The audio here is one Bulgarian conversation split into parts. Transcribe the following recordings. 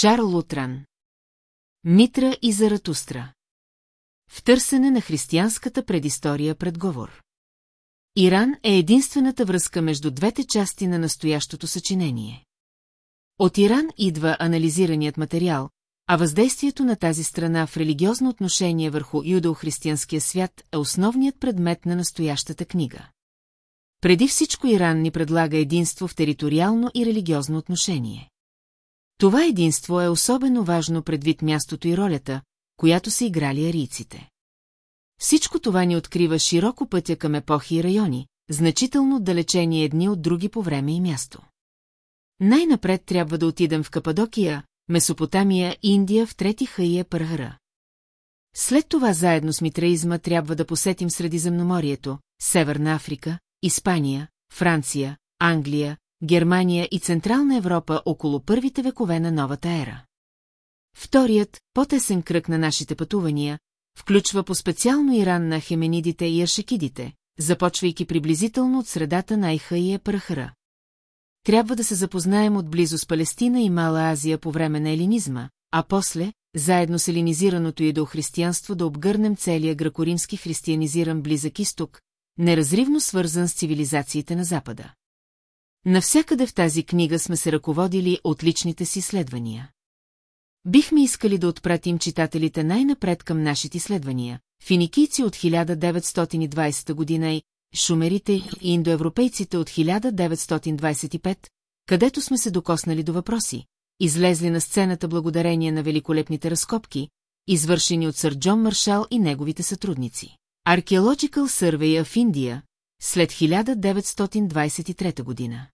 Шарл Лутран. Митра и Заратустра. В търсене на християнската предистория предговор. Иран е единствената връзка между двете части на настоящото съчинение. От Иран идва анализираният материал, а въздействието на тази страна в религиозно отношение върху юдо-християнския свят е основният предмет на настоящата книга. Преди всичко Иран ни предлага единство в териториално и религиозно отношение. Това единство е особено важно предвид мястото и ролята, която са играли арийците. Всичко това ни открива широко пътя към епохи и райони, значително отдалечени едни от други по време и място. Най-напред трябва да отидем в Кападокия, Месопотамия, Индия в трети Хаия Пархара. След това заедно с митраизма трябва да посетим Средиземноморието, Северна Африка, Испания, Франция, Англия, Германия и Централна Европа около първите векове на новата ера. Вторият, по-тесен кръг на нашите пътувания, включва по-специално Иран на хеменидите и аршекидите, започвайки приблизително от средата на Айха и Епрахара. Трябва да се запознаем отблизо с Палестина и Мала Азия по време на елинизма, а после, заедно с елинизираното и до християнство да обгърнем целия гракоримски християнизиран близък изток, неразривно свързан с цивилизациите на Запада. Навсякъде в тази книга сме се ръководили от личните си изследвания. Бихме искали да отпратим читателите най-напред към нашите изследвания. Финикийци от 1920 година и шумерите и индоевропейците от 1925, където сме се докоснали до въпроси, излезли на сцената благодарение на великолепните разкопки, извършени от сър Джон Маршал и неговите сътрудници. Archaeological Survey of India, след 1923 година.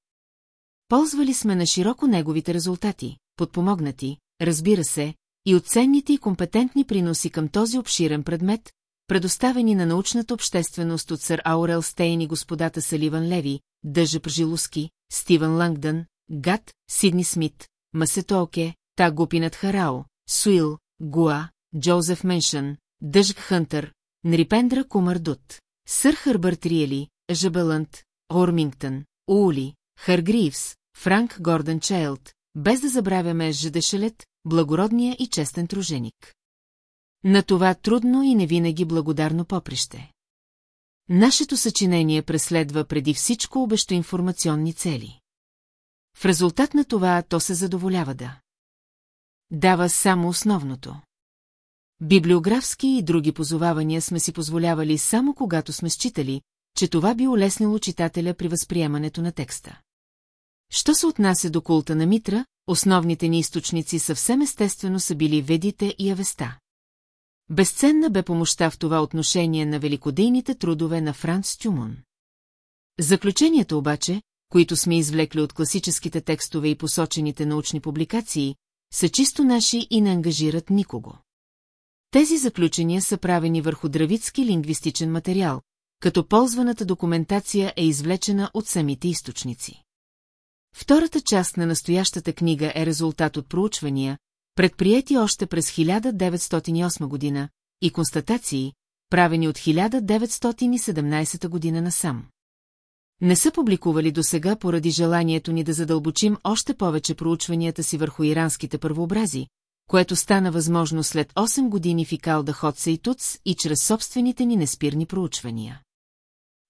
Ползвали сме на широко неговите резултати, подпомогнати, разбира се, и оценните и компетентни приноси към този обширен предмет, предоставени на научната общественост от сър Аурел Стейн и господата Саливан Леви, Дъжа Пржилуски, Стивън Лангдън, Гат, Сидни Смит, Масетоке, Тагупинат Харао, Суил, Гуа, Джозеф Меншън, Дъжг Хънтър, Нрипендра Кумардут, Сър Хърбърт Риели, Жабелънт, Ормингтън, Уули, Харгривс, Франк Гордън Чайлд, без да забравяме Жедешелет, благородния и честен труженик. На това трудно и не винаги благодарно поприще. Нашето съчинение преследва преди всичко обещоинформационни цели. В резултат на това то се задоволява да. Дава само основното. Библиографски и други позовавания сме си позволявали само когато сме считали, че това би улеснило читателя при възприемането на текста. Що се отнася до култа на Митра, основните ни източници съвсем естествено са били ведите и авеста. Безценна бе помощта в това отношение на великодейните трудове на Франц Тюмон. Заключенията обаче, които сме извлекли от класическите текстове и посочените научни публикации, са чисто наши и не ангажират никого. Тези заключения са правени върху дравицки лингвистичен материал, като ползваната документация е извлечена от самите източници. Втората част на настоящата книга е резултат от проучвания, предприяти още през 1908 година, и констатации, правени от 1917 година насам. Не са публикували досега поради желанието ни да задълбочим още повече проучванията си върху иранските първообрази, което стана възможно след 8 години в Икалда Хотса и Туц и чрез собствените ни неспирни проучвания.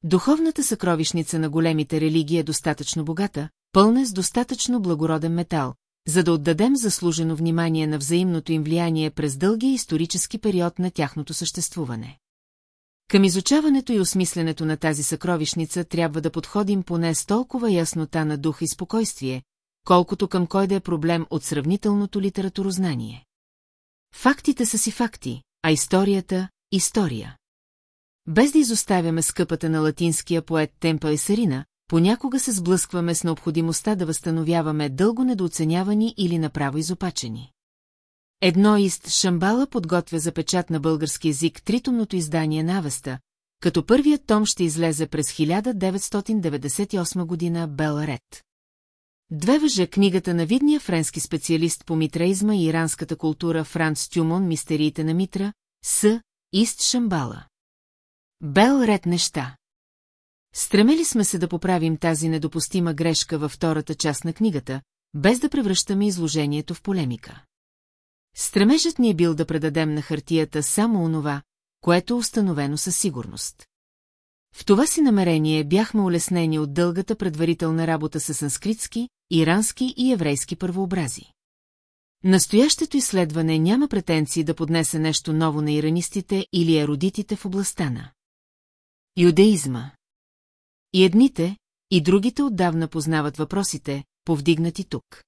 Духовната съкровищница на големите религии е достатъчно богата, пълна с достатъчно благороден метал, за да отдадем заслужено внимание на взаимното им влияние през дългия исторически период на тяхното съществуване. Към изучаването и осмисленето на тази съкровищница трябва да подходим поне с толкова яснота на дух и спокойствие, колкото към кой да е проблем от сравнителното литературознание. Фактите са си факти, а историята – история. Без да изоставяме скъпата на латинския поет Темпа и Сарина, понякога се сблъскваме с необходимостта да възстановяваме дълго недооценявани или направо изопачени. Едно ист Шамбала подготвя за печат на български язик тритомното издание на Авеста, като първият том ще излезе през 1998 година Беларет. Две въжа книгата на видния френски специалист по митраизма и иранската култура Франц Тюмон «Мистериите на Митра» с Ист Шамбала. Бел ред неща. Стремели сме се да поправим тази недопустима грешка във втората част на книгата, без да превръщаме изложението в полемика. Стремежът ни е бил да предадем на хартията само онова, което е установено със сигурност. В това си намерение бяхме улеснени от дългата предварителна работа с санскритски, ирански и еврейски първообрази. Настоящето изследване няма претенции да поднесе нещо ново на иранистите или еродитите в областта на юдеизма. И едните, и другите отдавна познават въпросите, повдигнати тук.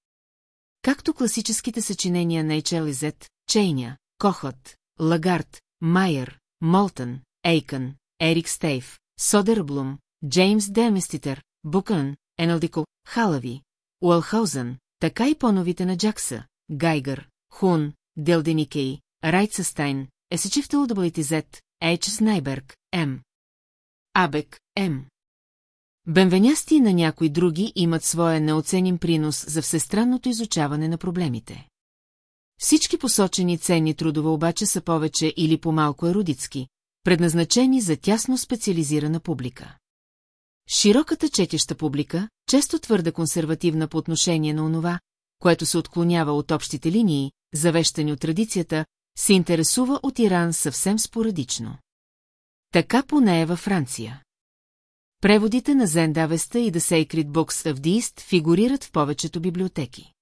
Както класическите съчинения на Ейчелизет, Чейня, Кохот, Лагард, Майер, Молтън, Ейкън, Ерик Стейф, Содерблум, Джеймс Деместитър, Букън, Еналдико, Халави, Уелхаузен, така и поновите на Джакса, Гайгър, Хун, Делденикей, Райтсастайн, Есечифтел Зет, Ейч Снайберг, М. Абек, М. Бенвенясти на някои други имат своя неоценим принос за всестранното изучаване на проблемите. Всички посочени ценни трудове обаче са повече или по-малко еродитски, предназначени за тясно специализирана публика. Широката четеща публика, често твърде консервативна по отношение на онова, което се отклонява от общите линии, завещани от традицията, се интересува от Иран съвсем спорадично. Така поне е във Франция. Преводите на Зендавеста и The Sacred Books of the East фигурират в повечето библиотеки.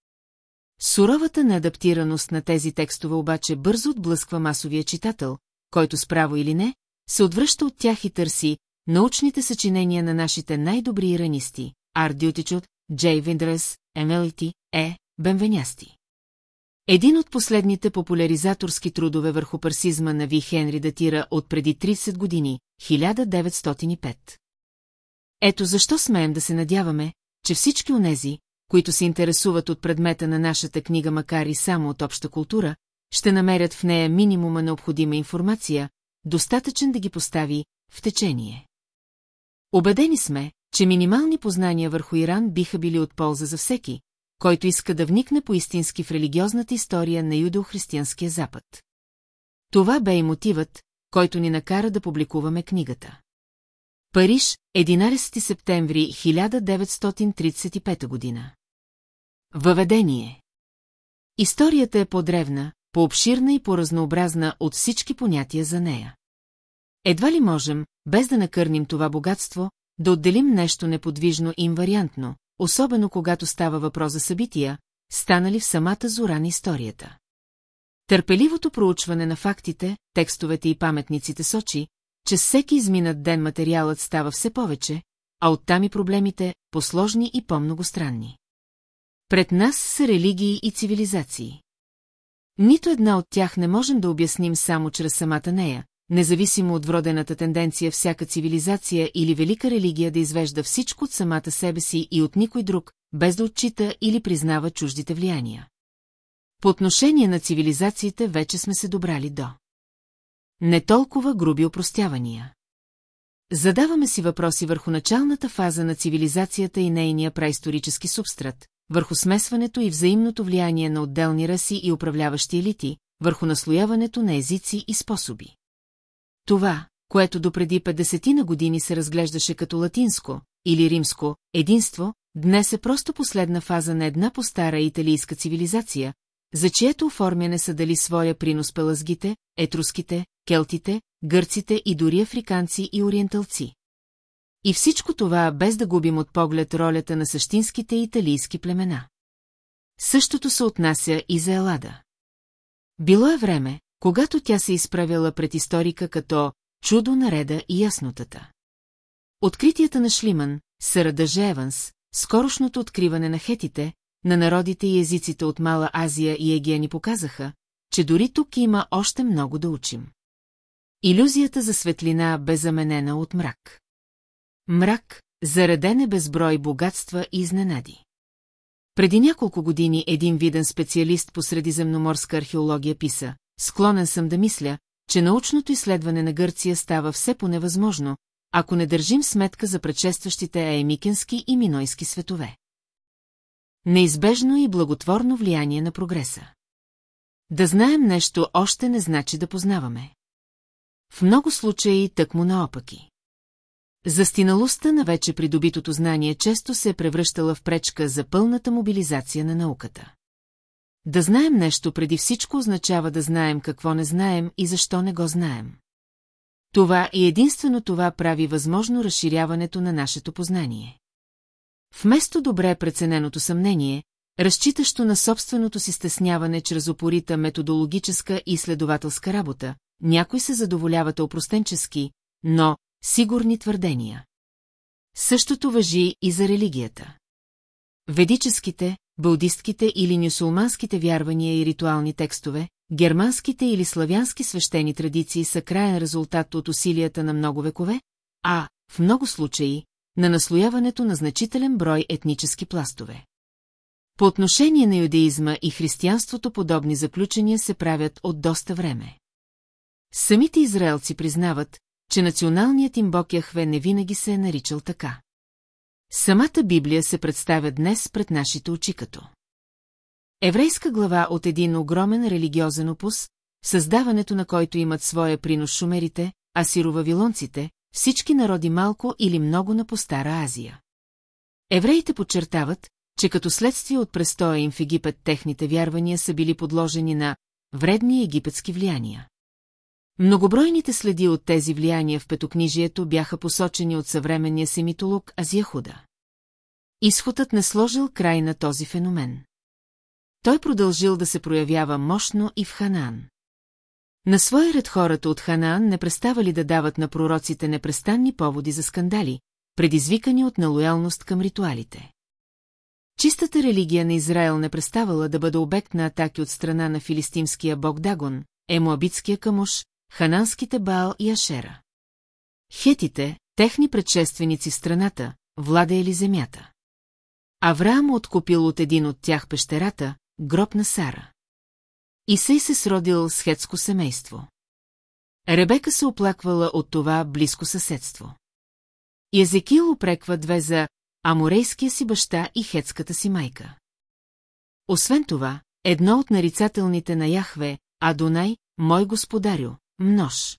Суровата неадаптираност на тези текстове обаче бързо отблъсква масовия читател, който справо или не, се отвръща от тях и търси научните съчинения на нашите най-добри иранисти – Ар Дютичот, Джей Виндрес, Емелити, Е, Бенвенясти. Един от последните популяризаторски трудове върху парсизма на Ви Хенри датира от преди 30 години, 1905. Ето защо смеем да се надяваме, че всички онези, които се интересуват от предмета на нашата книга, макар и само от обща култура, ще намерят в нея минимума необходима информация, достатъчен да ги постави в течение. Обедени сме, че минимални познания върху Иран биха били от полза за всеки, който иска да вникне поистински в религиозната история на юдеохристиянския Запад. Това бе и мотивът, който ни накара да публикуваме книгата. Париж, 11 септември 1935 година. Въведение Историята е по-древна, по-обширна и по-разнообразна от всички понятия за нея. Едва ли можем, без да накърним това богатство, да отделим нещо неподвижно и инвариантно, особено когато става въпрос за събития, станали в самата зора на историята. Търпеливото проучване на фактите, текстовете и паметниците сочи, че всеки изминат ден материалът става все повече, а оттам и проблемите посложни и по-многостранни. Пред нас са религии и цивилизации. Нито една от тях не можем да обясним само чрез самата нея, независимо от вродената тенденция всяка цивилизация или велика религия да извежда всичко от самата себе си и от никой друг, без да отчита или признава чуждите влияния. По отношение на цивилизациите вече сме се добрали до. Не толкова груби опростявания. Задаваме си въпроси върху началната фаза на цивилизацията и нейния праисторически субстрат, върху смесването и взаимното влияние на отделни раси и управляващи елити, върху наслояването на езици и способи. Това, което допреди 50 на години се разглеждаше като латинско или римско единство, днес е просто последна фаза на една по-стара италийска цивилизация, за чието оформяне са дали своя принос пелазгите, етруските, келтите, гърците и дори африканци и ориенталци. И всичко това без да губим от поглед ролята на същинските италийски племена. Същото се отнася и за Елада. Било е време, когато тя се изправила пред историка като чудо на реда и яснотата. Откритията на Шлиман, Сарада Еванс, скорошното откриване на хетите, на народите и езиците от Мала Азия и Егия ни показаха, че дори тук има още много да учим. Иллюзията за светлина бе заменена от мрак. Мрак, зареден е безброй богатства и изненади. Преди няколко години един виден специалист по средиземноморска археология писа, склонен съм да мисля, че научното изследване на Гърция става все по-невъзможно, ако не държим сметка за предшестващите аемикенски и минойски светове. Неизбежно и благотворно влияние на прогреса. Да знаем нещо още не значи да познаваме. В много случаи тъкмо наопаки. Застиналостта на вече придобитото знание често се е превръщала в пречка за пълната мобилизация на науката. Да знаем нещо преди всичко означава да знаем какво не знаем и защо не го знаем. Това и единствено това прави възможно разширяването на нашето познание. Вместо добре прецененото съмнение, разчитащо на собственото си стесняване чрез опорита методологическа и изследователска работа, някой се задоволяват опростенчески, но сигурни твърдения. Същото въжи и за религията. Ведическите, будистките или нюсулманските вярвания и ритуални текстове, германските или славянски свещени традиции са краен резултат от усилията на много векове, а, в много случаи, на наслояването на значителен брой етнически пластове. По отношение на юдеизма и християнството подобни заключения се правят от доста време. Самите израелци признават, че националният им бог Яхве не винаги се е наричал така. Самата Библия се представя днес пред нашите очи като. Еврейска глава от един огромен религиозен опус, създаването на който имат своя принос шумерите, асировавилонците, всички народи малко или много на постара Азия. Евреите подчертават, че като следствие от престоя им в Египет техните вярвания са били подложени на вредни египетски влияния. Многобройните следи от тези влияния в петокнижието бяха посочени от съвременния семитолог Азияхуда. Изходът не сложил край на този феномен. Той продължил да се проявява мощно и в Ханаан. На своя ред хората от Ханаан не преставали да дават на пророците непрестанни поводи за скандали, предизвикани от налоялност към ритуалите. Чистата религия на Израел не преставала да бъде обект на атаки от страна на филистимския бог Дагон, емуабитския камуш, хананските Баал и Ашера. Хетите, техни предшественици в страната, владеели земята. Авраам откупил от един от тях пещерата, гроб на Сара. Исей се сродил с хетско семейство. Ребека се оплаквала от това близко съседство. Езекил опреква две за аморейския си баща и хетската си майка. Освен това, едно от нарицателните на Яхве, Адонай, мой господарю, множ.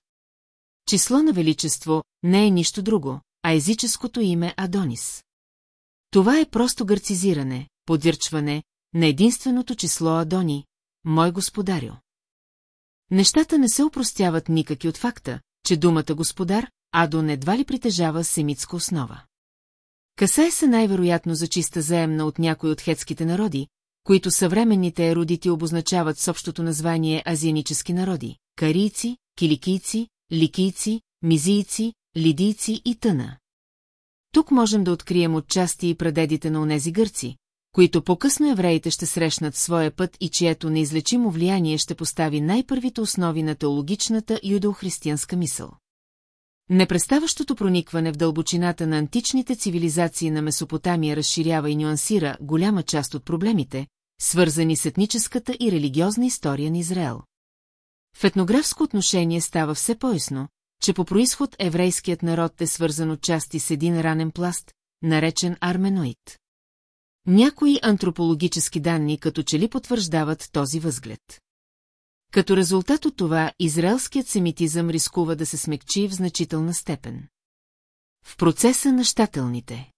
Число на величество не е нищо друго, а езическото име Адонис. Това е просто гърцизиране, подирчване на единственото число Адони, мой господарю. Нещата не се упростяват никаки от факта, че думата господар, Адон едва ли притежава семитска основа. Касае се най-вероятно за чиста заемна от някой от хетските народи, които съвременните еродити обозначават с общото название азианически народи – карийци, киликийци, ликийци, мизийци, лидийци и тъна. Тук можем да открием отчасти и прадедите на онези гърци, които по-късно евреите ще срещнат своя път и чието неизлечимо влияние ще постави най-първите основи на теологичната юдеохристиянска мисъл. Непреставащото проникване в дълбочината на античните цивилизации на Месопотамия разширява и нюансира голяма част от проблемите, свързани с етническата и религиозна история на Израел. В етнографско отношение става все по-ясно, че по происход еврейският народ е свързан от части с един ранен пласт, наречен арменоид. Някои антропологически данни като че ли потвърждават този възглед. Като резултат от това, израелският семитизъм рискува да се смекчи в значителна степен. В процеса на щателните.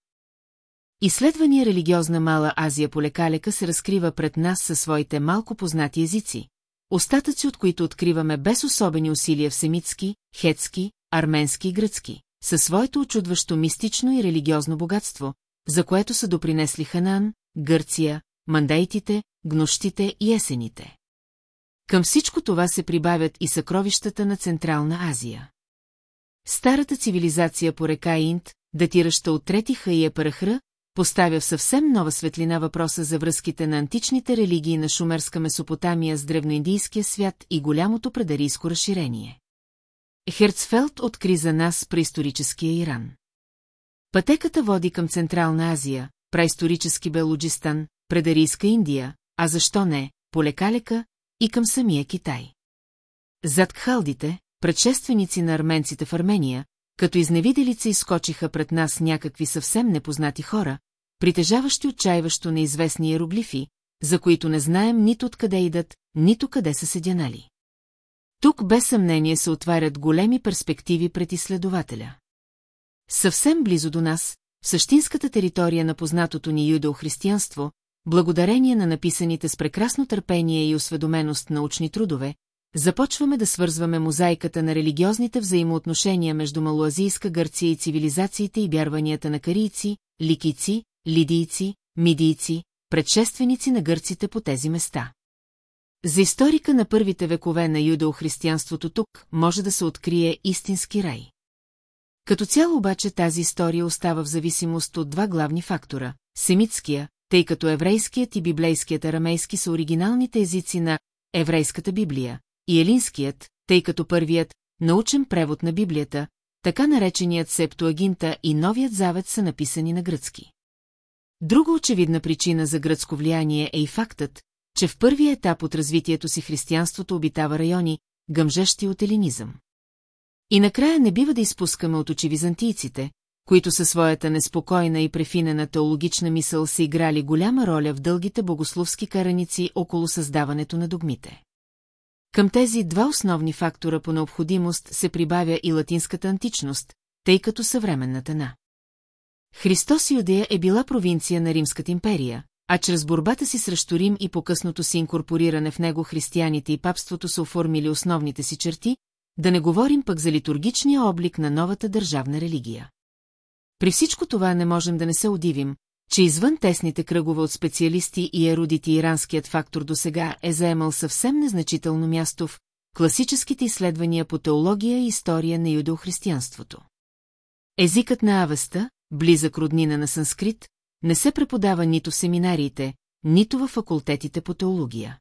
Изследвания религиозна Мала Азия по лекалека се разкрива пред нас със своите малко познати езици, остатъци от които откриваме без особени усилия в семитски, хетски, арменски и гръцки, със своето очудващо мистично и религиозно богатство, за което са допринесли Ханан, Гърция, мандейтите, гнощите и есените. Към всичко това се прибавят и съкровищата на Централна Азия. Старата цивилизация по река Инт, датираща от трети Хаия Парахра, поставя в съвсем нова светлина въпроса за връзките на античните религии на шумерска Месопотамия с древноиндийския свят и голямото предарийско разширение. Херцфелд откри за нас преисторическия Иран. Пътеката води към Централна Азия, праисторически Белуджистан, предарийска Индия, а защо не, полекалека, и към самия Китай. Зад кхалдите, предшественици на арменците в Армения, като изневиделица изскочиха пред нас някакви съвсем непознати хора, притежаващи отчаиващо неизвестни иероглифи, за които не знаем нито откъде идат, нито къде са седянали. Тук без съмнение се отварят големи перспективи пред изследователя. Съвсем близо до нас, в същинската територия на познатото ни юдеохристиянство, благодарение на написаните с прекрасно търпение и осведоменост научни трудове, започваме да свързваме мозайката на религиозните взаимоотношения между малоазийска Гърция и цивилизациите и вярванията на карийци, ликийци, лидийци, мидийци, предшественици на гърците по тези места. За историка на първите векове на юдеохристиянството тук може да се открие истински рай. Като цяло обаче тази история остава в зависимост от два главни фактора – семитския, тъй като еврейският и библейският арамейски са оригиналните езици на еврейската Библия, и елинският, тъй като първият – научен превод на Библията, така нареченият Септуагинта и Новият Завет са написани на гръцки. Друга очевидна причина за гръцко влияние е и фактът, че в първия етап от развитието си християнството обитава райони, гъмжещи от елинизъм. И накрая не бива да изпускаме от очи византийците, които със своята неспокойна и префинена теологична мисъл са играли голяма роля в дългите богословски караници около създаването на догмите. Към тези два основни фактора по необходимост се прибавя и латинската античност, тъй като съвременната на. Христос Юдея е била провинция на Римската империя, а чрез борбата си срещу Рим и по-късното си инкорпориране в него християните и папството са оформили основните си черти, да не говорим пък за литургичния облик на новата държавна религия. При всичко това не можем да не се удивим, че извън тесните кръгове от специалисти и ерудити иранският фактор до сега е заемал съвсем незначително място в класическите изследвания по теология и история на юдеохристиянството. Езикът на Авеста, близък роднина на санскрит, не се преподава нито в семинариите, нито в факултетите по теология.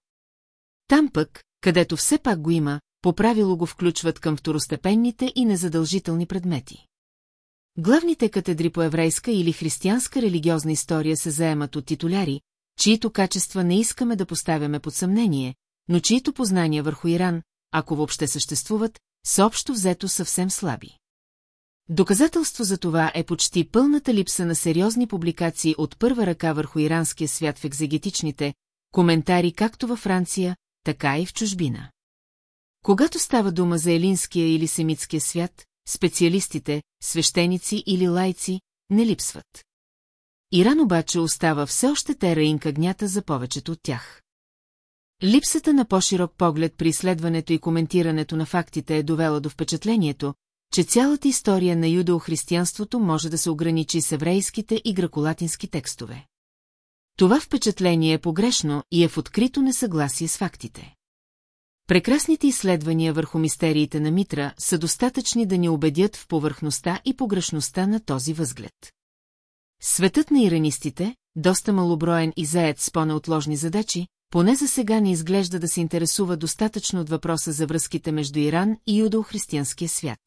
Там пък, където все пак го има, по правило го включват към второстепенните и незадължителни предмети. Главните катедри по еврейска или християнска религиозна история се заемат от титуляри, чието качества не искаме да поставяме под съмнение, но чието познания върху Иран, ако въобще съществуват, са общо взето съвсем слаби. Доказателство за това е почти пълната липса на сериозни публикации от първа ръка върху иранския свят в екзегетичните коментари както във Франция, така и в чужбина. Когато става дума за елинския или семитския свят, специалистите, свещеници или лайци, не липсват. Иран обаче остава все още тера инкагнята за повечето от тях. Липсата на по-широк поглед при изследването и коментирането на фактите е довела до впечатлението, че цялата история на юдеохристиянството може да се ограничи с еврейските и граколатински текстове. Това впечатление е погрешно и е в открито несъгласие с фактите. Прекрасните изследвания върху мистериите на Митра са достатъчни да ни убедят в повърхността и погрешността на този възглед. Светът на иранистите, доста малоброен и заед с по-неотложни задачи, поне за сега не изглежда да се интересува достатъчно от въпроса за връзките между Иран и юдо-християнския свят.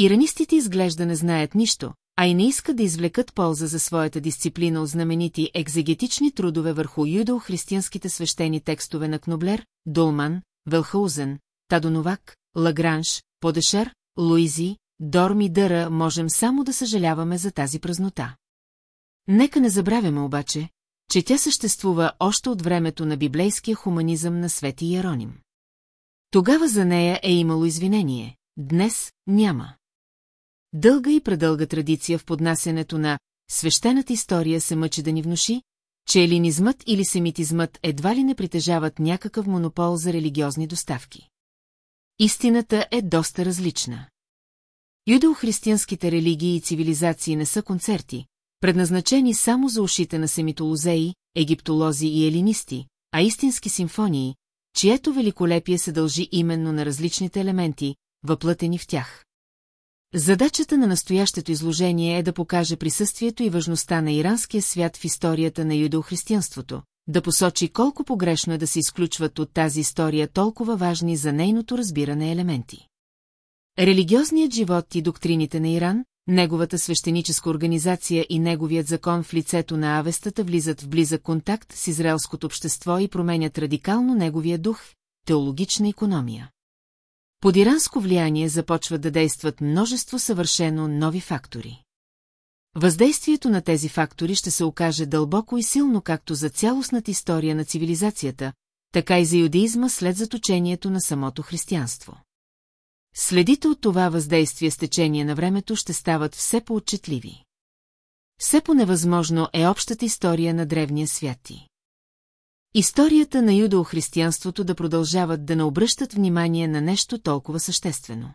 Иранистите изглежда не знаят нищо, а и не искат да извлекат полза за своята дисциплина от знаменити екзегетични трудове върху юдо-християнските свещени текстове на Кноблер, Долман, Велхаузен, Тадоновак, Лагранж, Подешер, Луизи, Дорм и Дъра можем само да съжаляваме за тази празнота. Нека не забравяме обаче, че тя съществува още от времето на библейския хуманизъм на Свети Яроним. Тогава за нея е имало извинение, днес няма. Дълга и предълга традиция в поднасянето на свещената история се мъчи да ни внуши, че елинизмът или семитизмът едва ли не притежават някакъв монопол за религиозни доставки. Истината е доста различна. Юдеохристиянските религии и цивилизации не са концерти, предназначени само за ушите на семитолозеи, египтолози и елинисти, а истински симфонии, чието великолепие се дължи именно на различните елементи, въплътени в тях. Задачата на настоящето изложение е да покаже присъствието и важността на иранския свят в историята на юдохристиянството, да посочи колко погрешно е да се изключват от тази история толкова важни за нейното разбиране елементи. Религиозният живот и доктрините на Иран, неговата свещеническа организация и неговият закон в лицето на авестата влизат в близък контакт с израелското общество и променят радикално неговия дух, теологична економия. Под иранско влияние започват да действат множество съвършено нови фактори. Въздействието на тези фактори ще се окаже дълбоко и силно както за цялостната история на цивилизацията, така и за юдеизма след заточението на самото християнство. Следите от това въздействие с течение на времето ще стават все по-отчетливи. Все по-невъзможно е общата история на древния святи. Историята на юдо-християнството да продължават да не обръщат внимание на нещо толкова съществено.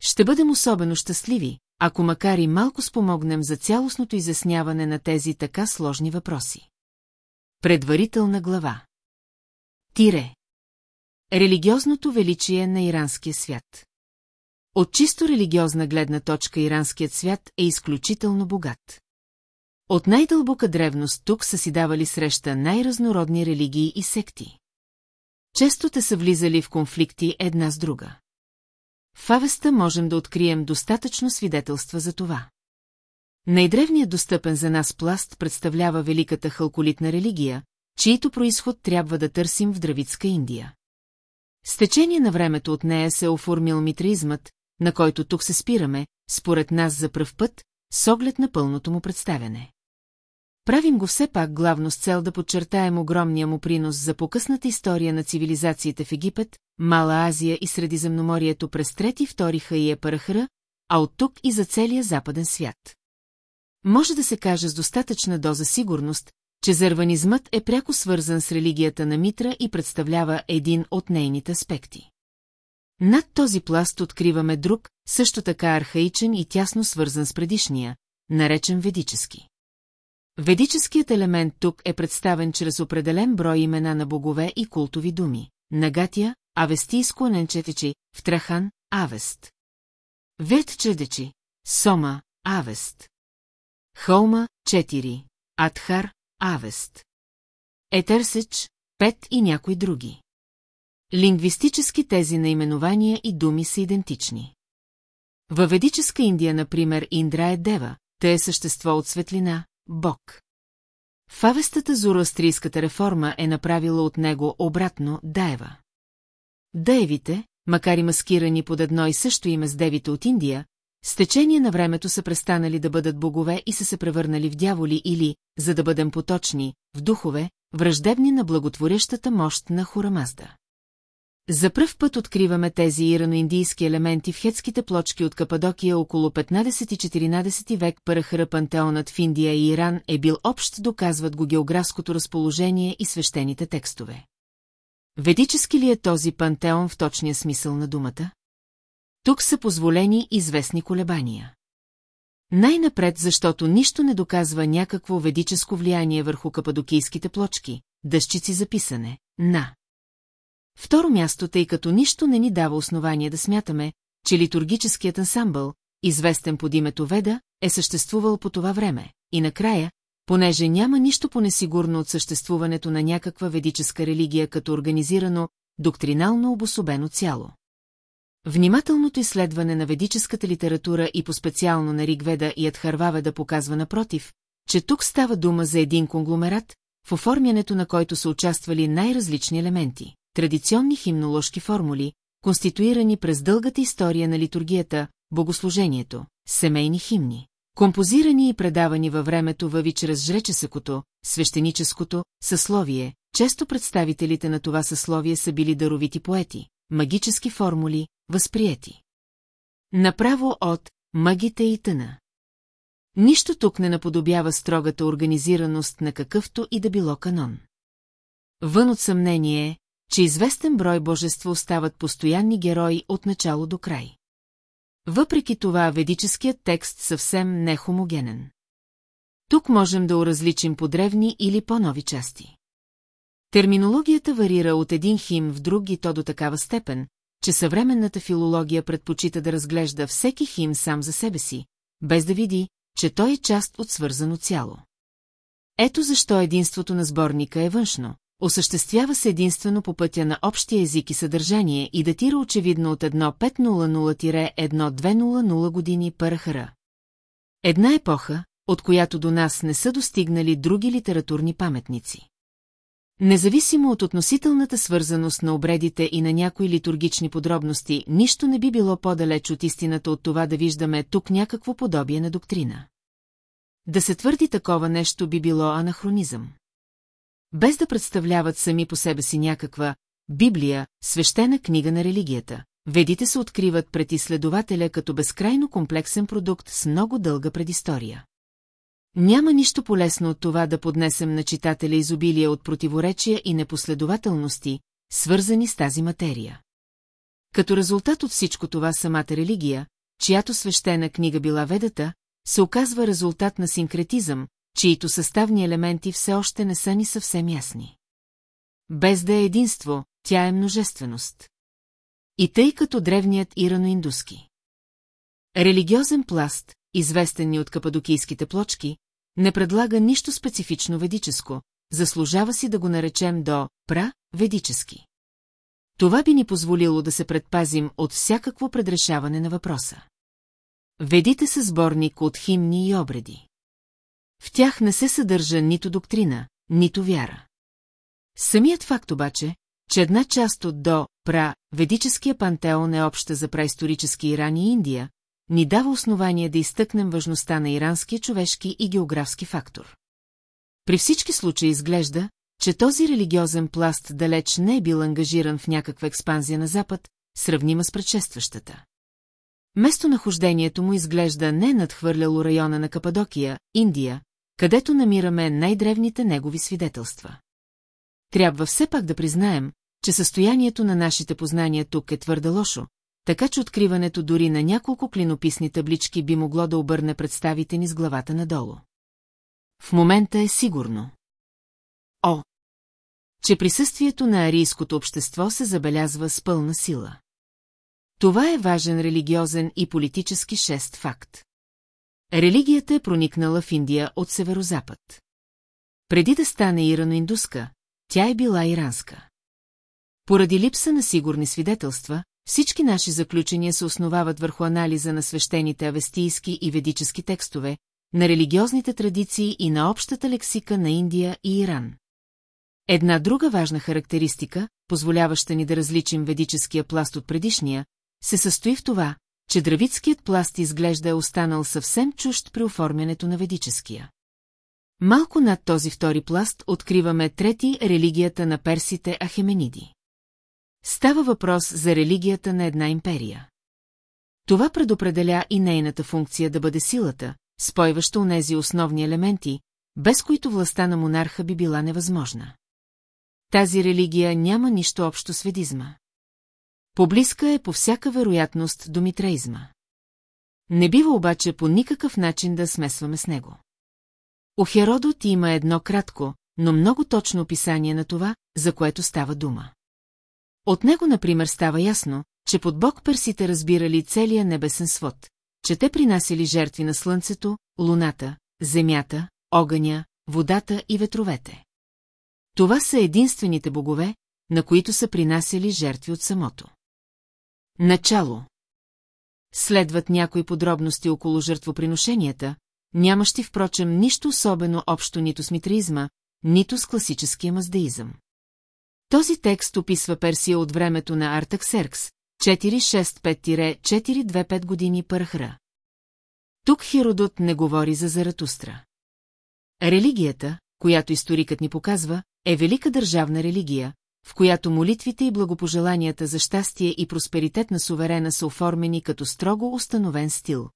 Ще бъдем особено щастливи, ако макар и малко спомогнем за цялостното изясняване на тези така сложни въпроси. Предварителна глава Тире Религиозното величие на иранския свят От чисто религиозна гледна точка иранският свят е изключително богат. От най-дълбока древност тук са си давали среща най-разнородни религии и секти. Често те са влизали в конфликти една с друга. В Авеста можем да открием достатъчно свидетелства за това. Най-древният достъпен за нас пласт представлява великата халколитна религия, чието происход трябва да търсим в Дравицка Индия. С течение на времето от нея се е оформил митраизмът, на който тук се спираме, според нас за пръв път, с оглед на пълното му представяне. Правим го все пак главно с цел да подчертаем огромния му принос за покъсната история на цивилизациите в Египет, Мала Азия и Средиземноморието през трети втори Хаия Парахара, а от тук и за целия западен свят. Може да се каже с достатъчна доза сигурност, че зерванизмът е пряко свързан с религията на Митра и представлява един от нейните аспекти. Над този пласт откриваме друг, също така архаичен и тясно свързан с предишния, наречен ведически. Ведическият елемент тук е представен чрез определен брой имена на богове и култови думи. Нагатия, Авестийско Ненчетичи, Втрахан, Авест. Ветчедечи, Сома, Авест. Холма, 4, Адхар, Авест. Етерсеч, Пет и някои други. Лингвистически тези наименования и думи са идентични. Във ведическа Индия, например, Индра е дева, те е същество от светлина, Бог. В авестата зороастрийската реформа е направила от него обратно Даева. Даевите, макар и маскирани под едно и също име с девите от Индия, с течение на времето са престанали да бъдат богове и са се превърнали в дяволи или, за да бъдем поточни, в духове, враждебни на благотворящата мощ на Хурамазда. За пръв път откриваме тези ираноиндийски елементи в хетските плочки от Кападокия около 15-14 век Парахара пантеонът в Индия и Иран е бил общ, доказват го географското разположение и свещените текстове. Ведически ли е този пантеон в точния смисъл на думата? Тук са позволени известни колебания. Най-напред, защото нищо не доказва някакво ведическо влияние върху кападокийските плочки, дъщици за писане, на. Второ място, тъй като нищо не ни дава основание да смятаме, че литургическият ансамбъл, известен под името Веда, е съществувал по това време. И накрая, понеже няма нищо по-несигурно от съществуването на някаква ведическа религия като организирано, доктринално обособено цяло. Внимателното изследване на ведическата литература и по-специално на Ригведа и Адхарваведа показва напротив, че тук става дума за един конгломерат, в оформянето на който са участвали най-различни елементи, традиционни химноложки формули, конституирани през дългата история на литургията, богослужението, семейни химни, композирани и предавани във времето въви чрез жречесъкото, свещеническото, съсловие, често представителите на това съсловие са били даровити поети, магически формули, възприяти. Направо от магите и тъна. Нищо тук не наподобява строгата организираност на какъвто и да било канон. Вън от съмнение че известен брой божества остават постоянни герои от начало до край. Въпреки това ведическият текст съвсем не е хомогенен. Тук можем да уразличим по древни или по-нови части. Терминологията варира от един хим в друг и то до такава степен, че съвременната филология предпочита да разглежда всеки хим сам за себе си, без да види, че той е част от свързано цяло. Ето защо единството на сборника е външно, осъществява се единствено по пътя на общия език и съдържание и датира очевидно от 1500-1200 години Парахара. Една епоха, от която до нас не са достигнали други литературни паметници. Независимо от относителната свързаност на обредите и на някои литургични подробности, нищо не би било по-далеч от истината от това да виждаме тук някакво подобие на доктрина. Да се твърди такова нещо би било анахронизъм без да представляват сами по себе си някаква Библия, свещена книга на религията. ведите се откриват пред изследователя като безкрайно комплексен продукт с много дълга предистория. Няма нищо полезно от това да поднесем на читателя изобилие от противоречия и непоследователности, свързани с тази материя. Като резултат от всичко това самата религия, чиято свещена книга била ведата, се оказва резултат на синкретизъм, чието съставни елементи все още не са ни съвсем ясни. Без да е единство, тя е множественост. И тъй като древният ирано-индуски. Религиозен пласт, известен ни от кападокийските плочки, не предлага нищо специфично ведическо, заслужава си да го наречем до пра-ведически. Това би ни позволило да се предпазим от всякакво предрешаване на въпроса. Ведите са сборник от химни и обреди. В тях не се съдържа нито доктрина, нито вяра. Самият факт обаче, че една част от до пра ведическия пантеон е обща за праисторически Иран и Индия, ни дава основание да изтъкнем важността на иранския човешки и географски фактор. При всички случаи изглежда, че този религиозен пласт далеч не е бил ангажиран в някаква експанзия на Запад, сравнима с предшестващата. Местонахождението му изглежда не е надхвърляло района на Кападокия, Индия, където намираме най-древните негови свидетелства. Трябва все пак да признаем, че състоянието на нашите познания тук е твърде лошо, така че откриването дори на няколко клинописни таблички би могло да обърне представите ни с главата надолу. В момента е сигурно. О! Че присъствието на арийското общество се забелязва с пълна сила. Това е важен религиозен и политически шест факт. Религията е проникнала в Индия от северозапад. Преди да стане ирано-индуска, тя е била иранска. Поради липса на сигурни свидетелства, всички наши заключения се основават върху анализа на свещените авестийски и ведически текстове, на религиозните традиции и на общата лексика на Индия и Иран. Една друга важна характеристика, позволяваща ни да различим ведическия пласт от предишния, се състои в това, че дравитският пласт изглежда е останал съвсем чужд при оформянето на ведическия. Малко над този втори пласт откриваме трети религията на персите Ахемениди. Става въпрос за религията на една империя. Това предопределя и нейната функция да бъде силата, спойваща унези основни елементи, без които властта на монарха би била невъзможна. Тази религия няма нищо общо с ведизма. Поблизка е по всяка вероятност до митраизма. Не бива обаче по никакъв начин да смесваме с него. У Херодот има едно кратко, но много точно описание на това, за което става дума. От него, например, става ясно, че под Бог персите разбирали целия небесен свод, че те принасяли жертви на слънцето, луната, земята, огъня, водата и ветровете. Това са единствените богове, на които са принасяли жертви от самото. Начало Следват някои подробности около жертвоприношенията, нямащи впрочем нищо особено общо нито с митризма, нито с класическия маздеизъм. Този текст описва Персия от времето на Артаксеркс, 465-425 години Парахра. Тук Хиродот не говори за Заратустра. Религията, която историкът ни показва, е велика държавна религия, в която молитвите и благопожеланията за щастие и просперитет на суверена са оформени като строго установен стил.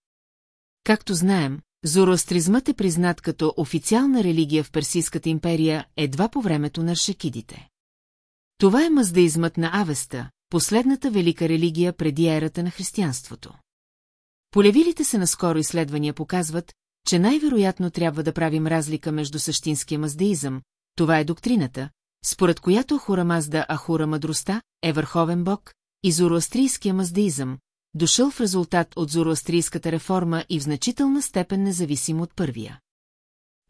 Както знаем, зороастризмът е признат като официална религия в Персийската империя едва по времето на шекидите. Това е маздеизмът на Авеста, последната велика религия преди ерата на християнството. Полявилите се наскоро изследвания показват, че най-вероятно трябва да правим разлика между същинския маздеизъм, това е доктрината, според която Ахура Мазда Ахура мъдростта е върховен бог, и зороастрийския маздеизъм, дошъл в резултат от зороастрийската реформа и в значителна степен независим от първия.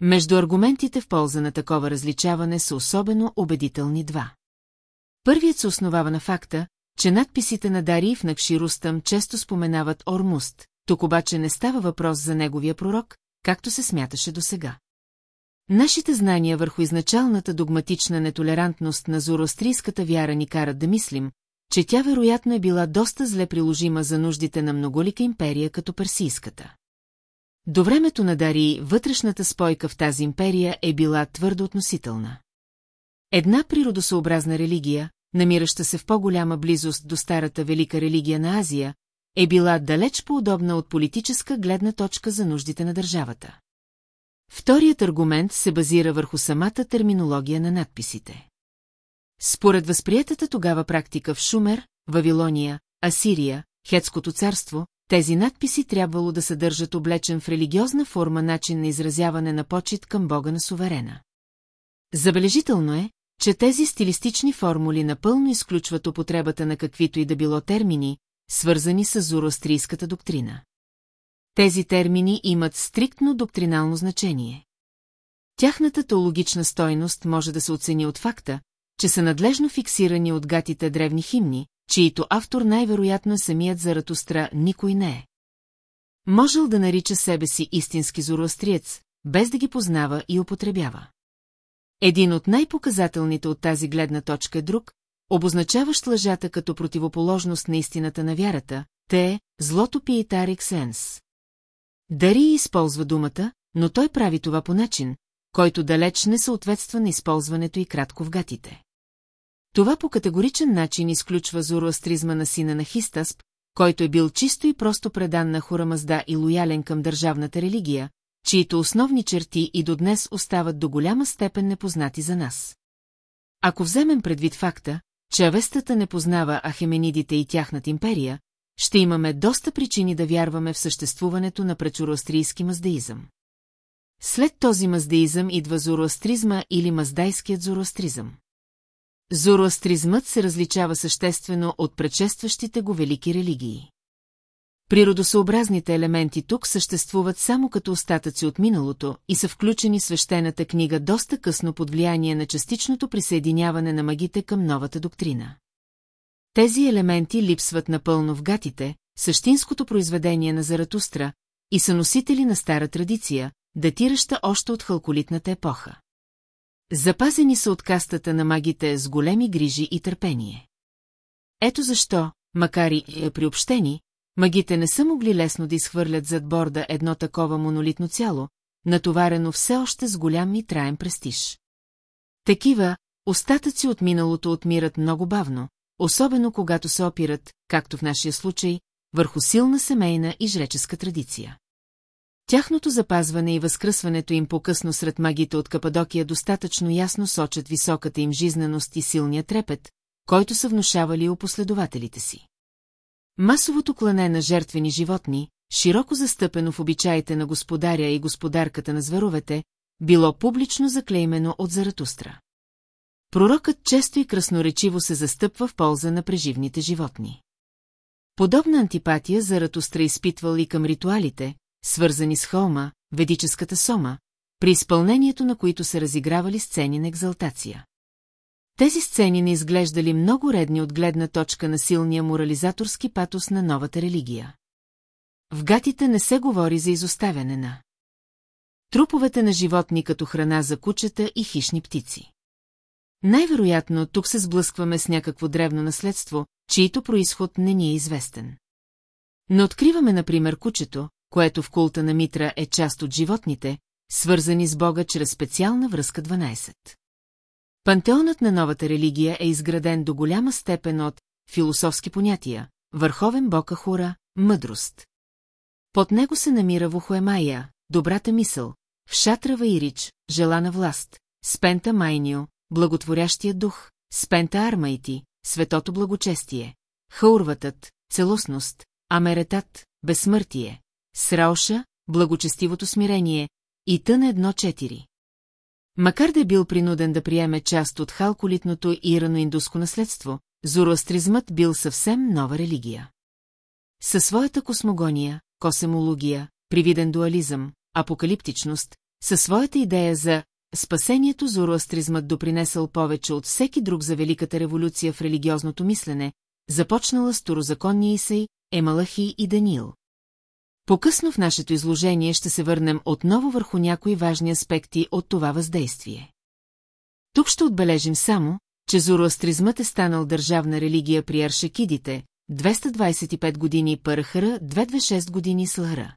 Между аргументите в полза на такова различаване са особено убедителни два. Първият се основава на факта, че надписите на Дарий в Накширустъм често споменават Ормуст, тук обаче не става въпрос за неговия пророк, както се смяташе досега. Нашите знания върху изначалната догматична нетолерантност на зороастрийската вяра ни карат да мислим, че тя вероятно е била доста зле приложима за нуждите на многолика империя като персийската. До времето на Дарий вътрешната спойка в тази империя е била твърдо относителна. Една природосъобразна религия, намираща се в по-голяма близост до старата велика религия на Азия, е била далеч по-удобна от политическа гледна точка за нуждите на държавата. Вторият аргумент се базира върху самата терминология на надписите. Според възприетата тогава практика в Шумер, Вавилония, Асирия, Хетското царство, тези надписи трябвало да съдържат облечен в религиозна форма начин на изразяване на почет към бога на суверена. Забележително е, че тези стилистични формули напълно изключват употребата на каквито и да било термини, свързани с зороастрийската доктрина. Тези термини имат стриктно доктринално значение. Тяхната теологична стойност може да се оцени от факта, че са надлежно фиксирани от гатите древни химни, чието автор най-вероятно е самият Заратустра никой не е. Можел да нарича себе си истински зороастриец, без да ги познава и употребява. Един от най-показателните от тази гледна точка е друг, обозначаващ лъжата като противоположност на истината на вярата, те е злото пиетар ексенс. Дари използва думата, но той прави това по начин, който далеч не съответства на използването и кратко в гатите. Това по категоричен начин изключва зороастризма на сина на Хистасп, който е бил чисто и просто предан на Хурамазда и лоялен към държавната религия, чието основни черти и до днес остават до голяма степен непознати за нас. Ако вземем предвид факта, че Авестата не познава ахеменидите и тяхната империя, ще имаме доста причини да вярваме в съществуването на пречуроастрийски маздеизъм. След този маздеизъм идва зороастризма или маздайският зороастризъм. Зороастризмът се различава съществено от предшестващите го велики религии. Природосъобразните елементи тук съществуват само като остатъци от миналото и са включени свещената книга доста късно под влияние на частичното присъединяване на магите към новата доктрина. Тези елементи липсват напълно в гатите, същинското произведение на Заратустра, и са носители на стара традиция, датираща още от халколитната епоха. Запазени са от кастата на магите с големи грижи и търпение. Ето защо, макар и е приобщени, магите не са могли лесно да изхвърлят зад борда едно такова монолитно цяло, натоварено все още с голям и траен престиж. Такива, остатъци от миналото отмират много бавно, особено когато се опират, както в нашия случай, върху силна семейна и жреческа традиция. Тяхното запазване и възкръсването им по-късно сред магите от Кападокия достатъчно ясно сочат високата им жизненост и силния трепет, който са внушавали у последователите си. Масовото клане на жертвени животни, широко застъпено в обичаите на господаря и господарката на зверовете, било публично заклеймено от Заратустра. Пророкът често и красноречиво се застъпва в полза на преживните животни. Подобна антипатия Заратустра изпитвал и към ритуалите, свързани с холма, ведическата сома, при изпълнението на които се разигравали сцени на екзалтация. Тези сцени не изглеждали много редни от гледна точка на силния морализаторски патос на новата религия. В гатите не се говори за изоставяне на труповете на животни като храна за кучета и хищни птици. Най-вероятно тук се сблъскваме с някакво древно наследство, чието происход не ни е известен. Но откриваме, например, кучето, което в култа на Митра е част от животните, свързани с Бога чрез специална връзка 12. Пантеонът на новата религия е изграден до голяма степен от философски понятия, върховен бог Ахура, мъдрост. Под него се намира Вухуемая, добрата мисъл, в Шатрава Ирич, желана власт, Спента Майнио, благотворящия дух, Спента Армайти, светото благочестие, Хаурватът, целостност, Амеретат, безсмъртие, Сраоша, благочестивото смирение и тън едно четири. Макар да е бил принуден да приеме част от халколитното и раноиндуско наследство, зороастризмът бил съвсем нова религия. Със своята космогония, косемология, привиден дуализъм, апокалиптичност, със своята идея за спасението зороастризмът допринесъл повече от всеки друг за Великата революция в религиозното мислене, започнала с Турозаконния Исей, Емалахи и Даниил. По-късно в нашето изложение ще се върнем отново върху някои важни аспекти от това въздействие. Тук ще отбележим само, че зороастризмът е станал държавна религия при аршекидите, 225 години Пърхара, 226 години Слара.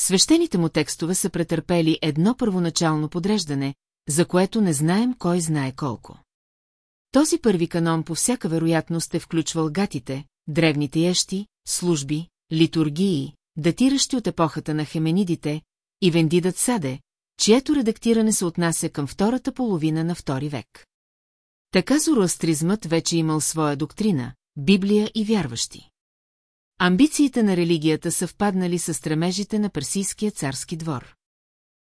Свещените му текстове са претърпели едно първоначално подреждане, за което не знаем кой знае колко. Този първи канон по всяка вероятност е включвал гатите, древните ещи, служби, литургии, датиращи от епохата на хеменидите, и Вендидът Саде, чието редактиране се отнася към втората половина на втори век. Така зороастризмът вече имал своя доктрина, Библия и вярващи. Амбициите на религията са впаднали с стремежите на персийския царски двор.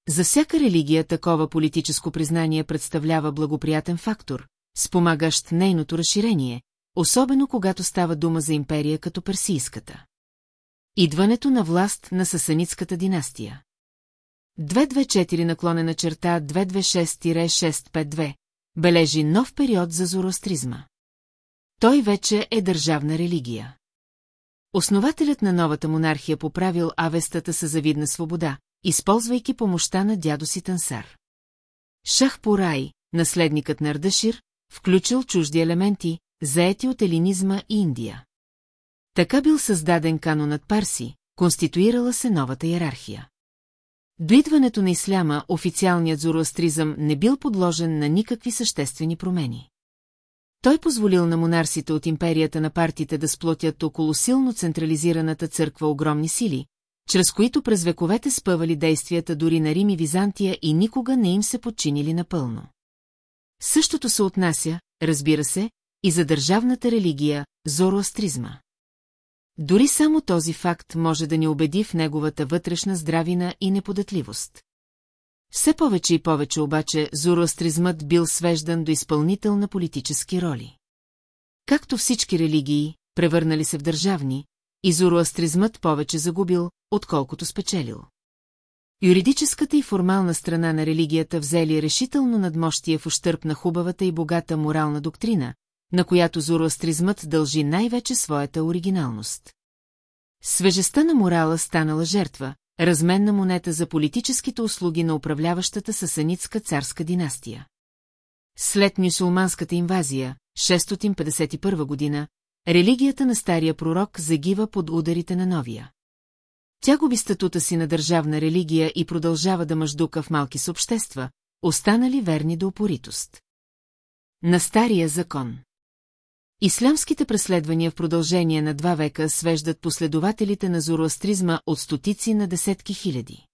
За всяка религия такова политическо признание представлява благоприятен фактор, спомагащ нейното разширение, особено когато става дума за империя като персийската. Идването на власт на Сасанитската династия 224 наклонена черта 226-652 бележи нов период за зороастризма. Той вече е държавна религия. Основателят на новата монархия поправил авестата със завидна свобода, използвайки помощта на дядо си Тансар. Шах Порай, наследникът на Ардашир, включил чужди елементи, заети от елинизма и Индия. Така бил създаден канонът Парси, конституирала се новата иерархия. До идването на исляма официалният зороастризъм не бил подложен на никакви съществени промени. Той позволил на монарсите от империята на партите да сплотят около силно централизираната църква огромни сили, чрез които през вековете спъвали действията дори на Рим и Византия и никога не им се подчинили напълно. Същото се отнася, разбира се, и за държавната религия – зороастризма. Дори само този факт може да ни убеди в неговата вътрешна здравина и неподатливост. Все повече и повече обаче зороастризмът бил свеждан до изпълнител на политически роли. Както всички религии, превърнали се в държавни, и зороастризмът повече загубил, отколкото спечелил. Юридическата и формална страна на религията взели решително надмощие в ущърп на хубавата и богата морална доктрина, на която зороастризмът дължи най-вече своята оригиналност. Свежестта на морала станала жертва, разменна монета за политическите услуги на управляващата сасанитска царска династия. След мюсулманската инвазия, 651 година, религията на стария пророк загива под ударите на новия. Тя губи статута си на държавна религия и продължава да мъждука в малки съобщества, останали верни до упоритост. На стария закон Ислямските преследвания в продължение на два века свеждат последователите на зороастризма от стотици на десетки хиляди.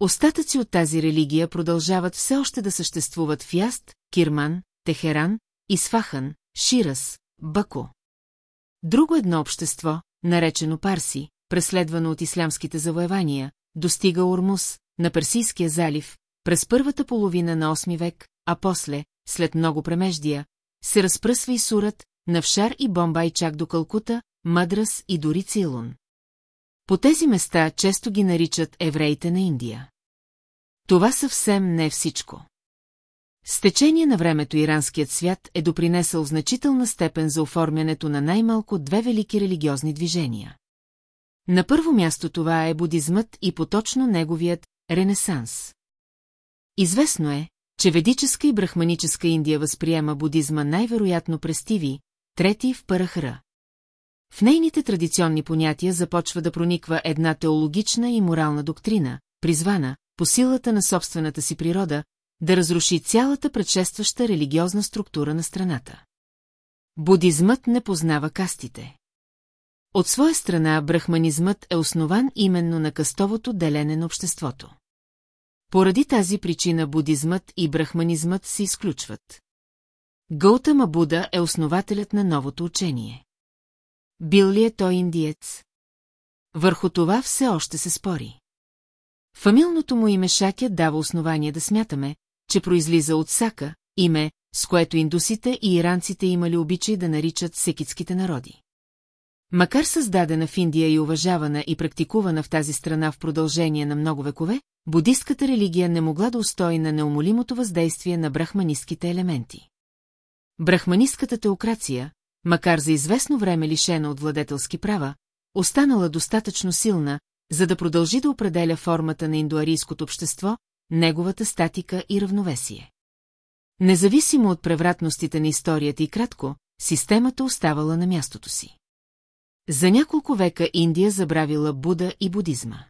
Остатъци от тази религия продължават все още да съществуват в Яст, Кирман, Техеран, Исфахан, Ширас, Бако. Друго едно общество, наречено Парси, преследвано от ислямските завоевания, достига Ормус, на Персийския залив, през първата половина на 8 век, а после, след много премеждия, се разпръсва и Сурат, Навшар и Бомбай чак до Калкута, Мадрас и дори Цилун. По тези места често ги наричат евреите на Индия. Това съвсем не е всичко. С течение на времето иранският свят е допринесъл в значителна степен за оформянето на най-малко две велики религиозни движения. На първо място това е будизмът и поточно неговият Ренесанс. Известно е, че ведическа и брахманическа Индия възприема будизма най-вероятно през Тиви, трети в Парахара. В нейните традиционни понятия започва да прониква една теологична и морална доктрина, призвана, по силата на собствената си природа, да разруши цялата предшестваща религиозна структура на страната. Будизмът не познава кастите. От своя страна брахманизмът е основан именно на кастовото делене на обществото. Поради тази причина будизмът и брахманизмът се изключват. Гълтама Буда е основателят на новото учение. Бил ли е той индиец? Върху това все още се спори. Фамилното му име Шакя дава основание да смятаме, че произлиза от Сака, име, с което индусите и иранците имали обичай да наричат секитските народи. Макар създадена в Индия и уважавана и практикувана в тази страна в продължение на много векове, будистката религия не могла да устои на неумолимото въздействие на брахманистските елементи. Брахманистката теокрация, макар за известно време лишена от владетелски права, останала достатъчно силна, за да продължи да определя формата на индуарийското общество, неговата статика и равновесие. Независимо от превратностите на историята и кратко, системата оставала на мястото си. За няколко века Индия забравила Буда и будизма.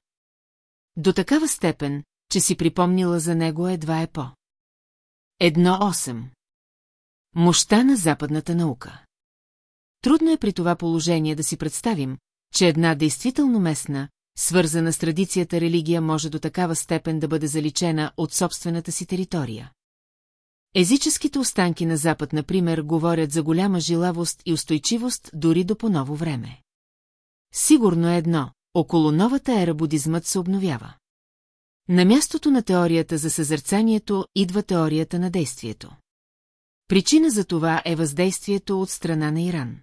До такава степен, че си припомнила за него едва е по. Едно 8 Мощта на западната наука. Трудно е при това положение да си представим, че една действително местна, свързана с традицията религия може до такава степен да бъде заличена от собствената си територия. Езическите останки на Запад, например, говорят за голяма жилавост и устойчивост дори до по-ново време. Сигурно е едно, около новата ера будизмът се обновява. На мястото на теорията за съзерцанието идва теорията на действието. Причина за това е въздействието от страна на Иран.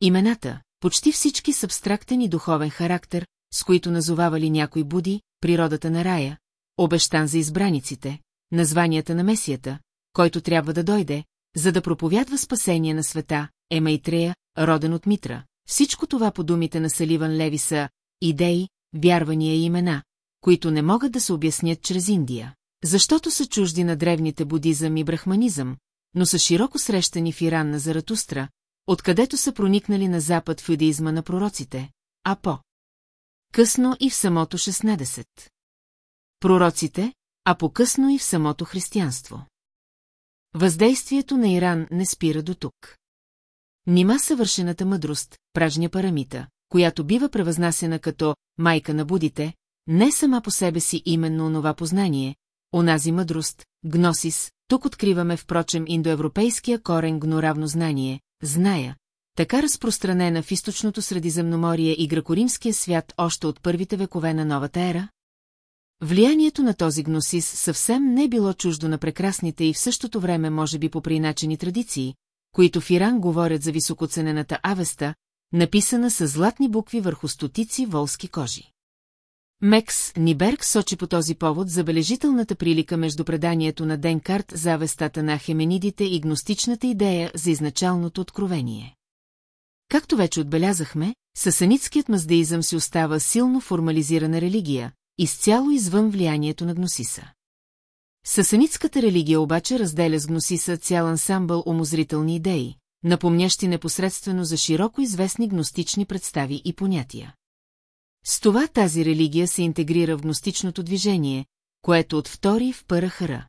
Имената, почти всички с абстрактен и духовен характер, с които назовавали някой буди, природата на рая, обещан за избраниците, названията на месията, който трябва да дойде, за да проповядва спасение на света, е Майтрея, роден от Митра. Всичко това по думите на Саливан Леви са идеи, вярвания и имена, които не могат да се обяснят чрез Индия, защото са чужди на древните будизъм и брахманизъм, но са широко срещани в Иран на Заратустра, откъдето са проникнали на запад в юдеизма на пророците, а по късно и в самото 16. Пророците, а по-късно и в самото християнство. Въздействието на Иран не спира до тук. Нима съвършената мъдрост, пражня парамита, която бива превъзнасена като майка на будите, не сама по себе си именно онова познание, онази мъдрост, гносис, тук откриваме впрочем индоевропейския корен гноравно знание, зная, така разпространена в източното Средиземноморие и гракоримския свят още от първите векове на новата ера? Влиянието на този гносис съвсем не било чуждо на прекрасните и в същото време може би по приначени традиции, които в Иран говорят за високоценената авеста, написана с златни букви върху стотици волски кожи. Мекс Ниберг сочи по този повод забележителната прилика между преданието на Денкарт за авестата на Хеменидите и гностичната идея за изначалното откровение. Както вече отбелязахме, сасанитският маздеизъм си остава силно формализирана религия, изцяло извън влиянието на гносиса. Сасанитската религия обаче разделя с гносиса цял ансамбъл омозрителни идеи, напомнящи непосредствено за широко известни гностични представи и понятия. С това тази религия се интегрира в гностичното движение, което от втори в Парахара.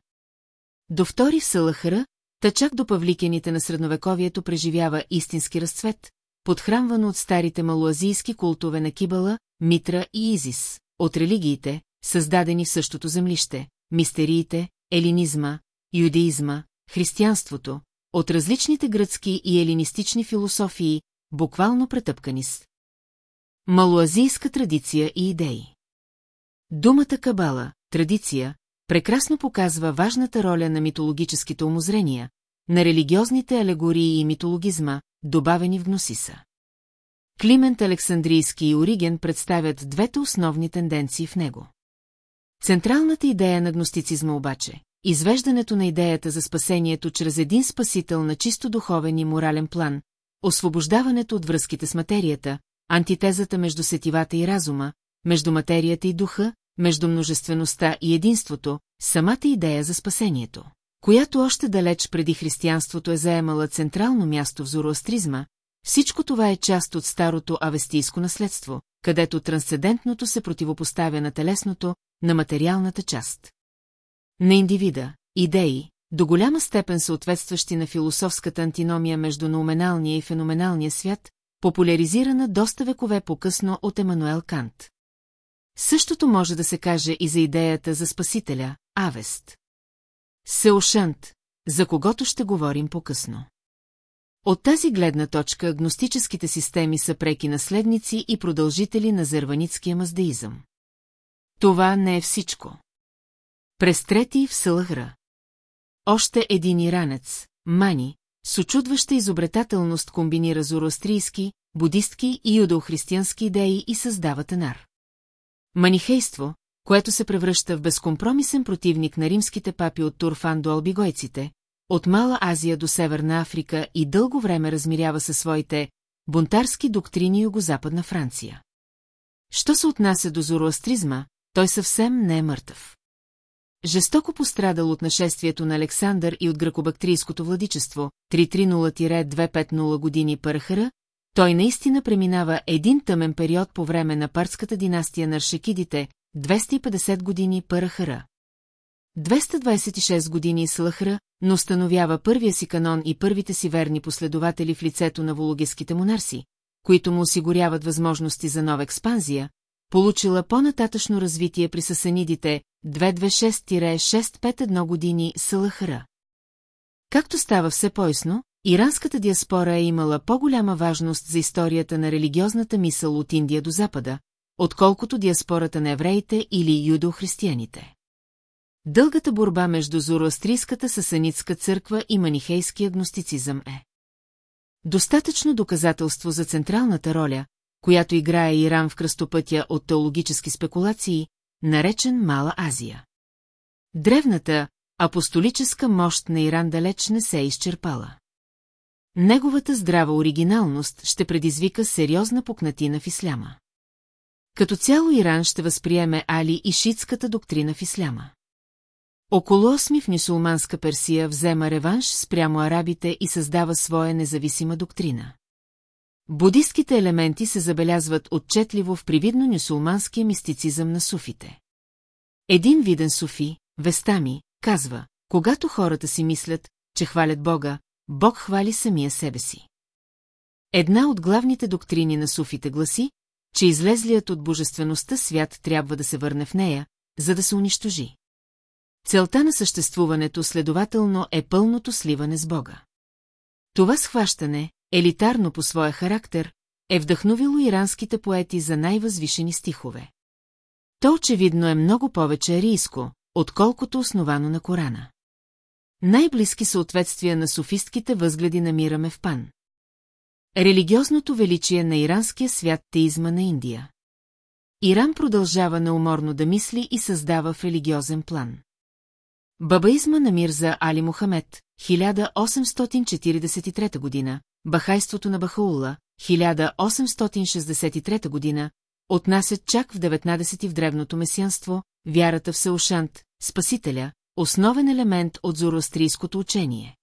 До втори в Салахара, та чак до павликените на средновековието преживява истински разцвет, подхранвано от старите малоазийски култове на Кибала, Митра и Изис, от религиите, създадени в същото землище, мистериите, елинизма, юдеизма, християнството, от различните гръцки и елинистични философии, буквално претъпкани с малоазийска традиция и идеи. Думата кабала, традиция, прекрасно показва важната роля на митологическите умозрения, на религиозните алегории и митологизма, добавени в гносиса. Климент Александрийски и Ориген представят двете основни тенденции в него. Централната идея на гностицизма обаче, извеждането на идеята за спасението чрез един спасител на чисто духовен и морален план, освобождаването от връзките с материята, антитезата между сетивата и разума, между материята и духа, между множествеността и единството, самата идея за спасението, която още далеч преди християнството е заемала централно място в зороастризма, всичко това е част от старото авестийско наследство, където трансцендентното се противопоставя на телесното, на материалната част. На индивида, идеи, до голяма степен съответстващи на философската антиномия между науменалния и феноменалния свят, популяризирана доста векове по-късно от Емануел Кант. Същото може да се каже и за идеята за Спасителя, Авест. Сеошант, за когото ще говорим по-късно. От тази гледна точка агностическите системи са преки наследници и продължители на зерваницкия маздеизъм. Това не е всичко. През трети в Сълъгра. Още един иранец, Мани, с очудваща изобретателност комбинира зороастрийски, будистки и юдохристиянски идеи и създава тенар. Манихейство, което се превръща в безкомпромисен противник на римските папи от Турфан до албигойците, от Мала Азия до Северна Африка и дълго време размирява със своите бунтарски доктрини югозападна Франция. Що се отнася до зороастризма, той съвсем не е мъртъв. Жестоко пострадал от нашествието на Александър и от гръкобактрийското владичество, 330-250 години Парахара, той наистина преминава един тъмен период по време на парската династия на Аршекидите, 250 години Парахара. 226 години Слахра, но установява първия си канон и първите си верни последователи в лицето на вологеските монарси, които му осигуряват възможности за нова експанзия, получила по-нататъчно развитие при сасанидите 226-651 години Салахара. Както става все по-ясно, иранската диаспора е имала по-голяма важност за историята на религиозната мисъл от Индия до Запада, отколкото диаспората на евреите или юдо-християните. Дългата борба между зороастрийската сасанитска църква и манихейски агностицизъм е. Достатъчно доказателство за централната роля, която играе Иран в кръстопътя от теологически спекулации, наречен Мала Азия. Древната, апостолическа мощ на Иран далеч не се е изчерпала. Неговата здрава оригиналност ще предизвика сериозна пукнатина в исляма. Като цяло Иран ще възприеме Али и шитската доктрина в исляма. Около осми в мюсулманска Персия взема реванш спрямо арабите и създава своя независима доктрина. Будистките елементи се забелязват отчетливо в привидно нюсулманския мистицизъм на суфите. Един виден суфи, Вестами, казва, когато хората си мислят, че хвалят Бога, Бог хвали самия себе си. Една от главните доктрини на суфите гласи, че излезлият от божествеността свят трябва да се върне в нея, за да се унищожи. Целта на съществуването следователно е пълното сливане с Бога. Това схващане, елитарно по своя характер, е вдъхновило иранските поети за най-възвишени стихове. То очевидно е много повече арийско, отколкото основано на Корана. Най-близки съответствия на софистките възгледи намираме в Пан. Религиозното величие на иранския свят теизма на Индия. Иран продължава неуморно да мисли и създава в религиозен план. Бабаизма на Мирза Али Мухамед, 1843 година, Бахайството на Бахаула, 1863 година, отнасят чак в 19 в древното месианство, вярата в Саушант, Спасителя, основен елемент от зороастрийското учение.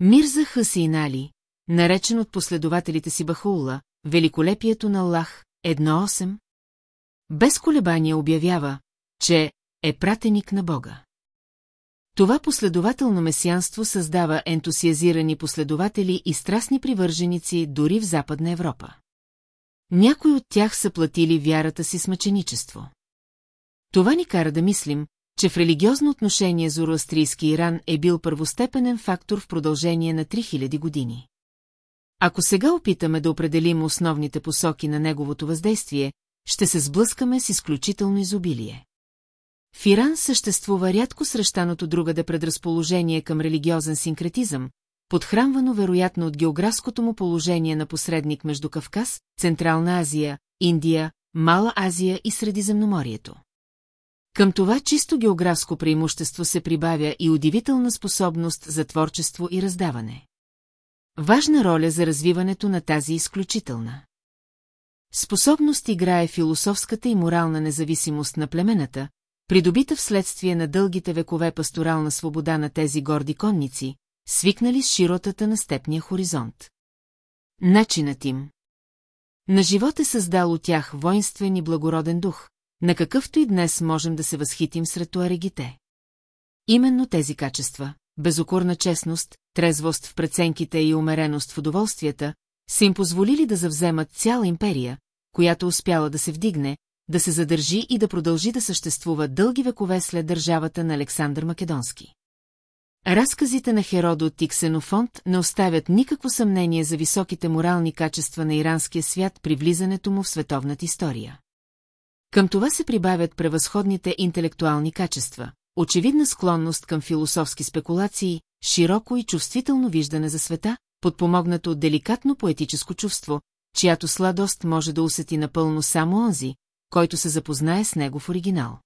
Мирза Хасин Али, наречен от последователите си Бахаула, Великолепието на Аллах, 1.8, без колебания обявява, че е пратеник на Бога. Това последователно месианство създава ентусиазирани последователи и страстни привърженици дори в Западна Европа. Някои от тях са платили вярата си с мъченичество. Това ни кара да мислим, че в религиозно отношение зороастрийски Иран е бил първостепенен фактор в продължение на 3000 години. Ако сега опитаме да определим основните посоки на неговото въздействие, ще се сблъскаме с изключително изобилие. В Иран съществува рядко срещаното другаде предразположение към религиозен синкретизъм, подхранвано вероятно от географското му положение на посредник между Кавказ, Централна Азия, Индия, Мала Азия и Средиземноморието. Към това чисто географско преимущество се прибавя и удивителна способност за творчество и раздаване. Важна роля за развиването на тази изключителна. Способност играе философската и морална независимост на племената, придобита вследствие на дългите векове пасторална свобода на тези горди конници, свикнали с широтата на степния хоризонт. Начинът им. На живот е създал от тях воинствен и благороден дух, на какъвто и днес можем да се възхитим сред туарегите. Именно тези качества, безокорна честност, трезвост в преценките и умереност в удоволствията, са им позволили да завземат цяла империя, която успяла да се вдигне, да се задържи и да продължи да съществува дълги векове след държавата на Александър Македонски. Разказите на Херодот и Ксенофонт не оставят никакво съмнение за високите морални качества на иранския свят при влизането му в световната история. Към това се прибавят превъзходните интелектуални качества, очевидна склонност към философски спекулации, широко и чувствително виждане за света, подпомогнато от деликатно поетическо чувство, чиято сладост може да усети напълно само онзи, който се запознае с него в оригинал.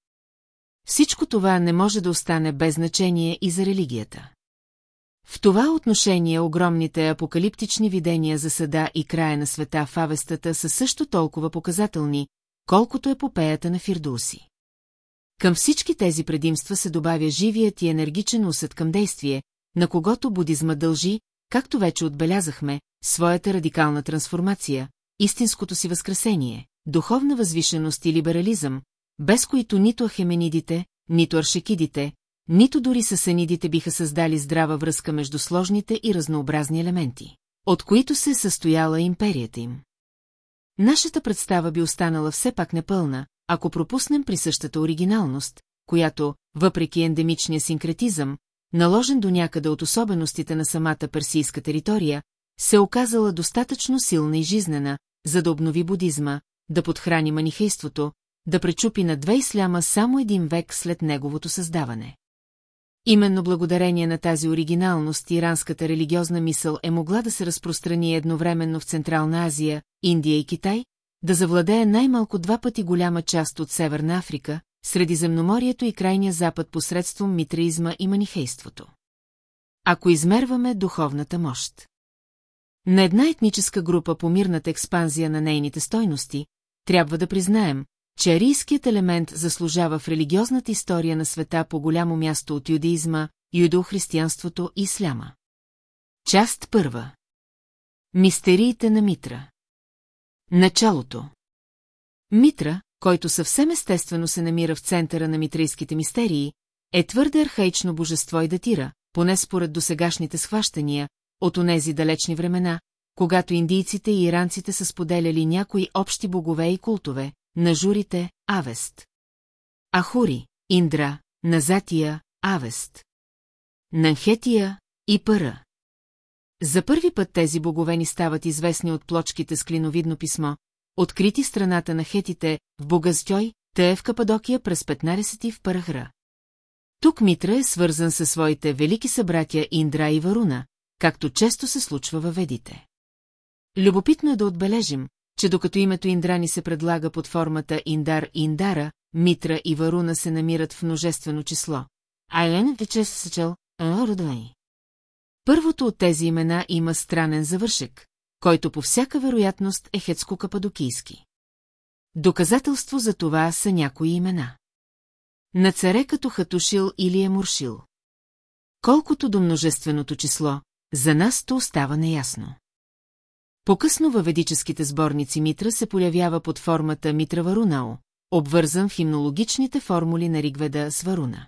Всичко това не може да остане без значение и за религията. В това отношение огромните апокалиптични видения за съда и края на света в авестата са също толкова показателни, колкото епопеята на Фирдуси. Към всички тези предимства се добавя живият и енергичен усет към действие, на когото будизма дължи, както вече отбелязахме, своята радикална трансформация, истинското си възкресение, духовна възвишеност и либерализъм, без които нито ахеменидите, нито аршекидите, нито дори сасанидите биха създали здрава връзка между сложните и разнообразни елементи, от които се е състояла империята им. Нашата представа би останала все пак непълна, ако пропуснем присъщата оригиналност, която, въпреки ендемичния синкретизъм, наложен до някъде от особеностите на самата персийска територия, се оказала достатъчно силна и жизнена, за да обнови будизма, да подхрани манихейството, да пречупи на две исляма само един век след неговото създаване. Именно благодарение на тази оригиналност иранската религиозна мисъл е могла да се разпространи едновременно в Централна Азия, Индия и Китай, да завладее най-малко два пъти голяма част от Северна Африка, Средиземноморието и крайния запад посредством митраизма и манихейството. Ако измерваме духовната мощ. На една етническа група по мирната експанзия на нейните стойности, трябва да признаем, че арийският елемент заслужава в религиозната история на света по голямо място от юдеизма, юдохристиянството и исляма. Част първа. Мистериите на Митра. Началото. Митра, който съвсем естествено се намира в центъра на митрийските мистерии, е твърде архаично божество и датира, поне според досегашните схващания, от онези далечни времена, когато индийците и иранците са споделяли някои общи богове и култове, на журите – Авест. Ахури, Индра, Назатия, Авест. Нанхетия и Пъра. За първи път тези богове ни стават известни от плочките с клиновидно писмо, открити страната на хетите в Богазтьой, те в Кападокия през 15 в Парахра. Тук Митра е свързан със своите велики събратя Индра и Варуна, както често се случва във ведите. Любопитно е да отбележим, че докато името Индрани се предлага под формата Индар и Индара, Митра и Варуна се намират в множествено число. Айлен е чест съчел Първото от тези имена има странен завършек, който по всяка вероятност е хецко-кападокийски. Доказателство за това са някои имена. На царе като Хатушил или Емуршил. Колкото до множественото число, за нас то остава неясно. По-късно във ведическите сборници Митра се появява под формата Митра Варунао, обвързан в химнологичните формули на Ригведа с Варуна.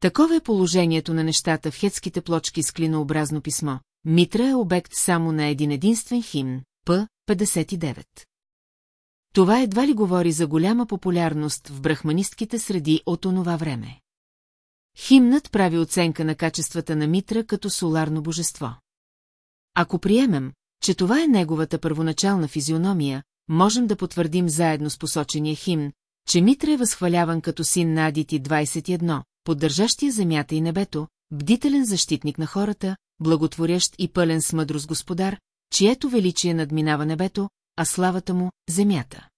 Такова е положението на нещата в хетските плочки с клинообразно писмо. Митра е обект само на един единствен химн, П-59. Това едва ли говори за голяма популярност в брахманистките среди от онова време. Химнът прави оценка на качествата на Митра като соларно божество. Ако приемем, че това е неговата първоначална физиономия, можем да потвърдим заедно с посочения химн, че Митра е възхваляван като син на Адити 21, поддържащия земята и небето, бдителен защитник на хората, благотворящ и пълен с мъдрост господар, чието величие надминава небето, а славата му – земята.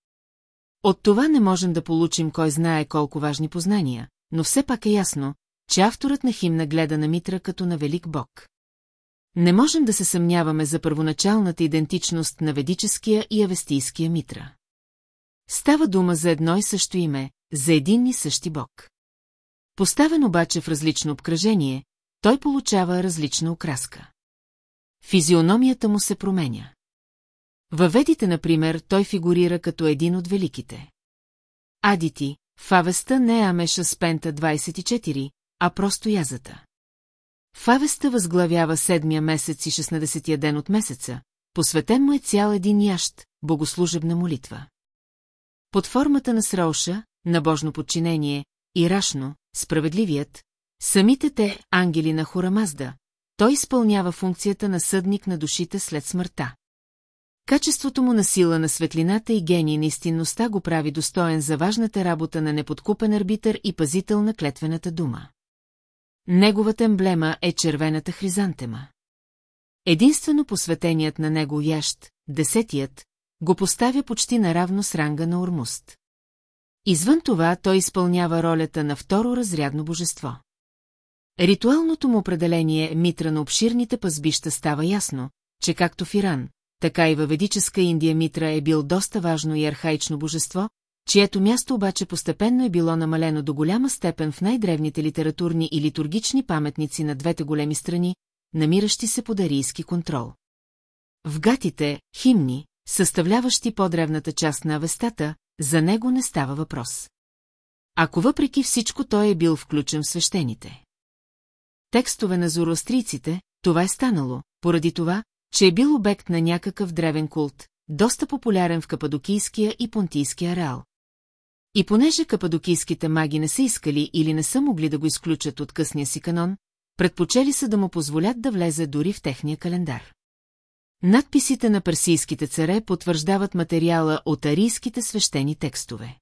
От това не можем да получим кой знае колко важни познания, но все пак е ясно, че авторът на химна гледа на Митра като на велик бог. Не можем да се съмняваме за първоначалната идентичност на ведическия и авестийския Митра. Става дума за едно и също име, за един и същи бог. Поставен обаче в различно обкръжение, той получава различна окраска. Физиономията му се променя. Във ведите, например, той фигурира като един от великите. Адити, в авеста не е Амеша с Пента 24, а просто язата. В авеста възглавява седмия месец и 16-я ден от месеца, посветен му е цял един ящ, богослужебна молитва. Под формата на сроуша, на божно подчинение, и рашно, справедливият, самите те, ангели на Хорамазда, той изпълнява функцията на съдник на душите след смъртта. Качеството му на сила на светлината и гений на истинността го прави достоен за важната работа на неподкупен арбитър и пазител на клетвената дума. Неговата емблема е червената хризантема. Единствено посветеният на него ящ, десетият, го поставя почти наравно с ранга на Ормуст. Извън това той изпълнява ролята на второ разрядно божество. Ритуалното му определение Митра на обширните пазбища става ясно, че както в Иран, така и във ведическа Индия Митра е бил доста важно и архаично божество, чието място обаче постепенно е било намалено до голяма степен в най-древните литературни и литургични паметници на двете големи страни, намиращи се под арийски контрол. В гатите, химни, съставляващи по-древната част на авестата, за него не става въпрос. ако въпреки всичко той е бил включен в свещените. Текстове на зороастрийците, това е станало, поради това, че е бил обект на някакъв древен култ, доста популярен в Кападокийския и Понтийския ареал. И понеже кападокийските маги не са искали или не са могли да го изключат от късния си канон, предпочели са да му позволят да влезе дори в техния календар. Надписите на персийските царе потвърждават материала от арийските свещени текстове.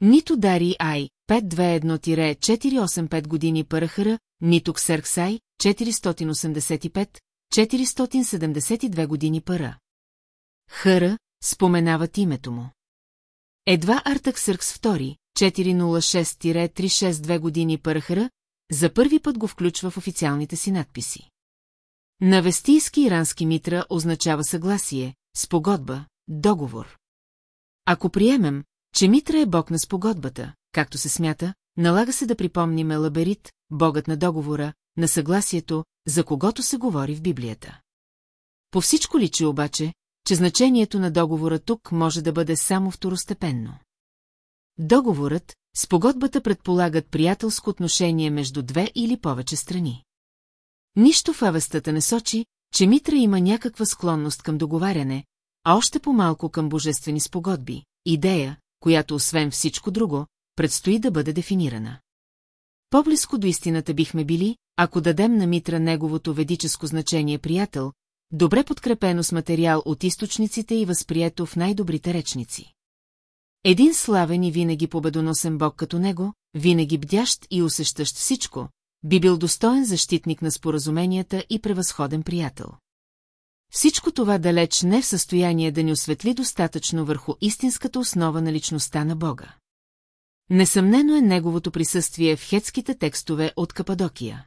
Нито Дари Ай, 521-485 години Парахара, нито Ксерксай, 485-472 години Пара. Хъра, споменават името му. Едва Артаксъркс II, 406-362 години Парахара, за първи път го включва в официалните си надписи. На вестийски ирански митра означава съгласие, спогодба, договор. Ако приемем, че Митра е бог на спогодбата, както се смята, налага се да припомним Елаберит, богът на договора, на съгласието, за когото се говори в Библията. По всичко личи обаче, че значението на договора тук може да бъде само второстепенно. Договорът, спогодбата предполагат приятелско отношение между две или повече страни. Нищо в авестата не сочи, че Митра има някаква склонност към договаряне, а още по-малко към божествени спогодби, идея, която освен всичко друго, предстои да бъде дефинирана. По-близко до истината бихме били, ако дадем на Митра неговото ведическо значение приятел, добре подкрепено с материал от източниците и възприето в най-добрите речници. Един славен и винаги победоносен бог като него, винаги бдящ и усещащ всичко, би бил достоен защитник на споразуменията и превъзходен приятел. Всичко това далеч не в състояние да ни осветли достатъчно върху истинската основа на личността на Бога. Несъмнено е неговото присъствие в хетските текстове от Кападокия.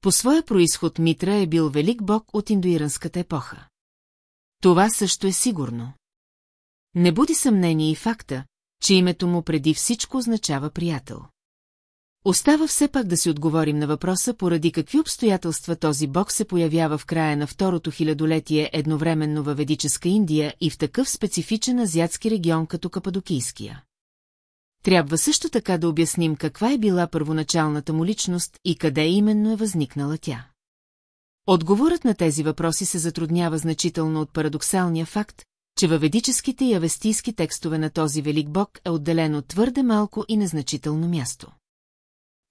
По своя происход Митра е бил велик бог от индуиранската епоха. Това също е сигурно. Не буди съмнение и факта, че името му преди всичко означава приятел. Остава все пак да си отговорим на въпроса, поради какви обстоятелства този бог се появява в края на второто хилядолетие едновременно във ведическа Индия и в такъв специфичен азиатски регион като Кападокийския. Трябва също така да обясним каква е била първоначалната му личност и къде именно е възникнала тя. Отговорът на тези въпроси се затруднява значително от парадоксалния факт, че във ведическите и авестийски текстове на този велик бог е отделено твърде малко и незначително място.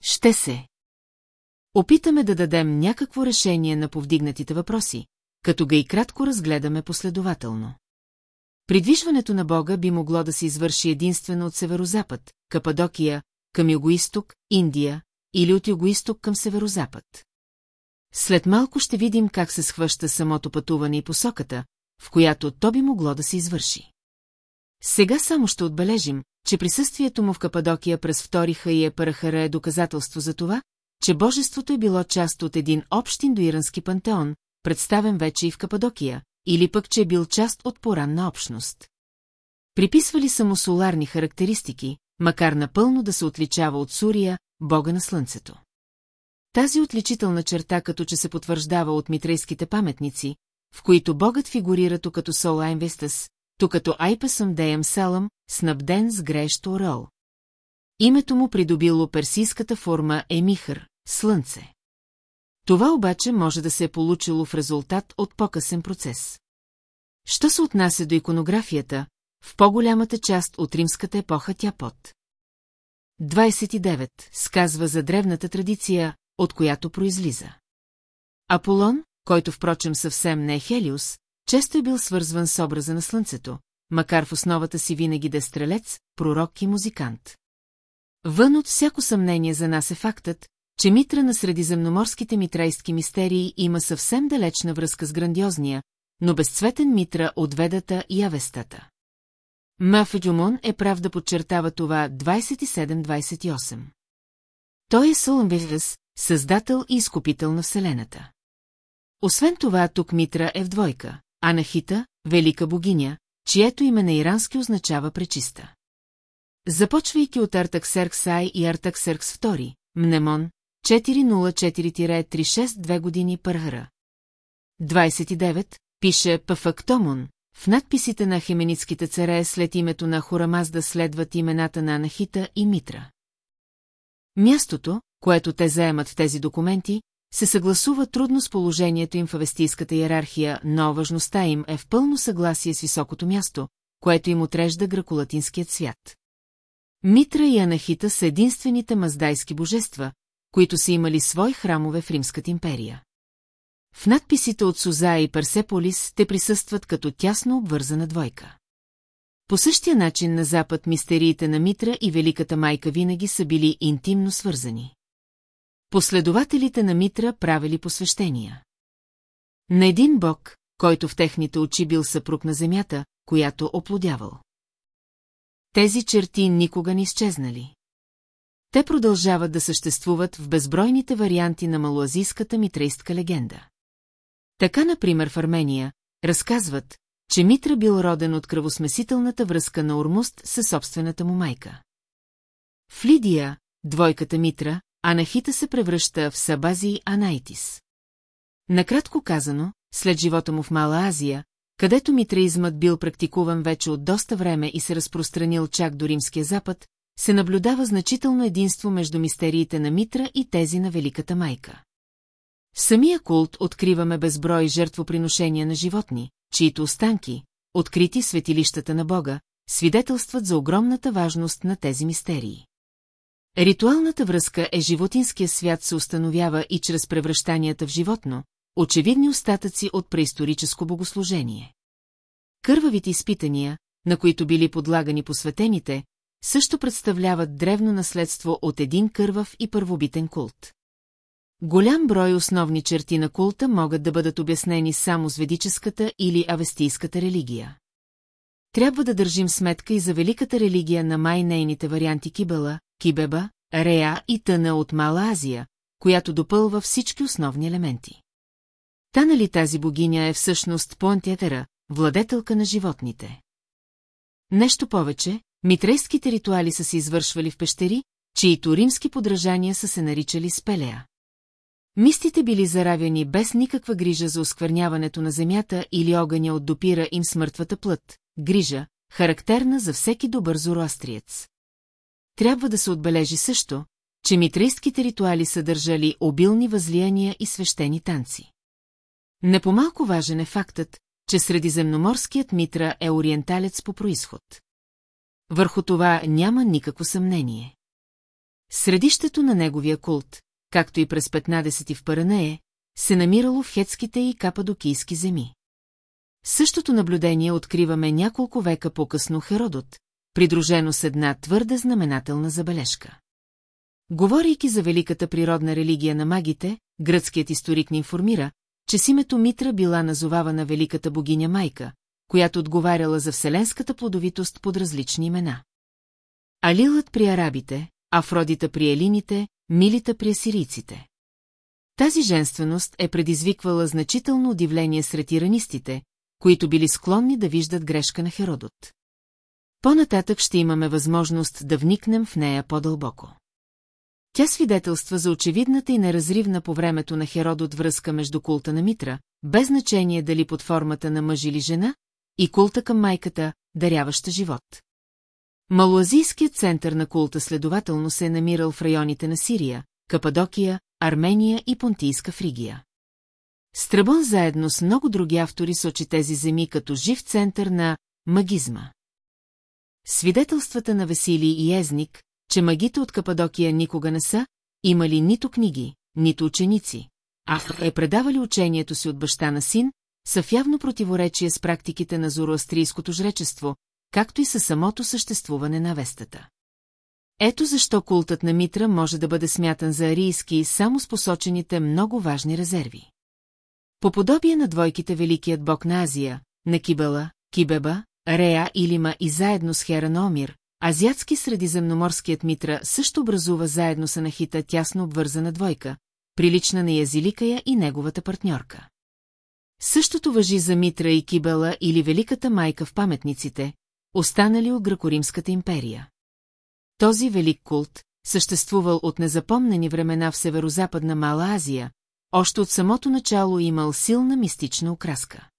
Ще се. Опитаме да дадем някакво решение на повдигнатите въпроси, като ga и кратко разгледаме последователно. Придвижването на Бога би могло да се извърши единствено от северозапад, Кападокия, към югоисток, Индия, или от югоисток към северозапад. След малко ще видим как се схваща самото пътуване и посоката, в която то би могло да се извърши. Сега само ще отбележим, че присъствието му в Кападокия през вториха и е Парахара е доказателство за това, че божеството е било част от един общ индуирански пантеон, представен вече и в Кападокия, или пък че е бил част от поранна общност. Приписвали са му соларни характеристики, макар напълно да се отличава от Сурия, бога на слънцето. Тази отличителна черта като че се потвърждава от митрейските паметници, в които богът фигурира то като Сол Айнвестас, то като Айпесъм Деям Салам, снабден с грещо орел. Името му придобило персийската форма Емихър, слънце. Това обаче може да се е получило в резултат от по-късен процес. Що се отнася до иконографията, в по-голямата част от римската епоха тя под. 29. Сказва за древната традиция, от която произлиза. Аполон, който впрочем съвсем не е Хелиус, често е бил свързван с образа на слънцето, макар в основата си винаги да е стрелец, пророк и музикант. Вън от всяко съмнение за нас е фактът, че Митра на средиземноморските митрайски мистерии има съвсем далечна връзка с грандиозния, но безцветен Митра от Ведата и Авестата. Мафеджумон е прав да подчертава това 27-28. Той е Соломбевес, създател и изкупител на Вселената. Освен това, тук Митра е в двойка, Анахита, велика богиня, чието име на ирански означава пречиста. Започвайки от Артаксеркс Ай и Артаксеркс II, Мнемон, 404-362 години Пърхара. 29, пише Пафактомон, В надписите на хеменитските царе след името на Хорамазда следват имената на Анахита и Митра. Мястото, което те заемат в тези документи, се съгласува трудно с положението им в авестийската иерархия, но важността им е в пълно съгласие с високото място, което им отрежда граколатинският свят. Митра и Анахита са единствените маздайски божества, които са имали свои храмове в Римската империя. В надписите от Суза и Персеполис те присъстват като тясно обвързана двойка. По същия начин на Запад мистериите на Митра и Великата майка винаги са били интимно свързани. Последователите на Митра правили посвещения. На един бог, който в техните очи бил съпруг на земята, която оплодявал. Тези черти никога не изчезнали. Те продължават да съществуват в безбройните варианти на малоазийската митрейстка легенда. Така, например, в Армения разказват, че Митра бил роден от кръвосмесителната връзка на Ормуст със собствената му майка. В Лидия, двойката Митра, Анахита се превръща в Сабази Анайтис. Накратко казано, след живота му в Мала Азия, където митраизмът бил практикуван вече от доста време и се разпространил чак до Римския запад, се наблюдава значително единство между мистериите на Митра и тези на Великата майка. В самия култ откриваме безброй жертвоприношения на животни, чието останки, открити светилищата на Бога, свидетелстват за огромната важност на тези мистерии. Ритуалната връзка е животинския свят се установява и чрез превръщанията в животно, очевидни остатъци от преисторическо богослужение. Кървавите изпитания, на които били подлагани посветените, също представляват древно наследство от един кървав и първобитен култ. Голям брой основни черти на култа могат да бъдат обяснени само с ведическата или авестийската религия. Трябва да държим сметка и за великата религия на май-нейните варианти Кибела, Кибеба, Рея и Тъна от Мала Азия, която допълва всички основни елементи. Та нали тази богиня е всъщност Понтиетера, владетелка на животните. Нещо повече, митрейските ритуали са се извършвали в пещери, чието римски подражания са се наричали спелея. Мистите били заравяни без никаква грижа за оскверняването на земята или огъня от допира им смъртвата плът, грижа, характерна за всеки добър зороастриец. Трябва да се отбележи също, че митрейските ритуали съдържали обилни възлияния и свещени танци. Непомалко важен е фактът, че средиземноморският Митра е ориенталец по происход. Върху това няма никакво съмнение. Средището на неговия култ, както и през 15 в Паранее, се намирало в хетските и кападокийски земи. Същото наблюдение откриваме няколко века по-късно Херодот, придружено с една твърде знаменателна забележка. Говорейки за великата природна религия на магите, гръцкият историк ни информира, че с името Митра била назовавана великата богиня майка, която отговаряла за вселенската плодовитост под различни имена. Алилът при арабите, Афродита при елините, Милита при асирийците. Тази женственост е предизвиквала значително удивление сред иранистите, които били склонни да виждат грешка на Херодот. По-нататък ще имаме възможност да вникнем в нея по-дълбоко. Тя свидетелства за очевидната и неразривна по времето на Херодот връзка между култа на Митра, без значение дали под формата на мъж или жена, и култа към майката, даряваща живот. Малоазийският център на култа следователно се е намирал в районите на Сирия, Кападокия, Армения и Понтийска Фригия. Страбон заедно с много други автори сочи тези земи като жив център на магизма. Свидетелствата на Василий и Езник, че магите от Кападокия никога не са, имали нито книги, нито ученици, а е предавали учението си от баща на син, са в явно противоречие с практиките на зороастрийското жречество, както и със самото съществуване на вестата. Ето защо култът на Митра може да бъде смятан за арийски само с посочените много важни резерви. По подобие на двойките Великият бог на Азия, на Кибела, Кибеба, Рея Илима и заедно с Хера на Омир, азиатски средиземноморският Митра също образува заедно с Анахита тясно обвързана двойка, прилична на Язиликая и неговата партньорка. Същото въжи за Митра и Кибела или Великата майка в паметниците, останали от Гракоримската империя. Този велик култ, съществувал от незапомнени времена в северо-западна Мала Азия, още от самото начало имал силна мистична окраска.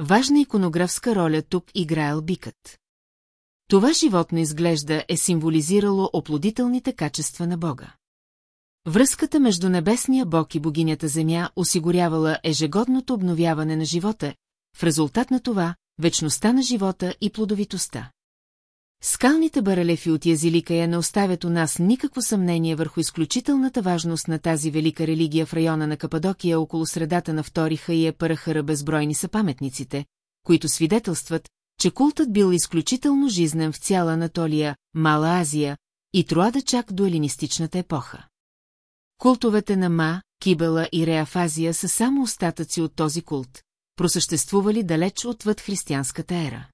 важна иконографска роля тук играел бикът. Това животно изглежда е символизирало оплодителните качества на Бога. Връзката между небесния бог и богинята Земя осигурявала ежегодното обновяване на живота, в резултат на това – вечността на живота и плодовитостта. Скалните барелефи от Язиликая не оставят у нас никакво съмнение върху изключителната важност на тази велика религия в района на Кападокия около средата на втори Хаия Парахара безбройни са паметниците, които свидетелстват, че култът бил изключително жизнен в цяла Анатолия, Мала Азия и Троада чак до елинистичната епоха. Култовете на Ма, Кибела и Реафазия са само остатъци от този култ, просъществували далеч отвъд християнската ера.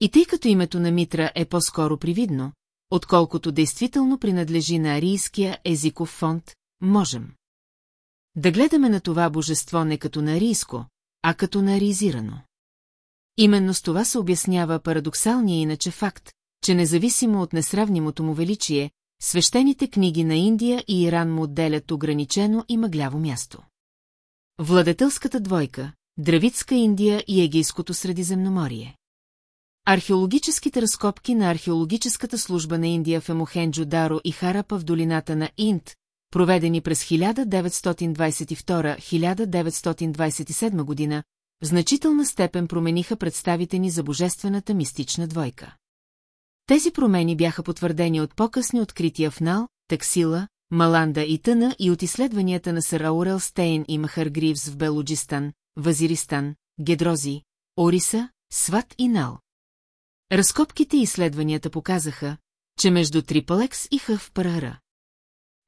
И тъй като името на Митра е по-скоро привидно, отколкото действително принадлежи на арийския езиков фонд, можем да гледаме на това божество не като на арийско, а като на аризирано. Именно с това се обяснява парадоксалния иначе факт, че независимо от несравнимото му величие, свещените книги на Индия и Иран му отделят ограничено и мъгляво място. Владетелската двойка, Дравитска Индия и Егейското Средиземноморие. Археологическите разкопки на археологическата служба на Индия в Емохенджо Даро и Харапа в долината на Инд, проведени през 1922-1927 година, в значителна степен промениха представите ни за божествената мистична двойка. Тези промени бяха потвърдени от по-късни открития в Нал, Таксила, Маланда и Тъна и от изследванията на Сър Аурел Стейн и Махар Гривс в Белуджистан, Вазиристан, Гедрози, Ориса, Сват и Нал. Разкопките и изследванията показаха, че между Трипалекс и Хъв Парара.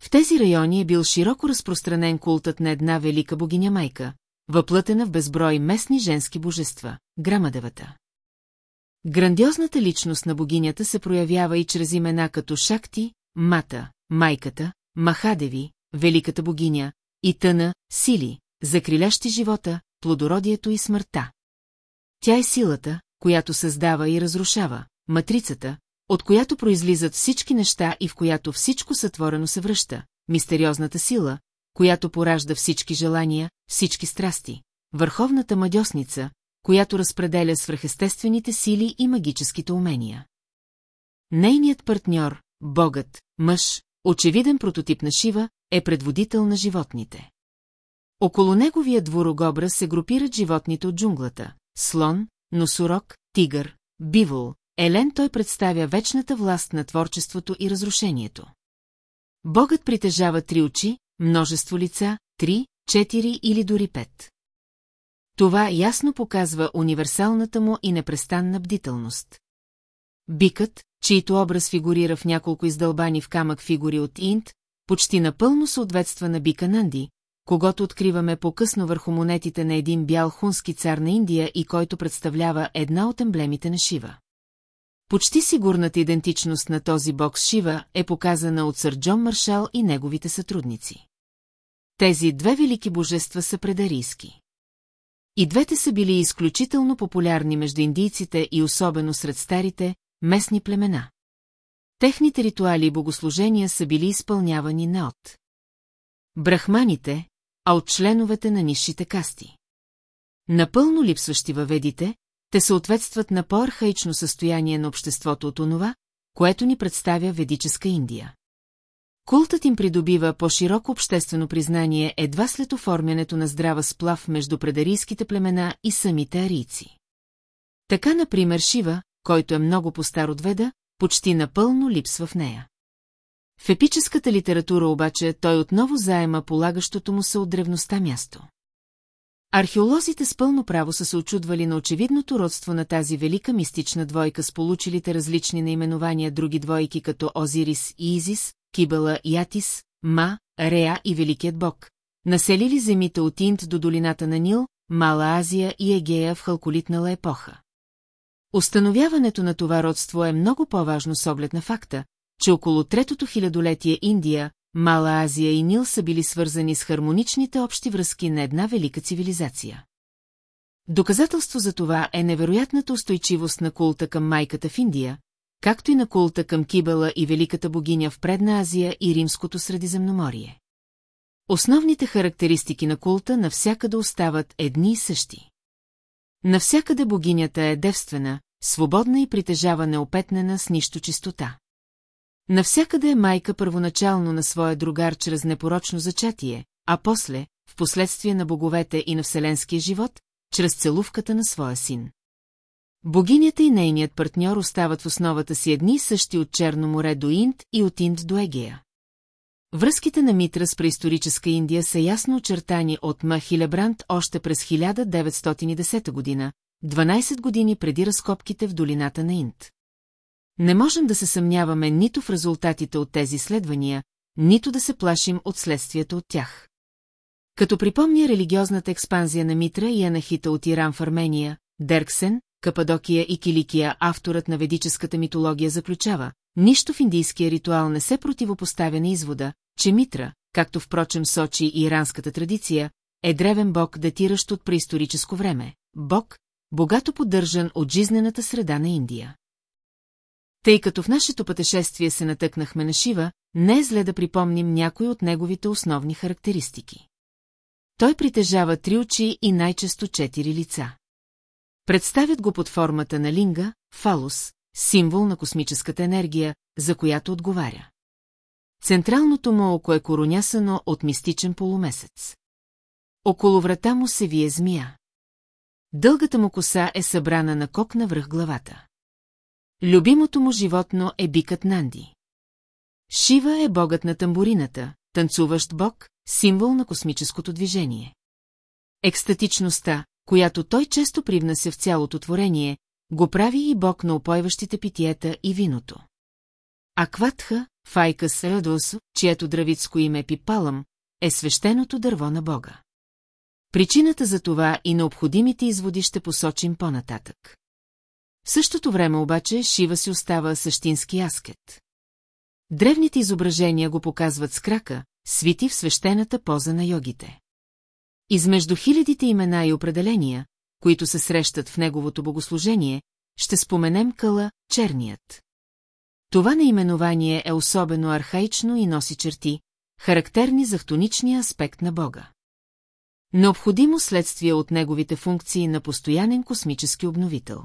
В тези райони е бил широко разпространен култът на една велика богиня майка, въплътена в безброй местни женски божества – Грамадевата. Грандиозната личност на богинята се проявява и чрез имена като Шакти, Мата, Майката, Махадеви, Великата богиня, и тъна, сили, закрилящи живота, плодородието и смъртта. Тя е силата, която създава и разрушава, матрицата, от която произлизат всички неща и в която всичко сътворено се връща, мистериозната сила, която поражда всички желания, всички страсти, върховната мадьосница, която разпределя свръхестествените сили и магическите умения. Нейният партньор, богът, мъж, очевиден прототип на Шива, е предводител на животните. Около неговия дворогобра се групират животните от джунглата – слон, носорог, тигър, бивол, елен той представя вечната власт на творчеството и разрушението. Богът притежава три очи, множество лица, три, четири или дори пет. Това ясно показва универсалната му и непрестанна бдителност. Бикът, чийто образ фигурира в няколко издълбани в камък фигури от Инт, почти напълно съответства на Бика Нанди, когато откриваме по-късно върху монетите на един бял хунски цар на Индия и който представлява една от емблемите на Шива. Почти сигурната идентичност на този бог Шива е показана от сър Джон Маршал и неговите сътрудници. Тези две велики божества са предарийски. И двете са били изключително популярни между индийците и особено сред старите, местни племена. Техните ритуали и богослужения са били изпълнявани не от брахманите, а от членовете на низшите касти. Напълно липсващи във ведите, те съответстват на по-архаично състояние на обществото от онова, което ни представя ведическа Индия. Култът им придобива по-широко обществено признание едва след оформянето на здрава сплав между предарийските племена и самите арийци. Така, например, Шива, който е много по-стар от Веда, почти напълно липсва в нея. В епическата литература обаче той отново заема полагащото му се от древността място. Археолозите с пълно право са се очудвали на очевидното родство на тази велика мистична двойка с получилите различни наименования други двойки като Озирис и Изис, Кибела и Атис, Ма, Реа и Великият бог, населили земите от Инд до долината на Нил, Мала Азия и Егея в халколитнала епоха. Установяването на това родство е много по-важно с оглед на факта, че около третото хилядолетие Индия, Мала Азия и Нил са били свързани с хармоничните общи връзки на една велика цивилизация. Доказателство за това е невероятната устойчивост на култа към майката в Индия, както и на култа към Кибела и Великата богиня в Предна Азия и Римското Средиземноморие. Основните характеристики на култа навсякъде остават едни и същи. Навсякъде богинята е девствена, свободна и притежава неопетнена с нищо чистота. Навсякъде е майка първоначално на своя другар чрез непорочно зачатие, а после, в последствие на боговете и на вселенския живот, чрез целувката на своя син. Богинята и нейният партньор остават в основата си едни същи от Черно море до Инд и от Инд до Егея. Връзките на Митра с преисторическа Индия са ясно очертани от Ма Хилебранд още през 1910 година, 12 години преди разкопките в долината на Инд. Не можем да се съмняваме нито в резултатите от тези изследвания, нито да се плашим от следствието от тях. Като припомня религиозната експанзия на Митра и Анахита от Иран в Армения, Дерксен, Кападокия и Киликия, авторът на ведическата митология заключава, нищо в индийския ритуал не се противопоставя на извода, че Митра, както впрочем сочи и иранската традиция, е древен бог, датиращ от преисторическо време. Бог, богато поддържан от жизнената среда на Индия. Тъй като в нашето пътешествие се натъкнахме на Шива, не е зле да припомним някои от неговите основни характеристики. Той притежава три очи и най-често четири лица. Представят го под формата на линга, фалус, символ на космическата енергия, за която отговаря. Централното му око е коронясано от мистичен полумесец. Около врата му се вие змия. Дългата му коса е събрана на кок навръх главата. Любимото му животно е бикът Нанди. Шива е богът на тамбурината, танцуващ бог, символ на космическото движение. Екстатичността, която той често привнася в цялото творение, го прави и бог на опойващите питиета и виното. Акватха, Файкас Радос, чието дравицко име е Пипалам, е свещеното дърво на бога. Причината за това и необходимите изводи ще посочим по-нататък. В същото време обаче Шива си остава същински аскет. Древните изображения го показват с крака, свити в свещената поза на йогите. Измежду хилядите имена и определения, които се срещат в неговото богослужение, ще споменем къла черният. Това наименование е особено архаично и носи черти, характерни за хтоничния аспект на Бога. Необходимо следствие от неговите функции на постоянен космически обновител.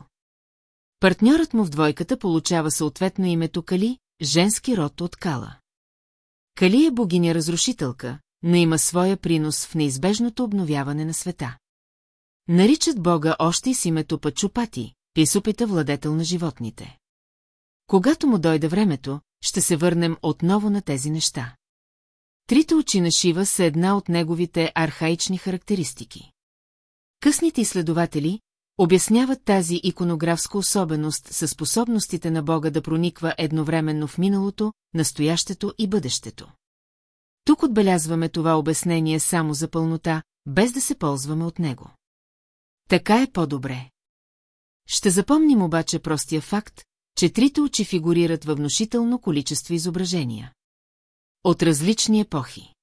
Партньорът му в двойката получава съответно името Кали, женски род от Кала. Кали е богиня-разрушителка, но има своя принос в неизбежното обновяване на света. Наричат Бога още и с името Пачупати, писопита владетел на животните. Когато му дойде времето, ще се върнем отново на тези неща. Трите очи на Шива са една от неговите архаични характеристики. Късните изследователи обясняват тази иконографска особеност със способностите на Бога да прониква едновременно в миналото, настоящето и бъдещето. Тук отбелязваме това обяснение само за пълнота, без да се ползваме от него. Така е по-добре. Ще запомним обаче простия факт, че трите очи фигурират във внушително количество изображения. От различни епохи.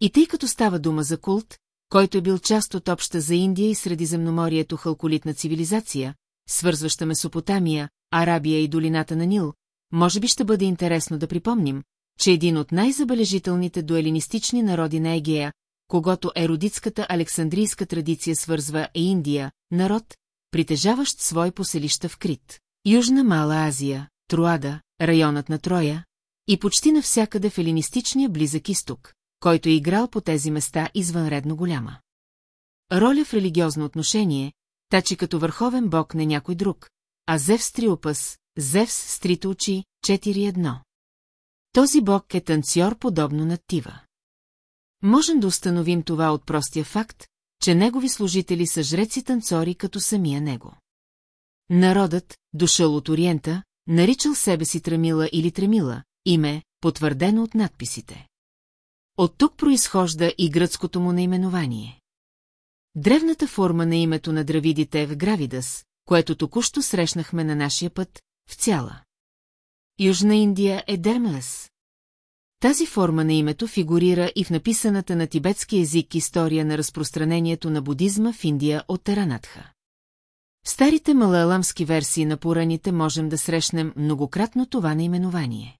И тъй като става дума за култ, който е бил част от обща за Индия и Средиземноморието халколитна цивилизация, свързваща Месопотамия, Арабия и долината на Нил, може би ще бъде интересно да припомним, че един от най-забележителните дуелинистични народи на Егея, когато еродитската александрийска традиция свързва е Индия, народ, притежаващ свой поселища в Крит, Южна Мала Азия, Труада, районът на Троя и почти навсякъде в елинистичния близък изток, който е играл по тези места извънредно голяма. Роля в религиозно отношение, тачи като върховен бог на някой друг, а Зевс Триопас, Зевс с трите очи, 4-1. Този бог е танцор подобно на Тива. Можем да установим това от простия факт, че негови служители са жреци-танцори като самия него. Народът, дошъл от Ориента, наричал себе си Трамила или Тремила, име, потвърдено от надписите. От тук произхожда и гръцкото му наименование. Древната форма на името на дравидите е в Гравидас, което току-що срещнахме на нашия път, в цяла. Южна Индия е Дермлес. Тази форма на името фигурира и в написаната на тибетски език история на разпространението на будизма в Индия от Таранатха. В старите малаламски версии на Пураните можем да срещнем многократно това наименование.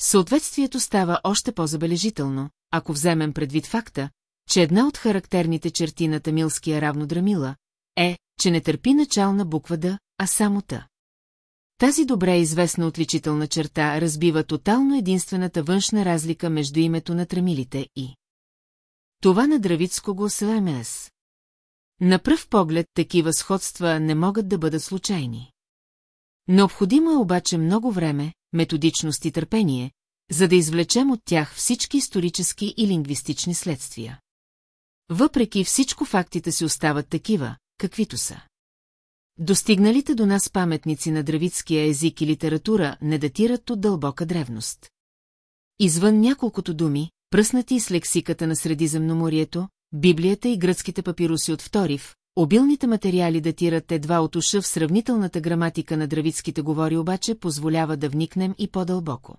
Съответствието става още по-забележително, ако вземем предвид факта, че една от характерните черти на тамилския равнодрамила, е, че не търпи начална буква Д, а само Т. Тази добре известна отличителна черта разбива тотално единствената външна разлика между името на трамилите и това на Дравицко го СМС. На пръв поглед такива сходства не могат да бъдат случайни. Необходимо е обаче много време, методичност и търпение, за да извлечем от тях всички исторически и лингвистични следствия. Въпреки всичко фактите си остават такива, каквито са. Достигналите до нас паметници на дравитския език и литература не датират от дълбока древност. Извън няколкото думи, пръснати с лексиката на Средиземноморието, Библията и гръцките папируси от Вторив, обилните материали датират едва от уша в сравнителната граматика на дравитските говори обаче позволява да вникнем и по-дълбоко.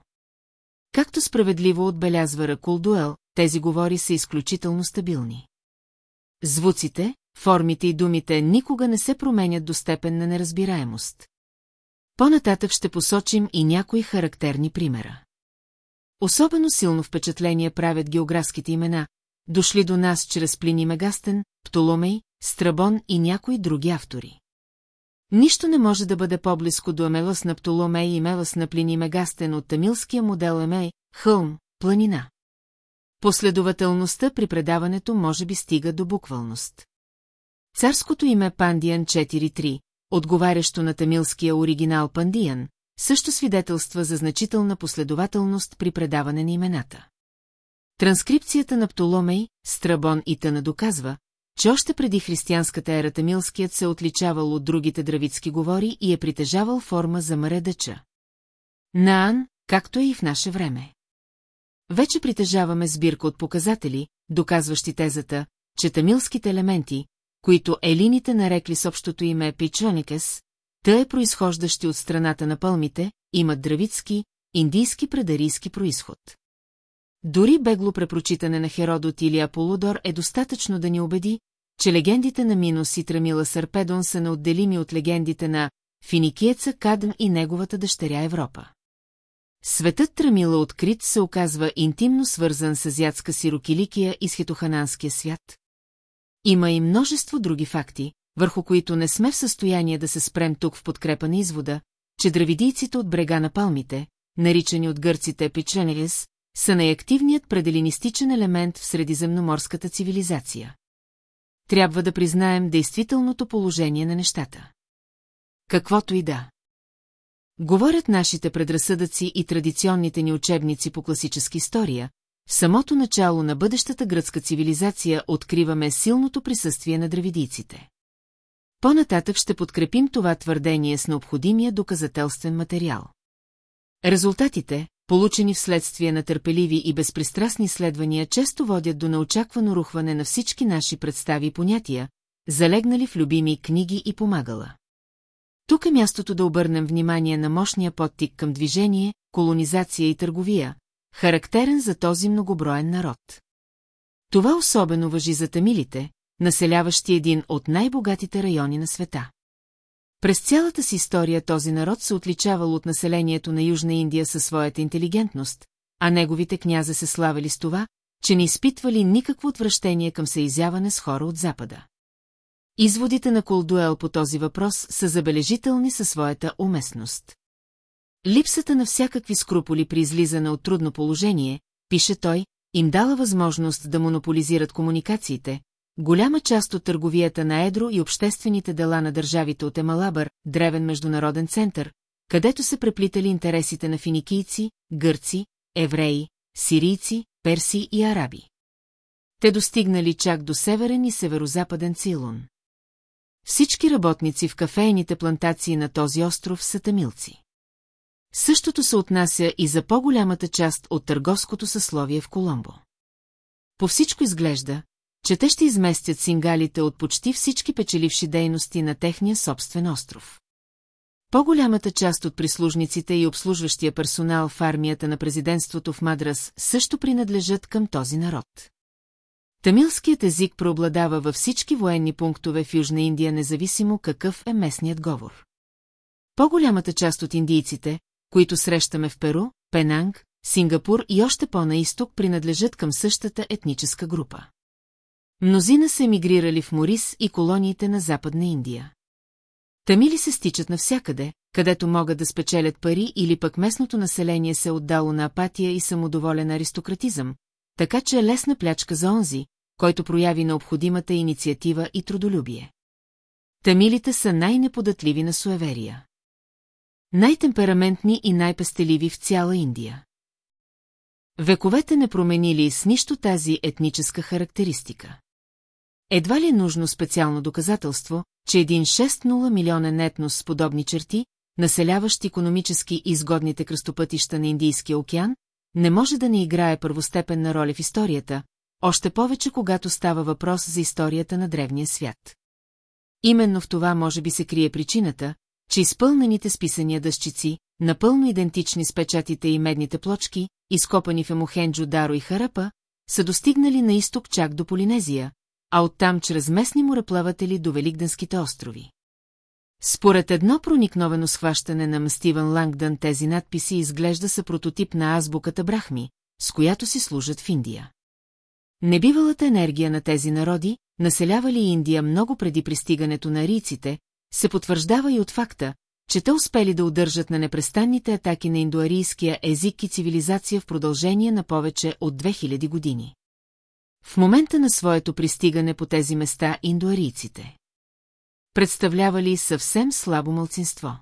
Както справедливо отбелязва Ракул Дуел, тези говори са изключително стабилни. Звуците, формите и думите никога не се променят до степен на неразбираемост. По-нататък ще посочим и някои характерни примера. Особено силно впечатление правят географските имена, дошли до нас чрез Плини Мегастен, Птоломей, Страбон и някои други автори. Нищо не може да бъде по-близко до Емелъс на Птоломей и Мелъс на Плини Мегастен от тамилския модел Емей, хълм, планина. Последователността при предаването може би стига до буквалност. Царското име Пандиан 4.3, отговарящо на тамилския оригинал Пандиан, също свидетелства за значителна последователност при предаване на имената. Транскрипцията на Птоломей, Страбон и Тъна доказва, че още преди християнската ера тамилският се отличавал от другите дравитски говори и е притежавал форма за маредъча. Наан, както е и в наше време. Вече притежаваме сбирка от показатели, доказващи тезата, че тамилските елементи, които елините нарекли с общото име Пичоникес, те е произхождащи от страната на пълмите, имат дравитски, индийски предарийски происход. Дори бегло препрочитане на Херодот или Аполодор е достатъчно да ни убеди, че легендите на Минос и Трамила Сарпедон са неотделими от легендите на Финикиеца Кадм и неговата дъщеря Европа. Светът Трамила открит се оказва интимно свързан с азиатска сирокиликия и с хитохананския свят. Има и множество други факти, върху които не сме в състояние да се спрем тук в подкрепа на извода, че дравидийците от брега на палмите, наричани от гърците епиченелис, са най-активният пределинистичен елемент в средиземноморската цивилизация. Трябва да признаем действителното положение на нещата. Каквото и да. Говорят нашите предразсъдъци и традиционните ни учебници по класическа история, в самото начало на бъдещата гръцка цивилизация откриваме силното присъствие на дравидийците. По-нататък ще подкрепим това твърдение с необходимия доказателствен материал. Резултатите, получени вследствие на търпеливи и безпристрастни следвания, често водят до неочаквано рухване на всички наши представи и понятия, залегнали в любими книги и помагала. Тук е мястото да обърнем внимание на мощния подтик към движение, колонизация и търговия, характерен за този многоброен народ. Това особено въжи за тамилите, населяващи един от най-богатите райони на света. През цялата си история този народ се отличавал от населението на Южна Индия със своята интелигентност, а неговите князе се славили с това, че не изпитвали никакво отвращение към съизяване с хора от Запада. Изводите на Колдуел по този въпрос са забележителни със своята уместност. Липсата на всякакви скруполи при излизане от трудно положение, пише той, им дала възможност да монополизират комуникациите, Голяма част от търговията на Едро и обществените дела на държавите от Емалабър, древен международен център, където се преплитали интересите на финикийци, гърци, евреи, сирийци, перси и араби. Те достигнали чак до северен и северозападен Цилун. Всички работници в кафейните плантации на този остров са тамилци. Същото се отнася и за по-голямата част от търговското съсловие в Коломбо. По всичко изглежда, че те ще изместят сингалите от почти всички печеливши дейности на техния собствен остров. По-голямата част от прислужниците и обслужващия персонал в армията на президентството в Мадрас също принадлежат към този народ. Тамилският език преобладава във всички военни пунктове в Южна Индия, независимо какъв е местният говор. По-голямата част от индийците, които срещаме в Перу, Пенанг, Сингапур и още по-на изток принадлежат към същата етническа група. Мнозина са емигрирали в Морис и колониите на Западна Индия. Тамили се стичат навсякъде, където могат да спечелят пари или пък местното население се е отдало на апатия и самодоволен аристократизъм, така че е лесна плячка за онзи, който прояви необходимата инициатива и трудолюбие. Тамилите са най-неподатливи на суеверия. Най-темпераментни и най-пестеливи в цяла Индия. Вековете не променили с нищо тази етническа характеристика. Едва ли е нужно специално доказателство, че един 6-0 милионен етнос с подобни черти, населяващ економически изгодните кръстопътища на Индийския океан, не може да не играе първостепенна роля в историята, още повече когато става въпрос за историята на древния свят. Именно в това може би се крие причината, че изпълнените списания дъщици, напълно идентични с печатите и медните плочки, изкопани в Емохенджо Даро и Харапа, са достигнали на изток чак до Полинезия, а оттам чрез местни мореплаватели до Великденските острови. Според едно проникновено схващане на Стивън Лангдън тези надписи изглежда са прототип на азбуката Брахми, с която си служат в Индия. Небивалата енергия на тези народи, населявали Индия много преди пристигането на арийците, се потвърждава и от факта, че те успели да удържат на непрестанните атаки на индоарийския език и цивилизация в продължение на повече от 2000 години. В момента на своето пристигане по тези места индоарийците представлявали съвсем слабо мълцинство.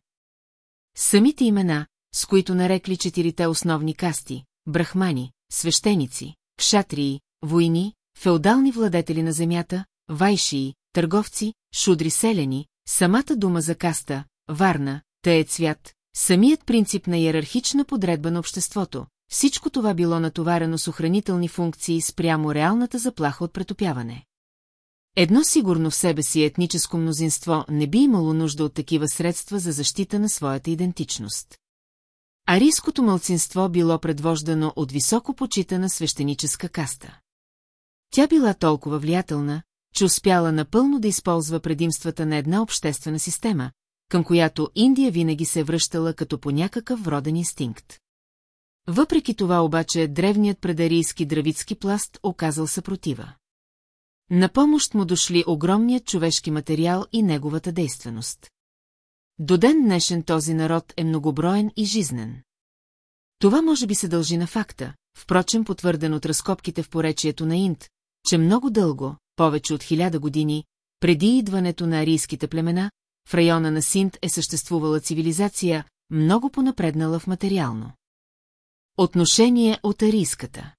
Самите имена, с които нарекли четирите основни касти – брахмани, свещеници, кшатрии, войни, феодални владетели на земята, вайшии, търговци, шудри селени, самата дума за каста, варна, тъе цвят, самият принцип на иерархична подредба на обществото, всичко това било натоварено с охранителни функции спрямо реалната заплаха от претопяване. Едно сигурно в себе си етническо мнозинство не би имало нужда от такива средства за защита на своята идентичност. Арийското мълцинство било предвождано от високо почитана свещеническа каста. Тя била толкова влиятелна, че успяла напълно да използва предимствата на една обществена система, към която Индия винаги се връщала като по някакъв вроден инстинкт. Въпреки това обаче древният предарийски дравицки пласт оказал съпротива. На помощ му дошли огромният човешки материал и неговата действеност. До ден днешен този народ е многоброен и жизнен. Това може би се дължи на факта, впрочем потвърден от разкопките в поречието на Инд, че много дълго, повече от хиляда години, преди идването на арийските племена, в района на Синт е съществувала цивилизация, много понапреднала в материално. Отношение от арийската.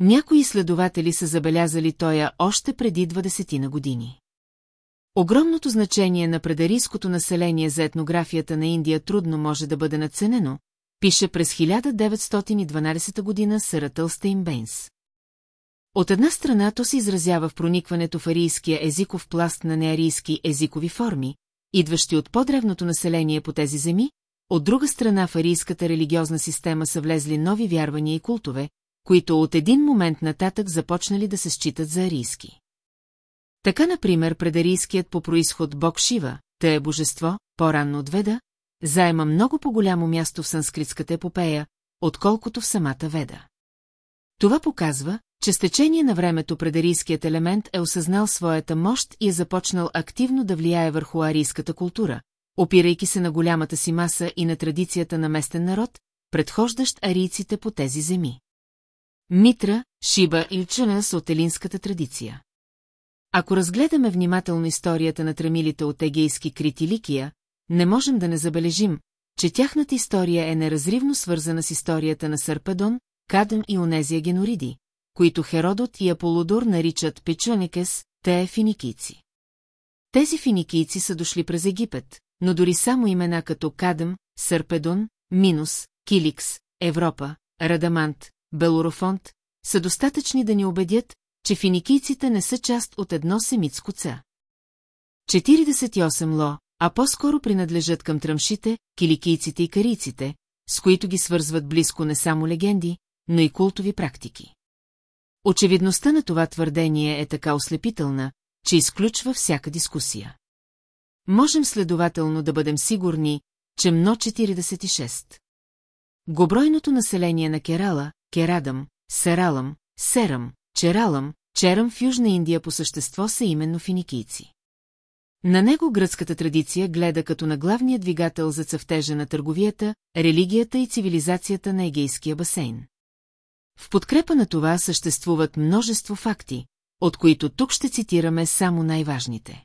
Някои изследователи са забелязали тоя още преди 20 на години. Огромното значение на предарийското население за етнографията на Индия трудно може да бъде наценено, пише през 1912 година Съратъл Стейнбейнс. От една страна то се изразява в проникването в арийския езиков пласт на неарийски езикови форми, идващи от по-древното население по тези земи, от друга страна в арийската религиозна система са влезли нови вярвания и култове, които от един момент нататък започнали да се считат за арийски. Така, например, предарийският по происход бог Шива, те е божество, по-ранно от Веда, заема много по-голямо място в санскритската епопея, отколкото в самата Веда. Това показва, че с течение на времето предарийският елемент е осъзнал своята мощ и е започнал активно да влияе върху арийската култура, опирайки се на голямата си маса и на традицията на местен народ, предхождащ арийците по тези земи. Митра, Шиба и Чунас от елинската традиция. Ако разгледаме внимателно историята на трамилите от егейски крити Ликия, не можем да не забележим, че тяхната история е неразривно свързана с историята на Сърпедон, Кадъм и Онезия Генориди, които Херодот и Аполодор наричат Печуникес, те е финикийци. Тези финикийци са дошли през Египет, но дори само имена като Кадъм, Сърпедон, Минус, Киликс, Европа, Радамант, Белорофонт са достатъчни да ни убедят, че финикийците не са част от едно семитско ца. 48 ло, а по-скоро принадлежат към тръмшите, киликийците и карийците, с които ги свързват близко не само легенди, но и култови практики. Очевидността на това твърдение е така ослепителна, че изключва всяка дискусия. Можем следователно да бъдем сигурни, че МНО 46. Гобройното население на Керала, Керадам, Сералам, Серам, Чералам, черъм в Южна Индия по същество са именно финикийци. На него гръцката традиция гледа като на главния двигател за цъфтежа на търговията, религията и цивилизацията на Егейския басейн. В подкрепа на това съществуват множество факти, от които тук ще цитираме само най-важните.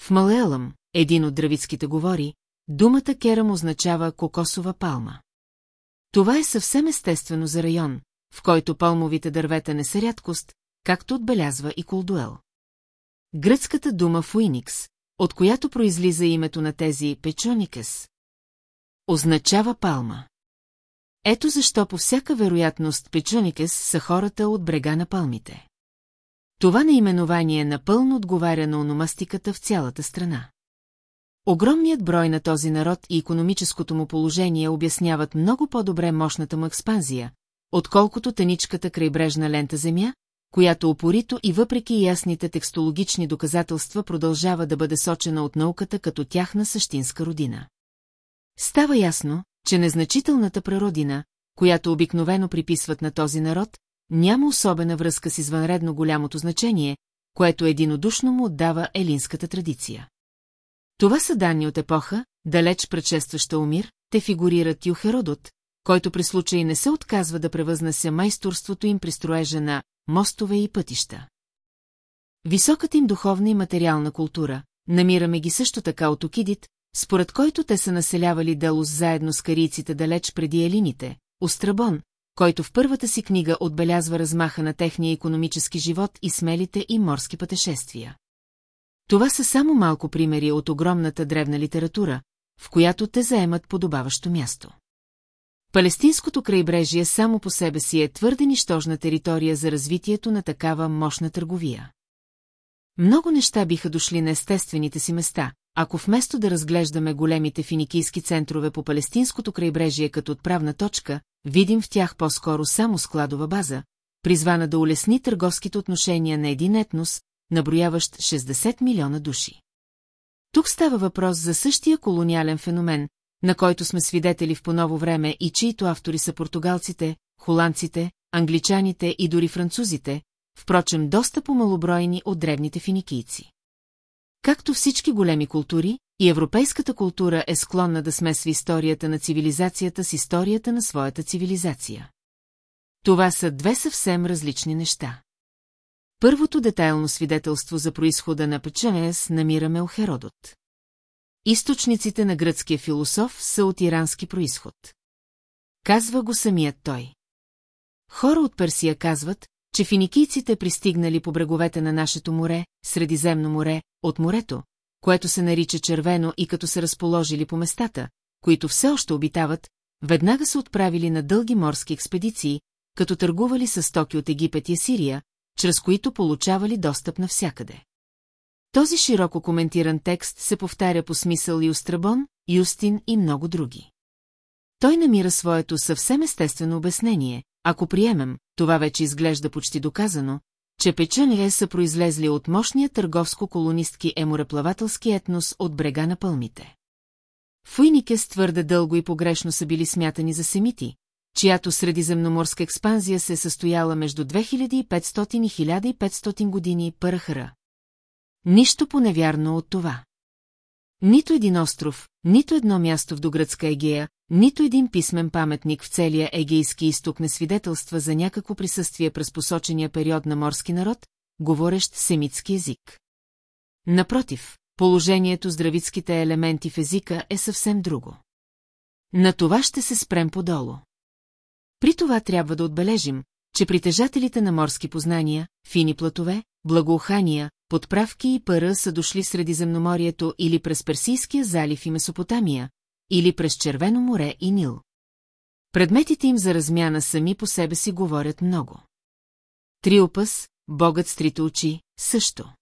В Малеалъм, един от дравицките говори, думата керам означава кокосова палма. Това е съвсем естествено за район, в който палмовите дървета не са рядкост, както отбелязва и Колдуел. Гръцката дума фуиникс, от която произлиза името на тези печоникес, означава палма. Ето защо по всяка вероятност печоникес са хората от брега на палмите. Това наименование напълно отговаря на ономастиката в цялата страна. Огромният брой на този народ и економическото му положение обясняват много по-добре мощната му експанзия, отколкото тъничката крайбрежна лента земя, която опорито и въпреки ясните текстологични доказателства продължава да бъде сочена от науката като тяхна същинска родина. Става ясно, че незначителната прародина, която обикновено приписват на този народ, няма особена връзка с извънредно голямото значение, което единодушно му отдава елинската традиция. Това са данни от епоха, далеч предшестваща Умир, те фигурират и Херодот, който при случай не се отказва да превъзнася майсторството им при строежа на мостове и пътища. Високата им духовна и материална култура, намираме ги също така от Окидит, според който те са населявали Делос заедно с карийците далеч преди елините, Острабон, който в първата си книга отбелязва размаха на техния економически живот и смелите и морски пътешествия. Това са само малко примери от огромната древна литература, в която те заемат подобаващо място. Палестинското крайбрежие само по себе си е твърде нищожна територия за развитието на такава мощна търговия. Много неща биха дошли на естествените си места, ако вместо да разглеждаме големите финикийски центрове по палестинското крайбрежие като отправна точка, видим в тях по-скоро само складова база, призвана да улесни търговските отношения на един етнос, наброяващ 60 милиона души. Тук става въпрос за същия колониален феномен, на който сме свидетели в поново време и чието автори са португалците, холандците, англичаните и дори французите, впрочем доста по-малобройни от древните финикийци. Както всички големи култури, и европейската култура е склонна да смесва историята на цивилизацията с историята на своята цивилизация. Това са две съвсем различни неща. Първото детайлно свидетелство за происхода на Печенес намираме у Херодот. Източниците на гръцкия философ са от ирански происход. Казва го самият той. Хора от Персия казват, че финикийците пристигнали по бреговете на нашето море, Средиземно море, от морето, което се нарича червено и като се разположили по местата, които все още обитават, веднага се отправили на дълги морски експедиции, като търгували с стоки от Египет и Сирия, чрез които получавали достъп навсякъде. Този широко коментиран текст се повтаря по смисъл и Острабон, Юстин и много други. Той намира своето съвсем естествено обяснение, ако приемем, това вече изглежда почти доказано, че печенле са произлезли от мощния търговско-колонистки емореплавателски етнос от брега на пълмите. Фуйникес твърде дълго и погрешно са били смятани за семити, чиято средиземноморска експанзия се е състояла между 2500 и 1500 години Парахара. Нищо по-невярно от това. Нито един остров, нито едно място в догръцка Егея, нито един писмен паметник в целия егейски изток не свидетелства за някакво присъствие през посочения период на морски народ, говорещ семитски език. Напротив, положението с дравитските елементи в езика е съвсем друго. На това ще се спрем подолу. При това трябва да отбележим, че притежателите на морски познания, фини платове, благоухания, подправки и пара са дошли Средиземноморието или през Персийския залив и Месопотамия, или през Червено море и Нил. Предметите им за размяна сами по себе си говорят много. Триопас, богът с трите очи, също.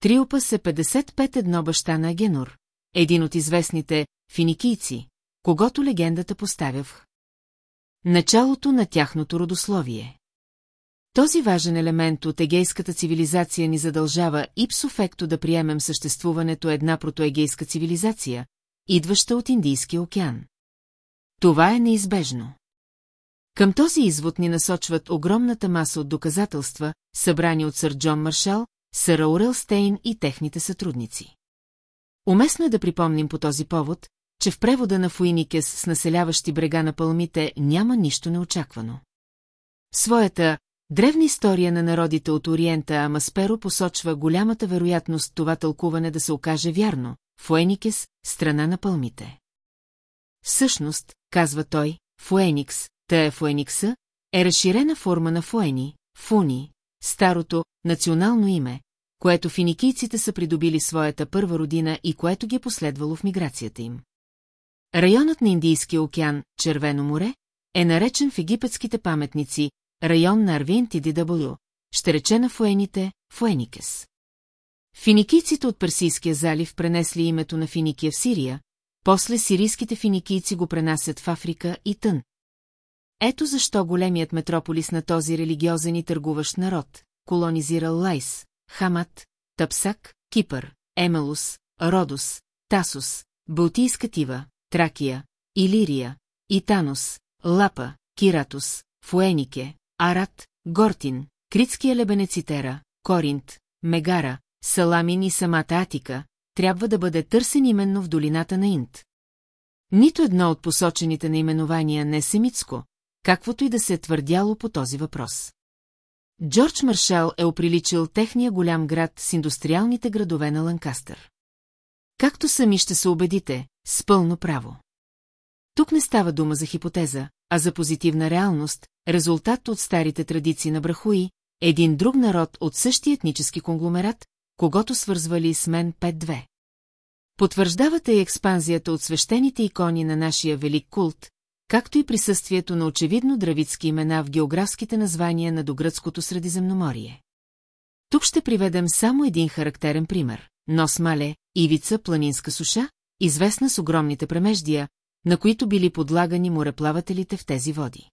Триопас е 55 едно баща на Агенор, един от известните финикийци, когато легендата поставя в началото на тяхното родословие. Този важен елемент от егейската цивилизация ни задължава ипсофекто да приемем съществуването една протоегейска цивилизация, идваща от Индийския океан. Това е неизбежно. Към този извод ни насочват огромната маса от доказателства, събрани от сър Джон Маршал, сър Аурел Стейн и техните сътрудници. Уместно е да припомним по този повод, че в превода на Фуиникес с населяващи брега на пълмите няма нищо неочаквано. Своята древна история на народите от Ориента Амасперо посочва голямата вероятност това тълкуване да се окаже вярно, Фуеникес, страна на пълмите. Всъщност, казва той, Фуеникс, тъе Фуеникса, е разширена форма на Фуени, Фуни, старото, национално име, което финикийците са придобили своята първа родина и което ги е последвало в миграцията им. Районът на Индийския океан, Червено море, е наречен в египетските паметници район на Арвиенти Дидаболю, ще рече на Фуените, Фуеникес. Финикийците от Персийския залив пренесли името на Финикия в Сирия, после сирийските финикийци го пренасят в Африка и Тън. Ето защо големият метрополис на този религиозен и търгуващ народ, колонизирал Лайс, Хамат, Тапсак, Кипър, Емелус, Родос, Тасус, Балтийска Тива, Тракия, Илирия, Итанос, Лапа, Киратус, Фуенике, Арат, Гортин, Критския лебенецитера, Коринт, Мегара, Саламин и самата Атика, трябва да бъде търсен именно в долината на Инт. Нито едно от посочените наименования не е семитско, каквото и да се е твърдяло по този въпрос. Джордж Маршал е оприличил техния голям град с индустриалните градове на Ланкастър. Както сами ще се убедите, с пълно право. Тук не става дума за хипотеза, а за позитивна реалност, резултат от старите традиции на Брахуи, един друг народ от същия етнически конгломерат, когато свързвали с мен 5-2. Потвърждавате и експанзията от свещените икони на нашия велик култ, както и присъствието на очевидно дравитски имена в географските названия на догръцкото Средиземноморие. Тук ще приведем само един характерен пример – нос мале, ивица, планинска суша, известна с огромните премеждия, на които били подлагани мореплавателите в тези води.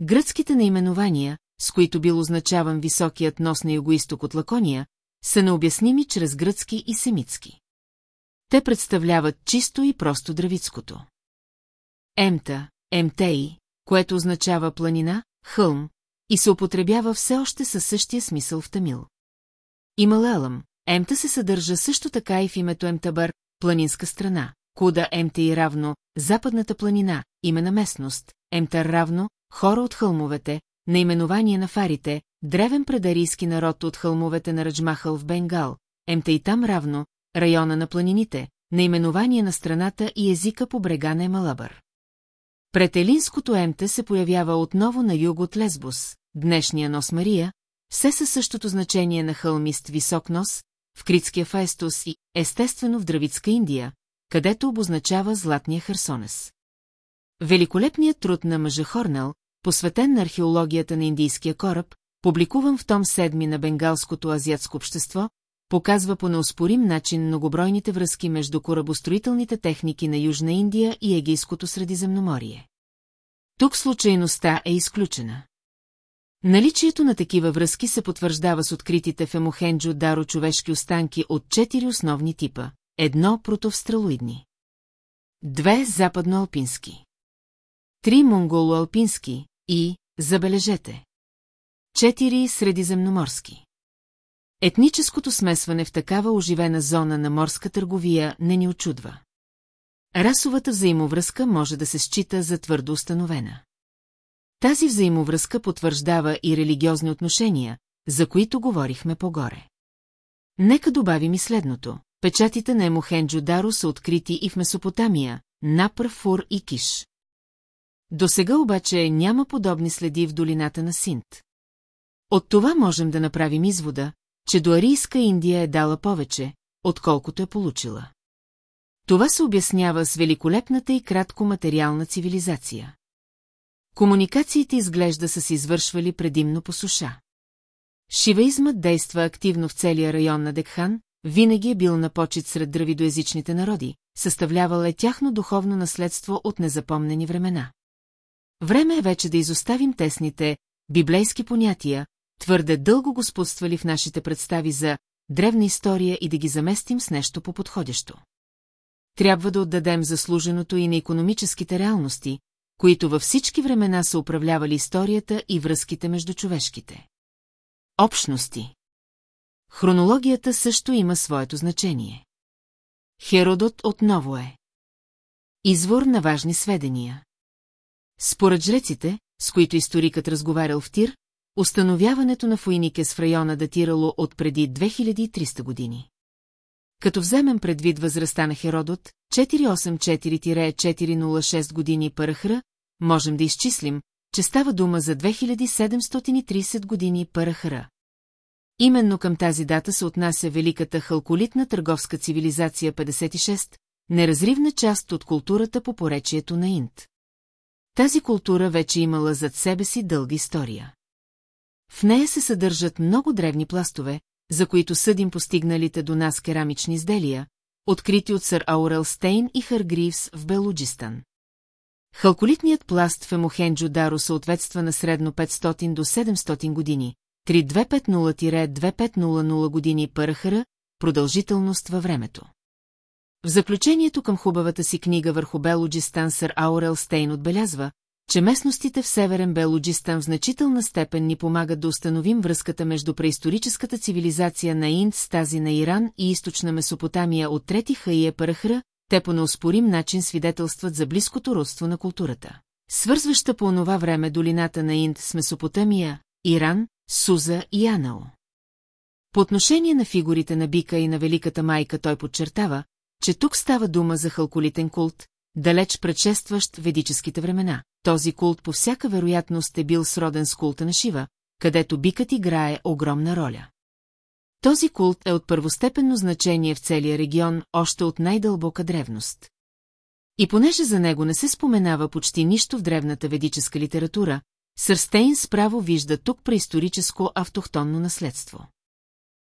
Гръцките наименования, с които бил означаван високият нос на югоисток от Лакония, са необясними чрез гръцки и семитски. Те представляват чисто и просто дравицкото. Емта, емтеи, което означава планина, хълм, и се употребява все още със същия смисъл в тамил. Ималелъм, емта се съдържа също така и в името Емтабър, планинска страна, Куда Емтей равно, западната планина, име на местност, Емтар равно, хора от хълмовете, наименование на фарите, древен предарийски народ от хълмовете на Раджмахъл в Бенгал, Емтейтам равно, района на планините, наименование на страната и езика по брега на Емалабър. Пред Елинското емте се появява отново на юг от Лесбос, днешния нос Мария, все със същото значение на хълмист висок нос, в Критския Фаестус и, естествено в Дравицка Индия, където обозначава Златния Херсонес. Великолепният труд на мъжа Хорнел, посветен на археологията на индийския кораб, публикуван в том 7 на Бенгалското азиатско общество, показва по неоспорим начин многобройните връзки между корабостроителните техники на Южна Индия и Егейското Средиземноморие. Тук случайността е изключена. Наличието на такива връзки се потвърждава с откритите в Емохенджо Даро човешки останки от четири основни типа. Едно протовстралоидни. Две западноалпински. Три монголоалпински и, забележете, четири средиземноморски. Етническото смесване в такава оживена зона на морска търговия не ни очудва. Расовата взаимовръзка може да се счита за твърдо установена. Тази взаимовръзка потвърждава и религиозни отношения, за които говорихме по-горе. Нека добавим и следното. Печатите на Емохенджо Даро са открити и в Месопотамия, Напър, Фур и Киш. До сега обаче няма подобни следи в долината на Синт. От това можем да направим извода, че до Арийска Индия е дала повече, отколкото е получила. Това се обяснява с великолепната и кратко материална цивилизация. Комуникациите изглежда са се извършвали предимно по суша. Шиваизмът действа активно в целия район на Декхан, винаги е бил на почет сред дравидоязичните народи, съставлявал е тяхно духовно наследство от незапомнени времена. Време е вече да изоставим тесните, библейски понятия, твърде дълго господствали в нашите представи за древна история и да ги заместим с нещо по-подходящо. Трябва да отдадем заслуженото и на економическите реалности, които във всички времена са управлявали историята и връзките между човешките. Общности Хронологията също има своето значение. Херодот отново е. Извор на важни сведения. Според жреците, с които историкът разговарял в Тир, установяването на Фуиникес в района датирало от преди 2300 години. Като вземем предвид възрастта на Херодот, 484-406 години Парахра, можем да изчислим, че става дума за 2730 години Парахра. Именно към тази дата се отнася великата халколитна търговска цивилизация 56, неразривна част от културата по поречието на Инт. Тази култура вече имала зад себе си дълга история. В нея се съдържат много древни пластове, за които съдим постигналите до нас керамични изделия, открити от сър Аурел Стейн и Харгривс в Белуджистан. Халколитният пласт в Емохенджо Даро съответства на средно 500 до 700 години, 3250-2500 години Парахара, продължителност във времето. В заключението към хубавата си книга върху Белуджистан сър Аурел Стейн отбелязва, че местностите в Северен Белуджистан в значителна степен ни помагат да установим връзката между преисторическата цивилизация на Инд с тази на Иран и източна Месопотамия от трети Хаия Парахра, те по неоспорим начин свидетелстват за близкото родство на културата. Свързваща по онова време долината на Инд с Месопотамия, Иран, Суза и Анао. По отношение на фигурите на Бика и на Великата майка той подчертава, че тук става дума за халколитен култ, далеч предшестващ ведическите времена. Този култ по всяка вероятност е бил сроден с култа на Шива, където бикът играе огромна роля. Този култ е от първостепенно значение в целия регион, още от най-дълбока древност. И понеже за него не се споменава почти нищо в древната ведическа литература, Сърстейн справо вижда тук преисторическо автохтонно наследство.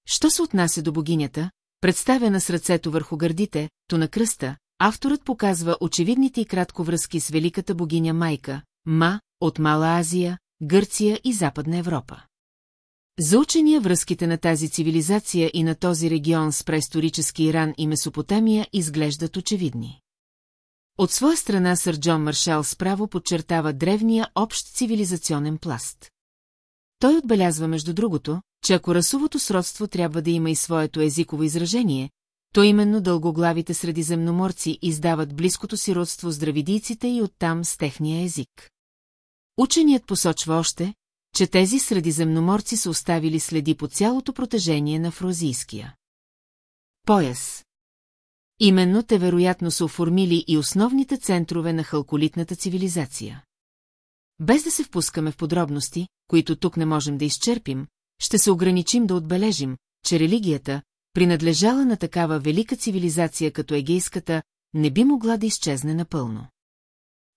Що се отнася до богинята, представена с ръцето върху гърдите, то на кръста, авторът показва очевидните и кратко връзки с великата богиня Майка, Ма, от Мала Азия, Гърция и Западна Европа. За учения връзките на тази цивилизация и на този регион с преисторически Иран и Месопотамия изглеждат очевидни. От своя страна сър Джон Маршал справо подчертава древния общ цивилизационен пласт. Той отбелязва между другото, че ако расовото сродство трябва да има и своето езиково изражение, то именно дългоглавите средиземноморци издават близкото си родство с дравидийците и оттам с техния език. Ученият посочва още, че тези средиземноморци са оставили следи по цялото протежение на фрозийския. Пояс Именно те вероятно са оформили и основните центрове на халколитната цивилизация. Без да се впускаме в подробности, които тук не можем да изчерпим, ще се ограничим да отбележим, че религията, принадлежала на такава велика цивилизация като егейската, не би могла да изчезне напълно.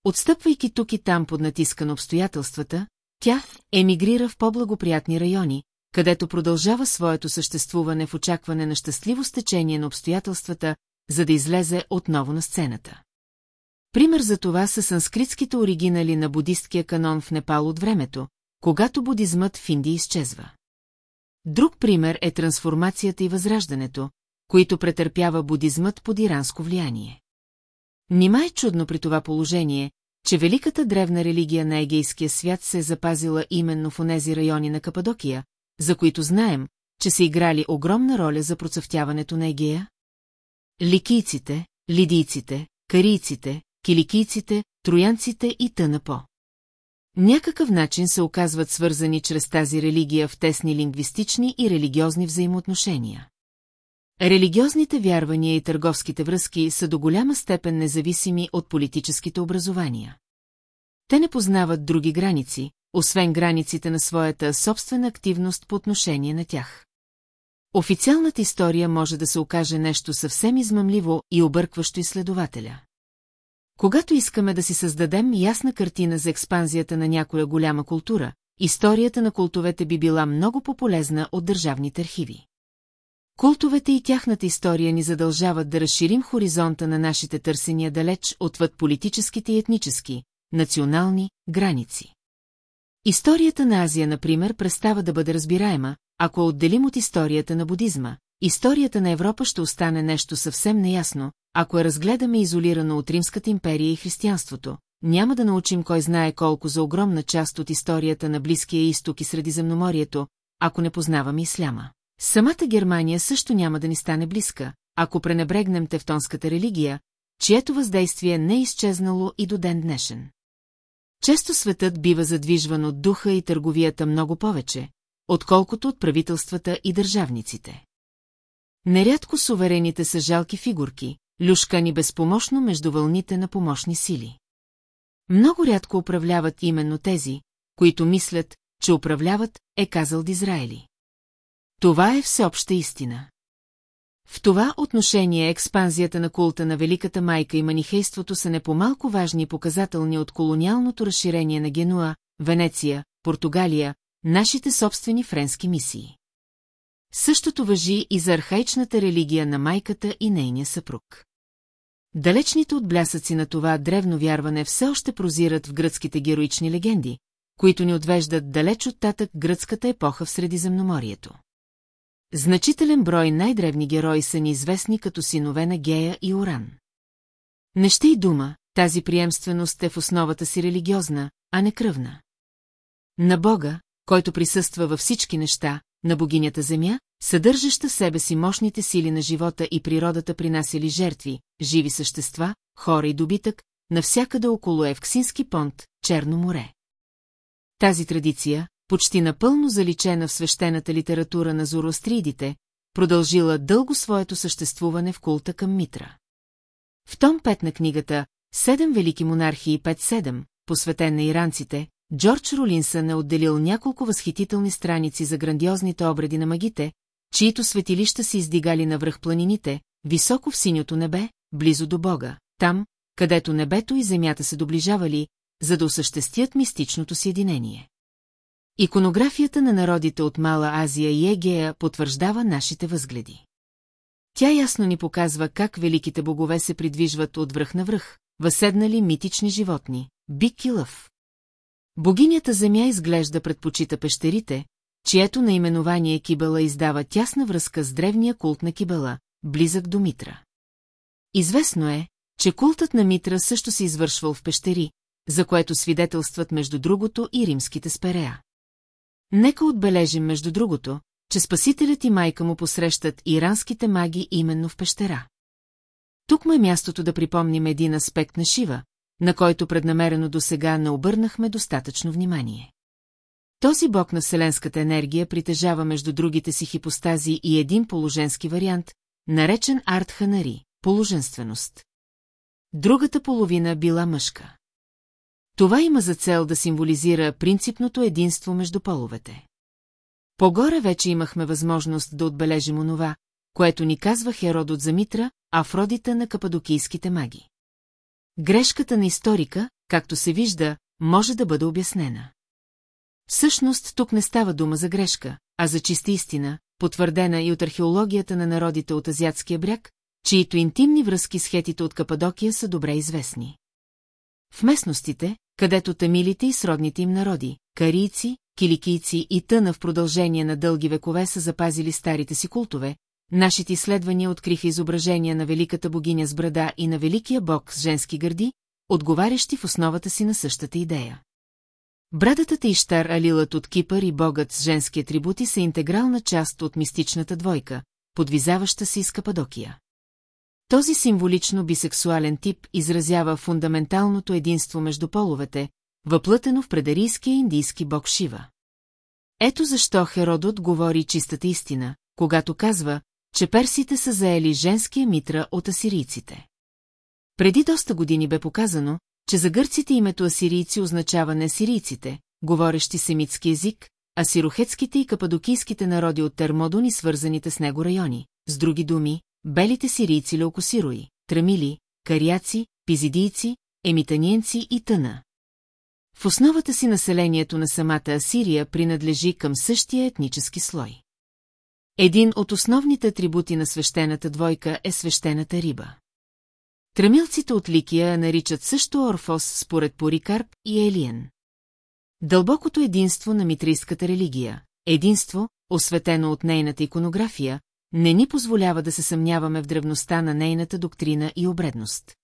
Отстъпвайки тук и там под натиска на обстоятелствата, тя емигрира в по-благоприятни райони, където продължава своето съществуване в очакване на щастливо стечение на обстоятелствата, за да излезе отново на сцената. Пример за това са санскритските оригинали на будисткия канон в Непал от времето, когато будизмът в Индия изчезва. Друг пример е трансформацията и възраждането, които претърпява будизмът под иранско влияние. Нима е чудно при това положение, че великата древна религия на егейския свят се е запазила именно в онези райони на Кападокия, за които знаем, че са играли огромна роля за процъфтяването на Егея? Ликийците, лидийците, карийците, киликийците, троянците и тъна по. Някакъв начин се оказват свързани чрез тази религия в тесни лингвистични и религиозни взаимоотношения. Религиозните вярвания и търговските връзки са до голяма степен независими от политическите образования. Те не познават други граници, освен границите на своята собствена активност по отношение на тях. Официалната история може да се окаже нещо съвсем измъмливо и объркващо изследователя. Когато искаме да си създадем ясна картина за експанзията на някоя голяма култура, историята на култовете би била много по-полезна от държавните архиви. Култовете и тяхната история ни задължават да разширим хоризонта на нашите търсения далеч отвъд политическите и етнически, национални граници. Историята на Азия, например, престава да бъде разбираема, ако отделим от историята на будизма. Историята на Европа ще остане нещо съвсем неясно, ако я разгледаме изолирано от Римската империя и християнството, няма да научим кой знае колко за огромна част от историята на Близкия изток и Средиземноморието, ако не познаваме исляма. Самата Германия също няма да ни стане близка, ако пренебрегнем тевтонската религия, чието въздействие не е изчезнало и до ден днешен. Често светът бива задвижван от духа и търговията много повече, отколкото от правителствата и държавниците. Нерядко суверените са жалки фигурки, люшкани безпомощно между вълните на помощни сили. Много рядко управляват именно тези, които мислят, че управляват, е казал Дизраели. Това е всеобща истина. В това отношение експанзията на култа на Великата майка и манихейството са не по-малко важни и показателни от колониалното разширение на Генуа, Венеция, Португалия, нашите собствени френски мисии. Същото въжи и за архаичната религия на майката и нейния съпруг. Далечните отблясъци на това древно вярване все още прозират в гръцките героични легенди, които ни отвеждат далеч от татък гръцката епоха в Средиземноморието. Значителен брой най-древни герои са ни известни като синове на Гея и Оран. Не ще и дума, тази приемственост е в основата си религиозна, а не кръвна. На Бога, който присъства във всички неща, на богинята Земя, съдържаща в себе си мощните сили на живота и природата принасяли жертви, живи същества, хора и добитък, навсякъде около Евксински понт, Черно море. Тази традиция, почти напълно заличена в свещената литература на зороастридите, продължила дълго своето съществуване в култа към Митра. В том 5 на книгата «Седем велики монархи и 5-7», посветен на иранците, Джордж Ролинсън е отделил няколко възхитителни страници за грандиозните обреди на магите, чието светилища се издигали навръх планините, високо в синьото небе, близо до Бога, там, където небето и земята се доближавали, за да осъществят мистичното съединение. Иконографията на народите от Мала Азия и Егея потвърждава нашите възгледи. Тя ясно ни показва как великите богове се придвижват от връх на връх, възседнали митични животни, бик и лъв. Богинята Земя изглежда предпочита пещерите, чието наименование Кибела издава тясна връзка с древния култ на Кибела, близък до Митра. Известно е, че култът на Митра също се извършвал в пещери, за което свидетелстват между другото и римските сперея. Нека отбележим между другото, че Спасителят и майка му посрещат иранските маги именно в пещера. Тук му е мястото да припомним един аспект на Шива, на който преднамерено до сега не обърнахме достатъчно внимание. Този бог на вселенската енергия притежава между другите си хипостази и един положенски вариант, наречен Артханари – положенственост. Другата половина била мъжка. Това има за цел да символизира принципното единство между половете. Погоре вече имахме възможност да отбележим онова, което ни казва Херодот за Митра, Афродита на кападокийските маги. Грешката на историка, както се вижда, може да бъде обяснена. Всъщност тук не става дума за грешка, а за чиста истина, потвърдена и от археологията на народите от Азиатския бряг, чието интимни връзки с хетите от Кападокия са добре известни. В местностите, където тамилите и сродните им народи, карийци, киликийци и тъна в продължение на дълги векове са запазили старите си култове, нашите изследвания откриха изображения на великата богиня с брада и на великия бог с женски гърди, отговарящи в основата си на същата идея. Брадата Иштар Алилът от Кипър и богът с женски атрибути са интегрална част от мистичната двойка, подвизаваща се из Кападокия. Този символично бисексуален тип изразява фундаменталното единство между половете, въплътено в предарийския индийски бог Шива. Ето защо Херодот говори чистата истина, когато казва, че персите са заели женския митра от асирийците. Преди доста години бе показано, че за гърците името асирийци означава не асирийците, говорещи семитски език, а сирохетските и кападокийските народи от Термодон и свързаните с него райони. С други думи, белите сирийци леокосирои, трамили, каряци, пизидийци, емитаниенци и тъна. В основата си населението на самата Асирия принадлежи към същия етнически слой. Един от основните атрибути на свещената двойка е свещената риба. Трамилците от Ликия наричат също Орфос според Порикарп и Елиен. Дълбокото единство на митрийската религия, единство, осветено от нейната иконография, не ни позволява да се съмняваме в древността на нейната доктрина и обредност.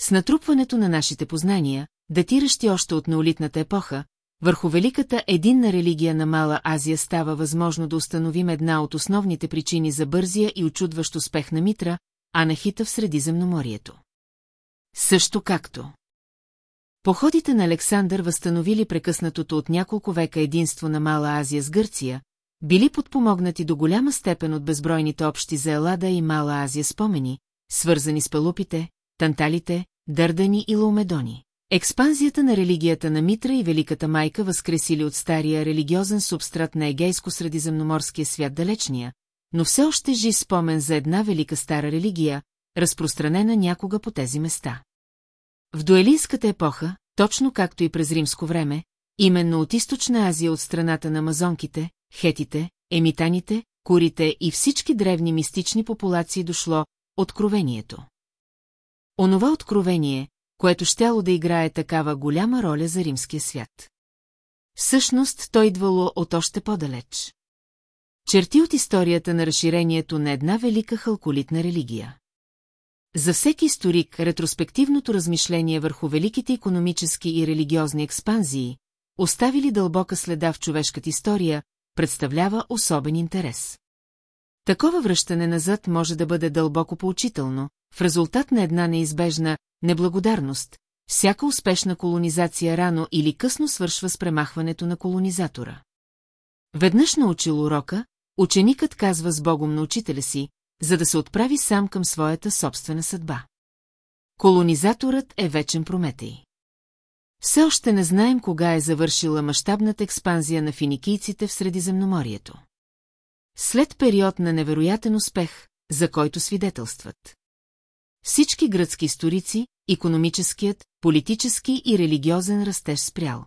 С натрупването на нашите познания, датиращи още от неолитната епоха, върху великата единна религия на Мала Азия става възможно да установим една от основните причини за бързия и очудващ успех на Митра, Анахита в Средиземноморието. Също както. Походите на Александър възстановили прекъснатото от няколко века единство на Мала Азия с Гърция, били подпомогнати до голяма степен от безбройните общи за Елада и Мала Азия спомени, свързани с палупите, танталите, дърдани и лаумедони. Експанзията на религията на Митра и Великата майка възкресили от стария религиозен субстрат на егейско-средиземноморския свят далечния, но все още жи спомен за една велика стара религия, разпространена някога по тези места. В дуелинската епоха, точно както и през римско време, именно от източна Азия от страната на амазонките, хетите, емитаните, курите и всички древни мистични популации дошло откровението. Онова откровение, което щяло да играе такава голяма роля за римския свят. Всъщност той идвало от още по-далеч. Черти от историята на разширението на една велика халколитна религия. За всеки историк ретроспективното размишление върху великите економически и религиозни експанзии, оставили дълбока следа в човешката история, представлява особен интерес. Такова връщане назад може да бъде дълбоко поучително, в резултат на една неизбежна неблагодарност, всяка успешна колонизация рано или късно свършва с премахването на колонизатора. Веднъж научил урока, ученикът казва с Богом на учителя си, за да се отправи сам към своята собствена съдба. Колонизаторът е вечен Прометей. Все още не знаем кога е завършила мащабната експанзия на финикийците в Средиземноморието. След период на невероятен успех, за който свидетелстват. Всички гръцки историци, економическият, политически и религиозен растеж спрял.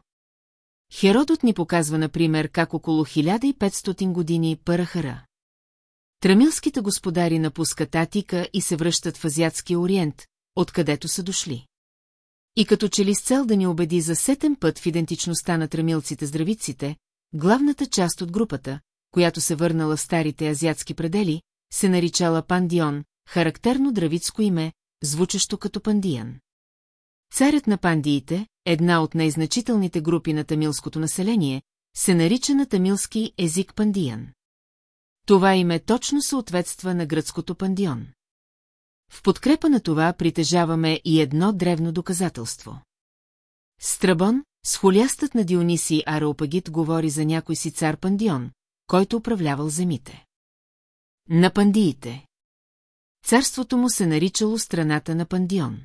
Херодот ни показва, например, как около 1500 години Парахара. Трамилските господари напускат Атика и се връщат в Азиатския ориент, откъдето са дошли. И като че ли с цел да ни убеди за сетен път в идентичността на трамилците-здравиците, главната част от групата, която се върнала в старите азиатски предели, се наричала Пандион, характерно дравицко име, звучащо като Пандиян. Царят на пандиите, една от най-значителните групи на тамилското население, се нарича на тамилски език Пандиян. Това име точно съответства на гръцкото пандион. В подкрепа на това притежаваме и едно древно доказателство. Страбон, с холястът на Диониси Ареопагит говори за някой си цар Пандион, който управлявал земите. На пандиите. Царството му се наричало страната на Пандион.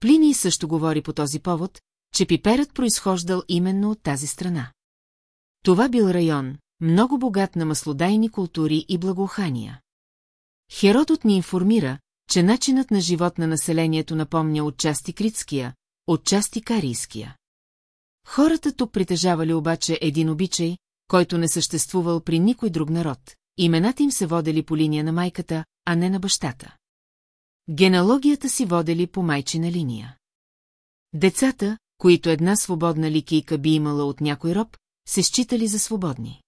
Плиний също говори по този повод, че пиперът произхождал именно от тази страна. Това бил район, много богат на маслодайни култури и благоухания. Херодот ни информира, че начинът на живот на населението напомня отчасти критския, отчасти карийския. Хората тук притежавали обаче един обичай, който не съществувал при никой друг народ. Имената им се водели по линия на майката, а не на бащата. Генеалогията си водели по майчина линия. Децата, които една свободна ликийка би имала от някой роб, се считали за свободни.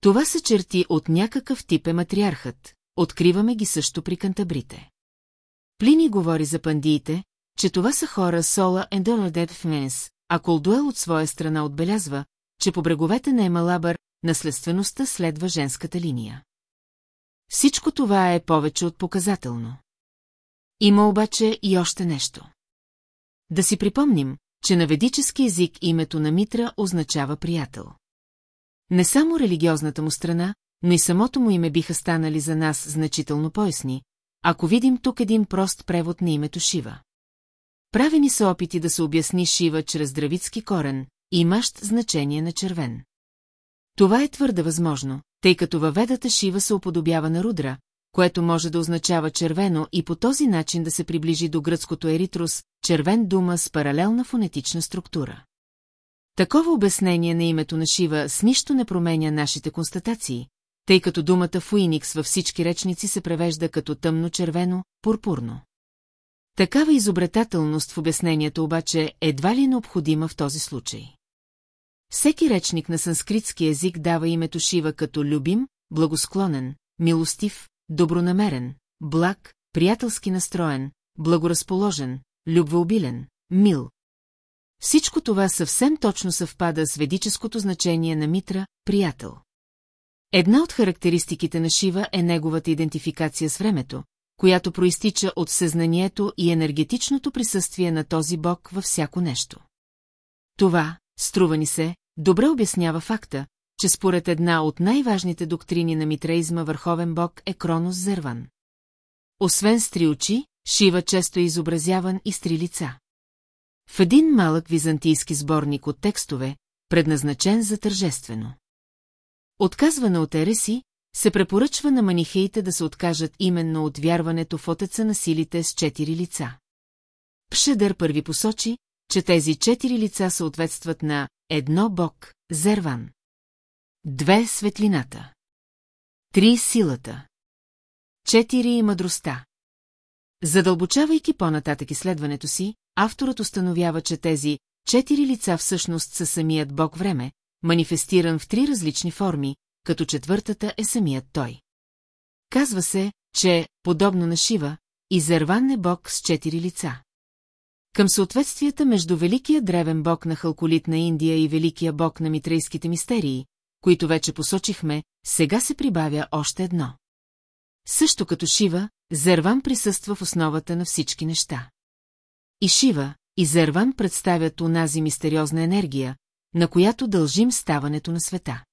Това са черти от някакъв тип е матриархът, откриваме ги също при кантабрите. Плини говори за пандиите, че това са хора Сола Ендоладет в Менс, а Колдуел от своя страна отбелязва, че по бреговете на Емалабър наследствеността следва женската линия. Всичко това е повече от показателно. Има обаче и още нещо. Да си припомним, че на ведически език името на Митра означава приятел. Не само религиозната му страна, но и самото му име биха станали за нас значително поясни, ако видим тук един прост превод на името Шива. Правени са опити да се обясни Шива чрез дравицки корен, имащ значение на червен. Това е твърде възможно, тъй като във ведата Шива се уподобява на рудра, което може да означава червено и по този начин да се приближи до гръцкото еритрус, червен дума с паралелна фонетична структура. Такова обяснение на името на Шива с нищо не променя нашите констатации, тъй като думата фуиникс във всички речници се превежда като тъмно-червено, пурпурно. Такава изобретателност в обяснението обаче едва ли е необходима в този случай. Всеки речник на санскритски език дава името Шива като любим, благосклонен, милостив, добронамерен, благ, приятелски настроен, благоразположен, любвеобилен, мил. Всичко това съвсем точно съвпада с ведическото значение на Митра – приятел. Една от характеристиките на Шива е неговата идентификация с времето, която проистича от съзнанието и енергетичното присъствие на този бог във всяко нещо. Това, струва ни се, добре обяснява факта, че според една от най-важните доктрини на митреизма върховен бог е Кронос Зерван. Освен с три очи, Шива често е изобразяван и с три лица. В един малък византийски сборник от текстове, предназначен за тържествено. Отказване от ереси, се препоръчва на манихеите да се откажат именно от вярването в отеца на силите с четири лица. Пшедър първи посочи, че тези четири лица съответстват на едно бог, Зерван. Две – светлината. Три – силата. Четири – мъдростта. Задълбочавайки по-нататък изследването си, авторът установява, че тези четири лица всъщност са самият бог време, манифестиран в три различни форми, като четвъртата е самият той. Казва се, че, подобно на Шива, Изерван е бог с четири лица. Към съответствията между Великия древен бог на Халколит на Индия и Великия бог на митрейските мистерии, които вече посочихме, сега се прибавя още едно. Също като Шива, Зерван присъства в основата на всички неща. И Шива, и Зерван представят унази мистериозна енергия, на която дължим ставането на света.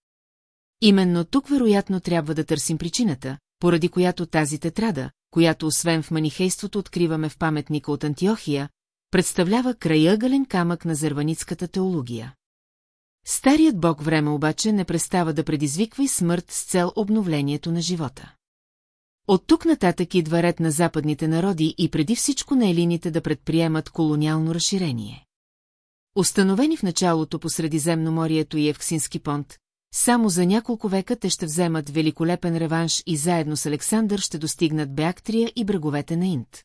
Именно тук вероятно трябва да търсим причината, поради която тази тетрада, която освен в манихейството откриваме в паметника от Антиохия, представлява краягълен камък на зерваницката теология. Старият бог време обаче не престава да предизвиква и смърт с цел обновлението на живота. От тук нататък идва ред на западните народи и преди всичко на елините да предприемат колониално разширение. Установени в началото по Средиземноморието и Евксински понт, само за няколко века те ще вземат великолепен реванш и заедно с Александър ще достигнат Беактрия и бреговете на Инт.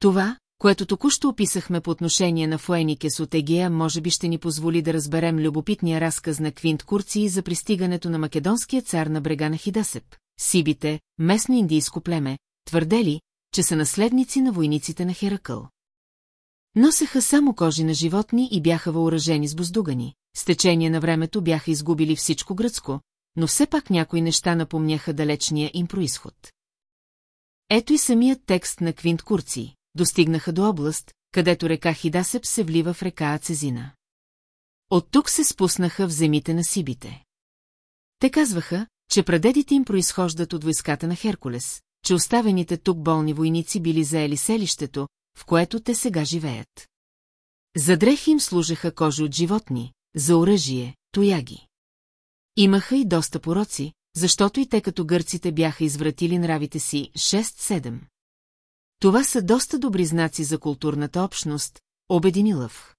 Това, което току-що описахме по отношение на Фуеникес от Егея, може би ще ни позволи да разберем любопитния разказ на Квинт Курции за пристигането на македонския цар на брега на Хидасеп. Сибите, местно индийско племе, твърдели, че са наследници на войниците на Херакъл. Носеха само кожи на животни и бяха въоръжени с буздугани. С течение на времето бяха изгубили всичко гръцко, но все пак някои неща напомняха далечния им происход. Ето и самият текст на Квинт Курци. Достигнаха до област, където река Хидасеп се влива в река Ацезина. От тук се спуснаха в земите на Сибите. Те казваха, че прадедите им произхождат от войската на Херкулес, че оставените тук болни войници били заели селището, в което те сега живеят. За дрехи им служеха кожи от животни, за оръжие, тояги. Имаха и доста пороци, защото и те като гърците бяха извратили нравите си 6-7. Това са доста добри знаци за културната общност, обедини Лъв.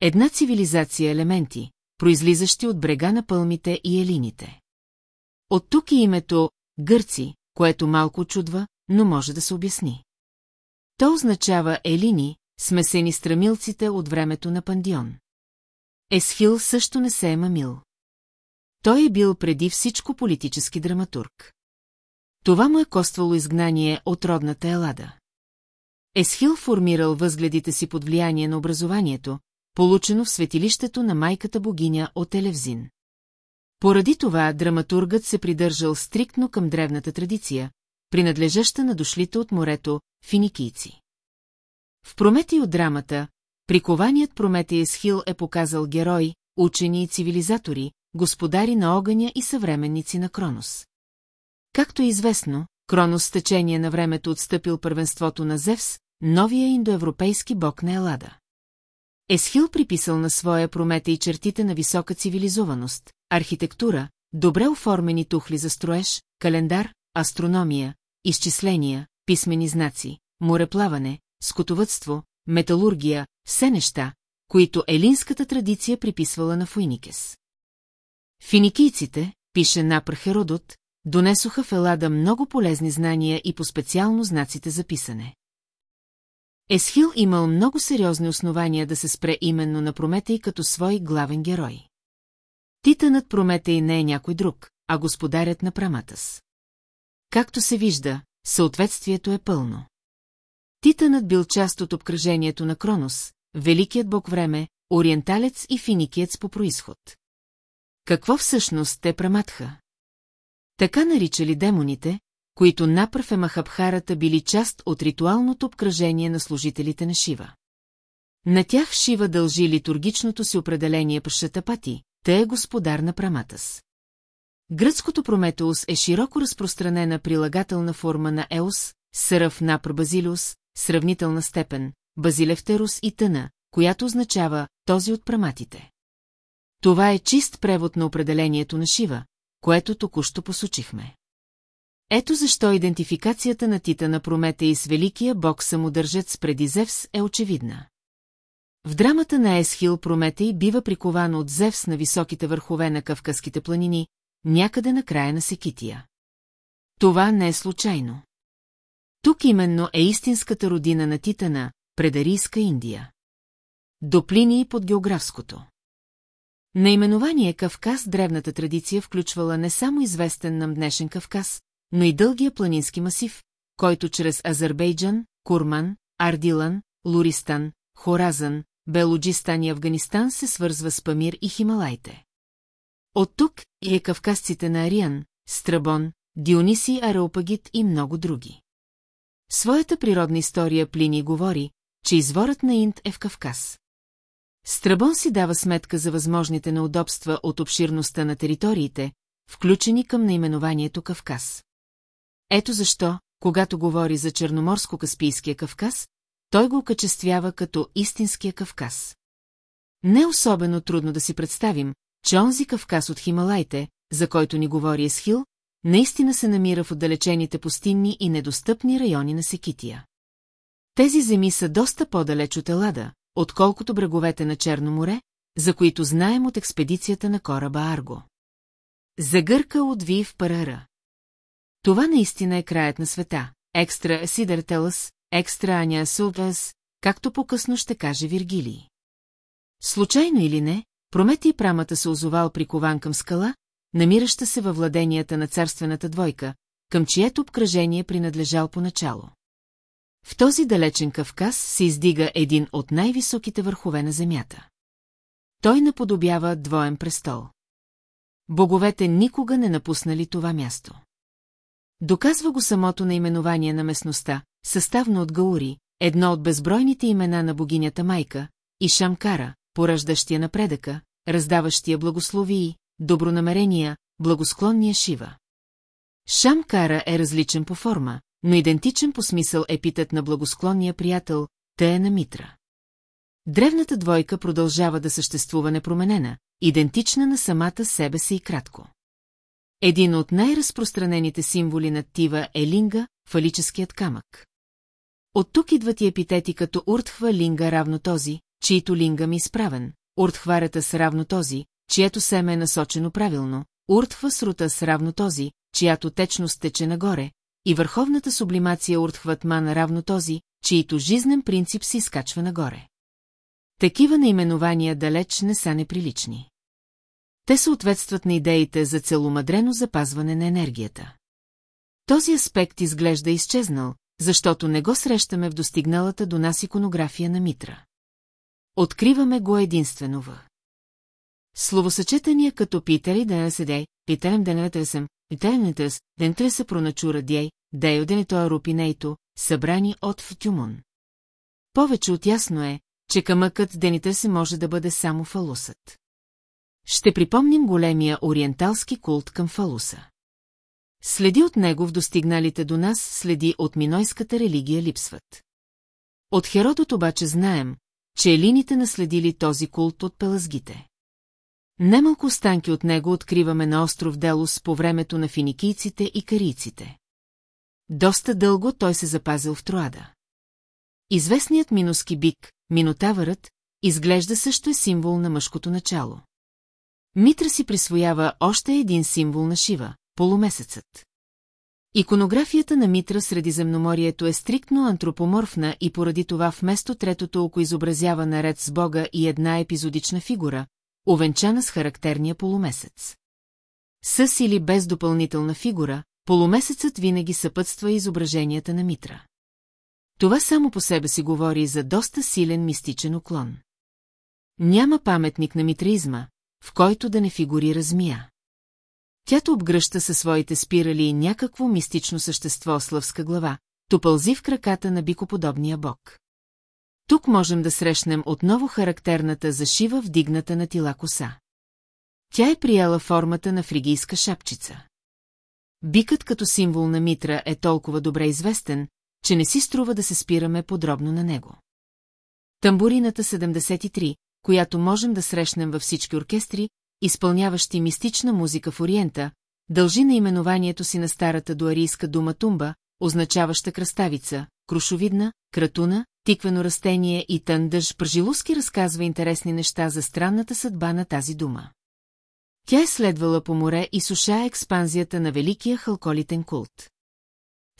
Една цивилизация елементи, произлизащи от брега на пълмите и елините. От тук и името «гърци», което малко чудва, но може да се обясни. То означава елини, смесени страмилците от времето на Пандион. Есхил също не се е мамил. Той е бил преди всичко политически драматург. Това му е коствало изгнание от родната Елада. Есхил формирал възгледите си под влияние на образованието, получено в светилището на майката богиня от Елевзин. Поради това драматургът се придържал стриктно към древната традиция, принадлежаща на дошлите от морето финикийци. В Прометей от драмата, прикованият Прометей Есхил е показал герои, учени и цивилизатори, господари на огъня и съвременници на Кронос. Както е известно, Кронос с течение на времето отстъпил първенството на Зевс, новия индоевропейски бог на Елада. Есхил приписал на своя Прометей чертите на висока цивилизованост, архитектура, добре оформени тухли за строеж, календар, астрономия, изчисления, писмени знаци, мореплаване, скотовътство, металургия, все неща, които елинската традиция приписвала на Фуиникес. Финикийците, пише Напър Херодот, донесоха в Елада много полезни знания и по-специално знаците за писане. Есхил имал много сериозни основания да се спре именно на Прометей като свой главен герой. Титанът Прометей не е някой друг, а господарят на Праматас. Както се вижда, съответствието е пълно. Титанът бил част от обкръжението на Кронос, великият бог време, ориенталец и финикиец по происход. Какво всъщност те праматха? Така наричали демоните, които направ е Махабхарата били част от ритуалното обкръжение на служителите на Шива. На тях Шива дължи литургичното си определение по Шатапати, те е господар на Праматас. Гръцкото Прометеус е широко разпространена прилагателна форма на Еус, Съръв Напр Базилиус, сравнителна степен, Базилевтерус и тъна, която означава този от праматите. Това е чист превод на определението на Шива, което току-що посочихме. Ето защо идентификацията на Титана Прометей с великия бог самодържец преди Зевс е очевидна. В драмата на Есхил Прометей бива прикован от Зевс на високите върхове на Кавказските планини, някъде на края на Секития. Това не е случайно. Тук именно е истинската родина на Титана, предарийска Индия. Доплини под географското. Наименование Кавказ древната традиция включвала не само известен нам днешен Кавказ, но и дългия планински масив, който чрез Азербайджан, Курман, Ардилан, Луристан, Хоразан, Белуджистан и Афганистан се свързва с Памир и Хималайте. От тук и е кавказците на Ариан, Страбон, Диониси Ареопагит и много други. Своята природна история Плини говори, че изворът на Инд е в Кавказ. Страбон си дава сметка за възможните неудобства от обширността на териториите, включени към наименованието Кавказ. Ето защо, когато говори за Черноморско-Каспийския Кавказ, той го окачествява като истинския Кавказ. Не особено трудно да си представим, че онзи Кавказ от Хималайте, за който ни говори Есхил, наистина се намира в отдалечените пустинни и недостъпни райони на Секития. Тези земи са доста по-далеч от Елада, отколкото бреговете на Черно море, за които знаем от експедицията на кораба Арго. Загърка от в Парара. Това наистина е краят на света. Екстра Сидертелас, екстра Аня Султас, както по-късно ще каже Виргилий. Случайно или не, Прометий прамата се озовал прикован към скала, намираща се във владенията на царствената двойка, към чието обкръжение принадлежал поначало. В този далечен Кавказ се издига един от най-високите върхове на земята. Той наподобява двоен престол. Боговете никога не напуснали това място. Доказва го самото наименование на местността, съставно от Гаури, едно от безбройните имена на богинята майка, и Шамкара, пораждащия напредъка, раздаващия благословии, добронамерения, благосклонния Шива. Шамкара е различен по форма, но идентичен по смисъл епитет на благосклонния приятел, те е на Митра. Древната двойка продължава да съществува непроменена, идентична на самата себе си и кратко. Един от най-разпространените символи на Тива е линга, фалическият камък. От тук идват и епитети като Уртхва линга равно този, чието линга ми изправен, Уртхварата с равно този, чието семе е насочено правилно, Уртхва срута с равно този, чиято течност тече нагоре, и върховната сублимация Уртхватман равно този, чието жизнен принцип се изкачва нагоре. Такива наименования далеч не са неприлични. Те съответстват на идеите за целомадрено запазване на енергията. Този аспект изглежда изчезнал, защото не го срещаме в достигналата до нас иконография на Митра. Откриваме го единствено в. Словосъчетания като питали да не седей, питалем да не търсем, питалем не търс, ден проначура дей, дейл денето рупинейто, събрани от Втюмон. Повече от ясно е, че камъкът дените се може да бъде само фалусът. Ще припомним големия ориенталски култ към фалуса. Следи от него в достигналите до нас, следи от минойската религия липсват. От Херодот обаче знаем, че елините наследили този култ от пелазгите. Немалко останки от него откриваме на остров Делос по времето на финикийците и карийците. Доста дълго той се запазил в Троада. Известният миноски бик, минотавърът, изглежда също е символ на мъжкото начало. Митра си присвоява още един символ на Шива – полумесецът. Иконографията на Митра Средиземноморието е стриктно антропоморфна и поради това вместо третото око изобразява наред с Бога и една епизодична фигура, овенчана с характерния полумесец. С или без допълнителна фигура, полумесецът винаги съпътства изображенията на Митра. Това само по себе си говори за доста силен мистичен уклон. Няма паметник на митраизма, в който да не фигурира змия. Тято обгръща със своите спирали някакво мистично същество с лъвска глава, то пълзи в краката на бикоподобния бог. Тук можем да срещнем отново характерната зашива вдигната на тила коса. Тя е прияла формата на фригийска шапчица. Бикът като символ на Митра е толкова добре известен, че не си струва да се спираме подробно на него. Тамбурината 73, която можем да срещнем във всички оркестри, изпълняващи мистична музика в Ориента, дължи наименованието си на старата дуарийска дума тумба, означаваща кръставица, крушовидна, кратуна, тиквено растение и тъндъж. Пржилуски разказва интересни неща за странната съдба на тази дума. Тя е следвала по море и суша експанзията на великия халколитен култ.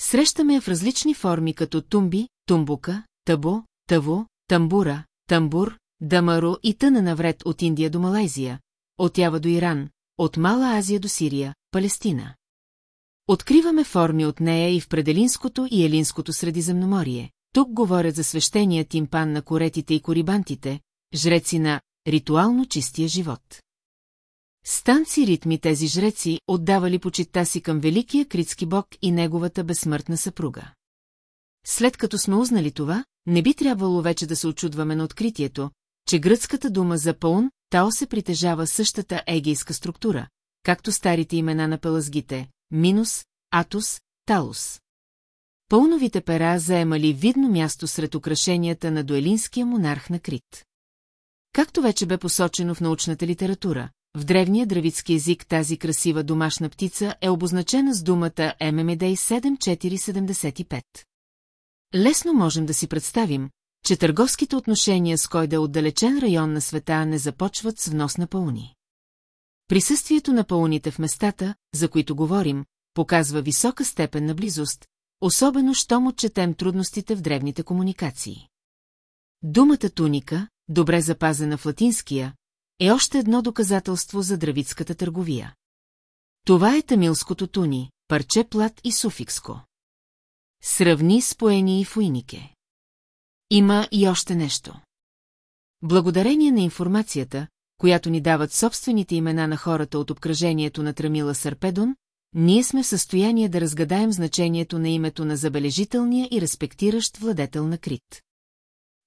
Срещаме я в различни форми като тумби, тумбука, табо, таво, тамбура, тамбур, дамаро и тъна навред от Индия до Малайзия, от Ява до Иран, от Мала Азия до Сирия, Палестина. Откриваме форми от нея и в Пределинското и Елинското средиземноморие. Тук говорят за свещения тимпан на коретите и корибантите, жреци на ритуално чистия живот. Станци ритми тези жреци отдавали почитта си към великия критски бог и неговата безсмъртна съпруга. След като сме узнали това, не би трябвало вече да се очудваме на откритието, че гръцката дума за пълн, Тао се притежава същата егейска структура, както старите имена на пелазгите – Минус, Атус, Талус. Пълновите пера заемали видно място сред украшенията на дуелинския монарх на Крит. Както вече бе посочено в научната литература, в древния дравитски език тази красива домашна птица е обозначена с думата ММД 7475. Лесно можем да си представим, че търговските отношения с кой да е отдалечен район на света не започват с внос на пауни. Присъствието на пауните в местата, за които говорим, показва висока степен на близост, особено щом отчетем трудностите в древните комуникации. Думата туника, добре запазена в латинския, е още едно доказателство за дравитската търговия. Това е тамилското туни, парче плат и суфикско. Сравни с поени и фуинике. Има и още нещо. Благодарение на информацията, която ни дават собствените имена на хората от обкръжението на Трамила Сарпедон, ние сме в състояние да разгадаем значението на името на забележителния и респектиращ владетел на Крит.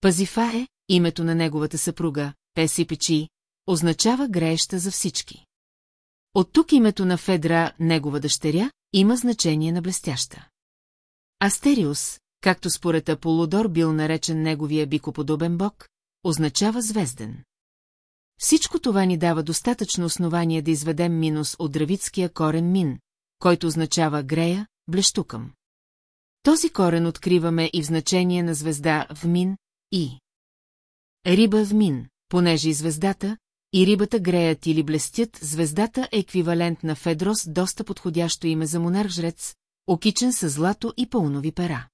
Пазифа е името на неговата съпруга, Песи Печи, означава грееща за всички. От тук името на Федра, негова дъщеря, има значение на блестяща. Астериус, както според Аполлодор бил наречен неговия бикоподобен бог, означава звезден. Всичко това ни дава достатъчно основание да изведем минус от дравитския корен мин, който означава грея, блещукам. Този корен откриваме и в значение на звезда в мин и риба в мин, понеже и звездата, и рибата греят или блестят, звездата е еквивалент на Федрос, доста подходящо име за монарх-жрец, окичен с злато и пълнови пера.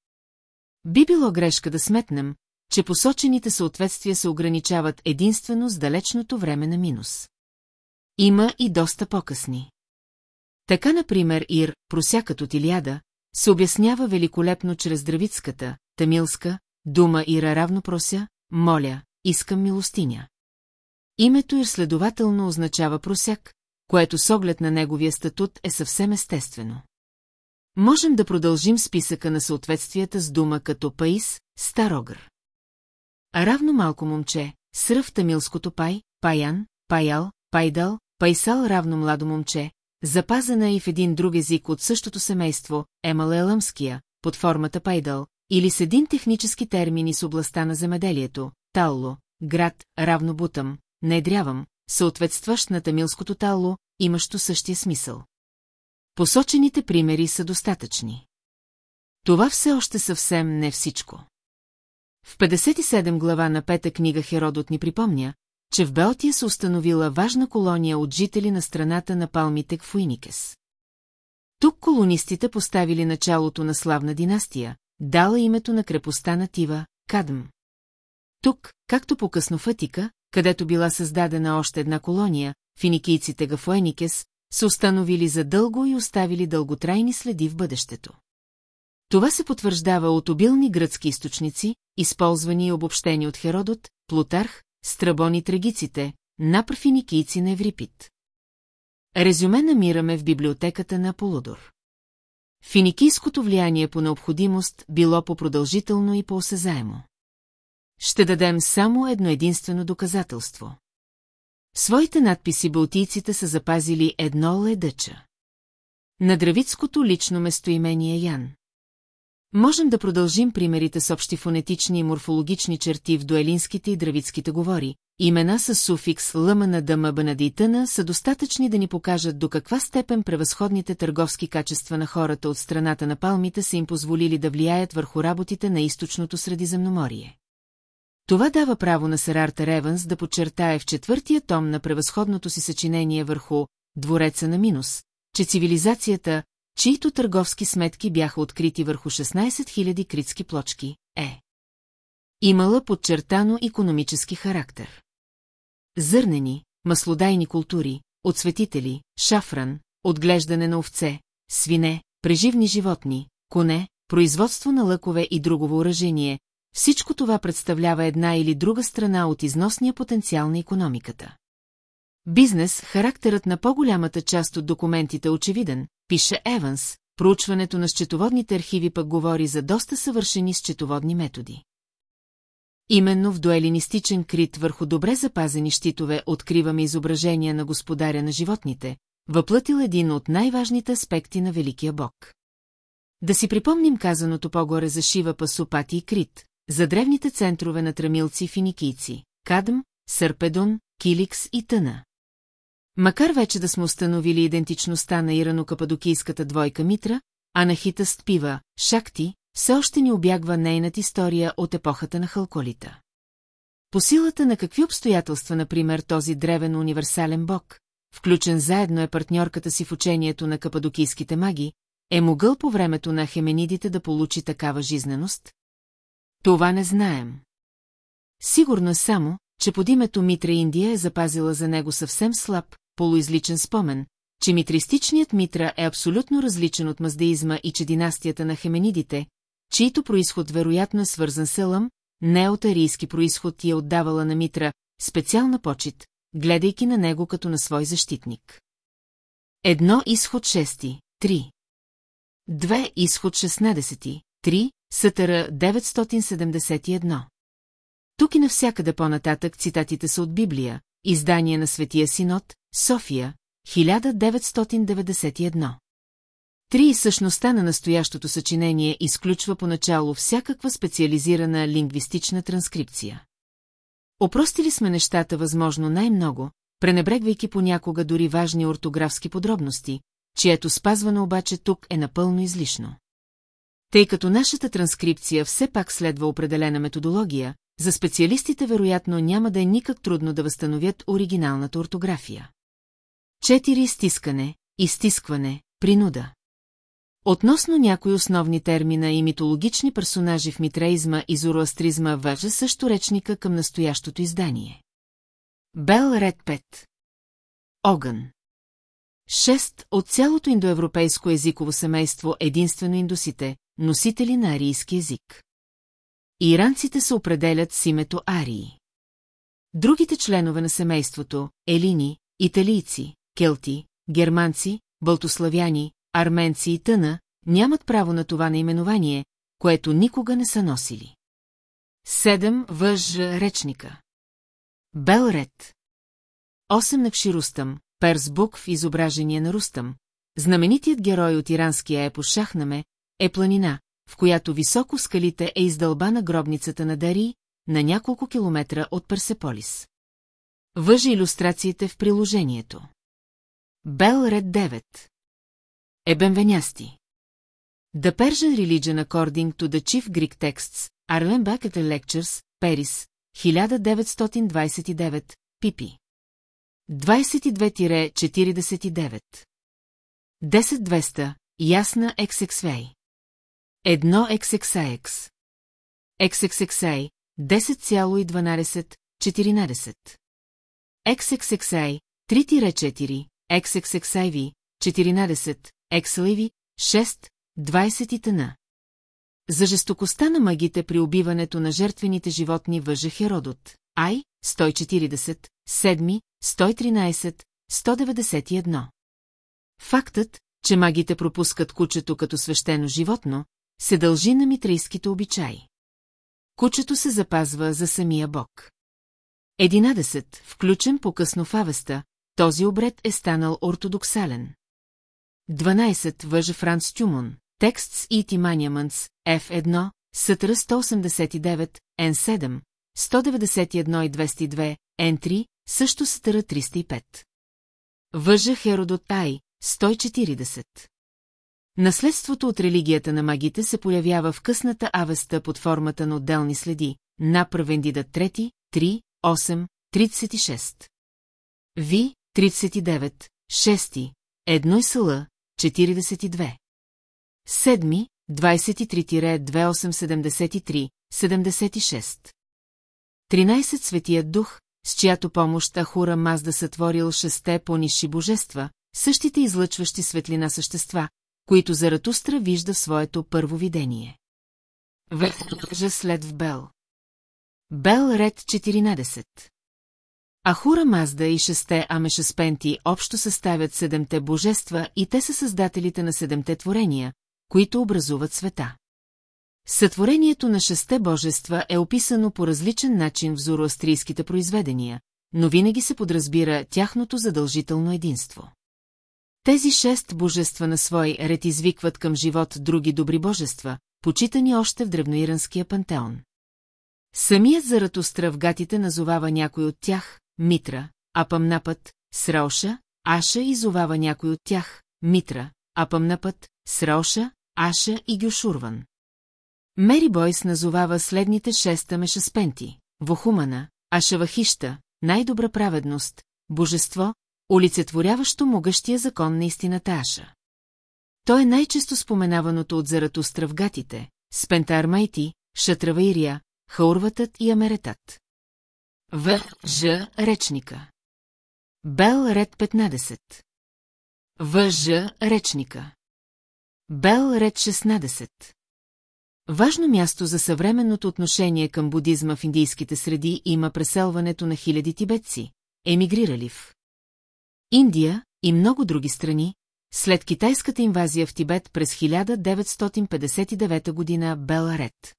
Би било грешка да сметнем, че посочените съответствия се ограничават единствено с далечното време на минус. Има и доста по-късни. Така, например, Ир, просякът от Илиада, се обяснява великолепно чрез дравицката, тамилска, дума Ира равно прося, моля, искам милостиня. Името Ир следователно означава просяк, което с оглед на неговия статут е съвсем естествено. Можем да продължим списъка на съответствията с дума като Паис, Старогър. Равно малко момче, сръв тамилското пай, паян, паял, пайдал, пайсал равно младо момче, запазена и в един друг език от същото семейство, емалелъмския, под формата пайдал, или с един технически термини с областта на земеделието, талло, град, равно бутам, недрявам, съответстващ на тамилското тало, имащо същия смисъл. Посочените примери са достатъчни. Това все още съвсем не всичко. В 57 глава на пета книга Херодот ни припомня, че в Белтия се установила важна колония от жители на страната на палмите Кфуиникес. Тук колонистите поставили началото на славна династия, дала името на крепостта на Тива, Кадм. Тук, както по-късно в Атика, където била създадена още една колония, финикийците Гафуеникес, се установили за дълго и оставили дълготрайни следи в бъдещето. Това се потвърждава от обилни гръцки източници, използвани и обобщени от Херодот, Плутарх, Страбон и трагиците, напърфиникийци на Еврипит. Резюме намираме в библиотеката на Полудор. Финикийското влияние по необходимост било по-продължително и по-осезаемо. Ще дадем само едно единствено доказателство. В своите надписи балтийците са запазили едно ледъча. На Дравицкото лично местоимение Ян. Можем да продължим примерите с общи фонетични и морфологични черти в дуелинските и дравицките говори. Имена с суфикс лъмана дъма банадитъна са достатъчни да ни покажат до каква степен превъзходните търговски качества на хората от страната на палмите са им позволили да влияят върху работите на източното Средиземноморие. Това дава право на Серарта Реванс да подчертае в четвъртия том на превъзходното си съчинение върху «Двореца на Минус», че цивилизацията, чието търговски сметки бяха открити върху 16 000 критски плочки, е. Имала подчертано економически характер. Зърнени, маслодайни култури, отсветители, шафран, отглеждане на овце, свине, преживни животни, коне, производство на лъкове и друго въоръжение, всичко това представлява една или друга страна от износния потенциал на економиката. Бизнес, характерът на по-голямата част от документите очевиден, пише Еванс, проучването на счетоводните архиви пък говори за доста съвършени счетоводни методи. Именно в дуелинистичен крит върху добре запазени щитове откриваме изображения на господаря на животните, въплътил един от най-важните аспекти на Великия Бог. Да си припомним казаното по-горе за Шива Пасопати и Крит, за древните центрове на трамилци финикийци, Кадм, Сърпедон, Киликс и Тъна. Макар вече да сме установили идентичността на ирано-кападокийската двойка Митра, Анахитъст пива, Шакти, все още ни обягва нейната история от епохата на халколита. По силата на какви обстоятелства, например, този древен универсален бог, включен заедно е партньорката си в учението на кападокийските маги, е могъл по времето на хеменидите да получи такава жизненост? Това не знаем. Сигурно е само, че под името Митра Индия е запазила за него съвсем слаб, полуизличен спомен, че митристичният Митра е абсолютно различен от маздеизма и че династията на хеменидите, чийто происход вероятно е свързан с Елъм, не от арийски происход и е отдавала на Митра специална почет, гледайки на него като на свой защитник. Едно изход 6, 3. Две изход 16, 3, Сътъра 971. Тук и навсякъде по-нататък цитатите са от Библия, издание на Светия Синод, София, 1991. Три и същността на настоящото съчинение изключва поначало всякаква специализирана лингвистична транскрипция. Опростили сме нещата възможно най-много, пренебрегвайки понякога дори важни ортографски подробности, чието спазване обаче тук е напълно излишно. Тъй като нашата транскрипция все пак следва определена методология, за специалистите вероятно няма да е никак трудно да възстановят оригиналната ортография. Четири изтискане, изтискване, принуда. Относно някои основни термина и митологични персонажи в митреизма и зороастризма въжа също речника към настоящото издание. Бел Ред 5 Огън Шест от цялото индоевропейско езиково семейство единствено индусите, носители на арийски език. Иранците се определят с името Арии. Другите членове на семейството – елини, италийци, келти, германци, балтославяни, арменци и тъна, нямат право на това наименование, което никога не са носили. Седем въж речника. Белред. Осем Накши Рустам, Персбук в изображение на Рустам, знаменитият герой от иранския епос Шахнаме, е планина, в която високо в скалите е издълбана гробницата на Дари, на няколко километра от Персеполис. Въжи иллюстрациите в приложението. Бел Ред 9 Ебенвенясти The Persian Religion According to the Chief Greek Texts, Arlen Bucket Lectures, Paris, 1929, pp. 22-49 10-200, ясна XXV. Едно XXX. XXXA, 10,12, 14. XXXA, 3-4, XXXIV, 14, XLV, 6, 20 тъна. За жестокостта на магите при убиването на жертвените животни въже Херодот. Ай, 140, 7, 113, 191. Фактът, че магите пропускат кучето като свещено животно, се дължи на митрейските обичаи. Кучето се запазва за самия бог. 11. Включен по-късно в Авеста, този обред е станал ортодоксален. 12. Въже Франц Тюмон. Текстс и Тиманиамънс, F1, Сътра 189, N7, 191 и 202, N3, също Сътра 305. Въжа Херодот Тай, 140. Наследството от религията на магите се появява в късната авеста под формата на отделни следи, на Правендида 3, 3, 8, 36. Ви, 39, 6, 1 и Сала, 42. Седми, 23-2873, 76. 13 Светият дух, с чиято помощ Ахура Мазда сътворил шесте по-низши божества, същите излъчващи светлина същества, които Заратустра вижда в своето първо видение. Вежа след в Бел. Бел ред 14. Ахура Мазда и шесте Амешаспенти общо съставят седемте божества и те са създателите на седемте творения, които образуват света. Сътворението на шесте божества е описано по различен начин в зороастрийските произведения, но винаги се подразбира тяхното задължително единство. Тези шест божества на свой ред извикват към живот други добри божества, почитани още в древноиранския пантеон. Самият Заратустра в гатите назовава някой от тях, Митра, а Пъмнапът, Сраоша, Аша изовава някой от тях, Митра, а Пъмнапът, Сраоша, Аша и Гюшурван. Мери Бойс назовава следните шеста мешаспенти – Вохумана, Ашавахища, най-добра праведност, божество, олицетворяващо могъщия закон на истината Аша. Той е най-често споменаваното от Заратустра в гатите, Спентармайти, Шатраваирия, Хаурватът и Амеретат. В. Ж. Речника. Бел ред 15. В. Ж. Речника. Бел ред 16. Важно място за съвременното отношение към будизма в индийските среди има преселването на хиляди тибетци, емигрирали в Индия и много други страни, след китайската инвазия в Тибет през 1959 година Беларет.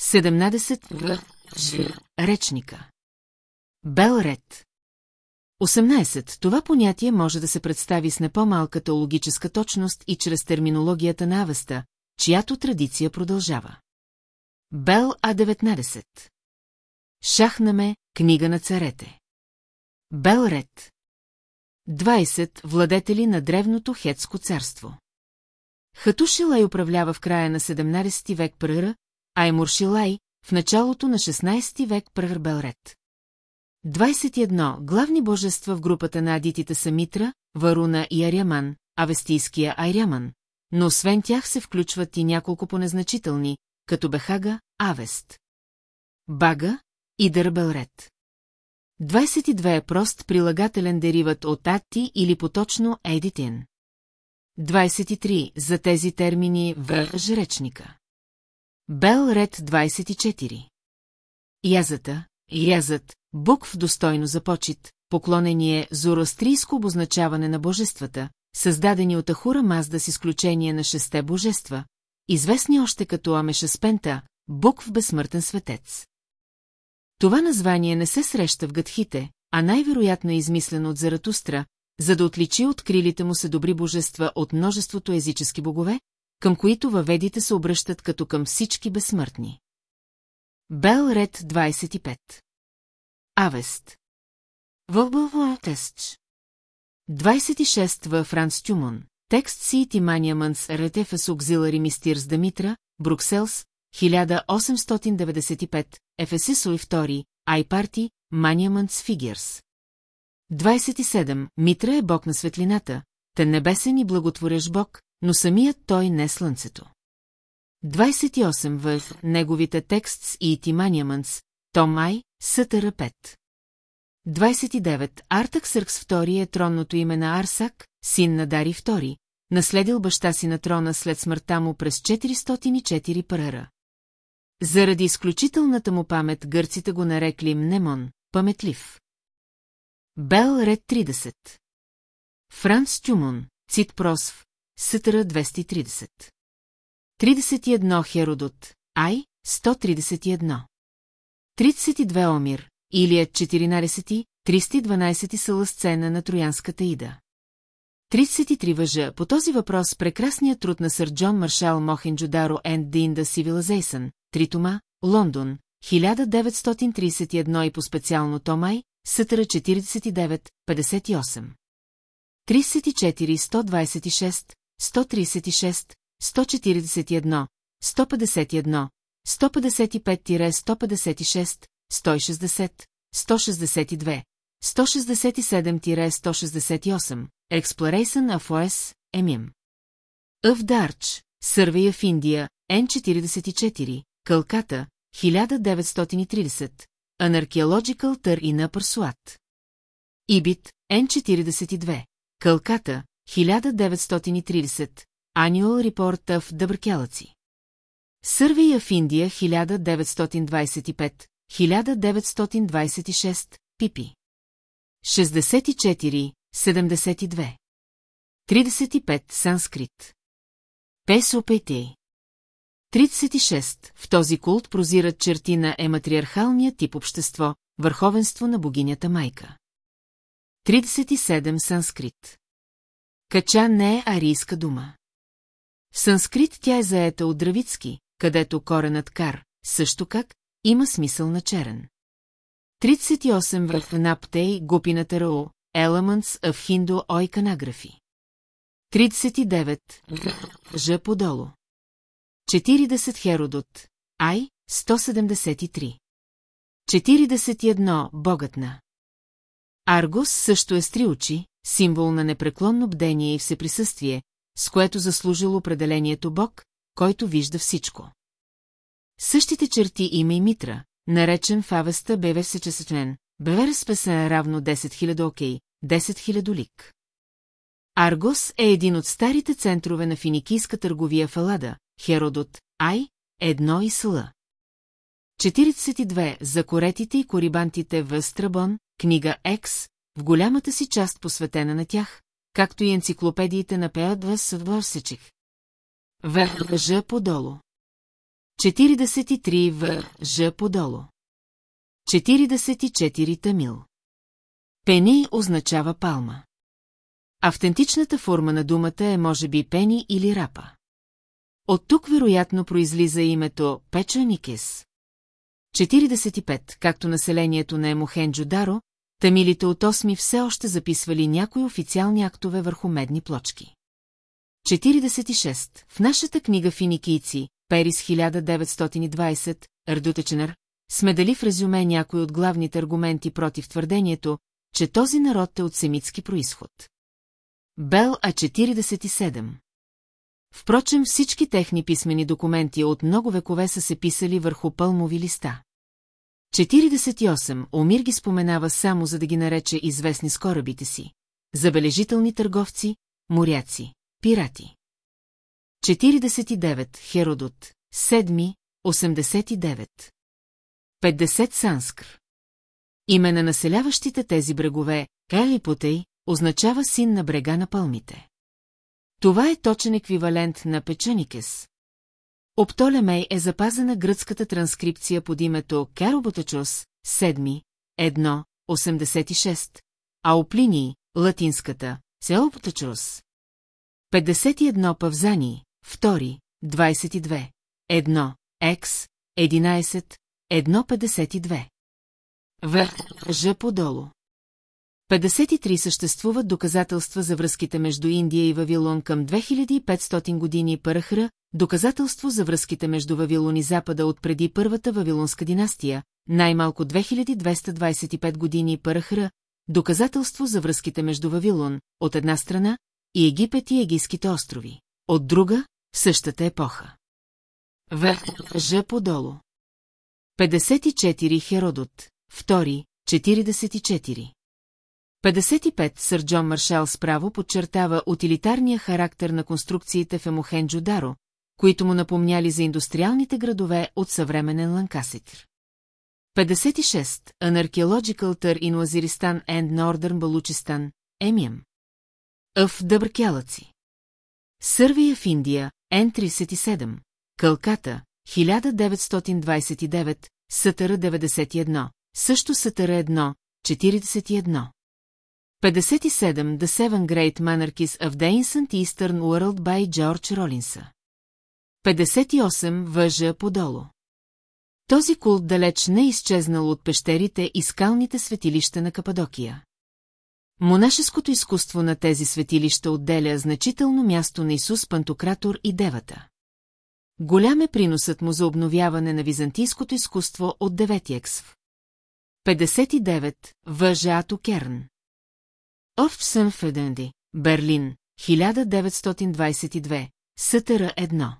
17 Ж. Речника. Белред. 18. Това понятие може да се представи с не по-малка теологическа точност и чрез терминологията на Авеста, чиято традиция продължава. Бел А19. Шахнаме, книга на царете. Белред. 20. Владетели на древното хетско царство. Хатушилай управлява в края на 17 век Пръра, а Емуршилай в началото на 16 век Прър Белред. 21. Главни божества в групата на адитите са Митра, Варуна и Аряман, авестийския Айряман, но освен тях се включват и няколко понезначителни, като Бехага, Авест. Бага и Дърбелред. 22 е прост прилагателен дериват от Атти или поточно Едитин. 23 за тези термини в жречника. Бел ред 24. Язата, язът, букв достойно за почет, поклонение зороастрийско обозначаване на божествата, създадени от Ахура Мазда с изключение на шесте божества, известни още като Амешаспента, букв безсмъртен светец. Това название не се среща в гътхите, а най-вероятно е измислено от Заратустра, за да отличи от крилите му се добри божества от множеството езически богове, към които въведите се обръщат като към всички безсмъртни. Бел ред 25 Авест. Вълбълвълтестч 26 в Франц Тюмон. Текст си Тимания Мънс Ретефес Окзилари Мистирс Дамитра, Брукселс, 1895, Ефесисой 2, Айпарти, Маниамънс Фигърс. 27. Митра е бог на светлината, тън небесен и благотворещ бог, но самият той не е слънцето. 28 в неговите текст и Том Ай, Сътъра 5. 29. Артак Съркс II е тронното име на Арсак, син на Дари II, наследил баща си на трона след смъртта му през 404 парара. Заради изключителната му памет гърците го нарекли Мнемон, паметлив. Бел Ред 30 Франц Тюмон, Цит Просв, Сътъра 230 31 Херодот, Ай, 131 32 Омир, Илия 14, 312 са сцена на Троянската ида. 33 въжа по този въпрос прекрасният труд на сър Джон Маршал Мохенджодаро the Inda Civilization, Тритома, Лондон, 1931 и по специално Томай, Сътъра 49, 58. 34, 126, 136, 141, 151, 155-156, 160, 162, 167-168, Exploration of OS, Емим. Of Darch, Survey в Индия, N44, Калката, 1930, An Archaeological Tur in Upper Swat. Ибит, N42, Калката, 1930, Annual Report of Дъбъркялъци. Сървия в Индия 1925, 1926, Пипи. 64, 72. 35 санскрит. Песопейтей. 36. В този култ прозират черти на ематриархалния тип общество, върховенство на богинята майка. 37 санскрит. Кача не е арийска дума. В санскрит тя е заета от дравицки, където коренът кар, също как, има смисъл на черен. 38 върх Наптей Гупината Рао, Elements of Hindu Oikanography. 39 Ж подолу. 40 Херодот, Ай, 173. 41 Богатна. Аргос също е с три очи, символ на непреклонно бдение и всеприсъствие, с което заслужил определението Бог, който вижда всичко. Същите черти има и Митра, наречен в авеста Бевер Сечесечлен, Бевер спесен равно 10 000 окей, 10 000 лик. Аргос е един от старите центрове на финикийска търговия в Алада, Херодот, Ай, едно и Сла. 42 за коретите и корибантите в Страбон, книга Екс, в голямата си част посветена на тях, както и енциклопедиите на Пеадвас Върсечих. В. Ж. подолу. 43 В. Ж. подолу. 44 Тамил. Пени означава палма. Автентичната форма на думата е може би пени или рапа. От тук вероятно произлиза името Печаникес. 45, както населението на Емохенджо Даро, тамилите от Осми все още записвали някои официални актове върху медни плочки. 46. В нашата книга Финикийци, Перис 1920, Ардутеченър, сме дали в резюме някои от главните аргументи против твърдението, че този народ е от семитски происход. Бел А47 Впрочем, всички техни писмени документи от много векове са се писали върху пълмови листа. 48. Омир ги споменава само за да ги нарече известни с корабите си. Забележителни търговци, моряци, пирати. 49. Херодот. 7. 89. 50. Санскр. Име на населяващите тези брегове, Калипотей, означава син на брега на пълмите. Това е точен еквивалент на Печаникес. Оптолемей е запазена гръцката транскрипция под името Кероботачос, 7, 1, 86, а Оплинии, латинската, Цеоботачос. 51 Павзани, 2, 22, 1, X, 11, 1,52. В. Ж. подолу. 53 съществуват доказателства за връзките между Индия и Вавилон към 2500 години Парахра, доказателство за връзките между Вавилон и Запада от преди първата Вавилонска династия, най-малко 2225 години Парахра, доказателство за връзките между Вавилон, от една страна, и Египет и Егийските острови, от друга, същата епоха. В. Ж. подолу. 54 Херодот, 2, 44. 55 Сър Джон Маршал справо подчертава утилитарния характер на конструкциите в Емохенджо Даро, които му напомняли за индустриалните градове от съвременен Ланкаситр. 56. An Archaeological Tour in Waziristan and Northern Baluchistan, Емием.Ъв Дъбъркялъци. Сървия в Индия, Н-37. Калката, 1929, Сътъра 91, също Сътъра 1, 41. 57 The Seven Great Monarchies of the Ancient Eastern World by George Ролинса. 58 Въжа подолу. Този култ далеч не е изчезнал от пещерите и скалните светилища на Кападокия. Монашеското изкуство на тези светилища отделя значително място на Исус Пантократор и Девата. Голям е приносът му за обновяване на византийското изкуство от 9 ексв. 59. Въжаато Керн. Орфсън Феденди, Берлин, 1922, Сътъра 1.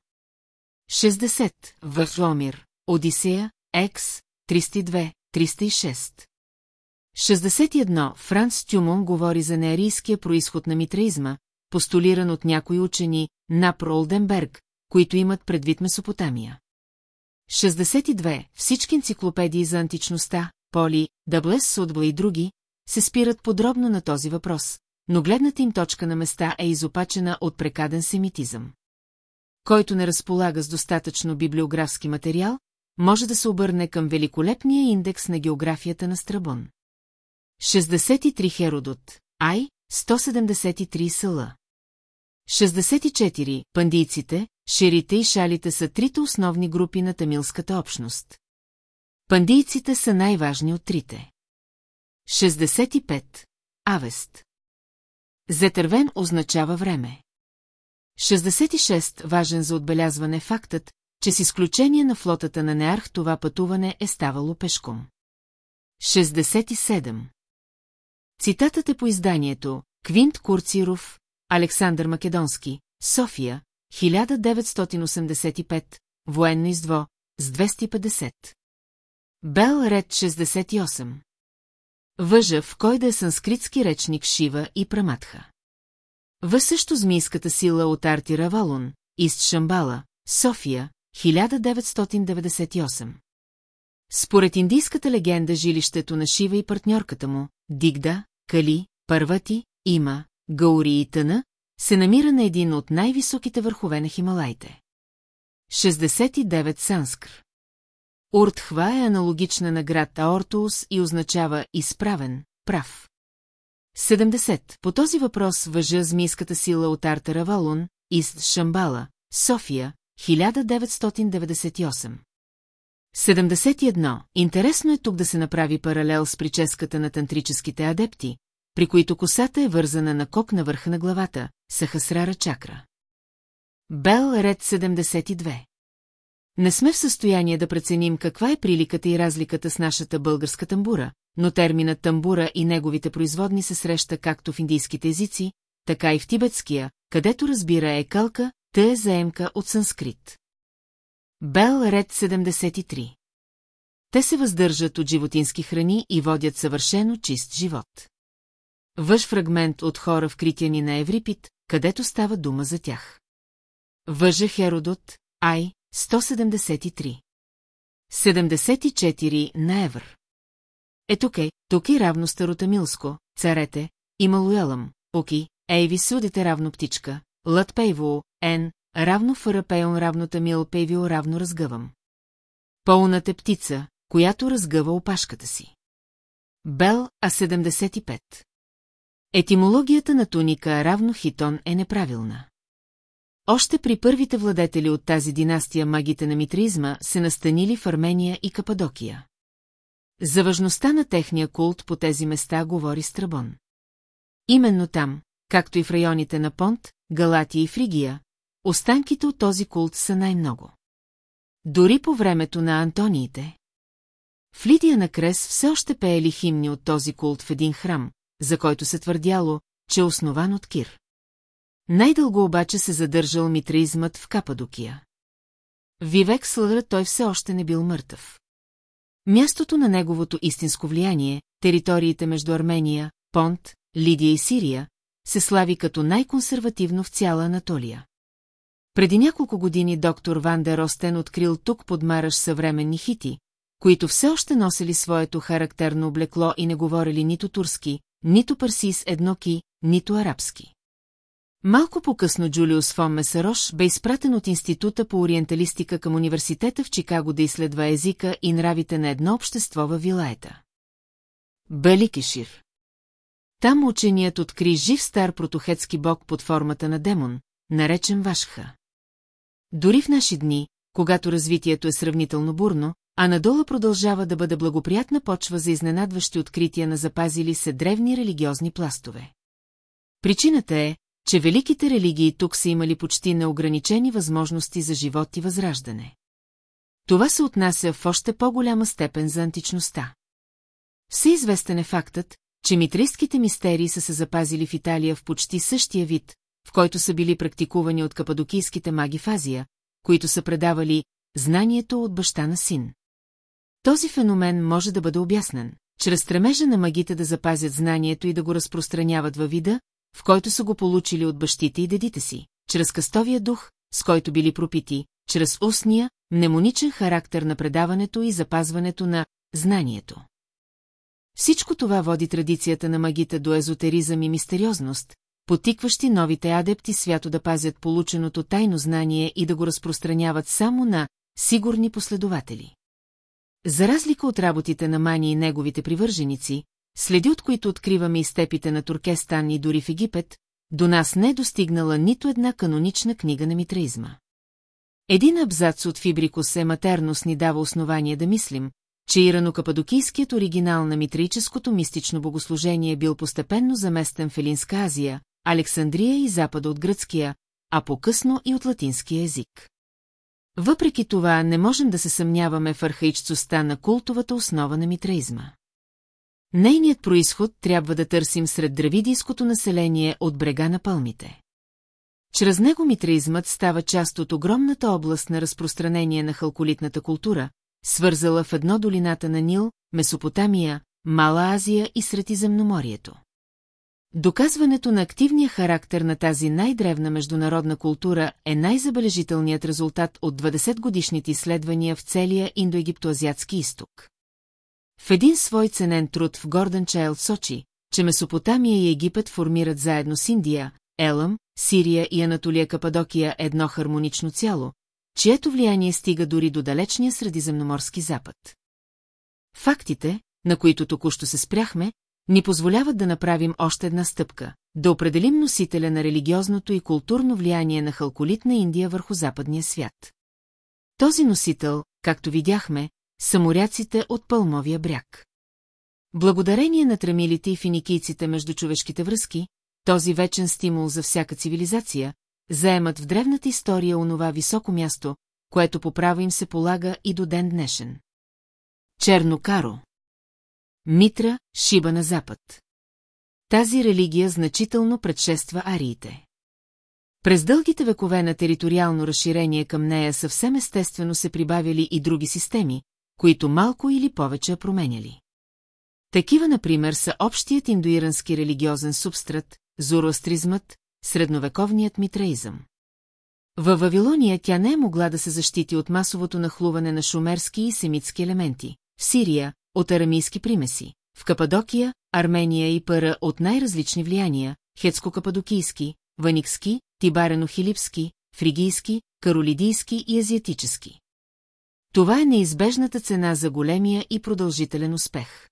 60. Въжомир, Одисея, Екс, 302, 306. 61. Франц Тюмон говори за неарийския происход на митраизма, постулиран от някои учени, Напр Олденберг, които имат предвид Месопотамия. 62. Всички енциклопедии за античността, Поли, Даблес Судбла и други, се спират подробно на този въпрос, но гледната им точка на места е изопачена от прекаден семитизъм. Който не разполага с достатъчно библиографски материал, може да се обърне към великолепния индекс на географията на Страбон. 63 Херодот, Ай, 173 Сала. 64. Пандийците, шерите и шалите са трите основни групи на тамилската общност. Пандийците са най-важни от трите. 65. Авест. Зетървен означава време. 66. Важен за отбелязване фактът, че с изключение на флотата на Неарх това пътуване е ставало пешком. 67. Цитатът е по изданието Квинт Курциров, Александър Македонски, София, 1985, военно издво, с 250. Бел ред 68. Въжа, в кой да е санскритски речник Шива и Праматха. В също змийската сила от Арти Равалун, Ист Шамбала, София, 1998. Според индийската легенда жилището на Шива и партньорката му, Дигда, Кали, Парвати, Има, Гаури и Тъна, се намира на един от най-високите върхове на Хималайте. 69 Санскр Уртхва е аналогична на град Аортус и означава изправен, прав. 70. По този въпрос въжа змийската сила от Артера Валун, Ист Шамбала, София, 1998. 71. Интересно е тук да се направи паралел с прическата на тантрическите адепти, при които косата е вързана на кок на върха на главата, Сахасрара чакра. Бел ред 72. Не сме в състояние да преценим каква е приликата и разликата с нашата българска тамбура, но терминът тамбура и неговите производни се среща както в индийските езици, така и в тибетския, където разбира е калка, та е заемка от санскрит. Бел ред 73. Те се въздържат от животински храни и водят съвършено чист живот. Въж фрагмент от хора в критяни на Еврипит, където става дума за тях. Въжа Херодот, Ай, 173. 74 на Евр. Е тук е, тук и равно старотамилско, царете, ималуелам, оки, ейви судите равно птичка, лът пейво, ен, равно фарапейон равно тамил пейвио равно разгъвам. Пълната е птица, която разгъва опашката си. Бел А75 Етимологията на туника равно хитон е неправилна. Още при първите владетели от тази династия магите на митризма се настанили в Армения и Кападокия. За важността на техния култ по тези места говори Страбон. Именно там, както и в районите на Понт, Галатия и Фригия, останките от този култ са най-много. Дори по времето на Антониите. В Лидия на Крес все още пеели химни от този култ в един храм, за който се твърдяло, че е основан от Кир. Най-дълго обаче се задържал митраизмът в Кападокия. Вивек Слъра той все още не бил мъртъв. Мястото на неговото истинско влияние, териториите между Армения, Понт, Лидия и Сирия, се слави като най-консервативно в цяла Анатолия. Преди няколко години доктор Ван дер Остен открил тук под Мараш съвременни хити, които все още носили своето характерно облекло и не говорили нито турски, нито парсис едноки, нито арабски. Малко по-късно Джулиус фон Месарош бе изпратен от Института по ориенталистика към университета в Чикаго да изследва езика и нравите на едно общество във Вилаета. Беликешир. Там ученият откри жив стар протохетски бог под формата на демон, наречен Вашха. Дори в наши дни, когато развитието е сравнително бурно, а надолу продължава да бъде благоприятна почва за изненадващи открития на запазили се древни религиозни пластове. Причината е, че великите религии тук са имали почти неограничени възможности за живот и възраждане. Това се отнася в още по-голяма степен за античността. Всеизвестен е фактът, че митрийските мистерии са се запазили в Италия в почти същия вид, в който са били практикувани от кападокийските маги в Азия, които са предавали знанието от баща на син. Този феномен може да бъде обяснен, чрез стремежа на магите да запазят знанието и да го разпространяват във вида, в който са го получили от бащите и дедите си, чрез кастовия дух, с който били пропити, чрез устния, мнемоничен характер на предаването и запазването на знанието. Всичко това води традицията на магите до езотеризъм и мистериозност, потикващи новите адепти свято да пазят полученото тайно знание и да го разпространяват само на сигурни последователи. За разлика от работите на Мани и неговите привърженици, следи от които откриваме и степите на Туркестан и дори в Египет, до нас не е достигнала нито една канонична книга на митраизма. Един абзац от Фибрикус е матерност ни дава основание да мислим, че иранокападокийският оригинал на митрическото мистично богослужение бил постепенно заместен в Елинска Азия, Александрия и запада от гръцкия, а по-късно и от латинския език. Въпреки това не можем да се съмняваме в архаичцостта на култовата основа на митраизма. Нейният происход трябва да търсим сред дравидийското население от брега на пълмите. Чрез него митраизмът става част от огромната област на разпространение на халколитната култура, свързала в едно долината на Нил, Месопотамия, Мала Азия и Средиземноморието. Доказването на активния характер на тази най-древна международна култура е най-забележителният резултат от 20-годишните изследвания в целия индоегиптоазиатски изток. В един свой ценен труд в Гордън Чайлд сочи, че Месопотамия и Египет формират заедно с Индия, Елъм, Сирия и Анатолия Кападокия едно хармонично цяло, чието влияние стига дори до далечния средиземноморски запад. Фактите, на които току-що се спряхме, ни позволяват да направим още една стъпка, да определим носителя на религиозното и културно влияние на халколитна Индия върху западния свят. Този носител, както видяхме, са моряците от Пълмовия бряг. Благодарение на трамилите и финикийците между човешките връзки, този вечен стимул за всяка цивилизация, заемат в древната история онова високо място, което по право им се полага и до ден днешен. Чернокаро Митра, Шиба на запад. Тази религия значително предшества ариите. През дългите векове на териториално разширение към нея съвсем естествено се прибавили и други системи, които малко или повече променяли. Такива, например, са общият индуирански религиозен субстрат, зороастризмът, средновековният митраизъм. Във Вавилония тя не е могла да се защити от масовото нахлуване на шумерски и семитски елементи. В Сирия, от арамийски примеси, в Кападокия, Армения и Пара от най-различни влияния, хетско-кападокийски, ваникски, тибарено-хилипски, фригийски, каролидийски и азиатически. Това е неизбежната цена за големия и продължителен успех.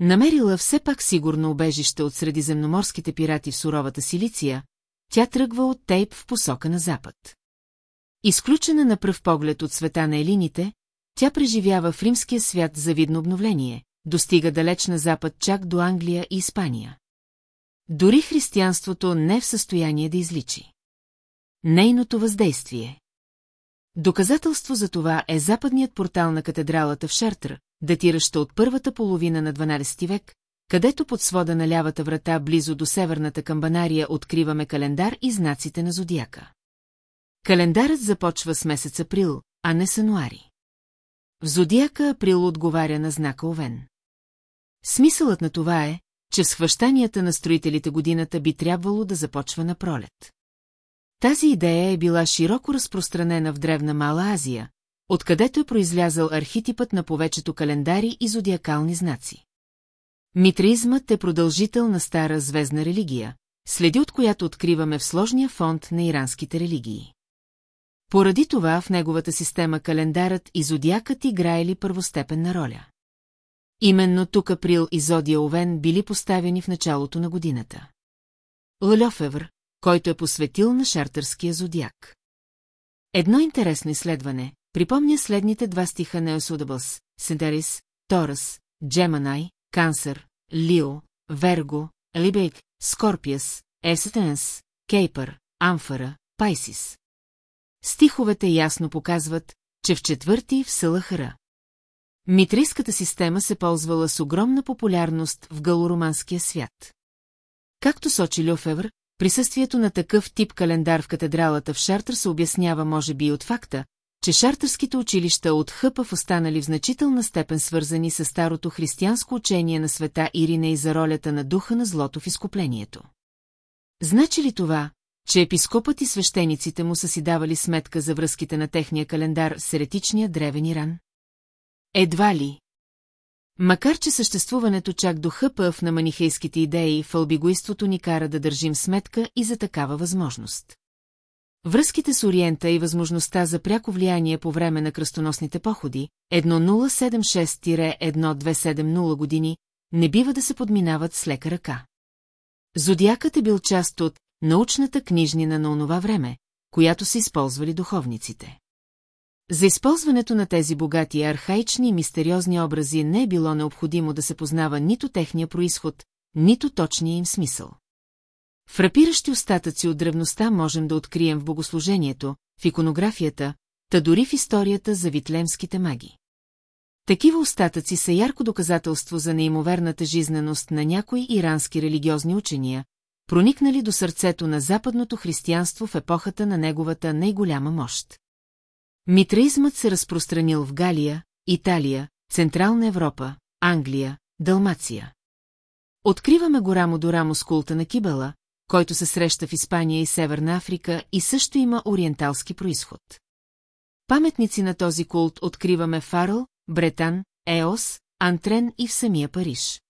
Намерила все пак сигурно убежище от средиземноморските пирати в суровата Силиция, тя тръгва от Тейп в посока на запад. Изключена на пръв поглед от света на елините, тя преживява в римския свят завидно обновление, достига далеч на запад чак до Англия и Испания. Дори християнството не е в състояние да изличи. Нейното въздействие Доказателство за това е западният портал на катедралата в Шартр, датираща от първата половина на 12 век, където под свода на лявата врата близо до северната камбанария откриваме календар и знаците на зодиака. Календарът започва с месец април, а не с януари. В зодиака април отговаря на знака Овен. Смисълът на това е, че схващанията на строителите годината би трябвало да започва на пролет. Тази идея е била широко разпространена в древна Мала Азия, откъдето е произлязал архетипът на повечето календари и зодиакални знаци. Митраизмът е продължител на стара звездна религия, следи от която откриваме в сложния фонд на иранските религии. Поради това в неговата система календарът и зодиакът играели първостепенна роля. Именно тук Април и Зодия Овен били поставени в началото на годината. Льофевр, който е посветил на шартърския зодиак. Едно интересно изследване припомня следните два стиха на Еосудабълс, Сентерис, Торас, Джеманай, Кансър, Лио, Верго, Либейк, Скорпиас, Есетенс, Кейпър, Амфара, Пайсис. Стиховете ясно показват, че в четвърти в Сълахара. Митрийската система се ползвала с огромна популярност в галороманския свят. Както сочи Люфевр, присъствието на такъв тип календар в катедралата в Шартър се обяснява може би и от факта, че шартърските училища от Хъпъв останали в значителна степен свързани с старото християнско учение на света Ирина и за ролята на духа на злото в изкуплението. Значи ли това, че епископът и свещениците му са си давали сметка за връзките на техния календар с еретичния древен Иран? Едва ли. Макар че съществуването чак до хъпъв на манихейските идеи в албигойството ни кара да държим сметка и за такава възможност. Връзките с Ориента и възможността за пряко влияние по време на кръстоносните походи, 1076-1270 години, не бива да се подминават с лека ръка. Зодиакът е бил част от научната книжнина на онова време, която са използвали духовниците. За използването на тези богати, архаични и мистериозни образи не е било необходимо да се познава нито техния происход, нито точния им смисъл. Фрапиращи остатъци от древността можем да открием в богослужението, в иконографията, та дори в историята за витлемските маги. Такива остатъци са ярко доказателство за неимоверната жизненост на някои ирански религиозни учения, проникнали до сърцето на западното християнство в епохата на неговата най-голяма мощ. Митраизмът се разпространил в Галия, Италия, Централна Европа, Англия, Далмация. Откриваме го рамо до рамо с култа на Кибела, който се среща в Испания и Северна Африка и също има ориенталски происход. Паметници на този култ откриваме в Бретан, Еос, Антрен и в самия Париж.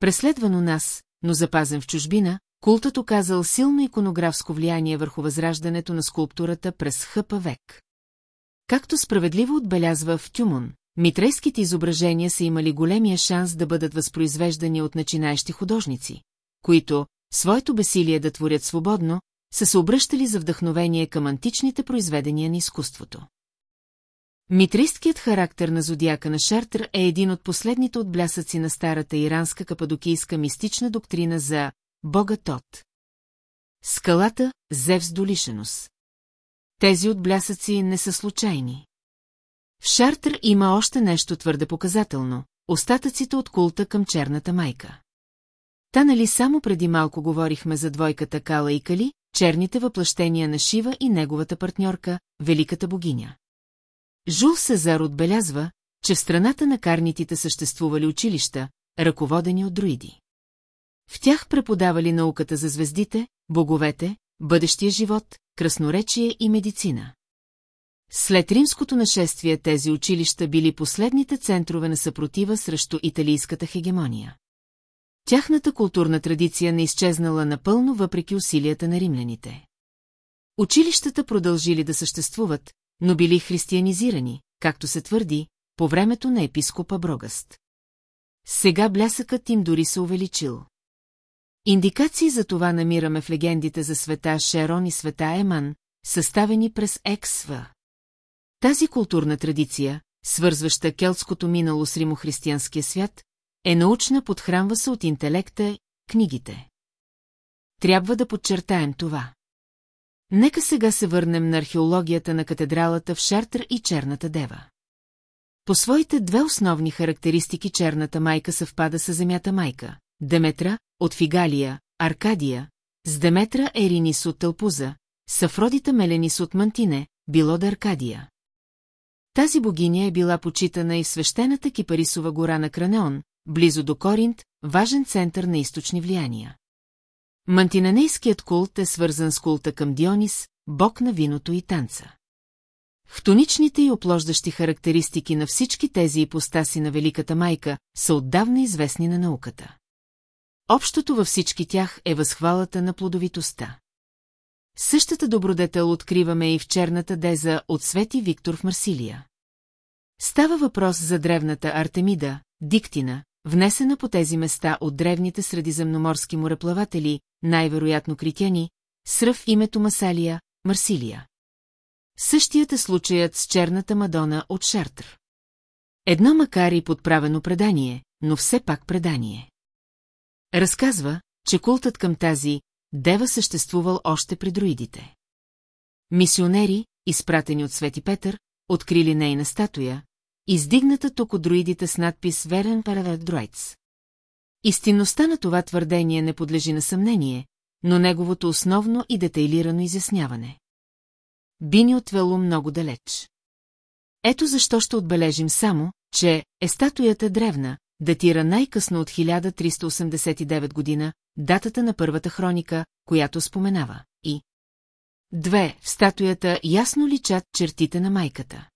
Преследвано нас, но запазен в чужбина, култът оказал силно иконографско влияние върху възраждането на скулптурата през хъпа век. Както справедливо отбелязва в Тюмон, митрейските изображения са имали големия шанс да бъдат възпроизвеждани от начинаещи художници, които, своето бесилие да творят свободно, са се обръщали за вдъхновение към античните произведения на изкуството. Митристкият характер на зодиака на Шартер е един от последните отблясъци на старата иранска кападокийска мистична доктрина за Бога Тот. Скалата Зевс Долишенос. Тези отблясъци не са случайни. В Шартер има още нещо твърде показателно – остатъците от култа към черната майка. Та нали само преди малко говорихме за двойката Кала и Кали, черните въплъщения на Шива и неговата партньорка, великата богиня. Жул Сезар отбелязва, че в страната на карнитите съществували училища, ръководени от друиди. В тях преподавали науката за звездите, боговете, бъдещия живот, красноречие и медицина. След римското нашествие тези училища били последните центрове на съпротива срещу италийската хегемония. Тяхната културна традиция не изчезнала напълно въпреки усилията на римляните. Училищата продължили да съществуват, но били християнизирани, както се твърди, по времето на епископа Брогъст. Сега блясъкът им дори се увеличил. Индикации за това намираме в легендите за света Шерон и света Еман, съставени през Ексва. Тази културна традиция, свързваща келтското минало с римохристиянския свят, е научна, подхранва се от интелекта, книгите. Трябва да подчертаем това. Нека сега се върнем на археологията на катедралата в Шартър и Черната дева. По своите две основни характеристики черната майка съвпада с земята майка. Деметра, от Фигалия, Аркадия, с Деметра Еринис от Тълпуза, с Афродита Меленис от Мантине, било да Аркадия. Тази богиня е била почитана и в свещената Кипарисова гора на Кранеон, близо до Коринт, важен център на източни влияния. Мантинанейският култ е свързан с култа към Дионис, бог на виното и танца. Хтоничните и оплождащи характеристики на всички тези ипостаси на Великата майка са отдавна известни на науката. Общото във всички тях е възхвалата на плодовитостта. Същата добродетел откриваме и в черната деза от Свети Виктор в Марсилия. Става въпрос за древната Артемида, диктина, внесена по тези места от древните средиземноморски мореплаватели, най-вероятно критяни, сръв името Масалия, Марсилия. Същият е случаят с черната Мадона от Шартр. Едно макар и подправено предание, но все пак предание. Разказва, че култът към тази дева съществувал още при друидите. Мисионери, изпратени от Свети Петър, открили нейна статуя, издигната тук от друидите с надпис Верен Паравет Дроиц. Истинността на това твърдение не подлежи на съмнение, но неговото основно и детайлирано изясняване. Би ни отвело много далеч. Ето защо ще отбележим само, че е статуята древна, датира най-късно от 1389 година, датата на първата хроника, която споменава, и... Две, в статуята ясно личат чертите на майката.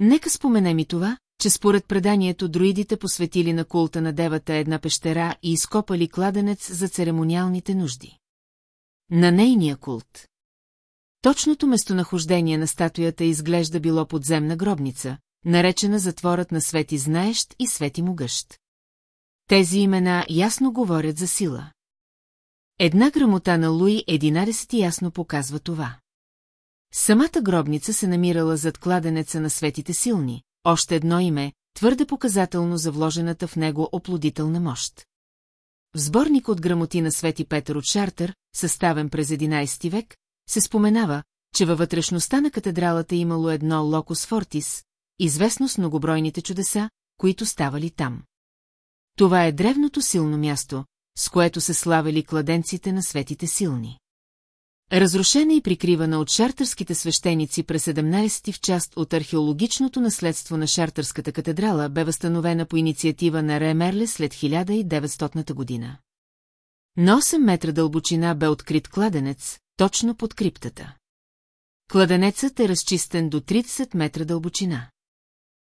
Нека споменем и това, че според преданието друидите посветили на култа на девата една пещера и изкопали кладенец за церемониалните нужди. На нейния култ. Точното местонахождение на статуята изглежда било подземна гробница, наречена затворът на Свети Знаещ и Свети Могъщ. Тези имена ясно говорят за сила. Една грамота на Луи 11 ясно показва това. Самата гробница се намирала зад кладенеца на светите силни, още едно име, твърде показателно за вложената в него оплодителна мощ. В сборник от грамоти на Свети Петър от Шартер, съставен през 11 век, се споменава, че във вътрешността на катедралата имало едно локус фортис, известно с многобройните чудеса, които ставали там. Това е древното силно място, с което се славили кладенците на светите силни. Разрушена и прикривана от шартърските свещеници през 17-ти в част от археологичното наследство на Шартърската катедрала бе възстановена по инициатива на Ремерле след 1900 година. На 8 метра дълбочина бе открит кладенец, точно под криптата. Кладенецът е разчистен до 30 метра дълбочина.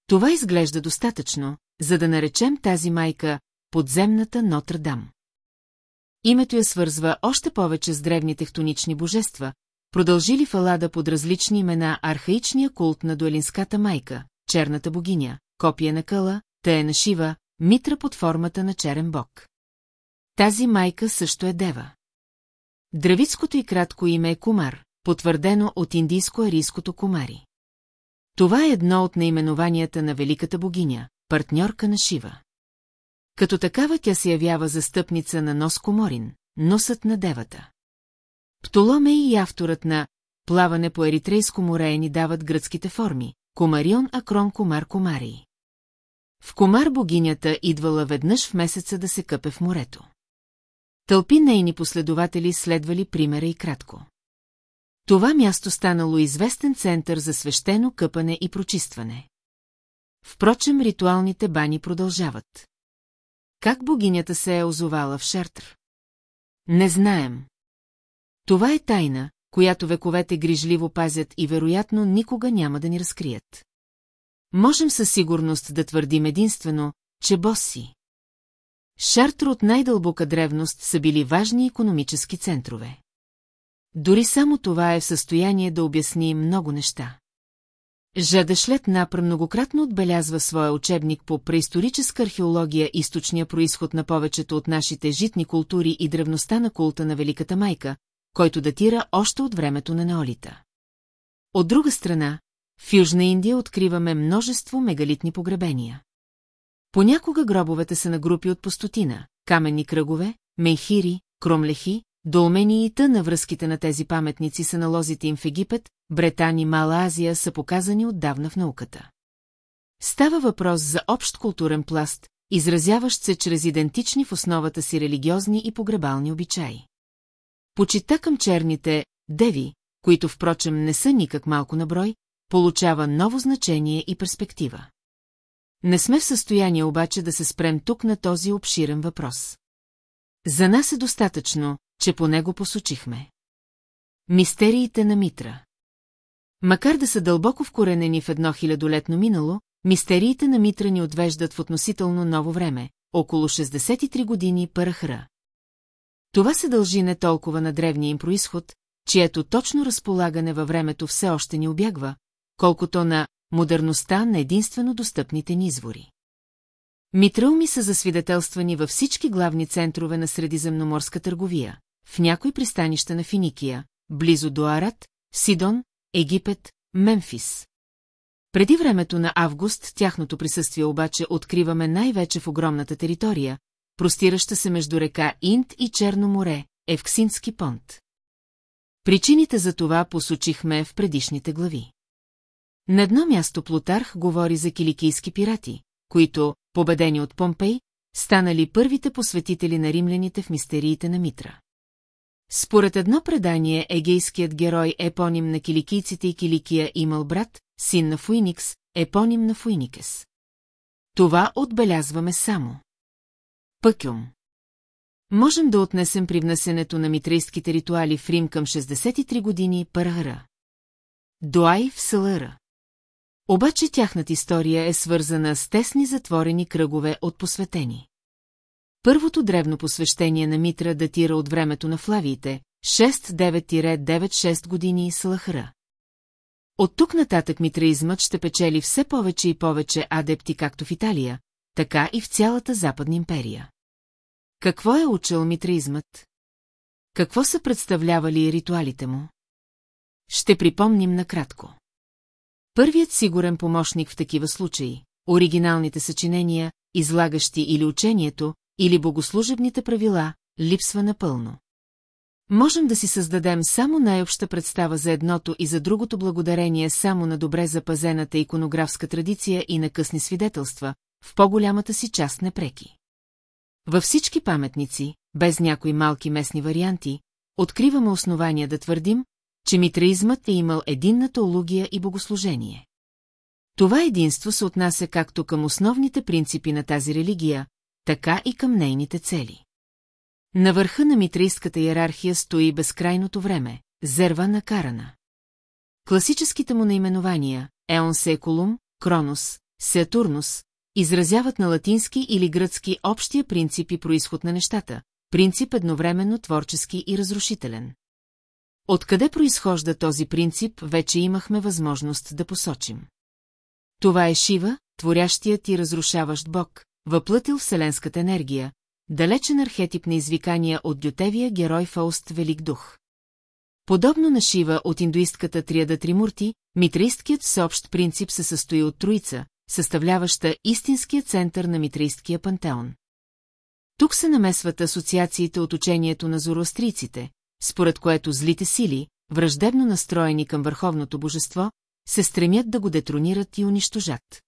Това изглежда достатъчно, за да наречем тази майка подземната Нотр-Дам. Името я свързва още повече с древни тектонични божества, продължили в Алада под различни имена архаичния култ на дуелинската майка, черната богиня, копия на къла, тъя на Шива, митра под формата на черен бог. Тази майка също е дева. Дравицкото и кратко име е Кумар, потвърдено от индийско-арийското Кумари. Това е едно от наименованията на великата богиня, партньорка на Шива. Като такава тя се явява застъпница на нос Коморин, носът на девата. Птоломей и авторът на «Плаване по Еритрейско море» ни дават гръцките форми – Комарион Акрон Комар Комарии. В Комар богинята идвала веднъж в месеца да се къпе в морето. Тълпи нейни последователи следвали примера и кратко. Това място станало известен център за свещено къпане и прочистване. Впрочем, ритуалните бани продължават. Как богинята се е озовала в Шартр? Не знаем. Това е тайна, която вековете грижливо пазят и вероятно никога няма да ни разкрият. Можем със сигурност да твърдим единствено, че боси. Шартр от най-дълбока древност са били важни економически центрове. Дори само това е в състояние да обясни много неща. Жадашлет Напр многократно отбелязва своя учебник по преисторическа археология източния происход на повечето от нашите житни култури и древността на култа на Великата майка, който датира още от времето на неолита. От друга страна, в Южна Индия откриваме множество мегалитни погребения. Понякога гробовете са на групи от постотина, каменни кръгове, мейхири, кромлехи, до умениите на връзките на тези паметници са налозите им в Египет, Бретан и Мала Азия са показани отдавна в науката. Става въпрос за общ културен пласт, изразяващ се чрез идентични в основата си религиозни и погребални обичаи. Почита към черните деви, които впрочем не са никак малко на брой, получава ново значение и перспектива. Не сме в състояние обаче да се спрем тук на този обширен въпрос. За нас е достатъчно, че по него посочихме. Мистериите на Митра Макар да са дълбоко вкоренени в едно хилядолетно минало, мистериите на Митра ни отвеждат в относително ново време, около 63 години парахра. Това се дължи не толкова на древния им происход, чието точно разполагане във времето все още ни обягва, колкото на модерността на единствено достъпните ни извори. Митрауми са засвидетелствани във всички главни центрове на средиземноморска търговия, в някои пристанища на Финикия, близо до Арат, Сидон, Египет, Мемфис. Преди времето на август тяхното присъствие обаче откриваме най-вече в огромната територия, простираща се между река Инд и Черно море, Евксински понт. Причините за това посочихме в предишните глави. На едно място Плутарх говори за киликийски пирати, които, победени от Помпей, станали първите посветители на римляните в мистериите на Митра. Според едно предание, егейският герой епоним на киликийците и Киликия имал брат, син на Фуиникс, епоним на Фуиникес. Това отбелязваме само. Пъкюм. Можем да отнесем привнесенето на митрейските ритуали в Рим към 63 години Парагара. Дуай в Салъра. Обаче тяхната история е свързана с тесни затворени кръгове от посветени. Първото древно посвещение на Митра датира от времето на Флавиите, 6-9-96 години с Лахра. От тук нататък митраизмът ще печели все повече и повече адепти както в Италия, така и в цялата Западна империя. Какво е учил митраизмът? Какво са представлявали ритуалите му? Ще припомним накратко. Първият сигурен помощник в такива случаи, оригиналните съчинения, излагащи или учението, или богослужебните правила, липсва напълно. Можем да си създадем само най-обща представа за едното и за другото благодарение само на добре запазената иконографска традиция и на късни свидетелства, в по-голямата си част непреки. Във всички паметници, без някои малки местни варианти, откриваме основания да твърдим, че митраизмът е имал единната олугия и богослужение. Това единство се отнася както към основните принципи на тази религия, така и към нейните цели. На върха на митрийската иерархия стои безкрайното време, зерва на Карана. Класическите му наименования – Еон Секулум, Кронос, Сеатурнус, изразяват на латински или гръцки общия принцип и происход на нещата, принцип едновременно творчески и разрушителен. Откъде произхожда този принцип, вече имахме възможност да посочим. Това е Шива, творящият и разрушаващ бог, въплътил вселенската енергия, далечен архетип на извикания от дютевия герой Фауст Велик Дух. Подобно на Шива от индуистката триада Тримурти, митристкият всеобщ принцип се състои от троица, съставляваща истинския център на митрийския пантеон. Тук се намесват асоциациите от учението на зороастрийците, според което злите сили, враждебно настроени към върховното божество, се стремят да го детронират и унищожат.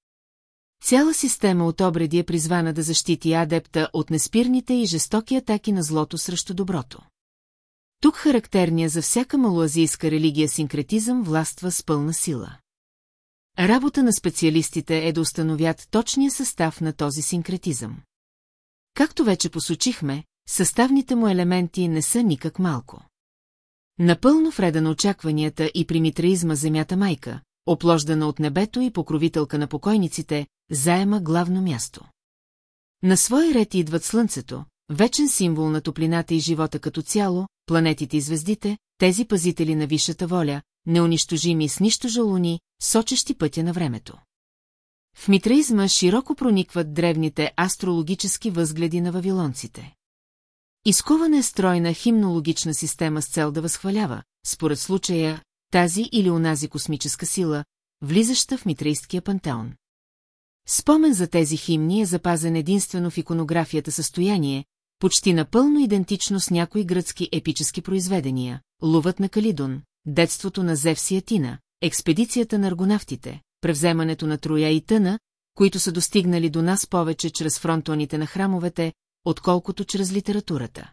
Цяла система от обреди е призвана да защити адепта от неспирните и жестоки атаки на злото срещу доброто. Тук характерния за всяка малоазийска религия синкретизъм властва с пълна сила. Работа на специалистите е да установят точния състав на този синкретизъм. Както вече посочихме, съставните му елементи не са никак малко. Напълно вреда на очакванията и примитраизма земята майка, оплождана от небето и покровителка на покойниците, заема главно място. На свой ред идват Слънцето, вечен символ на топлината и живота като цяло, планетите и звездите, тези пазители на висшата воля, неунищожими с нищо жалуни, сочещи пътя на времето. В митраизма широко проникват древните астрологически възгледи на вавилонците. Изкувана е стройна химнологична система с цел да възхвалява, според случая, тази или онази космическа сила, влизаща в митрейския пантеон. Спомен за тези химни е запазен единствено в иконографията състояние, почти напълно идентично с някои гръцки епически произведения, ловът на Калидон, детството на Зевс и експедицията на аргонавтите, превземането на Троя и Тъна, които са достигнали до нас повече чрез фронтоните на храмовете, отколкото чрез литературата.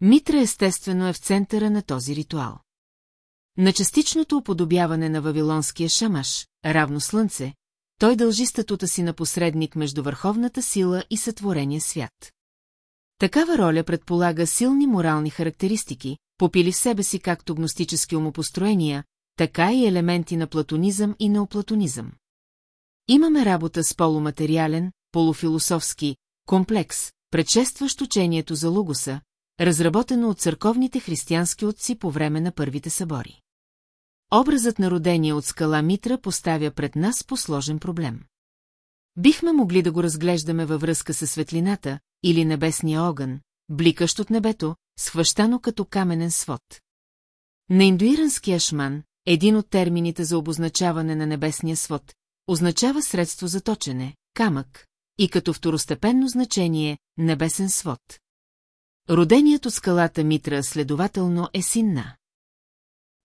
Митра естествено е в центъра на този ритуал. На частичното уподобяване на Вавилонския шамаш, равно слънце, той дължи статута си на посредник между върховната сила и сътворения свят. Такава роля предполага силни морални характеристики, попили в себе си както гностически умопостроения, така и елементи на платонизъм и неоплатонизъм. Имаме работа с полуматериален, полуфилософски комплекс, предшестващ учението за Лугоса, разработено от църковните християнски отци по време на първите събори. Образът на родения от скала Митра поставя пред нас посложен проблем. Бихме могли да го разглеждаме във връзка с светлината или небесния огън, бликащ от небето, схващано като каменен свод. На индуирански ашман, един от термините за обозначаване на небесния свод, означава средство за точене, камък, и като второстепенно значение – небесен свод. Роденият от скалата Митра следователно е син на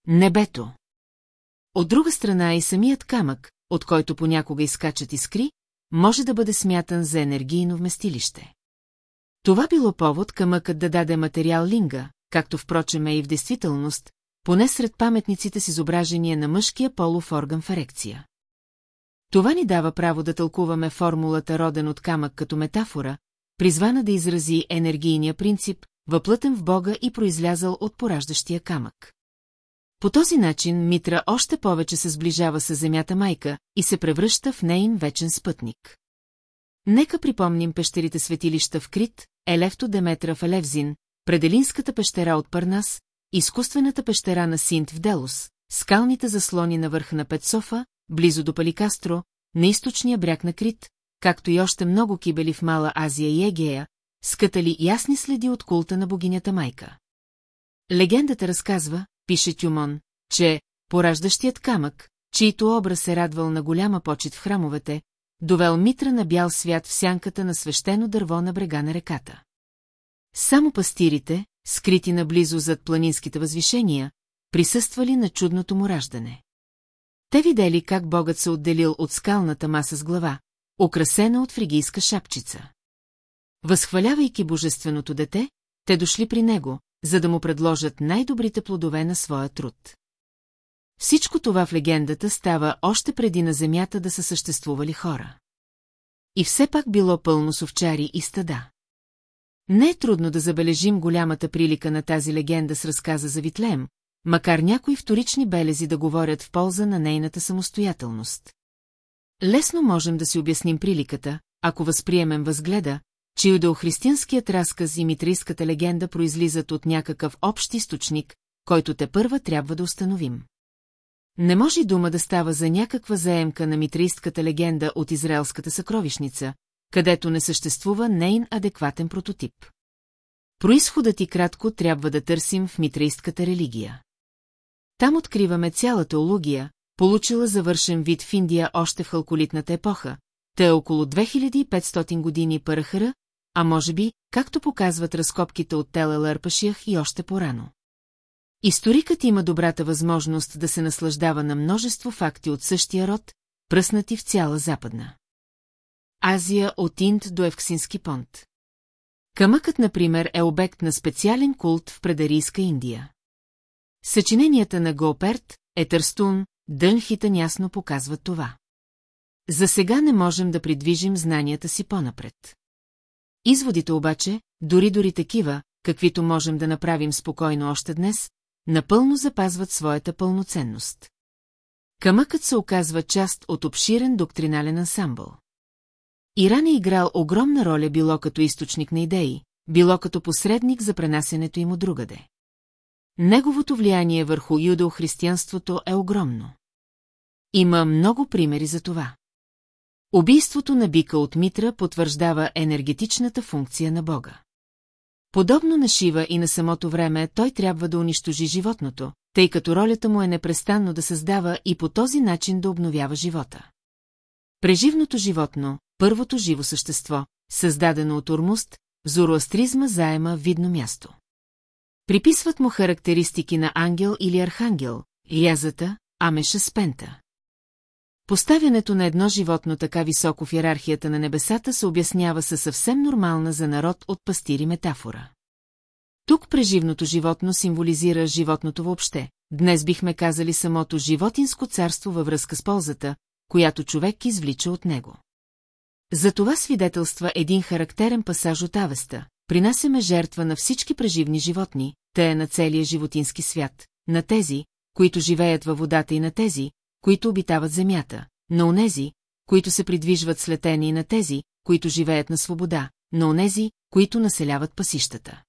небето. От друга страна и самият камък, от който понякога изкачат искри, може да бъде смятан за енергийно вместилище. Това било повод камъкът да даде материал линга, както впрочем е и в действителност, поне сред паметниците с изображение на мъжкия полов орган в ерекция. Това ни дава право да тълкуваме формулата роден от камък като метафора, призвана да изрази енергийния принцип, въплътен в Бога и произлязал от пораждащия камък. По този начин Митра още повече се сближава с земята майка и се превръща в нейн вечен спътник. Нека припомним пещерите светилища в Крит, Елефто Деметра в Елевзин, Пределинската пещера от Парнас, изкуствената пещера на Синт в Делос, скалните заслони на върха на Петсофа, близо до Паликастро, на източния бряг на Крит, както и още много кибели в Мала Азия и Егея, скатали ясни следи от култа на богинята майка. Легендата разказва, пише Тюмон, че пораждащият камък, чийто образ е радвал на голяма почет в храмовете, довел Митра на бял свят в сянката на свещено дърво на брега на реката. Само пастирите, скрити наблизо зад планинските възвишения, присъствали на чудното му раждане. Те видели как Богът се отделил от скалната маса с глава, украсена от фригийска шапчица. Възхвалявайки божественото дете, те дошли при него, за да му предложат най-добрите плодове на своя труд. Всичко това в легендата става още преди на земята да са съществували хора. И все пак било пълно с овчари и стада. Не е трудно да забележим голямата прилика на тази легенда с разказа за Витлеем, макар някои вторични белези да говорят в полза на нейната самостоятелност. Лесно можем да си обясним приликата, ако възприемем възгледа, че юдеохристиянският разказ и митрийската легенда произлизат от някакъв общ източник, който те първа трябва да установим. Не може дума да става за някаква заемка на митрийската легенда от израелската съкровищница, където не съществува нейн адекватен прототип. Произходът и кратко трябва да търсим в митрийската религия. Там откриваме цяла теология, получила завършен вид в Индия още в халколитната епоха, те е около 2500 години Парахара, а може би, както показват разкопките от Тела Лърпашиях и още по-рано. Историкът има добрата възможност да се наслаждава на множество факти от същия род, пръснати в цяла западна. Азия от Инд до Евксински понт. Камъкът, например, е обект на специален култ в предарийска Индия. Съчиненията на Гоперт, Етърстун, Дънхитън ясно показват това. За сега не можем да придвижим знанията си по-напред. Изводите обаче, дори дори такива, каквито можем да направим спокойно още днес, напълно запазват своята пълноценност. Камъкът се оказва част от обширен доктринален ансамбъл. Иран е играл огромна роля било като източник на идеи, било като посредник за пренасенето им от другаде. Неговото влияние върху юдо-християнството е огромно. Има много примери за това. Убийството на бика от Митра потвърждава енергетичната функция на Бога. Подобно на Шива и на самото време, той трябва да унищожи животното, тъй като ролята му е непрестанно да създава и по този начин да обновява живота. Преживното животно, първото живо същество, създадено от Ормуст, в зороастризма заема видно място. Приписват му характеристики на ангел или архангел, язата, амеша спента. Поставянето на едно животно така високо в иерархията на небесата се обяснява със съвсем нормална за народ от пастири метафора. Тук преживното животно символизира животното въобще. Днес бихме казали самото животинско царство във връзка с ползата, която човек извлича от него. За това свидетелства един характерен пасаж от Авеста. Принасяме жертва на всички преживни животни, те на целия животински свят, на тези, които живеят във водата и на тези, които обитават земята, на онези, които се придвижват слетени и на тези, които живеят на свобода, на онези, които населяват пасищата.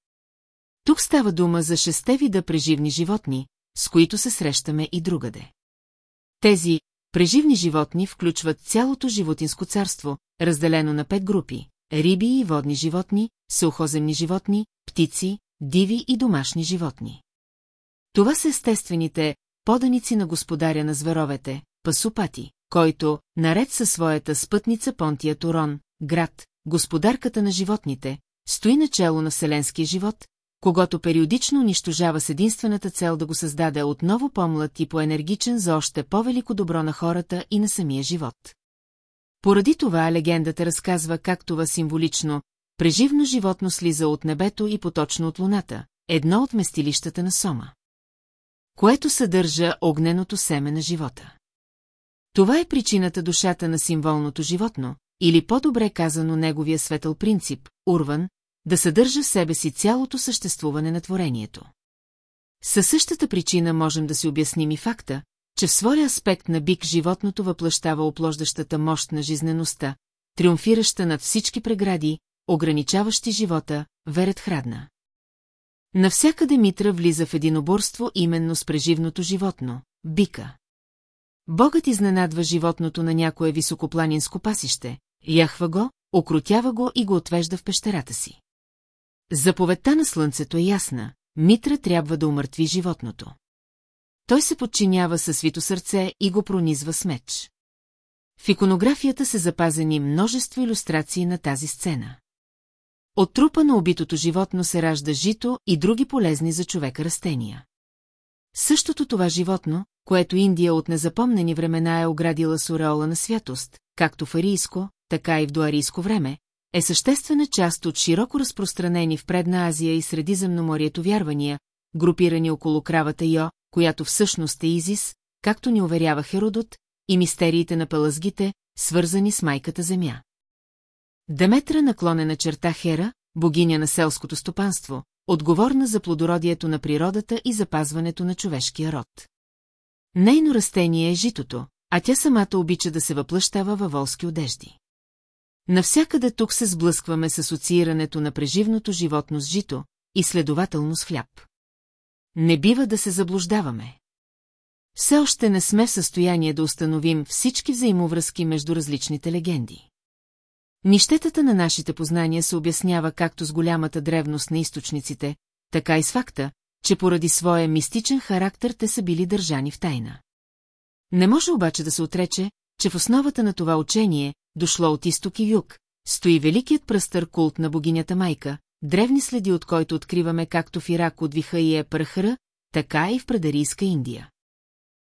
Тук става дума за шесте вида преживни животни, с които се срещаме и другаде. Тези преживни животни включват цялото животинско царство, разделено на пет групи – риби и водни животни, сухоземни животни, птици, диви и домашни животни. Това са естествените поданици на господаря на зверовете, пасупати, който, наред със своята спътница Понтия Турон, град, господарката на животните, стои начало на вселенския живот, когато периодично унищожава с единствената цел да го създаде отново по-млад и по-енергичен за още по-велико добро на хората и на самия живот. Поради това легендата разказва как това символично, преживно животно слиза от небето и поточно от луната, едно от местилищата на Сома. Което съдържа огненото семе на живота. Това е причината душата на символното животно, или по-добре казано неговия светъл принцип, урван, да съдържа в себе си цялото съществуване на творението. Със същата причина можем да си обясним и факта, че в своя аспект на бик животното въплъщава оплождащата мощ на жизнеността, триумфираща над всички прегради, ограничаващи живота, верят храдна. Навсякъде Митра влиза в единоборство именно с преживното животно – бика. Богът изненадва животното на някое високопланинско пасище, яхва го, окрутява го и го отвежда в пещерата си. Заповедта на слънцето е ясна, Митра трябва да умъртви животното. Той се подчинява със свито сърце и го пронизва с меч. В иконографията се запазени множество иллюстрации на тази сцена. От трупа на убитото животно се ражда жито и други полезни за човека растения. Същото това животно, което Индия от незапомнени времена е оградила с ореола на святост, както в арийско, така и в дуарийско време, е съществена част от широко разпространени в Предна Азия и Средиземноморието вярвания, групирани около кравата Йо, която всъщност е Изис, както ни уверява Херодот, и мистериите на палазгите, свързани с майката Земя. Деметра наклонена черта Хера, богиня на селското стопанство, отговорна за плодородието на природата и запазването на човешкия род. Нейно растение е житото, а тя самата обича да се въплъщава във волски одежди. Навсякъде тук се сблъскваме с асоциирането на преживното животно с жито и следователно с хляб. Не бива да се заблуждаваме. Все още не сме в състояние да установим всички взаимовръзки между различните легенди. Нищетата на нашите познания се обяснява както с голямата древност на източниците, така и с факта, че поради своя мистичен характер те са били държани в тайна. Не може обаче да се отрече, че в основата на това учение, дошло от изток и юг, стои великият пръстър култ на богинята майка, древни следи от който откриваме както в Ирак от Вихаия Прахара, така и в Предарийска Индия.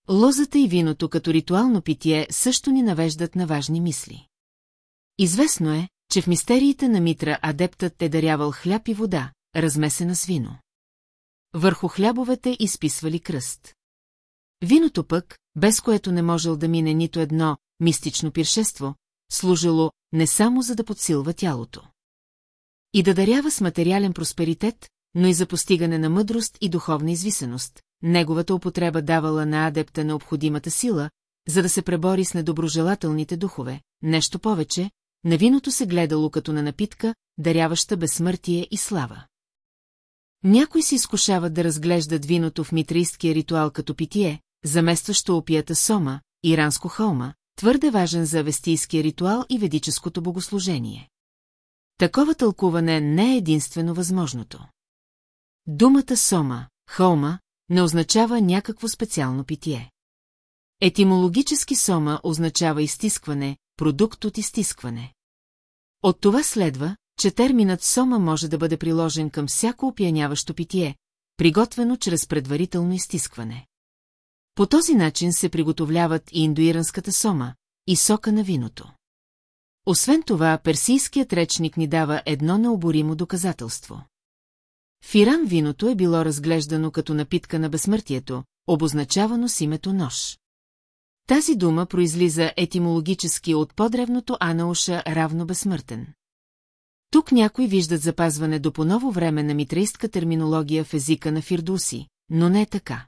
Лозата и виното като ритуално питие също ни навеждат на важни мисли. Известно е, че в мистериите на Митра адептът е дарявал хляб и вода, размесена с вино. Върху хлябовете изписвали кръст. Виното пък, без което не можел да мине нито едно мистично пиршество, служило не само за да подсилва тялото. И да дарява с материален просперитет, но и за постигане на мъдрост и духовна извисеност. Неговата употреба давала на адепта необходимата сила, за да се пребори с недоброжелателните духове. Нещо повече, на виното се гледало като на напитка, даряваща безсмъртие и слава. Някой се изкушават да разглеждат виното в митрийския ритуал като питие, заместващо опията сома, иранско холма, твърде важен за авестийския ритуал и ведическото богослужение. Такова тълкуване не е единствено възможното. Думата сома, холма, не означава някакво специално питие. Етимологически сома означава изтискване, продукт от изтискване. От това следва, че терминът сома може да бъде приложен към всяко опияняващо питие, приготвено чрез предварително изтискване. По този начин се приготовляват и индуиранската сома, и сока на виното. Освен това, персийският речник ни дава едно необоримо доказателство. В Иран виното е било разглеждано като напитка на безсмъртието, обозначавано с името нож. Тази дума произлиза етимологически от по-древното Анауша равно безсмъртен. Тук някои виждат запазване до по-ново време на митраистка терминология в езика на Фирдуси, но не е така.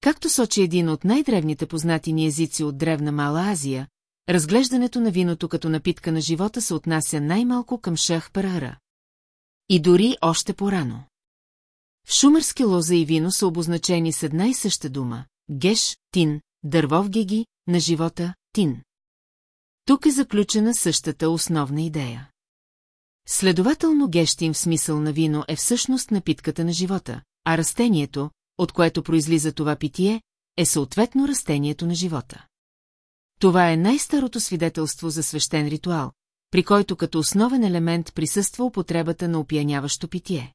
Както сочи един от най-древните познати ни езици от древна Мала Азия, разглеждането на виното като напитка на живота се отнася най-малко към шах парара. И дори още по-рано. В шумърски лоза и вино са обозначени с една и съща дума – геш, тин, дърво в геги, на живота, тин. Тук е заключена същата основна идея. Следователно гещин в смисъл на вино е всъщност напитката на живота, а растението, от което произлиза това питие, е съответно растението на живота. Това е най-старото свидетелство за свещен ритуал, при който като основен елемент присъства употребата на опияняващо питие.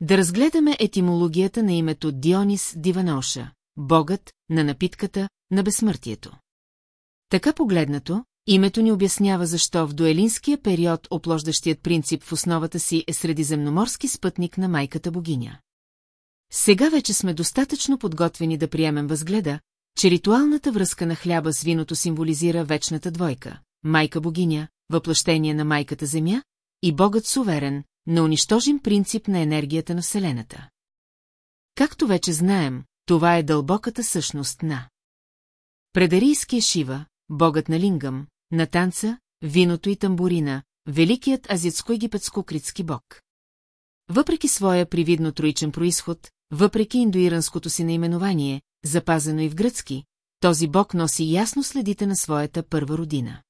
Да разгледаме етимологията на името Дионис Диваноша, богът на напитката, на безсмъртието. Така погледнато, името ни обяснява защо в дуелинския период оплождащият принцип в основата си е средиземноморски спътник на майката богиня. Сега вече сме достатъчно подготвени да приемем възгледа, че ритуалната връзка на хляба с виното символизира вечната двойка – майка богиня, въплъщение на майката земя и богът суверен, на унищожим принцип на енергията на Вселената. Както вече знаем, това е дълбоката същност на Предарийския Шива, богът на Лингам, на танца, виното и тамбурина, великият азиатско-египетско-критски бог. Въпреки своя привидно троичен происход, въпреки индуиранското си наименование, запазено и в гръцки, този бог носи ясно следите на своята първа родина.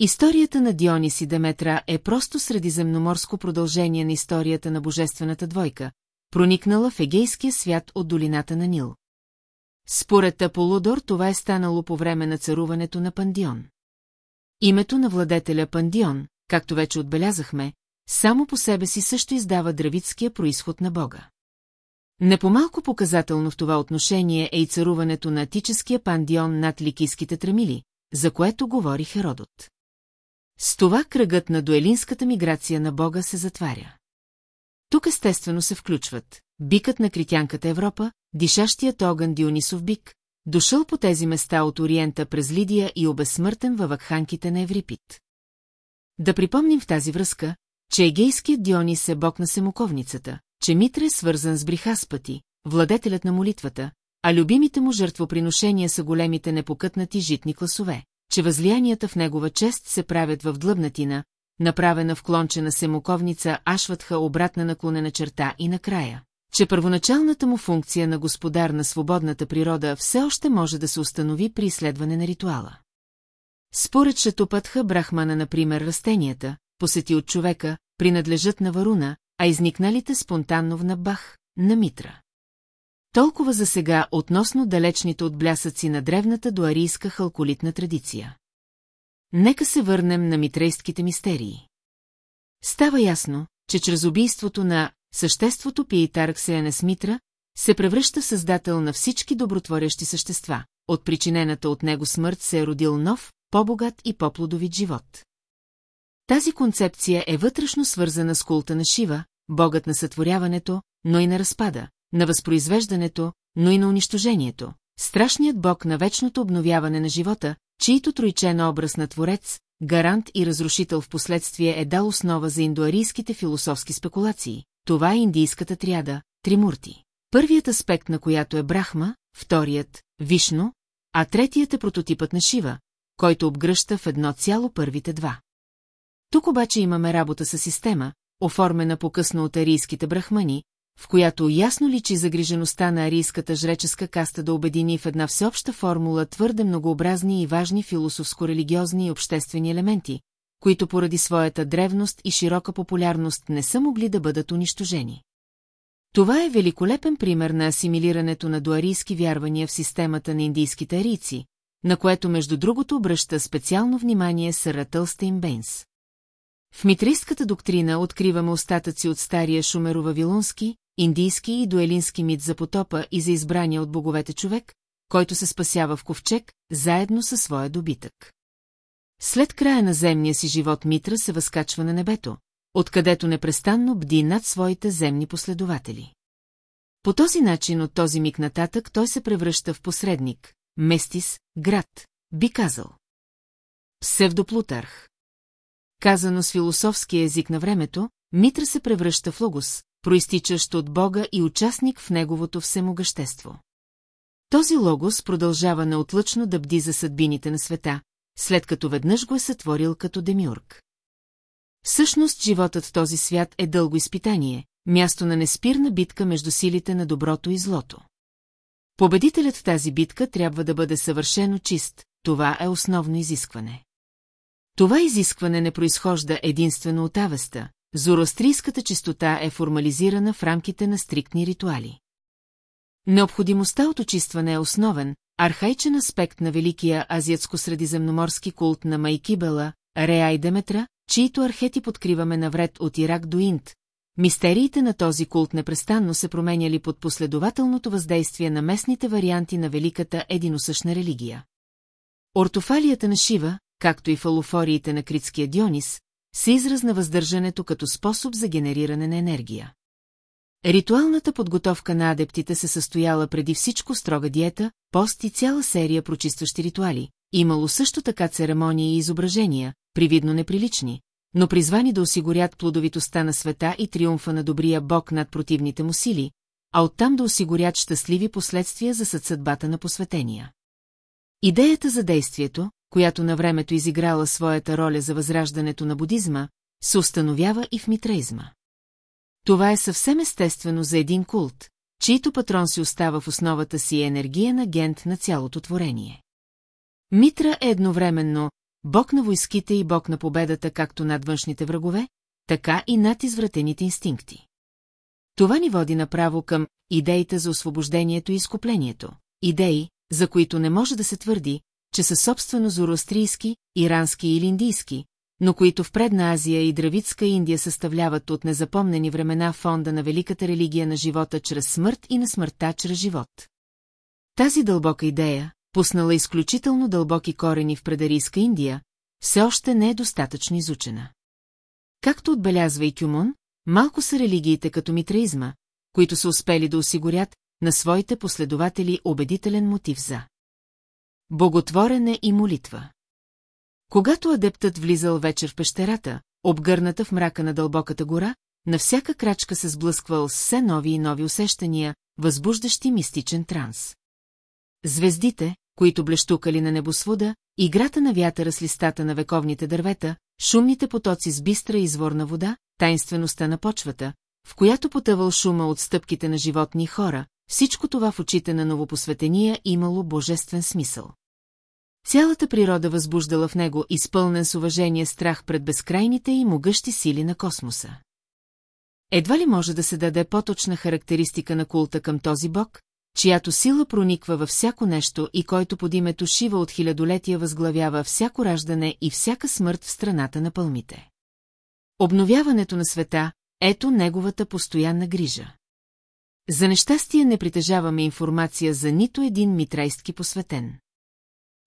Историята на Дионис и Деметра е просто средиземноморско продължение на историята на божествената двойка, проникнала в егейския свят от долината на Нил. Според Аполодор това е станало по време на царуването на Пандион. Името на владетеля Пандион, както вече отбелязахме, само по себе си също издава дравитския происход на Бога. Непомалко показателно в това отношение е и царуването на атическия пандион над ликийските трамили, за което говори Херодот. С това кръгът на дуелинската миграция на Бога се затваря. Тук естествено се включват бикът на критянката Европа, дишащият огън Дионисов бик, дошъл по тези места от Ориента през Лидия и обезсмъртен във вакханките на Еврипит. Да припомним в тази връзка, че егейският Дионис е бог на семоковницата, че Митра е свързан с Брихаспати, владетелят на молитвата, а любимите му жертвоприношения са големите непокътнати житни класове, че възлиянията в негова чест се правят в длъбнатина, направена в клончена семоковница Ашватха обратна наклонена черта и накрая, че първоначалната му функция на господар на свободната природа все още може да се установи при изследване на ритуала. Според Шатопатха Брахмана, например, растенията, посети от човека, принадлежат на Варуна, а изникналите спонтанно в Набах, на Митра. Толкова за сега относно далечните отблясъци на древната дуарийска халколитна традиция. Нека се върнем на митрейските мистерии. Става ясно, че чрез убийството на съществото Пиитар Ксеянес Митра се превръща в създател на всички добротворящи същества. От причинената от него смърт се е родил нов, по-богат и по-плодовит живот. Тази концепция е вътрешно свързана с култа на Шива, богът на сътворяването, но и на разпада, на възпроизвеждането, но и на унищожението, страшният бог на вечното обновяване на живота, чието тройчен образ на творец, гарант и разрушител в последствие е дал основа за индуарийските философски спекулации. Това е индийската триада, Тримурти. Първият аспект на която е Брахма, вторият – Вишно, а третият е прототипът на Шива, който обгръща в едно цяло първите два. Тук обаче имаме работа с система, оформена по-късно от арийските брахмани, в която ясно личи загрижеността на арийската жреческа каста да обедини в една всеобща формула твърде многообразни и важни философско-религиозни и обществени елементи, които поради своята древност и широка популярност не са могли да бъдат унищожени. Това е великолепен пример на асимилирането на дуарийски вярвания в системата на индийските арийци, на което между другото обръща специално внимание Съра Тълстейн Бейнс. В митристската доктрина откриваме остатъци от стария шумеро-вавилонски, индийски и дуелински мит за потопа и за избрания от боговете човек, който се спасява в ковчег, заедно със своя добитък. След края на земния си живот Митра се възкачва на небето, откъдето непрестанно бди над своите земни последователи. По този начин от този миг нататък той се превръща в посредник, Местис, град, би казал. Псевдоплутарх. Казано с философски език на времето, Митра се превръща в логос, проистичащ от Бога и участник в неговото всемогъщество. Този логос продължава неотлъчно да бди за съдбините на света, след като веднъж го е сътворил като демиург. Всъщност животът в този свят е дълго изпитание, място на неспирна битка между силите на доброто и злото. Победителят в тази битка трябва да бъде съвършено чист, това е основно изискване. Това изискване не произхожда единствено от авеста, зороастрийската чистота е формализирана в рамките на стриктни ритуали. Необходимостта от очистване е основен, архаичен аспект на великия азиатско-средиземноморски култ на Майкибела, Реа и Деметра, чието архетип откриваме навред от Ирак до Инд. Мистериите на този култ непрестанно се променяли под последователното въздействие на местните варианти на великата единосъщна религия. Ортофалията на Шива, както и фалофориите на критския Дионис, се израз на въздържането като способ за генериране на енергия. Ритуалната подготовка на адептите се състояла преди всичко строга диета, пост и цяла серия прочистващи ритуали. Имало също така церемонии и изображения, привидно неприлични, но призвани да осигурят плодовитостта на света и триумфа на добрия бог над противните му сили, а оттам да осигурят щастливи последствия за съдсъдбата на посветения. Идеята за действието, която на времето изиграла своята роля за възраждането на будизма, се установява и в митраизма. Това е съвсем естествено за един култ, чийто патрон си остава в основата си енергиен агент на цялото творение. Митра е едновременно бог на войските и бог на победата както над външните врагове, така и над извратените инстинкти. Това ни води направо към идеите за освобождението и изкуплението, идеи, за които не може да се твърди, че са собствено зороастрийски, ирански или индийски, но които в Предна Азия и Дравицка Индия съставляват от незапомнени времена фонда на великата религия на живота чрез смърт и на смъртта чрез живот. Тази дълбока идея, пуснала изключително дълбоки корени в предарийска Индия, все още не е достатъчно изучена. Както отбелязва и Кюмон, малко са религиите като митраизма, които са успели да осигурят на своите последователи убедителен мотив за боготворене и молитва. Когато адептът влизал вечер в пещерата, обгърната в мрака на дълбоката гора, на всяка крачка се сблъсквал с все нови и нови усещания, възбуждащи мистичен транс. Звездите, които блещукали на небосвода, играта на вятъра с листата на вековните дървета, шумните потоци с бистра изворна вода, тайнствеността на почвата, в която потъвал шума от стъпките на животни и хора, всичко това в очите на новопосветения имало божествен смисъл. Цялата природа възбуждала в него изпълнен с уважение страх пред безкрайните и могъщи сили на космоса. Едва ли може да се даде по-точна характеристика на култа към този бог, чиято сила прониква във всяко нещо и който под името Шива от хилядолетия възглавява всяко раждане и всяка смърт в страната на пълмите. Обновяването на света – ето неговата постоянна грижа. За нещастие не притежаваме информация за нито един митрайски посветен.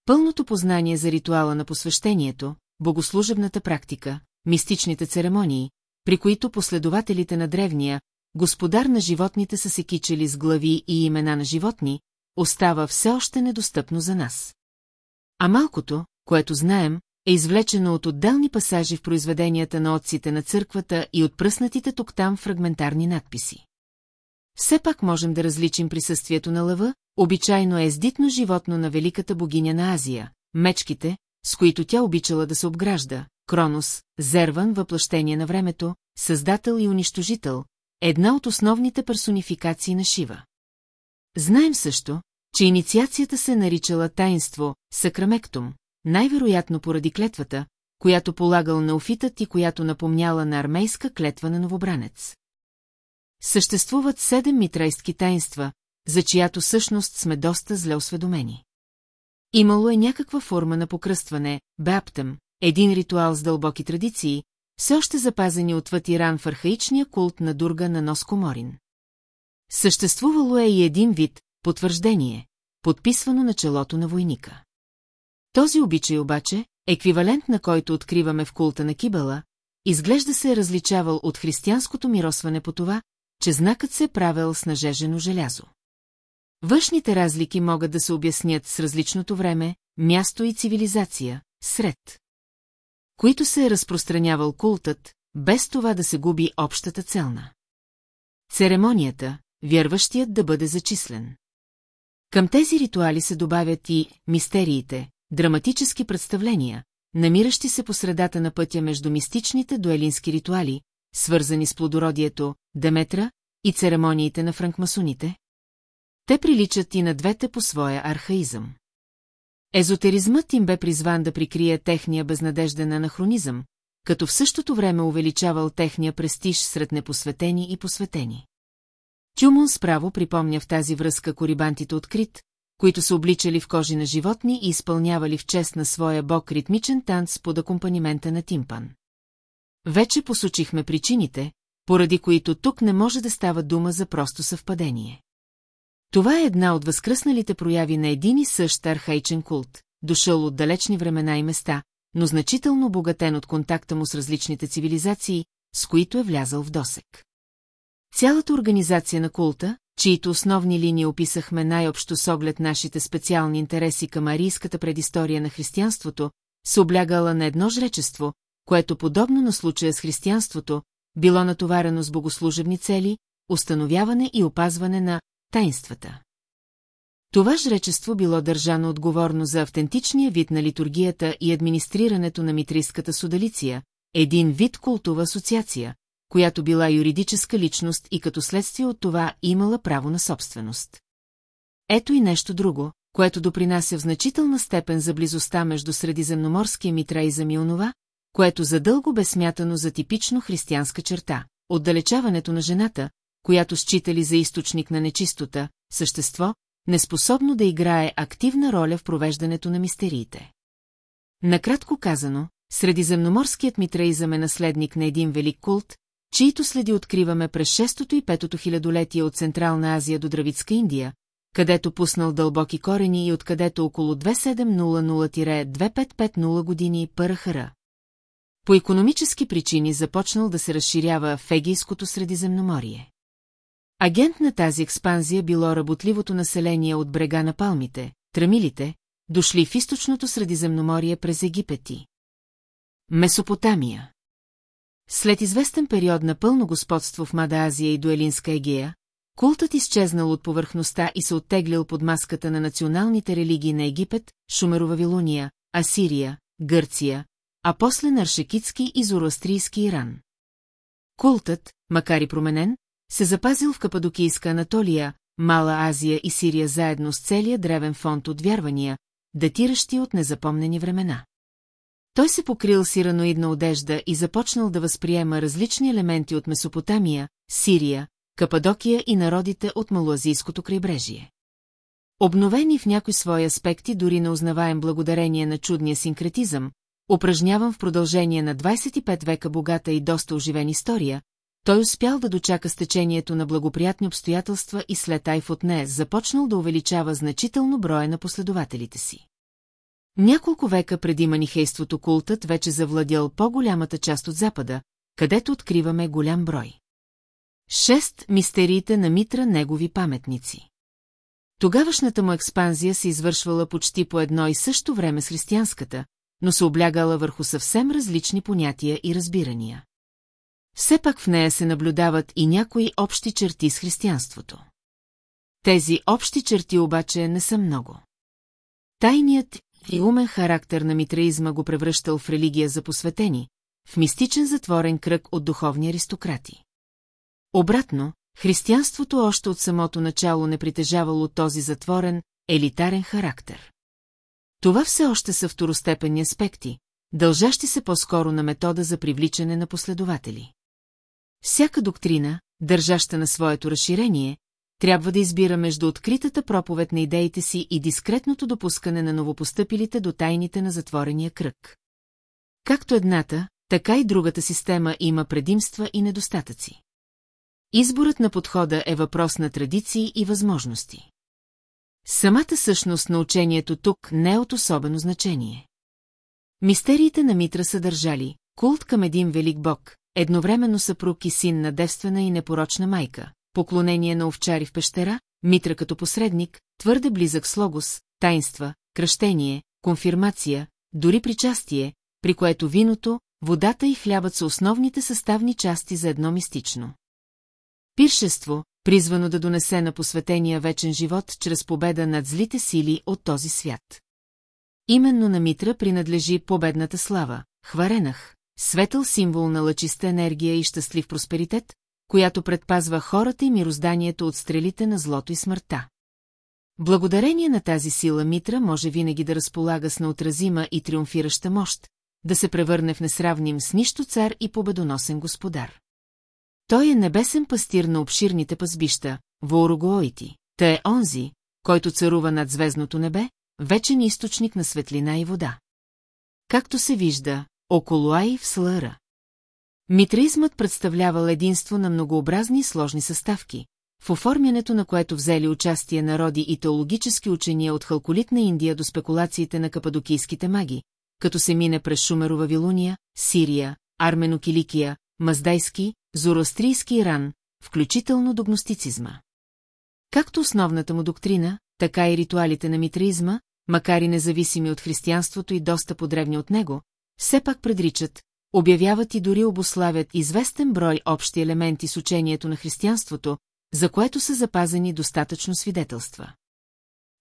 Пълното познание за ритуала на посвещението, богослужебната практика, мистичните церемонии, при които последователите на древния, господар на животните са се кичели с глави и имена на животни, остава все още недостъпно за нас. А малкото, което знаем, е извлечено от отделни пасажи в произведенията на отците на църквата и от пръснатите тук там фрагментарни надписи. Все пак можем да различим присъствието на лъва, обичайно е ездитно животно на великата богиня на Азия, мечките, с които тя обичала да се обгражда, Кронос, Зерван въплъщение на времето, създател и унищожител, една от основните персонификации на Шива. Знаем също, че инициацията се наричала таинство, сакрамектум, най-вероятно поради клетвата, която полагал на офитът и която напомняла на армейска клетва на новобранец. Съществуват седем митрайски таинства, за чиято същност сме доста зле осведомени. Имало е някаква форма на покръстване, баптъм, един ритуал с дълбоки традиции, все още запазени отвъд Иран в архаичния култ на Дурга на Носкоморин. Съществувало е и един вид, потвърждение, подписвано на челото на войника. Този обичай обаче, еквивалент на който откриваме в култа на Кибела, изглежда се е различавал от християнското миросване по това, че знакът се е правил с нажежено желязо. Външните разлики могат да се обяснят с различното време, място и цивилизация, сред които се е разпространявал култът, без това да се губи общата целна. Церемонията, вярващият да бъде зачислен. Към тези ритуали се добавят и мистериите, драматически представления, намиращи се по средата на пътя между мистичните дуелински ритуали, свързани с плодородието, Деметра и церемониите на франкмасоните. Те приличат и на двете по своя архаизъм. Езотеризмът им бе призван да прикрие техния безнадежден анахронизъм, като в същото време увеличавал техния престиж сред непосветени и посветени. Тюмон справо припомня в тази връзка корибантите от Крит, които са обличали в кожи на животни и изпълнявали в чест на своя бог ритмичен танц под акомпанимента на тимпан. Вече посочихме причините, поради които тук не може да става дума за просто съвпадение. Това е една от възкръсналите прояви на един и същ архаичен култ, дошъл от далечни времена и места, но значително обогатен от контакта му с различните цивилизации, с които е влязъл в досек. Цялата организация на култа, чието основни линии описахме най-общо с оглед нашите специални интереси към арийската предистория на християнството, се облягала на едно жречество, което подобно на случая с християнството, било натоварено с богослужебни цели, установяване и опазване на тайнствата. Това жречество било държано отговорно за автентичния вид на литургията и администрирането на митрийската судалиция, един вид култова асоциация, която била юридическа личност и като следствие от това имала право на собственост. Ето и нещо друго, което допринася в значителна степен за близостта между средиземноморския митраизъм и онова, което задълго бе смятано за типично християнска черта – отдалечаването на жената, която считали за източник на нечистота, същество, неспособно да играе активна роля в провеждането на мистериите. Накратко казано, средиземноморският митраизъм е наследник на един велик култ, чието следи откриваме през 6 и 5 хилядолетие от Централна Азия до Дравицка Индия, където пуснал дълбоки корени и откъдето около 2700-2550 години Пърхара. По економически причини започнал да се разширява в Егийското Средиземноморие. Агент на тази експанзия било работливото население от брега на палмите, трамилите, дошли в източното Средиземноморие през Египети. Месопотамия След известен период на пълно господство в Мада Азия и Дуелинска Егея, култът изчезнал от повърхността и се оттеглил под маската на националните религии на Египет, Шумеровавилония, Асирия, Гърция, а после на Аршекитски и Зороастрийски Иран. Култът, макар и променен, се запазил в Кападокийска Анатолия, Мала Азия и Сирия заедно с целия древен фонд от вярвания, датиращи от незапомнени времена. Той се покрил с ираноидна одежда и започнал да възприема различни елементи от Месопотамия, Сирия, Кападокия и народите от Малуазийското крайбрежие. Обновени в някои свои аспекти дори неузнаваем благодарение на чудния синкретизъм, упражняван в продължение на 25 века богата и доста оживен история, той успял да дочака стечението на благоприятни обстоятелства и след Айфотне започнал да увеличава значително броя на последователите си. Няколко века преди манихейството култът вече завладял по-голямата част от Запада, където откриваме голям брой. Шест мистериите на Митра негови паметници. Тогавашната му експанзия се извършвала почти по едно и също време с християнската, но се облягала върху съвсем различни понятия и разбирания. Все пак в нея се наблюдават и някои общи черти с християнството. Тези общи черти обаче не са много. Тайният и умен характер на митраизма го превръщал в религия за посветени, в мистичен затворен кръг от духовни аристократи. Обратно, християнството още от самото начало не притежавало този затворен, елитарен характер. Това все още са второстепенни аспекти, дължащи се по-скоро на метода за привличане на последователи. Всяка доктрина, държаща на своето разширение, трябва да избира между откритата проповед на идеите си и дискретното допускане на новопостъпилите до тайните на затворения кръг. Както едната, така и другата система има предимства и недостатъци. Изборът на подхода е въпрос на традиции и възможности. Самата същност на учението тук не е от особено значение. Мистериите на Митра съдържали култ към един велик бог, едновременно съпруг и син на девствена и непорочна майка, поклонение на овчари в пещера, Митра като посредник, твърде близък с логос, таинства, кръщение, конфирмация, дори причастие, при което виното, водата и хлябът са основните съставни части за едно мистично. Пиршество, призвано да донесе на посветения вечен живот чрез победа над злите сили от този свят. Именно на Митра принадлежи победната слава, хваренах, светъл символ на лъчиста енергия и щастлив просперитет, която предпазва хората и мирозданието от стрелите на злото и смъртта. Благодарение на тази сила Митра може винаги да разполага с неотразима и триумфираща мощ, да се превърне в несравним с нищо цар и победоносен господар. Той е небесен пастир на обширните пазбища, Воорогоити, та е онзи, който царува над звездното небе, вечен източник на светлина и вода. Както се вижда, около Ай в Слъра. Митраизмът представлявал единство на многообразни и сложни съставки, в оформянето на което взели участие народи и теологически учения от халколитна Индия до спекулациите на кападокийските маги, като се мине през Шумерова Вилуния, Сирия, Арменокиликия, Маздайски, Зороастрийски Иран, включително до гностицизма. Както основната му доктрина, така и ритуалите на митраизма, макар и независими от християнството и доста подревни от него, все пак предричат, обявяват и дори обославят известен брой общи елементи с учението на християнството, за което са запазени достатъчно свидетелства.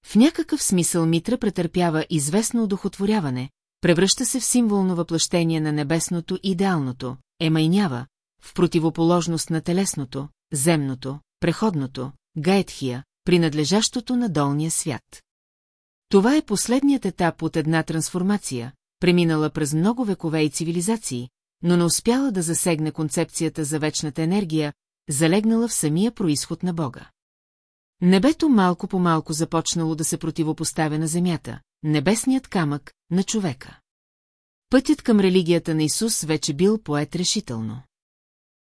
В някакъв смисъл Митра претърпява известно удохотворяване, превръща се в символно въплъщение на небесното и идеалното, емайнява, в противоположност на телесното, земното, преходното, гаетхия, принадлежащото на долния свят. Това е последният етап от една трансформация, преминала през много векове и цивилизации, но не успяла да засегне концепцията за вечната енергия, залегнала в самия происход на Бога. Небето малко по малко започнало да се противопоставя на земята, небесният камък на човека. Пътят към религията на Исус вече бил поет решително.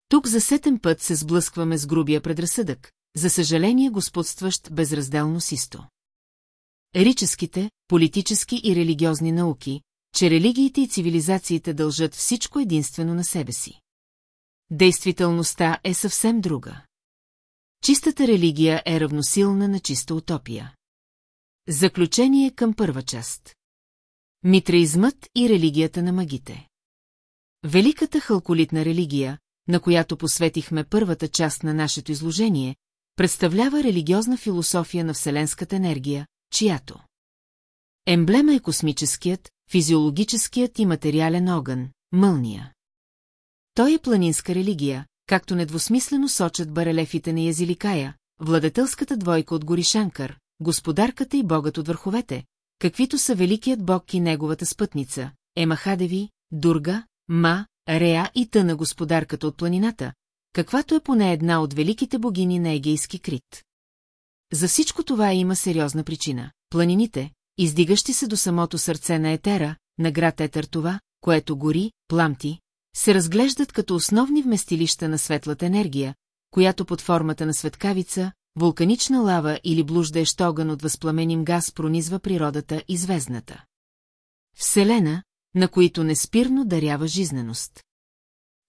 Тук за сетен път се сблъскваме с грубия предразсъдък, за съжаление господстващ безразделно систо. Ерическите, политически и религиозни науки, че религиите и цивилизациите дължат всичко единствено на себе си. Действителността е съвсем друга. Чистата религия е равносилна на чиста утопия. Заключение към първа част. Митраизмът и религията на магите. Великата халколитна религия, на която посветихме първата част на нашето изложение, представлява религиозна философия на вселенската енергия, чиято емблема е космическият, физиологическият и материален огън, мълния. Той е планинска религия, както недвусмислено сочат барелефите на Язиликая, владетелската двойка от Горишанкър, господарката и богът от върховете, каквито са великият бог и неговата спътница, Емахадеви, Дурга, Ма, Реа и тъна господарката от планината, каквато е поне една от великите богини на Егейски Крит. За всичко това има сериозна причина. Планините, издигащи се до самото сърце на Етера, на град Етер това, което гори, пламти, се разглеждат като основни вместилища на светлата енергия, която под формата на светкавица, вулканична лава или блуждаещ огън от възпламеним газ пронизва природата и звездната. Вселена, на които неспирно дарява жизненост.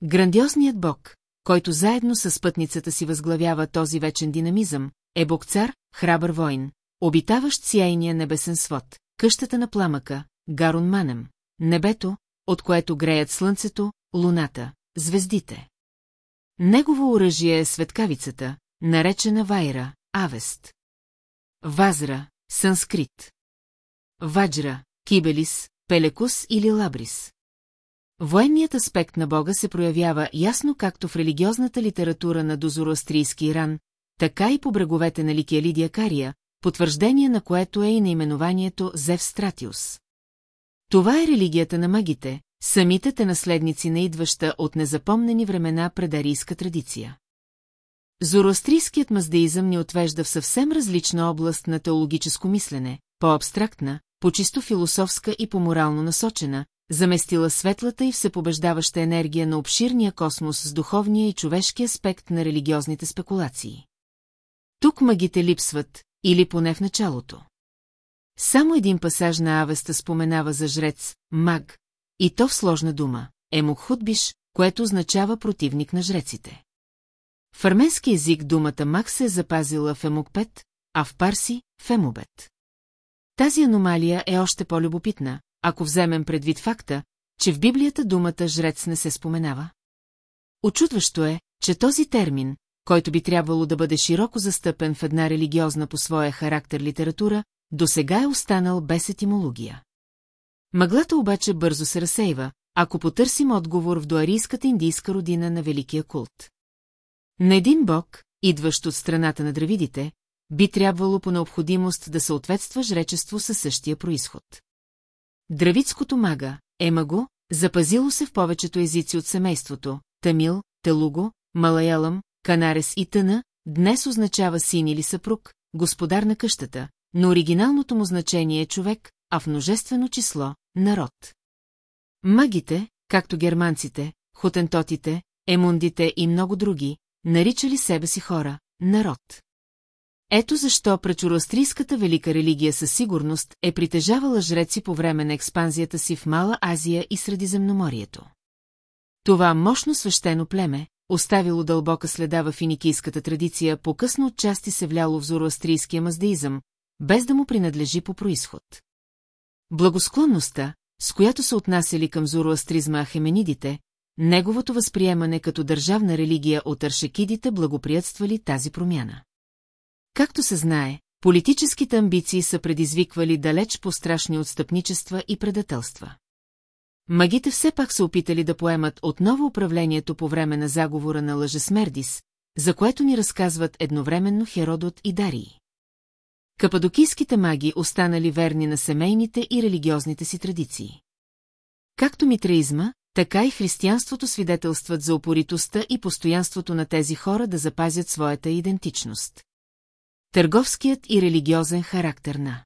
Грандиозният бог, който заедно с спътницата си възглавява този вечен динамизъм, е бог-цар, храбър войн, обитаващ сияйния небесен свод, къщата на пламъка, Гарун Манем, небето, от което греят слънцето, луната, звездите. Негово оръжие е светкавицата, наречена Вайра, Авест. Вазра, санскрит. Ваджра, Кибелис, Пелекус или Лабрис. Военният аспект на Бога се проявява ясно както в религиозната литература на дозороастрийски Иран, така и по бреговете на Ликия Лидия Кария, потвърждение на което е и наименованието Зев Стратиус. Това е религията на магите, самите те наследници на идваща от незапомнени времена предарийска традиция. Зороастрийският маздеизъм ни отвежда в съвсем различна област на теологическо мислене, по-абстрактна, по-чисто философска и по-морално насочена, заместила светлата и всепобеждаваща енергия на обширния космос с духовния и човешки аспект на религиозните спекулации. Тук магите липсват, или поне в началото. Само един пасаж на Авеста споменава за жрец, маг, и то в сложна дума, емокхутбиш, което означава противник на жреците. В арменски език думата маг се е запазила в емокпет, а в Парси – Фемобет. Тази аномалия е още по-любопитна, ако вземем предвид факта, че в Библията думата жрец не се споменава. Очудващо е, че този термин, който би трябвало да бъде широко застъпен в една религиозна по своя характер литература, до сега е останал без етимология. Мъглата обаче бързо се разсейва, ако потърсим отговор в дуарийската индийска родина на Великия култ. На един бог, идващ от страната на дравидите, би трябвало по необходимост да съответства жречество със същия происход. Дравидското мага, емаго, запазило се в повечето езици от семейството, тамил, телуго, малаялам, канарес и тъна, днес означава син или съпруг, господар на къщата, но оригиналното му значение е човек, а в множествено число – народ. Магите, както германците, хотентотите, емундите и много други, наричали себе си хора – народ. Ето защо пречуроастрийската велика религия със сигурност е притежавала жреци по време на експанзията си в Мала Азия и Средиземноморието. Това мощно свещено племе, оставило дълбока следа в финикийската традиция, по-късно отчасти се вляло в зороастрийския маздеизъм, без да му принадлежи по происход. Благосклонността, с която се отнасяли към зороастризма ахеменидите, неговото възприемане като държавна религия от аршекидите благоприятствали тази промяна. Както се знае, политическите амбиции са предизвиквали далеч по-страшни отстъпничества и предателства. Магите все пак се опитали да поемат отново управлението по време на заговора на Лъжесмердис, за което ни разказват едновременно Херодот и Дарий. Кападокийските маги останали верни на семейните и религиозните си традиции. Както митраизма, така и християнството свидетелстват за опоритостта и постоянството на тези хора да запазят своята идентичност. Търговският и религиозен характер на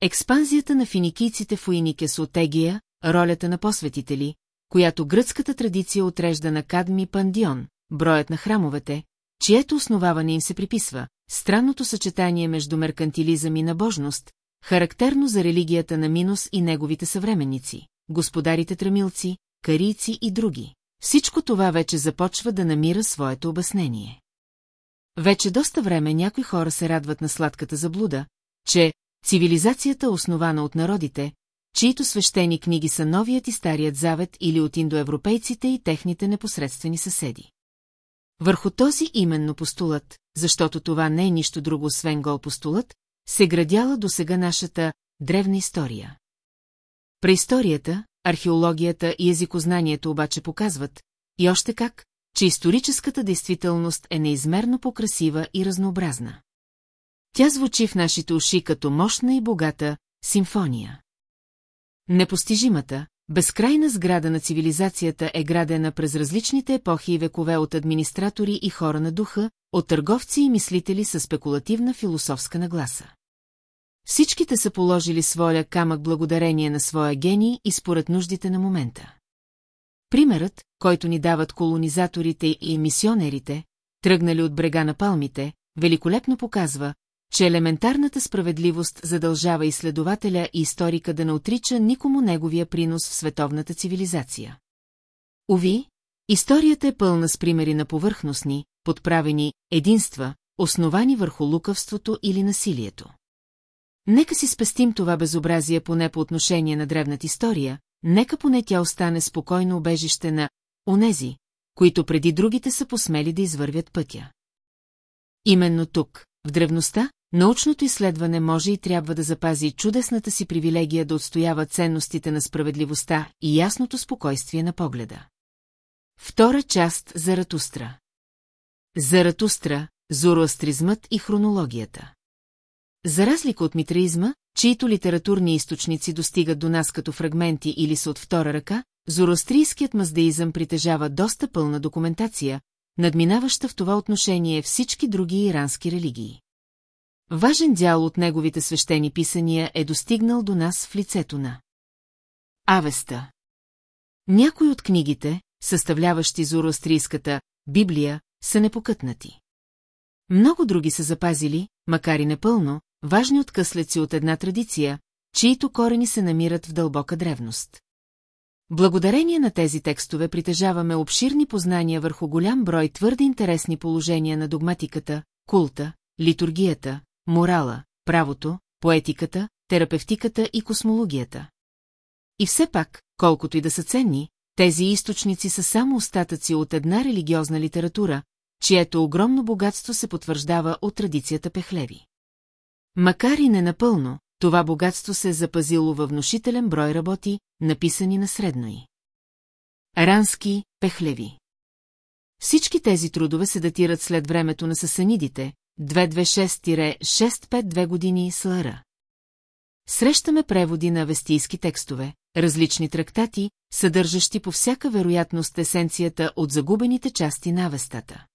Експанзията на финикийците в Уинике с Отегия, ролята на посветители, която гръцката традиция отрежда на Кадми Пандион, броят на храмовете, чието основаване им се приписва, странното съчетание между меркантилизъм и набожност, характерно за религията на Минус и неговите съвременници, господарите трамилци, карийци и други. Всичко това вече започва да намира своето обяснение. Вече доста време някои хора се радват на сладката заблуда, че цивилизацията основана от народите, чието свещени книги са Новият и Старият Завет или от индоевропейците и техните непосредствени съседи. Върху този именно постулът, защото това не е нищо друго освен гол постулът, се градяла до сега нашата древна история. Преисторията, археологията и езикознанието обаче показват, и още как, че историческата действителност е неизмерно покрасива и разнообразна. Тя звучи в нашите уши като мощна и богата симфония. Непостижимата, безкрайна сграда на цивилизацията е градена през различните епохи и векове от администратори и хора на духа, от търговци и мислители с спекулативна философска нагласа. Всичките са положили своя камък благодарение на своя гений и според нуждите на момента. Примерът, който ни дават колонизаторите и мисионерите, тръгнали от брега на палмите, великолепно показва, че елементарната справедливост задължава изследователя и историка да не отрича никому неговия принос в световната цивилизация. Ови, историята е пълна с примери на повърхностни, подправени единства, основани върху лукавството или насилието. Нека си спестим това безобразие поне по отношение на древната история, нека поне тя остане спокойно убежище на онези, които преди другите са посмели да извървят пътя. Именно тук, в древността, научното изследване може и трябва да запази чудесната си привилегия да отстоява ценностите на справедливостта и ясното спокойствие на погледа. Втора част за Ратустра Заратустра, зороастризмът и хронологията За разлика от митраизма, чието литературни източници достигат до нас като фрагменти или са от втора ръка, зороастрийският маздеизъм притежава доста пълна документация, надминаваща в това отношение всички други ирански религии. Важен дял от неговите свещени писания е достигнал до нас в лицето на Авеста. Някои от книгите, съставляващи зороастрийската Библия, са непокътнати. Много други са запазили, макар и непълно, важни откъслеци от една традиция, чието корени се намират в дълбока древност. Благодарение на тези текстове притежаваме обширни познания върху голям брой твърде интересни положения на догматиката, култа, литургията, морала, правото, поетиката, терапевтиката и космологията. И все пак, колкото и да са ценни, тези източници са само остатъци от една религиозна литература, чието огромно богатство се потвърждава от традицията Пехлеви. Макар и не напълно, това богатство се е запазило във внушителен брой работи, написани на средно и. Рански, Пехлеви. Всички тези трудове се датират след времето на сасанидите, 226-652 години СЛР. Срещаме преводи на авестийски текстове, различни трактати, съдържащи по всяка вероятност есенцията от загубените части на авестата.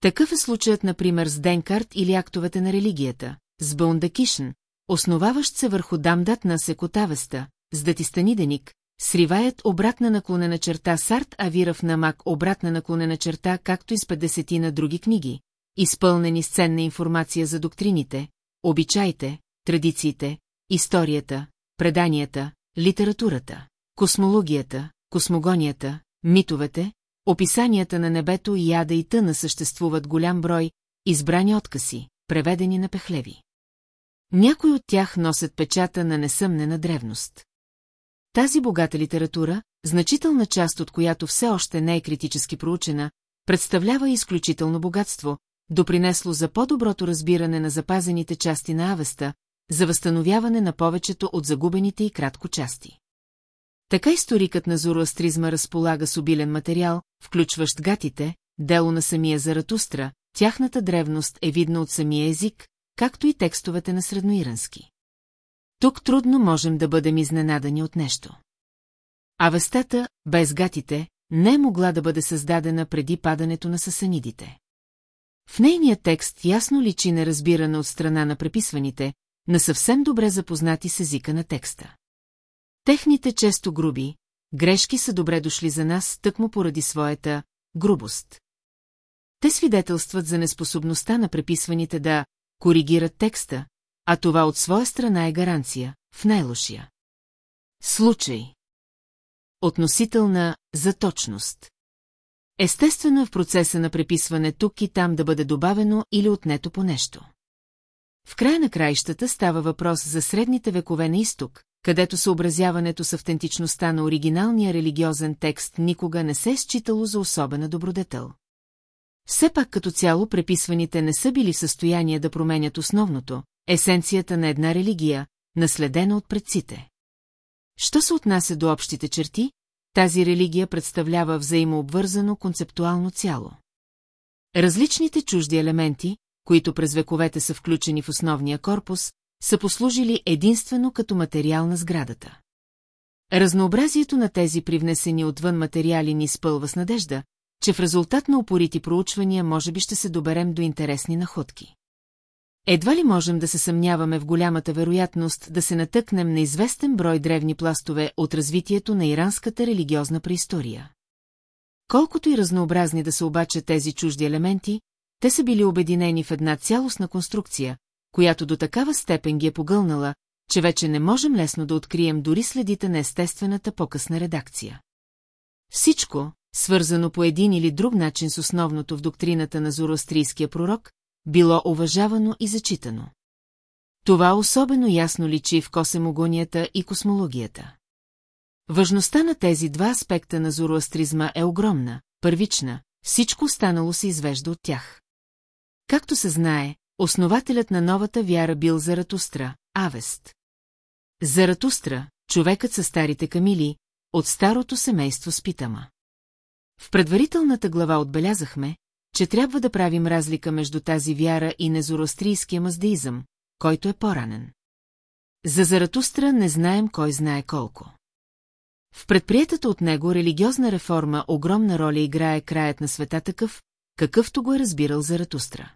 Такъв е случаят, например, с Денкарт или актовете на религията, с Баундакишн, основаващ се върху Дамдат на Секотавеста, с Датистаниденик, сриваят обратна наклонена черта Сарт Авирав на Мак обратна наклонена черта, както и с 50 на други книги, изпълнени с ценна информация за доктрините, обичаите, традициите, историята, преданията, литературата, космологията, космогонията, митовете, описанията на небето и яда и тъна съществуват голям брой, избрани откази, преведени на пехлеви. Някои от тях носят печата на несъмнена древност. Тази богата литература, значителна част от която все още не е критически проучена, представлява изключително богатство, допринесло за по-доброто разбиране на запазените части на Авеста, за възстановяване на повечето от загубените и кратко части. Така историкът на зороастризма разполага с обилен материал, включващ гатите, дело на самия Заратустра, тяхната древност е видна от самия език, както и текстовете на средноирански. Тук трудно можем да бъдем изненадани от нещо. Авестата, без гатите, не е могла да бъде създадена преди падането на сасанидите. В нейния текст ясно личи неразбиране от страна на преписваните, на съвсем добре запознати с езика на текста. Техните често груби, грешки са добре дошли за нас, тъкмо поради своята грубост. Те свидетелстват за неспособността на преписваните да коригират текста, а това от своя страна е гаранция, в най-лошия. Случай Относителна заточност Естествено е в процеса на преписване тук и там да бъде добавено или отнето по нещо. В края на краищата става въпрос за средните векове на изток, където съобразяването с автентичността на оригиналния религиозен текст никога не се е считало за особена добродетел. Все пак като цяло преписваните не са били в състояние да променят основното, есенцията на една религия, наследена от предците. Що се отнася до общите черти, тази религия представлява взаимообвързано концептуално цяло. Различните чужди елементи, които през вековете са включени в основния корпус, са послужили единствено като материал на сградата. Разнообразието на тези привнесени отвън материали ни спълва с надежда, че в резултат на упорити проучвания може би ще се доберем до интересни находки. Едва ли можем да се съмняваме в голямата вероятност да се натъкнем на известен брой древни пластове от развитието на иранската религиозна преистория. Колкото и разнообразни да са обаче тези чужди елементи, те са били обединени в една цялостна конструкция, която до такава степен ги е погълнала, че вече не можем лесно да открием дори следите на естествената по-късна редакция. Всичко, свързано по един или друг начин с основното в доктрината на зороастрийския пророк, било уважавано и зачитано. Това особено ясно личи в косемогонията и космологията. Важността на тези два аспекта на зороастризма е огромна, първична, всичко останало се извежда от тях. Както се знае, основателят на новата вяра бил Заратустра, Авест. Заратустра, човекът с старите камили, от старото семейство с Питама. В предварителната глава отбелязахме, че трябва да правим разлика между тази вяра и незорострийския маздеизъм, който е по-ранен. За Заратустра не знаем кой знае колко. В предприетата от него религиозна реформа огромна роля играе краят на света такъв, какъвто го е разбирал Заратустра.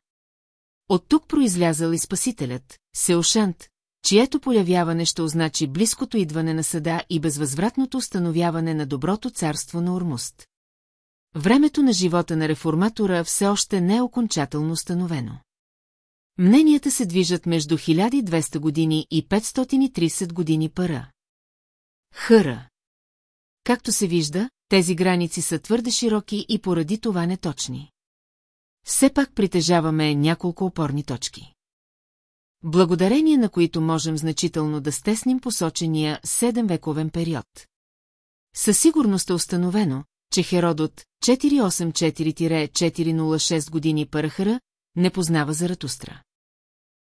От тук произлязал и Спасителят, Сеошант, чието появяване ще означи близкото идване на съда и безвъзвратното установяване на доброто царство на Ормуст. Времето на живота на реформатора все още не е окончателно установено. Мненията се движат между 1200 години и 530 години пара. Хъра. Както се вижда, тези граници са твърде широки и поради това неточни. Все пак притежаваме няколко опорни точки. благодарение на които можем значително да стесним посочения 7-вековен период. Със сигурност е установено, че Херодот 484-406 години Парахара не познава Заратустра.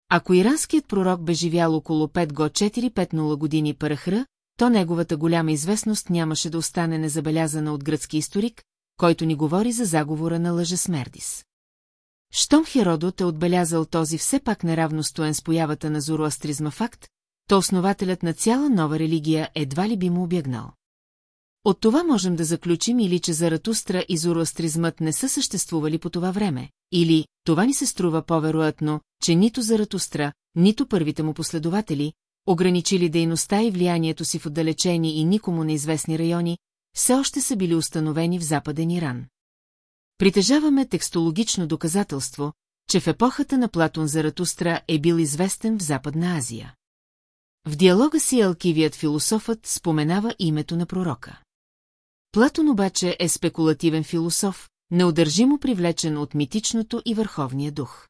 Ако иранският пророк бе живял около 5 го 450 години Парахра, то неговата голяма известност нямаше да остане незабелязана от гръцки историк, който ни говори за заговора на лъжесмердис. Щом Херодот е отбелязал този все пак неравностоен с появата на зороастризма факт, то основателят на цяла нова религия едва ли би му обягнал. От това можем да заключим или че Заратустра и зороастризмът не са съществували по това време, или, това ни се струва по-вероятно, че нито Заратустра, нито първите му последователи, ограничили дейността и влиянието си в отдалечени и никому неизвестни райони, все още са били установени в западен Иран. Притежаваме текстологично доказателство, че в епохата на Платон Заратустра е бил известен в Западна Азия. В диалога си Алкивият философът споменава името на пророка. Платон обаче е спекулативен философ, неудържимо привлечен от митичното и върховния дух.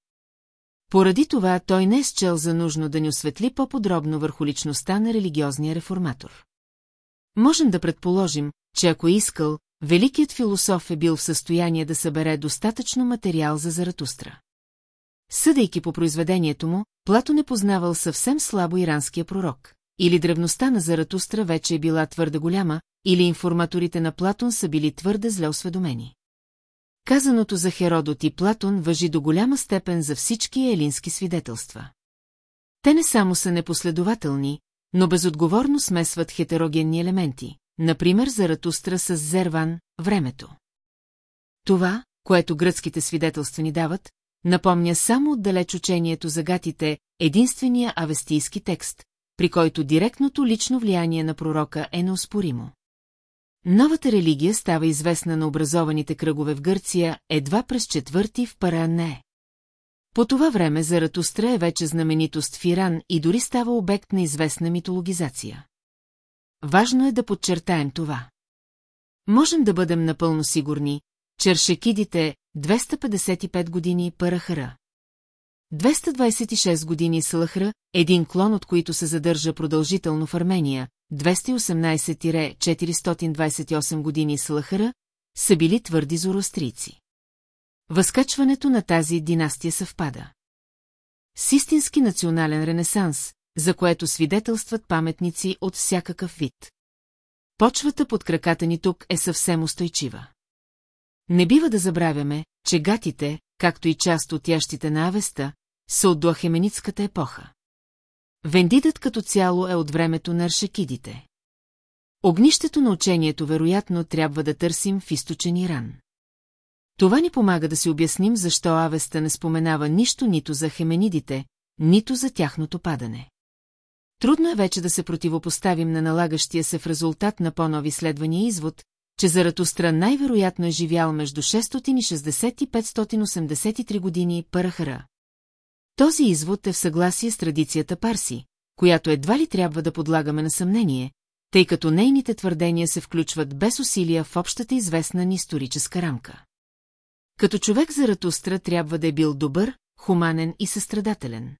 Поради това той не е счел за нужно да ни осветли по-подробно върху личността на религиозния реформатор. Можем да предположим, че ако е искал, великият философ е бил в състояние да събере достатъчно материал за Заратустра. Съдейки по произведението му, Плато не познавал съвсем слабо иранския пророк. Или древността на Заратустра вече е била твърде голяма, или информаторите на Платон са били твърде зле осведомени. Казаното за Херодот и Платон въжи до голяма степен за всички елински свидетелства. Те не само са непоследователни, но безотговорно смесват хетерогенни елементи, например Заратустра с Зерван, времето. Това, което гръцките свидетелства ни дават, напомня само отдалеч учението за гатите, единствения авестийски текст, при който директното лично влияние на пророка е неоспоримо. Новата религия става известна на образованите кръгове в Гърция едва през четвърти в Паране. По това време Заратустра е вече знаменитост в Иран и дори става обект на известна митологизация. Важно е да подчертаем това. Можем да бъдем напълно сигурни, че Аршекидите 255 години Парахара. 226 години Салахра, един клон от които се задържа продължително в Армения, 218-428 години Салахара, са били твърди зороастрийци. Възкачването на тази династия съвпада. С истински национален ренесанс, за което свидетелстват паметници от всякакъв вид. Почвата под краката ни тук е съвсем устойчива. Не бива да забравяме, че гатите, както и част от ящите на Авеста, са от доахеменитската епоха. Вендидът като цяло е от времето на аршекидите. Огнището на учението вероятно трябва да търсим в източен Иран. Това ни помага да си обясним защо Авеста не споменава нищо нито за хеменидите, нито за тяхното падане. Трудно е вече да се противопоставим на налагащия се в резултат на по-нови следвания извод, че Заратустра най-вероятно е живял между 660 и 583 години Парахара. Този извод е в съгласие с традицията Парси, която едва ли трябва да подлагаме на съмнение, тъй като нейните твърдения се включват без усилия в общата известна ни историческа рамка. Като човек Заратустра трябва да е бил добър, хуманен и състрадателен.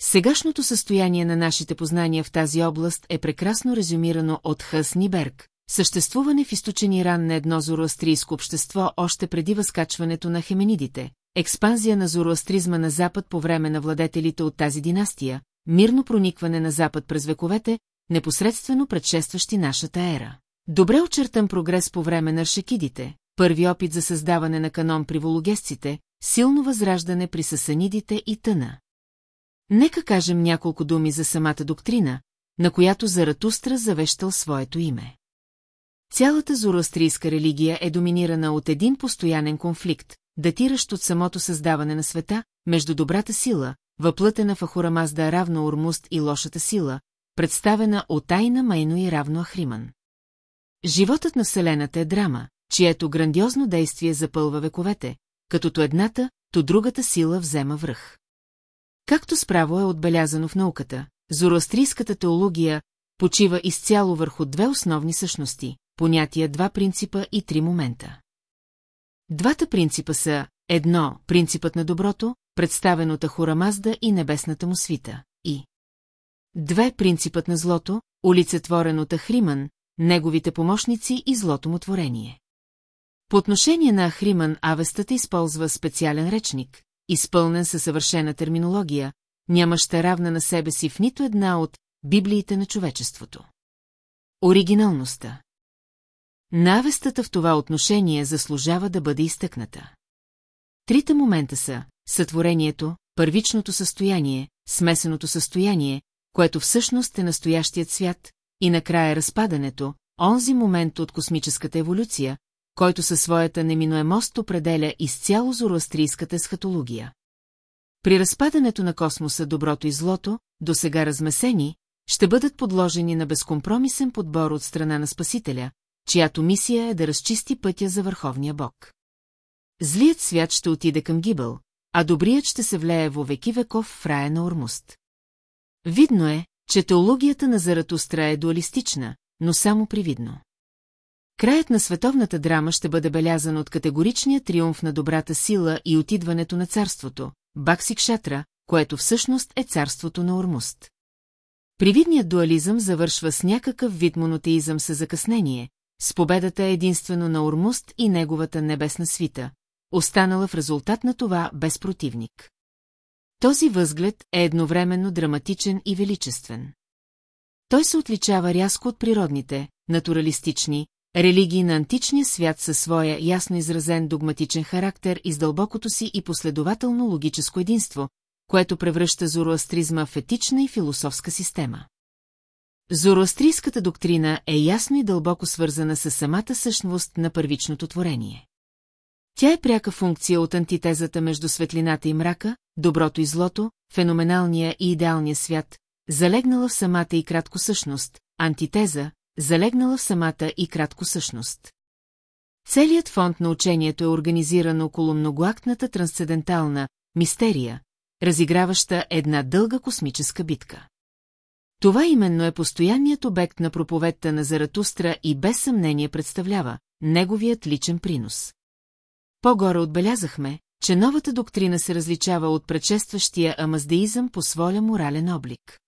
Сегашното състояние на нашите познания в тази област е прекрасно резюмирано от Хъс Ниберг. Съществуване в източен Иран на едно зороастрийско общество още преди възкачването на хеменидите, експанзия на зороастризма на Запад по време на владетелите от тази династия, мирно проникване на Запад през вековете, непосредствено предшестващи нашата ера. Добре очертан прогрес по време на аршекидите, първи опит за създаване на канон при вологесците, силно възраждане при сасанидите и тъна. Нека кажем няколко думи за самата доктрина, на която Заратустра завещал своето име. Цялата зороастрийска религия е доминирана от един постоянен конфликт, датиращ от самото създаване на света, между добрата сила, въплътена в Ахурамазда равно Ормуст и лошата сила, представена от Айна Майно и равно Ахриман. Животът на Вселената е драма, чието грандиозно действие запълва вековете, като едната, то другата сила взема връх. Както справо е отбелязано в науката, зороастрийската теология почива изцяло върху две основни същности, понятия два принципа и три момента. Двата принципа са едно – принципът на доброто, представен от и небесната му свита, и Две принципът на злото, улицетворен от Ахриман, неговите помощници и злото му творение. По отношение на Ахриман Авестата използва специален речник, изпълнен със съвършена терминология, нямаща равна на себе си в нито една от библиите на човечеството. Оригиналността Навестата в това отношение заслужава да бъде изтъкната. Трите момента са сътворението, първичното състояние, смесеното състояние, което всъщност е настоящият свят, и накрая разпадането, онзи момент от космическата еволюция, който със своята неминуемост определя изцяло зороастрийската схатология. При разпадането на космоса доброто и злото, до сега размесени, ще бъдат подложени на безкомпромисен подбор от страна на Спасителя, чиято мисия е да разчисти пътя за Върховния Бог. Злият свят ще отиде към гибъл, а добрият ще се влее во веки веков в рая на Ормуст. Видно е, че теологията на Заратустра е дуалистична, но само привидно. Краят на световната драма ще бъде белязан от категоричния триумф на добрата сила и отидването на царството, Баксикшатра, което всъщност е царството на Ормуст. Привидният дуализъм завършва с някакъв вид монотеизъм със закъснение, с победата единствено на Ормуст и неговата небесна свита, останала в резултат на това без противник. Този възглед е едновременно драматичен и величествен. Той се отличава рязко от природните, натуралистични, религии на античния свят със своя ясно изразен догматичен характер и с дълбокото си и последователно логическо единство, което превръща зороастризма в етична и философска система. Зороастрийската доктрина е ясно и дълбоко свързана с самата същност на първичното творение. Тя е пряка функция от антитезата между светлината и мрака, доброто и злото, феноменалния и идеалния свят, залегнала в самата и кратко същност, антитеза, залегнала в самата и кратко същност. Целият фонд на учението е организиран около многоактната трансцендентална мистерия, разиграваща една дълга космическа битка. Това именно е постоянният обект на проповедта на Заратустра и без съмнение представлява неговият личен принос. По-горе отбелязахме, че новата доктрина се различава от предшестващия амаздеизъм по своя морален облик.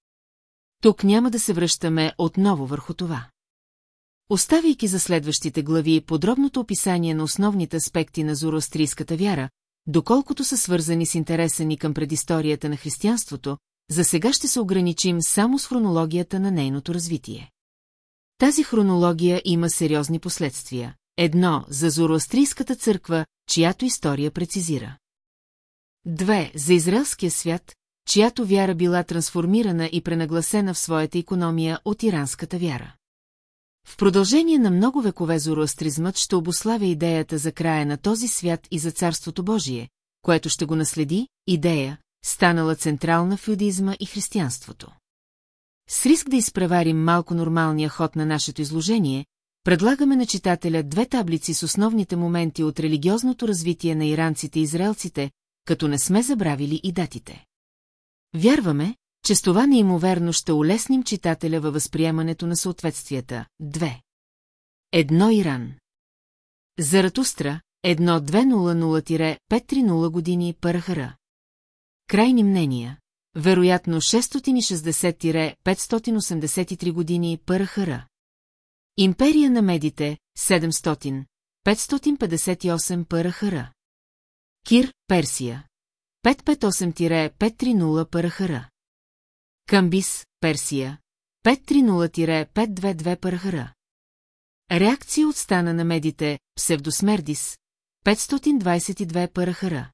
Тук няма да се връщаме отново върху това. Оставяйки за следващите глави подробното описание на основните аспекти на зороастрийската вяра, доколкото са свързани с интереса ни към предисторията на християнството, за сега ще се ограничим само с хронологията на нейното развитие. Тази хронология има сериозни последствия. Едно за зороастрийската църква, чиято история прецизира. Две за израелския свят, чиято вяра била трансформирана и пренагласена в своята економия от иранската вяра. В продължение на много векове зороастризмът ще обославя идеята за края на този свят и за Царството Божие, което ще го наследи, идея, станала централна в юдизма и християнството. С риск да изпреварим малко нормалния ход на нашето изложение, предлагаме на читателя две таблици с основните моменти от религиозното развитие на иранците и израелците, като не сме забравили и датите. Вярваме, че с това неимоверно ще улесним читателя във възприемането на съответствията. 2. Едно Иран. Заратустра, 1200-530 години Парахара. Крайни мнения. Вероятно 660-583 години Парахара. Империя на медите, 700, 558 Парахара. Кир, Персия. 558-530 Парахара. Камбис, Персия. 530-522 Парахара. Реакция от стана на медите, Псевдосмердис, 522 Парахара.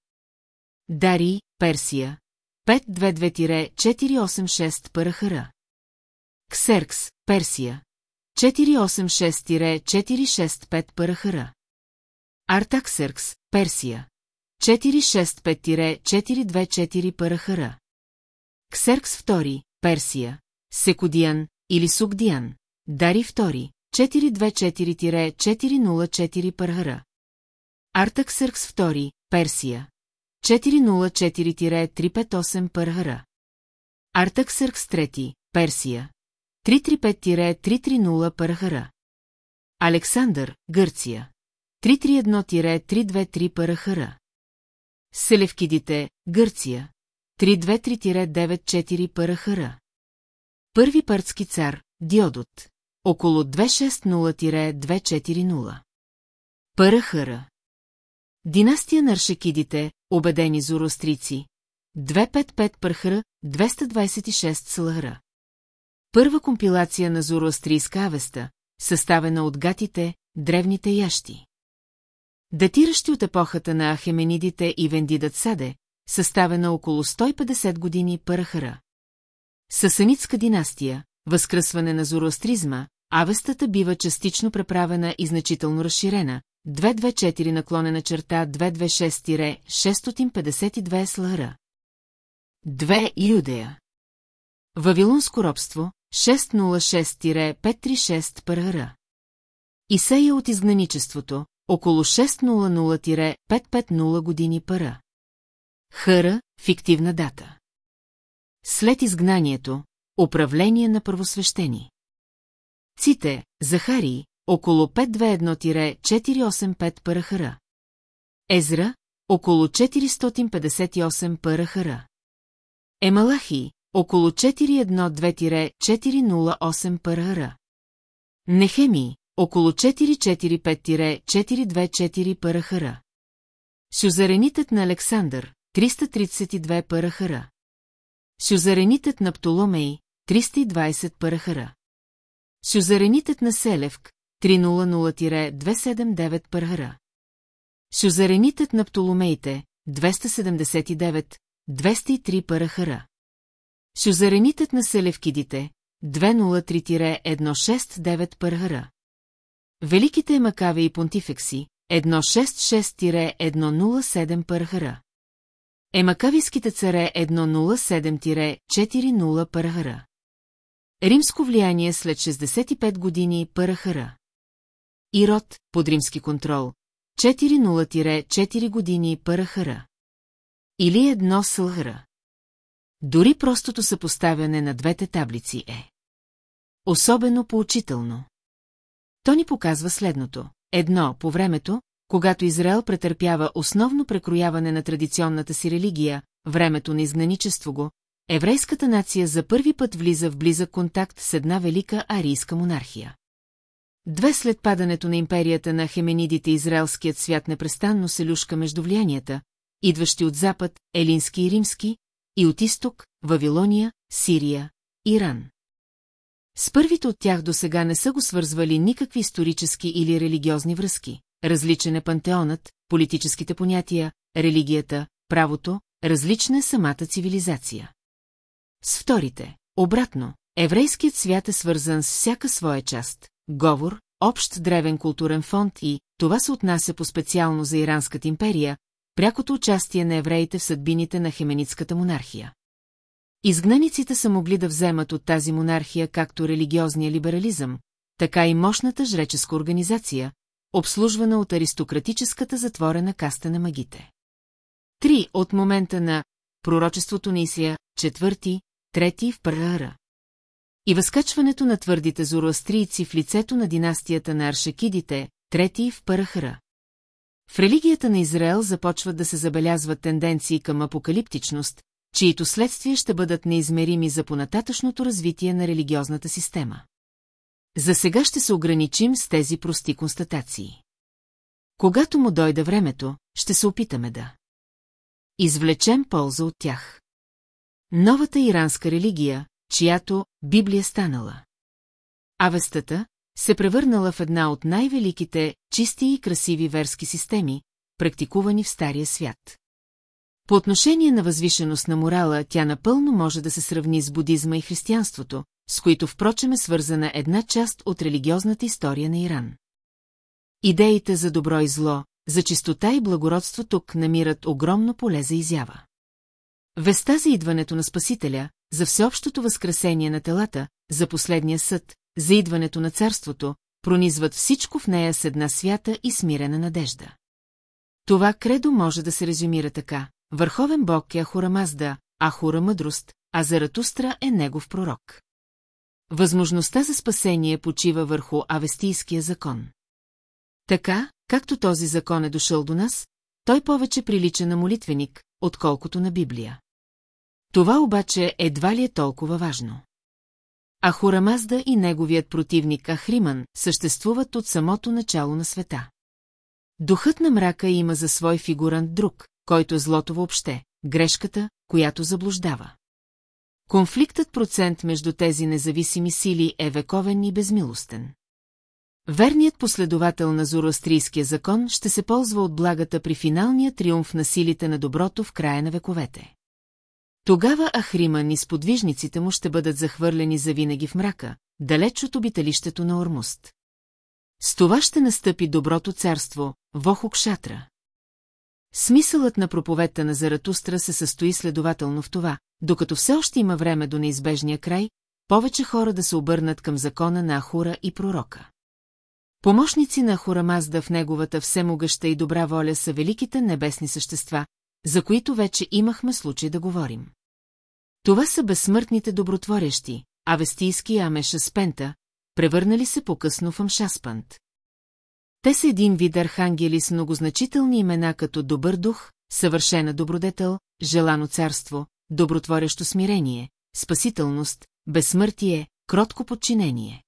Дари, Персия. 522-486 Парахара. Ксеркс, Персия. 486-465 Парахара. Артаксеркс, Персия. 465-424 Парахара. Ксеркс II, Персия. Секудиан или Сугдиан. Дари II, 424-404 Парахара. Артаксеркс II, Персия. 404-358 Парахара. Артаксеркс III, Персия. 335-330 Парахара. Александър, Гърция. 331-323 Парахара. Селевкидите, Гърция, 323-94 Парахара. Първи пъртски цар, Диодот, около 260-240. Парахара. Династия на аршекидите, убедени зороастрици, 255 Пархара, 226 Салахара. Първа компилация на зороастрийска авеста, съставена от гатите, древните ящи. Датиращи от епохата на Ахеменидите и Вендидът Саде, съставена около 150 години Парахара. Сасанитска династия, възкръсване на зороастризма, авестата бива частично преправена и значително разширена, 224 наклонена черта 226-652 СЛР. 2 Юдея. Вавилонско робство 606-536 ПРР. Исея от изгнаничеството, около 600-550 години пара. Хъра, фиктивна дата. След изгнанието, управление на първосвещени. Ците, Захарий, около 521-485 парахара. Езра, около 458 парахара. Емалахи, около 412-408 парахара. Нехеми, около 445-424 парахара. Сюзаренитът на Александър, 332 парахара. Сюзаренитът на Птоломей, 320 парахара. Сюзаренитът на Селевк, 300-279 парахара. Сюзаренитът на Птоломеите, 279, 203 парахара. Сюзаренитът на Селевкидите, 203-169 парахара. Великите Макаве и понтифекси, 166-107 парахара. Емакавийските царе 107-40 парахара. Римско влияние след 65 години парахара. Ирод, под римски контрол, 4-0-4 години парахара. Или едно сълхара. Дори простото съпоставяне на двете таблици е. Особено поучително. То ни показва следното. Едно, по времето, когато Израел претърпява основно прекрояване на традиционната си религия, времето на изгнаничество го, еврейската нация за първи път влиза в близък контакт с една велика арийска монархия. Две след падането на империята на хеменидите израелският свят непрестанно се люшка между влиянията, идващи от запад, елински и римски, и от изток, Вавилония, Сирия, Иран. С първите от тях до сега не са го свързвали никакви исторически или религиозни връзки. Различен е пантеонът, политическите понятия, религията, правото, различна е самата цивилизация. С вторите, обратно, еврейският свят е свързан с всяка своя част, говор, общ древен културен фонд и, това се отнася по-специално за Иранската империя, прякото участие на евреите в съдбините на хеменитската монархия. Изгнаниците са могли да вземат от тази монархия както религиозния либерализъм, така и мощната жреческа организация, обслужвана от аристократическата затворена каста на магите. Три от момента на пророчеството на Исия, четвърти, трети в Парара. И възкачването на твърдите зороастрийци в лицето на династията на аршекидите, трети в Парахара. В религията на Израел започват да се забелязват тенденции към апокалиптичност, чието следствия ще бъдат неизмерими за понататъчното развитие на религиозната система. За сега ще се ограничим с тези прости констатации. Когато му дойде времето, ще се опитаме да извлечем полза от тях. Новата иранска религия, чиято Библия станала. Авестата се превърнала в една от най-великите, чисти и красиви верски системи, практикувани в Стария свят. По отношение на възвишеност на морала, тя напълно може да се сравни с будизма и християнството, с които впрочем е свързана една част от религиозната история на Иран. Идеите за добро и зло, за чистота и благородство тук намират огромно поле за изява. Веста за идването на Спасителя, за всеобщото възкресение на телата, за последния съд, за идването на царството, пронизват всичко в нея с една свята и смирена надежда. Това кредо може да се резюмира така. Върховен бог е Ахура Мазда, Ахура мъдрост, а Заратустра е негов пророк. Възможността за спасение почива върху авестийския закон. Така, както този закон е дошъл до нас, той повече прилича на молитвеник, отколкото на Библия. Това обаче едва ли е толкова важно. Ахурамазда и неговият противник Ахриман съществуват от самото начало на света. Духът на мрака има за свой фигурант друг, който е злото въобще, грешката, която заблуждава. Конфликтът процент между тези независими сили е вековен и безмилостен. Верният последовател на зороастрийския закон ще се ползва от благата при финалния триумф на силите на доброто в края на вековете. Тогава Ахриман и сподвижниците му ще бъдат захвърлени завинаги в мрака, далеч от обиталището на Ормуст. С това ще настъпи доброто царство, Вохокшатра. Смисълът на проповедта на Заратустра се състои следователно в това, докато все още има време до неизбежния край, повече хора да се обърнат към закона на Ахура и пророка. Помощници на Ахурамазда в неговата всемогъща и добра воля са великите небесни същества, за които вече имахме случай да говорим. Това са безсмъртните добротворящи, авестийски Амеша Спента, превърнали се по-късно в Амшаспант. Те са един вид архангели с многозначителни имена като добър дух, съвършена добродетел, желано царство, добротворещо смирение, спасителност, безсмъртие, кротко подчинение.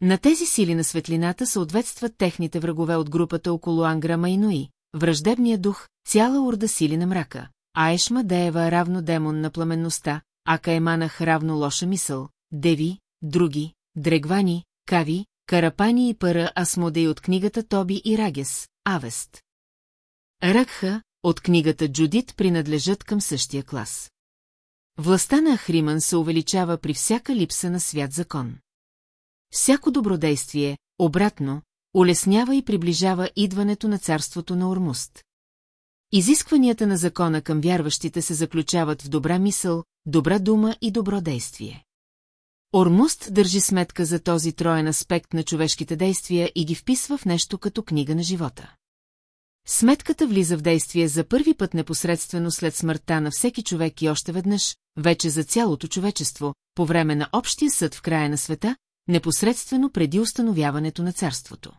На тези сили на светлината съответстват техните врагове от групата около Анграма и Нуи, враждебния дух, цяла урда сили на мрака, Аешма Деева равно демон на пламенността, Ака Еманах равно лоша мисъл, Деви, други, Дрегвани, Кави, Карапани и Пара Асмодей от книгата Тоби и Рагес, Авест. Ракха от книгата Джудит принадлежат към същия клас. Властта на Ахриман се увеличава при всяка липса на свят закон. Всяко добродействие, обратно, улеснява и приближава идването на царството на Ормуст. Изискванията на закона към вярващите се заключават в добра мисъл, добра дума и добро действие. Ормуст държи сметка за този троен аспект на човешките действия и ги вписва в нещо като книга на живота. Сметката влиза в действие за първи път непосредствено след смъртта на всеки човек и още веднъж, вече за цялото човечество, по време на общия съд в края на света, непосредствено преди установяването на царството.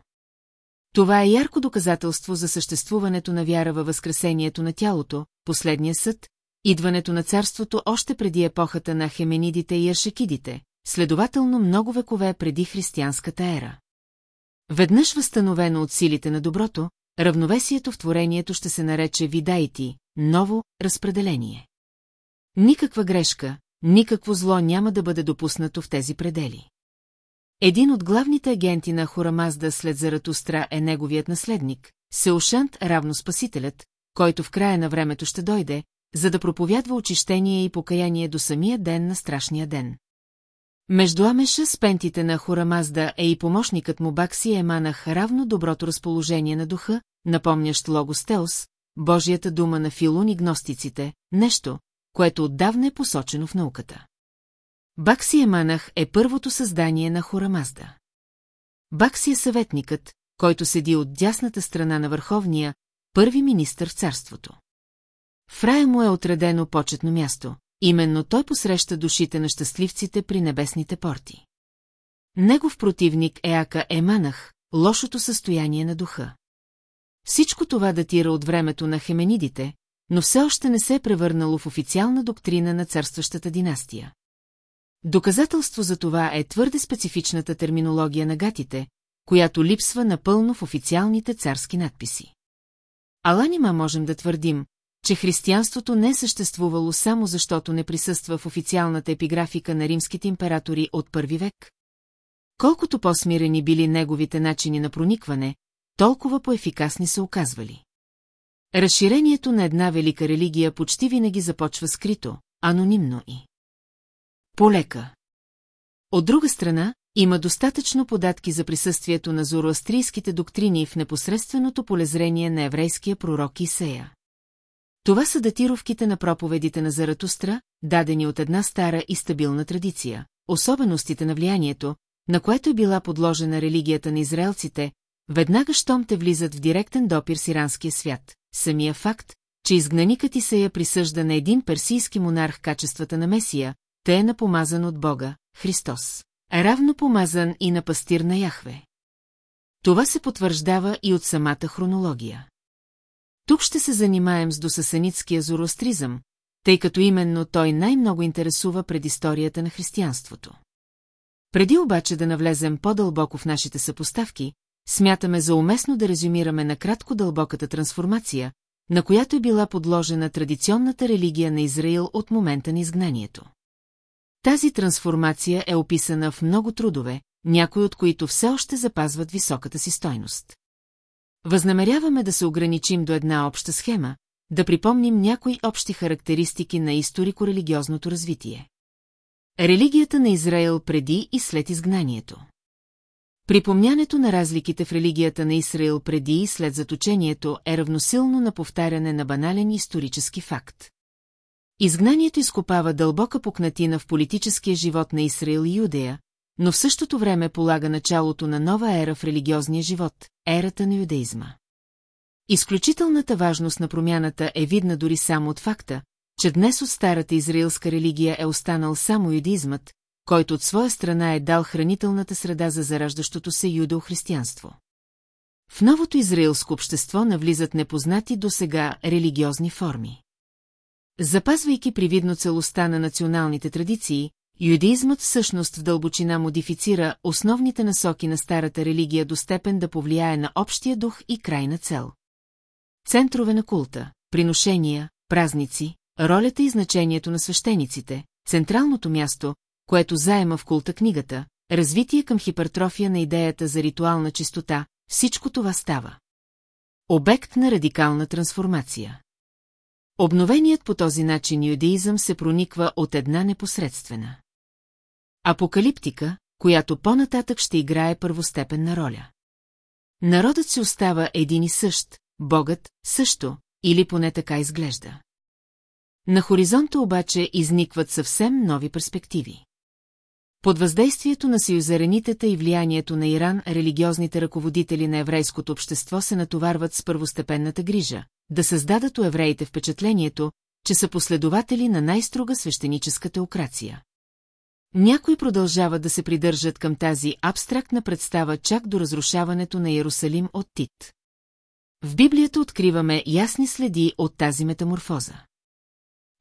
Това е ярко доказателство за съществуването на вяра във възкресението на тялото, последния съд, идването на царството още преди епохата на хеменидите и аршекидите, следователно много векове преди християнската ера. Веднъж възстановено от силите на доброто, равновесието в творението ще се нарече видаити, ново разпределение. Никаква грешка, никакво зло няма да бъде допуснато в тези предели. Един от главните агенти на Хорамазда след Заратустра е неговият наследник, Сеушант равно спасителят, който в края на времето ще дойде, за да проповядва очищение и покаяние до самия ден на страшния ден. Между Амеша с пентите на Хорамазда е и помощникът му Бакси еманах равно доброто разположение на духа, напомнящ Логос Теос, Божията дума на Филун и гностиците, нещо, което отдавна е посочено в науката. Бакси Еманах е първото създание на Хорамазда. Бакси е съветникът, който седи от дясната страна на върховния, първи министър в царството. В рая му е отредено почетно място, именно той посреща душите на щастливците при небесните порти. Негов противник е Ака Еманах, лошото състояние на духа. Всичко това датира от времето на хеменидите, но все още не се е превърнало в официална доктрина на царстващата династия. Доказателство за това е твърде специфичната терминология на гатите, която липсва напълно в официалните царски надписи. Ала нима можем да твърдим, че християнството не е съществувало само защото не присъства в официалната епиграфика на римските императори от първи век? Колкото по-смирени били неговите начини на проникване, толкова по-ефикасни се оказвали. Разширението на една велика религия почти винаги започва скрито, анонимно и полека. От друга страна, има достатъчно податки за присъствието на зороастрийските доктрини в непосредственото полезрение на еврейския пророк Исея. Това са датировките на проповедите на Заратустра, дадени от една стара и стабилна традиция, особеностите на влиянието, на което е била подложена религията на израелците, веднага щом те влизат в директен допир с иранския свят. Самия факт, че изгнаникът Исея присъжда на един персийски монарх качествата на Месия, те е напомазан от Бога, Христос. Равно помазан и на пастир на Яхве. Това се потвърждава и от самата хронология. Тук ще се занимаем с досасанитския зороастризъм, тъй като именно той най-много интересува предисторията на християнството. Преди обаче да навлезем по-дълбоко в нашите съпоставки, смятаме за уместно да резюмираме накратко дълбоката трансформация, на която е била подложена традиционната религия на Израил от момента на изгнанието. Тази трансформация е описана в много трудове, някои от които все още запазват високата си стойност. Възнамеряваме да се ограничим до една обща схема, да припомним някои общи характеристики на историко-религиозното развитие. Религията на Израил преди и след изгнанието. Припомнянето на разликите в религията на Израил преди и след заточението е равносилно на повтаряне на банален исторически факт. Изгнанието изкопава дълбока пукнатина в политическия живот на Израил и Юдея, но в същото време полага началото на нова ера в религиозния живот – ерата на юдеизма. Изключителната важност на промяната е видна дори само от факта, че днес от старата израилска религия е останал само юдеизмът, който от своя страна е дал хранителната среда за зараждащото се юдеохристиянство. В новото израилско общество навлизат непознати до сега религиозни форми. Запазвайки привидно целостта на националните традиции, юдеизмът всъщност в дълбочина модифицира основните насоки на старата религия до степен да повлияе на общия дух и крайна цел. Центрове на култа, приношения, празници, ролята и значението на свещениците, централното място, което заема в култа книгата, развитие към хипертрофия на идеята за ритуална чистота, всичко това става. Обект на радикална трансформация. Обновеният по този начин юдеизъм се прониква от една непосредствена. Апокалиптика, която по-нататък ще играе първостепенна роля. Народът си остава един и същ, Богът също, или поне така изглежда. На хоризонта обаче изникват съвсем нови перспективи. Под въздействието на съюзаренитета и влиянието на Иран, религиозните ръководители на еврейското общество се натоварват с първостепенната грижа, да създадат у евреите впечатлението, че са последователи на най-строга свещеническа теокрация. Някои продължават да се придържат към тази абстрактна представа чак до разрушаването на Иерусалим от Тит. В Библията откриваме ясни следи от тази метаморфоза.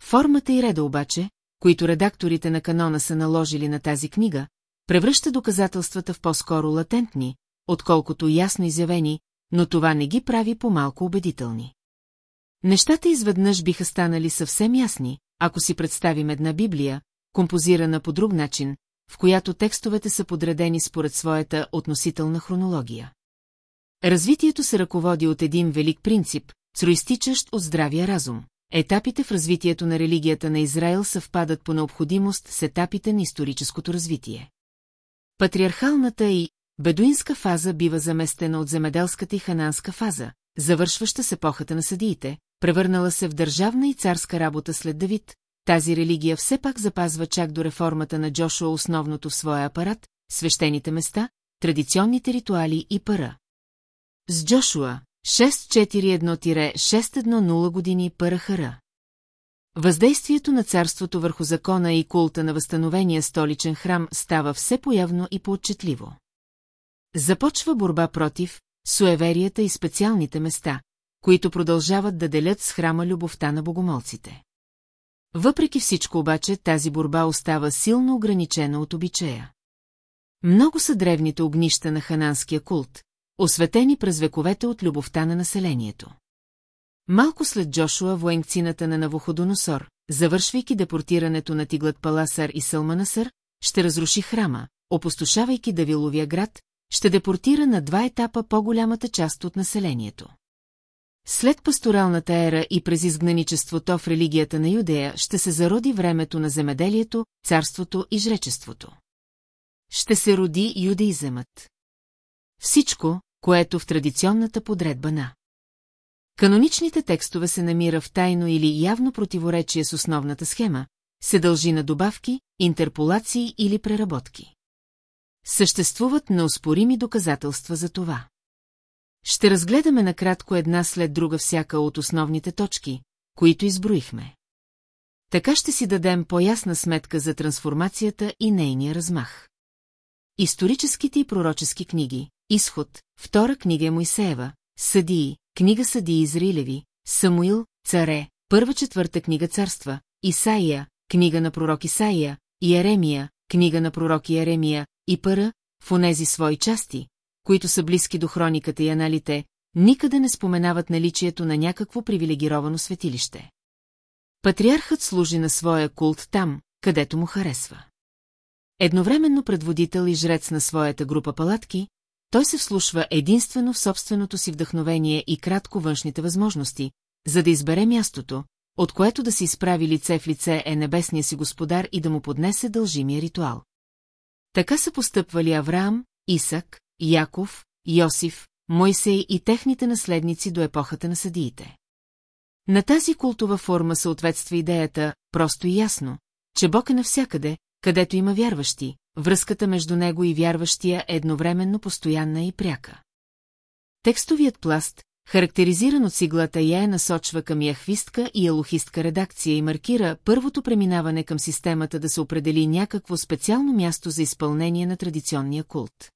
Формата и реда обаче, които редакторите на канона са наложили на тази книга, превръща доказателствата в по-скоро латентни, отколкото ясно изявени, но това не ги прави по-малко убедителни. Нещата изведнъж биха станали съвсем ясни, ако си представим една Библия, композирана по друг начин, в която текстовете са подредени според своята относителна хронология. Развитието се ръководи от един велик принцип, проистичащ от здравия разум. Етапите в развитието на религията на Израел съвпадат по необходимост с етапите на историческото развитие. Патриархалната и бедуинска фаза бива заместена от земеделската и хананска фаза, завършваща с епохата на съдиите, превърнала се в държавна и царска работа след Давид, тази религия все пак запазва чак до реформата на Джошуа основното в своя апарат, свещените места, традиционните ритуали и пара. С Джошуа, 641-610 години Парахара. Въздействието на царството върху закона и култа на възстановения столичен храм става все появно и поотчетливо. Започва борба против суеверията и специалните места, които продължават да делят с храма любовта на богомолците. Въпреки всичко обаче тази борба остава силно ограничена от обичея. Много са древните огнища на хананския култ, осветени през вековете от любовта на населението. Малко след Джошуа военцината на Навуходоносор, завършвайки депортирането на Тиглът Паласар и Сълманасър, ще разруши храма, опустошавайки Давиловия град, ще депортира на два етапа по-голямата част от населението. След пасторалната ера и през изгнаничеството в религията на Юдея ще се зароди времето на земеделието, царството и жречеството. Ще се роди юдеизъмът. Всичко, което в традиционната подредба на. Каноничните текстове се намира в тайно или явно противоречие с основната схема, се дължи на добавки, интерполации или преработки. Съществуват неоспорими доказателства за това. Ще разгледаме накратко една след друга всяка от основните точки, които изброихме. Така ще си дадем по-ясна сметка за трансформацията и нейния размах. Историческите и пророчески книги, Изход, втора книга е Моисеева, Съдии, книга Съдии Израилеви, Самуил, Царе, първа четвърта книга царства, Исаия, книга на пророк Исаия, Иеремия, книга на пророк Иеремия, и Пъра, в онези свои части, които са близки до хрониката и аналите, никъде не споменават наличието на някакво привилегировано светилище. Патриархът служи на своя култ там, където му харесва. Едновременно предводител и жрец на своята група палатки, той се вслушва единствено в собственото си вдъхновение и кратко външните възможности, за да избере мястото, от което да се изправи лице в лице е небесния си господар и да му поднесе дължимия ритуал. Така са постъпвали Авраам, Исак, Яков, Йосиф, Мойсей и техните наследници до епохата на съдиите. На тази култова форма съответства идеята, просто и ясно, че Бог е навсякъде, където има вярващи, връзката между него и вярващия е едновременно постоянна и пряка. Текстовият пласт, характеризиран от сиглата Я, насочва към яхвистка и елохистка редакция и маркира първото преминаване към системата да се определи някакво специално място за изпълнение на традиционния култ.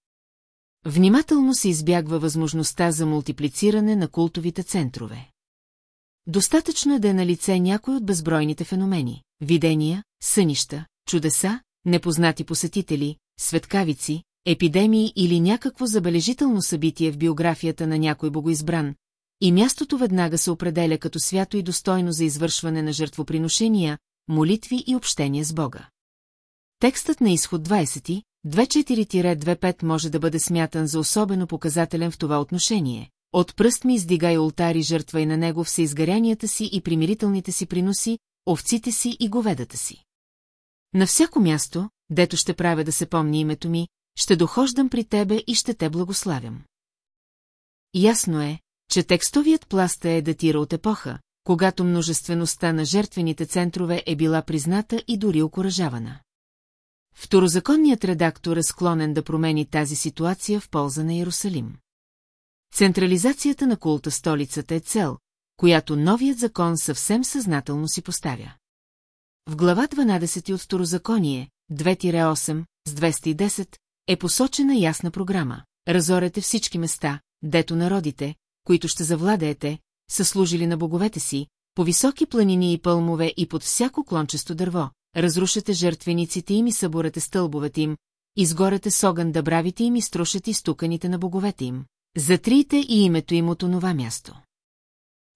Внимателно се избягва възможността за мултиплициране на култовите центрове. Достатъчно е да е на лице някой от безбройните феномени – видения, сънища, чудеса, непознати посетители, светкавици, епидемии или някакво забележително събитие в биографията на някой богоизбран, и мястото веднага се определя като свято и достойно за извършване на жертвоприношения, молитви и общение с Бога. Текстът на изход 20, 2.4-2.5 може да бъде смятан за особено показателен в това отношение. От пръст ми издигай ултари жертва и на него все изгарянията си и примирителните си приноси, овците си и говедата си. На всяко място, дето ще правя да се помни името ми, ще дохождам при тебе и ще те благославям. Ясно е, че текстовият пласт е датира от епоха, когато множествеността на жертвените центрове е била призната и дори окоръжавана. Второзаконният редактор е склонен да промени тази ситуация в полза на Иерусалим. Централизацията на култа столицата е цел, която новият закон съвсем съзнателно си поставя. В глава 12 от Второзаконие, 2-8, с 210, е посочена ясна програма. Разорете всички места, дето народите, които ще завладеете, са служили на боговете си, по високи планини и пълмове и под всяко клончесто дърво, разрушате жертвениците им и съборете стълбовете им, изгорете с огън дъбравите им и струшате стуканите на боговете им. Затрийте и името им от онова място.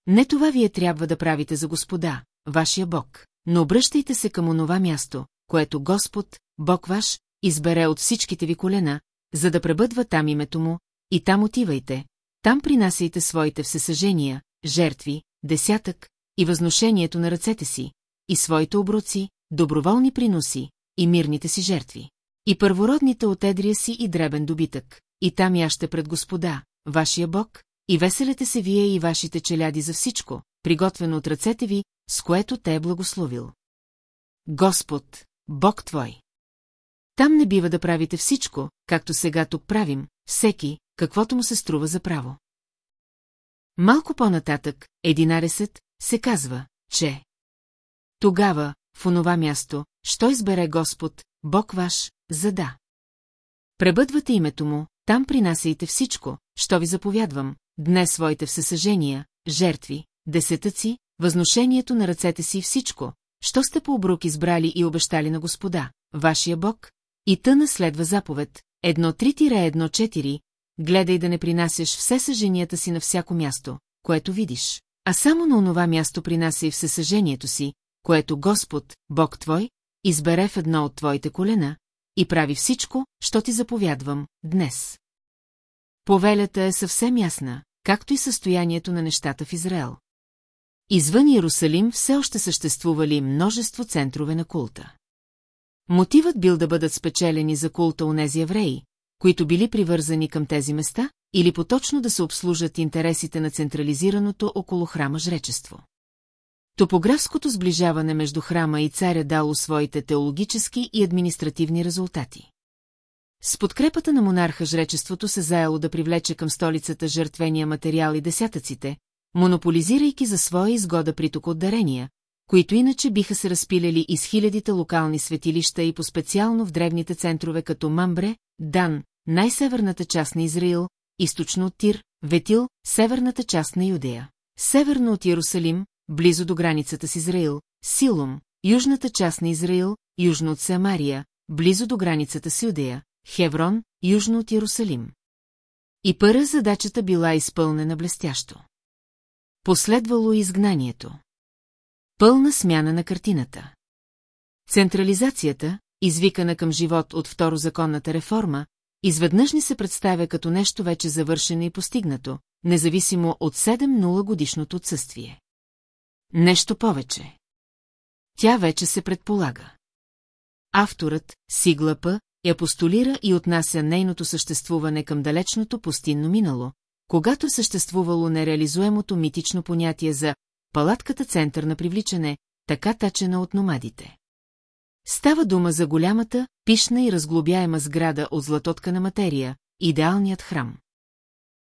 Не това вие трябва да правите за Господа, вашия Бог, но обръщайте се към онова място, което Господ, Бог ваш, избере от всичките ви колена, за да пребъдва там името му, и там отивайте, там принасяйте своите всесъжения, жертви, десятък и възношението на ръцете си, и своите обруци, доброволни приноси, и мирните си жертви. И първородните от едрия си и дребен добитък, и там яще пред Господа, вашия Бог, и веселете се вие и вашите челяди за всичко, приготвено от ръцете ви, с което те е благословил. Господ, Бог твой. Там не бива да правите всичко, както сега тук правим, всеки, каквото му се струва за право. Малко по-нататък, 11, се казва, че тогава, в онова място, що избере Господ, Бог ваш, за да. Пребъдвате името му, там принасяйте всичко, що ви заповядвам, днес своите всесъжения, жертви, десетъци, възношението на ръцете си всичко, що сте по обрук избрали и обещали на Господа, вашия Бог, и тъна следва заповед, едно 3 четири, гледай да не принасяш все съженията си на всяко място, което видиш, а само на онова място принася и всесъжението си, което Господ, Бог твой, избере в едно от твоите колена, и прави всичко, що ти заповядвам, днес. Повелята е съвсем ясна, както и състоянието на нещата в Израел. Извън Иерусалим все още съществували множество центрове на култа. Мотивът бил да бъдат спечелени за култа нези евреи, които били привързани към тези места, или поточно да се обслужат интересите на централизираното около храма жречество. Топографското сближаване между храма и царя дало своите теологически и административни резултати. С подкрепата на монарха жречеството се заело да привлече към столицата жертвения материал и десятъците, монополизирайки за своя изгода приток от дарения, които иначе биха се разпиляли из хилядите локални светилища и по-специално в древните центрове като Мамбре, Дан, най-северната част на Израил, източно от Тир, Ветил, северната част на Юдея. северно от Иерусалим, близо до границата с Израил, Силум, южната част на Израил, южно от Самария, близо до границата с Юдея, Хеврон, южно от Иерусалим. И първа задачата била изпълнена блестящо. Последвало изгнанието. Пълна смяна на картината. Централизацията, извикана към живот от второзаконната реформа, изведнъж ни се представя като нещо вече завършено и постигнато, независимо от 7-0 годишното отсъствие. Нещо повече. Тя вече се предполага. Авторът, Сиглапа, я постулира и отнася нейното съществуване към далечното пустинно минало, когато съществувало нереализуемото митично понятие за палатката център на привличане, така тачена от номадите. Става дума за голямата, пишна и разглобяема сграда от златоткана материя, идеалният храм.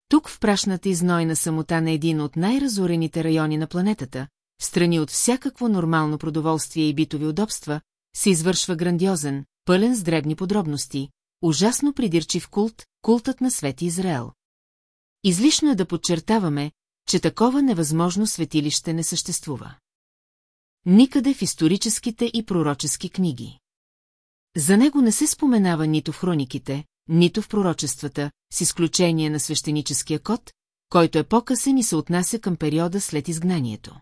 Тук в прашната изнойна самота на един от най-разорените райони на планетата, в страни от всякакво нормално продоволствие и битови удобства, се извършва грандиозен, пълен с дребни подробности, ужасно придирчив култ, култът на Свети Израел. Излишно е да подчертаваме, че такова невъзможно светилище не съществува. Никъде в историческите и пророчески книги. За него не се споменава нито в хрониките, нито в пророчествата, с изключение на свещеническия код, който е по-късен и се отнася към периода след изгнанието.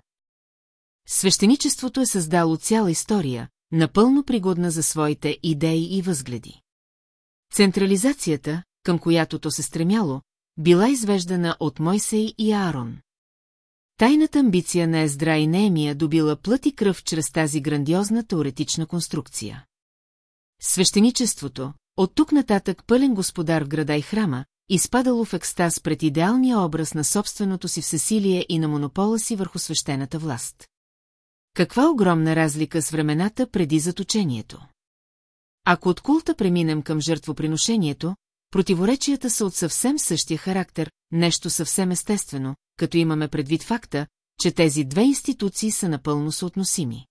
Свещеничеството е създало цяла история, напълно пригодна за своите идеи и възгледи. Централизацията, към която то се стремяло, била извеждана от Мойсей и Аарон. Тайната амбиция на Ездра и Неемия добила плът и кръв чрез тази грандиозна теоретична конструкция. Свещеничеството, от тук нататък пълен господар в града и храма, изпадало в екстаз пред идеалния образ на собственото си всесилие и на монопола си върху свещената власт. Каква огромна разлика с времената преди заточението? Ако от култа преминем към жертвоприношението, противоречията са от съвсем същия характер, нещо съвсем естествено, като имаме предвид факта, че тези две институции са напълно съотносими.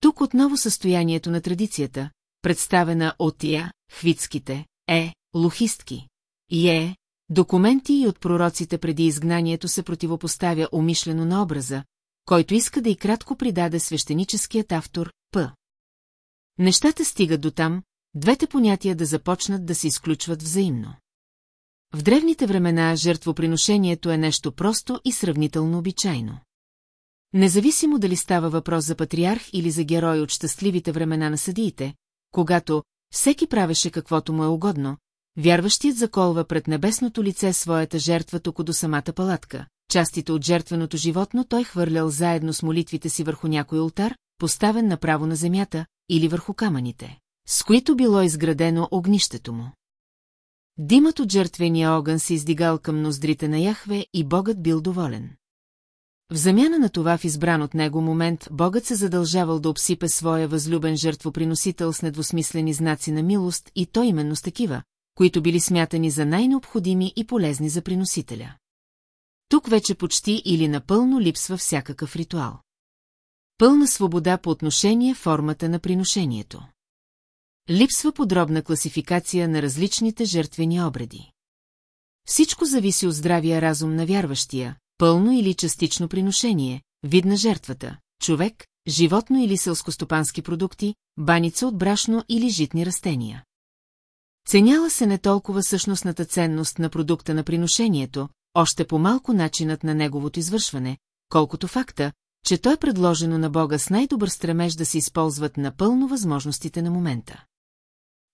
Тук отново състоянието на традицията, представена от Я, хвитските, Е, лухистки, и Е, документи и от пророците преди изгнанието се противопоставя умишлено на образа, който иска да и кратко придаде свещеническият автор П. Нещата стигат до там, двете понятия да започнат да се изключват взаимно. В древните времена жертвоприношението е нещо просто и сравнително обичайно. Независимо дали става въпрос за патриарх или за герой от щастливите времена на съдиите, когато всеки правеше каквото му е угодно, вярващият заколва пред небесното лице своята жертва тук до самата палатка. Частите от жертвеното животно той хвърлял заедно с молитвите си върху някой ултар, поставен направо на земята, или върху камъните, с които било изградено огнището му. Димът от жертвения огън се издигал към ноздрите на Яхве и Богът бил доволен. В замяна на това в избран от него момент Богът се задължавал да обсипе своя възлюбен жертвоприносител с недвусмислени знаци на милост и то именно с такива, които били смятани за най-необходими и полезни за приносителя. Тук вече почти или напълно липсва всякакъв ритуал. Пълна свобода по отношение формата на приношението. Липсва подробна класификация на различните жертвени обреди. Всичко зависи от здравия разум на вярващия, пълно или частично приношение, вид на жертвата, човек, животно или селскостопански продукти, баница от брашно или житни растения. Ценяла се не толкова същностната ценност на продукта на приношението, още по-малко начинът на неговото извършване, колкото факта, че той е предложено на Бога с най-добър стремеж да се използват напълно възможностите на момента.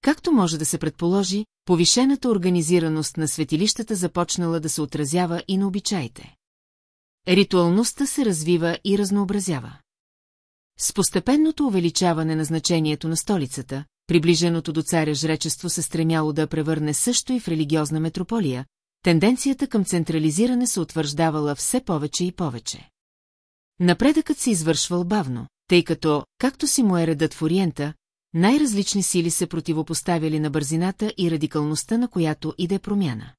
Както може да се предположи, повишената организираност на светилищата започнала да се отразява и на обичаите. Ритуалността се развива и разнообразява. С постепенното увеличаване на значението на столицата, приближеното до царя жречество се стремяло да превърне също и в религиозна метрополия, тенденцията към централизиране се утвърждавала все повече и повече. Напредъкът се извършвал бавно, тъй като, както си му е редът в Ориента, най-различни сили се противопоставяли на бързината и радикалността, на която иде промяна.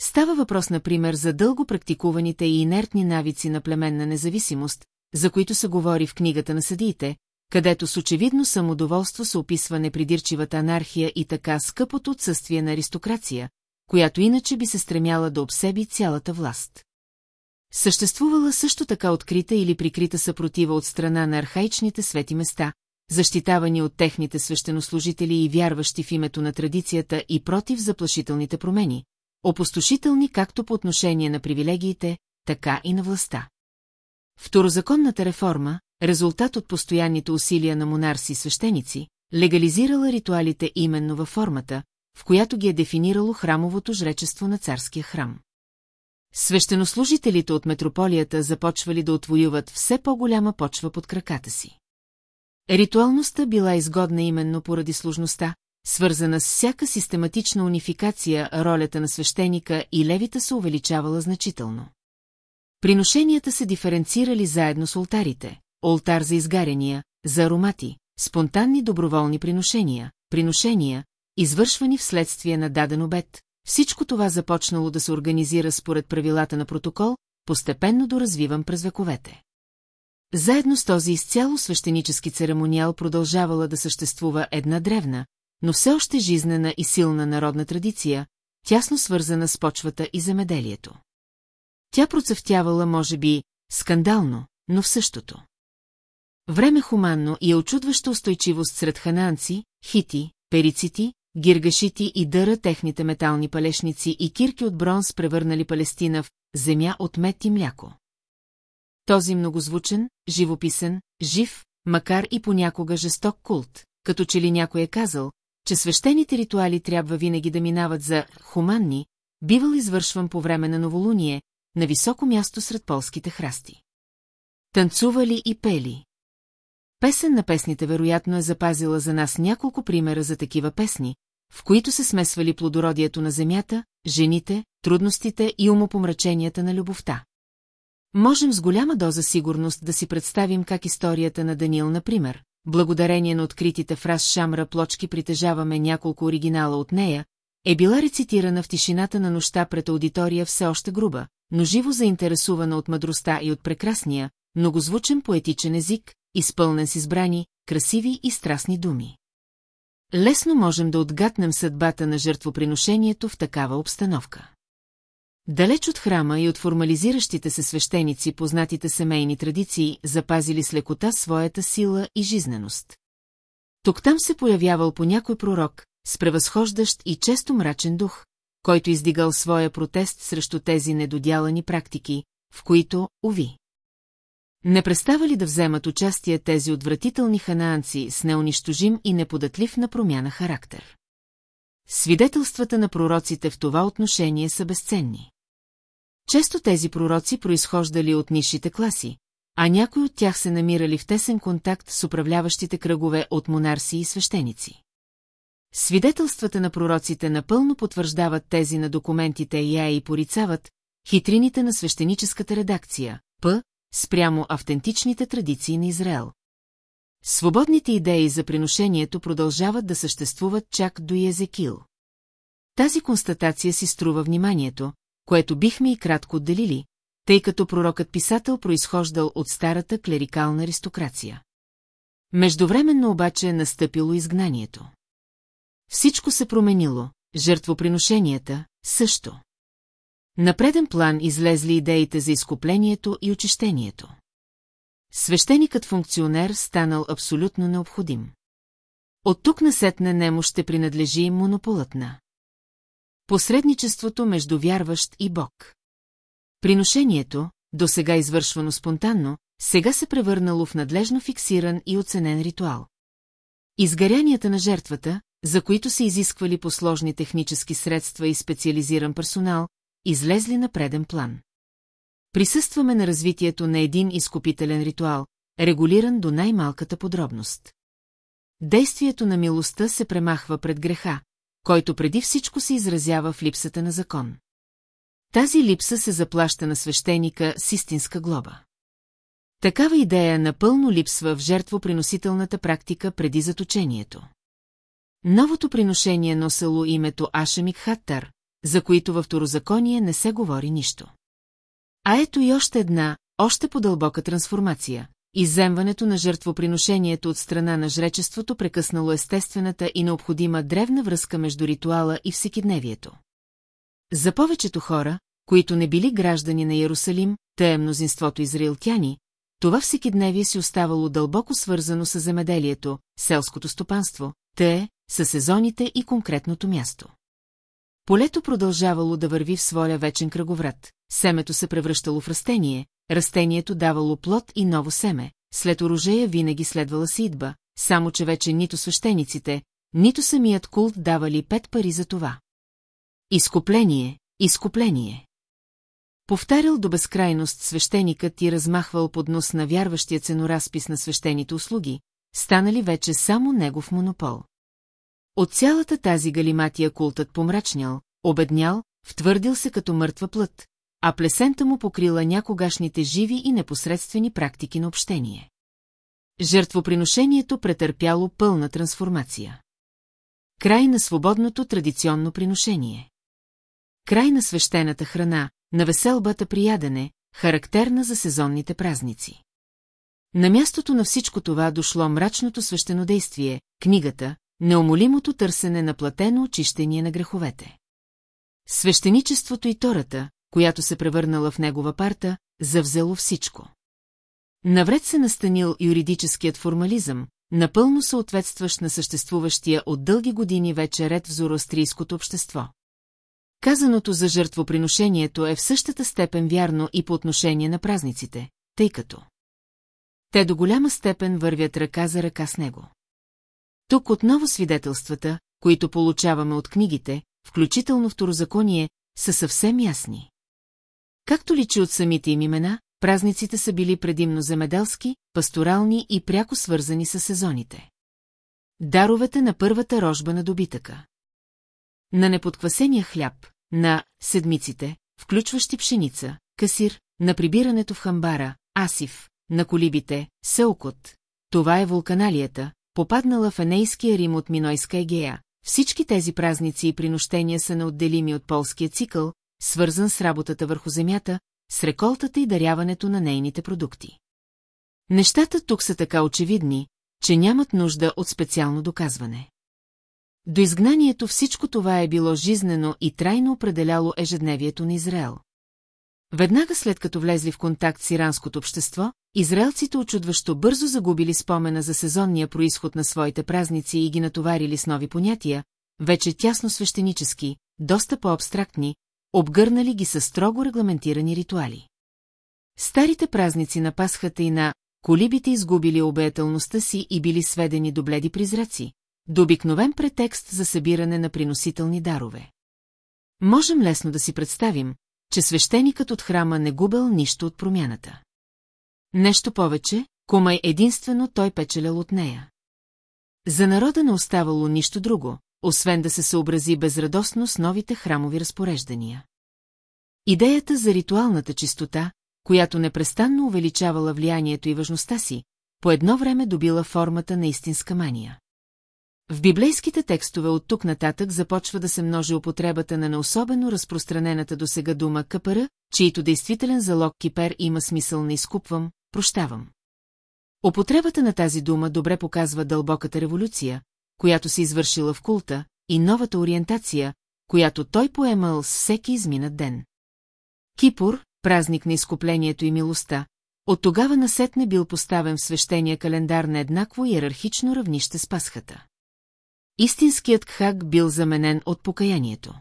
Става въпрос, например, за дълго практикуваните и инертни навици на племенна независимост, за които се говори в книгата на съдиите, където с очевидно самодоволство се описва непридирчивата анархия и така скъпото отсъствие на аристокрация, която иначе би се стремяла да обсеби цялата власт. Съществувала също така открита или прикрита съпротива от страна на архаичните свети места, защитавани от техните свещенослужители и вярващи в името на традицията и против заплашителните промени, опустошителни както по отношение на привилегиите, така и на властта. Второзаконната реформа, резултат от постоянните усилия на монарси и свещеници, легализирала ритуалите именно във формата, в която ги е дефинирало храмовото жречество на царския храм. Свещенослужителите от метрополията започвали да отвоюват все по-голяма почва под краката си. Ритуалността била изгодна именно поради сложността, свързана с всяка систематична унификация, ролята на свещеника и левита се увеличавала значително. Приношенията се диференцирали заедно с ултарите, олтар за изгаряния, за аромати, спонтанни доброволни приношения, приношения, извършвани вследствие на даден обед, всичко това започнало да се организира според правилата на протокол, постепенно доразвиван през вековете. Заедно с този изцяло свещенически церемониал продължавала да съществува една древна, но все още жизнена и силна народна традиция, тясно свързана с почвата и земеделието. Тя процъфтявала, може би, скандално, но в същото. Време хуманно и е очудваща устойчивост сред хананци, хити, перицити, гиргашити и дъра техните метални палешници и кирки от бронз превърнали Палестина в земя от мед и мляко. Този многозвучен, живописен, жив, макар и понякога жесток култ, като че ли някой е казал, че свещените ритуали трябва винаги да минават за хуманни, бивал извършван по време на новолуние, на високо място сред полските храсти. Танцували и пели. Песен на песните вероятно е запазила за нас няколко примера за такива песни, в които се смесвали плодородието на земята, жените, трудностите и умопомраченията на любовта. Можем с голяма доза сигурност да си представим как историята на Даниил, например, благодарение на откритите в Рас Шамра плочки притежаваме няколко оригинала от нея, е била рецитирана в тишината на нощта пред аудитория все още груба, но живо заинтересувана от мъдростта и от прекрасния, многозвучен поетичен език, изпълнен с избрани, красиви и страстни думи. Лесно можем да отгатнем съдбата на жертвоприношението в такава обстановка. Далеч от храма и от формализиращите се свещеници познатите семейни традиции запазили с лекота своята сила и жизненост. Тук-там се появявал по някой пророк, с превъзхождащ и често мрачен дух, който издигал своя протест срещу тези недодялани практики, в които, уви. Не престава ли да вземат участие тези отвратителни ханаанци с неунищожим и неподатлив на промяна характер? Свидетелствата на пророците в това отношение са безценни. Често тези пророци произхождали от нишите класи, а някои от тях се намирали в тесен контакт с управляващите кръгове от монарси и свещеници. Свидетелствата на пророците напълно потвърждават тези на документите я и порицават хитрините на свещеническата редакция, П, спрямо автентичните традиции на Израел. Свободните идеи за приношението продължават да съществуват чак до Езекил. Тази констатация си струва вниманието, което бихме и кратко отделили, тъй като пророкът-писател произхождал от старата клерикална аристокрация. Междувременно обаче е настъпило изгнанието. Всичко се променило, жертвоприношенията също. На преден план излезли идеите за изкуплението и очищението. Свещеникът-функционер станал абсолютно необходим. От тук насетне немо ще принадлежи монополът на посредничеството между вярващ и Бог. Приношението, до сега извършвано спонтанно, сега се превърнало в надлежно фиксиран и оценен ритуал. Изгарянията на жертвата, за които се изисквали по сложни технически средства и специализиран персонал, излезли на преден план. Присъстваме на развитието на един изкупителен ритуал, регулиран до най-малката подробност. Действието на милостта се премахва пред греха, който преди всичко се изразява в липсата на закон. Тази липса се заплаща на свещеника с истинска глоба. Такава идея напълно липсва в жертвоприносителната практика преди заточението. Новото приношение носало името Ашамик Хаттар, за които във второзаконие не се говори нищо. А ето и още една, още по-дълбока трансформация. Иземването на жертвоприношението от страна на жречеството прекъснало естествената и необходима древна връзка между ритуала и всекидневието. За повечето хора, които не били граждани на Иерусалим, те е мнозинството израилтяни, това всекидневие си оставало дълбоко свързано с земеделието, селското стопанство, те, с сезоните и конкретното място. Полето продължавало да върви в своя вечен кръговрат, семето се превръщало в растение, растението давало плод и ново семе, след оружея винаги следвала идба, само че вече нито свещениците, нито самият култ давали пет пари за това. Изкупление, изкупление. Повтарял до безкрайност свещеникът и размахвал под нос на вярващия ценоразпис на свещените услуги, станали вече само негов монопол. От цялата тази галиматия култът помрачнял, обеднял, втвърдил се като мъртва плът, а плесента му покрила някогашните живи и непосредствени практики на общение. Жертвоприношението претърпяло пълна трансформация. Край на свободното традиционно приношение. Край на свещената храна, на веселбата при ядене, характерна за сезонните празници. На мястото на всичко това дошло мрачното свещенодействие, книгата, неумолимото търсене на платено очищение на греховете. Свещеничеството и тората, която се превърнала в негова парта, завзело всичко. Навред се настанил юридическият формализъм, напълно съответстващ на съществуващия от дълги години вече ред в зороастрийското общество. Казаното за жертвоприношението е в същата степен вярно и по отношение на празниците, тъй като те до голяма степен вървят ръка за ръка с него. Тук отново свидетелствата, които получаваме от книгите, включително второзаконие, са съвсем ясни. Както личи от самите им имена, празниците са били предимно земеделски, пасторални и пряко свързани с сезоните. Даровете на първата рожба на добитъка. На неподквасения хляб, на седмиците, включващи пшеница, касир, на прибирането в хамбара, асив, на колибите, селкот. Това е вулканалията, попаднала в Енейския Рим от Минойска Егея. Всички тези празници и принощения са неотделими от полския цикъл, свързан с работата върху земята, с реколтата и даряването на нейните продукти. Нещата тук са така очевидни, че нямат нужда от специално доказване. До изгнанието всичко това е било жизнено и трайно определяло ежедневието на Израел. Веднага след като влезли в контакт с иранското общество, израелците очудващо бързо загубили спомена за сезонния происход на своите празници и ги натоварили с нови понятия, вече тясно свещенически, доста по-абстрактни, обгърнали ги със строго регламентирани ритуали. Старите празници на Пасхата и на колибите изгубили обеятелността си и били сведени до бледи призраци, до обикновен претекст за събиране на приносителни дарове. Можем лесно да си представим, че свещеникът от храма не губел нищо от промяната. Нещо повече, комай единствено той печелял от нея. За народа не оставало нищо друго, освен да се съобрази безрадостно с новите храмови разпореждания. Идеята за ритуалната чистота, която непрестанно увеличавала влиянието и важността си, по едно време добила формата на истинска мания. В библейските текстове от тук нататък започва да се множи употребата на неособено разпространената до сега дума къпара, чието действителен залог кипер има смисъл на изкупвам, прощавам. Употребата на тази дума добре показва дълбоката революция, която се извършила в култа, и новата ориентация, която той поемал с всеки изминат ден. Кипур, празник на изкуплението и милостта, от тогава насетне бил поставен в свещения календар на еднакво иерархично равнище с Пасхата. Истинският кхак бил заменен от покаянието.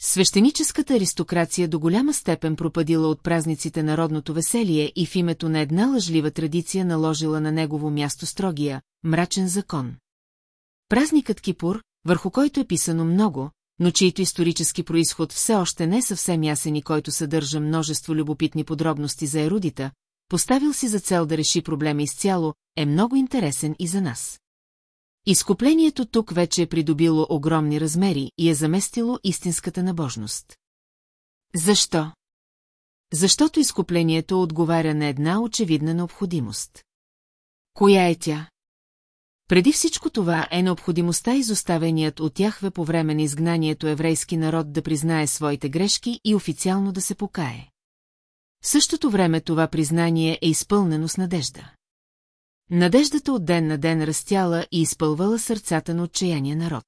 Свещеническата аристокрация до голяма степен пропадила от празниците народното веселие и в името на една лъжлива традиция наложила на негово място строгия, мрачен закон. Празникът Кипур, върху който е писано много, но чието исторически происход все още не е съвсем ясен и който съдържа множество любопитни подробности за ерудита, поставил си за цел да реши проблема изцяло, е много интересен и за нас. Изкуплението тук вече е придобило огромни размери и е заместило истинската набожност. Защо? Защото изкуплението отговаря на една очевидна необходимост. Коя е тя? Преди всичко това е необходимостта изоставеният от Яхве по време на изгнанието еврейски народ да признае своите грешки и официално да се покае. В същото време това признание е изпълнено с надежда. Надеждата от ден на ден растяла и изпълвала сърцата на отчаяния народ.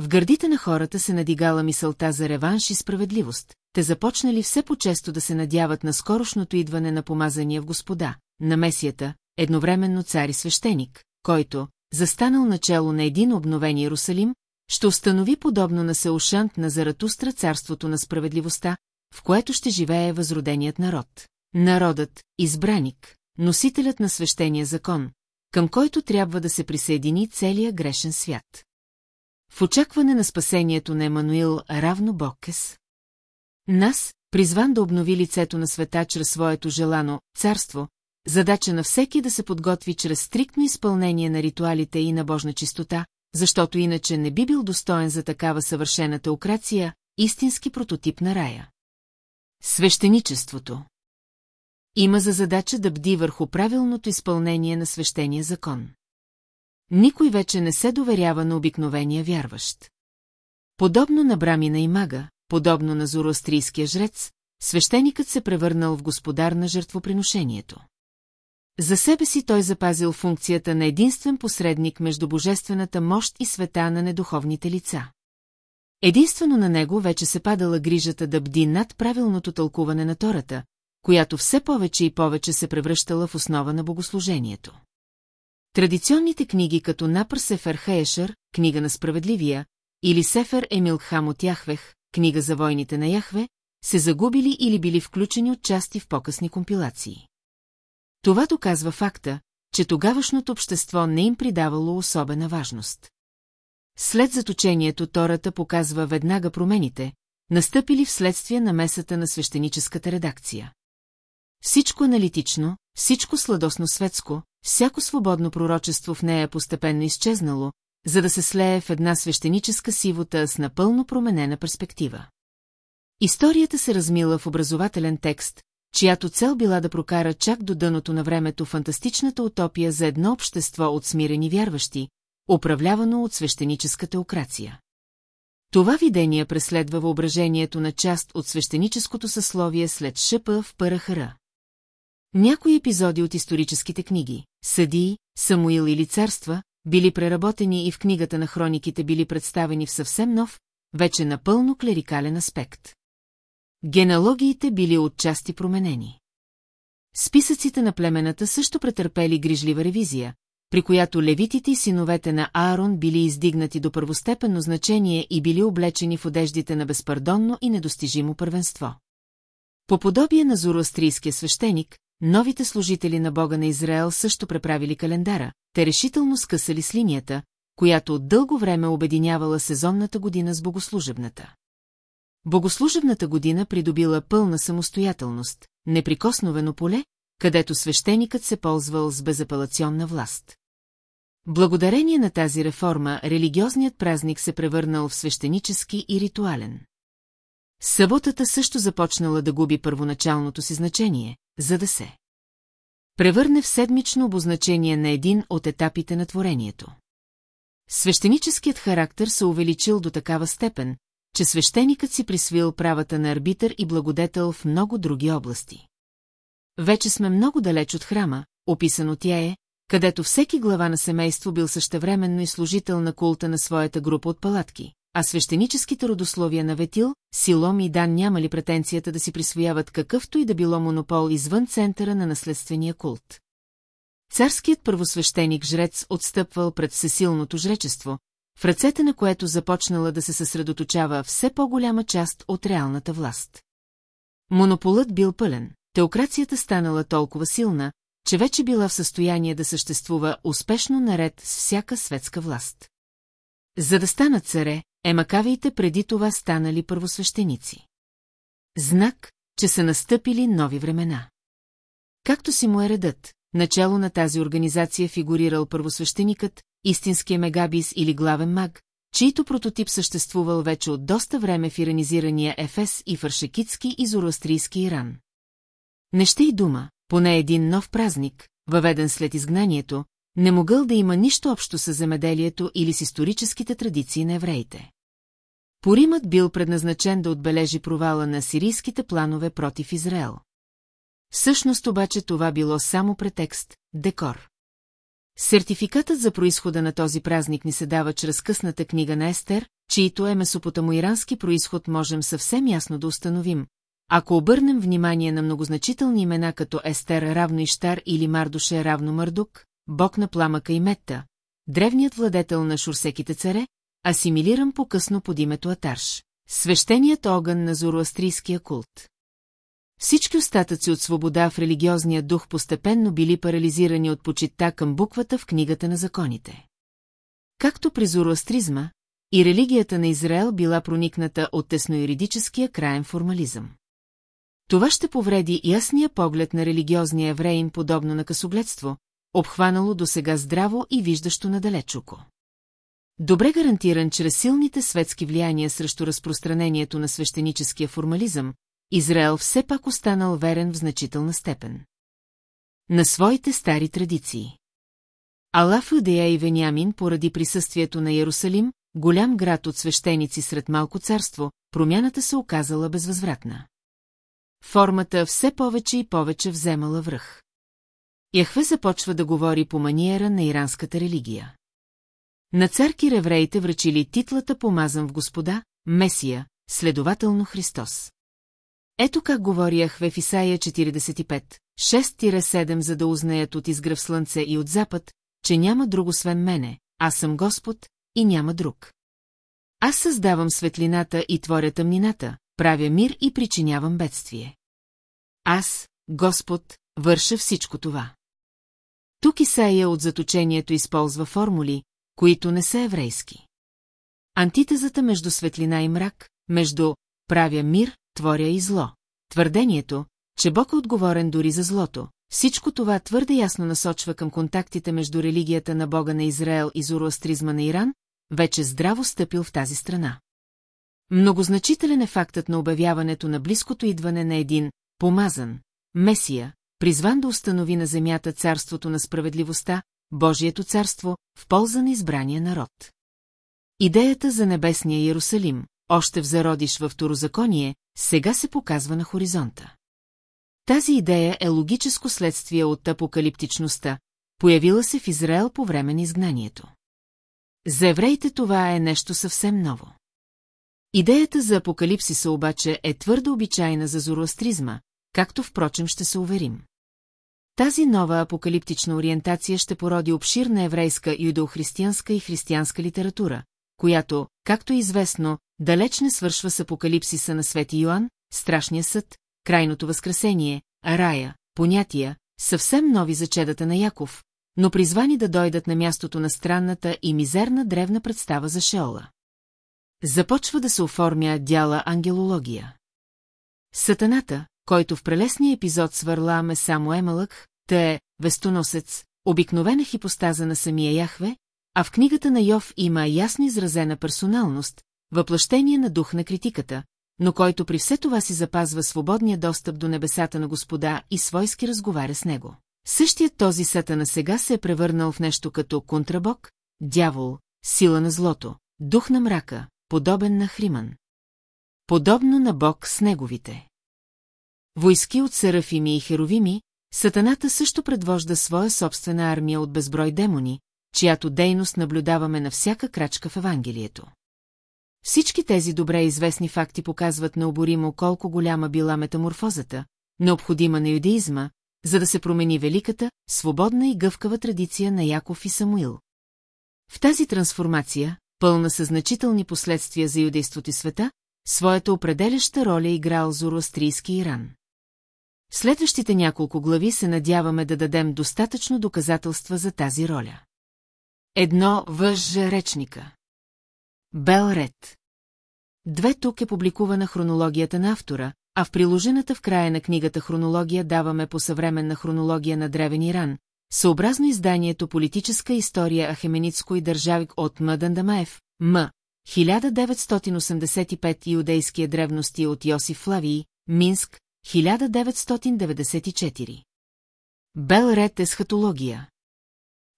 В гърдите на хората се надигала мисълта за реванш и справедливост, те започнали все по-често да се надяват на скорошното идване на помазания в господа, на месията, едновременно цар и свещеник, който, застанал начало на един обновен Иерусалим, ще установи подобно на Сеушант на Заратустра царството на справедливостта, в което ще живее възроденият народ. Народът, избраник, носителят на свещения закон, към който трябва да се присъедини целия грешен свят. В очакване на спасението на Емануил равно Боккес. Нас, призван да обнови лицето на света чрез своето желано царство, задача на всеки да се подготви чрез стриктно изпълнение на ритуалите и на божна чистота, защото иначе не би бил достоен за такава съвършена теокрация, истински прототип на рая. Свещеничеството Има за задача да бди върху правилното изпълнение на свещения закон. Никой вече не се доверява на обикновения вярващ. Подобно на Брамина и Мага, подобно на зороастрийския жрец, свещеникът се превърнал в господар на жертвоприношението. За себе си той запазил функцията на единствен посредник между божествената мощ и света на недуховните лица. Единствено на него вече се падала грижата да бди над правилното тълкуване на Тората, която все повече и повече се превръщала в основа на богослужението. Традиционните книги като Напър Сефер Хаешър, книга на справедливия, или Сефер Емил Хам от Яхвех, книга за войните на Яхве, се загубили или били включени от части в по-късни компилации. Това доказва факта, че тогавашното общество не им придавало особена важност. След заточението Тората показва веднага промените, настъпили вследствие на месата на свещеническата редакция. Всичко аналитично, всичко сладосно светско, всяко свободно пророчество в нея постепенно изчезнало, за да се слее в една свещеническа сивота с напълно променена перспектива. Историята се размила в образователен текст, чиято цел била да прокара чак до дъното на времето фантастичната утопия за едно общество от смирени вярващи, управлявано от свещеническа теокрация. Това видение преследва въображението на част от свещеническото съсловие след шъпа в Парахара. Някои епизоди от историческите книги, Съдии, Самуил или Царства, били преработени и в книгата на хрониките били представени в съвсем нов, вече напълно клерикален аспект. Генеалогиите били отчасти променени. Списъците на племената също претърпели грижлива ревизия, при която левитите и синовете на Аарон били издигнати до първостепенно значение и били облечени в одеждите на безпардонно и недостижимо първенство. По подобие на зороастрийския свещеник, новите служители на Бога на Израел също преправили календара, те решително скъсали с линията, която от дълго време обединявала сезонната година с богослужебната. Богослужебната година придобила пълна самостоятелност, неприкосновено поле, където свещеникът се ползвал с безапелационна власт. Благодарение на тази реформа, религиозният празник се превърнал в свещенически и ритуален. Съботата също започнала да губи първоначалното си значение, за да се превърне в седмично обозначение на един от етапите на творението. Свещеническият характер се увеличил до такава степен, че свещеникът си присвил правата на арбитър и благодетел в много други области. Вече сме много далеч от храма, описано тя е, където всеки глава на семейство бил същевременно и служител на култа на своята група от палатки, а свещеническите родословия на Ветил, Силом и Дан нямали претенцията да си присвояват какъвто и да било монопол извън центъра на наследствения култ. Царският първосвещеник-жрец отстъпвал пред всесилното жречество, в ръцете на което започнала да се съсредоточава все по-голяма част от реалната власт. Монополът бил пълен, теокрацията станала толкова силна, че вече била в състояние да съществува успешно наред с всяка светска власт. За да станат царе, емакавиите преди това станали първосвещеници. Знак, че са настъпили нови времена. Както си му е редът, начало на тази организация фигурирал първосвещеникът, истинския мегабис или главен маг, чийто прототип съществувал вече от доста време в иранизирания Ефес и фаршекитски и зороастрийски Иран. Не ще и дума, поне един нов празник, въведен след изгнанието, не могъл да има нищо общо с земеделието или с историческите традиции на евреите. Поримът бил предназначен да отбележи провала на сирийските планове против Израел. Всъщност обаче това било само претекст, декор. Сертификатът за происхода на този празник ни се дава чрез късната книга на Естер, чието е месопотамоирански происход можем съвсем ясно да установим. Ако обърнем внимание на многозначителни имена като Естер равно Иштар или Мардуше равно Мърдук, бог на пламъка и Метта, древният владетел на шурсеките царе, асимилиран по-късно под името Атарш, свещеният огън на зороастрийския култ. Всички остатъци от свобода в религиозния дух постепенно били парализирани от почитта към буквата в книгата на законите. Както при зороастризма, и религията на Израел била проникната от тесноюридическия краен формализъм. Това ще повреди ясния поглед на религиозния евреин подобно на късогледство, обхванало до сега здраво и виждащо надалечоко. Добре гарантиран чрез силните светски влияния срещу разпространението на свещеническия формализъм, Израел все пак останал верен в значителна степен. На своите стари традиции. Алаф Юдея и Вениамин поради присъствието на Ярусалим, голям град от свещеници сред малко царство, промяната се оказала безвъзвратна. Формата все повече и повече вземала връх. Яхве започва да говори по маниера на иранската религия. На царки ревреите връчили титлата помазан в Господа, Месия, следователно Христос. Ето как говори Яхве в Исаия 45, 6-7, за да узнаят от изгръв слънце и от запад, че няма друго свен мене, аз съм Господ и няма друг. Аз създавам светлината и творя тъмнината, правя мир и причинявам бедствие. Аз, Господ, върша всичко това. Тук Исаия от заточението използва формули, които не са еврейски. Антитезата между светлина и мрак, между правя мир, творя и зло. Твърдението, че Бог е отговорен дори за злото, всичко това твърде ясно насочва към контактите между религията на Бога на Израел и зороастризма на Иран, вече здраво стъпил в тази страна. Многозначителен е фактът на обявяването на близкото идване на един помазан, Месия, призван да установи на земята царството на справедливостта, Божието царство, в полза на избрания народ. Идеята за небесния Иерусалим, още в зародиш във второзаконие, сега се показва на хоризонта. Тази идея е логическо следствие от апокалиптичността, появила се в Израел по време на изгнанието. За евреите това е нещо съвсем ново. Идеята за апокалипсиса обаче е твърдо обичайна за зороастризма, както впрочем ще се уверим. Тази нова апокалиптична ориентация ще породи обширна еврейска, юдоохристиянска и християнска литература, която, както е известно, далеч не свършва с апокалипсиса на Свети Йоанн, Страшния съд, Крайното възкресение, Рая, понятия, съвсем нови за чедата на Яков, но призвани да дойдат на мястото на странната и мизерна древна представа за Шеола. Започва да се оформя дяла ангелология. Сатаната, който в прелесния епизод свърламе само Емалък, те вестоносец, обикновена хипостаза на самия Яхве, а в книгата на Йов има ясно изразена персоналност, въплъщение на дух на критиката, но който при все това си запазва свободния достъп до небесата на Господа и свойски разговаря с него. Същият този сатана сега се е превърнал в нещо като контрабок, дявол, сила на злото, дух на мрака, подобен на Хриман. Подобно на Бог с неговите. Войски от серафими и херовими, сатаната също предвожда своя собствена армия от безброй демони, чиято дейност наблюдаваме на всяка крачка в Евангелието. Всички тези добре известни факти показват необоримо колко голяма била метаморфозата, необходима на юдеизма, за да се промени великата, свободна и гъвкава традиция на Яков и Самуил. В тази трансформация, пълна със значителни последствия за юдейството и света, своята определяща роля играл зороастрийски Иран. Следващите няколко глави се надяваме да дадем достатъчно доказателства за тази роля. Едно въж речника. Бел Ред. Две тук е публикувана хронологията на автора, а в приложената в края на книгата хронология даваме по съвременна хронология на Древен Иран, съобразно изданието Политическа история Ахеменитско и държавик от М. Дандамаев, М. 1985 Иудейския древности от Йосиф Флавий, Минск, 1994. Бел Ред е схатология.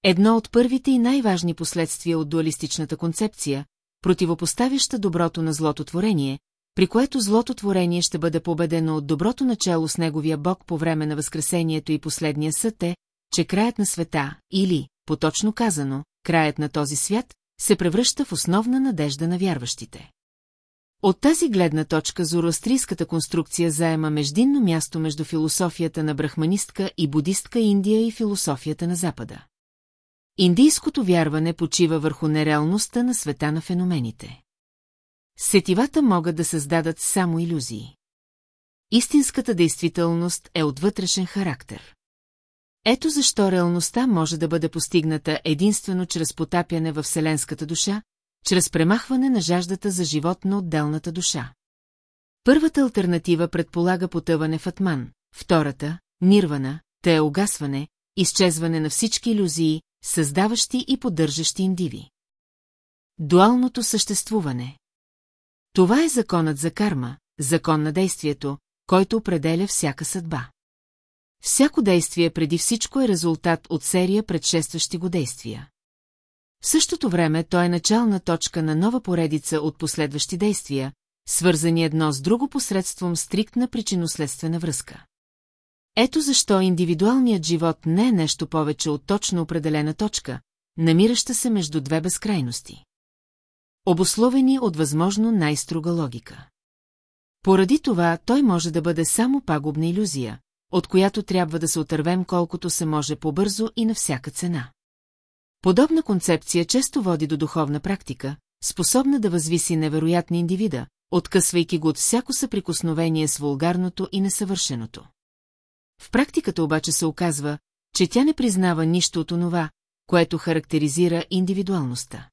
Едно от първите и най-важни последствия от дуалистичната концепция, противопоставяща доброто на злото творение, при което злото творение ще бъде победено от доброто начало с неговия бог по време на Възкресението и последния съд е, че краят на света, или, поточно казано, краят на този свят, се превръща в основна надежда на вярващите. От тази гледна точка зороастрийската конструкция заема междинно място между философията на брахманистка и будистка Индия и философията на Запада. Индийското вярване почива върху нереалността на света на феномените. Сетивата могат да създадат само иллюзии. Истинската действителност е от вътрешен характер. Ето защо реалността може да бъде постигната единствено чрез потапяне във вселенската душа, чрез премахване на жаждата за живот на отделната душа. Първата альтернатива предполага потъване в Атман, втората – нирвана, те е огасване, изчезване на всички иллюзии, създаващи и поддържащи индиви. Дуалното съществуване Това е законът за карма, закон на действието, който определя всяка съдба. Всяко действие преди всичко е резултат от серия предшестващи го действия. В същото време той е начална точка на нова поредица от последващи действия, свързани едно с друго посредством стриктна причинно-следствена връзка. Ето защо индивидуалният живот не е нещо повече от точно определена точка, намираща се между две безкрайности. Обословени от възможно най-строга логика. Поради това той може да бъде само пагубна иллюзия, от която трябва да се отървем колкото се може по-бързо и на всяка цена. Подобна концепция често води до духовна практика, способна да възвиси невероятни индивида, откъсвайки го от всяко съприкосновение с вулгарното и несъвършеното. В практиката обаче се оказва, че тя не признава нищо от онова, което характеризира индивидуалността.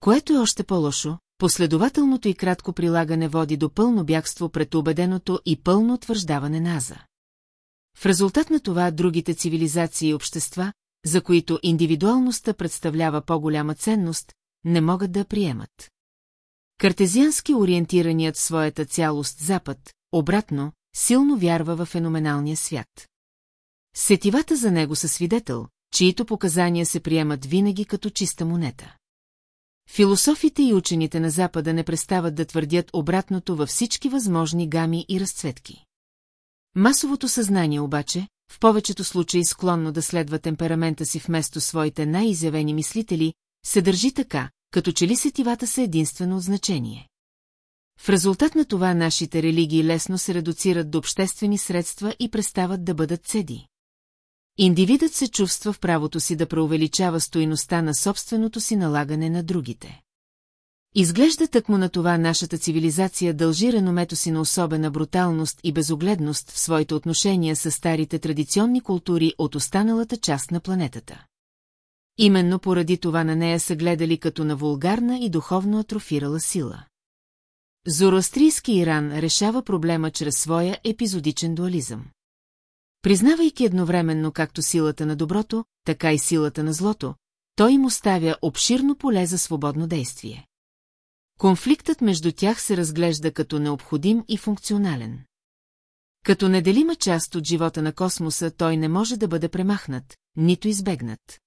Което е още по-лошо, последователното и кратко прилагане води до пълно бягство пред убеденото и пълно утвърждаване на аза. В резултат на това другите цивилизации и общества, за които индивидуалността представлява по-голяма ценност, не могат да приемат. Картезиански ориентираният в своята цялост Запад, обратно, силно вярва в феноменалния свят. Сетивата за него са свидетел, чието показания се приемат винаги като чиста монета. Философите и учените на Запада не престават да твърдят обратното във всички възможни гами и разцветки. Масовото съзнание обаче, в повечето случаи склонно да следва темперамента си вместо своите най-изявени мислители, се държи така, като че ли сетивата са единствено от значение. В резултат на това нашите религии лесно се редуцират до обществени средства и престават да бъдат цеди. Индивидът се чувства в правото си да преувеличава стоиността на собственото си налагане на другите. Изглежда тъкмо на това нашата цивилизация дължи реномето си на особена бруталност и безогледност в своите отношения с старите традиционни култури от останалата част на планетата. Именно поради това на нея са гледали като на вулгарна и духовно атрофирала сила. Зороастрийски Иран решава проблема чрез своя епизодичен дуализъм. Признавайки едновременно както силата на доброто, така и силата на злото, той им оставя обширно поле за свободно действие. Конфликтът между тях се разглежда като необходим и функционален. Като неделима част от живота на космоса той не може да бъде премахнат, нито избегнат.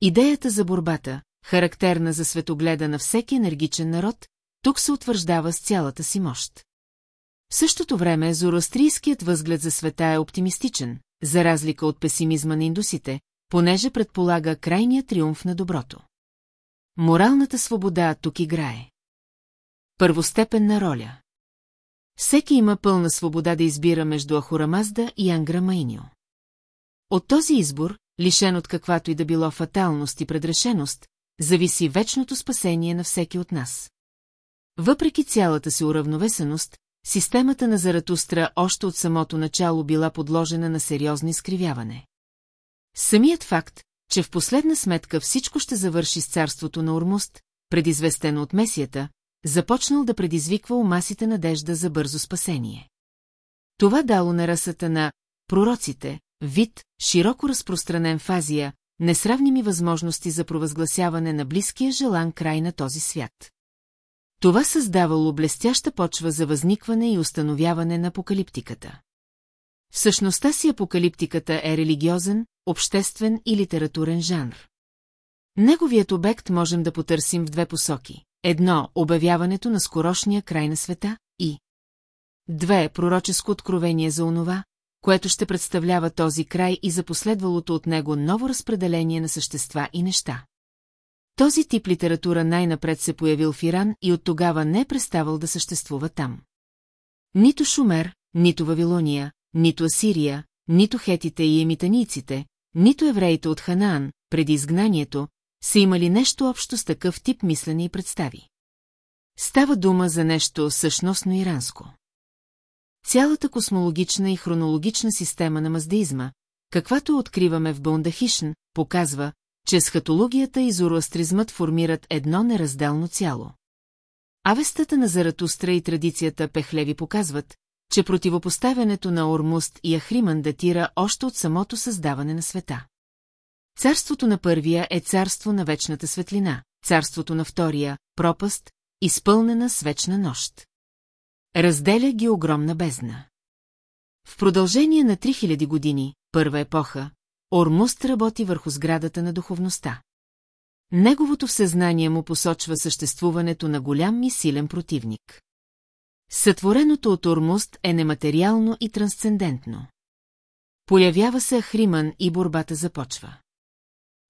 Идеята за борбата, характерна за светогледа на всеки енергичен народ, тук се утвърждава с цялата си мощ. В същото време зороастрийският възглед за света е оптимистичен, за разлика от песимизма на индусите, понеже предполага крайния триумф на доброто. Моралната свобода тук играе. Първостепенна роля. Всеки има пълна свобода да избира между Ахурамазда и Ангра Майньо. От този избор, лишен от каквато и да било фаталност и предрешеност, зависи вечното спасение на всеки от нас. Въпреки цялата си уравновесеност, системата на Заратустра още от самото начало била подложена на сериозно изкривяване. Самият факт, че в последна сметка всичко ще завърши с царството на Ормуст, предизвестено от Месията, започнал да предизвиква у масите надежда за бързо спасение. Това дало на расата на пророците, вид, широко разпространен в несравними възможности за провъзгласяване на близкия желан край на този свят. Това създавало блестяща почва за възникване и установяване на апокалиптиката. В същността си апокалиптиката е религиозен, обществен и литературен жанр. Неговият обект можем да потърсим в две посоки. Едно – обявяването на скорошния край на света и Две – пророческо откровение за онова, което ще представлява този край и за последвалото от него ново разпределение на същества и неща. Този тип литература най-напред се появил в Иран и от тогава не е преставал да съществува там. Нито Шумер, нито Вавилония, нито Асирия, нито хетите и емитаниците, нито евреите от Ханаан, преди изгнанието, са имали нещо общо с такъв тип мислене и представи. Става дума за нещо същностно иранско. Цялата космологична и хронологична система на маздеизма, каквато откриваме в Бондахишн, показва, че схатологията и зороастризмът формират едно неразделно цяло. Авестата на Заратустра и традицията Пехлеви показват, че противопоставянето на Ормуст и Ахриман датира още от самото създаване на света. Царството на първия е царство на вечната светлина, царството на втория – пропаст, изпълнена с вечна нощ. Разделя ги огромна бездна. В продължение на 3000 години, първа епоха, Ормуст работи върху сградата на духовността. Неговото всезнание му посочва съществуването на голям и силен противник. Сътвореното от Ормуст е нематериално и трансцендентно. Появява се Ахриман и борбата започва.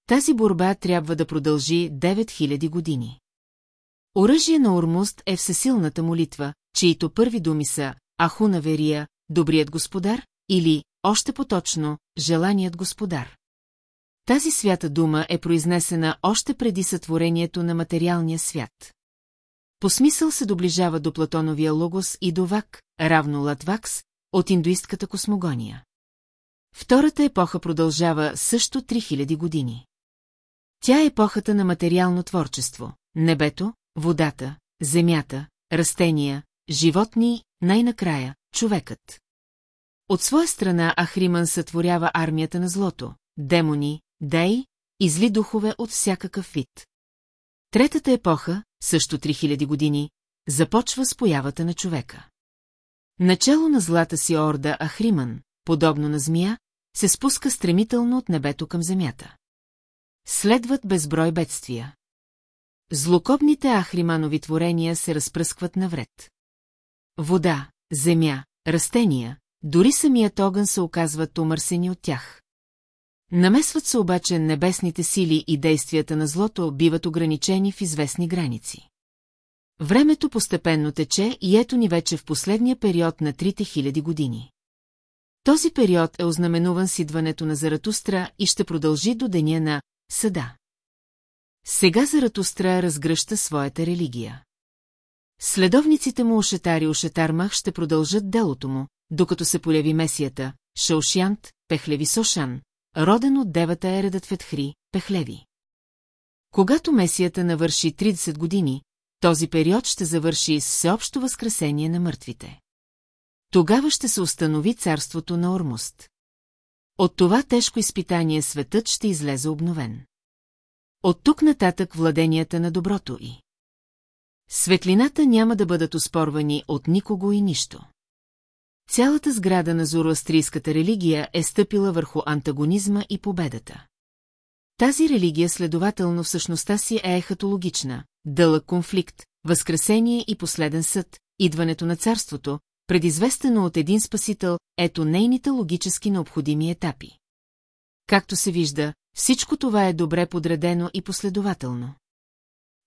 Тази борба трябва да продължи 9000 години. Оръжие на Ормуст е всесилната молитва, чието първи думи са Ахуна Верия, добрият господар, или, още поточно, желаният господар. Тази свята дума е произнесена още преди сътворението на материалния свят. По смисъл се доближава до Платоновия логос и до Вак, равно Латвакс, от индуистката космогония. Втората епоха продължава също 3000 години. Тя е епохата на материално творчество. Небето, водата, земята, растения, животни, най-накрая – човекът. От своя страна Ахриман сътворява армията на злото, демони, дей и зли духове от всякакъв вид. Третата епоха, също 3000 години, започва с появата на човека. Начало на злата си орда Ахриман, подобно на змия, се спуска стремително от небето към земята. Следват безброй бедствия. Злокобните Ахриманови творения се разпръскват навред. Вода, земя, растения, дори самият огън се оказват омърсени от тях. Намесват се обаче небесните сили и действията на злото биват ограничени в известни граници. Времето постепенно тече и ето ни вече в последния период на трите хиляди години. Този период е ознаменуван с идването на Заратустра и ще продължи до деня на Съда. Сега Заратустра разгръща своята религия. Следовниците му Ошетари Ошетармах ще продължат делото му, докато се поляви месията, Шаушянт, Пехлеви Сошан, роден от девата Ередът Фетхри, Пехлеви. Когато месията навърши 30 години, този период ще завърши с всеобщо възкресение на мъртвите. Тогава ще се установи царството на Ормуст. От това тежко изпитание светът ще излезе обновен. От тук нататък владенията на доброто и. Светлината няма да бъдат оспорвани от никого и нищо. Цялата сграда на зороастрийската религия е стъпила върху антагонизма и победата. Тази религия следователно в същността си е ехатологична, дълъг конфликт, възкресение и последен съд, идването на царството, предизвестено от един спасител, ето нейните логически необходими етапи. Както се вижда, всичко това е добре подредено и последователно.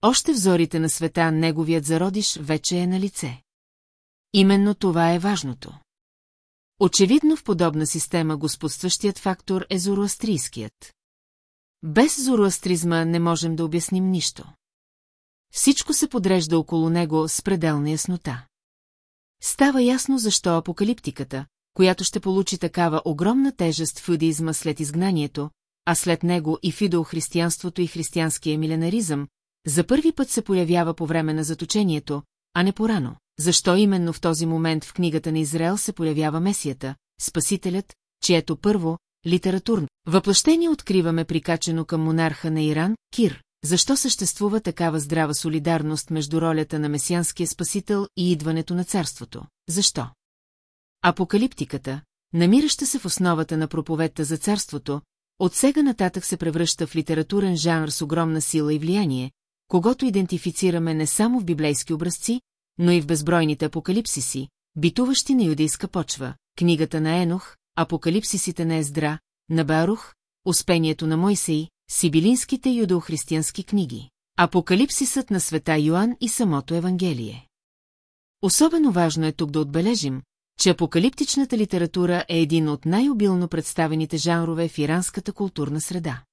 Още взорите на света неговият зародиш вече е на лице. Именно това е важното. Очевидно в подобна система господстващият фактор е зороастрийският. Без зороастризма не можем да обясним нищо. Всичко се подрежда около него с пределна яснота. Става ясно защо апокалиптиката, която ще получи такава огромна тежест в юдеизма след изгнанието, а след него и в и християнския миленаризъм, за първи път се появява по време на заточението, а не порано. Защо именно в този момент в книгата на Израел се появява Месията, Спасителят, чието първо, литературно, въплъщение откриваме прикачено към монарха на Иран, Кир, защо съществува такава здрава солидарност между ролята на месианския спасител и идването на царството? Защо? Апокалиптиката, намираща се в основата на проповедта за царството, от сега нататък се превръща в литературен жанр с огромна сила и влияние, когато идентифицираме не само в библейски образци, но и в безбройните апокалипсиси, битуващи на юдейска почва, книгата на Енох, апокалипсисите на Ездра, на Барух, Успението на Мойсей, сибилинските юдоохристиянски книги, Апокалипсисът на света Йоанн и самото Евангелие. Особено важно е тук да отбележим, че апокалиптичната литература е един от най-обилно представените жанрове в иранската културна среда.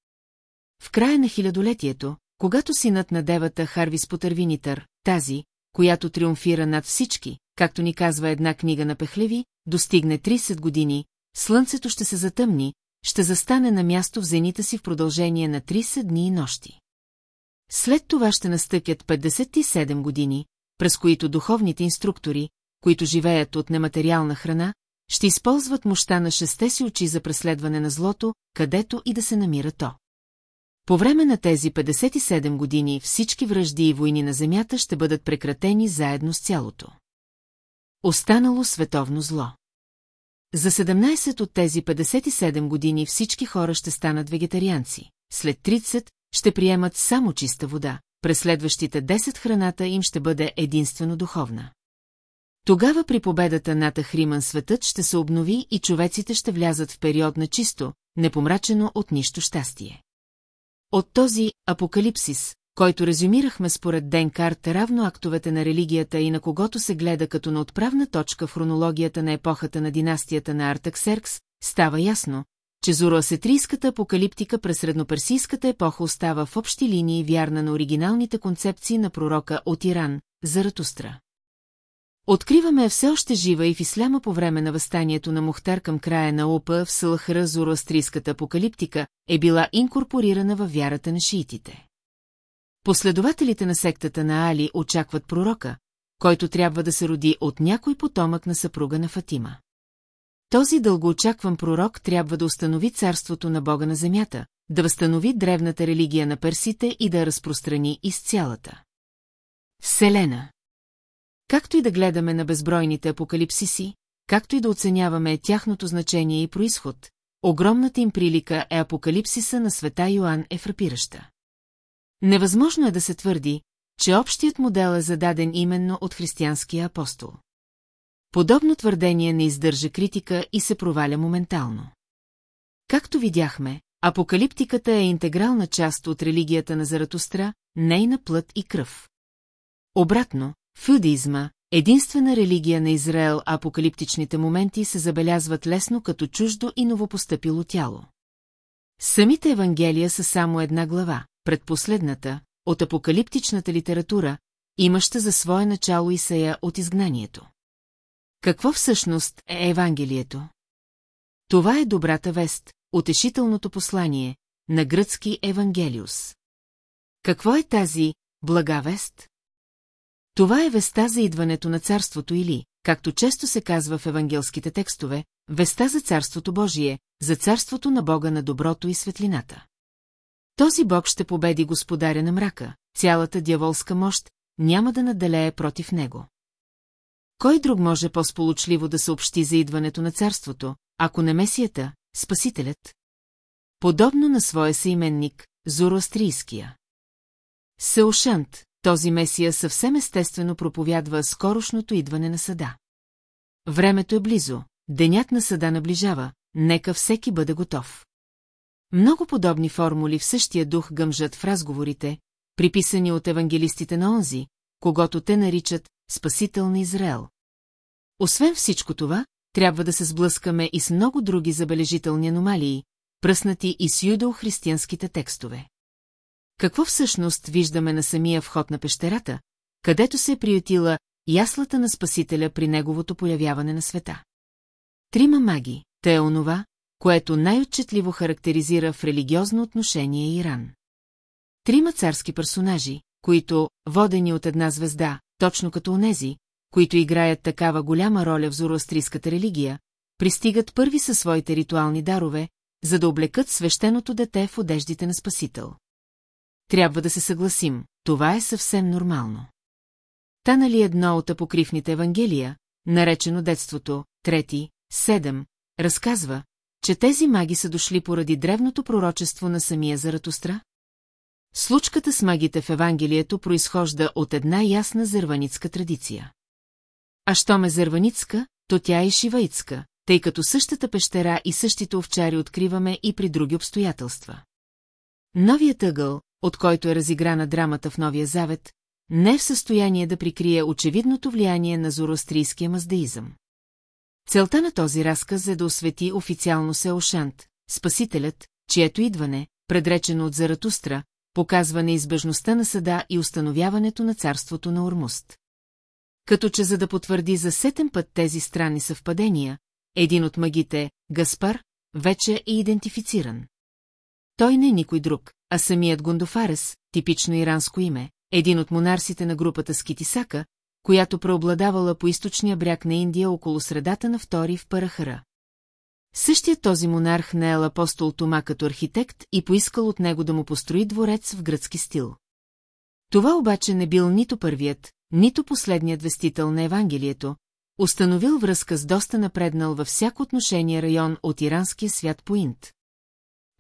В края на хилядолетието, когато синът на девата Харвис Потървинитър, тази, която триумфира над всички, както ни казва една книга на Пехлеви, достигне 30 години, слънцето ще се затъмни, ще застане на място в зенита си в продължение на 30 дни и нощи. След това ще настъпят 57 години, през които духовните инструктори, които живеят от нематериална храна, ще използват мощта на шесте си очи за преследване на злото, където и да се намира то. По време на тези 57 години всички връжди и войни на Земята ще бъдат прекратени заедно с цялото. Останало световно зло. За 17 от тези 57 години всички хора ще станат вегетарианци, след 30 ще приемат само чиста вода, през следващите 10 храната им ще бъде единствено духовна. Тогава при победата над Ахриман светът ще се обнови и човеците ще влязат в период на чисто, непомрачено от нищо щастие. От този апокалипсис, който резюмирахме според Денкарт равно актовете на религията и на когото се гледа като на отправна точка в хронологията на епохата на династията на Артаксеркс, става ясно, че зороасетрийската апокалиптика през средноперсийската епоха остава в общи линии вярна на оригиналните концепции на пророка от Иран, Заратустра. Откриваме все още жива и в исляма по време на възстанието на Мухтар към края на ОПА в Сълхра зороастрийската апокалиптика е била инкорпорирана във вярата на шиитите. Последователите на сектата на Али очакват пророка, който трябва да се роди от някой потомък на съпруга на Фатима. Този дългоочакван пророк трябва да установи царството на Бога на земята, да възстанови древната религия на персите и да я разпространи из цялата. Вселена Както и да гледаме на безбройните апокалипсиси, както и да оценяваме тяхното значение и происход, огромната им прилика е апокалипсиса на света Йоанн е фрапираща. Невъзможно е да се твърди, че общият модел е зададен именно от християнския апостол. Подобно твърдение не издържа критика и се проваля моментално. Както видяхме, апокалиптиката е интегрална част от религията на Заратустра, нейна плът и кръв. Обратно, в юдеизма, единствена религия на Израел, апокалиптичните моменти се забелязват лесно като чуждо и новопостъпило тяло. Самите Евангелия са само една глава, предпоследната, от апокалиптичната литература, имаща за свое начало Исея от изгнанието. Какво всъщност е Евангелието? Това е добрата вест, утешителното послание, на гръцки Евангелиус. Какво е тази блага вест? Това е веста за идването на Царството или, както често се казва в евангелските текстове, веста за Царството Божие, за Царството на Бога на доброто и светлината. Този Бог ще победи господаря на мрака, цялата дяволска мощ няма да наделее против него. Кой друг може по-сполучливо да съобщи за идването на царството, ако не месията, спасителят? Подобно на своя съименник, Зороастрийския. Сеушант, този месия съвсем естествено проповядва скорошното идване на съда. Времето е близо, денят на съда наближава, нека всеки бъде готов. Много подобни формули в същия дух гъмжат в разговорите, приписани от евангелистите на онзи, когато те наричат Спасител на Израел. Освен всичко това, трябва да се сблъскаме и с много други забележителни аномалии, пръснати и с юдо-християнските текстове. Какво всъщност виждаме на самия вход на пещерата, където се е приютила яслата на Спасителя при неговото появяване на света? Трима маги, те е онова, което най-отчетливо характеризира в религиозно отношение Иран. Трима царски персонажи, които, водени от една звезда, точно като онези, които играят такава голяма роля в зороастрийската религия, пристигат първи със своите ритуални дарове, за да облекат свещеното дете в одеждите на Спасител. Трябва да се съгласим, това е съвсем нормално. Та нали едно от апокривните евангелия, наречено детството, трети, седем, разказва, че тези маги са дошли поради древното пророчество на самия Заратустра? Случката с магите в Евангелието произхожда от една ясна зерваницка традиция. А що ме зерваницка, то тя е шиваицка, тъй като същата пещера и същите овчари откриваме и при други обстоятелства. Новият ъгъл, от който е разиграна драмата в Новия Завет, не е в състояние да прикрие очевидното влияние на зороастрийския маздеизъм. Целта на този разказ е да освети официално Сеошант, спасителят, чието идване, предречено от Заратустра, показва неизбежността на съда и установяването на царството на Ормуст. Като че за да потвърди за сетен път тези странни съвпадения, един от магите, Гаспар, вече е идентифициран. Той не е никой друг, а самият Гондофарес, типично иранско име, един от монарсите на групата Скитисака, която преобладавала по източния бряг на Индия около средата на втори в Парахара. Същият този монарх наел апостол Тома като архитект и поискал от него да му построи дворец в гръцки стил. Това обаче не бил нито първият, нито последният вестител на Евангелието, установил връзка с доста напреднал във всяко отношение район от иранския свят по Инт.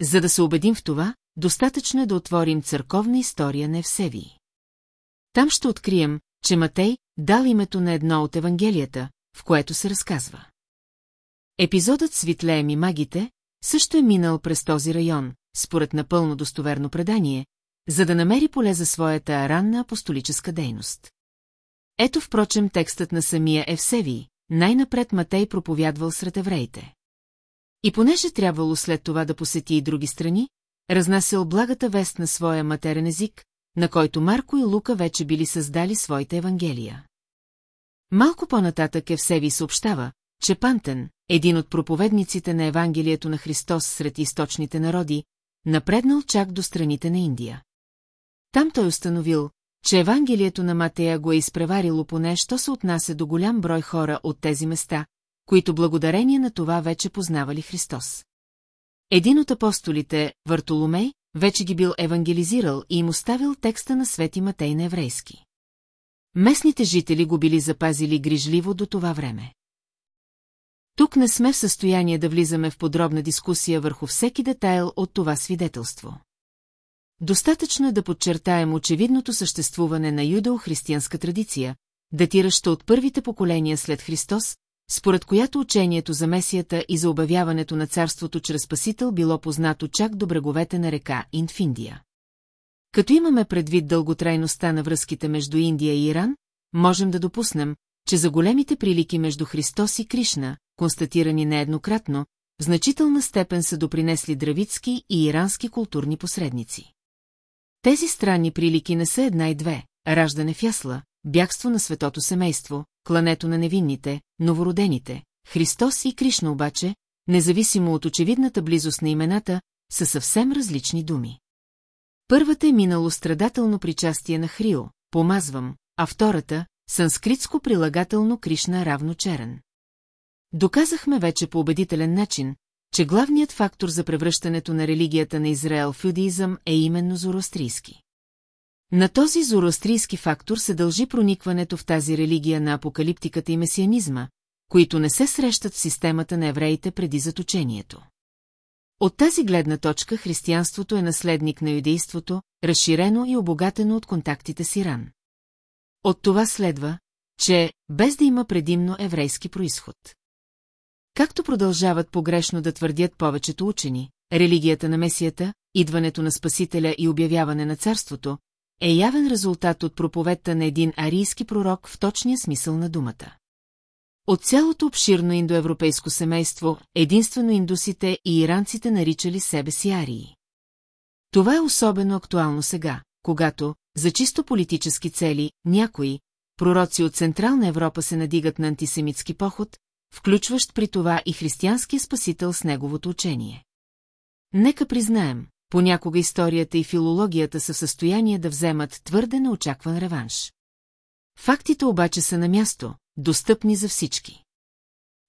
За да се убедим в това, достатъчно е да отворим църковна история на Евсевии. Там ще открием, че Матей дал името на едно от Евангелията, в което се разказва. Епизодът с и магите също е минал през този район, според напълно достоверно предание, за да намери поле за своята ранна апостолическа дейност. Ето впрочем текстът на самия Евсевий, най-напред Матей проповядвал сред евреите. И понеже трябвало след това да посети и други страни, разнасял благата вест на своя матерен език, на който Марко и Лука вече били създали своите евангелия. Малко по-нататък Евсевий съобщава, че Пантен, един от проповедниците на Евангелието на Христос сред източните народи, напреднал чак до страните на Индия. Там той установил, че Евангелието на Матея го е изпреварило поне, що се отнася до голям брой хора от тези места, които благодарение на това вече познавали Христос. Един от апостолите, Вартоломей, вече ги бил евангелизирал и им оставил текста на Свети Матей на еврейски. Местните жители го били запазили грижливо до това време. Тук не сме в състояние да влизаме в подробна дискусия върху всеки детайл от това свидетелство. Достатъчно е да подчертаем очевидното съществуване на юдео-християнска традиция, датираща от първите поколения след Христос, според която учението за Месията и за обявяването на царството чрез Спасител било познато чак до бреговете на река Инфиндия. Като имаме предвид дълготрайността на връзките между Индия и Иран, можем да допуснем, че за големите прилики между Христос и Кришна, констатирани нееднократно, в значителна степен са допринесли дравицки и ирански културни посредници. Тези странни прилики не са една и две, раждане в ясла, бягство на светото семейство, клането на невинните, новородените, Христос и Кришна обаче, независимо от очевидната близост на имената, са съвсем различни думи. Първата е минало страдателно причастие на Хрио, помазвам, а втората – санскритско прилагателно Кришна равно черен. Доказахме вече по убедителен начин, че главният фактор за превръщането на религията на Израел в юдеизъм е именно зороастрийски. На този зороастрийски фактор се дължи проникването в тази религия на апокалиптиката и месианизма, които не се срещат в системата на евреите преди заточението. От тази гледна точка християнството е наследник на юдейството, разширено и обогатено от контактите с Иран. От това следва, че, без да има предимно еврейски происход. Както продължават погрешно да твърдят повечето учени, религията на Месията, идването на Спасителя и обявяване на царството, е явен резултат от проповедта на един арийски пророк в точния смисъл на думата. От цялото обширно индоевропейско семейство, единствено индусите и иранците наричали себе си арии. Това е особено актуално сега, когато, за чисто политически цели, някои, пророци от Централна Европа се надигат на антисемитски поход, включващ при това и християнския спасител с неговото учение. Нека признаем, понякога историята и филологията са в състояние да вземат твърде неочакван реванш. Фактите обаче са на място, достъпни за всички.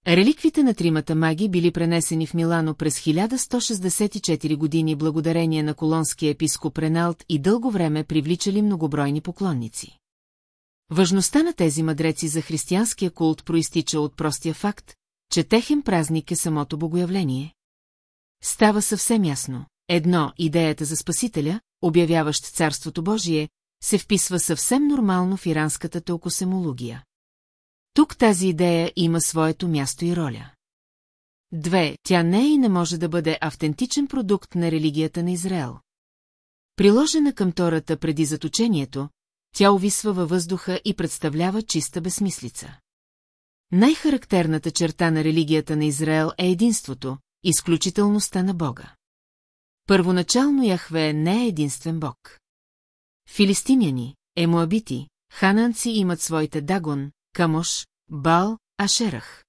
Реликвите на тримата маги били пренесени в Милано през 1164 години благодарение на колонския епископ Реналт и дълго време привличали многобройни поклонници. Важността на тези мъдреци за християнския култ проистича от простия факт, че техен празник е самото богоявление. Става съвсем ясно. Едно, идеята за Спасителя, обявяващ Царството Божие, се вписва съвсем нормално в иранската теокосемология. Тук тази идея има своето място и роля. Две, тя не е и не може да бъде автентичен продукт на религията на Израел. Приложена към Тората преди заточението, тя увисва във въздуха и представлява чиста безсмислица. Най-характерната черта на религията на Израел е единството, изключителността на Бога. Първоначално Яхве не е единствен Бог. Филистимяни, емуабити, хананци имат своите Дагон, Камош, Бал, Ашерах.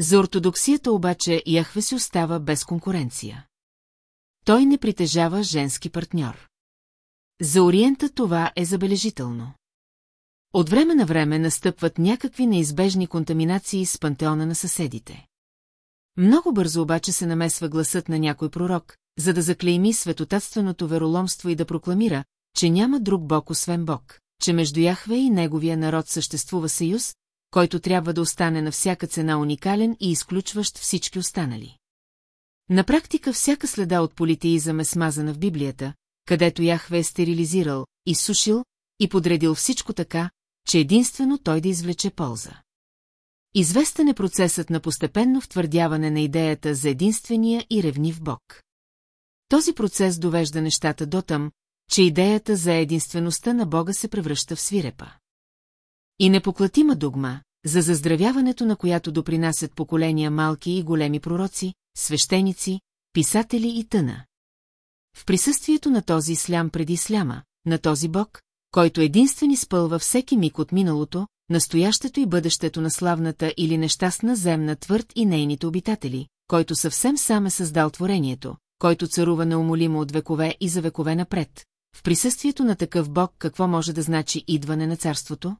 За ортодоксията обаче Яхве си остава без конкуренция. Той не притежава женски партньор. За Ориента това е забележително. От време на време настъпват някакви неизбежни контаминации с пантеона на съседите. Много бързо обаче се намесва гласът на някой пророк, за да заклейми светотатственото вероломство и да прокламира, че няма друг бог освен Бог, че между Яхве и неговия народ съществува съюз, който трябва да остане на всяка цена уникален и изключващ всички останали. На практика всяка следа от политеизъм е смазана в Библията, където Яхве е стерилизирал, изсушил и подредил всичко така, че единствено той да извлече полза. Известен е процесът на постепенно втвърдяване на идеята за единствения и ревнив Бог. Този процес довежда нещата до там, че идеята за единствеността на Бога се превръща в свирепа. И непоклатима догма, за заздравяването на която допринасят поколения малки и големи пророци, свещеници, писатели и тъна. В присъствието на този слям преди сляма, на този Бог, който единствен изпълва всеки миг от миналото, настоящето и бъдещето на славната или нещастна земна твърд и нейните обитатели, който съвсем сам е създал творението, който царува неумолимо от векове и за векове напред. В присъствието на такъв Бог какво може да значи идване на царството?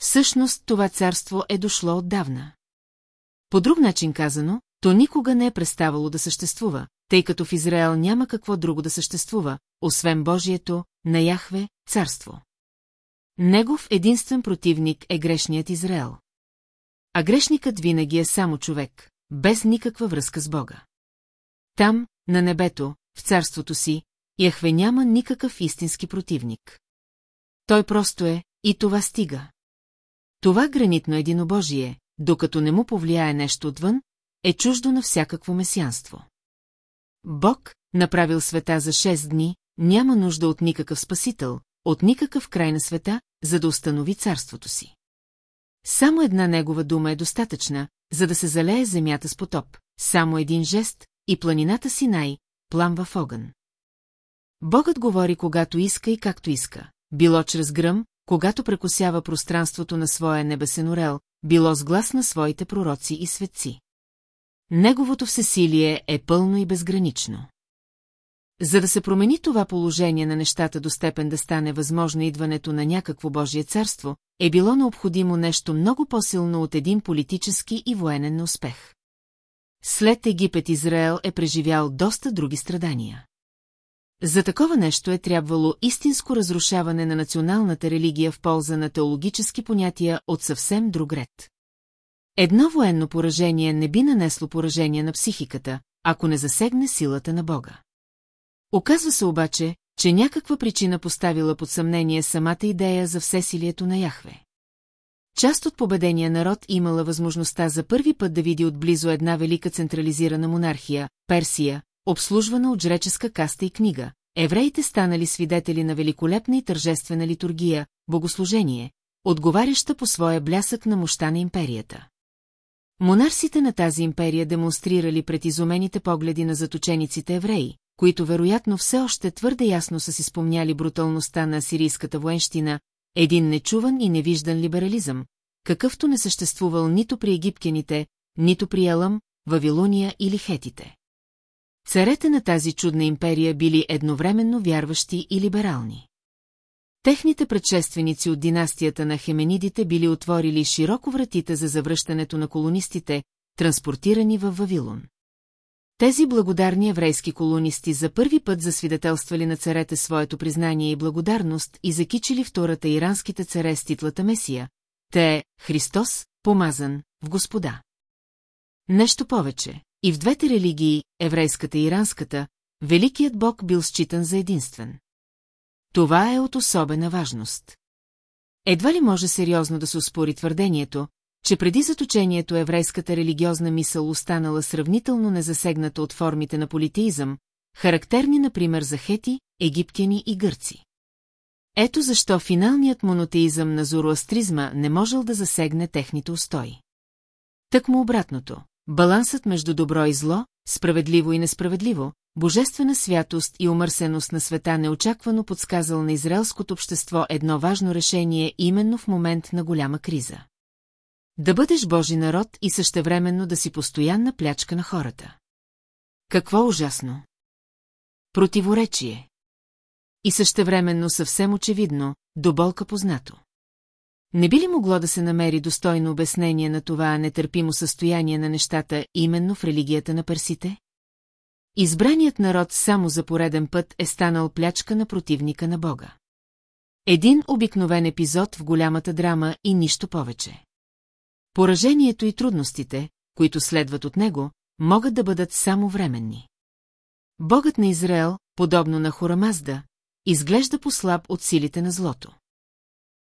Всъщност това царство е дошло отдавна. По друг начин казано, то никога не е преставало да съществува, тъй като в Израел няма какво друго да съществува, освен Божието, на Яхве, царство. Негов единствен противник е грешният Израел. А грешникът винаги е само човек, без никаква връзка с Бога. Там, на небето, в царството си, Яхве няма никакъв истински противник. Той просто е, и това стига. Това гранитно единобожие, докато не му повлияе нещо отвън, е чуждо на всякакво месианство. Бог, направил света за 6 дни, няма нужда от никакъв спасител, от никакъв край на света, за да установи царството си. Само една негова дума е достатъчна, за да се залее земята с потоп, само един жест, и планината си най пламва в огън. Богът говори когато иска и както иска, било чрез гръм, когато прекосява пространството на своя небесен орел, било с глас на своите пророци и светци. Неговото всесилие е пълно и безгранично. За да се промени това положение на нещата до степен да стане възможно идването на някакво Божие царство, е било необходимо нещо много по-силно от един политически и военен успех. След Египет Израел е преживял доста други страдания. За такова нещо е трябвало истинско разрушаване на националната религия в полза на теологически понятия от съвсем друг ред. Едно военно поражение не би нанесло поражение на психиката, ако не засегне силата на Бога. Оказва се обаче, че някаква причина поставила под съмнение самата идея за всесилието на Яхве. Част от победения народ имала възможността за първи път да види отблизо една велика централизирана монархия, Персия, обслужвана от жреческа каста и книга. Евреите станали свидетели на великолепна и тържествена литургия, богослужение, отговаряща по своя блясък на мощта на империята. Монарсите на тази империя демонстрирали пред изумените погледи на заточениците евреи, които вероятно все още твърде ясно са си спомняли бруталността на сирийската военщина, един нечуван и невиждан либерализъм, какъвто не съществувал нито при египтяните, нито при Елъм, Вавилония или Хетите. Царете на тази чудна империя били едновременно вярващи и либерални. Техните предшественици от династията на Хеменидите били отворили широко вратите за завръщането на колонистите, транспортирани в Вавилон. Тези благодарни еврейски колонисти за първи път засвидетелствали на царете своето признание и благодарност и закичили втората иранските царе с титлата Месия, те Христос, помазан, в Господа. Нещо повече, и в двете религии, еврейската и иранската, великият бог бил считан за единствен. Това е от особена важност. Едва ли може сериозно да се успори твърдението, че преди заточението еврейската религиозна мисъл останала сравнително незасегната от формите на политеизъм, характерни например за хети, египтяни и гърци. Ето защо финалният монотеизъм на зороастризма не можел да засегне техните устои. Тък му обратното. Балансът между добро и зло, справедливо и несправедливо, божествена святост и умърсеност на света неочаквано подсказал на израелското общество едно важно решение именно в момент на голяма криза. Да бъдеш Божи народ и същевременно да си постоянна плячка на хората. Какво ужасно! Противоречие. И същевременно съвсем очевидно, до болка познато. Не би ли могло да се намери достойно обяснение на това нетърпимо състояние на нещата именно в религията на персите? Избраният народ само за пореден път е станал плячка на противника на Бога. Един обикновен епизод в голямата драма и нищо повече. Поражението и трудностите, които следват от него, могат да бъдат само временни. Богът на Израел, подобно на Хорамазда, изглежда послаб от силите на злото.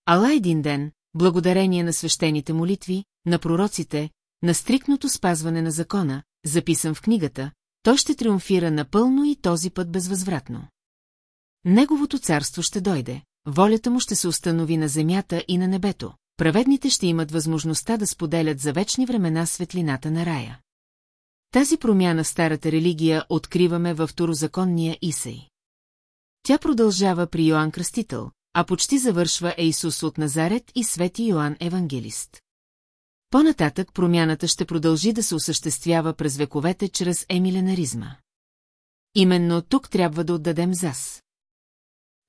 Ала един ден, благодарение на свещените молитви, на пророците, на стрикното спазване на закона, записан в книгата, той ще триумфира напълно и този път безвъзвратно. Неговото царство ще дойде, волята му ще се установи на земята и на небето, праведните ще имат възможността да споделят за вечни времена светлината на рая. Тази промяна в старата религия откриваме във второзаконния Исей. Тя продължава при Йоанн Кръстител, а почти завършва Исус от Назарет и Свети Йоанн Евангелист. По-нататък промяната ще продължи да се осъществява през вековете чрез емиленаризма. Именно тук трябва да отдадем ЗАС.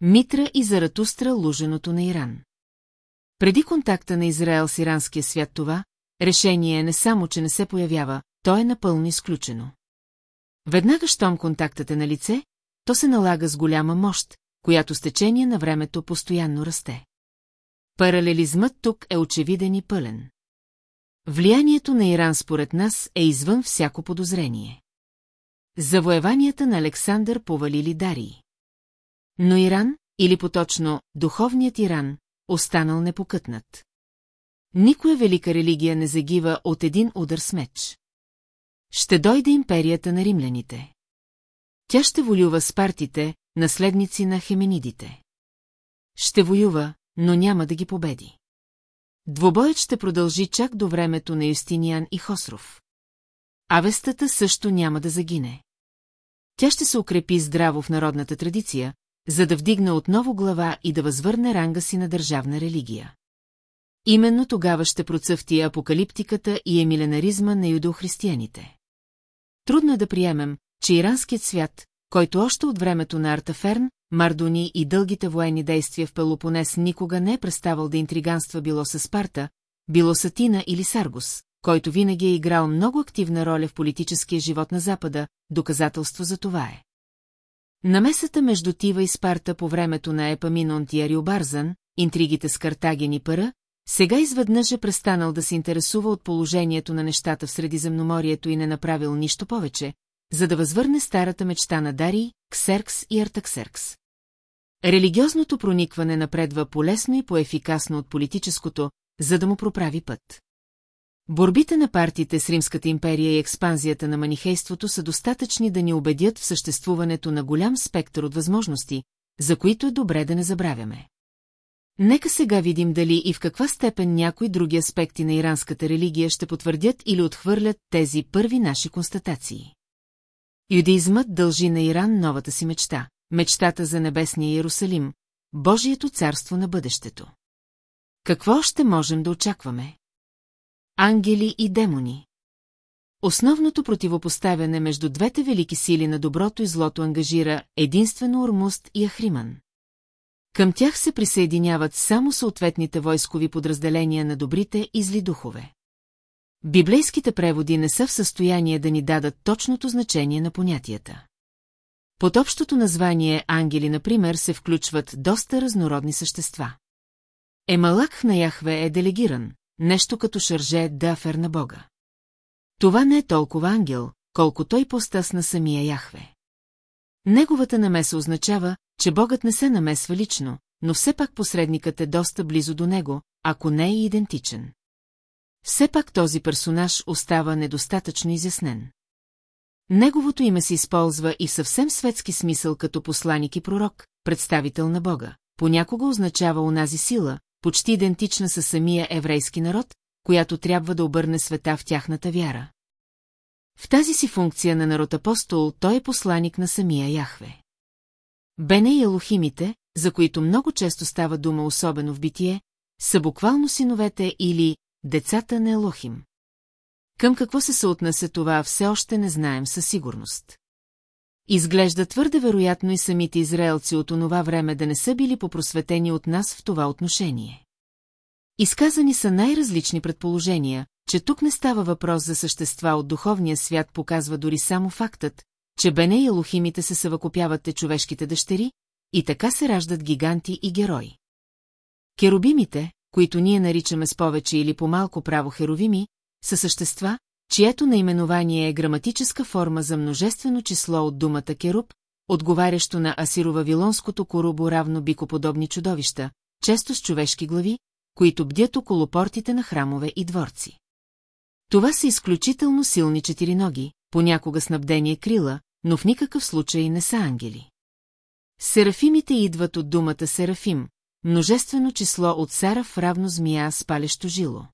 Митра и Заратустра луженото на Иран. Преди контакта на Израел с иранския свят това, решение е не само, че не се появява, то е напълно изключено. Веднага, щом контактът е на лице, то се налага с голяма мощ, която с течение на времето постоянно расте. Паралелизмът тук е очевиден и пълен. Влиянието на Иран според нас е извън всяко подозрение. Завоеванията на Александър повалили Дарии. Но Иран, или поточно духовният Иран, останал непокътнат. Никоя велика религия не загива от един удар с меч. Ще дойде империята на римляните. Тя ще воюва с партите, наследници на хеменидите. Ще воюва, но няма да ги победи. Двобоят ще продължи чак до времето на Юстиниан и Хосров. Авестата също няма да загине. Тя ще се укрепи здраво в народната традиция, за да вдигне отново глава и да възвърне ранга си на държавна религия. Именно тогава ще процъфти апокалиптиката и емиленаризма на юдохристияните. Трудно е да приемем, че иранският свят, който още от времето на Артаферн, Мардони и дългите военни действия в Пелопонес никога не е преставал да интриганства било с Спарта, било с Атина или Саргус, който винаги е играл много активна роля в политическия живот на Запада, доказателство за това е. Намесата между Тива и Спарта по времето на Епаминон Тиариобарзан, интригите с Картаген и Пара, сега изведнъж е престанал да се интересува от положението на нещата в Средиземноморието и не направил нищо повече, за да възвърне старата мечта на Дарий, Ксеркс и Артаксеркс. Религиозното проникване напредва полесно и по-ефикасно от политическото, за да му проправи път. Борбите на партиите с Римската империя и експанзията на манихейството са достатъчни да ни убедят в съществуването на голям спектър от възможности, за които е добре да не забравяме. Нека сега видим дали и в каква степен някои други аспекти на иранската религия ще потвърдят или отхвърлят тези първи наши констатации. Юдеизмът дължи на Иран новата си мечта, мечтата за небесния Иерусалим, Божието царство на бъдещето. Какво ще можем да очакваме? Ангели и демони. Основното противопоставяне между двете велики сили на доброто и злото ангажира единствено Ормуст и Ахриман. Към тях се присъединяват само съответните войскови подразделения на добрите и зли духове. Библейските преводи не са в състояние да ни дадат точното значение на понятията. Под общото название ангели, например, се включват доста разнородни същества. Емалак на Яхве е делегиран, нещо като шарже дафер на Бога. Това не е толкова ангел, колко той постас на самия Яхве. Неговата намеса означава, че Богът не се намесва лично, но все пак посредникът е доста близо до него, ако не е идентичен. Все пак този персонаж остава недостатъчно изяснен. Неговото име се използва и съвсем светски смисъл като посланик и пророк, представител на Бога. Понякога означава онази сила, почти идентична със самия еврейски народ, която трябва да обърне света в тяхната вяра. В тази си функция на народ апостол той е посланик на самия Яхве. Бене и Елохимите, за които много често става дума особено в битие, са буквално синовете или децата на Елохим. Към какво се съотнесе това, все още не знаем със сигурност. Изглежда твърде вероятно и самите израелци от онова време да не са били попросветени от нас в това отношение. Изказани са най-различни предположения, че тук не става въпрос за същества от духовния свят, показва дори само фактът, че Бене и Елохимите се съвъкупяват те човешките дъщери, и така се раждат гиганти и герои. Керубимите, които ние наричаме с повече или по-малко право херовими, са същества, чието наименование е граматическа форма за множествено число от думата керуб, отговарящо на асировавилонското корубо равно бикоподобни чудовища, често с човешки глави, които бдят около портите на храмове и дворци. Това са изключително силни четириноги, понякога снабдение крила, но в никакъв случай не са ангели. Серафимите идват от думата серафим, множествено число от сараф равно змия с палещо жило.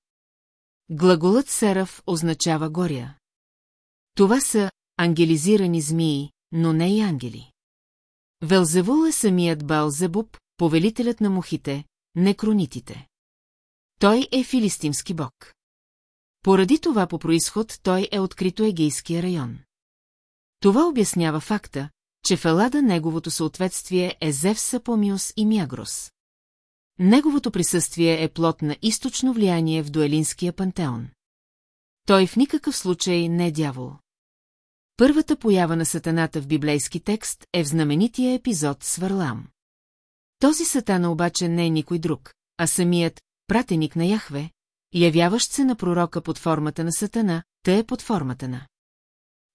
Глаголът Серав означава горя. Това са ангелизирани змии, но не и ангели. Велзевул е самият Балзебуб, повелителят на мухите, некронитите. Той е филистимски бог. Поради това по происход той е открито егейския район. Това обяснява факта, че в Елада неговото съответствие е Зевса Помиус и Мягрос. Неговото присъствие е плод на източно влияние в дуелинския пантеон. Той в никакъв случай не е дявол. Първата поява на сатаната в библейски текст е в знаменития епизод с Варлам. Този сатана обаче не е никой друг, а самият пратеник на Яхве, явяващ се на пророка под формата на сатана, тъй е под формата на.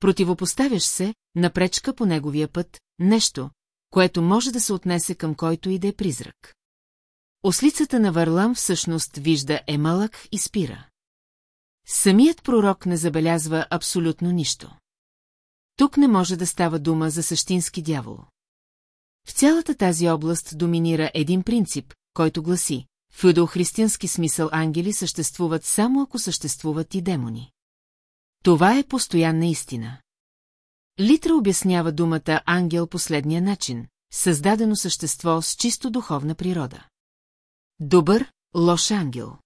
Противопоставяш се, напречка по неговия път, нещо, което може да се отнесе към който и да е призрак. Ослицата на Варлам всъщност вижда Емалък и спира. Самият пророк не забелязва абсолютно нищо. Тук не може да става дума за същински дявол. В цялата тази област доминира един принцип, който гласи, в юдохристиянски смисъл ангели съществуват само ако съществуват и демони. Това е постоянна истина. Литра обяснява думата ангел последния начин, създадено същество с чисто духовна природа. Добър, лош ангел.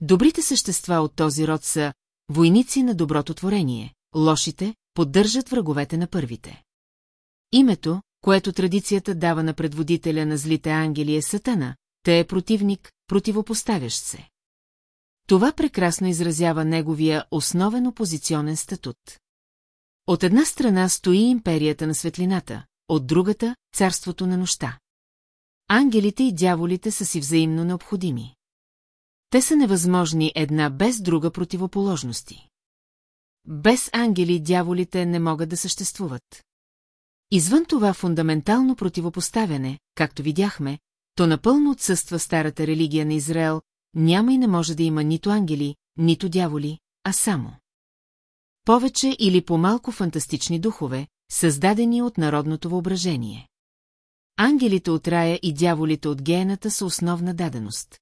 Добрите същества от този род са войници на доброто творение, лошите поддържат враговете на първите. Името, което традицията дава на предводителя на злите ангели е Сатана, те е противник, противопоставящ се. Това прекрасно изразява неговия основен опозиционен статут. От една страна стои империята на светлината, от другата – царството на нощта. Ангелите и дяволите са си взаимно необходими. Те са невъзможни една без друга противоположности. Без ангели дяволите не могат да съществуват. Извън това фундаментално противопоставяне, както видяхме, то напълно отсъства старата религия на Израел, няма и не може да има нито ангели, нито дяволи, а само. Повече или по-малко фантастични духове, създадени от народното въображение. Ангелите от рая и дяволите от гената са основна даденост.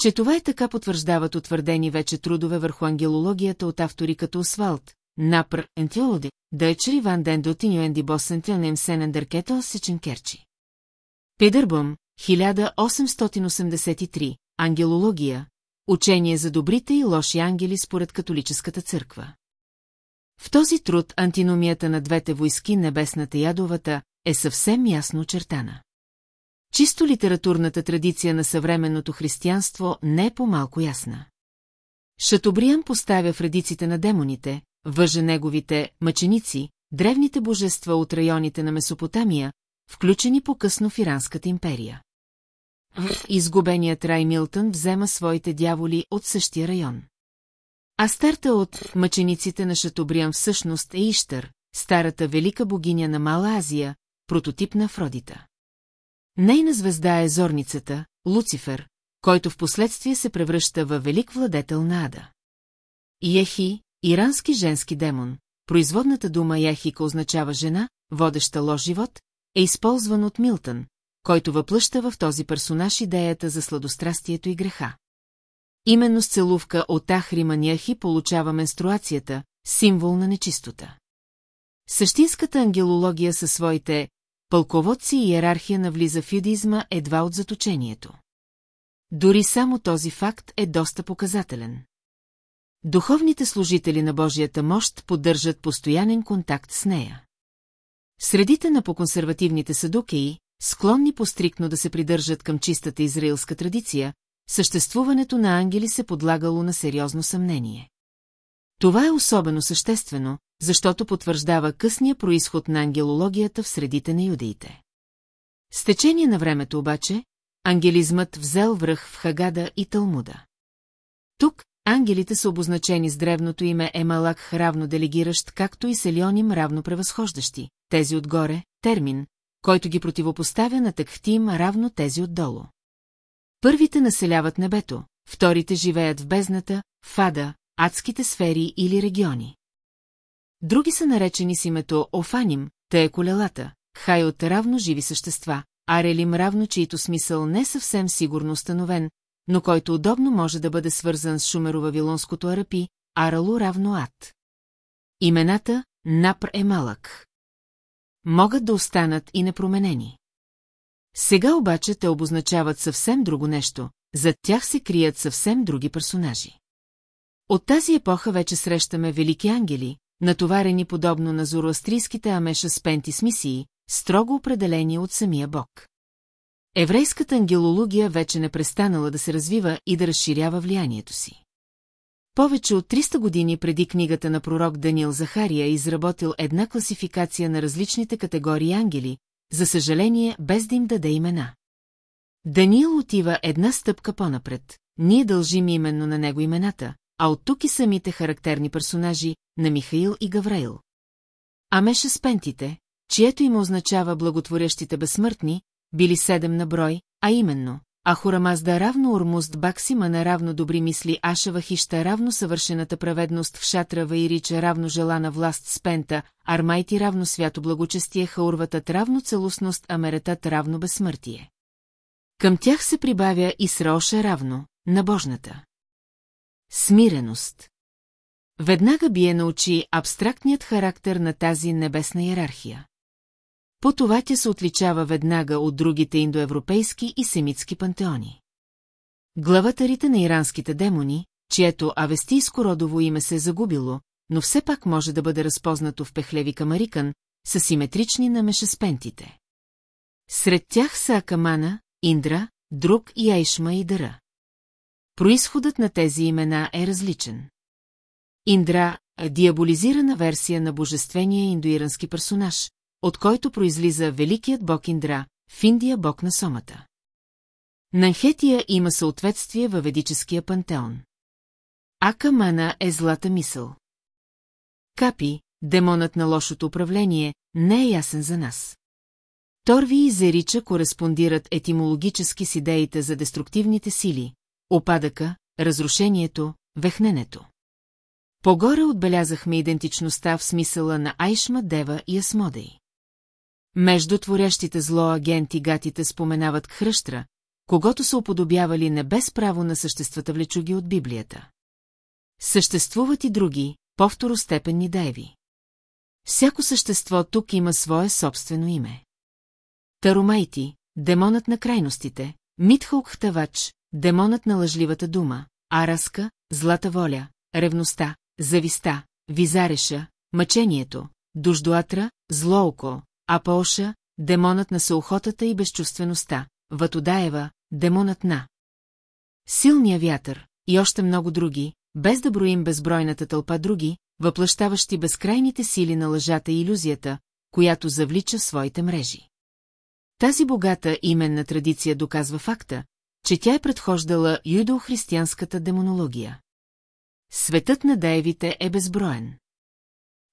Че това е така потвърждават утвърдени вече трудове върху ангелологията от автори като Освалд, Напр, Ентиолоди, Дъчери Ван Ден Дотинюенди Босентилнем Сенендъркетъл Сиченкерчи. Пидърбъм, 1883, Ангелология, учение за добрите и лоши ангели според католическата църква. В този труд антиномията на двете войски, небесната ядовата, е съвсем ясно очертана. Чисто литературната традиция на съвременното християнство не е по-малко ясна. Шатобриан поставя в редиците на демоните, въже неговите мъченици, древните божества от районите на Месопотамия, включени по-късно в Иранската империя. Изгубеният Рай Милтън взема своите дяволи от същия район. А старта от мъчениците на Шатобриан всъщност е Иштър, старата велика богиня на Мала Азия, прототип на Афродита. Нейна звезда е зорницата, Луцифер, който в последствие се превръща във велик владетел на Ада. Яхи, ирански женски демон, производната дума Яхика означава жена, водеща лош живот, е използван от Милтън, който въплъща в този персонаж идеята за сладострастието и греха. Именно с целувка от Ахриманяхи получава менструацията, символ на нечистота. Същинската ангелология със своите пълководци и иерархия навлиза в юдизма едва от заточението. Дори само този факт е доста показателен. Духовните служители на Божията мощ поддържат постоянен контакт с нея. Средите на поконсервативните садукеи, склонни пострикно да се придържат към чистата израилска традиция, съществуването на ангели се подлагало на сериозно съмнение. Това е особено съществено, защото потвърждава късния происход на ангелологията в средите на юдеите. С течение на времето обаче, ангелизмът взел връх в Хагада и Талмуда. Тук ангелите са обозначени с древното име Емалак равно делегиращ, както и Селионим равно превъзхождащи, тези отгоре, термин, който ги противопоставя на Такхтим равно тези отдолу. Първите населяват небето, вторите живеят в бездната, в ада, адските сфери или региони. Други са наречени с името Офаним, те е колелата, Хайот равно живи същества, Арелим равно чието смисъл не е съвсем сигурно установен, но който удобно може да бъде свързан с шумеро-вавилонското арапи, Аралу равно Ад. Имената Напр е малък. Могат да останат и непроменени. Сега обаче те обозначават съвсем друго нещо, зад тях се крият съвсем други персонажи. От тази епоха вече срещаме велики ангели, натоварени подобно на зороастрийските амеша с пенти с мисии, строго определени от самия бог. Еврейската ангелология вече не престанала да се развива и да разширява влиянието си. Повече от 300 години преди книгата на пророк Даниил Захария е изработил една класификация на различните категории ангели, за съжаление без да им даде имена. Даниил отива една стъпка по-напред. Ние дължим именно на него имената, а от тук и самите характерни персонажи на Михаил и Гавраил. Амеша с пентите, чието име означава благотворящите безсмъртни, били седем на брой, а именно Ахурамазда равно Урмуст Баксима на равно добри мисли Ашава Хища равно съвършената праведност в Шатра Ваирича равно желана власт Спента, Армайти равно свято благочестие Хаурватът равно целостност Амеретът равно безсмъртие. Към тях се прибавя и Сраоша равно, на Божната. Смиреност. Веднага бие научи абстрактният характер на тази небесна иерархия. По това тя се отличава веднага от другите индоевропейски и семитски пантеони. Главатарите на иранските демони, чието авестийско родово име се е загубило, но все пак може да бъде разпознато в пехлеви камарикан, са симетрични на мешаспентите. Сред тях са Акамана, Индра, Друг и Айшма и Дара. Произходът на тези имена е различен. Индра – диаболизирана версия на божествения индуирански персонаж, от който произлиза великият бог Индра, в Индия бог на сомата. Нанхетия има съответствие във ведическия пантеон. Акамана е злата мисъл. Капи, демонът на лошото управление, не е ясен за нас. Торви и Зерича кореспондират етимологически с идеите за деструктивните сили, опадъка, разрушението, вехненето. Погоре отбелязахме идентичността в смисъла на Айшма Дева и Асмодей. Между творящите зло агенти гатите споменават Хръщра, когато са уподобявали не без право на съществата влечуги от Библията. Съществуват и други, по-второстепенни деви. Всяко същество тук има свое собствено име. Таромайти, демонът на крайностите, Митхалкхтавач, демонът на лъжливата дума, Араска, злата воля, ревността, зависта, визареша, мъчението, дуждуатра, злооко, Апоша, демонът на съохотата и безчувствеността, Ватодаева, демонът на силния вятър и още много други, без да броим безбройната тълпа други, въплащаващи безкрайните сили на лъжата и иллюзията, която завлича своите мрежи. Тази богата именна традиция доказва факта, че тя е предхождала юдо-християнската демонология. Светът на деевите е безброен.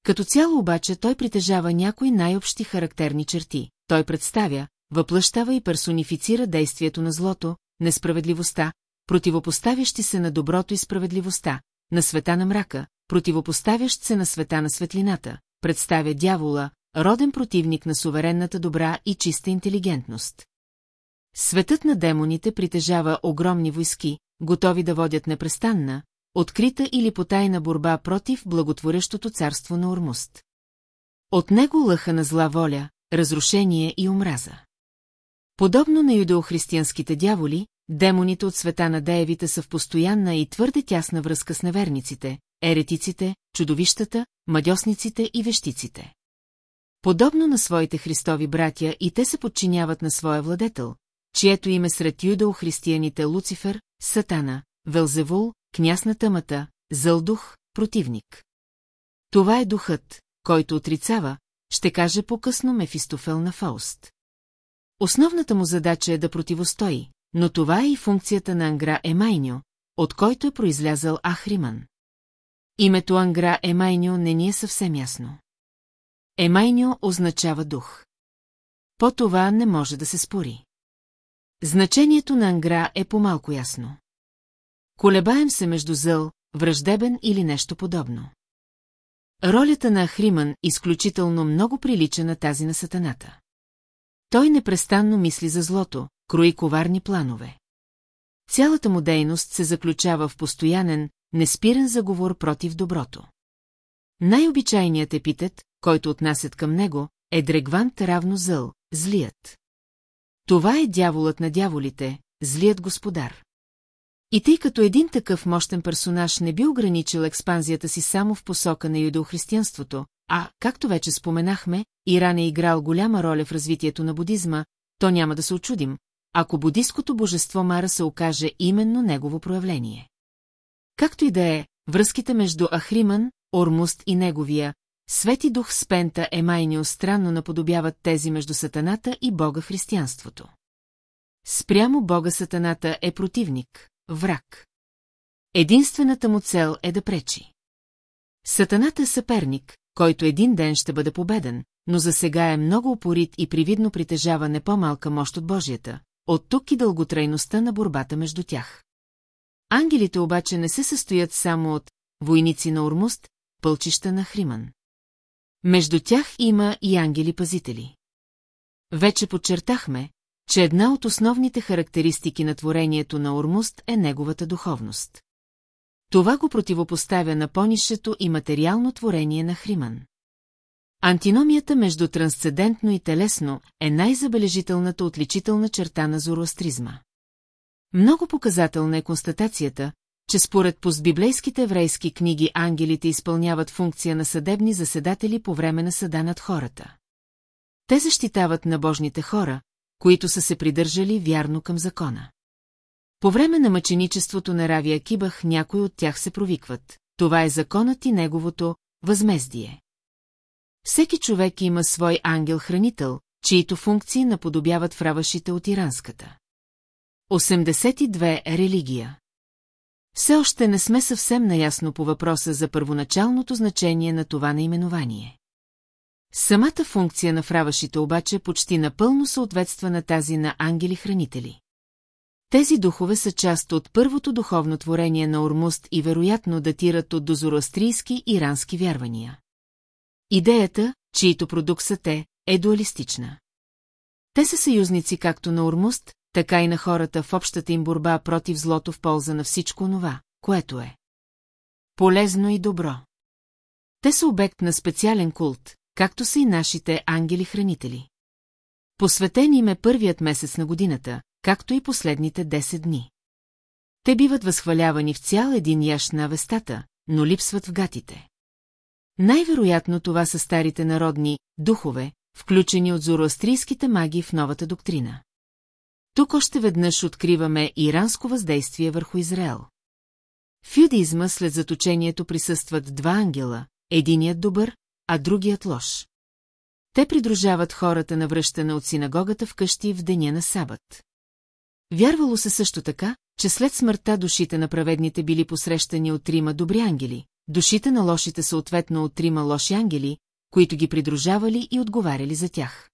Като цяло обаче той притежава някои най-общи характерни черти. Той представя, въплъщава и персонифицира действието на злото, несправедливостта, противопоставящи се на доброто и справедливостта, на света на мрака, противопоставящ се на света на светлината, представя дявола, роден противник на суверенната добра и чиста интелигентност. Светът на демоните притежава огромни войски, готови да водят непрестанна, открита или потайна борба против благотворещото царство на Ормуст. От него лъха на зла воля, разрушение и омраза. Подобно на юдеохристиянските дяволи, демоните от света на деевите са в постоянна и твърде тясна връзка с неверниците, еретиците, чудовищата, мадьосниците и вещиците. Подобно на своите христови братя и те се подчиняват на своя владетел, чието име сред юдеохристияните Луцифер, Сатана, Велзевул, княз на тъмата, зълдух, противник. Това е духът, който отрицава, ще каже по-късно Мефистофел на Фауст. Основната му задача е да противостои, но това е и функцията на Ангра Емайньо, от който е произлязал Ахриман. Името Ангра Емайньо не ни е съвсем ясно. Емайньо означава дух. По това не може да се спори. Значението на Ангра е по-малко ясно. Колебаем се между зъл, враждебен или нещо подобно. Ролята на Ахриман изключително много прилича на тази на сатаната. Той непрестанно мисли за злото, крои коварни планове. Цялата му дейност се заключава в постоянен, неспирен заговор против доброто. Най-обичайният епитет, който отнасят към него, е дрегвант равно зъл, злият. Това е дяволът на дяволите, злият господар. И тъй като един такъв мощен персонаж не би ограничил експанзията си само в посока на юдеохристиянството, а, както вече споменахме, Иран е играл голяма роля в развитието на будизма, то няма да се очудим, ако будистското божество Мара се окаже именно негово проявление. Както и да е, връзките между Ахриман, Ормуст и неговия, Свети дух Спента Емайнио странно наподобяват тези между сатаната и бога християнството. Спрямо бога сатаната е противник, враг. Единствената му цел е да пречи. Сатаната е съперник, който един ден ще бъде победен, но за сега е много упорит и привидно притежава не по-малка мощ от Божията, от тук и дълготрайността на борбата между тях. Ангелите обаче не се състоят само от войници на Ормуст, пълчища на Хриман. Между тях има и ангели-пазители. Вече подчертахме, че една от основните характеристики на творението на Ормуст е неговата духовност. Това го противопоставя на понишето и материално творение на Хриман. Антиномията между трансцендентно и телесно е най-забележителната отличителна черта на зороастризма. Много показателна е констатацията, че според постбиблейските еврейски книги ангелите изпълняват функция на съдебни заседатели по време на съда над хората. Те защитават набожните хора, които са се придържали вярно към закона. По време на мъченичеството на Равия Кибах някои от тях се провикват. Това е законът и неговото възмездие. Всеки човек има свой ангел-хранител, чието функции наподобяват вравашите от иранската. 82. Религия Все още не сме съвсем наясно по въпроса за първоначалното значение на това наименование. Самата функция на фравашите обаче почти напълно съответства на тази на ангели-хранители. Тези духове са част от първото духовно творение на Ормуст и вероятно датират от дозороастрийски ирански вярвания. Идеята, чието продукт са те, е дуалистична. Те са съюзници както на Ормуст, така и на хората в общата им борба против злото в полза на всичко това, което е. Полезно и добро. Те са обект на специален култ, както са и нашите ангели-хранители. Посветен им е първият месец на годината, както и последните 10 дни. Те биват възхвалявани в цял един яш на вестата, но липсват в гатите. Най-вероятно това са старите народни духове, включени от зороастрийските маги в новата доктрина. Тук още веднъж откриваме иранско въздействие върху Израел. В юдизма след заточението присъстват два ангела, единият добър, а другият лош. Те придружават хората на връщане от синагогата вкъщи в деня на сабът. Вярвало се също така, че след смъртта душите на праведните били посрещани от трима добри ангели, душите на лошите съответно от трима лоши ангели, които ги придружавали и отговаряли за тях.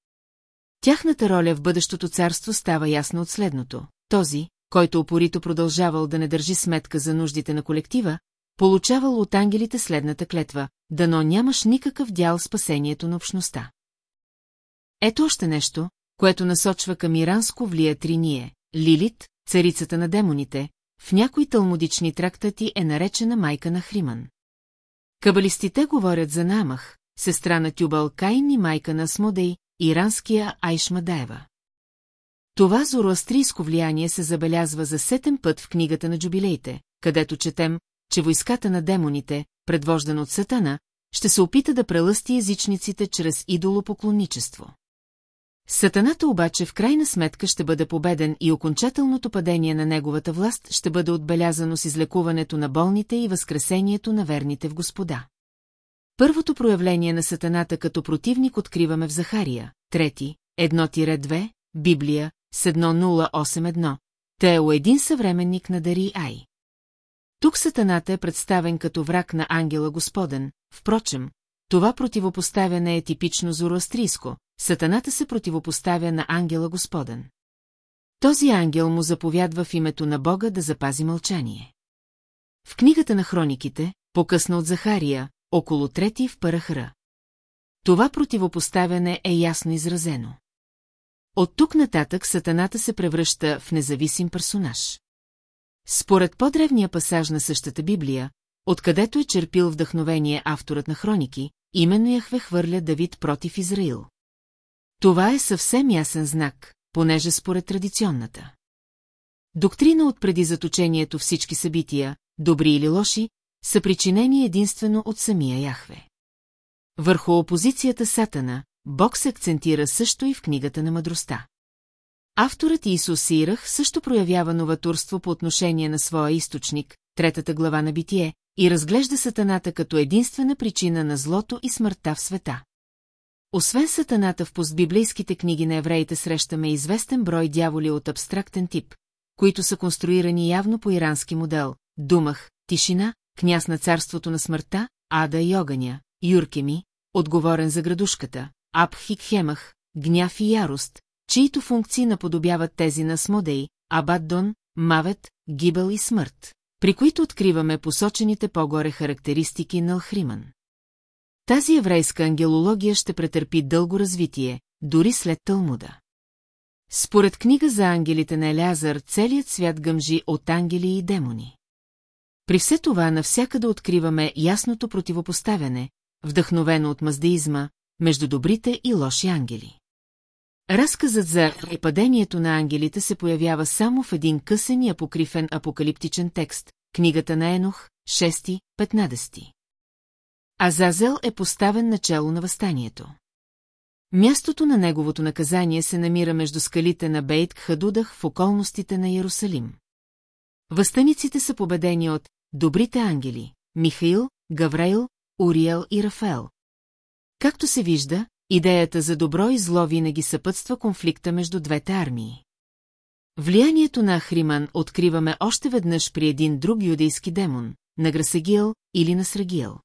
Тяхната роля в бъдещото царство става ясна от следното. Този, който опорито продължавал да не държи сметка за нуждите на колектива, получавал от ангелите следната клетва, дано нямаш никакъв дял спасението на общността. Ето още нещо, което насочва към иранско влиятриния. Лилит, царицата на демоните, в някои талмудични трактати е наречена майка на Хриман. Кабалистите говорят за Намах, сестра на Тюбал Кайн и майка на Смодей, иранския Айшмадаева. Това зороастрийско влияние се забелязва за сетен път в книгата на джубилеите, където четем, че войската на демоните, предвождана от Сатана, ще се опита да прелъсти езичниците чрез идолопоклонничество. Сатаната обаче в крайна сметка ще бъде победен и окончателното падение на неговата власт ще бъде отбелязано с излекуването на болните и възкресението на верните в Господа. Първото проявление на Сатаната като противник откриваме в Захария, трети, 1-2, Библия, с 1081, Тео един съвременник на Дари Ай. Тук Сатаната е представен като враг на ангела Господен, впрочем, това противопоставяне е типично зороастрийско, Сатаната се противопоставя на ангела Господен. Този ангел му заповядва в името на Бога да запази мълчание. В книгата на хрониките, покъсна от Захария, около трети в Парахра. Това противопоставяне е ясно изразено. От тук нататък Сатаната се превръща в независим персонаж. Според по-древния пасаж на същата Библия, откъдето е черпил вдъхновение авторът на хроники, именно Яхве хвърля Давид против Израил. Това е съвсем ясен знак, понеже според традиционната. Доктрина от преди заточението всички събития, добри или лоши, са причинени единствено от самия Яхве. Върху опозицията Сатана, Бог се акцентира също и в книгата на мъдростта. Авторът Исус Сирах също проявява новаторство по отношение на своя източник, третата глава на Битие, и разглежда сатаната като единствена причина на злото и смъртта в света. Освен сатаната в постбиблейските книги на евреите срещаме известен брой дяволи от абстрактен тип, които са конструирани явно по ирански модел – Думах, Тишина, княз на царството на смъртта, Ада и Огъня, Юркеми, отговорен за градушката, Абхикхемах, гняв и ярост, чието функции наподобяват тези на Смодей, Абаддон, Мавет, Гибел и Смърт, при които откриваме посочените по-горе характеристики на Алхриман. Тази еврейска ангелология ще претърпи дълго развитие, дори след Талмуда. Според книга за ангелите на Елязар, целият свят гъмжи от ангели и демони. При все това навсякъде откриваме ясното противопоставяне, вдъхновено от маздеизма, между добрите и лоши ангели. Разказът за падението на ангелите се появява само в един късен и апокрифен апокалиптичен текст, книгата на Енох, 6-15. Азазел е поставен начало на възстанието. Мястото на неговото наказание се намира между скалите на Бейт Хадудах в околностите на Иерусалим. Възстаниците са победени от добрите ангели – Михаил, Гавраил, Уриел и Рафаел. Както се вижда, идеята за добро и зло винаги съпътства конфликта между двете армии. Влиянието на Ахриман откриваме още веднъж при един друг юдейски демон, на Грасагиел или на Срагиел.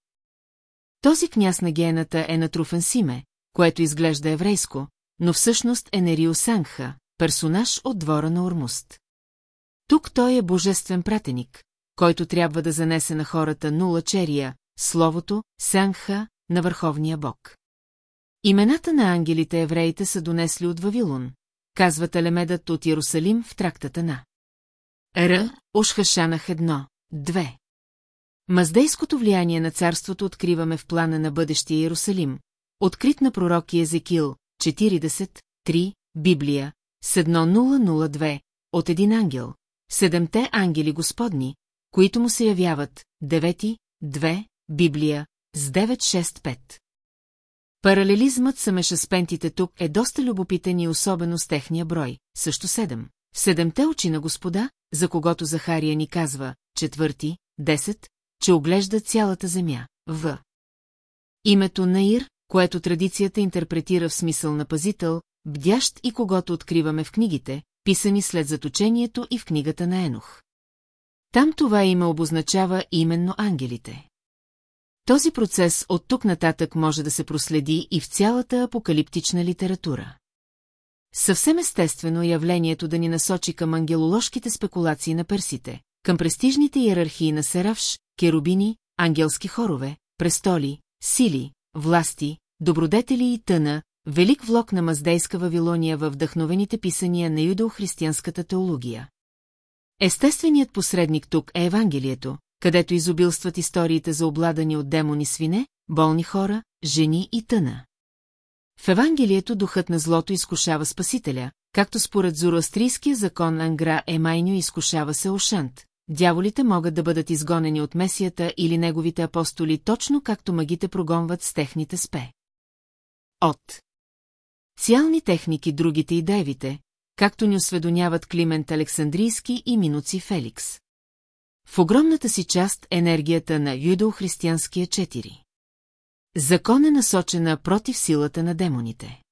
Този княз на гената е натруфен Симе, което изглежда еврейско, но всъщност е Нерио Сангха, персонаж от двора на Ормуст. Тук той е божествен пратеник, който трябва да занесе на хората нула черия, словото, Сангха, на върховния бог. Имената на ангелите евреите са донесли от Вавилон, казва Телемедът от Иерусалим в трактата на. Р. Ошхашанах едно, две. Маздейското влияние на царството откриваме в плана на бъдещия Иерусалим, открит на пророки Езекил, 40, 3, Библия, с 1002, от един ангел, седемте ангели господни, които му се явяват, 9, 2, Библия, с 965. Паралелизмът с мешаспентите тук е доста любопитен и особено с техния брой, също 7. В седемте очи на господа, за когото Захария ни казва, четвърти, 10, че оглежда цялата земя, в. Името Наир, което традицията интерпретира в смисъл на пазител, бдящ и когото откриваме в книгите, писани след заточението и в книгата на Енох. Там това име обозначава именно ангелите. Този процес от тук нататък може да се проследи и в цялата апокалиптична литература. Съвсем естествено явлението да ни насочи към ангелоложките спекулации на персите, към престижните иерархии на Серафш, керубини, ангелски хорове, престоли, сили, власти, добродетели и тъна, велик влог на маздейска Вавилония във вдъхновените писания на юдо-християнската теология. Естественият посредник тук е Евангелието, където изобилстват историите за обладани от демони свине, болни хора, жени и тъна. В Евангелието духът на злото изкушава Спасителя, както според зороастрийския закон Ангра Емайню изкушава се Ошант. Дяволите могат да бъдат изгонени от Месията или неговите апостоли точно както магите прогонват с техните спе. От Циални техники другите и девите, както ни осведоняват Климент Александрийски и Минуци Феликс. В огромната си част енергията на юдо-християнския четири. Закон е насочена против силата на демоните.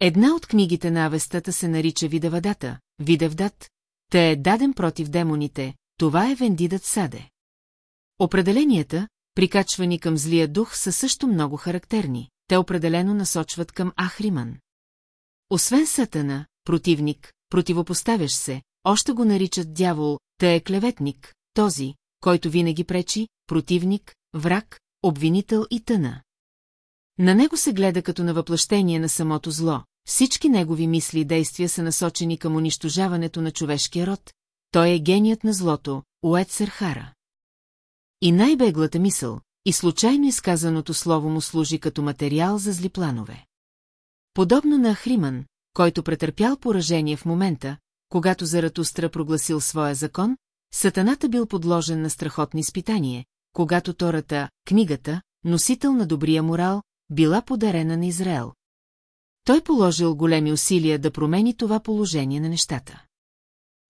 Една от книгите на авестата се нарича Видавадата, Видевдат, те е даден против демоните, това е Вендидът Саде. Определенията, прикачвани към злия дух, са също много характерни, те определено насочват към Ахриман. Освен Сатана, противник, противопоставяш се, още го наричат дявол, те е клеветник, този, който винаги пречи, противник, враг, обвинител и тъна. На него се гледа като на въплъщение на самото зло, всички негови мисли и действия са насочени към унищожаването на човешкия род, той е геният на злото, Ует Сърхара. И най-беглата мисъл, и случайно изказаното слово му служи като материал за зли планове. Подобно на Ахриман, който претърпял поражение в момента, когато Заратустра прогласил своя закон, Сатаната бил подложен на страхотни изпитание, когато Тората, книгата, носител на добрия морал, била подарена на Израел. Той положил големи усилия да промени това положение на нещата.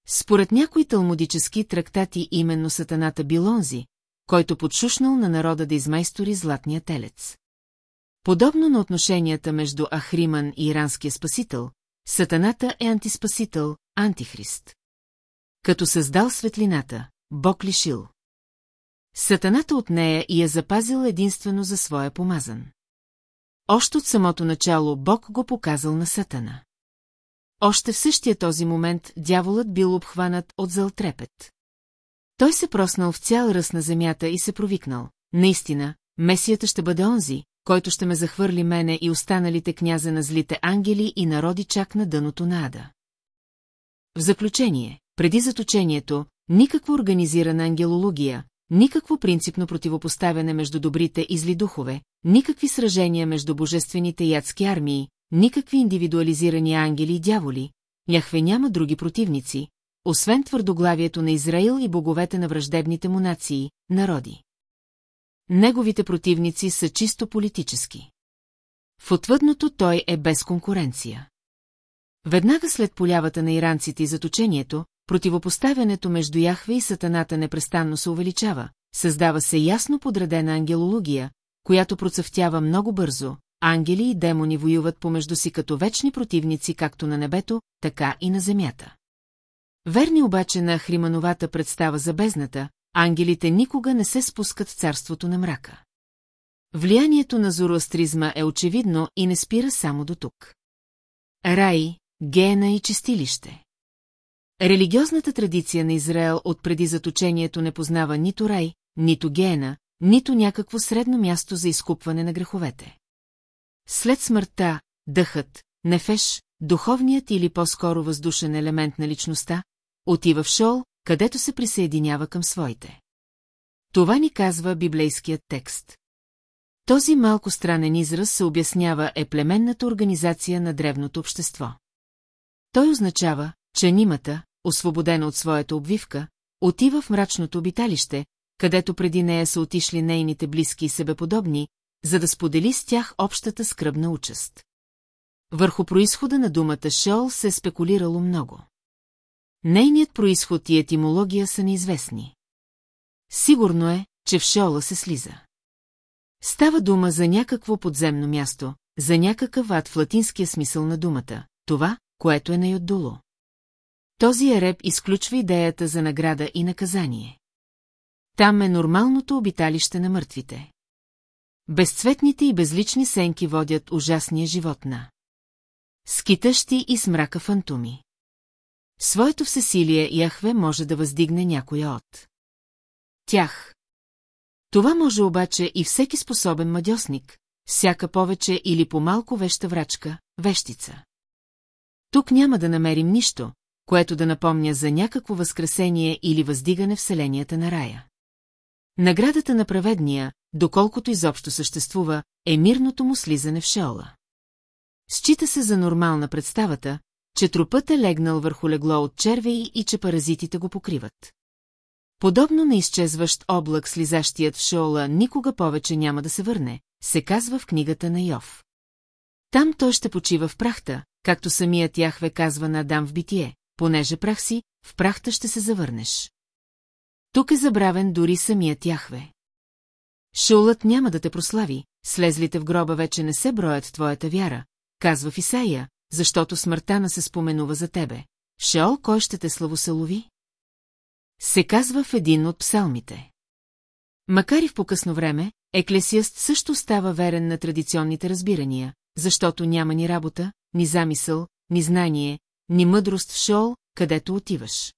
Според някои талмудически трактати именно Сатаната бил онзи, който подшушнал на народа да измайстори златния телец. Подобно на отношенията между Ахриман и иранския спасител, Сатаната е антиспасител, антихрист. Като създал светлината, Бог лишил. Сатаната от нея и я запазил единствено за своя помазан. Още от самото начало Бог го показал на Сатана. Още в същия този момент дяволът бил обхванат от зълтрепет. Той се проснал в цял ръст на земята и се провикнал. Наистина, Месията ще бъде онзи, който ще ме захвърли мене и останалите княза на злите ангели и народи чак на дъното на ада. В заключение, преди заточението, никаква организирана ангелология, никакво принципно противопоставяне между добрите и зли духове, никакви сражения между божествените и адски армии, никакви индивидуализирани ангели и дяволи, Яхве няма други противници, освен твърдоглавието на Израил и боговете на враждебните му нации, народи. Неговите противници са чисто политически. В отвъдното той е без конкуренция. Веднага след полявата на иранците и заточението, противопоставянето между Яхве и Сатаната непрестанно се увеличава, създава се ясно подредена ангелология, която процъфтява много бързо, ангели и демони воюват помежду си като вечни противници както на небето, така и на земята. Верни обаче на Хримановата представа за бездната, ангелите никога не се спускат в царството на мрака. Влиянието на зороастризма е очевидно и не спира само до тук. Рай, гена и чистилище. Религиозната традиция на Израел от преди заточението не познава нито рай, нито гена, нито някакво средно място за изкупване на греховете. След смъртта, дъхът, нефеш, духовният или по-скоро въздушен елемент на личността, отива в Шол, където се присъединява към своите. Това ни казва библейският текст. Този малко странен израз се обяснява е племенната организация на древното общество. Той означава, че нимата, освободена от своята обвивка, отива в мрачното обиталище, където преди нея са отишли нейните близки и себеподобни, за да сподели с тях общата скръбна участ. Върху происхода на думата Шеол се е спекулирало много. Нейният происход и етимология са неизвестни. Сигурно е, че в Шеола се слиза. Става дума за някакво подземно място, за някакъв ад в латинския смисъл на думата, това, което е най-отдолу. Този ереб изключва идеята за награда и наказание. Там е нормалното обиталище на мъртвите. Безцветните и безлични сенки водят ужасния живот на. скитащи и смрака фантоми. Своето всесилие Яхве може да въздигне някоя от тях. Това може обаче и всеки способен мадьосник, всяка повече или по-малко веща врачка, вещица. Тук няма да намерим нищо, което да напомня за някакво възкресение или въздигане вселенията на рая. Наградата на праведния, доколкото изобщо съществува, е мирното му слизане в шеола. Счита се за нормална представата, че трупът е легнал върху легло от червеи и че паразитите го покриват. Подобно на изчезващ облак, слизащият в шоула никога повече няма да се върне, се казва в книгата на Йов. Там той ще почива в прахта, както самият Яхве казва на Адам в битие, понеже прах си, в прахта ще се завърнеш. Тук е забравен дори самият Яхве. Шоулът няма да те прослави, слезлите в гроба вече не се броят твоята вяра, казва в защото смъртта на се споменува за тебе. Шеол кой ще те славоселови? Се казва в един от псалмите. Макар и в покъсно време, Еклесиаст също става верен на традиционните разбирания, защото няма ни работа, ни замисъл, ни знание, ни мъдрост в Шол, където отиваш.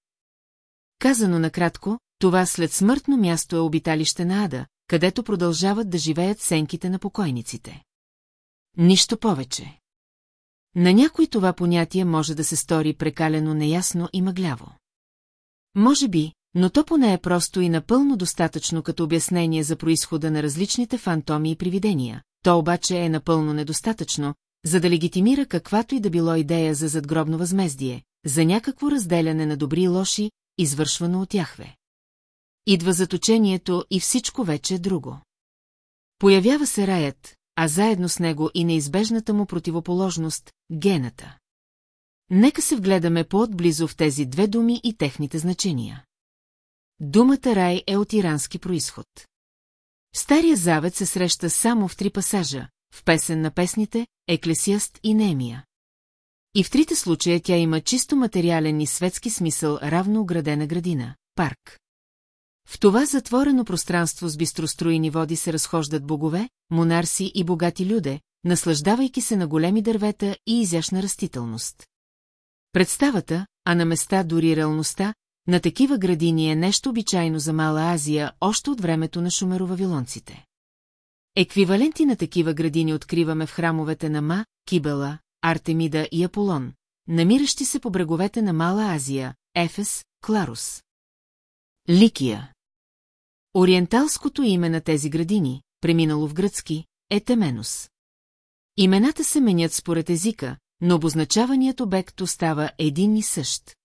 Казано накратко, това след смъртно място е обиталище на Ада, където продължават да живеят сенките на покойниците. Нищо повече. На някой това понятие може да се стори прекалено неясно и мъгляво. Може би, но то поне е просто и напълно достатъчно като обяснение за происхода на различните фантоми и привидения. То обаче е напълно недостатъчно, за да легитимира каквато и да било идея за задгробно възмездие, за някакво разделяне на добри и лоши, извършвано от Яхве. Идва заточението и всичко вече е друго. Появява се раят, а заедно с него и неизбежната му противоположност – гената. Нека се вгледаме по-отблизо в тези две думи и техните значения. Думата рай е от ирански происход. Стария завет се среща само в три пасажа, в песен на песните, Еклесиаст и Немия. И в трите случая тя има чисто материален и светски смисъл равно оградена градина, парк. В това затворено пространство с бистростроени води се разхождат богове, монарси и богати люде, наслаждавайки се на големи дървета и изящна растителност. Представата, а на места дори реалността, на такива градини е нещо обичайно за Мала Азия още от времето на шумеровавилонците. Еквиваленти на такива градини откриваме в храмовете на Ма, Кибела, Артемида и Аполон, намиращи се по бреговете на Мала Азия, Ефес, Кларус. Ликия Ориенталското име на тези градини, преминало в гръцки, е Теменус. Имената се менят според езика, но обозначаваният обект остава един и същ.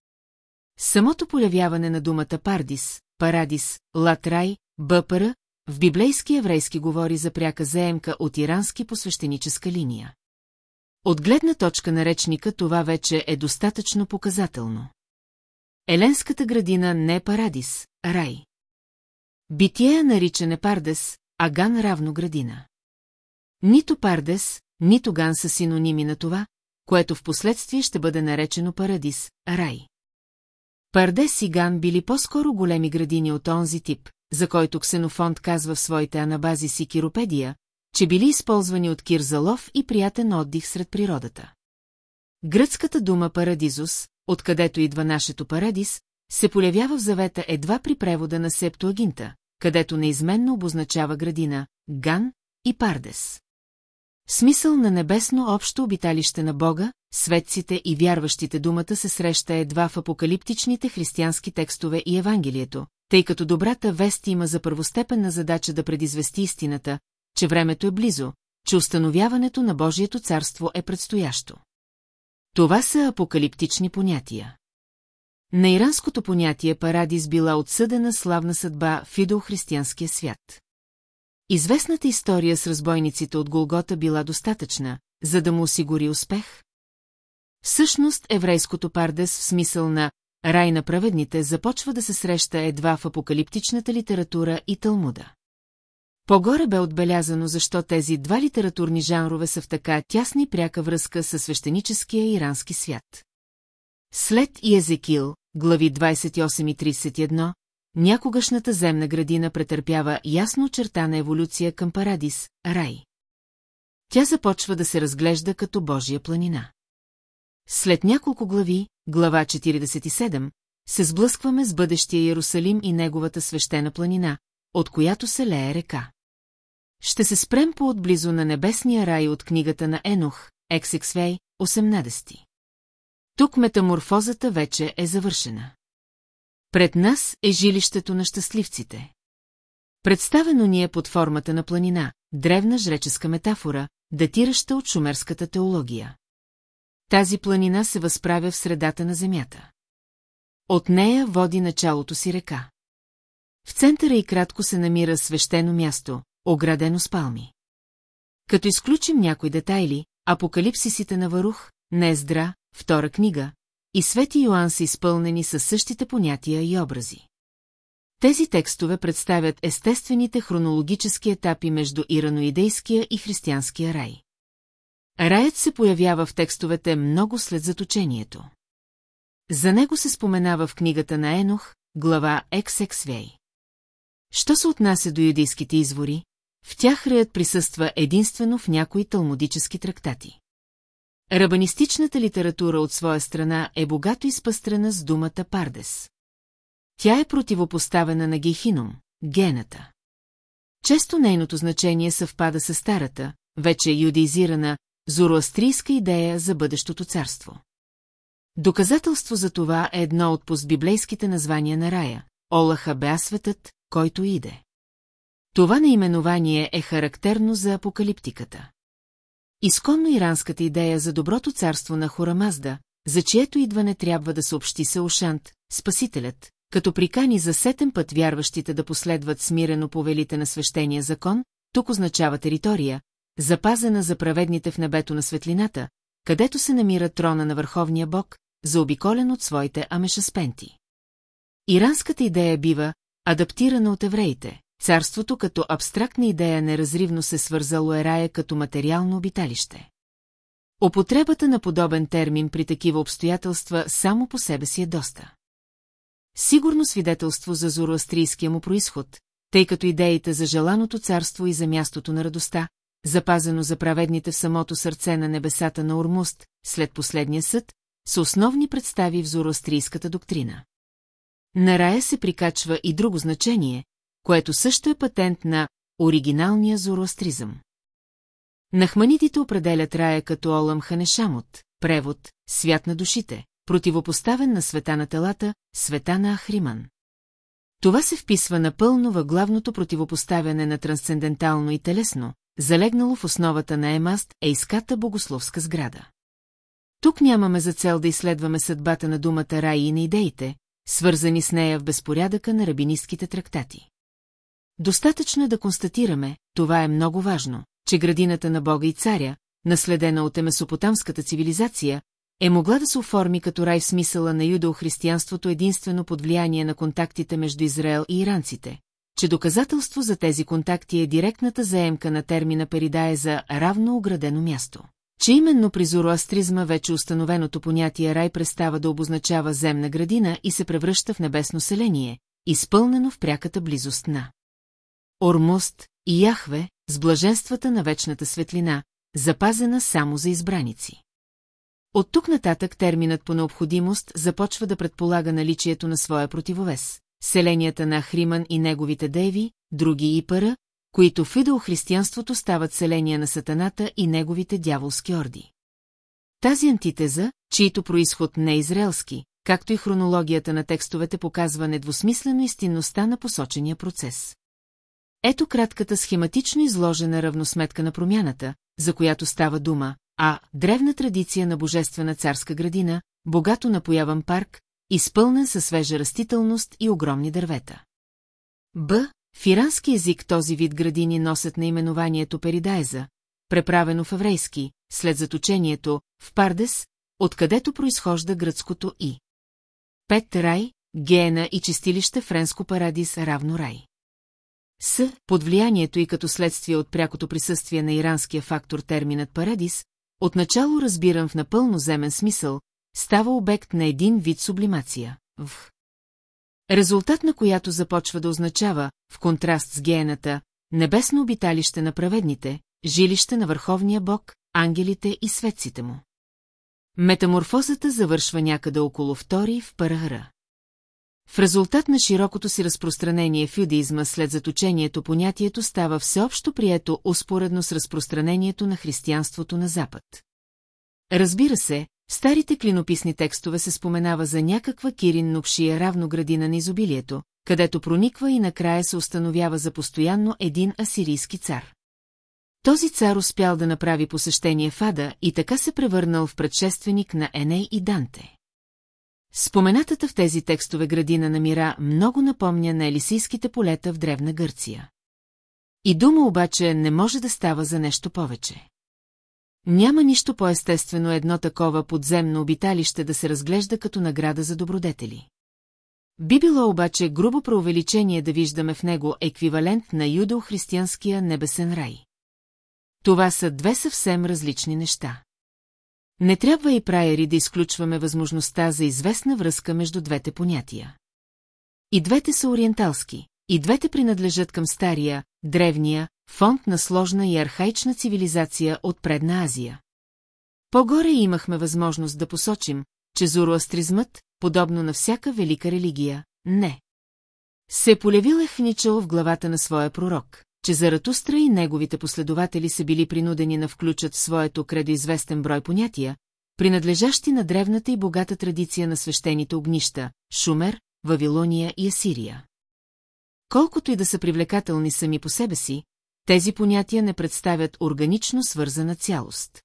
Самото полявяване на думата Пардис, Парадис, Латрай, Бъпъра в библейски еврейски говори за пряка заемка от ирански посвещеническа линия. От гледна точка на речника това вече е достатъчно показателно. Еленската градина не е Парадис, а рай. Битие нарича не Пардес, а Ган равно градина. Нито Пардес, нито Ган са синоними на това, което в последствие ще бъде наречено Парадис, рай. Пардес и Ган били по-скоро големи градини от онзи тип, за който Ксенофонт казва в своите анабази си Киропедия, че били използвани от Кир за лов и приятен отдих сред природата. Гръцката дума парадизус, откъдето идва нашето парадис, се полявява в завета едва при превода на Септуагинта, където неизменно обозначава градина, Ган и Пардес. Смисъл на небесно общо обиталище на Бога, светците и вярващите думата се среща едва в апокалиптичните християнски текстове и Евангелието, тъй като добрата вест има за първостепенна задача да предизвести истината, че времето е близо, че установяването на Божието царство е предстоящо. Това са апокалиптични понятия. На иранското понятие Парадис била отсъдена славна съдба в идолхристиянския свят. Известната история с разбойниците от Голгота била достатъчна, за да му осигури успех? Всъщност еврейското пардес в смисъл на рай на праведните започва да се среща едва в апокалиптичната литература и Талмуда. Погоре бе отбелязано защо тези два литературни жанрове са в така тясни пряка връзка със свещеническия ирански свят. След и Езекил, глави 28 и 31, някогашната земна градина претърпява ясно очертана еволюция към парадис, рай. Тя започва да се разглежда като Божия планина. след няколко глави, глава 47, се сблъскваме с бъдещия Иерусалим и неговата свещена планина, от която се лее река. Ще се спрем по-отблизо на небесния рай от книгата на Енох, XXV, 18. Тук метаморфозата вече е завършена. Пред нас е жилището на щастливците. Представено ни е под формата на планина, древна жреческа метафора, датираща от шумерската теология. Тази планина се възправя в средата на земята. От нея води началото си река. В центъра и кратко се намира свещено място, оградено с палми. Като изключим някои детайли, апокалипсисите на Варух, Нездра, втора книга, и Свети Йоан са изпълнени със същите понятия и образи. Тези текстове представят естествените хронологически етапи между ираноидейския и християнския рай. Раят се появява в текстовете много след заточението. За него се споменава в книгата на Енох, глава XXV. Що се отнася до юдейските извори, в тях раят присъства единствено в някои талмудически трактати. Рабанистичната литература от своя страна е богато изпъстрена с думата пардес. Тя е противопоставена на гехинум, гената. Често нейното значение съвпада с старата, вече юдеизирана, зороастрийска идея за бъдещото царство. Доказателство за това е едно от постбиблейските названия на рая – Олаха беа светът, който иде. Това наименование е характерно за апокалиптиката. Изконно иранската идея за доброто царство на Хорамазда, за чието идване трябва да съобщи Саушант, спасителят, като прикани за сетен път вярващите да последват смирено повелите на свещения закон, тук означава територия, запазена за праведните в небето на светлината, където се намира трона на Върховния Бог, заобиколен от своите амешаспенти. Иранската идея бива адаптирана от евреите, царството като абстрактна идея неразривно се свързало е рая като материално обиталище. Употребата на подобен термин при такива обстоятелства само по себе си е доста. Сигурно свидетелство за зороастрийския му происход, тъй като идеите за желаното царство и за мястото на радостта, запазено за праведните в самото сърце на небесата на Ормуст, след последния съд, са основни представи в зороастрийската доктрина. На рая се прикачва и друго значение, което също е патент на оригиналния зороастризъм. Нахманитите определят рая като Олам Ханешамот, превод, свят на душите, противопоставен на света на телата, света на Ахриман. Това се вписва напълно във главното противопоставяне на трансцендентално и телесно, залегнало в основата на Емаст е иската богословска сграда. Тук нямаме за цел да изследваме съдбата на думата рай и на идеите, свързани с нея в безпорядъка на рабинистките трактати. Достатъчно е да констатираме, това е много важно, че градината на Бога и царя, наследена от емесопотамската цивилизация, е могла да се оформи като рай в смисъла на юдо-християнството единствено под влияние на контактите между Израел и иранците, че доказателство за тези контакти е директната заемка на термина Перидае за равно оградено място. Че именно при зороастризма вече установеното понятие рай престава да обозначава земна градина и се превръща в небесно селение, изпълнено в пряката близост на Ормуст и Яхве с блаженствата на вечната светлина, запазена само за избраници. От тук нататък терминът по необходимост започва да предполага наличието на своя противовес. Селенията на Хриман и неговите деви, други и пара, които в идеохристиянството стават селения на сатаната и неговите дяволски орди. Тази антитеза, чието происход не е израелски, както и хронологията на текстовете показва недвусмислено истинността на посочения процес. Ето кратката схематично изложена равносметка на промяната, за която става дума, а древна традиция на божествена царска градина, богато напояван парк, изпълнен със свежа растителност и огромни дървета. Б. В ирански език този вид градини носят наименованието Перидаеза, преправено в еврейски, след заточението, в Пардес, откъдето произхожда гръцкото и. Пет рай, гена и чистилище френско парадис равно рай. С. Под влиянието и като следствие от прякото присъствие на иранския фактор терминът парадис, отначало разбиран в напълно земен смисъл, става обект на един вид сублимация, в резултат на която започва да означава, в контраст с геената, небесно обиталище на праведните, жилище на Върховния Бог, ангелите и светците му. Метаморфозата завършва някъде около втори в Парахара. В резултат на широкото си разпространение в юдеизма след заточението понятието става всеобщо прието успоредно с разпространението на християнството на Запад. Разбира се, в старите клинописни текстове се споменава за някаква Кирин Нупшия равно градина на изобилието, където прониква и накрая се установява за постоянно един асирийски цар. Този цар успял да направи посещение в Ада и така се превърнал в предшественик на Еней и Данте. Споменатата в тези текстове градина на мира много напомня на елисийските полета в Древна Гърция. И дума обаче не може да става за нещо повече. Няма нищо по-естествено едно такова подземно обиталище да се разглежда като награда за добродетели. Би било обаче грубо преувеличение да виждаме в него еквивалент на юдо-християнския небесен рай. Това са две съвсем различни неща. Не трябва и праери да изключваме възможността за известна връзка между двете понятия. И двете са ориенталски, и двете принадлежат към стария, древния, фонд на сложна и архаична цивилизация от предна Азия. По-горе имахме възможност да посочим, че зороастризмът, подобно на всяка велика религия, не. Се полявил Ехничал в главата на своя пророк, че Заратустра и неговите последователи са били принудени да включат в своето кредоизвестен брой понятия, принадлежащи на древната и богата традиция на свещените огнища – Шумер, Вавилония и Асирия. Колкото и да са привлекателни сами по себе си, тези понятия не представят органично свързана цялост.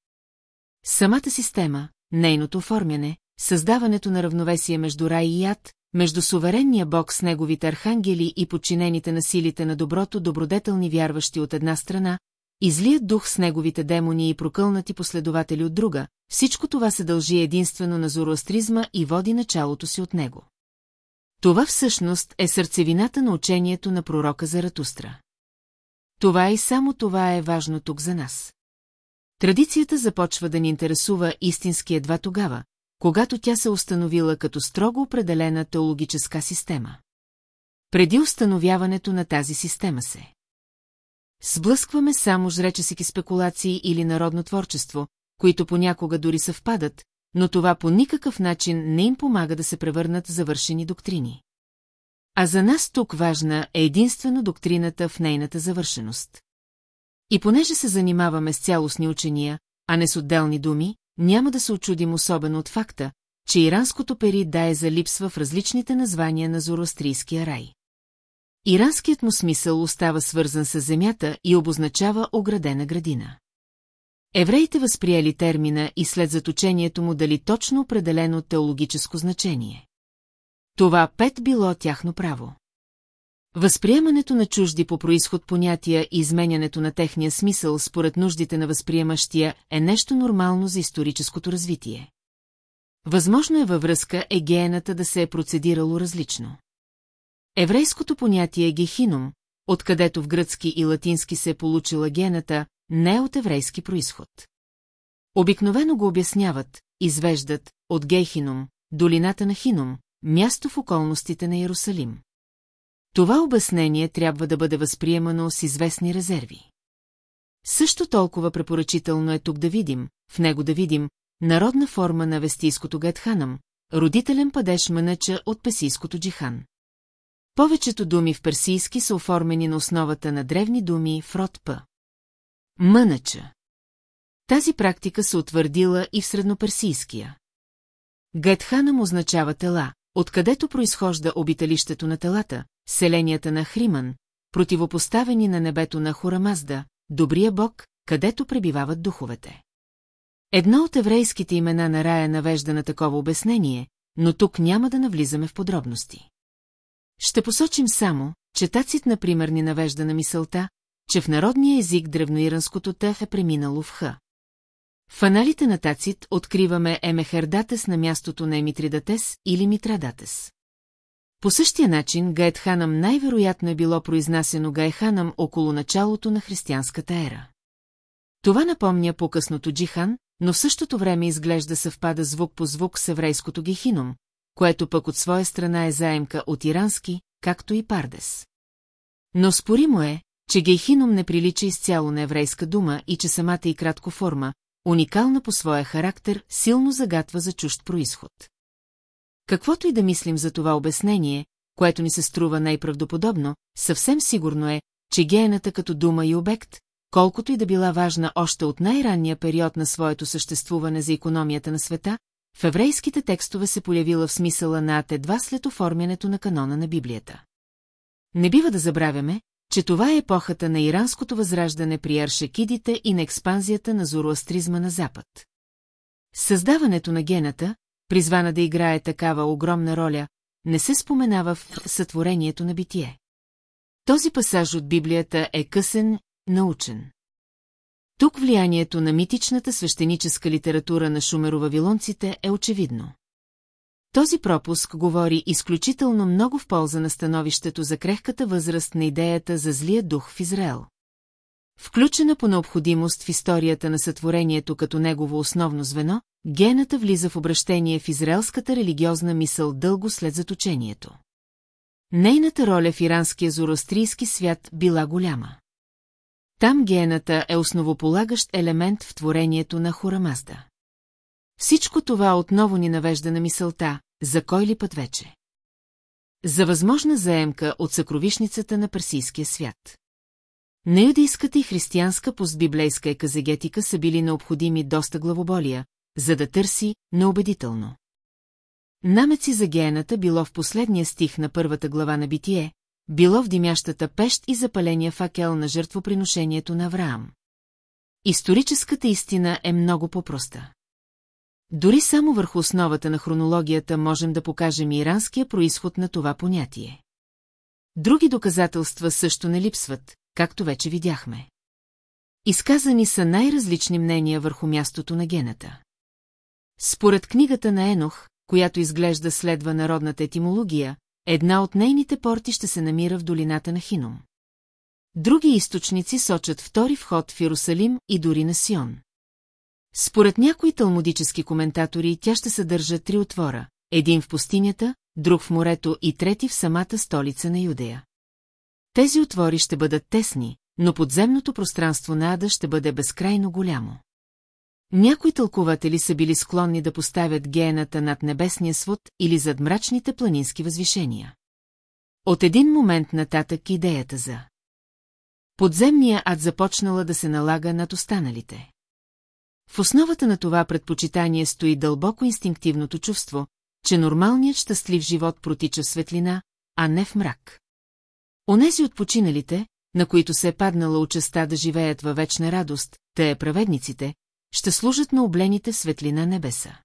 Самата система, нейното оформяне, създаването на равновесие между рай и яд, между суверенния бог с неговите архангели и подчинените на силите на доброто добродетелни вярващи от една страна, излият дух с неговите демони и прокълнати последователи от друга, всичко това се дължи единствено на зороастризма и води началото си от него. Това всъщност е сърцевината на учението на пророка Заратустра. Това и само това е важно тук за нас. Традицията започва да ни интересува истински едва тогава, когато тя се установила като строго определена теологическа система. Преди установяването на тази система се. Сблъскваме само жречесики спекулации или народно творчество, които понякога дори съвпадат, но това по никакъв начин не им помага да се превърнат в завършени доктрини. А за нас тук важна е единствено доктрината в нейната завършеност. И понеже се занимаваме с цялостни учения, а не с отделни думи, няма да се очудим особено от факта, че иранското пери дае залипсва в различните названия на зороастрийския рай. Иранският му смисъл остава свързан с земята и обозначава оградена градина. Евреите възприели термина и след заточението му дали точно определено теологическо значение. Това пет било тяхно право. Възприемането на чужди по происход понятия и изменянето на техния смисъл според нуждите на възприемащия е нещо нормално за историческото развитие. Възможно е във връзка егеената да се е процедирало различно. Еврейското понятие гехинум, откъдето в гръцки и латински се е получила гената, не е от еврейски происход. Обикновено го обясняват, извеждат от Гейхинум, долината на Хинум, място в околностите на Иерусалим. Това обяснение трябва да бъде възприемано с известни резерви. Също толкова препоръчително е тук да видим, в него да видим, народна форма на вестийското Гетханам, родителен падеж мънача от песийското джихан. Повечето думи в персийски са оформени на основата на древни думи в род П. Мънача. Тази практика се утвърдила и в средноперсийския. Гетханам означава тела, откъдето произхожда обиталището на телата, селенията на Хриман, противопоставени на небето на Хорамазда, добрия бог, където пребивават духовете. Едно от еврейските имена на рая навежда на такова обяснение, но тук няма да навлизаме в подробности. Ще посочим само, че Тацит, например, ни навежда на мисълта, че в народния език древноиранското тъх е преминало в х. В аналите на Тацит откриваме Емехердатес на мястото на Емитридатес или Митрадатес. По същия начин Гаетханам най-вероятно е било произнасено Гаеханам около началото на християнската ера. Това напомня по-късното джихан, но в същото време изглежда съвпада звук по звук с еврейското гехинум, което пък от своя страна е заемка от ирански, както и пардес. Но споримо е, че гейхинум не прилича изцяло на еврейска дума и че самата и кратко форма, уникална по своя характер, силно загатва за чужд происход. Каквото и да мислим за това обяснение, което ни се струва най-правдоподобно, съвсем сигурно е, че гената като дума и обект, колкото и да била важна още от най-ранния период на своето съществуване за економията на света, в еврейските текстове се появила в смисъла на ат едва след оформянето на канона на Библията. Не бива да забравяме, че това е епохата на иранското възраждане при аршекидите и на експанзията на зороастризма на Запад. Създаването на гената, призвана да играе такава огромна роля, не се споменава в сътворението на битие. Този пасаж от Библията е късен, научен. Тук влиянието на митичната свещеническа литература на шумеровавилонците е очевидно. Този пропуск говори изключително много в полза на становището за крехката възраст на идеята за злия дух в Израел. Включена по необходимост в историята на сътворението като негово основно звено, гената влиза в обращение в израелската религиозна мисъл дълго след заточението. Нейната роля в иранския зороастрийски свят била голяма. Там гената е основополагащ елемент в творението на Хурамазда. Всичко това отново ни навежда на мисълта, за кой ли път вече. За възможна заемка от съкровишницата на персийския свят. Неюдийската и християнска постбиблейска еказегетика са били необходими доста главоболия, за да търси неубедително. Намеци за гената било в последния стих на първата глава на Битие, било в димящата пещ и запаления факел на жертвоприношението на Авраам. Историческата истина е много по-проста. Дори само върху основата на хронологията можем да покажем иранския происход на това понятие. Други доказателства също не липсват, както вече видяхме. Изказани са най-различни мнения върху мястото на гената. Според книгата на Енох, която изглежда следва народната етимология, една от нейните порти ще се намира в долината на Хинум. Други източници сочат втори вход в Иерусалим и дори на Сион. Според някои талмудически коментатори тя ще съдържа три отвора, един в пустинята, друг в морето и трети в самата столица на Юдея. Тези отвори ще бъдат тесни, но подземното пространство на Ада ще бъде безкрайно голямо. Някои тълкователи са били склонни да поставят гената над небесния свод или зад мрачните планински възвишения. От един момент нататък идеята за подземния ад започнала да се налага над останалите. В основата на това предпочитание стои дълбоко инстинктивното чувство, че нормалният щастлив живот протича в светлина, а не в мрак. Онези от починалите, на които се е паднала участа да живеят във вечна радост, те е праведниците, ще служат на облените светлина небеса.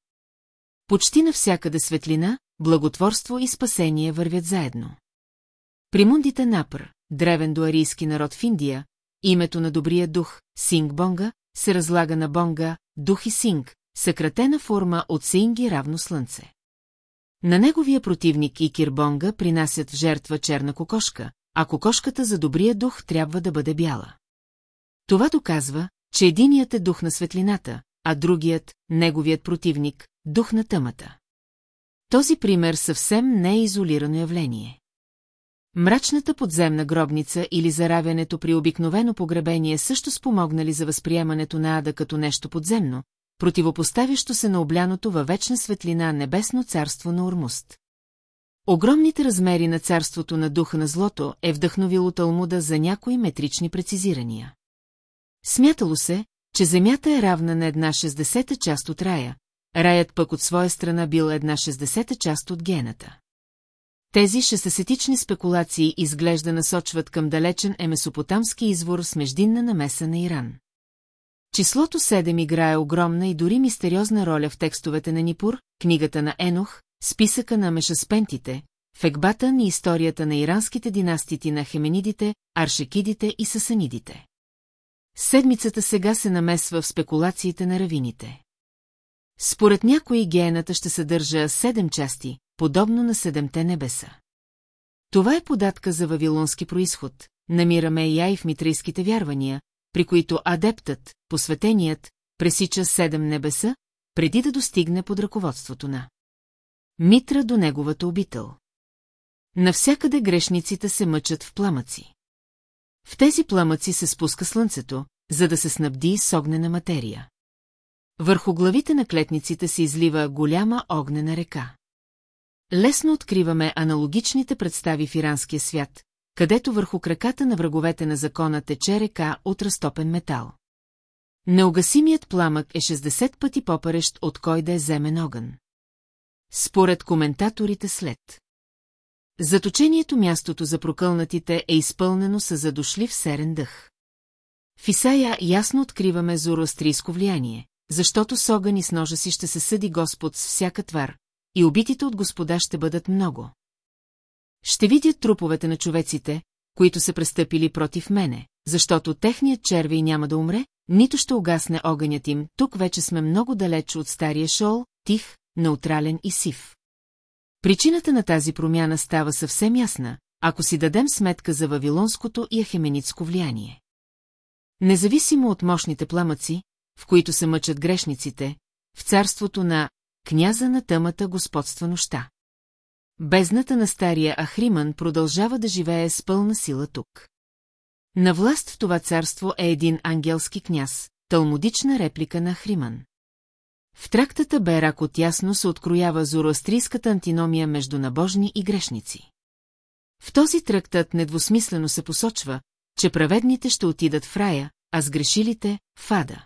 Почти навсякъде светлина, благотворство и спасение вървят заедно. Примундите Напър, древен дуарийски народ в Индия, името на добрия дух, Синг Бонга, се разлага на Бонга, дух и Синг, съкратена форма от Синги равно слънце. На неговия противник и Кирбонга принасят в жертва черна кокошка, а кокошката за добрия дух трябва да бъде бяла. Това доказва, че единият е дух на светлината, а другият, неговият противник, дух на тъмата. Този пример съвсем не е изолирано явление. Мрачната подземна гробница или заравянето при обикновено погребение също спомогнали за възприемането на ада като нещо подземно, противопоставящо се на обляното във вечна светлина небесно царство на Ормуст. Огромните размери на царството на духа на злото е вдъхновило Талмуда за някои метрични прецизирания. Смятало се, че Земята е равна на една 60-та част от рая, раят пък от своя страна бил една 60-та част от гената. Тези шестесетични спекулации изглежда насочват към далечен емесопотамски извор с междинна намеса на Иран. Числото 7 играе огромна и дори мистериозна роля в текстовете на Нипур, книгата на Енох, списъка на мешаспентите, в Екбатън и историята на иранските династити на хеменидите, аршекидите и сасанидите. Седмицата сега се намесва в спекулациите на равините. Според някои гената ще съдържа седем части, подобно на седемте небеса. Това е податка за вавилонски происход, намираме я и в митрийските вярвания, при които адептът, посветеният, пресича седем небеса, преди да достигне под ръководството на Митра до неговата обител. Навсякъде грешниците се мъчат в пламъци. В тези пламъци се спуска слънцето, за да се снабди с огнена материя. Върху главите на клетниците се излива голяма огнена река. Лесно откриваме аналогичните представи в иранския свят, където върху краката на враговете на закона тече река от разтопен метал. Неугасимият пламък е 60 пъти попарещ от кой да е земен огън. Според коментаторите след. Заточението мястото за прокълнатите е изпълнено с задушлив серен дъх. В Исая ясно откриваме зороастрийско влияние, защото с огън и с ножа си ще се съди Господ с всяка твар, и убитите от Господа ще бъдат много. Ще видят труповете на човеците, които са престъпили против мене, защото техният червей няма да умре, нито ще угасне огънят им, тук вече сме много далеч от стария шол, тих, неутрален и сив. Причината на тази промяна става съвсем ясна, ако си дадем сметка за вавилонското и ахеменитско влияние. Независимо от мощните пламъци, в които се мъчат грешниците, в царството на княза на тъмата господства нощта. Бездната на стария Ахриман продължава да живее с пълна сила тук. На власт в това царство е един ангелски княз, талмудична реплика на Ахриман. В трактата Берак отясно се откроява зороастрийската антиномия между набожни и грешници. В този трактат недвусмислено се посочва, че праведните ще отидат в рая, а сгрешилите – в ада.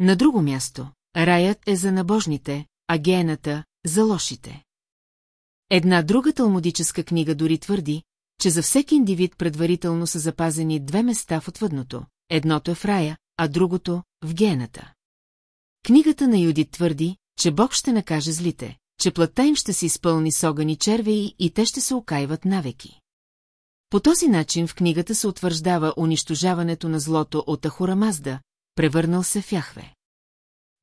На друго място, раят е за набожните, а гената – за лошите. Една друга талмудическа книга дори твърди, че за всеки индивид предварително са запазени две места в отвъдното. Едното е в рая, а другото – в гената. Книгата на Юдит твърди, че Бог ще накаже злите, че плътта им ще се изпълни с огън и червеи и те ще се окаиват навеки. По този начин в книгата се утвърждава унищожаването на злото от Ахура Мазда, превърнал се в Яхве.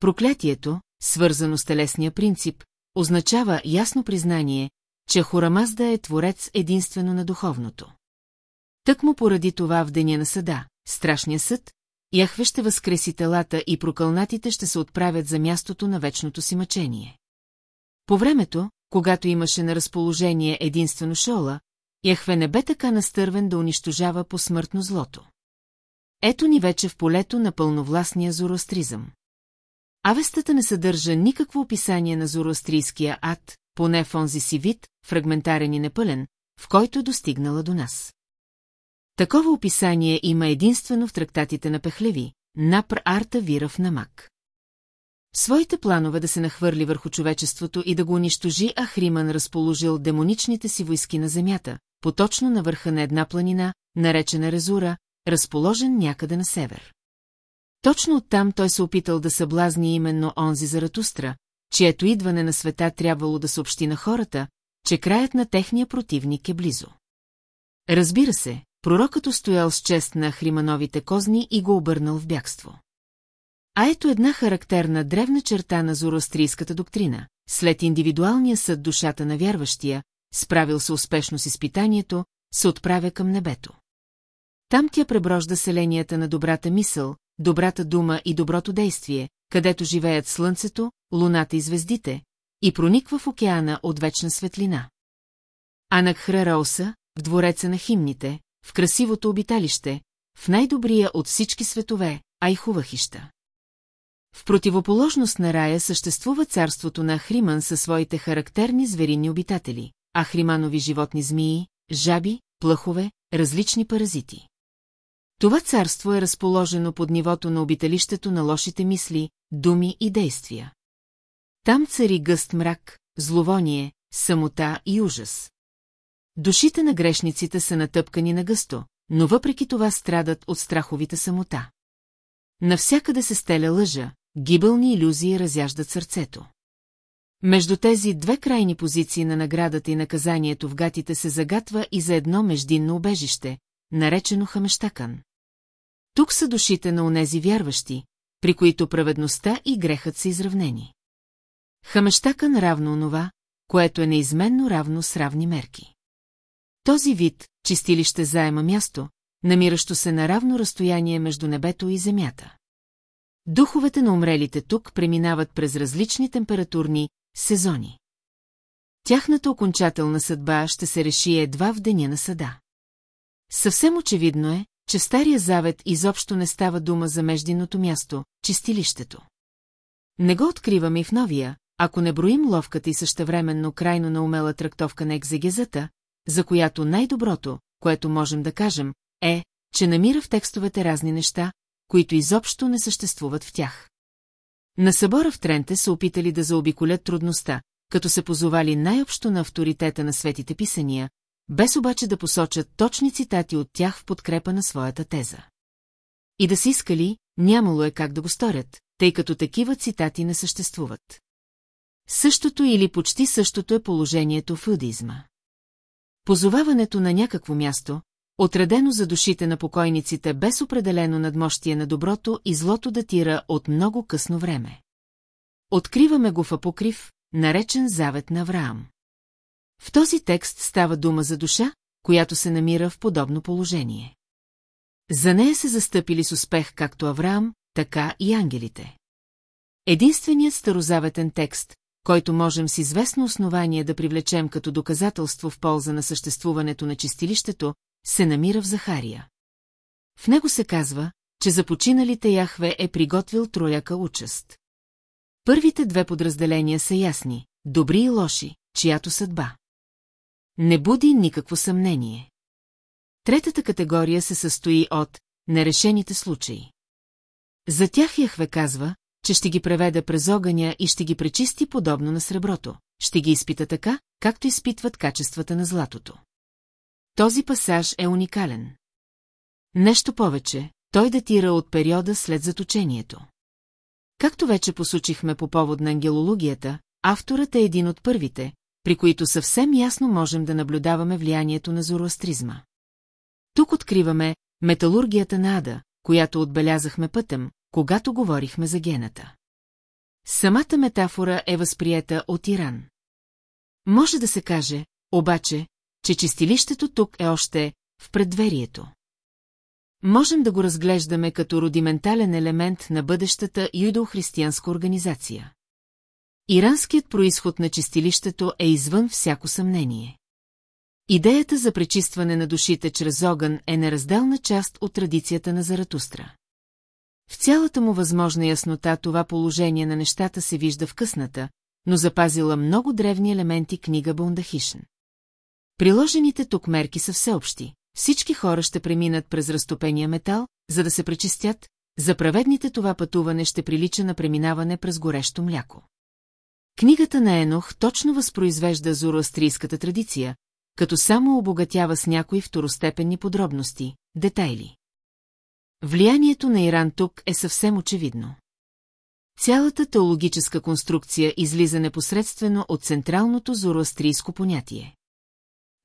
Проклятието, свързано с телесния принцип, означава ясно признание, че Хурамазда е творец единствено на духовното. Тък му поради това в деня на съда, страшния съд, Яхве ще възкреси телата и прокълнатите ще се отправят за мястото на вечното си мъчение. По времето, когато имаше на разположение единствено Шола, Яхве не бе така настървен да унищожава посмъртно злото. Ето ни вече в полето на пълновластния зороастризъм. Авестата не съдържа никакво описание на зороастрийския ад, поне в онзи си вид, фрагментарен и непълен, в който достигнала до нас. Такова описание има единствено в трактатите на Пехлеви, Напр Арта Вирав Намак. Своите планове да се нахвърли върху човечеството и да го унищожи Ахриман разположил демоничните си войски на земята, поточно на върха на една планина, наречена Резура, разположен някъде на север. Точно оттам той се опитал да съблазни именно онзи Заратустра, чието идване на света трябвало да съобщи на хората, че краят на техния противник е близо. Разбира се, пророкът устоял с чест на Хримановите козни и го обърнал в бягство. А ето една характерна древна черта на зороастрийската доктрина. След индивидуалния съд душата на вярващия, справил се успешно с изпитанието, се отправя към небето. Там тя преброжда селенията на добрата мисъл, добрата дума и доброто действие, където живеят слънцето, луната и звездите, и прониква в океана от вечна светлина. А на Храроуса, в двореца на химните, в красивото обиталище, в най-добрия от всички светове, Айхувахища. В противоположност на рая съществува царството на Ахриман със своите характерни зверини обитатели, ахриманови животни змии, жаби, плъхове, различни паразити. Това царство е разположено под нивото на обиталището на лошите мисли, думи и действия. Там цари гъст мрак, зловоние, самота и ужас. Душите на грешниците са натъпкани на гъсто, но въпреки това страдат от страховите самота. Навсякъде се стеля лъжа, гибелни иллюзии разяждат сърцето. Между тези две крайни позиции на наградата и наказанието в гатите се загатва и за едно междинно убежище, наречено Хамещакан. Тук са душите на онези вярващи, при които праведността и грехът са изравнени. Хамещакан равно онова, което е неизменно равно с равни мерки. Този вид, чистилище заема място, намиращо се на равно разстояние между небето и земята. Духовете на умрелите тук преминават през различни температурни сезони. Тяхната окончателна съдба ще се реши едва в деня на съда. Съвсем очевидно е, че в Стария Завет изобщо не става дума за междинното място, чистилището. Не го откриваме и в новия, ако не броим ловката и същевременно крайно наумела трактовка на екзегезата, за която най-доброто, което можем да кажем, е, че намира в текстовете разни неща, които изобщо не съществуват в тях. На събора в Тренте са опитали да заобиколят трудността, като се позовали най-общо на авторитета на светите писания, без обаче да посочат точни цитати от тях в подкрепа на своята теза. И да си искали, нямало е как да го сторят, тъй като такива цитати не съществуват. Същото или почти същото е положението в юдизма. Позоваването на някакво място, отредено за душите на покойниците без определено надмощие на доброто и злото датира от много късно време. Откриваме го в Апокрив, наречен Завет на Авраам. В този текст става дума за душа, която се намира в подобно положение. За нея се застъпили с успех както Авраам, така и ангелите. Единственият старозаветен текст, който можем с известно основание да привлечем като доказателство в полза на съществуването на чистилището, се намира в Захария. В него се казва, че за починалите Яхве е приготвил трояка участ. Първите две подразделения са ясни, добри и лоши, чиято съдба. Не буди никакво съмнение. Третата категория се състои от нерешените случаи. За тях Яхве казва, че ще ги преведе през огъня и ще ги пречисти подобно на среброто, ще ги изпита така, както изпитват качествата на златото. Този пасаж е уникален. Нещо повече, той датира от периода след заточението. Както вече посучихме по повод на ангелологията, авторът е един от първите, при които съвсем ясно можем да наблюдаваме влиянието на зороастризма. Тук откриваме металургията на Ада, която отбелязахме пътем, когато говорихме за гената. Самата метафора е възприета от Иран. Може да се каже, обаче, че чистилището тук е още в предверието. Можем да го разглеждаме като рудиментален елемент на бъдещата юдо-християнска организация. Иранският происход на чистилището е извън всяко съмнение. Идеята за пречистване на душите чрез огън е неразделна част от традицията на Заратустра. В цялата му възможна яснота това положение на нещата се вижда в късната, но запазила много древни елементи книга Бондахишн. Приложените тук мерки са всеобщи. Всички хора ще преминат през разтопения метал, за да се пречистят, за праведните това пътуване ще прилича на преминаване през горещо мляко. Книгата на Енох точно възпроизвежда зороастрийската традиция, като само обогатява с някои второстепенни подробности, детайли. Влиянието на Иран тук е съвсем очевидно. Цялата теологическа конструкция излиза непосредствено от централното зороастрийско понятие.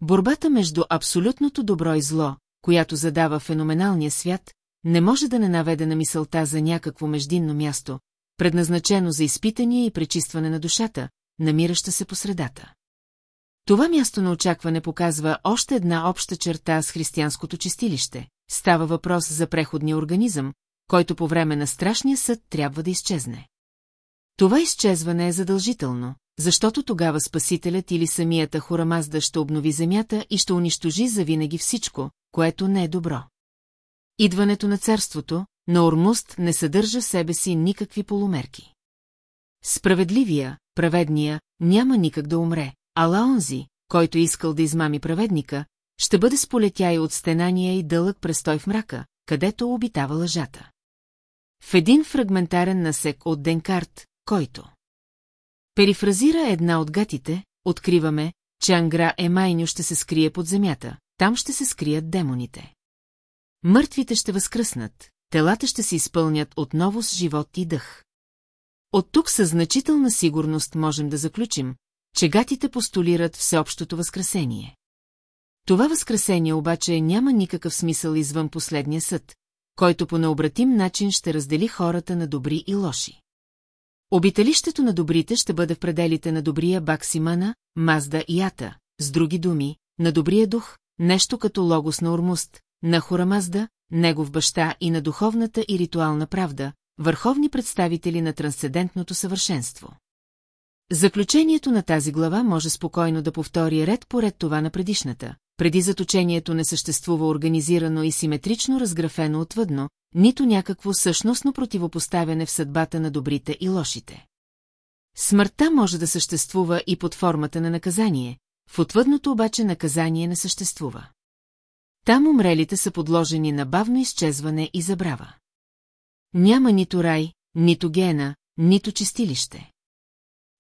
Борбата между абсолютното добро и зло, която задава феноменалния свят, не може да не наведе на мисълта за някакво междинно място, предназначено за изпитание и пречистване на душата, намираща се по средата. Това място на очакване показва още една обща черта с християнското чистилище. Става въпрос за преходния организъм, който по време на страшния съд трябва да изчезне. Това изчезване е задължително, защото тогава Спасителят или самията Хорамазда ще обнови земята и ще унищожи завинаги всичко, което не е добро. Идването на царството, на Ормуст не съдържа в себе си никакви полумерки. Справедливия, праведния, няма никак да умре, ала онзи, който искал да измами праведника, ще бъде сполетя и от стенания и дълъг престой в мрака, където обитава лъжата. В един фрагментарен насек от Денкарт, който перифразира една от гатите, откриваме, че Ангра Емайню ще се скрие под земята, там ще се скрият демоните. Мъртвите ще възкръснат, телата ще се изпълнят отново с живот и дъх. От тук със значителна сигурност можем да заключим, че гатите постулират всеобщото възкресение. Това възкресение обаче няма никакъв смисъл извън последния съд, който по необратим начин ще раздели хората на добри и лоши. Обиталището на добрите ще бъде в пределите на добрия Баксимана, Мазда и Ата, с други думи, на добрия дух, нещо като логос на Ормуст, на Хорамазда, негов баща и на духовната и ритуална правда, върховни представители на трансцендентното съвършенство. Заключението на тази глава може спокойно да повтори ред по ред това на предишната. Преди заточението не съществува организирано и симетрично разграфено отвъдно, нито някакво същностно противопоставяне в съдбата на добрите и лошите. Смъртта може да съществува и под формата на наказание, в отвъдното обаче наказание не съществува. Там умрелите са подложени на бавно изчезване и забрава. Няма нито рай, нито гена, нито чистилище.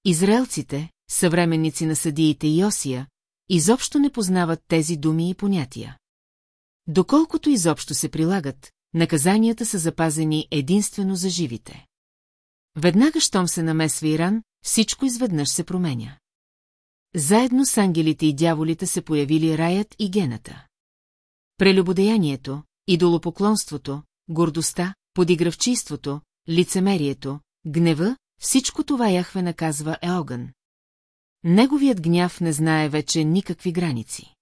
Израелците, съвременници на съдиите и Осия, изобщо не познават тези думи и понятия. Доколкото изобщо се прилагат, наказанията са запазени единствено за живите. Веднага, щом се намесва Иран, всичко изведнъж се променя. Заедно с ангелите и дяволите се появили раят и гената. Прелюбодеянието, идолопоклонството, гордостта, подигравчийството, лицемерието, гнева, всичко това Яхве наказва е огън. Неговият гняв не знае вече никакви граници.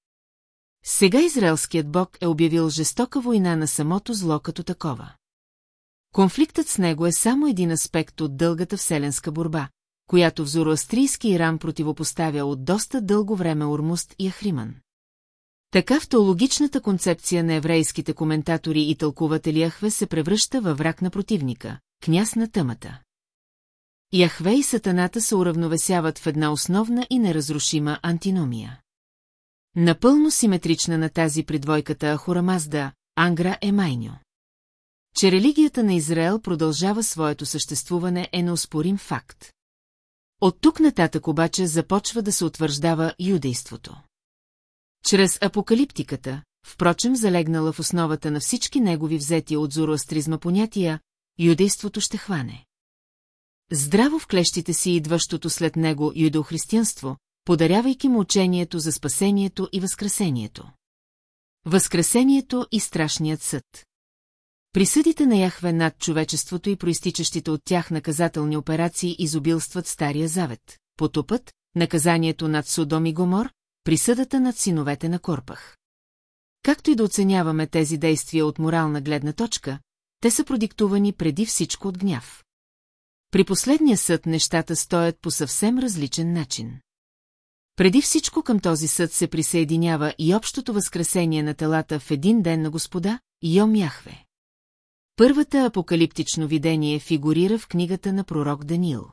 Сега израелският бог е обявил жестока война на самото зло като такова. Конфликтът с него е само един аспект от дългата вселенска борба, която в зороастрийски Иран противопоставя от доста дълго време Урмуст и Ахриман. Така в теологичната концепция на еврейските коментатори и тълкуватели Яхве се превръща във враг на противника, княз на тъмата. Яхве и сатаната се уравновесяват в една основна и неразрушима антиномия. Напълно симетрична на тази при двойката Ахурамазда, Ангра е майньо. Че религията на Израел продължава своето съществуване е неоспорим факт. От тук нататък обаче започва да се утвърждава юдейството. Чрез апокалиптиката, впрочем залегнала в основата на всички негови взети от зороастризма понятия, юдейството ще хване. Здраво в клещите си идващото след него юдохристиянство, подарявайки му учението за спасението и възкресението. Възкресението и страшният съд. Присъдите на Яхве над човечеството и проистичащите от тях наказателни операции изобилстват Стария Завет. Потопът, наказанието над Содом и Гомор, присъдата над синовете на Корпах. Както и да оценяваме тези действия от морална гледна точка, те са продиктувани преди всичко от гняв. При последния съд нещата стоят по съвсем различен начин. Преди всичко към този съд се присъединява и общото възкресение на телата в един ден на господа, Йом Яхве. Първата апокалиптично видение фигурира в книгата на пророк Даниил.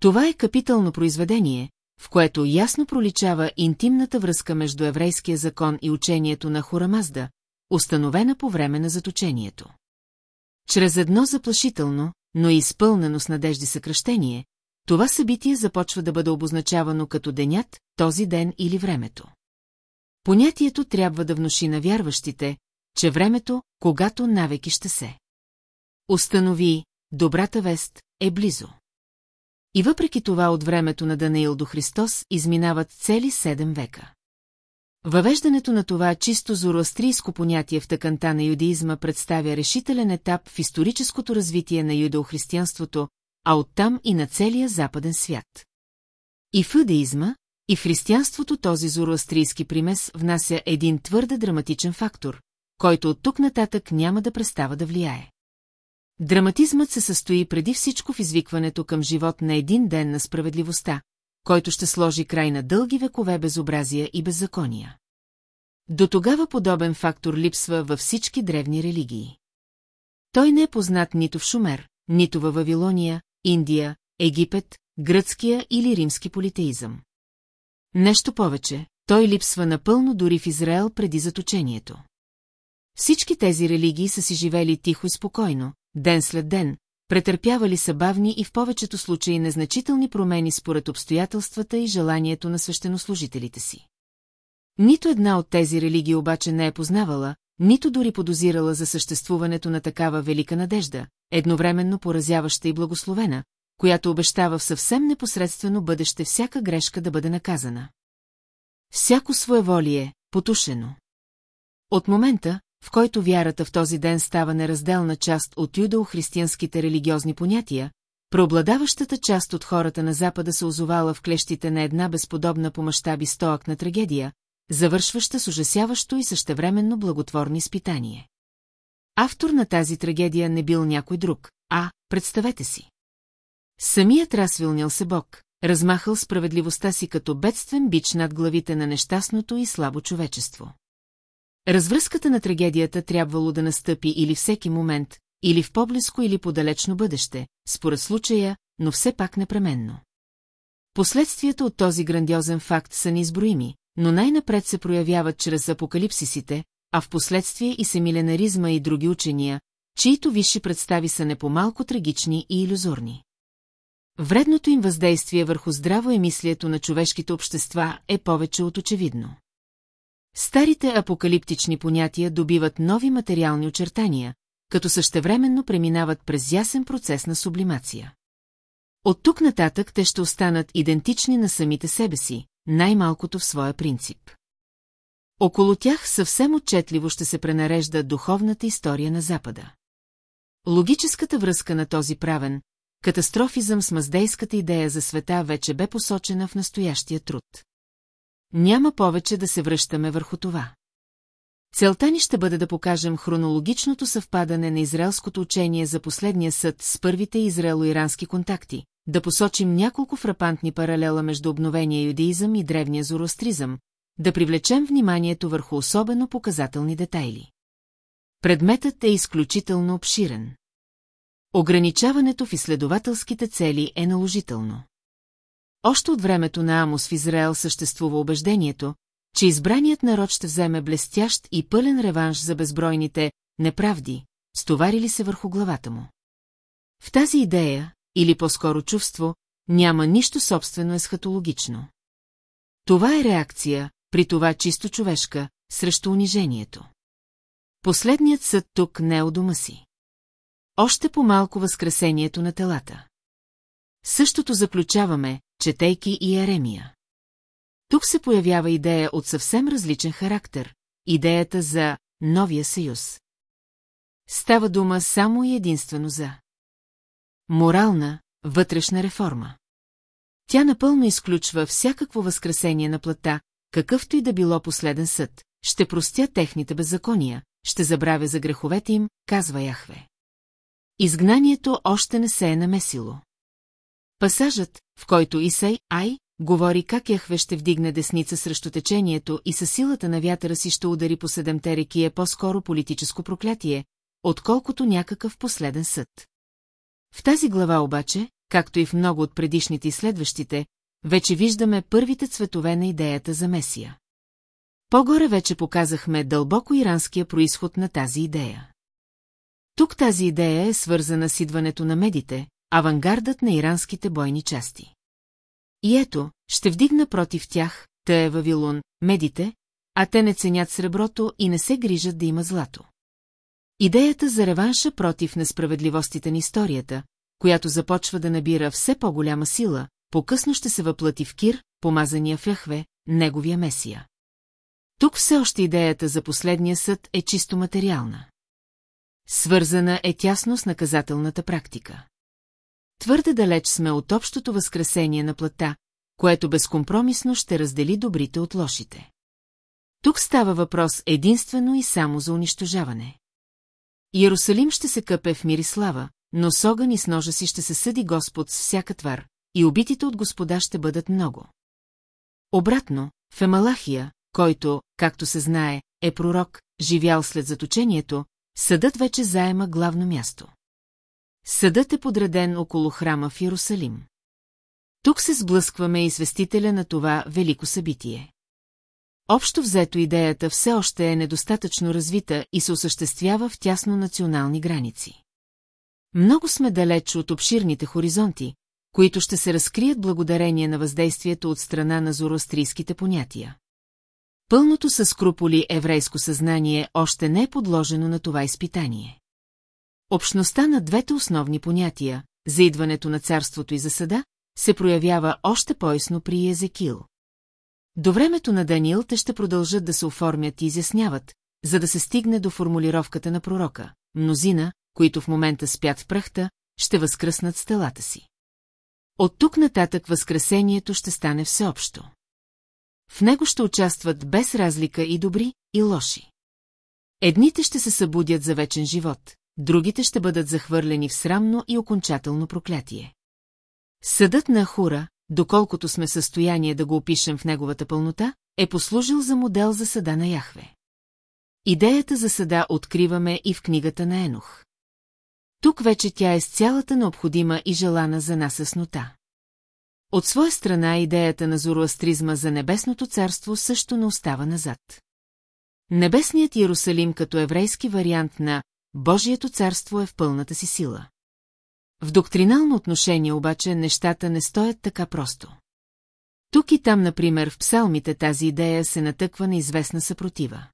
Това е капитално произведение, в което ясно проличава интимната връзка между еврейския закон и учението на Хурамазда, установена по време на заточението. Чрез едно заплашително, но и изпълнено с надежди съкръщение, това събитие започва да бъде обозначавано като денят, този ден или времето. Понятието трябва да внуши на вярващите, че времето, когато навеки ще се. Установи, добрата вест е близо. И въпреки това от времето на Данаил до Христос изминават цели седем века. Въвеждането на това чисто зороастрийско понятие в тъканта на юдеизма представя решителен етап в историческото развитие на юдеохристиянството, а оттам и на целия западен свят. И в юдеизма, и в християнството този зороастрийски примес внася един твърде драматичен фактор, който от тук нататък няма да престава да влияе. Драматизмът се състои преди всичко в извикването към живот на един ден на справедливостта, който ще сложи край на дълги векове безобразия и беззакония. До тогава подобен фактор липсва във всички древни религии. Той не е познат нито в Шумер, нито във Вавилония, Индия, Египет, гръцкия или римски политеизъм. Нещо повече, той липсва напълно дори в Израел преди заточението. Всички тези религии са си живели тихо и спокойно, ден след ден, претърпявали са бавни и в повечето случаи незначителни промени според обстоятелствата и желанието на свещенослужителите си. Нито една от тези религии обаче не е познавала, нито дори подозирала за съществуването на такава велика надежда, едновременно поразяваща и благословена, която обещава в съвсем непосредствено бъдеще всяка грешка да бъде наказана. Всяко своеволие, потушено. От момента, в който вярата в този ден става неразделна част от юдео-християнските религиозни понятия, преобладаващата част от хората на Запада се озовала в клещите на една безподобна по мащаби стоакна трагедия, завършваща с ужасяващо и същевременно благотворно изпитание. Автор на тази трагедия не бил някой друг, а, представете си. Самият развилнил се Бог, размахал справедливостта си като бедствен бич над главите на нещастното и слабо човечество. Развръзката на трагедията трябвало да настъпи или всеки момент, или в по-близко или по-далечно бъдеще, според случая, но все пак непременно. Последствията от този грандиозен факт са неизброими, но най-напред се проявяват чрез апокалипсисите, а в последствие и семиленаризма и други учения, чието висши представи са не по-малко трагични и иллюзорни. Вредното им въздействие върху здраво емислието на човешките общества е повече от очевидно. Старите апокалиптични понятия добиват нови материални очертания, като същевременно преминават през ясен процес на сублимация. От тук нататък те ще останат идентични на самите себе си, най-малкото в своя принцип. Около тях съвсем отчетливо ще се пренарежда духовната история на Запада. Логическата връзка на този правен, катастрофизъм с маздейската идея за света вече бе посочена в настоящия труд. Няма повече да се връщаме върху това. Целта ни ще бъде да покажем хронологичното съвпадане на израелското учение за последния съд с първите израело-ирански контакти, да посочим няколко фрапантни паралела между обновения юдеизъм и древния зороастризъм, да привлечем вниманието върху особено показателни детайли. Предметът е изключително обширен. Ограничаването в изследователските цели е наложително. Още от времето на Амос в Израел съществува убеждението, че избраният народ ще вземе блестящ и пълен реванш за безбройните неправди, стоварили се върху главата му. В тази идея, или по-скоро чувство, няма нищо собствено есхатологично. Това е реакция, при това чисто човешка, срещу унижението. Последният съд тук не е у дома си. Още по-малко възкресението на телата. Същото заключаваме, четейки и Еремия. Тук се появява идея от съвсем различен характер – идеята за новия съюз. Става дума само и единствено за морална, вътрешна реформа. Тя напълно изключва всякакво възкресение на плата, какъвто и да било последен съд, ще простя техните беззакония, ще забравя за греховете им, казва Яхве. Изгнанието още не се е намесило. Пасажът, в който Исай, Ай, говори как Яхве ще вдигне десница срещу течението и със силата на вятъра си ще удари по седемте реки е по-скоро политическо проклятие, отколкото някакъв последен съд. В тази глава обаче, както и в много от предишните и следващите, вече виждаме първите цветове на идеята за Месия. По-горе вече показахме дълбоко иранския происход на тази идея. Тук тази идея е свързана с идването на медите, авангардът на иранските бойни части. И ето, ще вдигна против тях, те е Вавилон, медите, а те не ценят среброто и не се грижат да има злато. Идеята за реванша против несправедливостите на историята, която започва да набира все по-голяма сила, по-късно ще се въплати в Кир, помазания в Яхве, неговия месия. Тук все още идеята за последния съд е чисто материална. Свързана е тясно с наказателната практика. Твърде далеч сме от общото възкресение на плата, което безкомпромисно ще раздели добрите от лошите. Тук става въпрос единствено и само за унищожаване. Иерусалим ще се къпе в мир и слава, но с огън и с ножа си ще се съди Господ с всяка твар, и убитите от Господа ще бъдат много. Обратно, в Емалахия, който, както се знае, е пророк, живял след заточението, съдът вече заема главно място. Съдът е подреден около храма в Иерусалим. Тук се сблъскваме известителя на това велико събитие. Общо взето идеята все още е недостатъчно развита и се осъществява в тясно национални граници. Много сме далеч от обширните хоризонти, които ще се разкрият благодарение на въздействието от страна на зороастрийските понятия. Пълното със скруполи еврейско съзнание още не е подложено на това изпитание. Общността на двете основни понятия, за идването на царството и за съда, се проявява още по-ясно при Езекил. До времето на Даниил те ще продължат да се оформят и изясняват, за да се стигне до формулировката на пророка. Мнозина, които в момента спят в прахта, ще възкръснат стелата си. От тук нататък възкресението ще стане всеобщо. В него ще участват без разлика и добри, и лоши. Едните ще се събудят за вечен живот, другите ще бъдат захвърлени в срамно и окончателно проклятие. Съдът на Ахура, доколкото сме в състояние да го опишем в неговата пълнота, е послужил за модел за съда на Яхве. Идеята за съда откриваме и в книгата на Енох. Тук вече тя е с цялата необходима и желана за нас яснота. От своя страна идеята на зороастризма за небесното царство също не остава назад. Небесният Иерусалим като еврейски вариант на Божието царство е в пълната си сила. В доктринално отношение обаче нещата не стоят така просто. Тук и там, например, в псалмите тази идея се натъква на известна съпротива.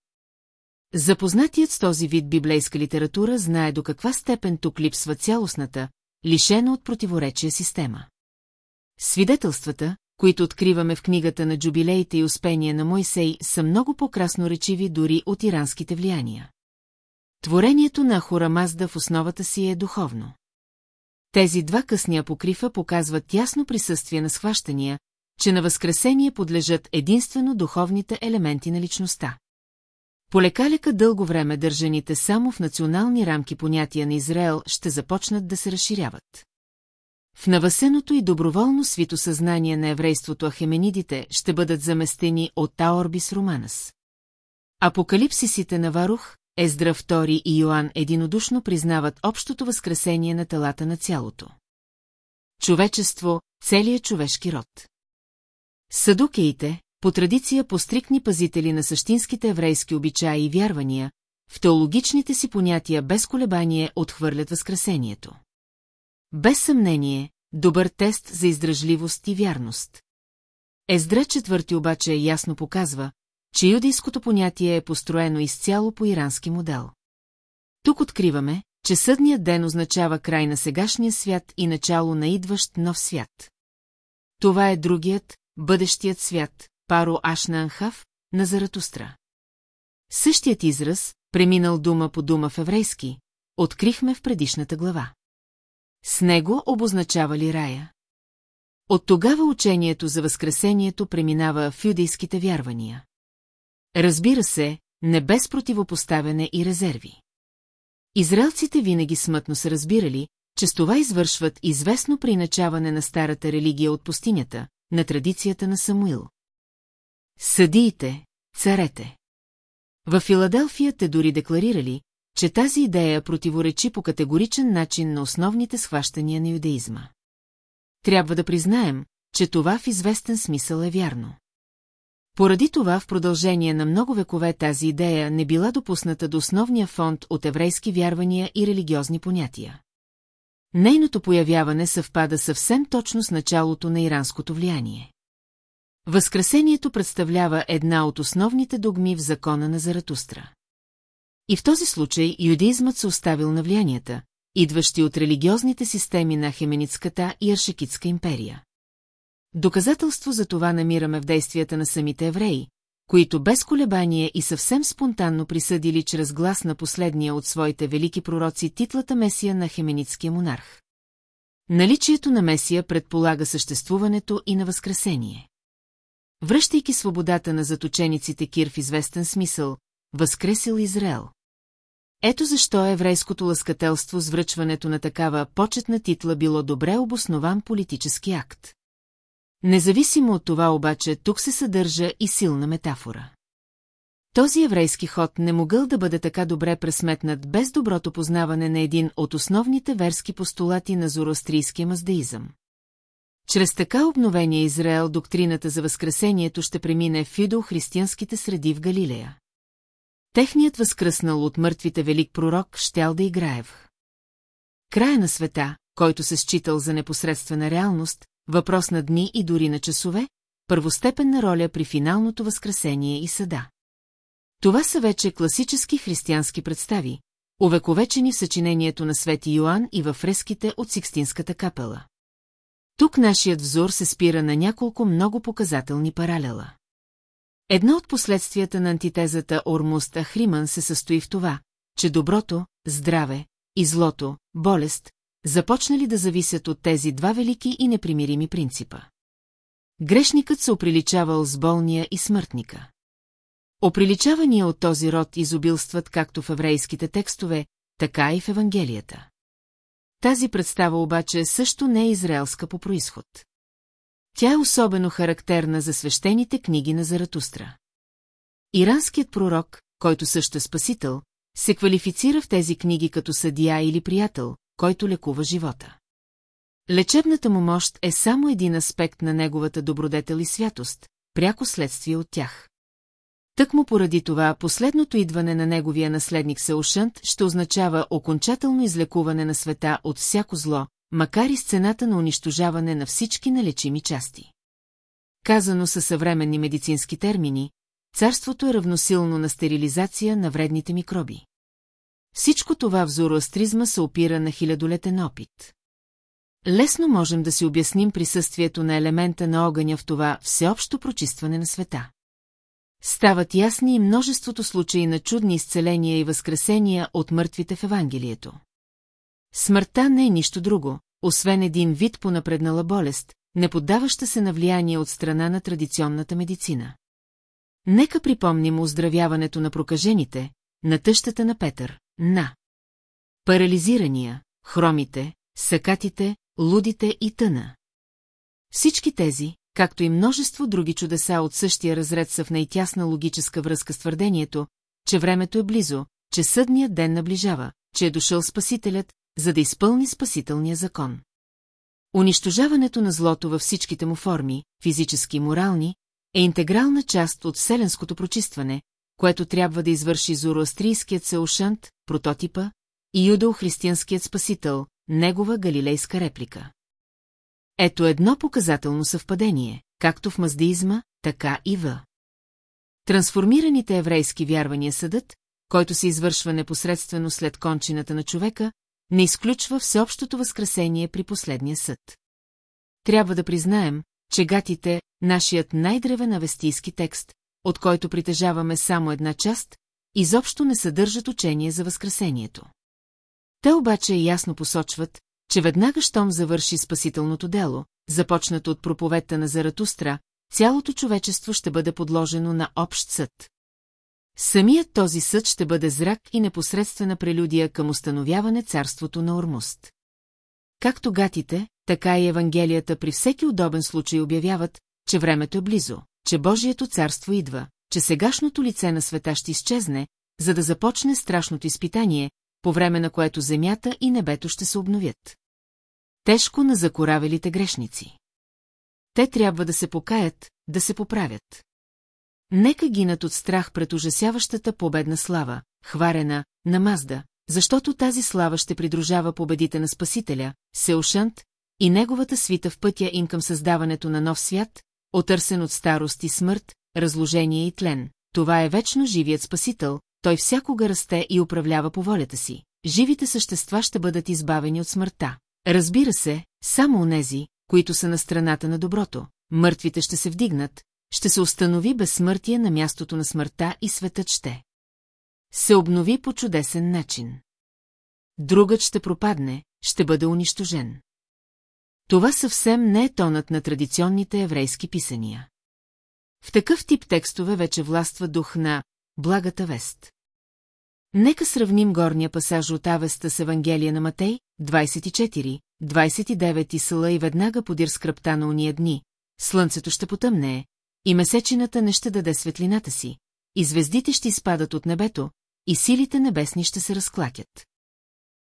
Запознатият с този вид библейска литература знае до каква степен тук липсва цялостната, лишена от противоречия система. Свидетелствата, които откриваме в книгата на джубилеите и успения на Мойсей, са много по-красноречиви дори от иранските влияния. Творението на Хорамазда в основата си е духовно. Тези два късни апокрифа показват ясно присъствие на схващания, че на възкресение подлежат единствено духовните елементи на личността. Полекалека дълго време държаните само в национални рамки понятия на Израел ще започнат да се разширяват. В навасеното и доброволно свито съзнание на еврейството ахеменидите ще бъдат заместени от Таорбис Романас. Апокалипсисите на Варух, Ездра II и Йоанн единодушно признават общото възкресение на телата на цялото. Човечество, целият човешки род. Садукеите, по традиция по стрикни пазители на същинските еврейски обичаи и вярвания, в теологичните си понятия без колебание отхвърлят възкресението. Без съмнение, добър тест за издръжливост и вярност. Ездра четвърти обаче ясно показва, че юдейското понятие е построено изцяло по ирански модел. Тук откриваме, че съдният ден означава край на сегашния свят и начало на идващ нов свят. Това е другият, бъдещият свят, паро Ашнанхав, на Заратустра. Същият израз, преминал дума по дума в еврейски, открихме в предишната глава. С него обозначава ли рая? От тогава учението за възкресението преминава в юдейските вярвания. Разбира се, не без противопоставяне и резерви. Израелците винаги смътно са разбирали, че с това извършват известно приначаване на старата религия от пустинята, на традицията на Самуил. Съдиите, царете. В Филаделфия те дори декларирали, че тази идея противоречи по категоричен начин на основните схващания на юдеизма. Трябва да признаем, че това в известен смисъл е вярно. Поради това в продължение на много векове тази идея не била допусната до основния фонд от еврейски вярвания и религиозни понятия. Нейното появяване съвпада съвсем точно с началото на иранското влияние. Възкресението представлява една от основните догми в закона на Заратустра. И в този случай юдеизмът се оставил на влиянията, идващи от религиозните системи на Хеменитската и Аршекитска империя. Доказателство за това намираме в действията на самите евреи, които без колебание и съвсем спонтанно присъдили чрез глас на последния от своите велики пророци титлата Месия на хеменитския монарх. Наличието на Месия предполага съществуването и на Възкресение. Връщайки свободата на заточениците Кир в известен смисъл, възкресил Израел. Ето защо еврейското лъскателство с връчването на такава почетна титла било добре обоснован политически акт. Независимо от това обаче, тук се съдържа и силна метафора. Този еврейски ход не могъл да бъде така добре пресметнат без доброто познаване на един от основните верски постулати на зороастрийския маздеизъм. Чрез така обновения Израел доктрината за възкресението ще премине в юдо-християнските среди в Галилея. Техният възкръснал от мъртвите велик пророк щял да играе в. Края на света, който се считал за непосредствена реалност, въпрос на дни и дори на часове, първостепенна роля при финалното възкресение и съда. Това са вече класически християнски представи, увековечени в съчинението на Свети Йоанн и във фреските от Сикстинската капела. Тук нашият взор се спира на няколко много показателни паралела. Едно от последствията на антитезата Ормуста Хриман се състои в това, че доброто, здраве и злото, болест, започнали да зависят от тези два велики и непримирими принципа. Грешникът се оприличавал с болния и смъртника. Оприличавания от този род изобилстват както в еврейските текстове, така и в Евангелията. Тази представа обаче също не е израелска по происход. Тя е особено характерна за свещените книги на Заратустра. Иранският пророк, който също е спасител, се квалифицира в тези книги като съдия или приятел, който лекува живота. Лечебната му мощ е само един аспект на неговата добродетел и святост, пряко следствие от тях. Тък му поради това последното идване на неговия наследник Саушант ще означава окончателно излекуване на света от всяко зло, макар и с цената на унищожаване на всички налечими части. Казано със съвременни медицински термини, царството е равносилно на стерилизация на вредните микроби. Всичко това в зороастризма се опира на хилядолетен опит. Лесно можем да си обясним присъствието на елемента на огъня в това всеобщо прочистване на света. Стават ясни и множеството случаи на чудни изцеления и възкресения от мъртвите в Евангелието. Смъртта не е нищо друго, освен един вид по напреднала болест, не поддаваща се на влияние от страна на традиционната медицина. Нека припомним оздравяването на прокажените, на тъщата на Петър, на парализирания, хромите, сакатите, лудите и тъна. Всички тези, както и множество други чудеса от същия разред са в най-тясна логическа връзка с твърдението, че времето е близо, че съдният ден наближава, че е дошъл Спасителят, за да изпълни спасителния закон. Унищожаването на злото във всичките му форми, физически и морални, е интегрална част от вселенското прочистване, което трябва да извърши зороастрийският Сеушант, прототипа, и юдо-християнският спасител, негова галилейска реплика. Ето едно показателно съвпадение, както в маздеизма, така и в. Трансформираните еврейски вярвания съдът, който се извършва непосредствено след кончината на човека, не изключва всеобщото възкресение при последния съд. Трябва да признаем, че гатите, нашият най-древен авестийски текст, от който притежаваме само една част, изобщо не съдържат учение за възкресението. Те обаче ясно посочват, че веднага щом завърши спасителното дело, започнато от проповедта на Заратустра, цялото човечество ще бъде подложено на общ съд. Самият този съд ще бъде зрак и непосредствена прелюдия към установяване царството на Ормуст. Както гатите, така и Евангелията при всеки удобен случай обявяват, че времето е близо, че Божието царство идва, че сегашното лице на света ще изчезне, за да започне страшното изпитание, по време на което земята и небето ще се обновят. Тежко на закоравелите грешници. Те трябва да се покаят, да се поправят. Нека гинат от страх пред ужасяващата победна слава, хварена, на Мазда, защото тази слава ще придружава победите на Спасителя, Сеушант, и неговата свита в пътя им към създаването на нов свят, отърсен от старост и смърт, разложение и тлен. Това е вечно живият Спасител, той всякога расте и управлява по волята си. Живите същества ще бъдат избавени от смъртта. Разбира се, само онези, които са на страната на доброто, мъртвите ще се вдигнат, ще се установи безсмъртие на мястото на смъртта и светът ще. Се обнови по чудесен начин. Другът ще пропадне, ще бъде унищожен. Това съвсем не е тонът на традиционните еврейски писания. В такъв тип текстове вече властва дух на «благата вест». Нека сравним горния пасаж от Авеста с Евангелие на Матей, 24, 29 и Сала и веднага подир скръпта на уния дни, слънцето ще потъмне, и месечината не ще даде светлината си, и звездите ще изпадат от небето, и силите небесни ще се разклакят.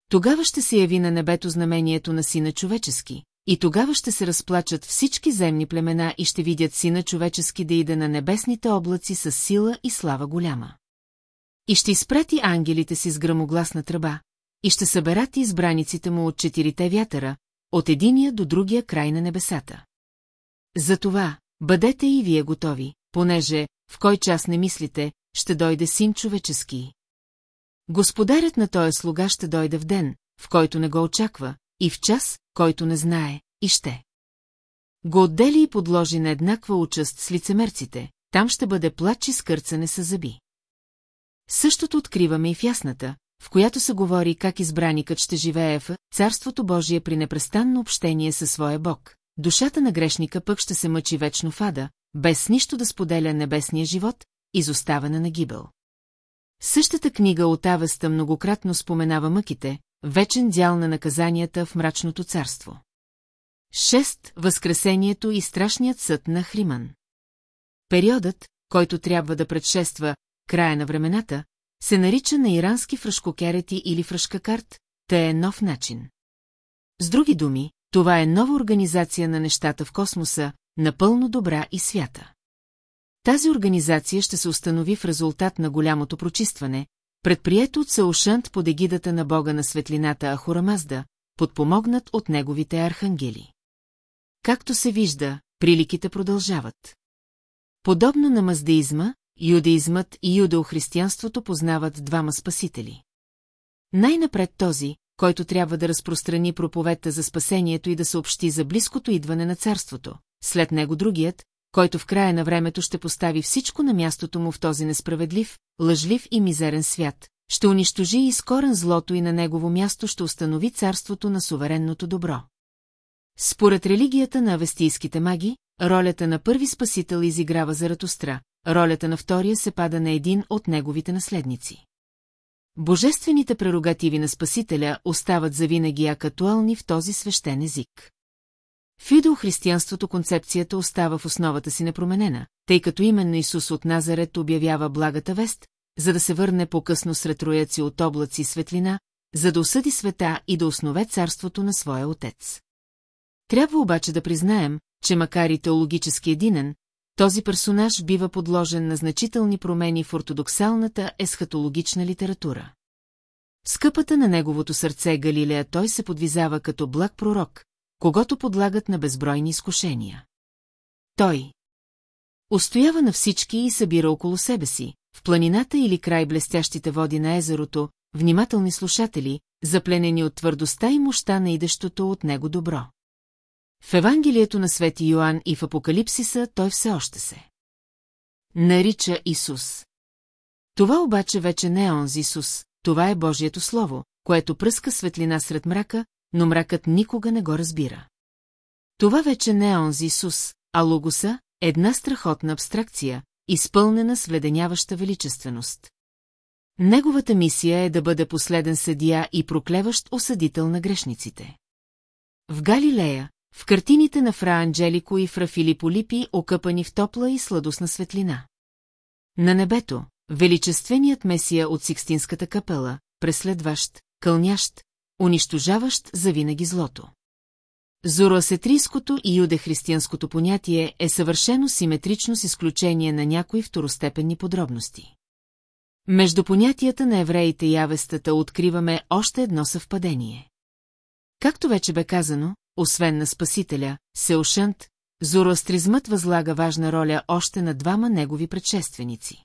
Тогава ще се яви на небето знамението на сина човечески, и тогава ще се разплачат всички земни племена и ще видят сина човечески да иде на небесните облаци с сила и слава голяма. И ще изпрати ангелите си с грамогласна тръба, и ще съберат избраниците му от четирите вятъра, от единия до другия край на небесата. Затова, бъдете и вие готови, понеже, в кой час не мислите, ще дойде син човечески. Господарят на този слуга ще дойде в ден, в който не го очаква, и в час, който не знае, и ще. Го отдели и подложи на еднаква участ с лицемерците, там ще бъде плач и скърцане с зъби. Същото откриваме и в ясната, в която се говори как избраникът ще живее в Царството Божие при непрестанно общение със своя Бог. Душата на грешника пък ще се мъчи вечно в ада, без нищо да споделя небесния живот, изоставена на гибел. Същата книга от Авеста многократно споменава мъките, вечен дял на наказанията в мрачното царство. 6. Възкресението и страшният съд на Хриман. Периодът, който трябва да предшества края на времената, се нарича на ирански фръшкокерети или фръшкакарт, те е нов начин. С други думи, това е нова организация на нещата в космоса, напълно добра и свята. Тази организация ще се установи в резултат на голямото прочистване, предприето от Саушант под егидата на бога на светлината Ахурамазда, подпомогнат от неговите архангели. Както се вижда, приликите продължават. Подобно на маздеизма, юдеизмът и юдеохристиянството познават двама спасители. Най-напред този, който трябва да разпространи проповедта за спасението и да съобщи за близкото идване на царството, след него другият, който в края на времето ще постави всичко на мястото му в този несправедлив, лъжлив и мизерен свят, ще унищожи и скорен злото и на негово място ще установи царството на суверенното добро. Според религията на авестийските маги, ролята на първи спасител изиграва Заратостра, ролята на втория се пада на един от неговите наследници. Божествените прерогативи на Спасителя остават завинаги актуални в този свещен език. В юдеохристиянството концепцията остава в основата си непроменена, тъй като именно Исус от Назарет обявява благата вест, за да се върне по-късно сред рояци от облаци и светлина, за да осъди света и да основе царството на своя отец. Трябва обаче да признаем, че макар и теологически единен, този персонаж бива подложен на значителни промени в ортодоксалната есхатологична литература. Скъпата на неговото сърце Галилея той се подвизава като благ пророк, когато подлагат на безбройни изкушения. Той устоява на всички и събира около себе си, в планината или край блестящите води на езерото, внимателни слушатели, запленени от твърдостта и мощта на идещото от него добро. В Евангелието на Свети Йоанн и в Апокалипсиса той все още се нарича Исус. Това обаче вече не е онзи Исус, това е Божието Слово, което пръска светлина сред мрака, но мракът никога не го разбира. Това вече не е онзи Исус, а Логоса, една страхотна абстракция, изпълнена с вледеняваща величественост. Неговата мисия е да бъде последен съдия и проклеващ осъдител на грешниците. В Галилея, в картините на Фра Анджелико и Фра Филипо Липи, окъпани в топла и сладостна светлина. На небето, величественият месия от Сикстинската капела, преследващ, кълнящ, унищожаващ завинаги злото. Зороасетрийското и юдехристиянското понятие е съвършено симетрично с изключение на някои второстепенни подробности. Между понятията на евреите и авестата откриваме още едно съвпадение. Както вече бе казано, освен на Спасителя, Сеушант, зороастризмът възлага важна роля още на двама негови предшественици.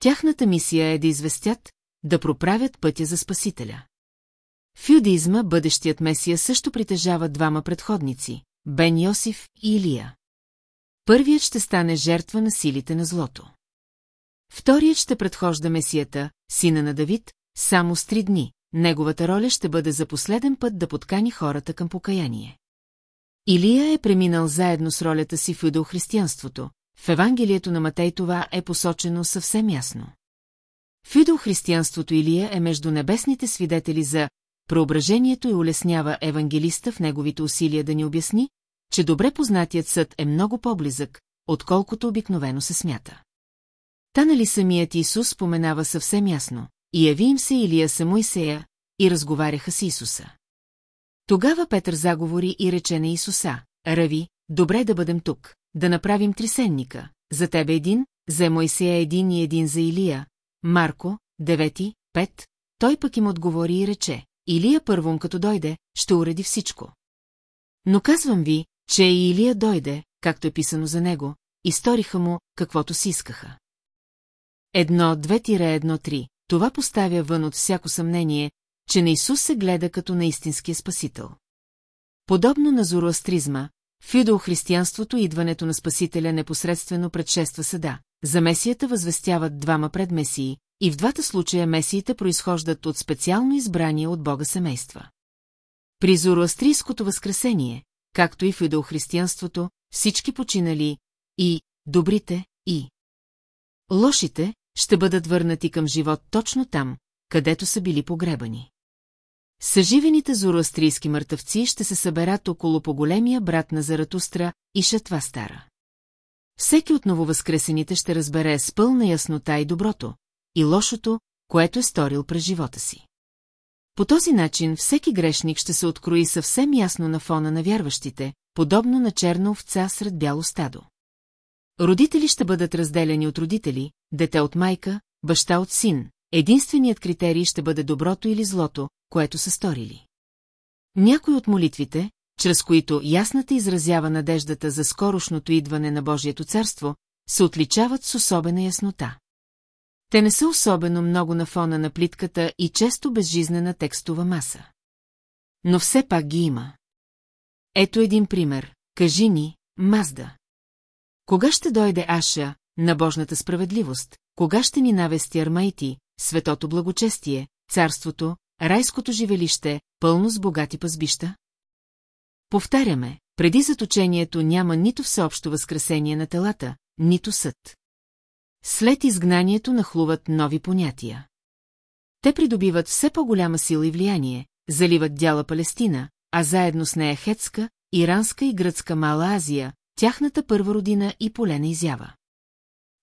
Тяхната мисия е да известят, да проправят пътя за Спасителя. В юдеизма бъдещият Месия също притежава двама предходници – Бен Йосиф и Илия. Първият ще стане жертва на силите на злото. Вторият ще предхожда Месията, сина на Давид, само с три дни. Неговата роля ще бъде за последен път да подкани хората към покаяние. Илия е преминал заедно с ролята си в юдохристиянството. В Евангелието на Матей това е посочено съвсем ясно. В юдохристиянството Илия е между небесните свидетели за Преображението и улеснява евангелиста в неговите усилия да ни обясни, че добре познатият съд е много по-близък, отколкото обикновено се смята. Та нали самият Исус споменава съвсем ясно, и яви им се Илия са Моисея, и разговаряха с Исуса. Тогава Петър заговори и рече на Исуса, Рави, добре да бъдем тук, да направим трисенника, за тебе един, за Моисея един и един за Илия, Марко, девети, пет, той пък им отговори и рече, Илия първом като дойде, ще уреди всичко. Но казвам ви, че и Илия дойде, както е писано за него, и сториха му, каквото си искаха. Едно, две тире, едно, три. Това поставя вън от всяко съмнение, че на Исус се гледа като на истинския спасител. Подобно на зороастризма, в юдохристиянството идването на Спасителя непосредствено предшества съда. За месията възвестяват двама предмесии, и в двата случая месиите произхождат от специално избрание от Бога семейства. При зороастрийското възкресение, както и в юдохристиянството, всички починали и добрите, и лошите ще бъдат върнати към живот точно там, където са били погребани. Съживените зороастрийски мъртъвци ще се съберат около по-големия брат на Заратустра и Шатва Стара. всеки от нововъзкресените ще разбере с пълна яснота и доброто, и лошото, което е сторил през живота си. По този начин всеки грешник ще се открои съвсем ясно на фона на вярващите, подобно на черна овца сред бяло стадо. Родители ще бъдат разделени от родители, дете от майка, баща от син. Единственият критерий ще бъде доброто или злото, което са сторили. Някои от молитвите, чрез които ясната изразява надеждата за скорошното идване на Божието царство, се отличават с особена яснота. Те не са особено много на фона на плитката и често безжизнена текстова маса. Но все пак ги има. Ето един пример. Кажи ни, Мазда. Кога ще дойде Аша, на Божната справедливост, кога ще ни навести Армайти, светото благочестие, царството, райското живелище, пълно с богати пазбища? Повтаряме, преди заточението няма нито всеобщо възкресение на телата, нито съд. След изгнанието нахлуват нови понятия. Те придобиват все по-голяма сила и влияние, заливат дяла Палестина, а заедно с нея Хетска, Иранска и Гръцка Мала Азия, тяхната първа родина и полена изява.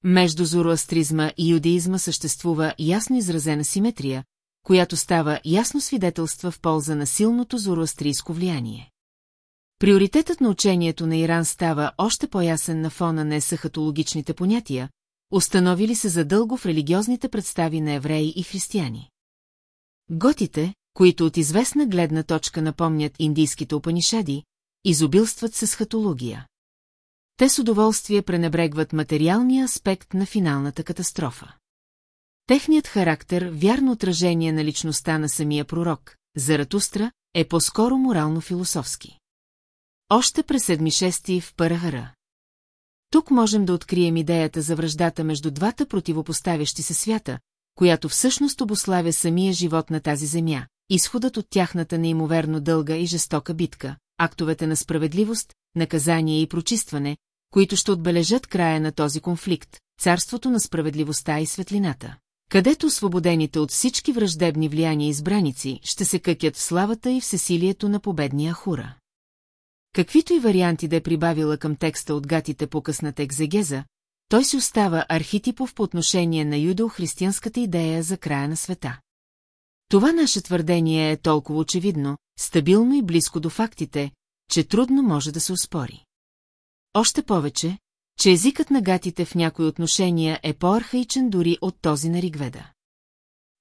Между зороастризма и юдеизма съществува ясно изразена симетрия, която става ясно свидетелства в полза на силното зороастрийско влияние. Приоритетът на учението на Иран става още по-ясен на фона на есахатологичните понятия, установили се задълго в религиозните представи на евреи и християни. Готите, които от известна гледна точка напомнят индийските опанишади, изобилстват с схатология. Те с удоволствие пренебрегват материалния аспект на финалната катастрофа. Техният характер, вярно отражение на личността на самия пророк, Заратустра, е по-скоро морално-философски. Още през седми шести в Парахара. Тук можем да открием идеята за връждата между двата противопоставящи се свята, която всъщност обославя самия живот на тази земя, изходът от тяхната неимоверно дълга и жестока битка, актовете на справедливост, наказание и прочистване, които ще отбележат края на този конфликт, царството на справедливостта и светлината, където освободените от всички враждебни влияния избраници ще се къкят в славата и всесилието на победния хура. Каквито и варианти да е прибавила към текста от гатите по късната екзегеза, той си остава архетипов по отношение на юдо-християнската идея за края на света. Това наше твърдение е толкова очевидно, стабилно и близко до фактите, че трудно може да се успори. Още повече, че езикът на гатите в някои отношения е по-архаичен дори от този на Ригведа.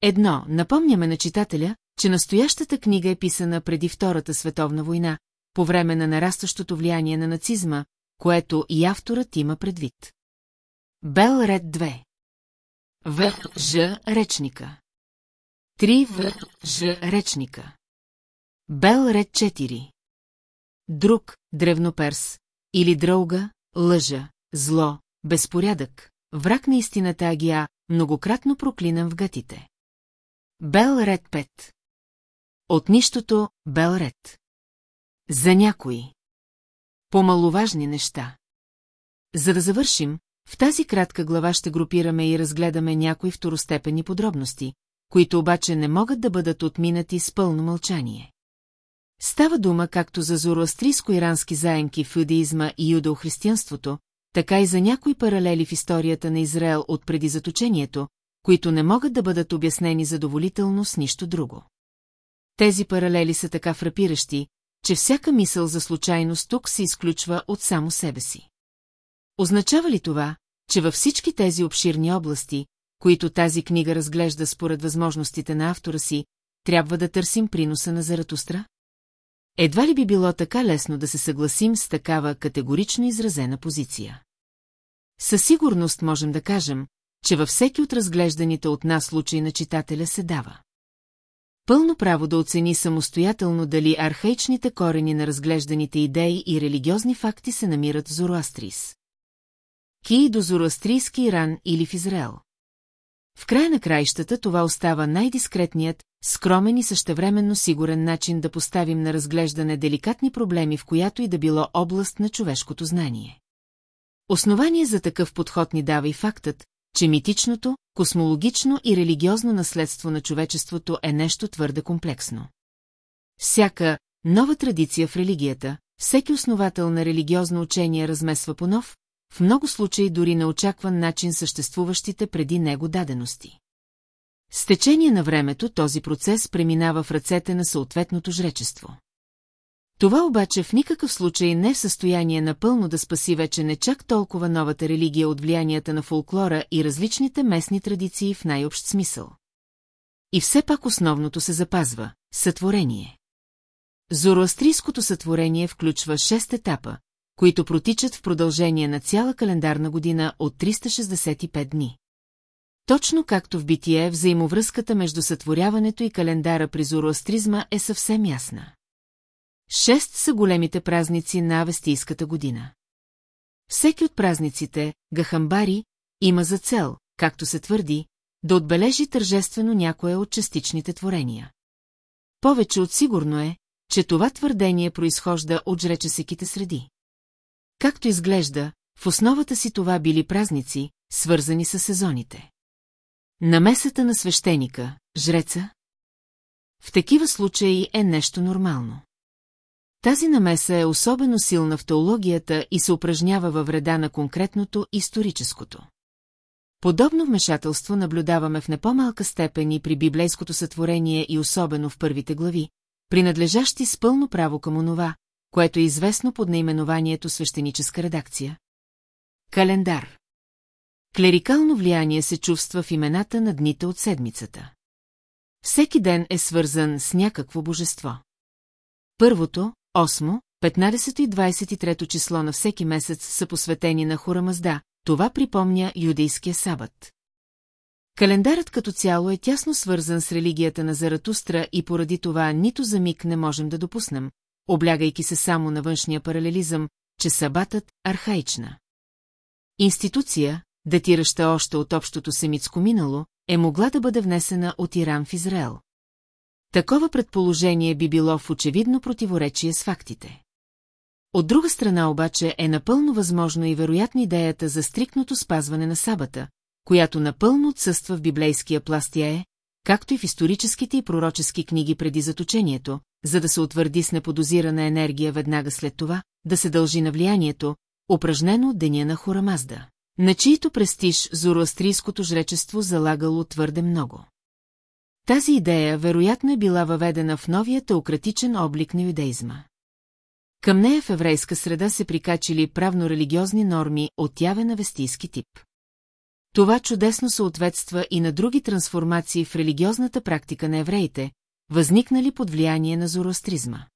Едно, напомняме на читателя, че настоящата книга е писана преди Втората световна война, по време на нарастващото влияние на нацизма, което и авторът има предвид. Бел ред 2 В. Ж. Речника 3 В. Ж. Речника Бел ред 4 Друг, древноперс, или дрълга, лъжа, зло, безпорядък, враг на истината Агия, многократно проклинан в гатите. Бел ред 5 От нищото, Бел ред за някои. По-маловажни неща. За да завършим, в тази кратка глава ще групираме и разгледаме някои второстепенни подробности, които обаче не могат да бъдат отминати с пълно мълчание. Става дума както за зороастрийско-ирански заемки в юдеизма и юдеохристиянството, така и за някои паралели в историята на Израел от преди заточението, които не могат да бъдат обяснени задоволително с нищо друго. Тези паралели са така фрапиращи, че всяка мисъл за случайност тук се изключва от само себе си. Означава ли това, че във всички тези обширни области, които тази книга разглежда според възможностите на автора си, трябва да търсим приноса на Заратустра? Едва ли би било така лесно да се съгласим с такава категорично изразена позиция? Със сигурност можем да кажем, че във всеки от разглежданите от нас случаи на читателя се дава пълно право да оцени самостоятелно дали архаичните корени на разглежданите идеи и религиозни факти се намират в Зороастрис. Ки до зороастрийски Иран или в Израел. В края на краищата това остава най-дискретният, скромен и същевременно сигурен начин да поставим на разглеждане деликатни проблеми в която и да било област на човешкото знание. Основание за такъв подход ни дава и фактът, че митичното, космологично и религиозно наследство на човечеството е нещо твърде комплексно. Всяка нова традиция в религията, всеки основател на религиозно учение размесва по нов, в много случаи дори неочакван начин съществуващите преди него дадености. С течение на времето този процес преминава в ръцете на съответното жречество. Това обаче в никакъв случай не е в състояние напълно да спаси вече не чак толкова новата религия от влиянията на фолклора и различните местни традиции в най-общ смисъл. И все пак основното се запазва – сътворение. Зороастрийското сътворение включва шест етапа, които протичат в продължение на цяла календарна година от 365 дни. Точно както в битие, взаимовръзката между сътворяването и календара при зороастризма е съвсем ясна. Шест са големите празници на Авестийската година. Всеки от празниците, Гахамбари, има за цел, както се твърди, да отбележи тържествено някое от частичните творения. Повече от сигурно е, че това твърдение произхожда от жречесеките среди. Както изглежда, в основата си това били празници, свързани с сезоните. Намесата на свещеника, жреца? В такива случаи е нещо нормално. Тази намеса е особено силна в теологията и се упражнява във вреда на конкретното историческото. Подобно вмешателство наблюдаваме в не по-малка степен и при библейското сътворение и особено в първите глави, принадлежащи с пълно право към онова, което е известно под наименованието свещеническа редакция. Календар Клерикално влияние се чувства в имената на дните от седмицата. Всеки ден е свързан с някакво божество. Първото, 8, 15 и 23 число на всеки месец са посветени на Хурамазда, това припомня юдейския сабът. Календарът като цяло е тясно свързан с религията на Заратустра и поради това нито за миг не можем да допуснем, облягайки се само на външния паралелизъм, че сабатът – архаична. Институция, датираща още от общото семитско минало, е могла да бъде внесена от Иран в Израел. Такова предположение би било в очевидно противоречие с фактите. От друга страна обаче е напълно възможно и вероятна идеята за стрикното спазване на сабата, която напълно отсъства в библейския пластия както и в историческите и пророчески книги преди заточението, за да се утвърди с неподозирана енергия веднага след това, да се дължи на влиянието, упражнено от деня на Хорамазда, на чието престиж зороастрийското жречество залагало твърде много. Тази идея вероятно е била въведена в новия теократичен облик на юдеизма. Към нея в еврейска среда се прикачили правно-религиозни норми от явен авестийски тип. Това чудесно съответства и на други трансформации в религиозната практика на евреите, възникнали под влияние на зороастризма.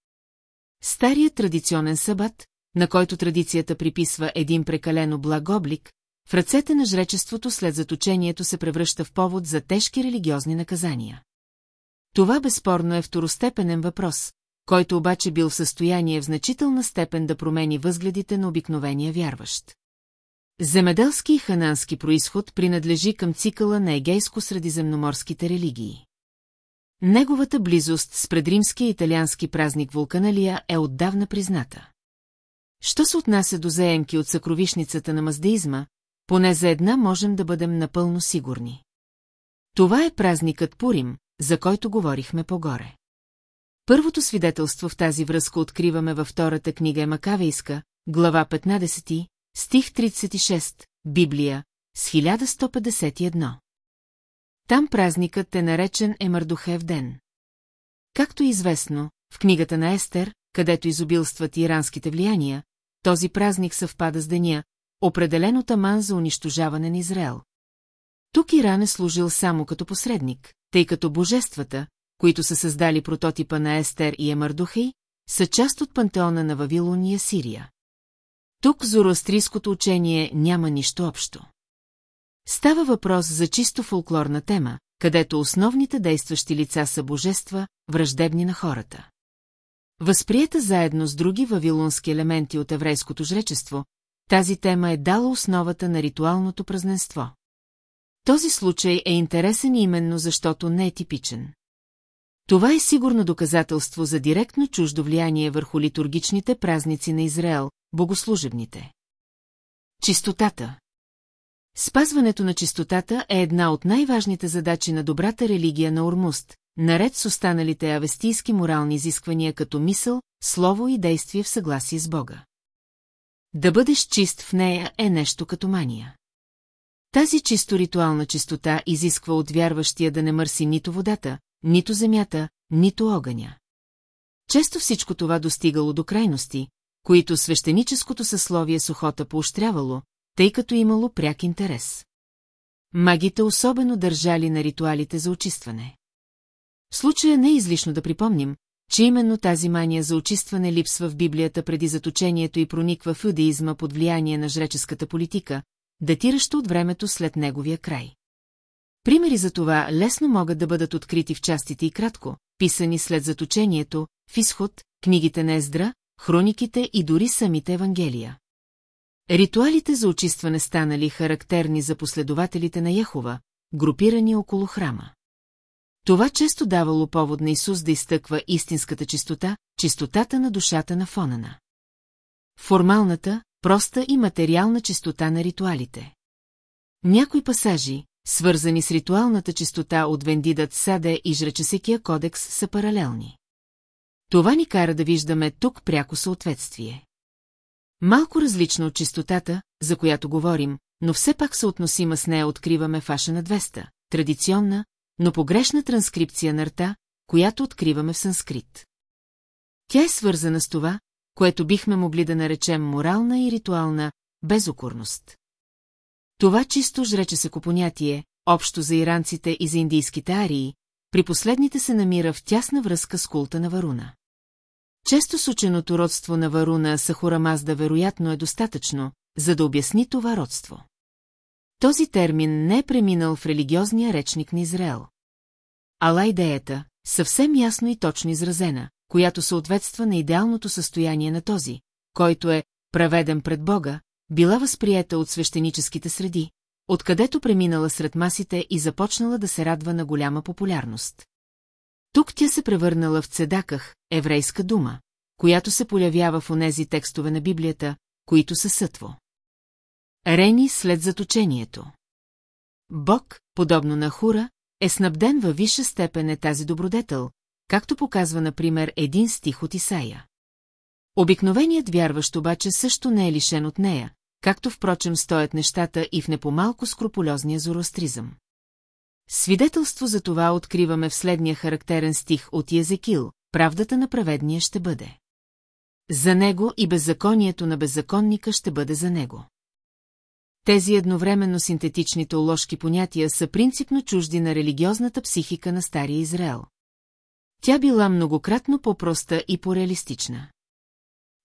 Старият традиционен събат, на който традицията приписва един прекалено благ облик, в ръцете на жречеството след заточението се превръща в повод за тежки религиозни наказания. Това безспорно е второстепенен въпрос, който обаче бил в състояние в значителна степен да промени възгледите на обикновения вярващ. Земеделски и ханански происход принадлежи към цикъла на егейско-средиземноморските религии. Неговата близост с предримския италиански празник Вулканалия е отдавна призната. Що се отнася до заемки от съкровишницата на маздеизма, поне за една можем да бъдем напълно сигурни. Това е празникът Пурим, за който говорихме по-горе. Първото свидетелство в тази връзка откриваме във втората книга Емакавейска, глава 15, стих 36, Библия, с 1151. Там празникът е наречен Емардухев ден. Както е известно, в книгата на Естер, където изобилстват иранските влияния, този празник съвпада с деня, определен от Аман за унищожаване на Израел. Тук Иран е служил само като посредник, тъй като божествата, които са създали прототипа на Естер и Емардухей, са част от пантеона на Вавилон и Асирия. Тук зороастрийското учение няма нищо общо. Става въпрос за чисто фолклорна тема, където основните действащи лица са божества, враждебни на хората. Възприета заедно с други вавилонски елементи от еврейското жречество, тази тема е дала основата на ритуалното празненство. Този случай е интересен именно защото не е типичен. Това е сигурно доказателство за директно чуждо влияние върху литургичните празници на Израел, богослужебните. Чистотата Спазването на чистотата е една от най-важните задачи на добрата религия на Ормуст, наред с останалите авестийски морални изисквания като мисъл, слово и действие в съгласие с Бога. Да бъдеш чист в нея е нещо като мания. Тази чисто ритуална чистота изисква от вярващия да не мърси нито водата, нито земята, нито огъня. Често всичко това достигало до крайности, които свещеническото съсловие с охота поощрявало, тъй като имало пряк интерес. Магите особено държали на ритуалите за очистване. В случая не е излишно да припомним, че именно тази мания за очистване липсва в Библията преди заточението и прониква в юдеизма под влияние на жреческата политика, датиращо от времето след неговия край. Примери за това лесно могат да бъдат открити в частите и кратко, писани след заточението, в изход, книгите на Ездра, хрониките и дори самите Евангелия. Ритуалите за очистване станали характерни за последователите на Яхова, групирани около храма. Това често давало повод на Исус да изтъква истинската чистота, чистотата на душата на Фонана. Формалната, проста и материална чистота на ритуалите. Някои пасажи, свързани с ритуалната чистота от Вендидът Саде и Жречесекия кодекс, са паралелни. Това ни кара да виждаме тук пряко съответствие. Малко различно от чистотата, за която говорим, но все пак съотносима с нея откриваме фаша на 200, традиционна, но погрешна транскрипция на рта, която откриваме в санскрит. Тя е свързана с това, което бихме могли да наречем морална и ритуална безокурност. Това чисто жрече се понятие, общо за иранците и за индийските арии, при последните се намира в тясна връзка с култа на Варуна. Често сученото родство на Варуна Сахурамазда вероятно е достатъчно, за да обясни това родство. Този термин не е преминал в религиозния речник на Израел. Ала идеята, съвсем ясно и точно изразена, която съответства на идеалното състояние на този, който е праведен пред Бога, била възприета от свещеническите среди, откъдето преминала сред масите и започнала да се радва на голяма популярност. Тук тя се превърнала в цедаках, еврейска дума, която се появява в онези текстове на Библията, които са сътво. Рени след заточението. Бог, подобно на Хура, е снабден във висша степен е тази добродетел, както показва, например, един стих от Исаия. Обикновеният вярващ обаче също не е лишен от нея, както впрочем стоят нещата и в непомалко скрупулезния зороастризъм. Свидетелство за това откриваме в следния характерен стих от Язекил, правдата на праведния ще бъде. За него и беззаконието на беззаконника ще бъде за него. Тези едновременно синтетични теоложки понятия са принципно чужди на религиозната психика на Стария Израел. Тя била многократно по-проста и по-реалистична.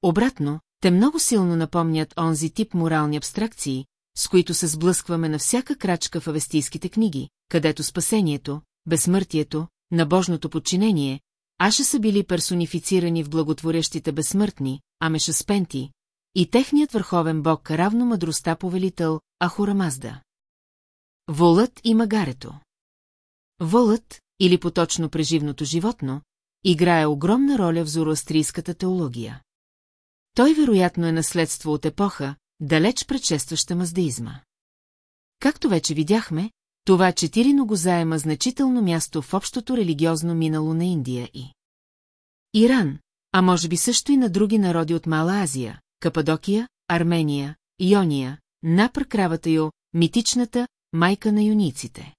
Обратно, те много силно напомнят онзи тип морални абстракции, с които се сблъскваме на всяка крачка в авестийските книги, където спасението, безсмъртието, набожното подчинение, аша са били персонифицирани в благотворящите безсмъртни, амешаспенти, и техният върховен бог равно мъдростта повелител Ахурамазда. Волът и магарето Волът, или поточно преживното животно, играе огромна роля в зороастрийската теология. Той вероятно е наследство от епоха, далеч предшестваща маздеизма. Както вече видяхме, това четириного заема значително място в общото религиозно минало на Индия и Иран, а може би също и на други народи от Мала Азия, Кападокия, Армения, Иония, напър кравата Йо, митичната майка на юниците.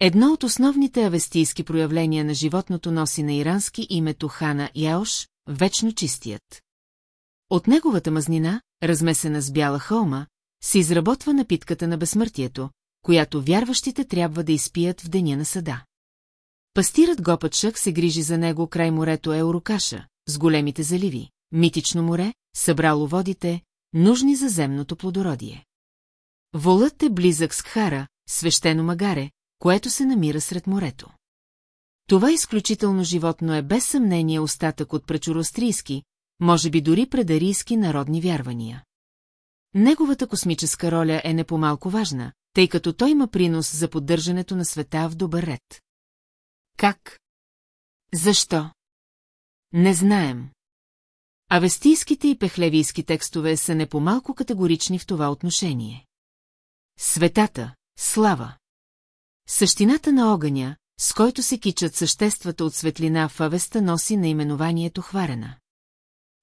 Едно от основните авестийски проявления на животното носи на ирански името Хана Яош, вечно чистият. От неговата мазнина, размесена с бяла хълма, се изработва напитката на безсмъртието, която вярващите трябва да изпият в деня на съда. Пастирът Гопачък се грижи за него край морето Еурокаша, с големите заливи, митично море, събрало водите, нужни за земното плодородие. Волът е близък с Кхара, свещено магаре, което се намира сред морето. Това изключително животно е без съмнение остатък от пречурострийски, може би дори предарийски народни вярвания. Неговата космическа роля е не по-малко важна, тъй като той има принос за поддържането на света в добър ред. Как? Защо? Не знаем. Авестийските и пехлевийски текстове са не по-малко категорични в това отношение. Светата, слава. Същината на огъня, с който се кичат съществата от светлина в авеста носи наименованието хварена.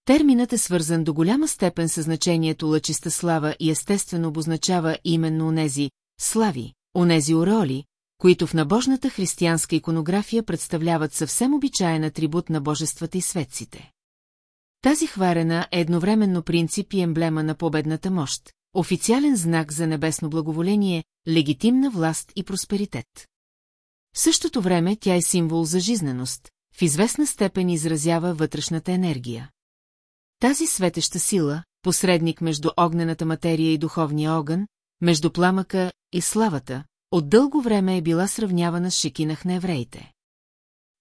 Терминът е свързан до голяма степен със значението лъчиста слава и естествено обозначава именно онези слави, онези ореоли, които в набожната християнска иконография представляват съвсем обичаен атрибут на божествата и светците. Тази хварена е едновременно принцип и емблема на победната мощ, официален знак за небесно благоволение, легитимна власт и просперитет. В същото време тя е символ за жизненост, в известна степен изразява вътрешната енергия. Тази светеща сила, посредник между огнената материя и духовния огън, между пламъка и славата, от дълго време е била сравнявана с шекинах на евреите.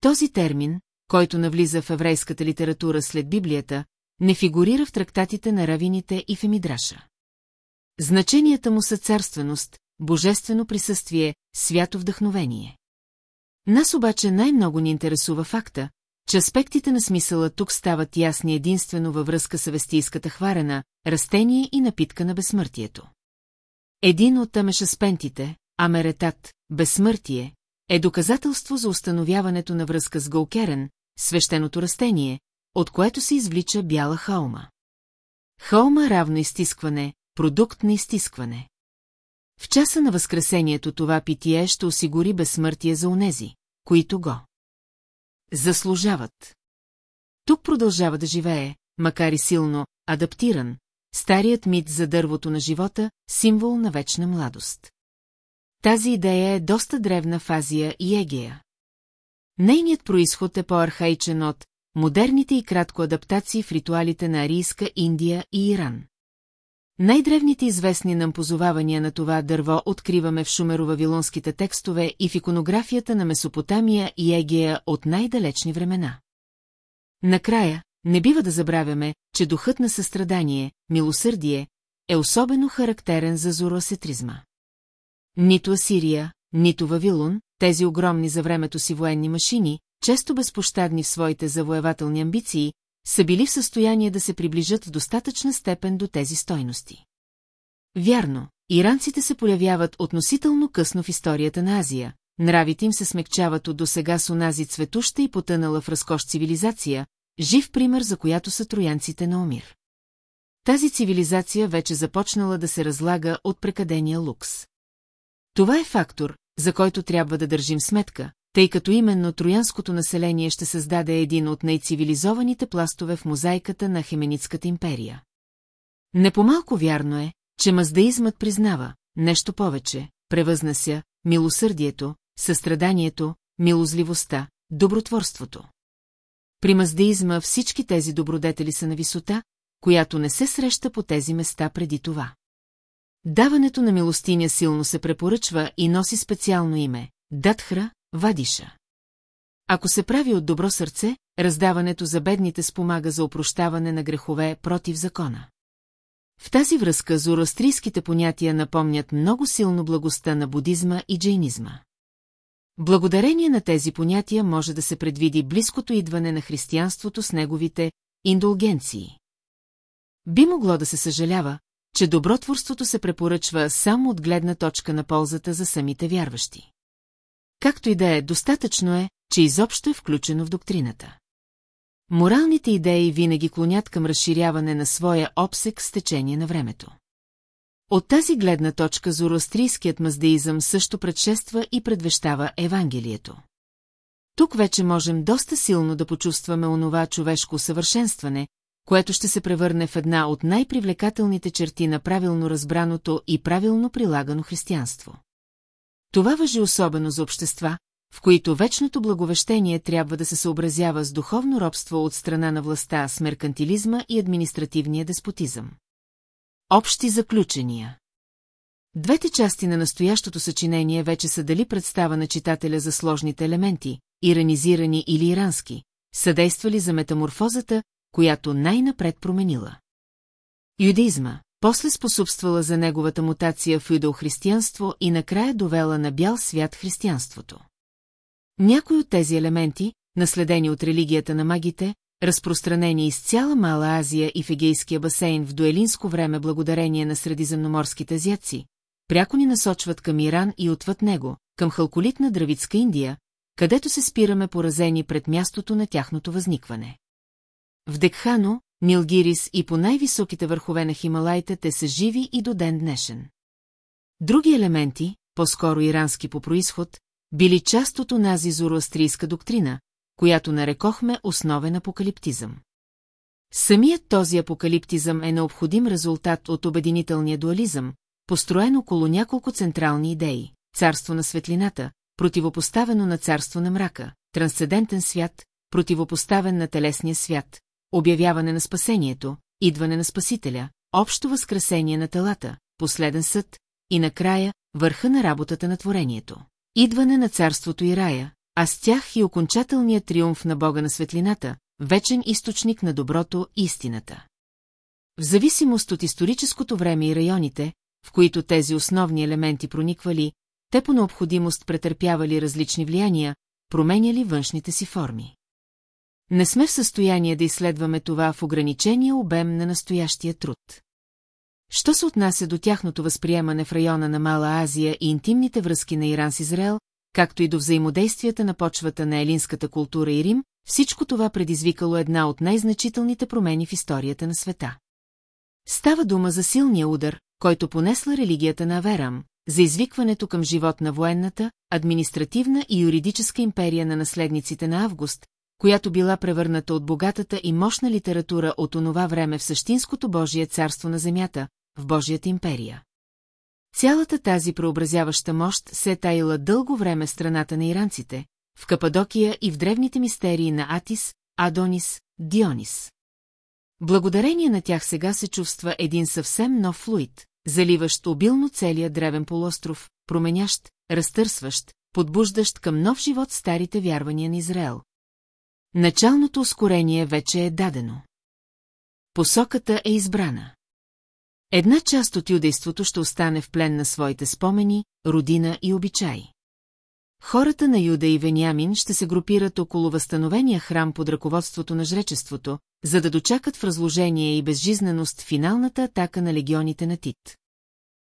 Този термин, който навлиза в еврейската литература след Библията, не фигурира в трактатите на равините и Фемидраша. Значенията му са царственост, божествено присъствие, свято вдъхновение. Нас обаче най-много ни интересува факта, че аспектите на смисъла тук стават ясни единствено във връзка с авестийската хварена, растение и напитка на безсмъртието. Един от тамешаспентите, Амеретат, безсмъртие, е доказателство за установяването на връзка с Галкерен, свещеното растение, от което се извлича бяла хаума. Хаума равно изтискване, продукт на изтискване. В часа на възкресението това питие ще осигури безсмъртие за онези, които го заслужават. Тук продължава да живее, макар и силно, адаптиран, старият мит за дървото на живота, символ на вечна младост. Тази идея е доста древна в Азия и Егея. Нейният происход е по-архаичен от модерните и кратко адаптации в ритуалите на Арийска Индия и Иран. Най-древните известни нам позовавания на това дърво откриваме в шумеро-вавилонските текстове и в иконографията на Месопотамия и Егея от най-далечни времена. Накрая, не бива да забравяме, че духът на състрадание, милосърдие, е особено характерен за зороасетризма. Нито Асирия, нито Вавилон, тези огромни за времето си военни машини, често безпощадни в своите завоевателни амбиции, са били в състояние да се приближат в достатъчна степен до тези стойности. Вярно, иранците се появяват относително късно в историята на Азия, нравите им се смекчават от досега с онази цветуща и потънала в разкош цивилизация, жив пример за която са троянците на Омир. Тази цивилизация вече започнала да се разлага от прекадения лукс. Това е фактор, за който трябва да държим сметка, тъй като именно троянското население ще създаде един от най-цивилизованите пластове в мозайката на Хеменитската империя. Непомалко вярно е, че маздаизмът признава нещо повече, превъзнася милосърдието, състраданието, милозливостта, добротворството. При маздеизма всички тези добродетели са на висота, която не се среща по тези места преди това. Даването на милостиня силно се препоръчва и носи специално име – Датхра, Вадиша. Ако се прави от добро сърце, раздаването за бедните спомага за опрощаване на грехове против закона. В тази връзка зороастрийските понятия напомнят много силно благостта на будизма и джейнизма. Благодарение на тези понятия може да се предвиди близкото идване на християнството с неговите индулгенции. Би могло да се съжалява, че добротворството се препоръчва само от гледна точка на ползата за самите вярващи. Както и да е, достатъчно е, че изобщо е включено в доктрината. Моралните идеи винаги клонят към разширяване на своя обсек с течение на времето. От тази гледна точка зороастрийският маздеизъм също предшества и предвещава Евангелието. Тук вече можем доста силно да почувстваме онова човешко съвършенстване, което ще се превърне в една от най-привлекателните черти на правилно разбраното и правилно прилагано християнство. Това въжи особено за общества, в които вечното благовещение трябва да се съобразява с духовно робство от страна на властта с меркантилизма и административния деспотизъм. Общи заключения Двете части на настоящото съчинение вече са дали представа на читателя за сложните елементи, иранизирани или ирански, съдействали за метаморфозата, която най-напред променила. Юдеизма, после способствала за неговата мутация в юдеохристиянство и накрая довела на бял свят християнството. Някои от тези елементи, наследени от религията на магите, разпространени из цяла Мала Азия и в Егейския басейн в дуелинско време благодарение на средиземноморските азиаци, пряко ни насочват към Иран и отвъд него, към халколитна Дравитска Индия, където се спираме поразени пред мястото на тяхното възникване. В Декхано, Нилгирис и по най-високите върхове на Хималайте те са живи и до ден днешен. Други елементи, по-скоро ирански по происход, били част от онази зороастрийска доктрина, която нарекохме основен апокалиптизъм. Самият този апокалиптизъм е необходим резултат от обединителния дуализъм, построен около няколко централни идеи – царство на светлината, противопоставено на царство на мрака, трансцендентен свят, противопоставен на телесния свят, обявяване на спасението, идване на Спасителя, общо възкресение на телата, последен съд и накрая върха на работата на творението. Идване на царството и рая, а с тях и окончателният триумф на Бога на светлината, вечен източник на доброто и истината. В зависимост от историческото време и районите, в които тези основни елементи прониквали, те по необходимост претърпявали различни влияния, променяли външните си форми. Не сме в състояние да изследваме това в ограничения обем на настоящия труд. Що се отнася до тяхното възприемане в района на Мала Азия и интимните връзки на Иран с Израел, както и до взаимодействията на почвата на елинската култура и Рим, всичко това предизвикало една от най-значителните промени в историята на света. Става дума за силния удар, който понесла религията на Аверам, за извикването към живот на военната, административна и юридическа империя на наследниците на Август, която била превърната от богатата и мощна литература от онова време в същинското Божие царство на земята, в Божията империя. Цялата тази преобразяваща мощ се е таила дълго време страната на иранците, в Кападокия и в древните мистерии на Атис, Адонис, Дионис. Благодарение на тях сега се чувства един съвсем нов флуид, заливащ обилно целия древен полуостров, променящ, разтърсващ, подбуждащ към нов живот старите вярвания на Израел. Началното ускорение вече е дадено. Посоката е избрана. Една част от юдейството ще остане в плен на своите спомени, родина и обичаи. Хората на Юда и Вениамин ще се групират около възстановения храм под ръководството на жречеството, за да дочакат в разложение и безжизненост финалната атака на легионите на Тит.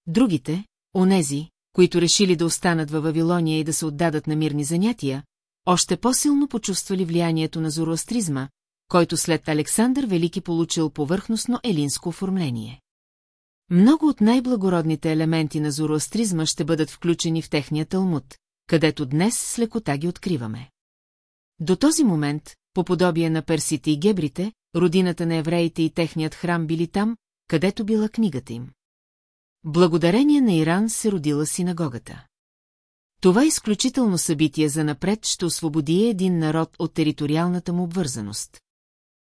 Другите, онези, които решили да останат във Вавилония и да се отдадат на мирни занятия, още по-силно почувствали влиянието на зороастризма, който след Александър Велики получил повърхностно елинско оформление. Много от най-благородните елементи на зороастризма ще бъдат включени в техния талмуд, където днес с лекота ги откриваме. До този момент, по подобие на персите и гебрите, родината на евреите и техният храм били там, където била книгата им. Благодарение на Иран се родила синагогата. Това изключително събитие за напред ще освободи един народ от териториалната му обвързаност.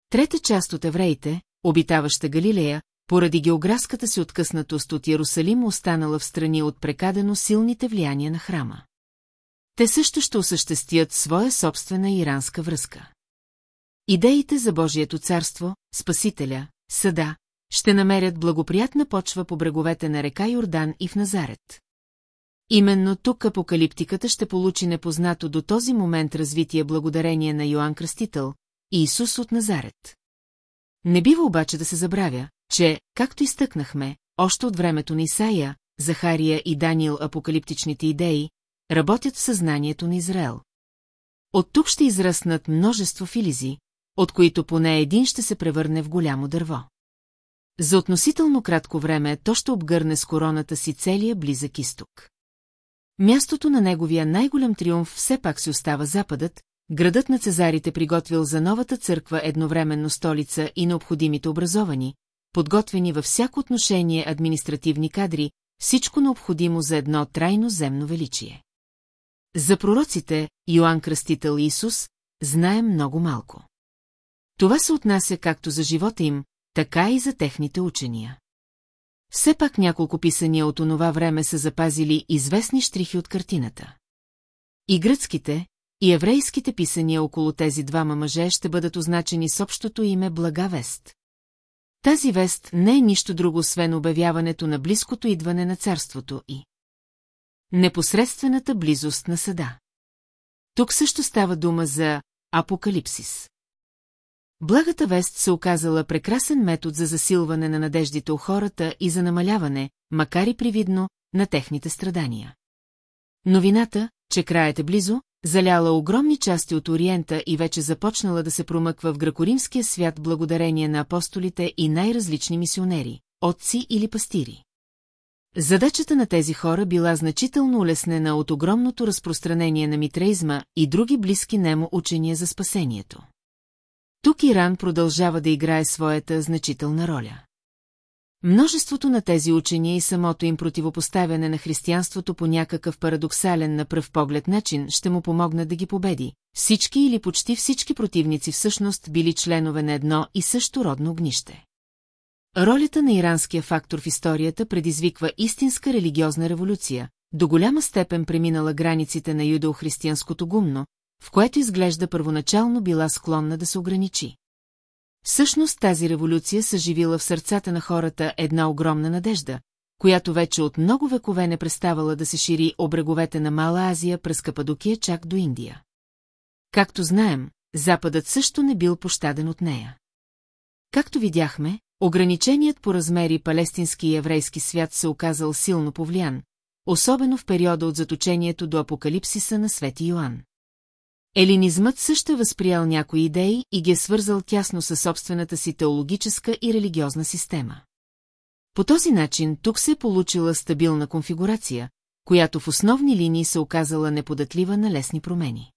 Трета част от евреите, обитаваща Галилея, поради географската си откъснатост от Ярусалим останала в страни от прекадено силните влияния на храма. Те също ще осъществят своя собствена иранска връзка. Идеите за Божието царство, Спасителя, Съда, ще намерят благоприятна почва по бреговете на река Йордан и в Назарет. Именно тук апокалиптиката ще получи непознато до този момент развитие благодарение на Йоанн Кръстител и Исус от Назарет. Не бива обаче да се забравя, че, както изтъкнахме, още от времето на Исаия, Захария и Даниил апокалиптичните идеи, работят в съзнанието на Израел. От тук ще израстнат множество филизи, от които поне един ще се превърне в голямо дърво. За относително кратко време то ще обгърне с короната си целия близък изток. Мястото на неговия най-голям триумф все пак си остава Западът, градът на Цезарите приготвил за новата църква едновременно столица и необходимите образовани, подготвени във всяко отношение административни кадри, всичко необходимо за едно трайно земно величие. За пророците, Йоанн Кръстител и Исус, знаем много малко. Това се отнася както за живота им, така и за техните учения. Все пак няколко писания от онова време са запазили известни штрихи от картината. И гръцките, и еврейските писания около тези двама мъже ще бъдат означени с общото име Блага вест. Тази вест не е нищо друго, освен обявяването на близкото идване на царството и непосредствената близост на съда. Тук също става дума за апокалипсис. Благата вест се оказала прекрасен метод за засилване на надеждите у хората и за намаляване, макар и привидно, на техните страдания. Новината, че краят е близо, заляла огромни части от Ориента и вече започнала да се промъква в гракоримския свят благодарение на апостолите и най-различни мисионери, отци или пастири. Задачата на тези хора била значително улеснена от огромното разпространение на митреизма и други близки немо учения за спасението. Тук Иран продължава да играе своята значителна роля. Множеството на тези учения и самото им противопоставяне на християнството по някакъв парадоксален на пръв поглед начин ще му помогна да ги победи. Всички или почти всички противници всъщност били членове на едно и също родно огнище. Ролята на иранския фактор в историята предизвиква истинска религиозна революция, до голяма степен преминала границите на юдеохристиянското гумно, в което изглежда първоначално била склонна да се ограничи. Всъщност тази революция съживила в сърцата на хората една огромна надежда, която вече от много векове не преставала да се шири обреговете на Мала Азия през Кападокия чак до Индия. Както знаем, Западът също не бил пощаден от нея. Както видяхме, ограниченият по размери палестински и еврейски свят се оказал силно повлиян, особено в периода от заточението до апокалипсиса на Свети Йоанн. Елинизмът също е възприял някои идеи и ги е свързал тясно със собствената си теологическа и религиозна система. По този начин тук се е получила стабилна конфигурация, която в основни линии се оказала неподатлива на лесни промени.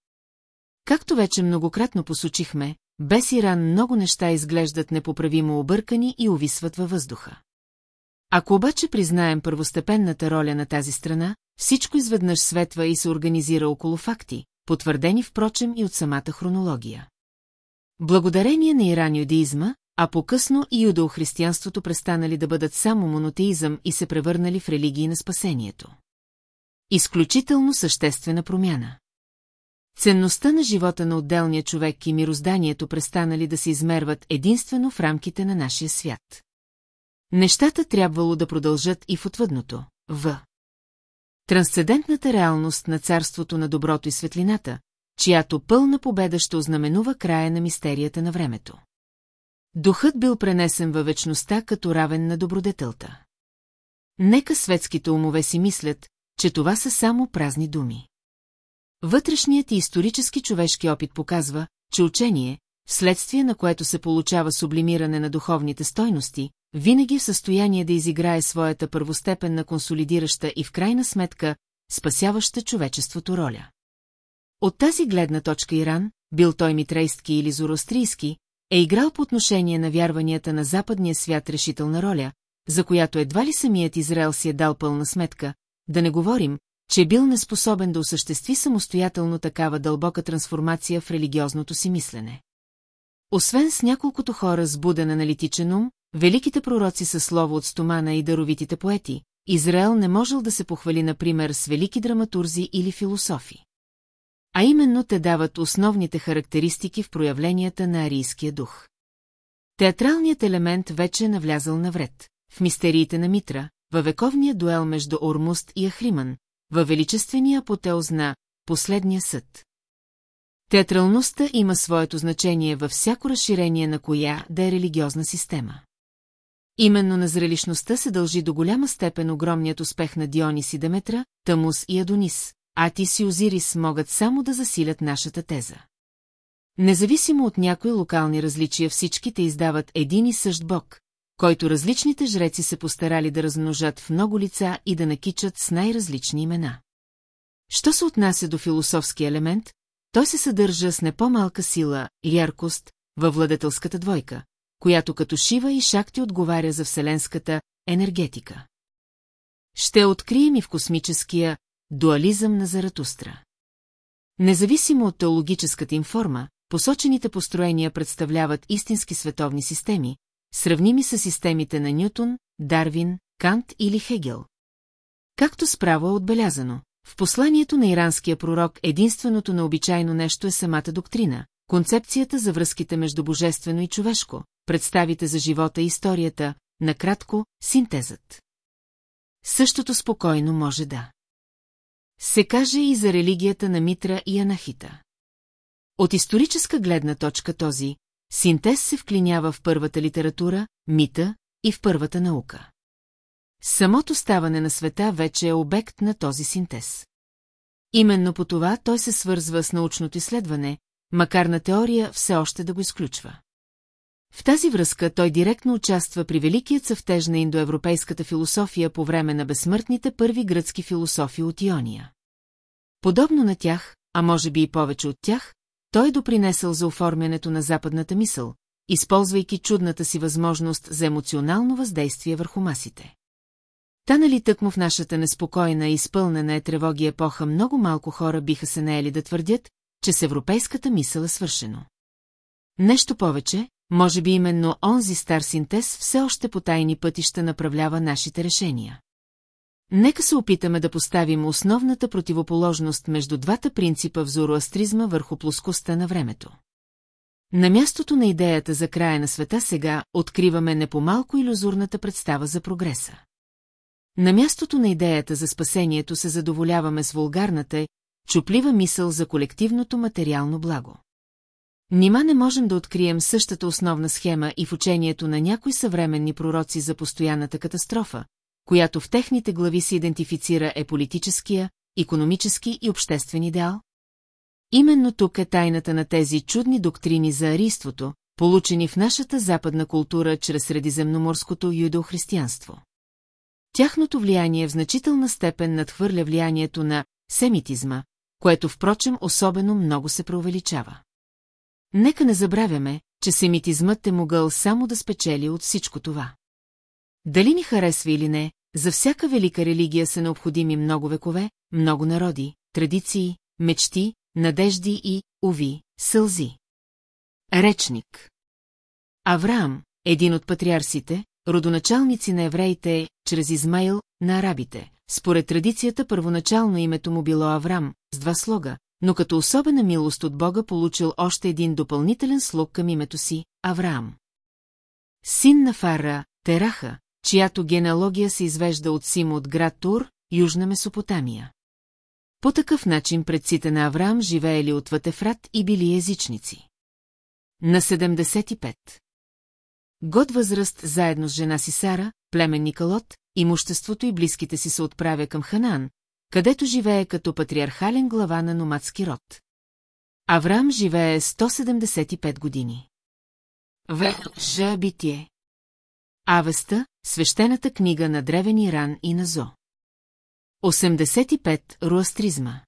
Както вече многократно посочихме, без Иран много неща изглеждат непоправимо объркани и увисват във въздуха. Ако обаче признаем първостепенната роля на тази страна, всичко изведнъж светва и се организира около факти, потвърдени впрочем и от самата хронология. Благодарение на иранюдеизма, а по-късно и юдоохристиянството престанали да бъдат само монотеизъм и се превърнали в религии на спасението. Изключително съществена промяна. Ценността на живота на отделния човек и мирозданието престанали да се измерват единствено в рамките на нашия свят. Нещата трябвало да продължат и в отвъдното, в трансцендентната реалност на царството на доброто и светлината, чиято пълна победа ще ознаменува края на мистерията на времето. Духът бил пренесен във вечността като равен на добродетелта. Нека светските умове си мислят, че това са само празни думи. Вътрешният и исторически човешки опит показва, че учение, вследствие на което се получава сублимиране на духовните стойности, винаги в състояние да изиграе своята първостепенна консолидираща и в крайна сметка спасяваща човечеството роля. От тази гледна точка Иран, бил той митрейски или зороастрийски, е играл по отношение на вярванията на западния свят решителна роля, за която едва ли самият Израел си е дал пълна сметка, да не говорим, че е бил неспособен да осъществи самостоятелно такава дълбока трансформация в религиозното си мислене. Освен с няколкото хора с буден аналитичен ум, великите пророци са слово от стомана и даровитите поети, Израел не можел да се похвали, например, с велики драматурзи или философи. А именно те дават основните характеристики в проявленията на арийския дух. Театралният елемент вече е навлязал навред, в мистериите на Митра, във вековния дуел между Ормуст и Ахриман, във величествения апотеоз на «Последния съд». Театралността има своето значение във всяко разширение на коя да е религиозна система. Именно на зрелищността се дължи до голяма степен огромният успех на Дионис и Деметра, Тамус и Адонис, Атис и Озирис могат само да засилят нашата теза. Независимо от някои локални различия всичките издават един и същ бог, който различните жреци се постарали да размножат в много лица и да накичат с най-различни имена. Що се отнася до философски елемент, той се съдържа с не по-малка сила, яркост, във владетелската двойка, която като Шива и Шакти отговаря за вселенската енергетика. Ще открием и в космическия дуализъм на Заратустра. Независимо от теологическата им форма, посочените построения представляват истински световни системи, сравними с системите на Нютон, Дарвин, Кант или Хегел. Както справа е отбелязано, в посланието на иранския пророк единственото необичайно нещо е самата доктрина, концепцията за връзките между божествено и човешко, представите за живота и историята, накратко, синтезът. Същото спокойно може да. Се каже и за религията на Митра и Анахита. От историческа гледна точка този, Синтез се вклинява в първата литература, мита и в първата наука. Самото ставане на света вече е обект на този синтез. Именно по това той се свързва с научното изследване, макар на теория все още да го изключва. В тази връзка той директно участва при великият съвтеж на индоевропейската философия по време на безсмъртните първи гръцки философи от Иония. Подобно на тях, а може би и повече от тях, той е допринесъл за оформянето на западната мисъл, използвайки чудната си възможност за емоционално въздействие върху масите. Та нали тъкмо в нашата неспокойна и изпълнена е тревоги епоха много малко хора биха се наели да твърдят, че с европейската мисъл е свършено. Нещо повече, може би именно онзи стар синтез все още по тайни пътища направлява нашите решения. Нека се опитаме да поставим основната противоположност между двата принципа в зороастризма върху плоскостта на времето. На мястото на идеята за края на света сега откриваме не по-малко иллюзорната представа за прогреса. На мястото на идеята за спасението се задоволяваме с вулгарната, чуплива мисъл за колективното материално благо. Нима не можем да открием същата основна схема и в учението на някои съвременни пророци за постоянната катастрофа, която в техните глави се идентифицира е политическия, економически и обществен идеал? Именно тук е тайната на тези чудни доктрини за арийството, получени в нашата западна култура чрез средиземноморското юдохристиянство. Тяхното влияние в значителна степен надхвърля влиянието на семитизма, което впрочем особено много се преувеличава. Нека не забравяме, че семитизмът е могъл само да спечели от всичко това. Дали ни харесва или не, за всяка велика религия са необходими много векове, много народи, традиции, мечти, надежди и, уви, сълзи. Речник Авраам, един от патриарсите, родоначалници на евреите, чрез Измаил, на арабите. Според традицията първоначално името му било Аврам, с два слога, но като особена милост от Бога получил още един допълнителен слог към името си – Авраам. Син на Фара, Тераха, чиято генеалогия се извежда от Сим от град Тур, Южна Месопотамия. По такъв начин предците на Авраам живеели от Ватефрат и били езичници. На 75. Год възраст заедно с жена си Сара, племенника Лот, имуществото и близките си се отправя към Ханан, където живее като патриархален глава на номадски род. Авраам живее 175 години. В. Ж. Битие. Авеста, свещената книга на древен Иран и на Зо. 85. Руастризма.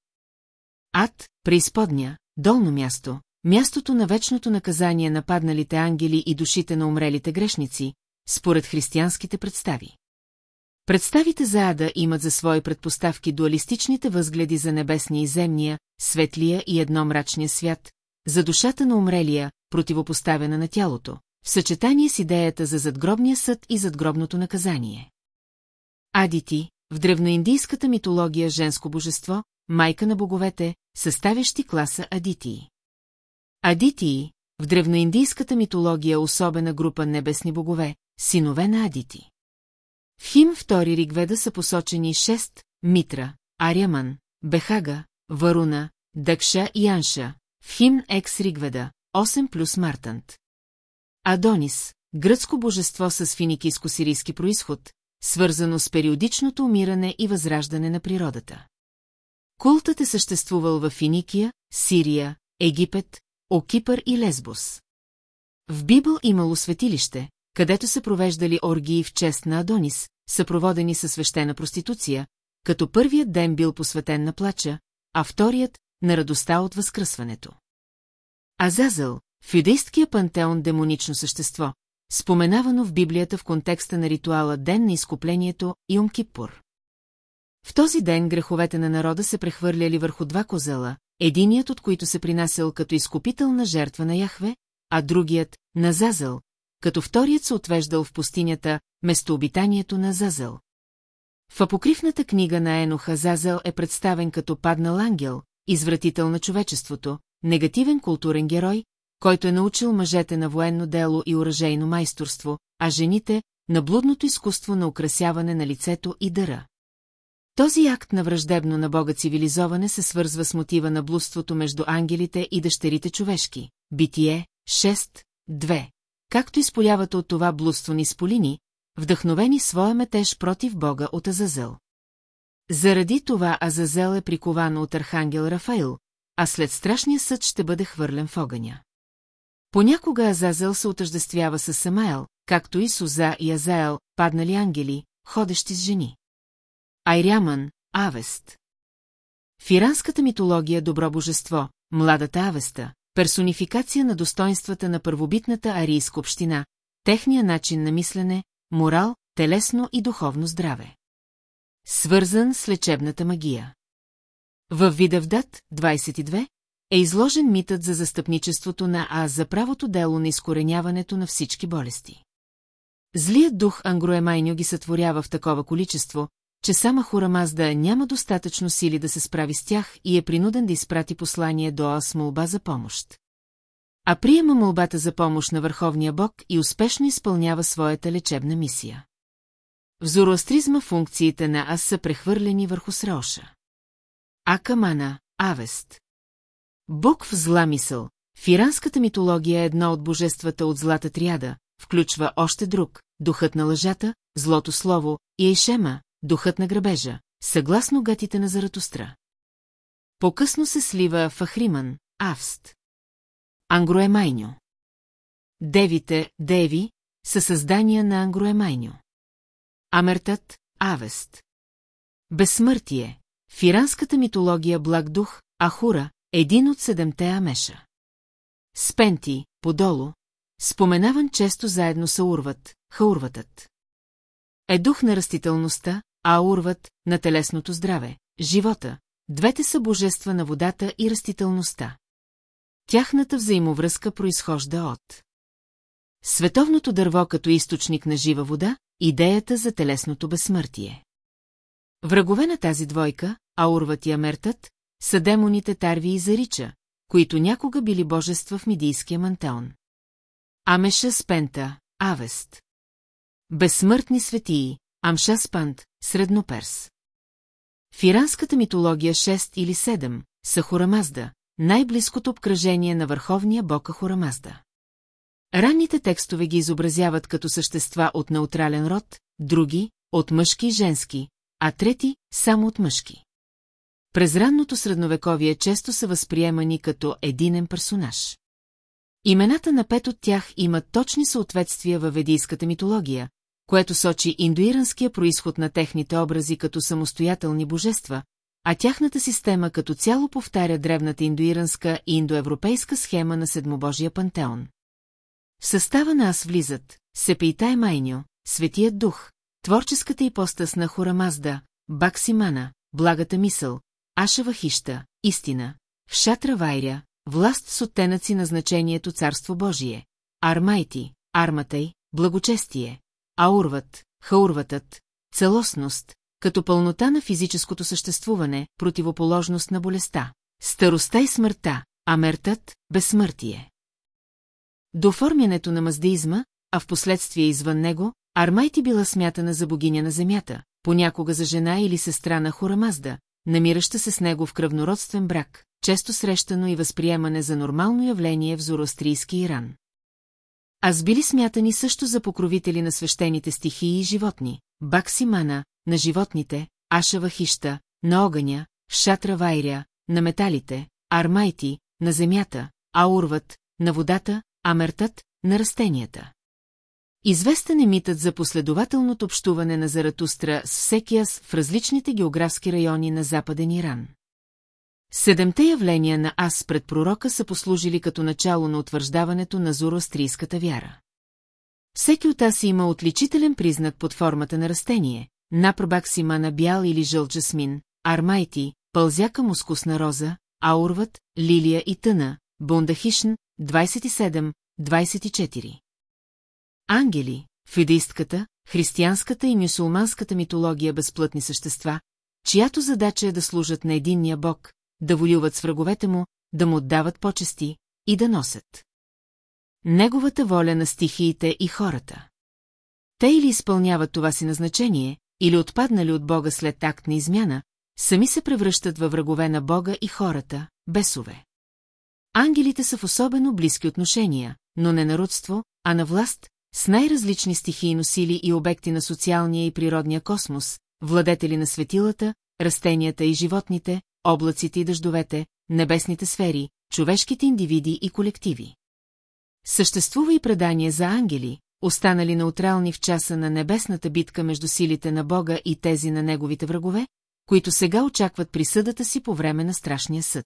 Ад, преизподня, долно място, мястото на вечното наказание на падналите ангели и душите на умрелите грешници, според християнските представи. Представите за ада имат за свои предпоставки дуалистичните възгледи за небесния и земния, светлия и едно мрачния свят, за душата на умрелия, противопоставена на тялото, в съчетание с идеята за задгробния съд и задгробното наказание. Адити, в древноиндийската митология женско божество, майка на боговете, съставящи класа Адитии. Адитии, в древноиндийската митология особена група небесни богове, синове на Адити. В Хим втори Ригведа са посочени шест Митра, Аряман, Бехага, Варуна, Дакша и Анша, в Хим Екс Ригведа, 8 плюс Мартант. Адонис, гръцко божество с финикийско-сирийски происход, свързано с периодичното умиране и възраждане на природата. Култът е съществувал в Финикия, Сирия, Египет, Окипър и Лесбос. В Бибъл имало светилище, където се провеждали оргии в чест на Адонис, съпроводени със свещена проституция, като първият ден бил посветен на плача, а вторият – на радостта от възкръсването. Азазъл, в пантеон демонично същество, споменавано в Библията в контекста на ритуала Ден на изкуплението и Умкипур. В този ден греховете на народа се прехвърляли върху два козела, единият от които се принасял като изкупителна жертва на Яхве, а другият – на Зазъл, като вторият се отвеждал в пустинята, местообитанието на Зазъл. В апокривната книга на Еноха Зазел е представен като паднал ангел, извратител на човечеството, негативен културен герой, който е научил мъжете на военно дело и оръжейно майсторство, а жените – на блудното изкуство на украсяване на лицето и дъра. Този акт на враждебно на Бога цивилизоване се свързва с мотива на блудството между ангелите и дъщерите човешки. Битие 6, 2. Както изполявате от това блудство ни сполини, вдъхновени своя метеж против Бога от Азазъл. Заради това Азазел е прикован от архангел Рафаил, а след страшния съд ще бъде хвърлен в огъня. Понякога Азазел се отъждествява с Самаел, както и Суза и Азаел, паднали ангели, ходещи с жени. Айряман, Авест. В иранската митология добро божество, младата Авеста, персонификация на достоинствата на първобитната арийска община, техния начин на мислене, морал, телесно и духовно здраве. Свързан с лечебната магия. Във Видавдат, 22, е изложен митът за застъпничеството на А за правото дело на изкореняването на всички болести. Злият дух Ангроемайньо ги сътворява в такова количество, че сама Хурамазда няма достатъчно сили да се справи с тях и е принуден да изпрати послание до А с молба за помощ. А приема молбата за помощ на Върховния бог и успешно изпълнява своята лечебна мисия. В зороастризма функциите на Ас са прехвърлени върху Сраоша. Акамана, Авест. Бог в зла мисъл. В иранската митология е едно от божествата от злата триада, включва още друг, духът на лъжата, злото слово и Ейшема, духът на грабежа, съгласно гатите на Заратустра. По-късно се слива в Ахриман, Авст. Ангроемайньо. Девите, деви, са създания на Ангроемайньо. Амертът, Авест. Безсмъртие. В иранската митология благ дух, Ахура, един от седемте Амеша. Спенти, подолу, споменаван често заедно са урват, хаурватът. Е дух на растителността, а урват на телесното здраве, живота. Двете са божества на водата и растителността. Тяхната взаимовръзка произхожда от Световното дърво като източник на жива вода, идеята за телесното безсмъртие. Врагове на тази двойка, Аурват и Амертът, са демоните Тарви и Зарича, които някога били божества в мидийския мантеон. Амеша Спента, Авест. Безсмъртни светии, Амшаспант, Средноперс. В иранската митология 6 или 7 са Хорамазда, най-близкото обкръжение на върховния бог Хорамазда. Ранните текстове ги изобразяват като същества от неутрален род, други – от мъжки и женски, а трети – само от мъжки. През ранното средновековие често са възприемани като единен персонаж. Имената на пет от тях имат точни съответствия във ведийската митология, което сочи индуиранския происход на техните образи като самостоятелни божества, а тяхната система като цяло повтаря древната индуиранска и индоевропейска схема на Седмобожия пантеон. В състава на Ас влизат Сепейтай Майньо, Светият дух, творческата ипостас на Хорамазда, Баксимана, благата мисъл, Ашава хища, истина, в Шатра Вайря, власт с оттенъци на значението Царство Божие, Армайти, Арматай, благочестие, Аурват, Хаурватът, целостност, като пълнота на физическото съществуване, противоположност на болестта, староста и смъртта, амертът, безсмъртие. До оформянето на маздеизма, а в последствие извън него, Армайти била смятана за богиня на земята, понякога за жена или сестра на Хорамазда, намираща се с него в кръвнородствен брак, често срещано и възприемане за нормално явление в зороастрийски Иран. Аз били смятани също за покровители на свещените стихии и животни, Баксимана, на животните, Ашава хища, на огъня, Шатра Вайря, на металите, Армайти, на земята, Аурват, на водата, Амертът, на растенията. Известен е митът за последователното общуване на Заратустра с всеки аз в различните географски райони на западен Иран. Седемте явления на Ас пред пророка са послужили като начало на утвърждаването на зороастрийската вяра. Всеки от Ас има отличителен признак под формата на растение, напрбаксима на бял или жъл джасмин, армайти, пълзяка мускусна роза, аурват, лилия и тъна, бундахишн, 27-24. Ангели, в християнската и мюсулманската митология безплътни същества, чиято задача е да служат на единния бог, да волюват с враговете му, да му отдават почести и да носят. Неговата воля на стихиите и хората. Те или изпълняват това си назначение, или отпаднали от Бога след акт на измяна, сами се превръщат във врагове на Бога и хората, бесове. Ангелите са в особено близки отношения, но не на родство, а на власт, с най-различни стихийно сили и обекти на социалния и природния космос, владетели на светилата, растенията и животните, облаците и дъждовете, небесните сфери, човешките индивиди и колективи. Съществува и предание за ангели, останали неутрални в часа на небесната битка между силите на Бога и тези на неговите врагове, които сега очакват присъдата си по време на страшния съд.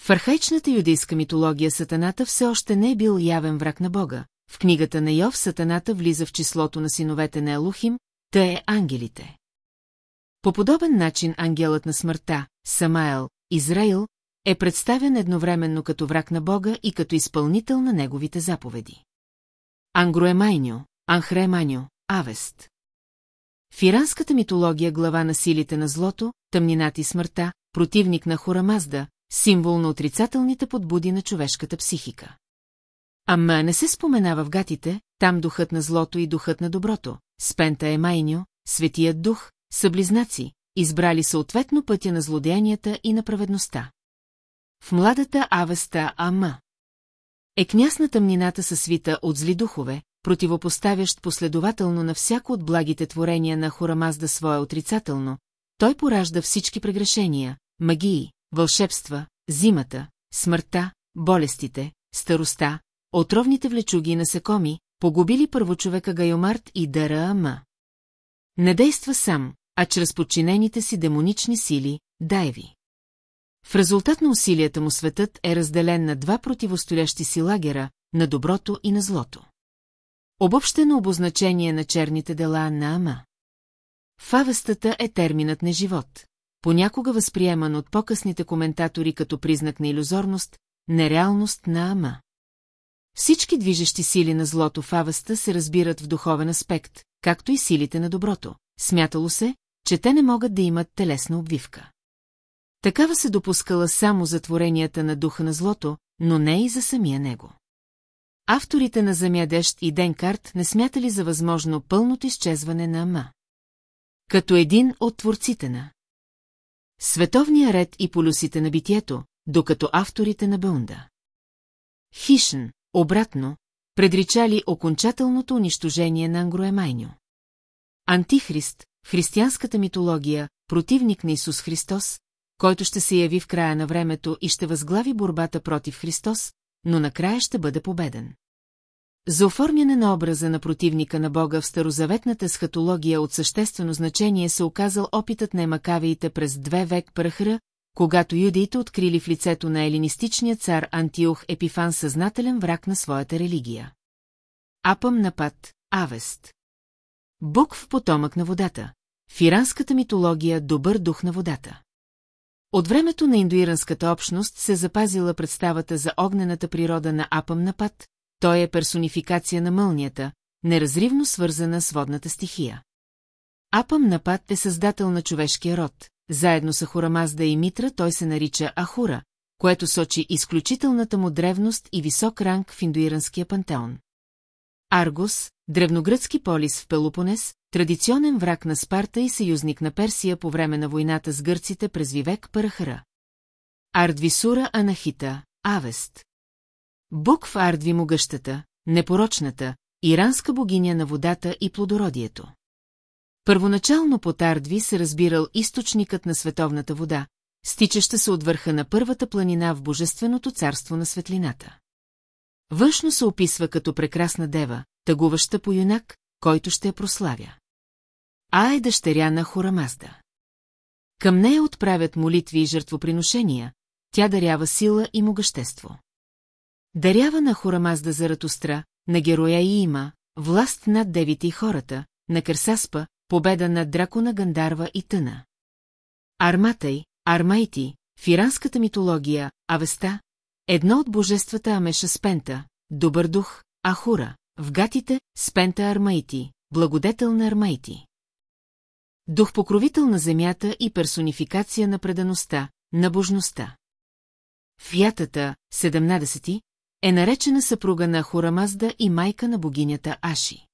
В архаичната юдейска митология сатаната все още не е бил явен враг на Бога. В книгата на Йов сатаната влиза в числото на синовете на Елухим, та е ангелите. По подобен начин ангелът на смъртта, Самаел, Израил, е представен едновременно като враг на Бога и като изпълнител на неговите заповеди. Ангроемайньо, Анхреманьо, Авест. В иранската митология глава на силите на злото, тъмнината и смъртта, противник на Хорамазда, символ на отрицателните подбуди на човешката психика. Ама не се споменава в гатите, там духът на злото и духът на доброто, спента е майньо, светият дух, са близнаци, избрали съответно пътя на злодеянията и на праведността. В младата Авеста Ама е княз на тъмнината със свита от зли духове, противопоставящ последователно на всяко от благите творения на Хорамазда свое отрицателно, той поражда всички прегрешения, магии, вълшебства, зимата, смъртта, болестите, староста, отровните влечуги и насекоми, погубили първочовека Гайомарт и Ама. Не действа сам, а чрез подчинените си демонични сили, Дайви. В резултат на усилията му светът е разделен на два противостоящи си лагера, на доброто и на злото. Обобщено обозначение на черните дела на Ама. Фавестата е терминът на живот, понякога възприеман от по-късните коментатори като признак на иллюзорност, нереалност на Ама. Всички движещи сили на злото в Авеста се разбират в духовен аспект, както и силите на доброто. Смятало се, че те не могат да имат телесна обвивка. Такава се допускала само за творенията на духа на злото, но не и за самия него. Авторите на Земя Дещ и Денкарт не смятали за възможно пълното изчезване на Ама. Като един от творците на Световния ред и полюсите на битието, докато авторите на Бълнда. Хишен, обратно, предричали окончателното унищожение на Ангроемайньо. Антихрист, християнската митология, противник на Исус Христос, който ще се яви в края на времето и ще възглави борбата против Христос, но накрая ще бъде победен. За оформяне на образа на противника на Бога в старозаветната схатология от съществено значение се оказал опитът на емакавиите през две век прахра, когато юдеите открили в лицето на елинистичния цар Антиох Епифан съзнателен враг на своята религия. Апъм напад, Авест. Бог в потомък на водата. В иранската митология добър дух на водата. От времето на индуиранската общност се запазила представата за огнената природа на Апъм напад, той е персонификация на мълнията, неразривно свързана с водната стихия. Апъм напад е създател на човешкия род, заедно с Ахурамазда и Митра той се нарича Ахура, което сочи изключителната му древност и висок ранг в индуиранския пантеон. Аргос, древногръцки полис в Пелопонес, традиционен враг на Спарта и съюзник на Персия по време на войната с гърците през Вивек Парахара. Ардвисура Анахита, Авест. Бог в Ардви могъщата, непорочната, иранска богиня на водата и плодородието. Първоначално под Ардви се разбирал източникът на световната вода, стичаща се от върха на първата планина в Божественото царство на светлината. Външно се описва като прекрасна дева, тъгуваща по юнак, който ще я прославя. А е дъщеря на Хорамазда. Към нея отправят молитви и жертвоприношения, тя дарява сила и могъщество. Дарява на Хорамазда за Ратостра, на героя и има, власт над девите и хората, на Кърсаспа, победа над дракона Гандарва и Тъна. Арматай, Армайти, в иранската митология, Авеста, едно от божествата Амеша Спента, добър дух, Ахура, в гатите Спента Армайти, благодетел на Армайти. Дух покровител на земята и персонификация на предаността, на божността. Фиятата, 17 е наречена съпруга на Хурамазда и майка на богинята Аши.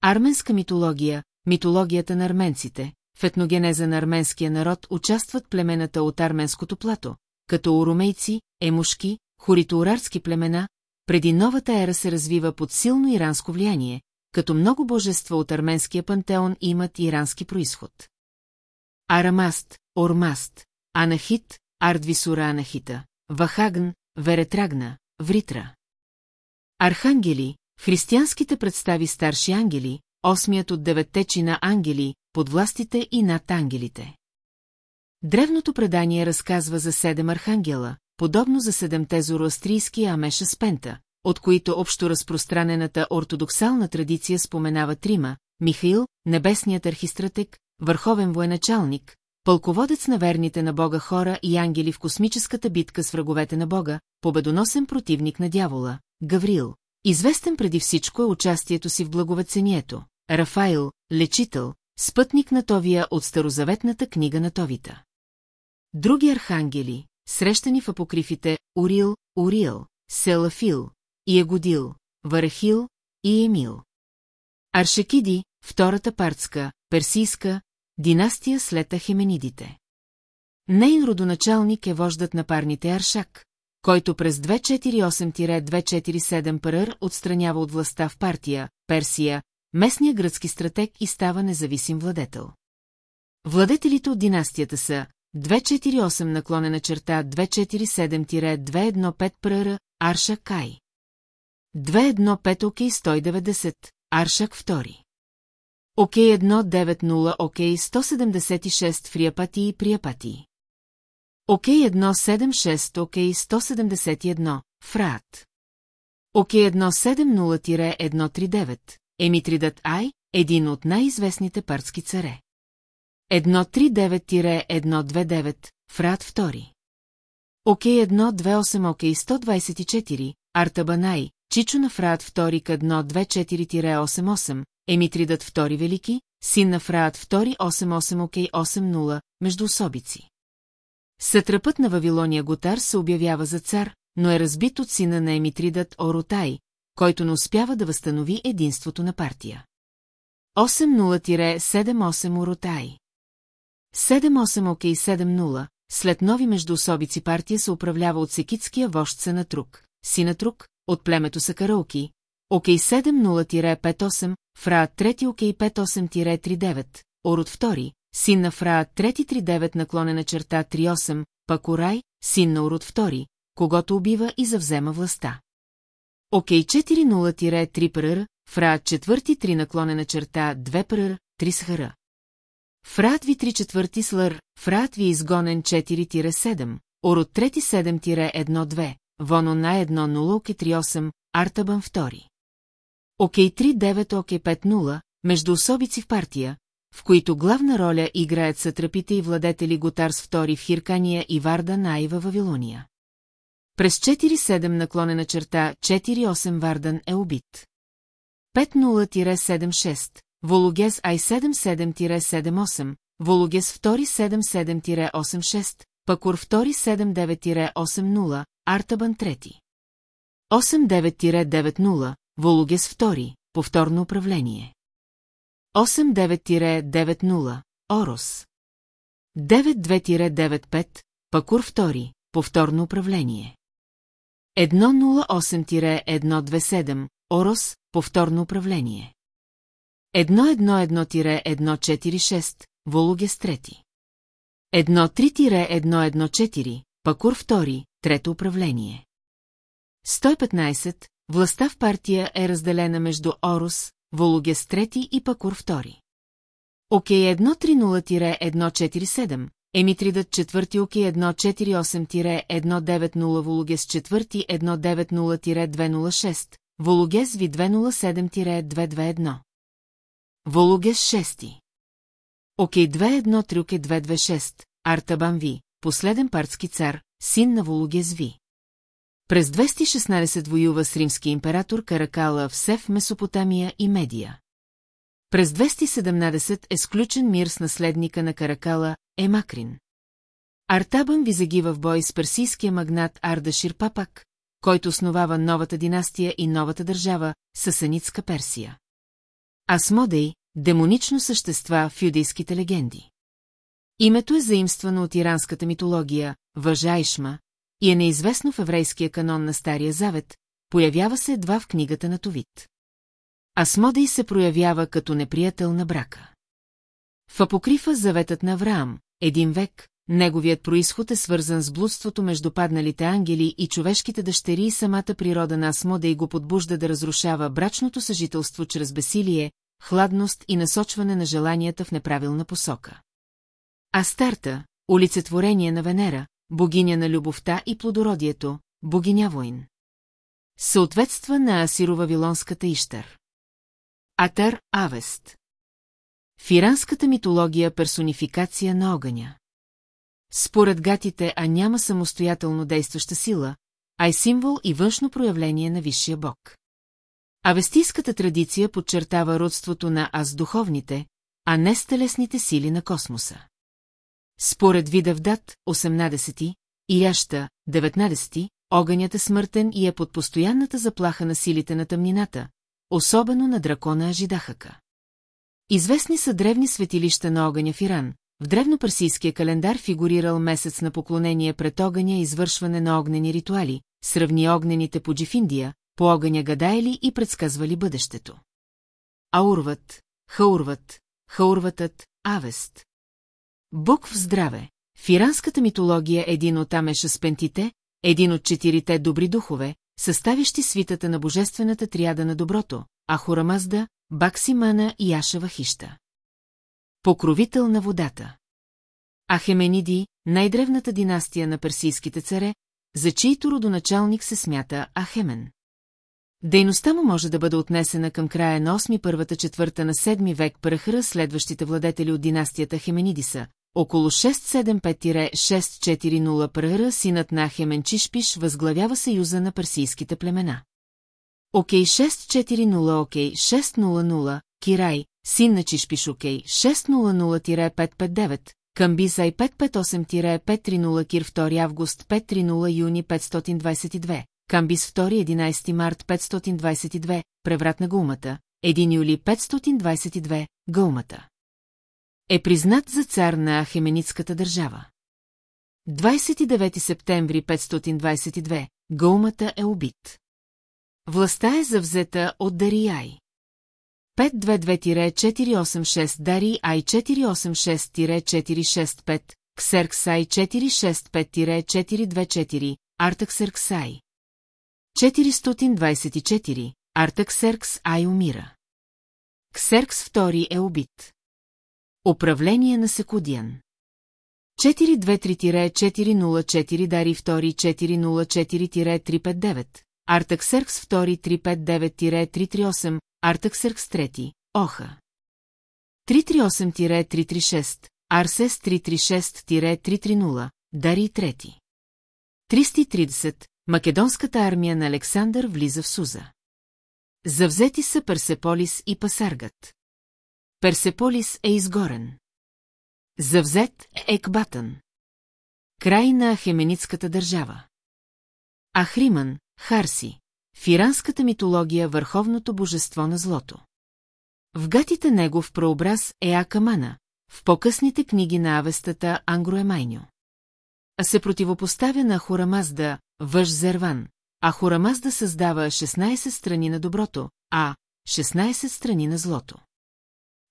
Арменска митология, митологията на арменците, в етногенеза на арменския народ участват племената от арменското плато, като урумейци, емушки, хоритоурарски племена, преди новата ера се развива под силно иранско влияние, като много божества от арменския пантеон имат ирански происход. Арамаст, Ормаст, Анахит, Ардвисура Анахита, Вахагн, Веретрагна, Вритра. Архангели, християнските представи старши ангели, осмият от деветте чина ангели, под властите и над ангелите. Древното предание разказва за седем архангела, подобно за седемте зороастрийски Амеша Спента, от които общо разпространената ортодоксална традиция споменава трима, Михаил, небесният архистратек, върховен военачалник, пълководец на верните на Бога хора и ангели в космическата битка с враговете на Бога, победоносен противник на дявола, Гаврил. Известен преди всичко е участието си в благовецението, Рафаил, лечител, спътник на Товия от старозаветната книга на Товита. Други архангели, срещани в апокрифите Урил, Урил, Селафил, Иегодил, Варахил и Емил. Аршекиди, втората партска, персийска, династия след Ахеменидите. Нейн родоначалник е вождат на парните Аршак, който през 248-247 ПРР отстранява от властта в партия, Персия, местния гръцки стратег и става независим владетел. Владетелите от династията са 248 наклонена черта 247-215 ПРР Арша Кай. 215 Окей 190 Аршак 2. Окей 190 Окей 176 Фриапати и Приапати. Окей 176 Окей 171 Фраат. Окей 170-139 Емитридът Ай, един от най-известните парски царе. 139-129 Фраат 2. Окей 128 Окей 124 Артабанай, Чичо на Фраат 2 к 124-88 Емитридът II Велики, син на Фраат II 88 Окей 80 между особици. Сътръпът на Вавилония Готар се обявява за цар, но е разбит от сина на Емитридът Оротай, който не успява да възстанови единството на партия. 8-0-7-8 Оротай 7-8 Окей 7-0, след нови междуособици партия се управлява от секитския вожд Санатрук, Синатрук, от племето Сакарауки, Окей 70-58, Фра 3 Окей 58-39, Ород 2, син на Фра 339 наклонена черта 38, Пакурай, син на Ород 2, когато убива и завзема властта. Окей 40-3 ПРР, Фра 4 3 наклонена черта 2 ПРР, 3 СХР. Фрат ви 3 четвърти слър, фрат ви изгонен 4-7, Ород 3 7-1-2, Воно на 1-0 Оке 3-8, Артабан 2. Окей 3-9 Оке 5-0, между особици в партия, в които главна роля играят сътрапите и владетели Готарс II в Хиркания и Варда Найва Вавилония. През 4-7 наклонена черта 4-8 Вардан е убит. 5-0-7-6, Вологез Ай-77-7-8, Вологез 2 77-8-6, Пакур 2 79-8-0, Артабан 3. 8-9-9-0, Вологез 2, повторно управление. 8-9-9-0, Орос. 9-2-9-5, Пакур 2, повторно управление. 1-0-8-1-2-7, Орос, повторно управление. 1-1-1-1-4-6, Вологес 3. 1-3-1-1-4, Пакур 2, трето управление. 115. Властта в партия е разделена между Орус, Вологес 3 и Пакур 2. Окей 130-147, Емитридът 4 Окей 148-190 Вологес 4 190-206, Вологес Ви 207-221. Вологес 6. Окей 21 Трюке 226, Артабан Ви, последен партски цар, син на Вологез Ви. През 216 воюва с римски император Каракала в Сев, Месопотамия и Медия. През 217 е сключен мир с наследника на Каракала, Емакрин. Артабан ви загива в бой с персийския магнат Ардашир Папак, който основава новата династия и новата държава, Сасанитска Персия. Асмодей, демонично същества в юдейските легенди. Името е заимствано от иранската митология, Въжайшма, и е неизвестно в еврейския канон на Стария Завет, появява се едва в книгата на Товит. Асмодей се проявява като неприятел на брака. В апокрифа Заветът на Авраам, един век, неговият происход е свързан с блудството между падналите ангели и човешките дъщери и самата природа на Асмода и го подбужда да разрушава брачното съжителство чрез бесилие, хладност и насочване на желанията в неправилна посока. Астарта, олицетворение на Венера, богиня на любовта и плодородието, богиня войн. Съответства на Асиро-Вавилонската Иштар. Атар Авест. В иранската митология персонификация на огъня. Според гатите А няма самостоятелно действаща сила, а е символ и външно проявление на висшия бог. Авестийската традиция подчертава родството на аз духовните, а не с телесните сили на космоса. Според Видавдат, 18 и Яща, 19 огънят е смъртен и е под постоянната заплаха на силите на тъмнината, особено на дракона Ажидахака. Известни са древни светилища на огъня в Иран. В древнопарсийския календар фигурирал месец на поклонение пред огъня и извършване на огнени ритуали, сравни огнените по Джифиндия, по огъня гадаели и предсказвали бъдещето. Аурват, Хаурват, Хаурватът, Авест. Бог в здраве. В иранската митология един от Амеша спентите, един от четирите добри духове, съставящи свитата на божествената триада на доброто, Ахурамазда, Баксимана и Ашава Хища. Покровител на водата. Ахемениди, най-древната династия на персийските царе, за чийто родоначалник се смята Ахемен. Дейността му може да бъде отнесена към края на 8 първата четвърта на 7 век Парахра, следващите владетели от династията Хеменидиса, около 675-640 Парахра, синът на Хеменчишпиш възглавява съюза на персийските племена. Окей 640 Окей 600 Кирай, син на Чишпиш Окей 600-559, Камбизай 558-530 Кир 2 август 530 юни 522, Камбис 2 11 март 522, преврат на гулмата, 1 юли 522, гълмата. Е признат за цар на Ахеменитската държава. 29 септември 522, гълмата е убит. Властта е завзета от Дарияй. 522-486 Дари Ай 486-465, Ксерксай 465-424, Артаксерксай. 424, Артаксеркс Ай умира. Ксеркс II е убит. Управление на Секудиан 423-404 Дари 2 404-359, Артаксеркс 2 359-338, Артаксеркс 3, Оха. 338-336, Арсес 336-330, Дари 3. 330, Македонската армия на Александър влиза в Суза. Завзети са Персеполис и Пасаргат. Персеполис е изгорен. Завзет е Екбатън. Край на Ахеменитската държава. Ахриман, Харси, в иранската митология върховното божество на злото. В гатите негов прообраз е Акамана, в по-късните книги на авестата Ангроемайньо. А се противопоставя на Хурамазда, въж Зерван, а Хурамазда създава 16 страни на доброто, а 16 страни на злото.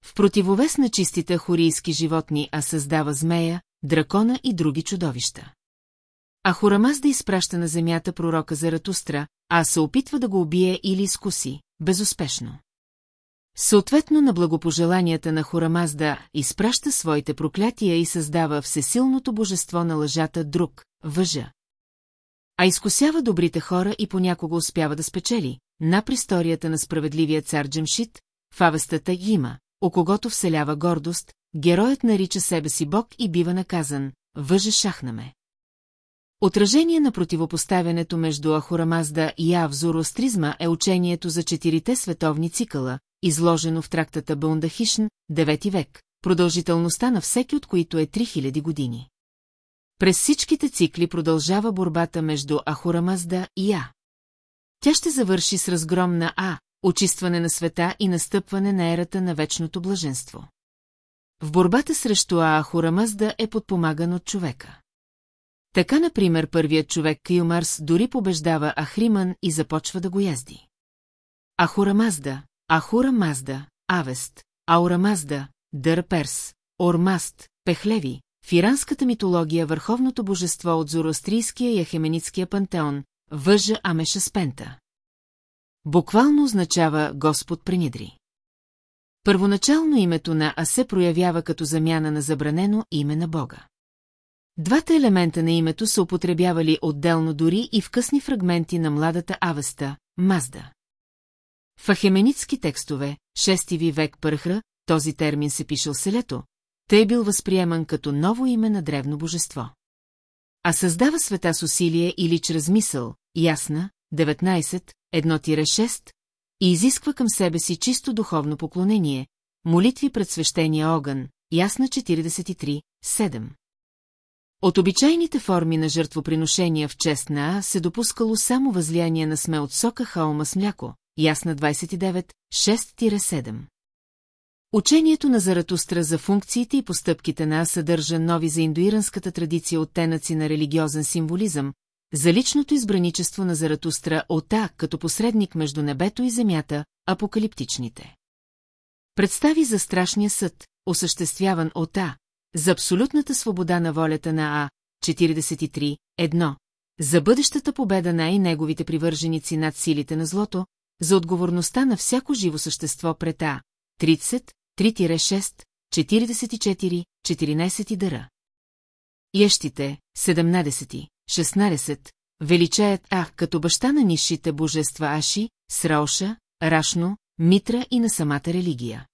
В противовес на чистите хорийски животни, а създава змея, дракона и други чудовища. А Хурамазда изпраща на земята пророка Заратустра, а се опитва да го убие или изкуси, безуспешно. Съответно на благопожеланията на Хурамазда изпраща своите проклятия и създава всесилното божество на лъжата друг, въжа. А изкусява добрите хора и понякога успява да спечели, на историята на справедливия цар Джемшит, в авестата има, о когото вселява гордост, героят нарича себе си бог и бива наказан, въже шахнаме. Отражение на противопоставянето между Ахурамазда и зороастризма е учението за четирите световни цикъла, изложено в трактата Бундахишн, 9 век, продължителността на всеки от които е 3000 години. През всичките цикли продължава борбата между Ахурамазда и Я. Тя ще завърши с разгром на А, очистване на света и настъпване на ерата на вечното блаженство. В борбата срещу Ахурамазда е подпомаган от човека. Така, например, първият човек Килмарс дори побеждава Ахриман и започва да го язди. Ахура Мазда, Ахура Мазда, Авест, Аура Мазда, Дър Перс, Ормаст, Пехлеви, в иранската митология върховното божество от зороастрийския и ахеменитския пантеон, въжа Амеша Спента. Буквално означава Господ пренедри. Първоначално името на А се проявява като замяна на забранено име на Бога. Двата елемента на името са употребявали отделно дори и в късни фрагменти на младата Авеста, Мазда. В ахеменитски текстове, 6 век пърхра, този термин се пишел селето, тъй е бил възприеман като ново име на древно божество. А създава света с усилие или чрез мисъл, ясна, 19, 1-6, и изисква към себе си чисто духовно поклонение, молитви пред свещения огън, ясна 43, 7. От обичайните форми на жертвоприношения в чест на А се допускало само възлияние на сме от сока хаома с мляко, ясна 29, 6-7. Учението на Заратустра за функциите и постъпките на А съдържа нови за индуиранската традиция оттенъци на религиозен символизъм, за личното избраничество на Заратустра от А като посредник между небето и земята, апокалиптичните. Представи за страшния съд, осъществяван от А, за абсолютната свобода на волята на А, 43, 1, за бъдещата победа на и неговите привърженици над силите на злото, за отговорността на всяко живо същество пред А, 30, 3-6, 44, 14 дъра. Ещите, 17, 16, величаят А като баща на нишите божества Аши, Сраоша, Рашно, Митра и на самата религия.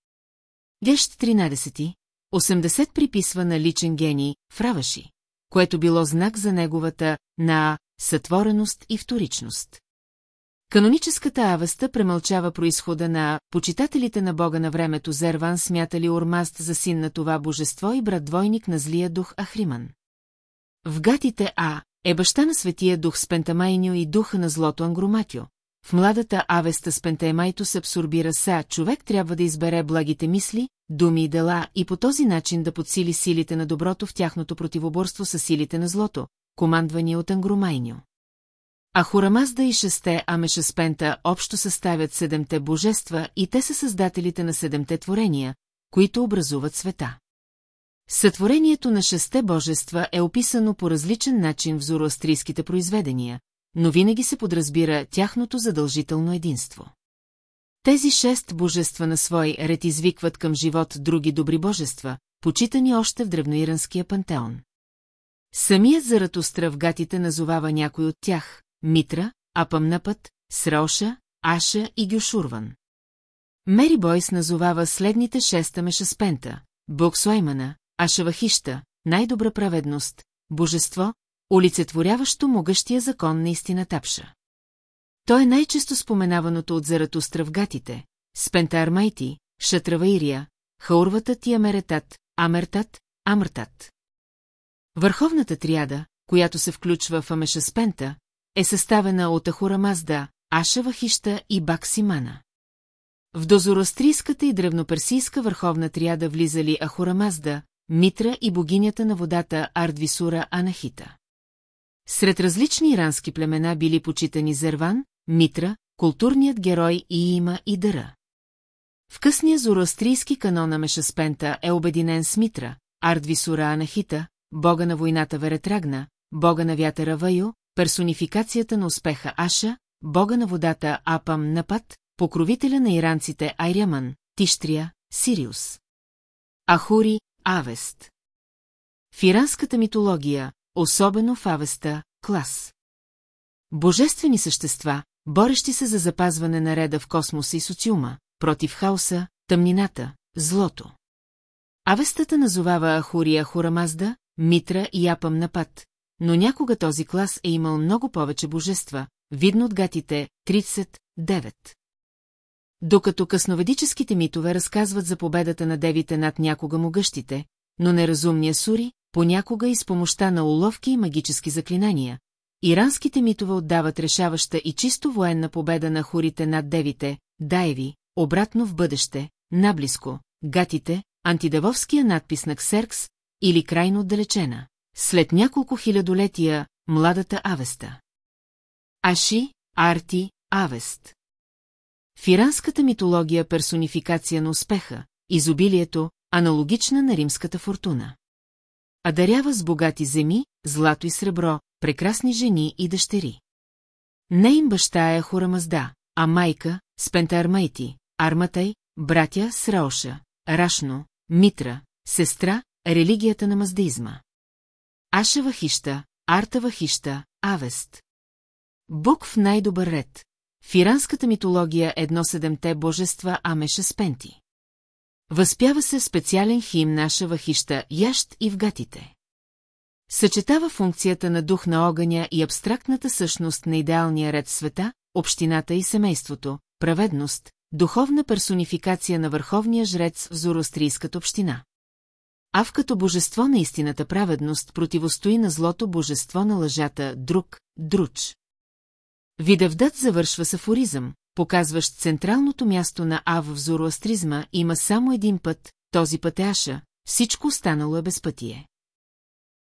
Гещ 13, 80 приписва на личен гений, Фраваши, което било знак за неговата на сътвореност и вторичност. Каноническата авеста премълчава происхода на почитателите на бога на времето Зерван смятали Ормаст за син на това божество и брат-двойник на злия дух Ахриман. В гатите А е баща на светия дух Спентамайнио и духа на злото Ангроматио. В младата авеста Спентаймайто се абсорбира са, човек трябва да избере благите мисли, думи и дела и по този начин да подсили силите на доброто в тяхното противоборство с силите на злото, командвани от Ангромайнио. А Хурамазда и шесте Амешаспента общо съставят седемте божества и те са създателите на седемте творения, които образуват света. Сътворението на шесте божества е описано по различен начин в зороастрийските произведения, но винаги се подразбира тяхното задължително единство. Тези шест божества на свой ред извикват към живот други добри божества, почитани още в древноиранския пантеон. Самият Заратустра в гатите назовава някой от тях, Митра, Апамнапът, Сроша, Аша и Гюшурван. Мери Бойс назовава следните шеста мешаспента – Боксуаймана, Ашавахища, най-добра праведност, божество, олицетворяващо могъщия закон на истина Тапша. Той е най-често споменаваното от Заратустра в гатите, Спента Армайти, Шатраваирия, Хаурватът и Амеретат, Амертат, Амртат. Върховната триада, която се включва в Амешаспента, е съставена от Ахура Мазда, Аша Вахища и Баксимана. В дозорострийската и древноперсийска върховна триада влизали Ахура Мазда, Митра и богинята на водата Ардвисура Анахита. Сред различни ирански племена били почитани Зерван, Митра, културният герой и има и Дъра. В късния зороастрийски канон на Мешаспента е обединен с Митра, Ардвисура Анахита, бога на войната Веретрагна, бога на вятъра Вайо, персонификацията на успеха Аша, бога на водата Апам Напад, покровителя на иранците Айряман, Тиштрия, Сириус. Ахури, Авест. В иранската митология, особено в Авеста, клас. Божествени същества, борещи се за запазване на реда в космоса и социума, против хаоса, тъмнината, злото. Авестата назовава Ахурия Хурамазда, Митра и Апам Напад, но някога този клас е имал много повече божества, видно от гатите 39. Докато късноведическите митове разказват за победата на девите над някога могъщите, но неразумния сури, понякога и с помощта на уловки и магически заклинания, иранските митове отдават решаваща и чисто военна победа на хорите над девите, даеви, обратно в бъдеще, наблизко, гатите, антидевовския надпис на Ксеркс или крайно отдалечена. След няколко хилядолетия, младата Авеста. Аши, Арти, Авест. В иранската митология персонификация на успеха, изобилието, аналогична на римската фортуна. А дарява с богати земи, злато и сребро, прекрасни жени и дъщери. Не им баща е Хорамазда, а майка – Спентармайти, Арматай, братя – Сраоша, Рашно, Митра, сестра – религията на маздеизма. Аша Вахища, Арта Вахища, Авест. Бук в най-добър ред. В иранската митология едно седемте божества Амеша Спенти. Възпява се специален хим наша Вахища Ящ и в гатите. Съчетава функцията на дух на огъня и абстрактната същност на идеалния ред в света, общината и семейството, праведност, духовна персонификация на върховния жрец в зороастрийската община. Ав като божество на истината праведност противостои на злото божество на лъжата друг, друч. Видевдат завършва с афоризъм, показващ централното място на Ав в зороастризма, има само един път, този път е Аша, всичко останало е безпътие.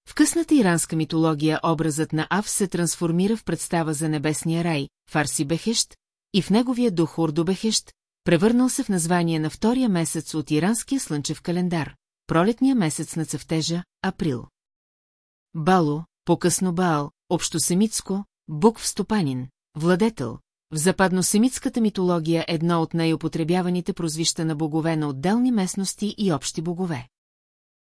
В късната иранска митология образът на Ав се трансформира в представа за небесния рай, Фарси Бехещ, и в неговия дух Бехещ, превърнал се в название на втория месец от иранския слънчев календар, пролетния месец на цъфтежа, април. Бало, по-късно Баал, общосемитско, букв стопанин, владетел, в западносемитската митология едно от най-употребяваните прозвища на богове на отделни местности и общи богове.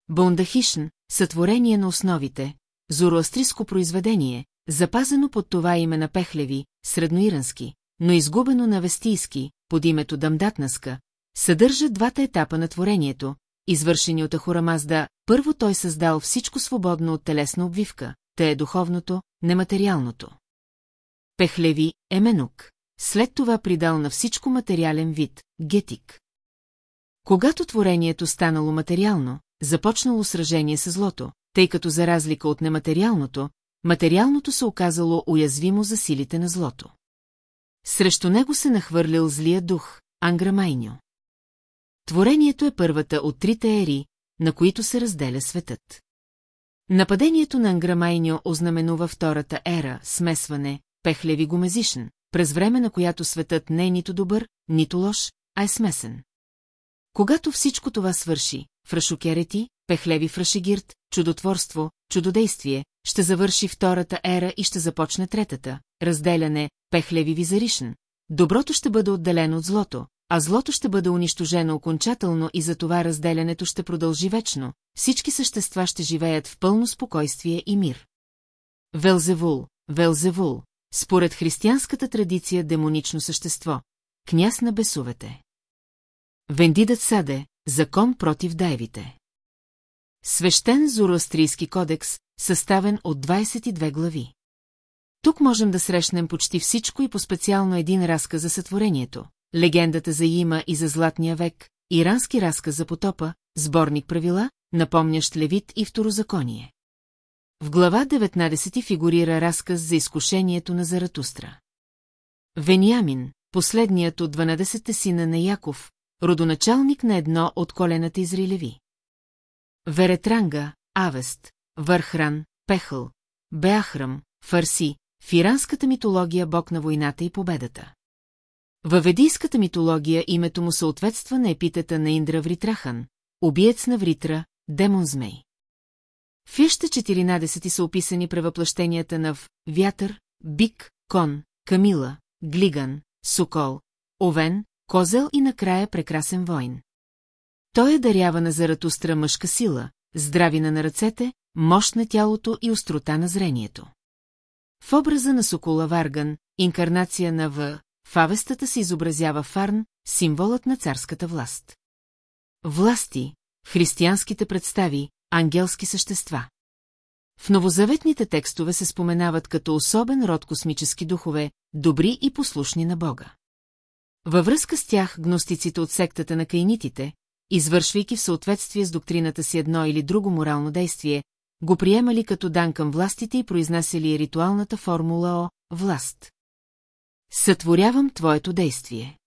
Бундахишн, сътворение на основите, зороастриско произведение, запазено под това име на Пехлеви, средноирански, но изгубено на Вестийски, под името Дамдатнаска, съдържа двата етапа на творението, извършени от Ахурамазда, първо той създал всичко свободно от телесна обвивка, те е духовното, нематериалното. Пехлеви е менук. След това придал на всичко материален вид, гетик. Когато творението станало материално, започнало сражение с злото, тъй като за разлика от нематериалното, материалното се оказало уязвимо за силите на злото. Срещу него се нахвърлил злия дух, Анграмайньо. Творението е първата от трите ери, на които се разделя светът. Нападението на Анграмайньо ознаменува втората ера, смесване, пехлеви гомезишн, през време на която светът не е нито добър, нито лош, а е смесен. Когато всичко това свърши, фрашокерети, пехлеви фрашегирт, чудотворство, чудодействие, ще завърши втората ера и ще започне третата, разделяне, пехлеви визаришн. Доброто ще бъде отделено от злото, а злото ще бъде унищожено окончателно и за това разделянето ще продължи вечно, всички същества ще живеят в пълно спокойствие и мир. Велзевул, Велзевул, според християнската традиция демонично същество, княз на бесовете. Вендидът Саде, закон против дайвите. Свещен зороастрийски кодекс, съставен от 22 глави. Тук можем да срещнем почти всичко и по-специално един разказ за сътворението, легендата за Има и за Златния век, ирански разказ за потопа, сборник правила, напомнящ Левит и Второзаконие. В глава 19 фигурира разказ за изкушението на Заратустра. Вениамин, последният от 12-те сина на Яков, родоначалник на едно от колената Израилеви. Веретранга, Авест, Върхран, Пехъл, Беахрам, Фарси, в иранската митология бог на войната и победата. Във ведийската митология името му съответства на епитета на Индра Вритрахан, убиец на Вритра, демон змей. В Ища 14 са описани превъплъщенията на в, вятър, бик, кон, камила, глиган, сокол, овен, козел и накрая прекрасен войн. Той е дарява на Заратустра мъжка сила, здравина на ръцете, мощ на тялото и острота на зрението. В образа на Сокола Варган, инкарнация на В, в авестата се изобразява Фарн, символът на царската власт. Власти, християнските представи, ангелски същества. В новозаветните текстове се споменават като особен род космически духове, добри и послушни на Бога. Във връзка с тях гностиците от сектата на кайнитите, извършвайки в съответствие с доктрината си едно или друго морално действие, го приемали като дан към властите и произнасяли ритуалната формула О – власт. Сътворявам твоето действие.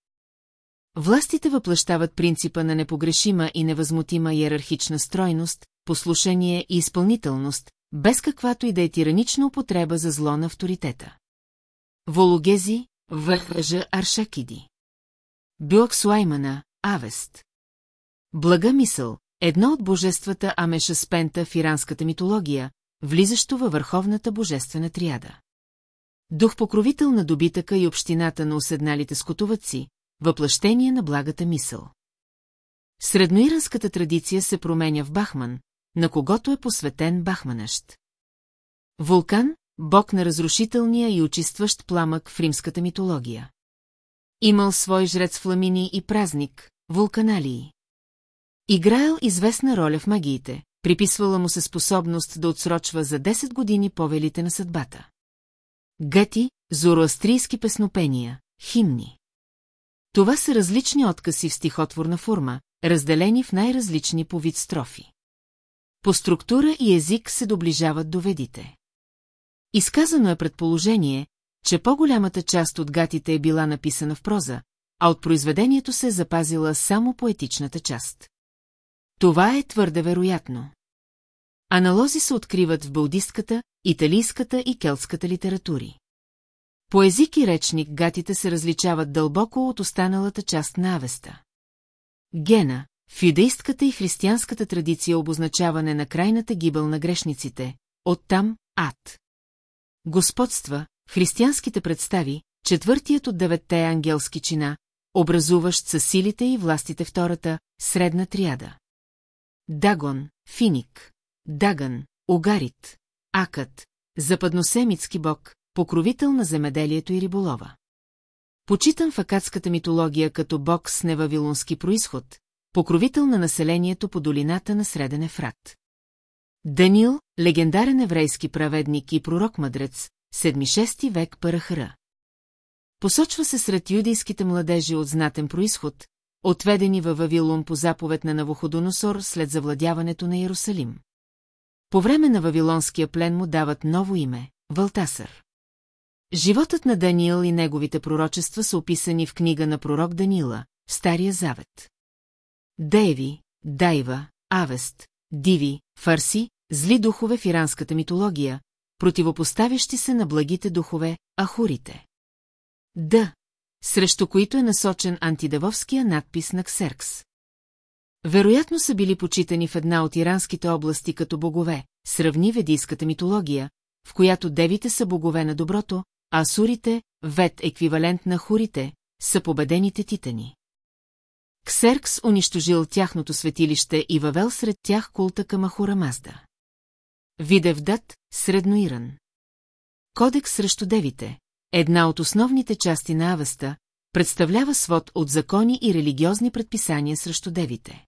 Властите въплащават принципа на непогрешима и невъзмутима иерархична стройност, послушание и изпълнителност, без каквато и да е тиранична употреба за зло на авторитета. Вологези, Въжа Аршакиди. Бюаксуаймана, Авест. Блага мисъл, едно от божествата Амеша Спента в иранската митология, влизащо във върховната божествена триада. Дух покровител на добитъка и общината на уседналите скотовъци, въплъщение на благата мисъл. Средноиранската традиция се променя в Бахман, на когото е посветен Бахманащ. Вулкан, бог на разрушителния и очистващ пламък в римската митология. Имал свой жрец Фламини и празник, вулканалии. Играел известна роля в магиите, приписвала му се способност да отсрочва за 10 години повелите на съдбата. Гати, зороастрийски песнопения, химни. Това са различни откази в стихотворна форма, разделени в най-различни по вид строфи. По структура и език се доближават до ведите. Изказано е предположение, че по-голямата част от гатите е била написана в проза, а от произведението се е запазила само поетичната част. Това е твърде вероятно. Аналози се откриват в бълдистката, италийската и келтската литератури. По език и речник гатите се различават дълбоко от останалата част на авеста. Гена, в юдеистката и християнската традиция обозначаване на крайната гибел на грешниците, оттам – ад. Господства, християнските представи, четвъртият от деветте ангелски чина, образуващ със силите и властите втората, средна триада. Дагон, Финик, Даган, Огарит, Акът, западносемитски бог, покровител на земеделието и риболова. Почитан в акадската митология като бог с невавилонски происход, покровител на населението по долината на Среден Ефрат. Данил, легендарен еврейски праведник и пророк-мъдрец, 7-6 век Парахара. Посочва се сред юдейските младежи от знатен происход, отведени във Вавилон по заповед на Навуходоносор след завладяването на Иерусалим. По време на Вавилонския плен му дават ново име – Валтасър. Животът на Даниил и неговите пророчества са описани в книга на пророк Данила, Стария Завет. Деви, Дайва, Авест, Диви, Фарси, зли духове в иранската митология, противопоставящи се на благите духове, ахурите. Д, срещу които е насочен антидавовския надпис на Ксеркс. Вероятно са били почитани в една от иранските области като богове, сравни ведийската митология, в която девите са богове на доброто, а сурите, вед еквивалент на хурите, са победените титани. Ксеркс унищожил тяхното светилище и въвел сред тях култа към Ахура Мазда. Видевдат, Средноиран. Кодекс срещу девите, една от основните части на Авеста, представлява свод от закони и религиозни предписания срещу девите.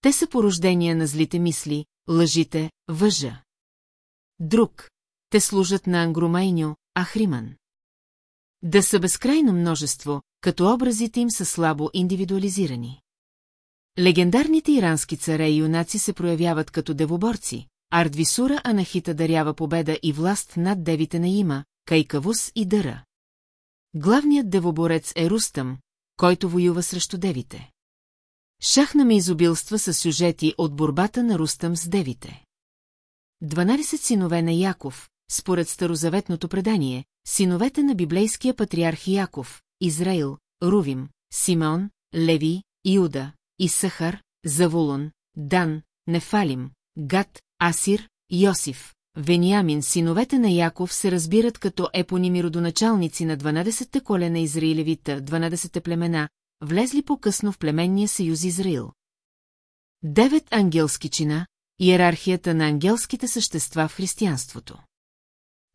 Те са порождения на злите мисли, лъжите, въжа. Друг, те служат на Ангромайньо, Ахриман. Да са безкрайно множество, като образите им са слабо индивидуализирани. Легендарните ирански царе и юнаци се проявяват като девоборци, Ардвисура Анахита дарява победа и власт над девите на Има, Кайкавус и Дъра. Главният девоборец е Рустам, който воюва срещу девите. Шахнаме изобилства с сюжети от борбата на Рустам с девите. 12 синове на Яков, според старозаветното предание, синовете на библейския патриарх Яков, Израил, Рувим, Симеон, Леви, Иуда, Исахар, Завулон, Дан, Нефалим, Гат, Асир, Йосиф, Вениамин, синовете на Яков се разбират като епоними родоначалници на 12-те колена Израилевита, 12-те племена, влезли по-късно в племенния съюз Израил. Девет ангелски чина, иерархията на ангелските същества в християнството.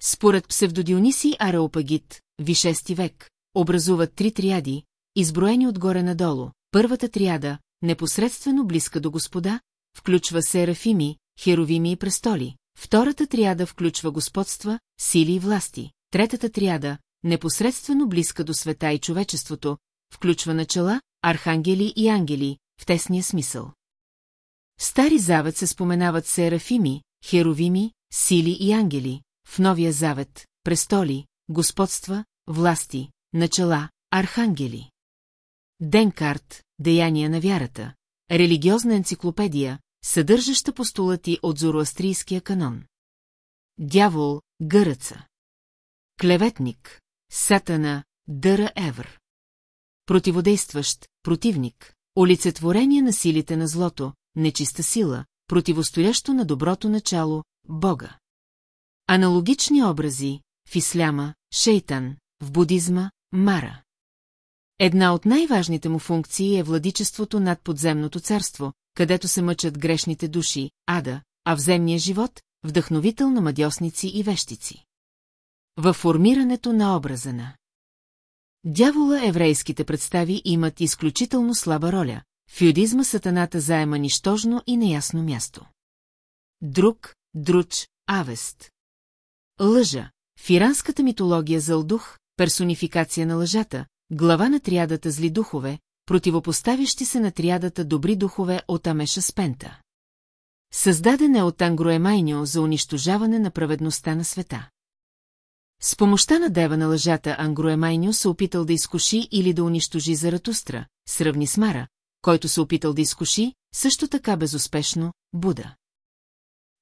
Според псевдодиониси Ареопагит, вишести век, образуват три триади, изброени отгоре надолу. Първата триада, непосредствено близка до Господа, включва серафими, херовими и престоли. Втората триада включва господства, сили и власти. Третата триада, непосредствено близка до света и човечеството, включва начала, архангели и ангели, в тесния смисъл. В Стари Завет се споменават серафими, херовими, сили и ангели, в Новия Завет, престоли, господства, власти, начала, архангели. Денкарт, Деяния на вярата, религиозна енциклопедия, съдържаща постулати от зороастрийския канон. Дявол, гъръца. Клеветник, сатана, дъра евр. Противодействащ, противник, олицетворение на силите на злото, нечиста сила, противостоящо на доброто начало, Бога. Аналогични образи в исляма, шейтан, в будизма, мара. Една от най-важните му функции е владичеството над подземното царство, където се мъчат грешните души, ада, а в земния живот – вдъхновител на мадьосници и вещици. Във формирането на образа на Дявола еврейските представи имат изключително слаба роля, в юдизма сатаната заема нищожно и неясно място. Друг, друч, авест. Лъжа. В иранската митология Зълдух, персонификация на лъжата, глава на триадата зли духове, противопоставящи се на триадата добри духове от Амеша Спента. Създаден е от Ангроемайнио за унищожаване на праведността на света. С помощта на дева на лъжата Ангроемайнио се опитал да изкуши или да унищожи Заратустра, сравни с Мара, който се опитал да изкуши, също така безуспешно, Буда.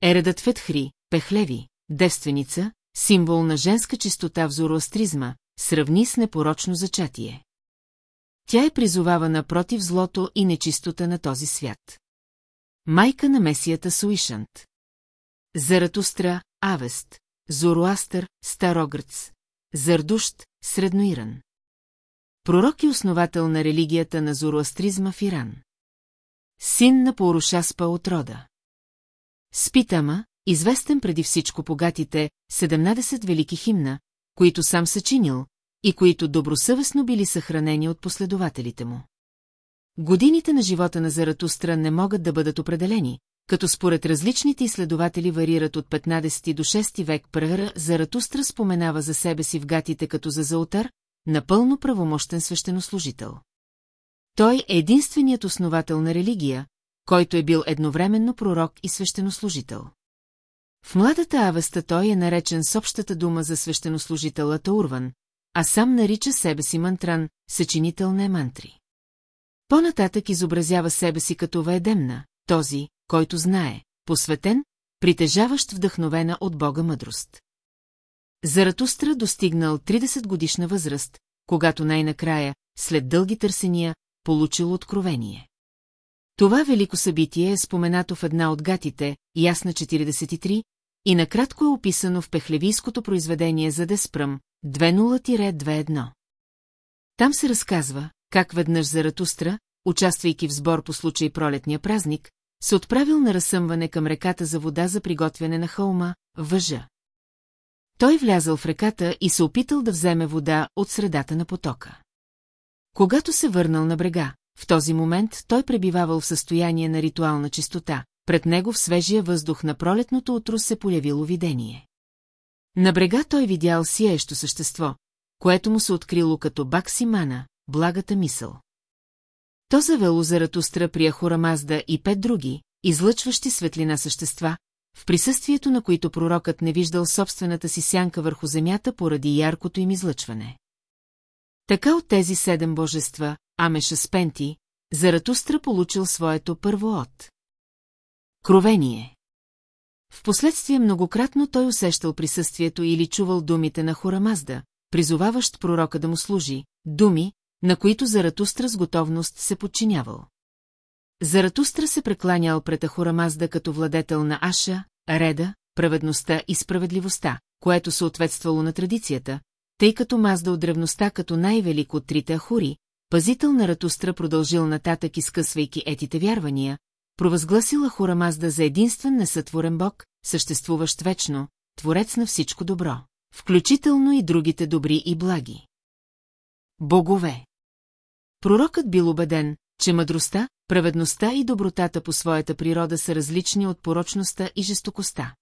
Ередът Фетхри, Пехлеви, девственица, символ на женска чистота в зороастризма, сравни с непорочно зачатие. Тя е призовавана против злото и нечистота на този свят. Майка на месията Суишант. Заратустра, Авест, Зороастър, Старогръц, Зардущ, Средноиран. Пророк и основател на религията на зороастризма в Иран. Син на Порушаспа от рода. Спитама, известен преди всичко погатите 17 велики химна, които сам съчинил и които добросъвестно били съхранени от последователите му. Годините на живота на Заратустра не могат да бъдат определени, като според различните изследователи варират от 15 до 6 век пръра, Заратустра споменава за себе си в гатите като за заутар, напълно правомощен свещенослужител. Той е единственият основател на религия, който е бил едновременно пророк и свещенослужител. В младата авеста той е наречен с общата дума за свещенослужител Атаурван, а сам нарича себе си мантран, съчинител на мантри. По-нататък изобразява себе си като Ваедемна, този, който знае, посветен, притежаващ вдъхновена от Бога мъдрост. Заратустра достигнал 30 годишна възраст, когато най-накрая, след дълги търсения, получил откровение. Това велико събитие е споменато в една от гатите, Ясна 43, и накратко е описано в пехлевийското произведение за Деспръм, 20-21. Там се разказва, как веднъж Заратустра, участвайки в сбор по случай пролетния празник, се отправил на разсъмване към реката за вода за приготвяне на хълма, въжа. Той влязъл в реката и се опитал да вземе вода от средата на потока. Когато се върнал на брега, в този момент той пребивавал в състояние на ритуална чистота, пред него в свежия въздух на пролетното утро се появило видение. На брега той видял сияещо същество, което му се открило като Баксимана, благата мисъл. То завело Заратустра при Ахурамазда и пет други, излъчващи светлина същества, в присъствието на които пророкът не виждал собствената си сянка върху земята поради яркото им излъчване. Така от тези седем божества, Амеша Спенти, Заратустра получил своето първо от. Кровение. Впоследствие многократно той усещал присъствието или чувал думите на Хорамазда, призоваващ пророка да му служи, думи, на които Заратустра с готовност се подчинявал. Заратустра се прекланял пред Ахурамазда като владетел на Аша, Реда, праведността и справедливостта, което съответствало на традицията, тъй като Мазда от древността като най-велик от трите Ахури, пазител на Ратустра продължил нататък изкъсвайки етите вярвания, провъзгласил Ахурамазда за единствен несътворен бог, съществуващ вечно, творец на всичко добро, включително и другите добри и благи. Богове Пророкът бил убеден, че мъдростта, праведността и добротата по своята природа са различни от порочността и жестокостта.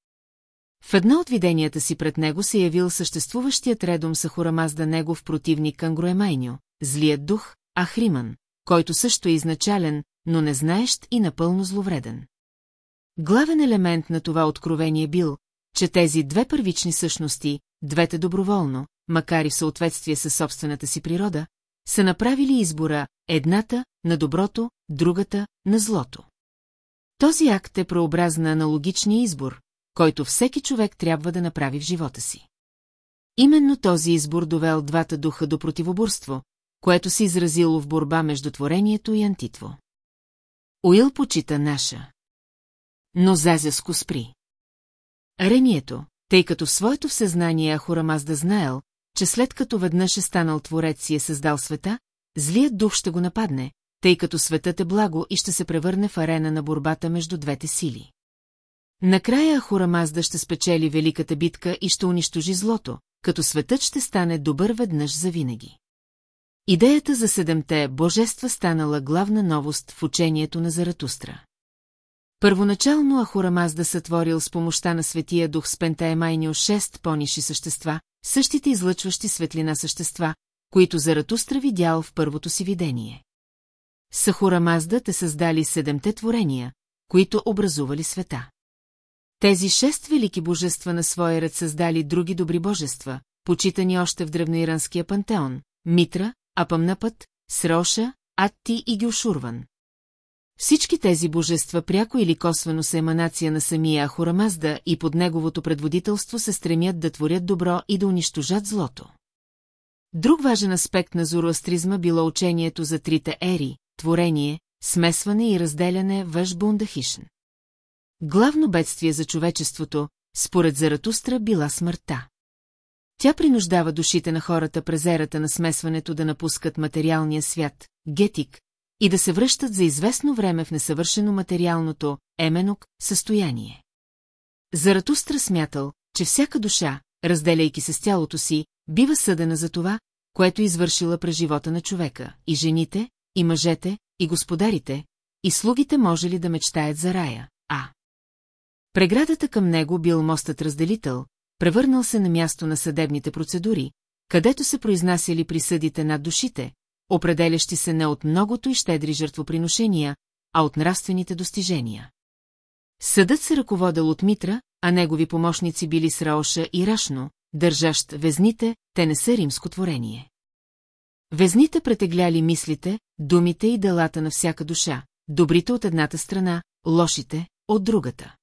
В едно от виденията си пред него се явил съществуващият редом Сахурамазда негов противник Ангроемайньо, злият дух, Ахриман, който също е изначален, но не знаещ и напълно зловреден. Главен елемент на това откровение бил, че тези две първични същности, двете доброволно, макар и в съответствие със собствената си природа, са направили избора едната на доброто, другата на злото. Този акт е прообраз на аналогичния избор, който всеки човек трябва да направи в живота си. Именно този избор довел двата духа до противоборство, което се изразило в борба между творението и антитво. Уил почита наша. Но Зазяско спри. Рението, тъй като в своето всезнание да знаел, че след като веднъж е станал творец и е създал света, злият дух ще го нападне, тъй като светът е благо и ще се превърне в арена на борбата между двете сили. Накрая Ахурамазда ще спечели великата битка и ще унищожи злото, като светът ще стане добър веднъж завинаги. Идеята за седемте божества станала главна новост в учението на Заратустра. Първоначално Ахурамазда сътворил с помощта на светия дух с Пентаемайнио шест пониши същества, същите излъчващи светлина същества, които Заратустра видял в първото си видение. Сахурамазда те създали седемте творения, които образували света. Тези шест велики божества на своя ред създали други добри божества, почитани още в древноиранския пантеон – Митра, Апамнапът, Сроша, Атти и Гюшурван. Всички тези божества пряко или косвено са еманация на самия Ахурамазда и под неговото предводителство се стремят да творят добро и да унищожат злото. Друг важен аспект на зороастризма било учението за трите ери – творение, смесване и разделяне въж бундахишн. Главно бедствие за човечеството, според Заратустра, била смъртта. Тя принуждава душите на хората през ерата на смесването да напускат материалния свят, гетик, и да се връщат за известно време в несъвършено материалното, еменок, състояние. Заратустра смятал, че всяка душа, разделяйки се с тялото си, бива съдена за това, което извършила през живота на човека, и жените, и мъжете, и господарите, и слугите може ли да мечтаят за рая, а... Преградата към него бил мостът разделител, превърнал се на място на съдебните процедури, където се произнасяли присъдите над душите, определящи се не от многото и щедри жертвоприношения, а от нравствените достижения. Съдът се ръководел от Митра, а негови помощници били Сраоша и Рашно, държащ везните, те не са римско творение. Везните претегляли мислите, думите и делата на всяка душа, добрите от едната страна, лошите – от другата.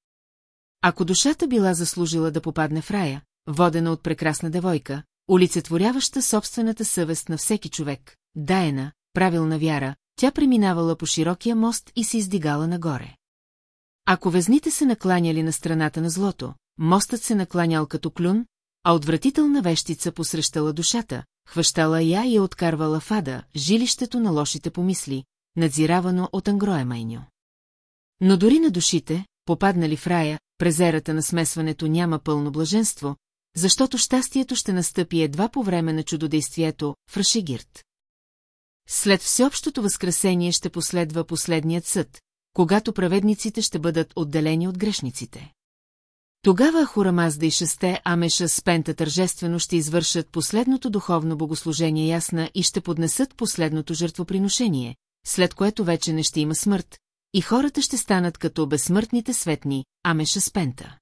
Ако душата била заслужила да попадне в рая, водена от прекрасна девойка, олицетворяваща собствената съвест на всеки човек, Дайна, правилна вяра, тя преминавала по широкия мост и се издигала нагоре. Ако везните се накланяли на страната на злото, мостът се накланял като клюн, а отвратителна вещица посрещала душата, хващала я и я откарвала фада, жилището на лошите помисли, надзиравано от Ангроемайньо. Но дори на душите, попаднали в рая, през ерата на смесването няма пълно блаженство, защото щастието ще настъпи едва по време на чудодействието в Рашигирт. След всеобщото възкресение ще последва последният съд, когато праведниците ще бъдат отделени от грешниците. Тогава Хурамазда и шесте Амеша с Пента тържествено ще извършат последното духовно богослужение ясна и ще поднесат последното жертвоприношение, след което вече не ще има смърт, и хората ще станат като безсмъртните светни, Амеша с Пента.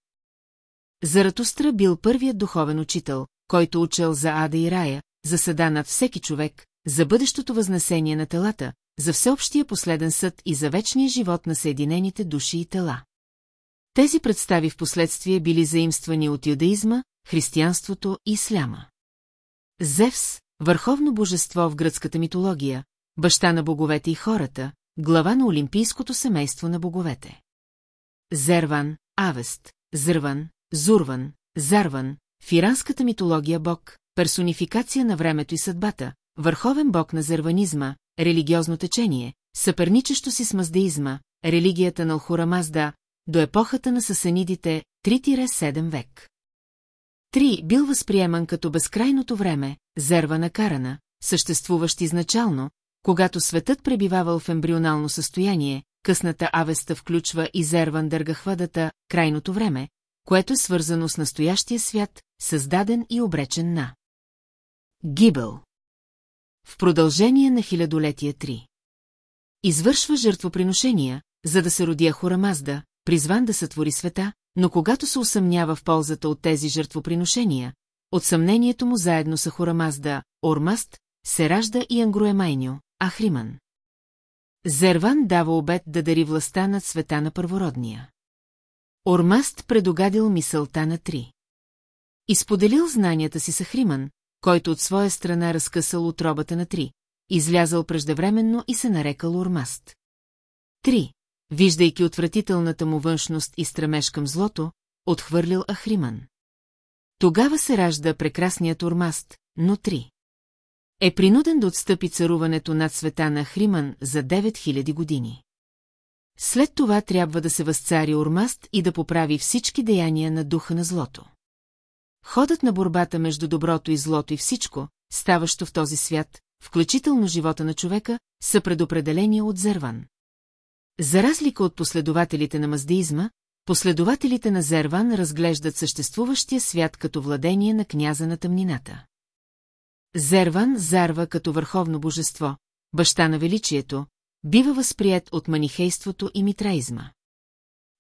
Заратустра бил първият духовен учител, който учел за ада и рая, за съда над всеки човек, за бъдещото възнесение на телата, за всеобщия последен съд и за вечния живот на съединените души и тела. Тези представи в последствие били заимствани от юдаизма, християнството и исляма. Зевс, върховно божество в гръцката митология, баща на боговете и хората, глава на олимпийското семейство на боговете. Зерван, Авест, Зърван, Зурван, Зарван, в иранската митология бог, персонификация на времето и съдбата, върховен бог на зерванизма, религиозно течение, съперничещо си с маздеизма, религията на Алхурамазда, до епохата на сасанидите 3-7 век. Три бил възприеман като безкрайното време, зерва на Карана, съществуващ изначално, когато светът пребивавал в ембрионално състояние, късната авеста включва и зерван дъргахвадата, крайното време, което е свързано с настоящия свят, създаден и обречен на. Гибел. В продължение на хилядолетия три. Извършва жертвоприношения, за да се роди Ахурамазда, призван да сътвори света, но когато се усъмнява в ползата от тези жертвоприношения, от съмнението му заедно с Ахурамазда, Ормаст, се ражда и Ангроемайньо, Ахриман. Зерван дава обет да дари властта над света на първородния. Ормаст предогадил мисълта на три. Изподелил знанията си с Ахриман, който от своя страна разкъсал отробата на три, излязал преждевременно и се нарекал Ормаст. Три. виждайки отвратителната му външност и стремеж към злото, отхвърлил Ахриман. Тогава се ражда прекрасният Ормаст, но три. Е принуден да отстъпи царуването над света на Ахриман за 9000 години. След това трябва да се възцари Ормаст и да поправи всички деяния на духа на злото. Ходът на борбата между доброто и злото и всичко, ставащо в този свят, включително живота на човека, са предопределени от Зерван. За разлика от последователите на маздеизма, последователите на Зерван разглеждат съществуващия свят като владение на княза на тъмнината. Зерван зарва като върховно божество, баща на величието, бива възприят от манихейството и митраизма.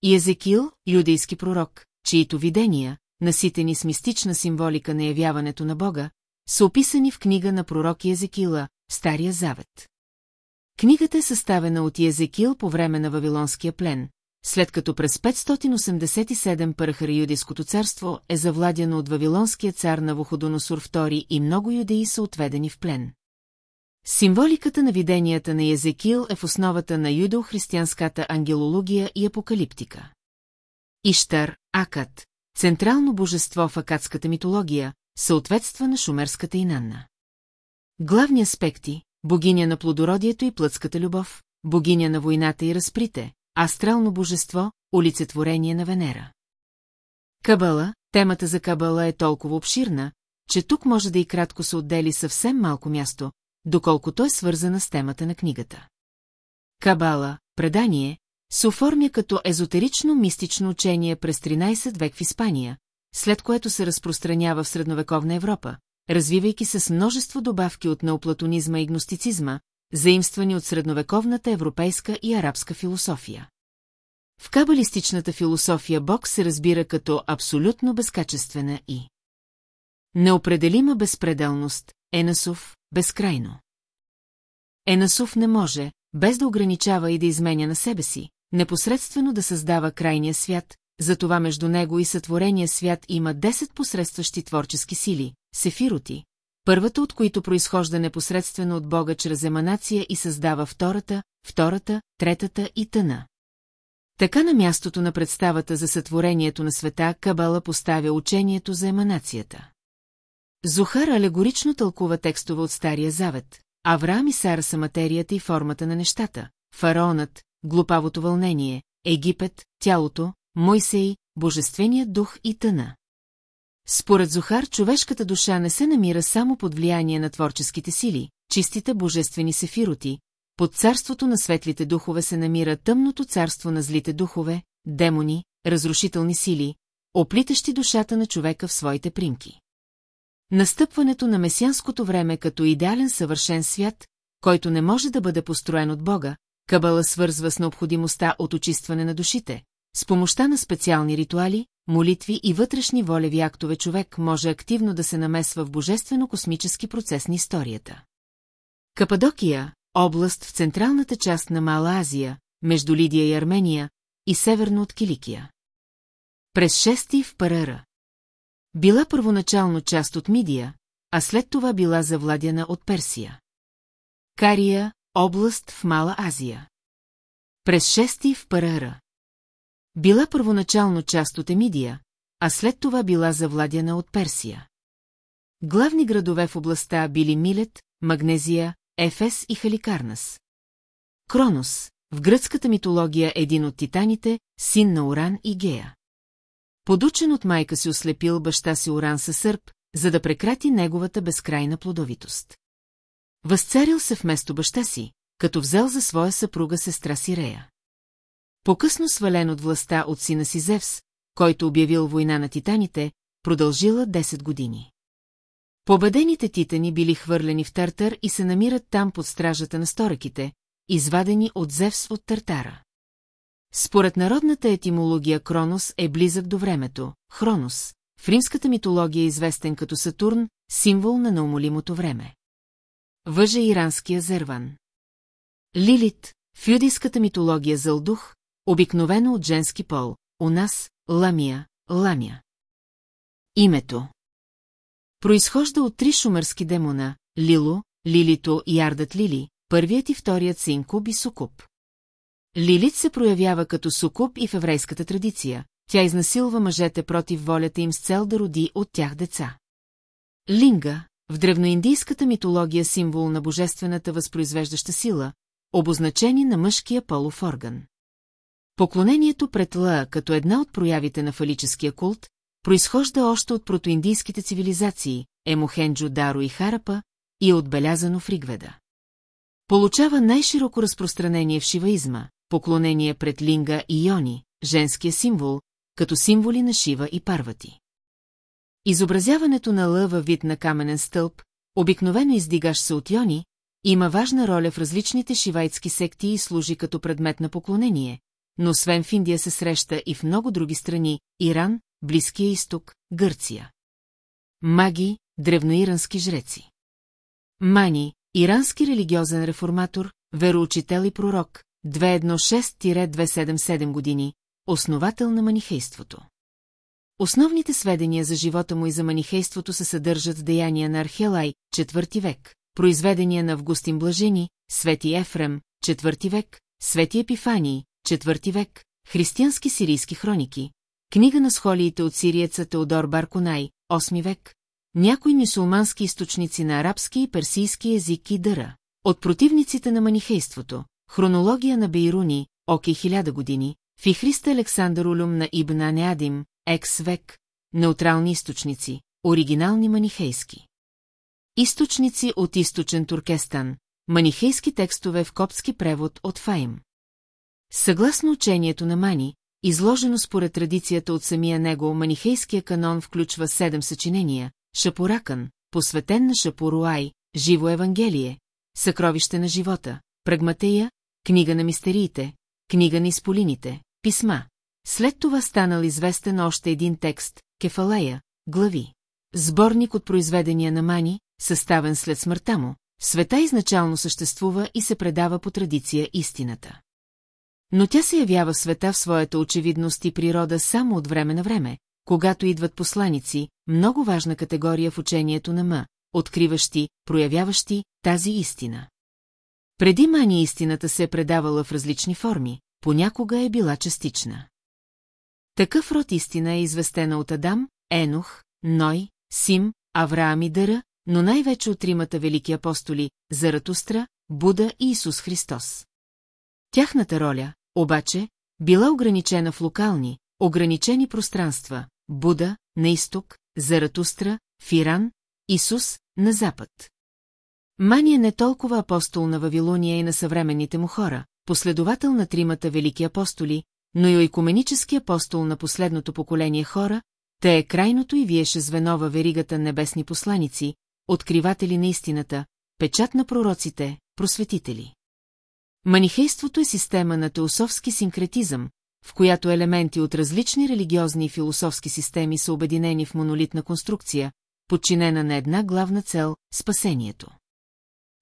И Езекил, юдейски пророк, чието видения, наситени с мистична символика на явяването на Бога, са описани в книга на пророки Езекила, Стария Завет. Книгата е съставена от Езекил по време на Вавилонския плен, след като през 587 пърхара юдейското царство е завладяно от Вавилонския цар на Вуходоносор II и много юдеи са отведени в плен. Символиката на виденията на Езекил е в основата на юдо-християнската ангелология и апокалиптика. Иштар, Акат, централно божество в акадската митология, съответства на шумерската Инанна. Главни аспекти – богиня на плодородието и плътската любов, богиня на войната и разприте, астрално божество, олицетворение на Венера. Кабала, темата за Кабала е толкова обширна, че тук може да и кратко се отдели съвсем малко място, доколкото е свързана с темата на книгата. Кабала, предание, се оформя като езотерично-мистично учение през 13 век в Испания, след което се разпространява в средновековна Европа, развивайки се с множество добавки от неоплатонизма и гностицизма, заимствани от средновековната европейска и арабска философия. В кабалистичната философия Бог се разбира като абсолютно безкачествена и неопределима безпределност, Енасов, безкрайно. Енасов не може, без да ограничава и да изменя на себе си, непосредствено да създава крайния свят, затова между него и сътворения свят има 10 посредстващи творчески сили, сефироти, първата от които произхожда непосредствено от Бога чрез еманация и създава втората, втората, третата и тъна. Така на мястото на представата за сътворението на света Кабала поставя учението за еманацията. Зухар алегорично тълкува текстове от Стария Завет. Авраам и Сара са материята и формата на нещата, фараонът, глупавото вълнение, Египет, тялото, Мойсей, Божественият дух и тъна. Според Зухар, човешката душа не се намира само под влияние на творческите сили, чистите божествени сефироти, под царството на светлите духове се намира тъмното царство на злите духове, демони, разрушителни сили, оплитащи душата на човека в своите примки. Настъпването на месианското време като идеален съвършен свят, който не може да бъде построен от Бога, Кабала свързва с необходимостта от очистване на душите, с помощта на специални ритуали, молитви и вътрешни волеви актове човек може активно да се намесва в божествено-космически процес на историята. Кападокия, област в централната част на Мала Азия, между Лидия и Армения, и северно от Киликия. През шести в Парара. Била първоначално част от Мидия, а след това била завладяна от Персия. Кария, област в Мала Азия. През шести в Парара. Била първоначално част от Емидия, а след това била завладяна от Персия. Главни градове в областта били Милет, Магнезия, Ефес и Халикарнас. Кронос, в гръцката митология един от титаните, син на Оран и Гея. Подучен от майка си ослепил баща си Оран със сърп, за да прекрати неговата безкрайна плодовитост. Възцарил се вместо баща си, като взел за своя съпруга сестра Сирея. По-късно свален от властта от сина си Зевс, който обявил война на титаните, продължила 10 години. Победените титани били хвърлени в Тартар и се намират там под стражата на стораките, извадени от Зевс от Тартара. Според народната етимология Кронос е близък до времето, Хронос, в римската митология е известен като Сатурн, символ на неумолимото време. Въже иранския Зерван. Лилит, в юдийската митология Зълдух, обикновено от женски пол, у нас – Ламия, Ламя. Името Произхожда от три шумърски демона – Лило, Лилито и Ардът Лили, първият и вторият син Куб и Сукуб. Лилит се проявява като сукуб и в еврейската традиция. Тя изнасилва мъжете против волята им с цел да роди от тях деца. Линга, в древноиндийската митология символ на божествената възпроизвеждаща сила, обозначени на мъжкия полов орган. Поклонението пред Ла като една от проявите на фалическия култ, произхожда още от протоиндийските цивилизации, Емохенджо Даро и Харапа, и е отбелязано в Ригведа. Получава най-широко разпространение в шиваизма, поклонение пред Линга и Йони, женския символ, като символи на Шива и Парвати. Изобразяването на лъва вид на каменен стълб, обикновено издигаш се от Йони, има важна роля в различните шивайтски секти и служи като предмет на поклонение, но освен в Индия се среща и в много други страни – Иран, Близкия изток, Гърция. Маги, древноирански жреци. Мани, ирански религиозен реформатор, вероучител и пророк, 216-277 години, основател на манихейството. Основните сведения за живота му и за манихейството се съдържат в деяния на Архелай, IV век, произведения на Августин Блажени, Свети Ефрем, IV век, Свети Епифании, IV век, християнски сирийски хроники, книга на схолиите от сириеца Теодор Барконай, 8 век, някои мюсулмански източници на арабски и персийски език и дъра. От противниците на манихейството, хронология на Бейруни, оки хиляда години, Фихриста Александър Улюм на Ибн Неадим, екс век, неутрални източници, оригинални манихейски. Източници от източен Туркестан, манихейски текстове в копски превод от Фаим. Съгласно учението на Мани, изложено според традицията от самия него, манихейския канон включва седем съчинения, Шапоракън, посветен на Шапоруай, Живо Евангелие, Съкровище на живота, Прагматея, Книга на мистериите, Книга на изполините, Писма. След това станал известен още един текст, Кефалея, глави. Сборник от произведения на Мани, съставен след смъртта му, света изначално съществува и се предава по традиция истината. Но тя се явява в света в своята очевидност и природа само от време на време, когато идват посланици, много важна категория в учението на М, откриващи, проявяващи тази истина. Преди Мани истината се е предавала в различни форми, понякога е била частична. Такъв род истина е известена от Адам, Енох, Ной, Сим, Авраам и Дъра, но най-вече от тримата велики апостоли – Заратустра, Буда и Исус Христос. Тяхната роля, обаче, била ограничена в локални, ограничени пространства – Буда, на изток, Заратустра, Фиран, Исус, на запад. Мания не толкова апостол на Вавилония и на съвременните му хора, последовател на тримата велики апостоли, но и екуменически апостол на последното поколение хора, те е крайното и виеше звено във веригата небесни посланици, откриватели на истината, печат на пророците, просветители. Манихейството е система на теософски синкретизъм, в която елементи от различни религиозни и философски системи са обединени в монолитна конструкция, подчинена на една главна цел – спасението.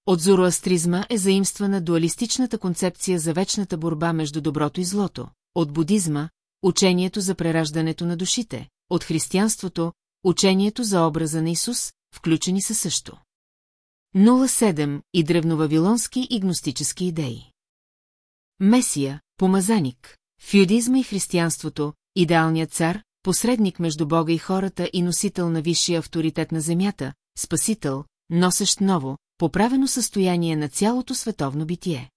От зороастризма е заимствана дуалистичната концепция за вечната борба между доброто и злото, от будизма – учението за прераждането на душите, от християнството – учението за образа на Исус, включени са също. 07 и древновавилонски и гностически идеи. Месия, помазаник, фюдизма и християнството, идеалният цар, посредник между Бога и хората и носител на висшия авторитет на земята, спасител, носещ ново, поправено състояние на цялото световно битие.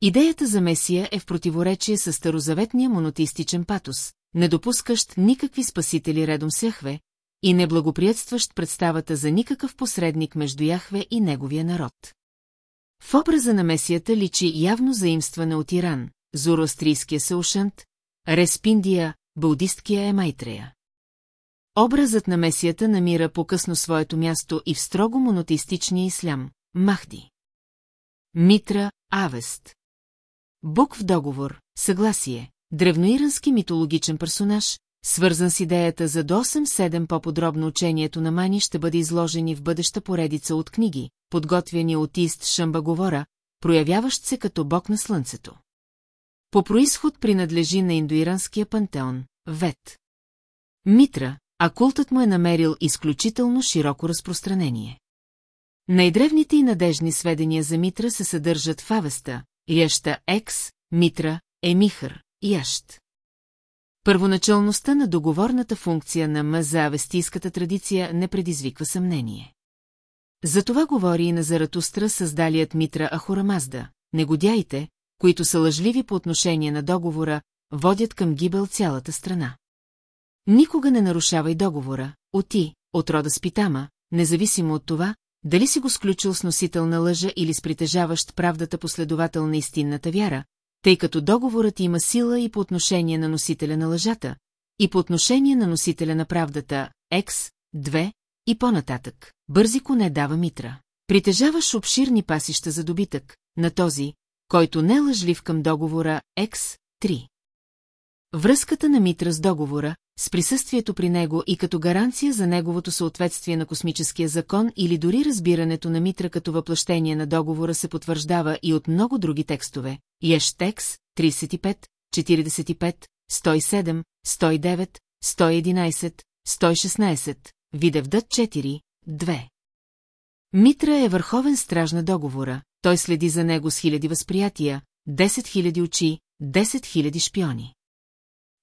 Идеята за Месия е в противоречие с старозаветния монотистичен патос, не допускащ никакви спасители редом с Яхве и неблагоприятстващ представата за никакъв посредник между Яхве и неговия народ. В образа на Месията личи явно заимстване от Иран, зороастрийския Саушант, Респиндия, будисткия Емайтрея. Образът на Месията намира по-късно своето място и в строго монотеистичния ислям – Махди. Митра, Авест. Бук в договор, съгласие, древноирански митологичен персонаж, свързан с идеята за до 8-7 по-подробно учението на Мани ще бъде изложени в бъдеща поредица от книги, подготвяни от Ист Шамбаговора, проявяващ се като бог на слънцето. По происход принадлежи на индуиранския пантеон – Вет. Митра, а култът му е намерил изключително широко разпространение. Най-древните и надежни сведения за Митра се съдържат в Авеста, Яща Екс, Митра, е Михър, Ящ. Първоначалността на договорната функция на М за традиция не предизвиква съмнение. За това говори и на Заратустра създалият Митра Ахурамазда. Негодяите, които са лъжливи по отношение на договора, водят към гибел цялата страна. Никога не нарушавай договора, оти, от рода Спитама, независимо от това, дали си го сключил с носител на лъжа или с притежаващ правдата последовател на истинната вяра, тъй като договорът има сила и по отношение на носителя на лъжата, и по отношение на носителя на правдата, X, 2, и по-нататък. Бързи коне дава митра. Притежаваш обширни пасища за добитък, на този, който не е лъжлив към договора, X, 3. Връзката на Митра с договора, с присъствието при него и като гаранция за неговото съответствие на космическия закон или дори разбирането на Митра като въплъщение на договора се потвърждава и от много други текстове. Ештекс, 35, 45, 107, 109, 111, 116, Видевдът 4, 2. Митра е върховен страж на договора, той следи за него с хиляди възприятия, 10 000 очи, 10 000 шпиони.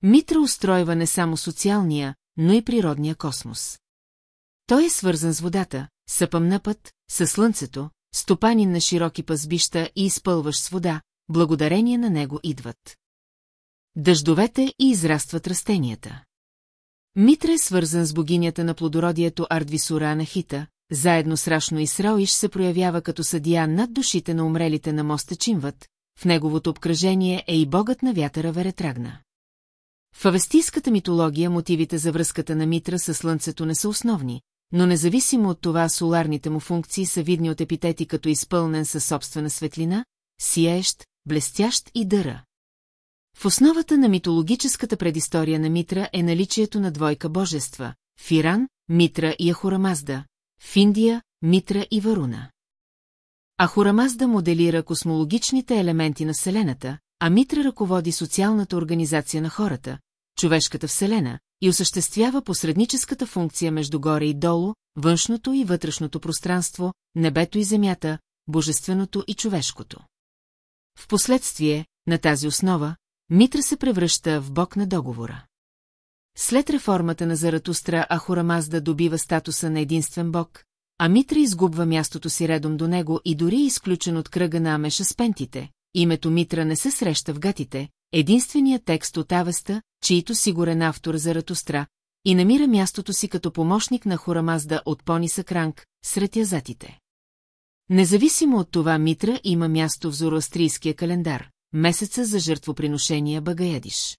Митра устройва не само социалния, но и природния космос. Той е свързан с водата, съпъм на път, със слънцето, стопанин на широки пазбища и изпълваш с вода, благодарение на него идват. Дъждовете и израстват растенията. Митра е свързан с богинята на плодородието Ардвисура Анахита, заедно с Рашно и Сраоиш се проявява като съдия над душите на умрелите на моста Чимват, в неговото обкръжение е и богът на вятъра Веретрагна. В авестийската митология мотивите за връзката на Митра със Слънцето не са основни, но независимо от това соларните му функции са видни от епитети като изпълнен със собствена светлина, сияещ, блестящ и дъра. В основата на митологическата предистория на Митра е наличието на двойка божества – Фиран, Митра и Ахурамазда, в Индия – Митра и Варуна. Ахурамазда моделира космологичните елементи на Вселената, а Митра ръководи социалната организация на хората, човешката Вселена, и осъществява посредническата функция между горе и долу, външното и вътрешното пространство, небето и земята, божественото и човешкото. Впоследствие, на тази основа, Митра се превръща в бог на договора. След реформата на Заратустра Ахурамазда добива статуса на единствен бог, а Митра изгубва мястото си редом до него и дори е изключен от кръга на Амеша с пентите. Името Митра не се среща в гатите, единственият текст от Авеста, чието сигурен автор Заратустра, и намира мястото си като помощник на Хурамазда от по-нисък ранг, сред язатите. Независимо от това Митра има място в зороастрийския календар, месеца за жертвоприношения Багаядиш.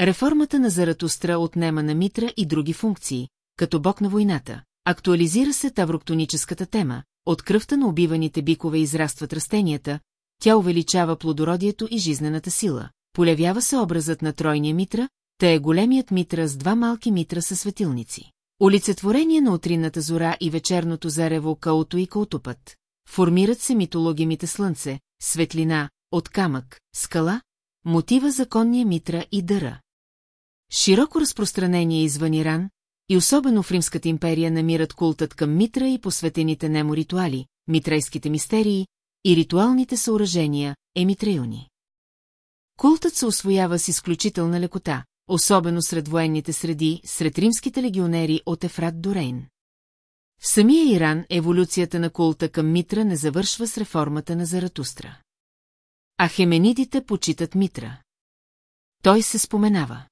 Реформата на Заратустра отнема на Митра и други функции, като бог на войната. Актуализира се тавроктоническата тема, от кръвта на убиваните бикове израстват растенията, тя увеличава плодородието и жизнената сила. Полявява се образът на тройния Митра, те е големият Митра с два малки Митра със светилници. Олицетворение на утринната зора и вечерното зарево Каото и Каотопът. Формират се митологемите слънце, светлина, от камък, скала, мотива законния Митра и дъра. Широко разпространение извън Иран, и особено в Римската империя намират култът към Митра и посветените нему ритуали, митрейските мистерии и ритуалните съоръжения, емитреилни. Култът се освоява с изключителна лекота, особено сред военните среди, сред римските легионери от Ефрат до Рейн. В самия Иран еволюцията на култа към Митра не завършва с реформата на Заратустра. А хеменидите почитат Митра. Той се споменава.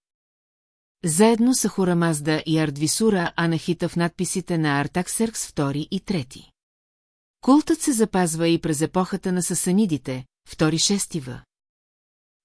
Заедно са Хурамазда и Ардвисура Анахита в надписите на Артаксеркс II и III. Култът се запазва и през епохата на сасанидите, втори шести в.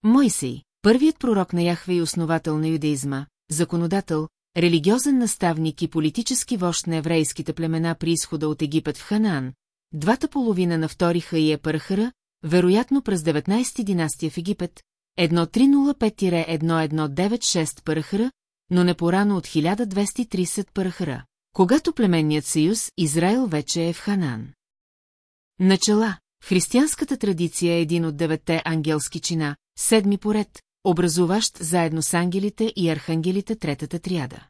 Мойсей, първият пророк на Яхве и основател на юдеизма, законодател, религиозен наставник и политически вожд на еврейските племена при изхода от Египет в Ханаан, двата половина на втори Хаия Парахара, вероятно през 19 династия в Египет, 1305-1196 Парахара, но не порано от 1230 Парахара, когато племенният съюз Израил вече е в Ханан. Начала, християнската традиция е един от деветте ангелски чина, седми поред, образуващ заедно с ангелите и архангелите третата триада.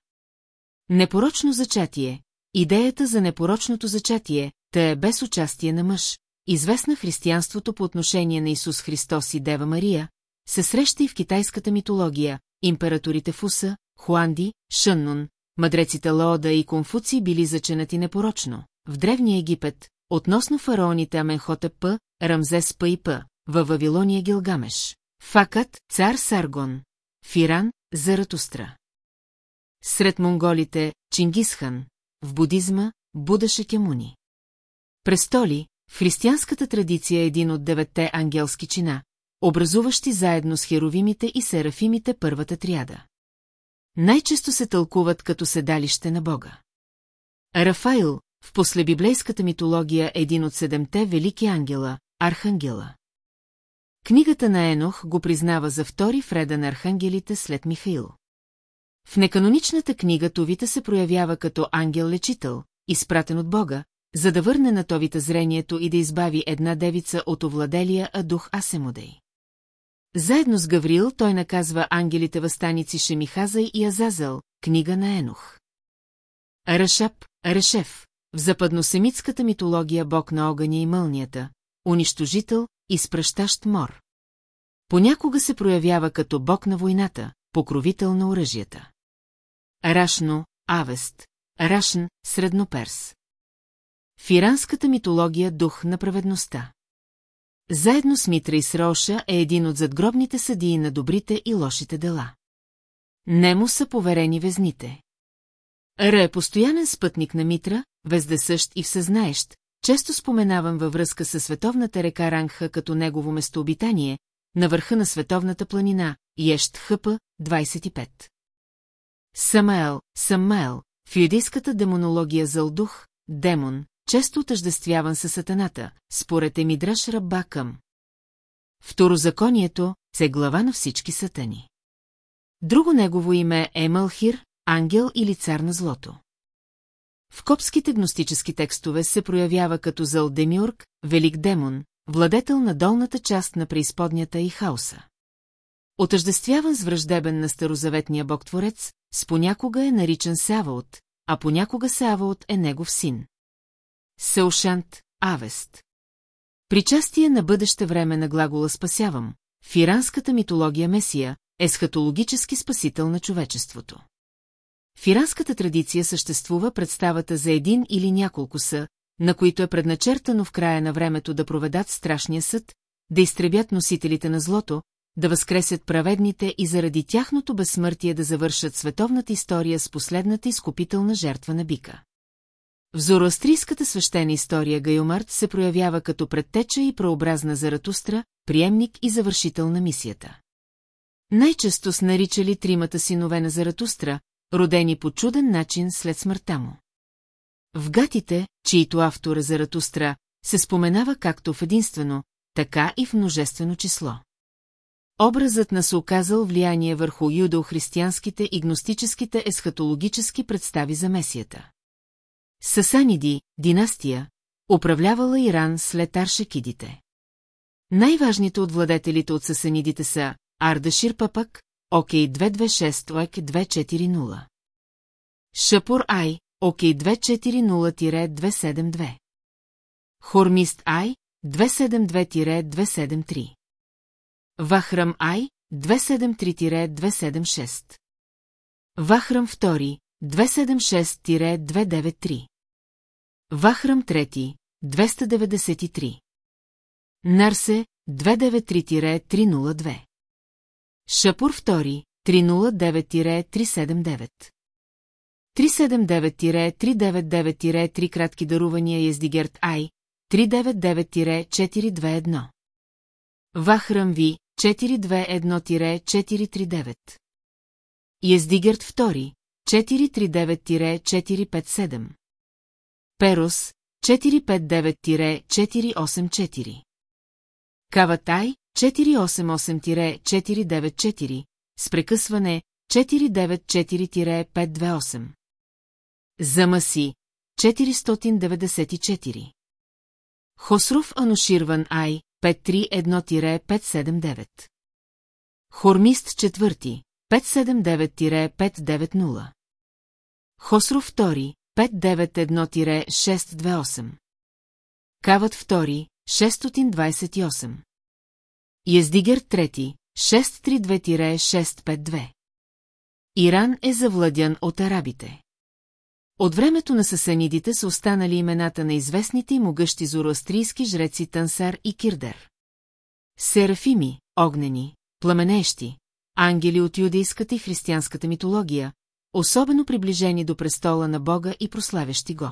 Непорочно зачатие, идеята за непорочното зачатие, та е без участие на мъж, известна християнството по отношение на Исус Христос и Дева Мария, се среща и в китайската митология, императорите Фуса, Хуанди, Шъннун, мъдреците Лоода и Конфуци били заченати непорочно. В Древния Египет, относно фараоните Аменхотеп П, Рамзес П и П, във Вавилония Гилгамеш. Факът, цар Саргон, Фиран, Заратустра. Сред монголите Чингисхан, в будизма Буда Шакемуни. Престоли, в християнската традиция е един от деветте ангелски чина, образуващи заедно с херовимите и серафимите първата триада. Най-често се тълкуват като седалище на Бога. Рафаил, в послебиблейската митология е един от седемте велики ангела, Архангела. Книгата на Енох го признава за втори в реда на архангелите след Михаил. В неканоничната книга Товита се проявява като ангел-лечител, изпратен от Бога, за да върне на Товита зрението и да избави една девица от овладелия а дух Асемодей. Заедно с Гаврил той наказва ангелите възстаници Шемихазай и Азазел, книга на Енох. Рашап, Решев, в западносемитската митология бог на огъня и мълнията, унищожител, изпращащ мор. Понякога се проявява като бог на войната, покровител на оръжията. Рашно, Авест, Рашн, Средноперс. В иранската митология дух на праведността. Заедно с Митра и Сроша е един от задгробните съдии на добрите и лошите дела. Нему са поверени везните. Р е постоянен спътник на Митра, вездесъщ и всезнаещ, често споменавам във връзка с световната река Рангха като негово местообитание, на върха на световната планина, Ещ Хъпа, 25. Самаел, Самаел, в юдейската демонология Залдух, демон, често отъждествяван със сатаната, според Емидраш Рабба към. Второзаконието се глава на всички сатани. Друго негово име е Малхир, ангел или цар на злото. В копските гностически текстове се проявява като зъл Демиург, велик демон, владетел на долната част на преизподнята и хаоса. Отъждествяван с враждебен на старозаветния бог-творец, с понякога е наричан Саваот, а понякога Саваот е негов син. Сеушант, Авест. Причастие на бъдеще време на глагола спасявам, в иранската митология Месия, е схатологически спасител на човечеството. В иранската традиция съществува представата за един или няколко са, на които е предначертано в края на времето да проведат страшния съд, да изтребят носителите на злото, да възкресят праведните и заради тяхното безсмъртие да завършат световната история с последната изкупителна жертва на бика. В зороастрийската свещена история Гайомарт се проявява като предтеча и прообразна Заратустра, приемник и завършител на мисията. Най-често с наричали тримата синове на Заратустра, родени по чуден начин след смъртта му. В гатите, чието автор е Заратустра, се споменава както в единствено, така и в множествено число. Образът на се оказал влияние върху юдо-християнските и гностическите есхатологически представи за месията. Сасаниди, династия, управлявала Иран след аршекидите. Най-важните от владетелите от сасанидите са Ардашир Папак, Окей 226 Уек 240. Шапур Ай, Окей 240-272. Хормист Ай, 272-273. Вахрам Ай, 273-276. Вахрам 2, 276-293. Вахрам 3, 293. Нарсе, 293-302. Шапур 2, 309-379. 379-399-3 кратки дарувания Ездигерт Ай, 399-421. Вахрам Ви, 421-439. Ездигерт 2, 439-457. Перус, 459-484. Каватай, 488-494, с прекъсване 494-528. Замаси 494. Хосров Ануширван Ай 531-579. Хормист 4 579-590. Хосров 2 591-628. Кават 2 628. Ездигер трети, 632-652. Иран е завладян от арабите. От времето на сасанидите са останали имената на известните и могъщи зороастрийски жреци Тансар и Кирдер. Серафими, огнени, пламенещи, ангели от юдейската и християнската митология, особено приближени до престола на Бога и прославящи го.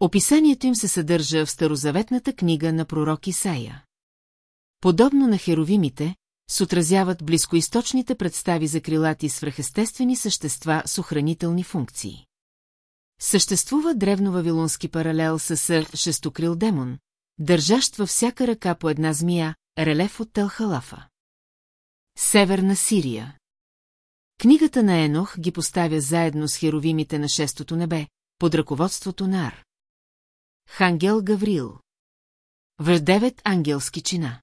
Описанието им се съдържа в старозаветната книга на пророк Исаия. Подобно на херовимите, с отразяват близкоисточните представи за крилати свръхестествени същества с охранителни функции. Съществува древновавилонски паралел с сър шестокрил демон, държащ във всяка ръка по една змия, релеф от Телхалафа. Северна Сирия Книгата на Енох ги поставя заедно с херовимите на шестото небе, под ръководството на Ар. Хангел Гаврил В девет ангелски чина.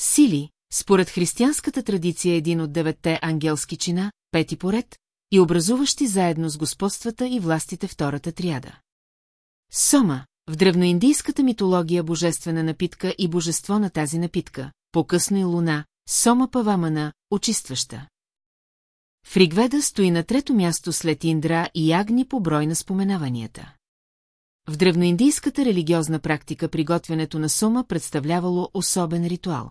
Сили, според християнската традиция един от деветте ангелски чина, пети поред, и образуващи заедно с господствата и властите втората триада. Сома, в древноиндийската митология божествена напитка и божество на тази напитка, по-късно и луна, Сома Павамана, очистваща. Фригведа стои на трето място след Индра и Агни по брой на споменаванията. В древноиндийската религиозна практика приготвянето на сома представлявало особен ритуал.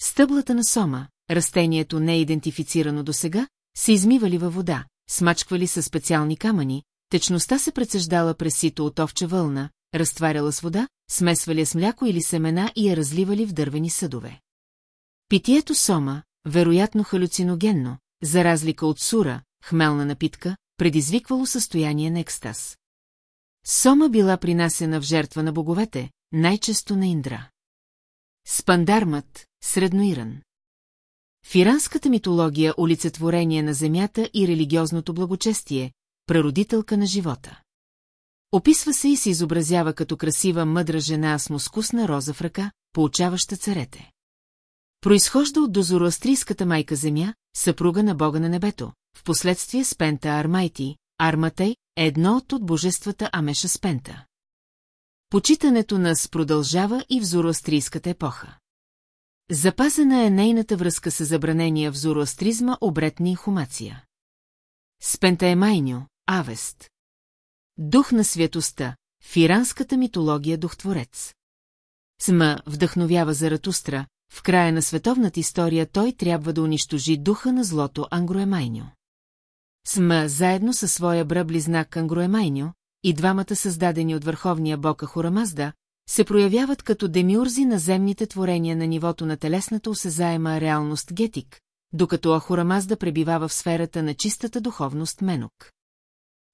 Стъблата на сома, растението не е идентифицирано досега, се измивали във вода, смачквали със специални камъни, течността се прецеждала през сито от овча вълна, разтваряла с вода, смесвали с мляко или семена и я разливали в дървени съдове. Питието сома, вероятно халюциногенно, за разлика от сура, хмелна напитка, предизвиквало състояние на екстаз. Сома била принасена в жертва на боговете, най-често на Индра. Спандармът, средноиран. В иранската митология олицетворение на земята и религиозното благочестие, прародителка на живота. Описва се и се изобразява като красива мъдра жена с мускусна роза в ръка, получаваща царете. Произхожда от дозороастрийската майка земя, съпруга на бога на небето, в последствие Спента Армайти, Арматей е едно от божествата Амеша Спента. Почитането нас продължава и в зороастрийската епоха. Запазена е нейната връзка с забранения в зороастризма обретни инхумация. Спента е майньо, Авест. Дух на светостта, в иранската митология духтворец. Сма вдъхновява Заратустра, в края на световната история той трябва да унищожи духа на злото Ангроемайньо. Сма заедно със своя бръблизнак Ангроемайньо и двамата създадени от върховния бог Ахурамазда, се проявяват като демиурзи на земните творения на нивото на телесната осезаема реалност Гетик, докато Ахурамазда пребивава в сферата на чистата духовност Менок.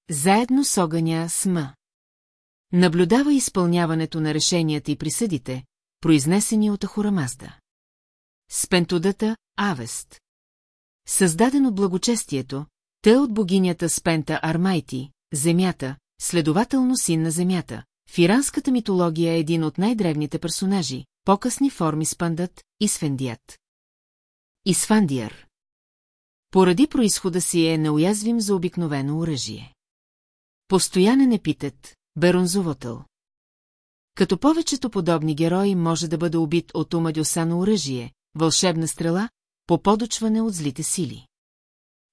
Заедно с огъня Сма. Наблюдава изпълняването на решенията и присъдите, произнесени от Ахурамазда. Спентудата Авест. Създаден от благочестието, те от богинята Спента Армайти, земята, следователно син на земята. В иранската митология е един от най-древните персонажи, по-късни форми Спандът и Свендият. Исфандиар. Поради происхода си е неуязвим за обикновено оръжие. Постоянен епитет, Беронзовотъл. Като повечето подобни герои може да бъде убит от умадюсано оръжие, вълшебна стрела, по подочване от злите сили.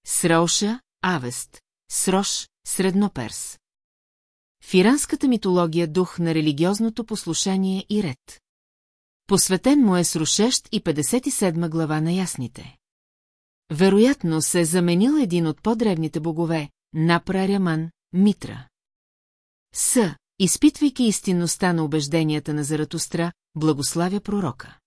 Сроша, Авест, Срош, Средноперс. В иранската митология дух на религиозното послушание и ред. Посветен му е Срушещ и 57 глава на ясните. Вероятно се е заменил един от по-древните богове, Напраряман, Митра. С, изпитвайки истинността на убежденията на Заратустра, благославя пророка.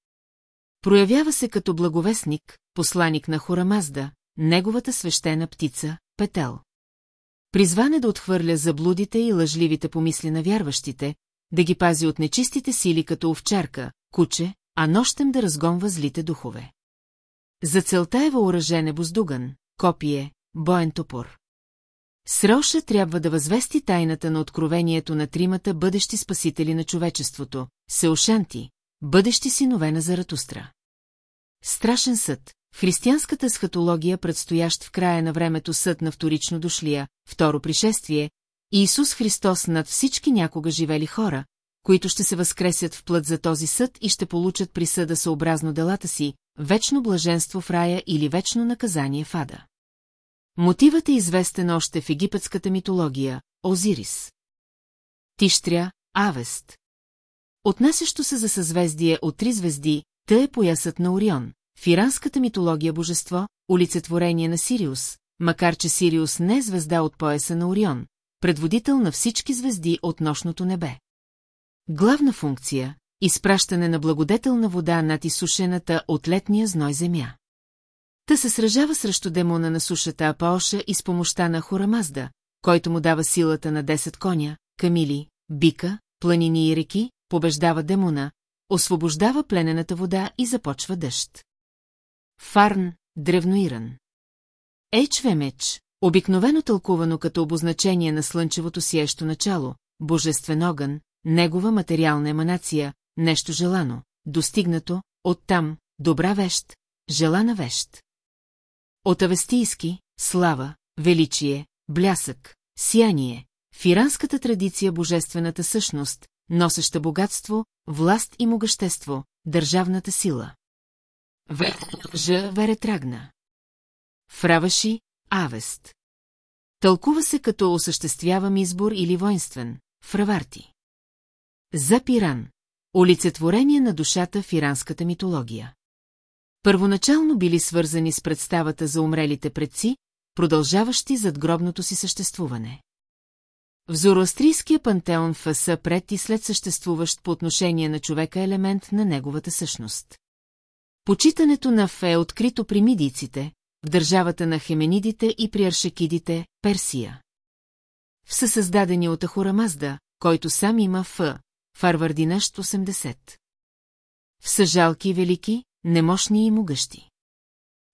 Проявява се като благовестник, посланик на Хорамазда, неговата свещена птица, Петел. Призван да отхвърля заблудите и лъжливите помисли на вярващите, да ги пази от нечистите сили като овчарка, куче, а нощем да разгонва злите духове. За целта е въоръжен е буздуган, копие, боен топор. Сроша трябва да възвести тайната на откровението на тримата бъдещи спасители на човечеството, Сеошанти, бъдещи синове на Заратустра. Страшен съд, християнската схатология предстоящ в края на времето съд на вторично дошлия, второ пришествие, Иисус Христос над всички някога живели хора, които ще се възкресят в плът за този съд и ще получат присъда съобразно делата си, вечно блаженство в рая или вечно наказание в ада. Мотивът е известен още в египетската митология – Озирис. Тиштря – Авест. Отнасящо се за съзвездие от три звезди, тъй е поясът на Орион, в иранската митология божество, олицетворение на Сириус, макар че Сириус не е звезда от пояса на Орион, предводител на всички звезди от нощното небе. Главна функция – изпращане на благодетелна вода над изсушената от летния зной земя. Та се сражава срещу демона на сушата Апаоша и с помощта на Хорамазда, който му дава силата на 10 коня, камили, бика, планини и реки, побеждава демона, освобождава пленената вода и започва дъжд. Фарн, древноиран. Ечве меч, обикновено тълкувано като обозначение на слънчевото сиещо начало, божествен огън, негова материална еманация, нещо желано, достигнато, оттам, добра вещ, желана вещ. От авестийски, слава, величие, блясък, сияние, в иранската традиция божествената същност, носеща богатство, власт и могъщество, държавната сила. В. Ж. Веретрагна. Фраваши, Авест. Тълкува се като осъществявам избор или воинствен, фраварти. За Пиран. Олицетворение на душата в иранската митология. Първоначално били свързани с представата за умрелите предци, продължаващи зад гробното си съществуване. В зороастрийския пантеон са пред и след съществуващ по отношение на човека елемент на неговата същност. Почитането на Ф е открито при мидийците, в държавата на хеменидите и при аршекидите, Персия. В са създадени от Ахурамазда, който сам има Ф, Фарвардинащ 80. В са жалки и велики, немощни и могъщи.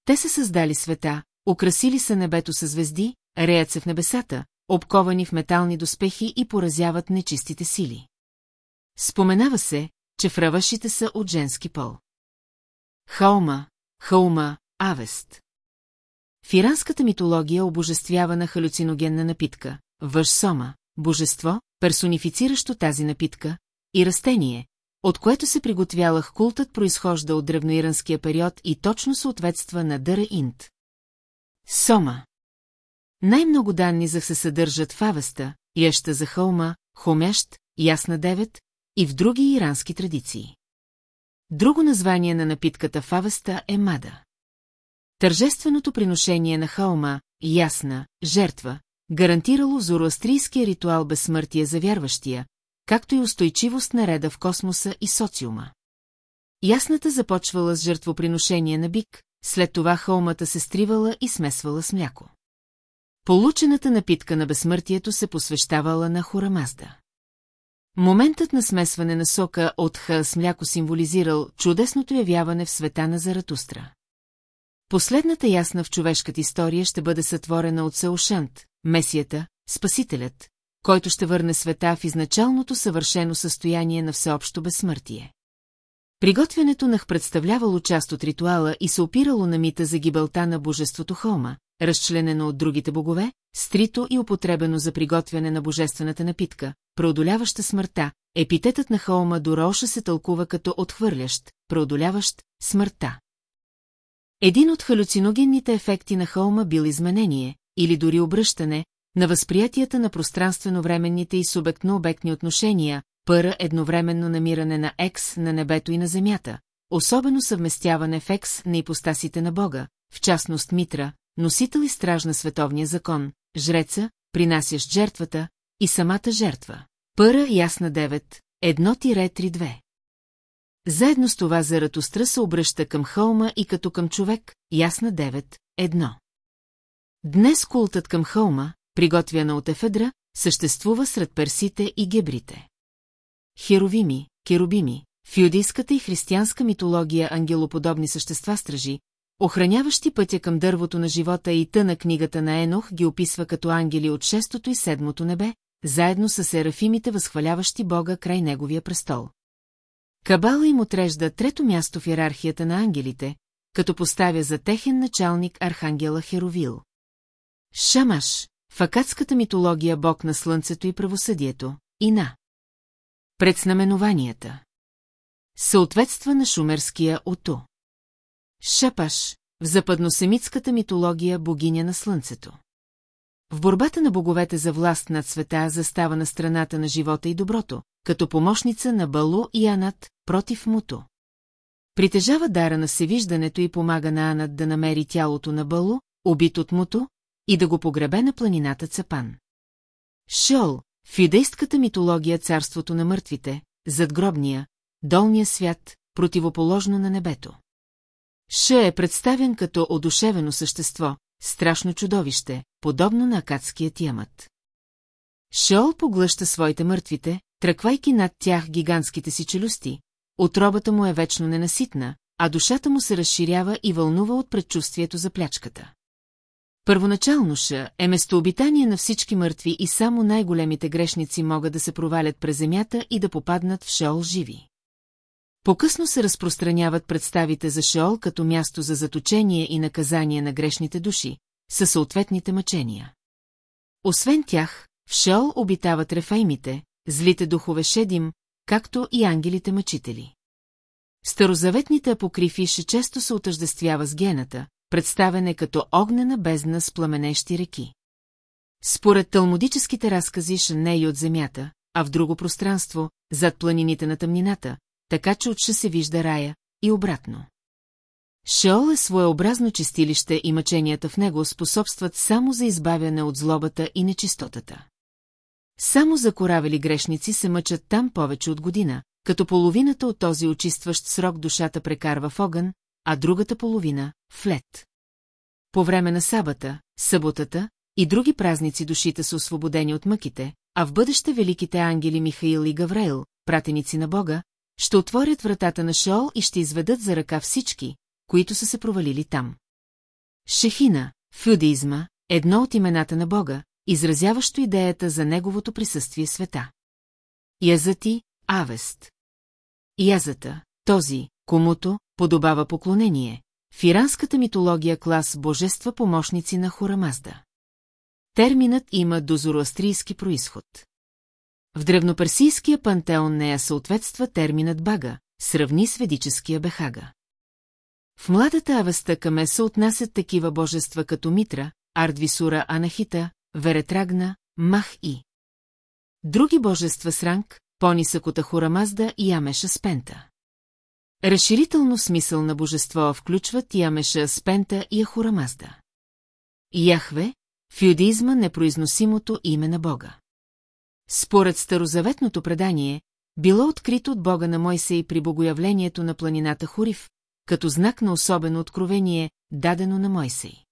Те са създали света, украсили са небето със звезди, реят се в небесата, обковани в метални доспехи и поразяват нечистите сили. Споменава се, че фравашите са от женски пол. Хаума, Хаума, Авест. В иранската митология обожествявана халюциногенна напитка, въж божество, персонифициращо тази напитка, и растение, от което се приготвялах култът произхожда от древноиранския период и точно съответства на Дъра Инт. Сома най-много данни за се съдържат в Авеста, Яща за Хълма, Хомещ, Ясна 9 и в други ирански традиции. Друго название на напитката в Авеста е Мада. Тържественото приношение на Хаума, ясна, жертва, гарантирало зороастрийския ритуал безсмъртие за вярващия, както и устойчивост на реда в космоса и социума. Ясната започвала с жертвоприношение на бик, след това хаумата се стривала и смесвала с мляко. Получената напитка на безсмъртието се посвещавала на Хорамазда. Моментът на смесване на сока от ха с мляко символизирал чудесното явяване в света на Заратустра. Последната ясна в човешката история ще бъде сътворена от Саушант, Месията, Спасителят, който ще върне света в изначалното съвършено състояние на всеобщо безсмъртие. Приготвянето нах представлявало част от ритуала и се опирало на мита за гибелта на божеството Холма, разчленено от другите богове, стрито и употребено за приготвяне на божествената напитка, преодоляваща смъртта, епитетът на Холма до Роша се тълкува като отхвърлящ, преодоляващ смъртта. Един от халюциногенните ефекти на Холма бил изменение, или дори обръщане, на възприятията на пространствено-временните и субектно-обектни отношения, пъра едновременно намиране на екс на небето и на земята, особено съвместяване в екс на ипостасите на Бога, в частност Митра, носител и страж на световния закон, жреца, принасящ жертвата и самата жертва. Пъра ясна 9, 1-3-2. Заедно с това Заратустра се обръща към Хълма и като към човек, ясна 9, 1. Днес култът към Хълма, приготвяна от Ефедра, съществува сред персите и гебрите. Херовими, керубими, в юдийската и християнска митология ангелоподобни същества стражи, охраняващи пътя към дървото на живота и тъна книгата на Енох ги описва като ангели от шестото и седмото небе, заедно с серафимите възхваляващи Бога край неговия престол. Кабала им отрежда трето място в иерархията на ангелите, като поставя за техен началник архангела Херовил. Шамаш, в акадската митология бог на слънцето и правосъдието, и на Предзнаменованията Съответства на шумерския Ото. Шапаш, в западносемитската митология богиня на слънцето. В борбата на боговете за власт над света застава на страната на живота и доброто, като помощница на Балу и Анат против Муто. Притежава дара на всевиждането и помага на Анат да намери тялото на Балу, убит от Муто, и да го погребе на планината Цапан. Шол, в юдейската митология царството на мъртвите, задгробния, долния свят, противоположно на небето. Ш е представен като одушевено същество, страшно чудовище, подобно на акадския тиамат. Шеол поглъща своите мъртвите, тръквайки над тях гигантските си челюсти, отробата му е вечно ненаситна, а душата му се разширява и вълнува от предчувствието за плячката. Първоначално Ша е местообитание на всички мъртви и само най-големите грешници могат да се провалят през земята и да попаднат в Шеол живи. По-късно се разпространяват представите за Шеол като място за заточение и наказание на грешните души, със съответните мъчения. Освен тях, в Шеол обитават рефаймите, злите духове Шедим, както и ангелите мъчители. Старозаветните апокрифиши често се отъждествява с гената, представен е като огнена бездна с пламенещи реки. Според талмудическите разкази не и от земята, а в друго пространство, зад планините на тъмнината, така че отша се вижда рая и обратно. Шеол е своеобразно чистилище и мъченията в него способстват само за избавяне от злобата и нечистотата. Само за коравели грешници се мъчат там повече от година, като половината от този очистващ срок душата прекарва в огън, а другата половина – в лед. По време на сабата, съботата и други празници душите са освободени от мъките, а в бъдеще великите ангели Михаил и Гавраил, пратеници на Бога, ще отворят вратата на Шеол и ще изведат за ръка всички, които са се провалили там. Шехина, в едно от имената на Бога, изразяващо идеята за неговото присъствие света. Язати, Авест. Язата, този, комуто, подобава поклонение, в иранската митология клас божества помощници на Хурамазда. Терминът има дозороастрийски происход. В древноперсийския пантеон нея съответства терминът бага, сравни с ведическия бехага. В младата авеста към се отнасят такива божества като Митра, Ардвисура Анахита, Веретрагна, Мах и. Други божества с ранг, по-нисък от Ахурамазда и Амеша Спента. Разширително смисъл на божество включват Ямеша Спента и Ахурамазда. Яхве, в юдеизма непроизносимото име на Бога. Според старозаветното предание, било открито от Бога на Мойсей при богоявлението на планината Хурив, като знак на особено откровение, дадено на Мойсей.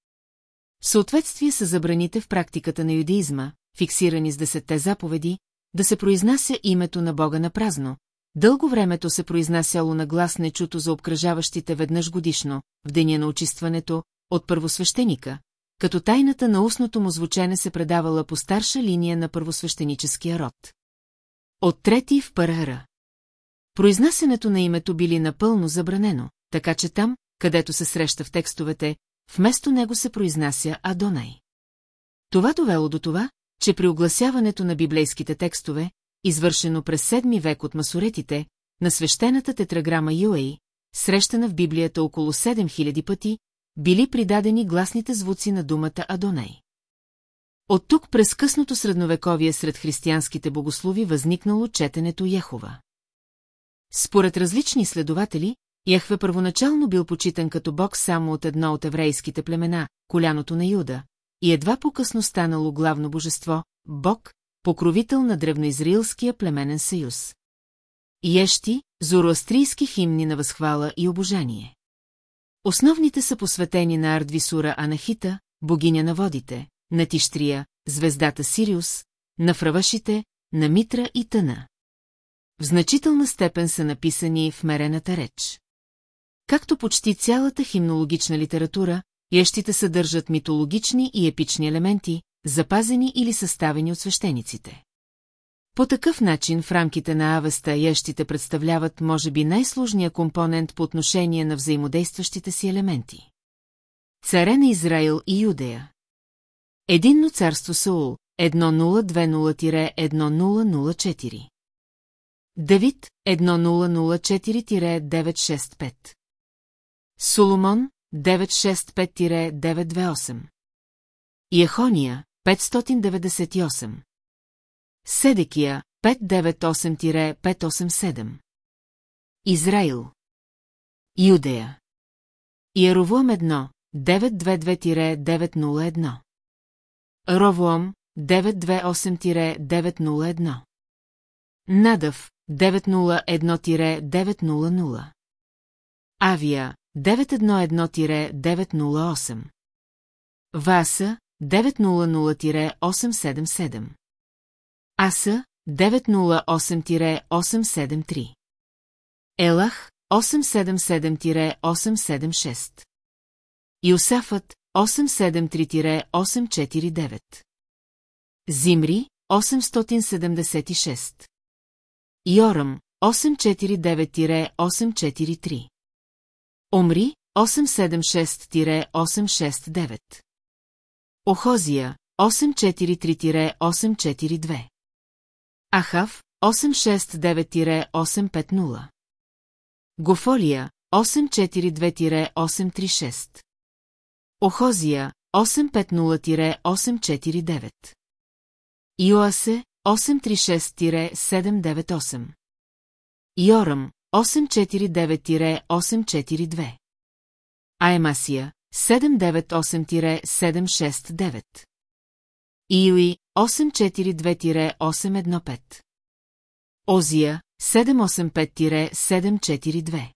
В съответствие с забраните в практиката на юдеизма, фиксирани с десетте заповеди, да се произнася името на Бога на празно, дълго времето се произнасяло на глас нечуто за обкръжаващите веднъж годишно, в деня на очистването, от първосвещеника, като тайната на устното му звучене се предавала по старша линия на първосвещеническия род. От трети в Парара. Произнасянето на името били напълно забранено, така че там, където се среща в текстовете, вместо него се произнася Адонай. Това довело до това, че при огласяването на библейските текстове, извършено през седми век от масоретите, на свещената тетраграма Юей, срещана в Библията около 7000 пъти, били придадени гласните звуци на думата Адонай. От тук през късното средновековие сред християнските богослови възникнало четенето Яхова. Според различни следователи, Яхве първоначално бил почитан като бог само от едно от еврейските племена, коляното на Юда, и едва по-късно станало главно божество, бог, покровител на древноизраилския племенен съюз. Ещи, зороастрийски химни на възхвала и обожание. Основните са посветени на Ардвисура Анахита, богиня на водите, на Тиштрия, звездата Сириус, на Фравашите, на Митра и Тъна. В значителна степен са написани в мерената реч. Както почти цялата химнологична литература, ещите съдържат митологични и епични елементи, запазени или съставени от свещениците. По такъв начин в рамките на авеста ещите представляват може би най-сложния компонент по отношение на взаимодействащите си елементи. Царе на Израил и Юдея. Единно царство Саул 1020-1004 Давид 1004-965 Соломон 965-928 Яхония 598 Седекия 598-587 Израил. Юдея. Иеровуам 1 922-901 Ровуам 928-901 Надъв 901-900 Авия 911-908 Васа 900-877 Аса 908-873 Елах 877-876 Юсафът 873-849 Зимри 876 Йорам 849-843 Омри 876-869 Охозия 843-842 Ахав 869-850 Гофолия 842-836 Охозия 850-849 Йоасе 836-798 Йорам 849-842 Аемасия 798-769 Иуи 842-815 Озия 785-742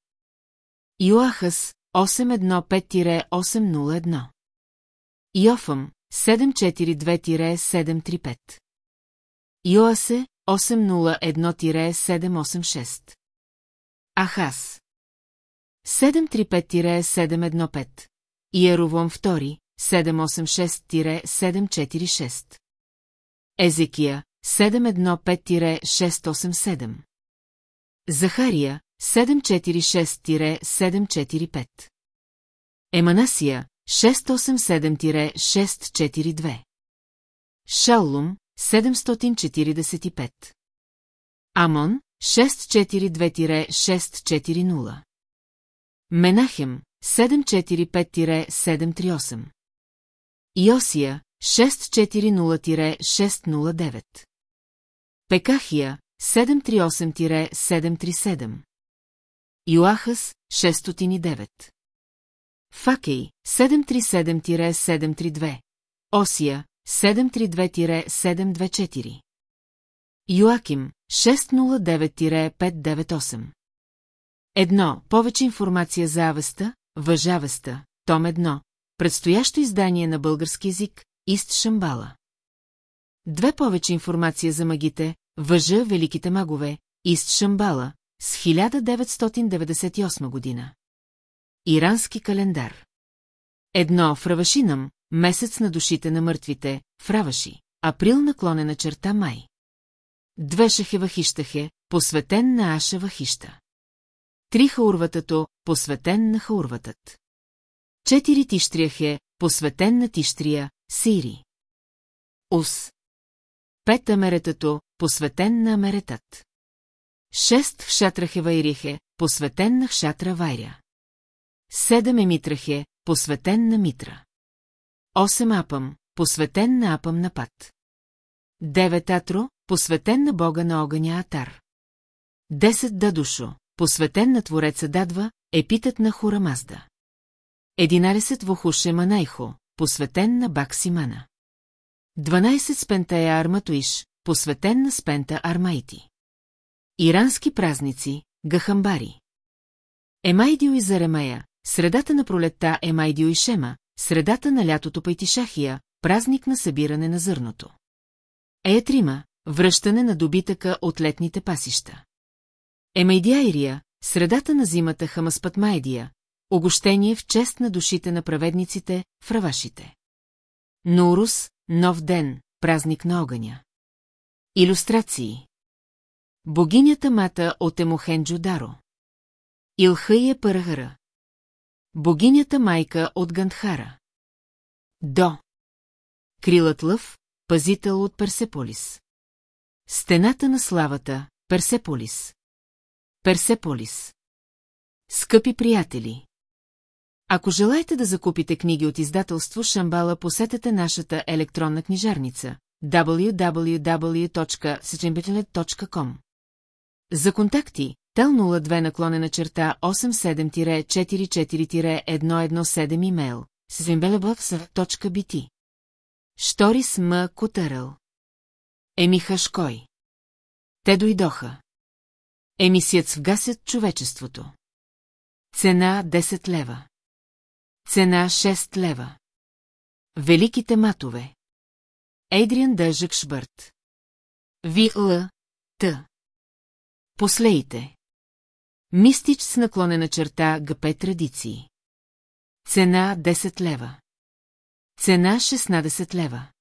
Йоахас 815-801 Йофам 742-735 Йоасе 801-786 Ахас 735-715 Иеровом 2 786-746 Езекия 715-687 Захария 746-745 Еманасия 687-642 Шаллум 745 Амон 642-640 Менахем 745-738 Йосия 640-609 Пекахия 738-737 Йоахас 609 Факей 737-732 Осия 732-724 Йоаким 609-598 Едно, повече информация за Авеста, Въжавеста, Том 1, предстоящо издание на български язик, Ист Шамбала. Две повече информация за магите, Въжа Великите магове, Ист Шамбала, с 1998 година. Ирански календар. Едно в Равашинам, месец на душите на мъртвите, в Раваши, април наклонена черта май. Две Шахевахищахе, посветен на Аша Вахища. Три Хаурватато, посветен на Хаурватът. Четири Тиштрияхе, посветен на Тиштрия, Сири. Ус. Пет Амеретато, посветен на Амеретът. Шест в Шатрахе Вайрихе, посветен на Хшатра Вайря. Седем е Митрахе, посветен на Митра. Осем Апам, посветен на Апам на Пат. Девет Атро, посветен на бога на огъня Атар. Десет Дадушо, посветен на твореца Дадва, епитът на Хурамазда. Единаресет Вохуше Манайхо, посветен на Баксимана. 12 Спентая Арматуиш, посветен на Спента Армайти. Ирански празници, Гахамбари. Емайдио и Заремея, средата на пролетта Емайдио и Шема, средата на лятото Пайтишахия, празник на събиране на зърното. Еятрима, връщане на добитъка от летните пасища. Емайдиайрия, средата на зимата Хамаспатмайдия, огощение в чест на душите на праведниците в равашите. Нурус, нов ден, празник на огъня. Илюстрации Богинята Мата от Емохенджо Даро Илхъя Парахара Богинята майка от Гандхара До Крилът лъв, пазител от Персеполис Стената на славата, Персеполис. Персеполис. Скъпи приятели! Ако желаете да закупите книги от издателство Шамбала, посетете нашата електронна книжарница www.sečembetelet.com За контакти Тел 02 наклонена черта 87-44-117 имейл szimbelebovs.bt Шторис М. Кутъръл Еми Хашкой Те дойдоха. Емисият вгасят човечеството. Цена 10 лева. Цена 6 лева. Великите матове. Ейдриан Дъжък Шбърт. Ви Л. Т. Послеите. Мистич с наклонена черта ГП традиции. Цена 10 лева. Цена 16 лева.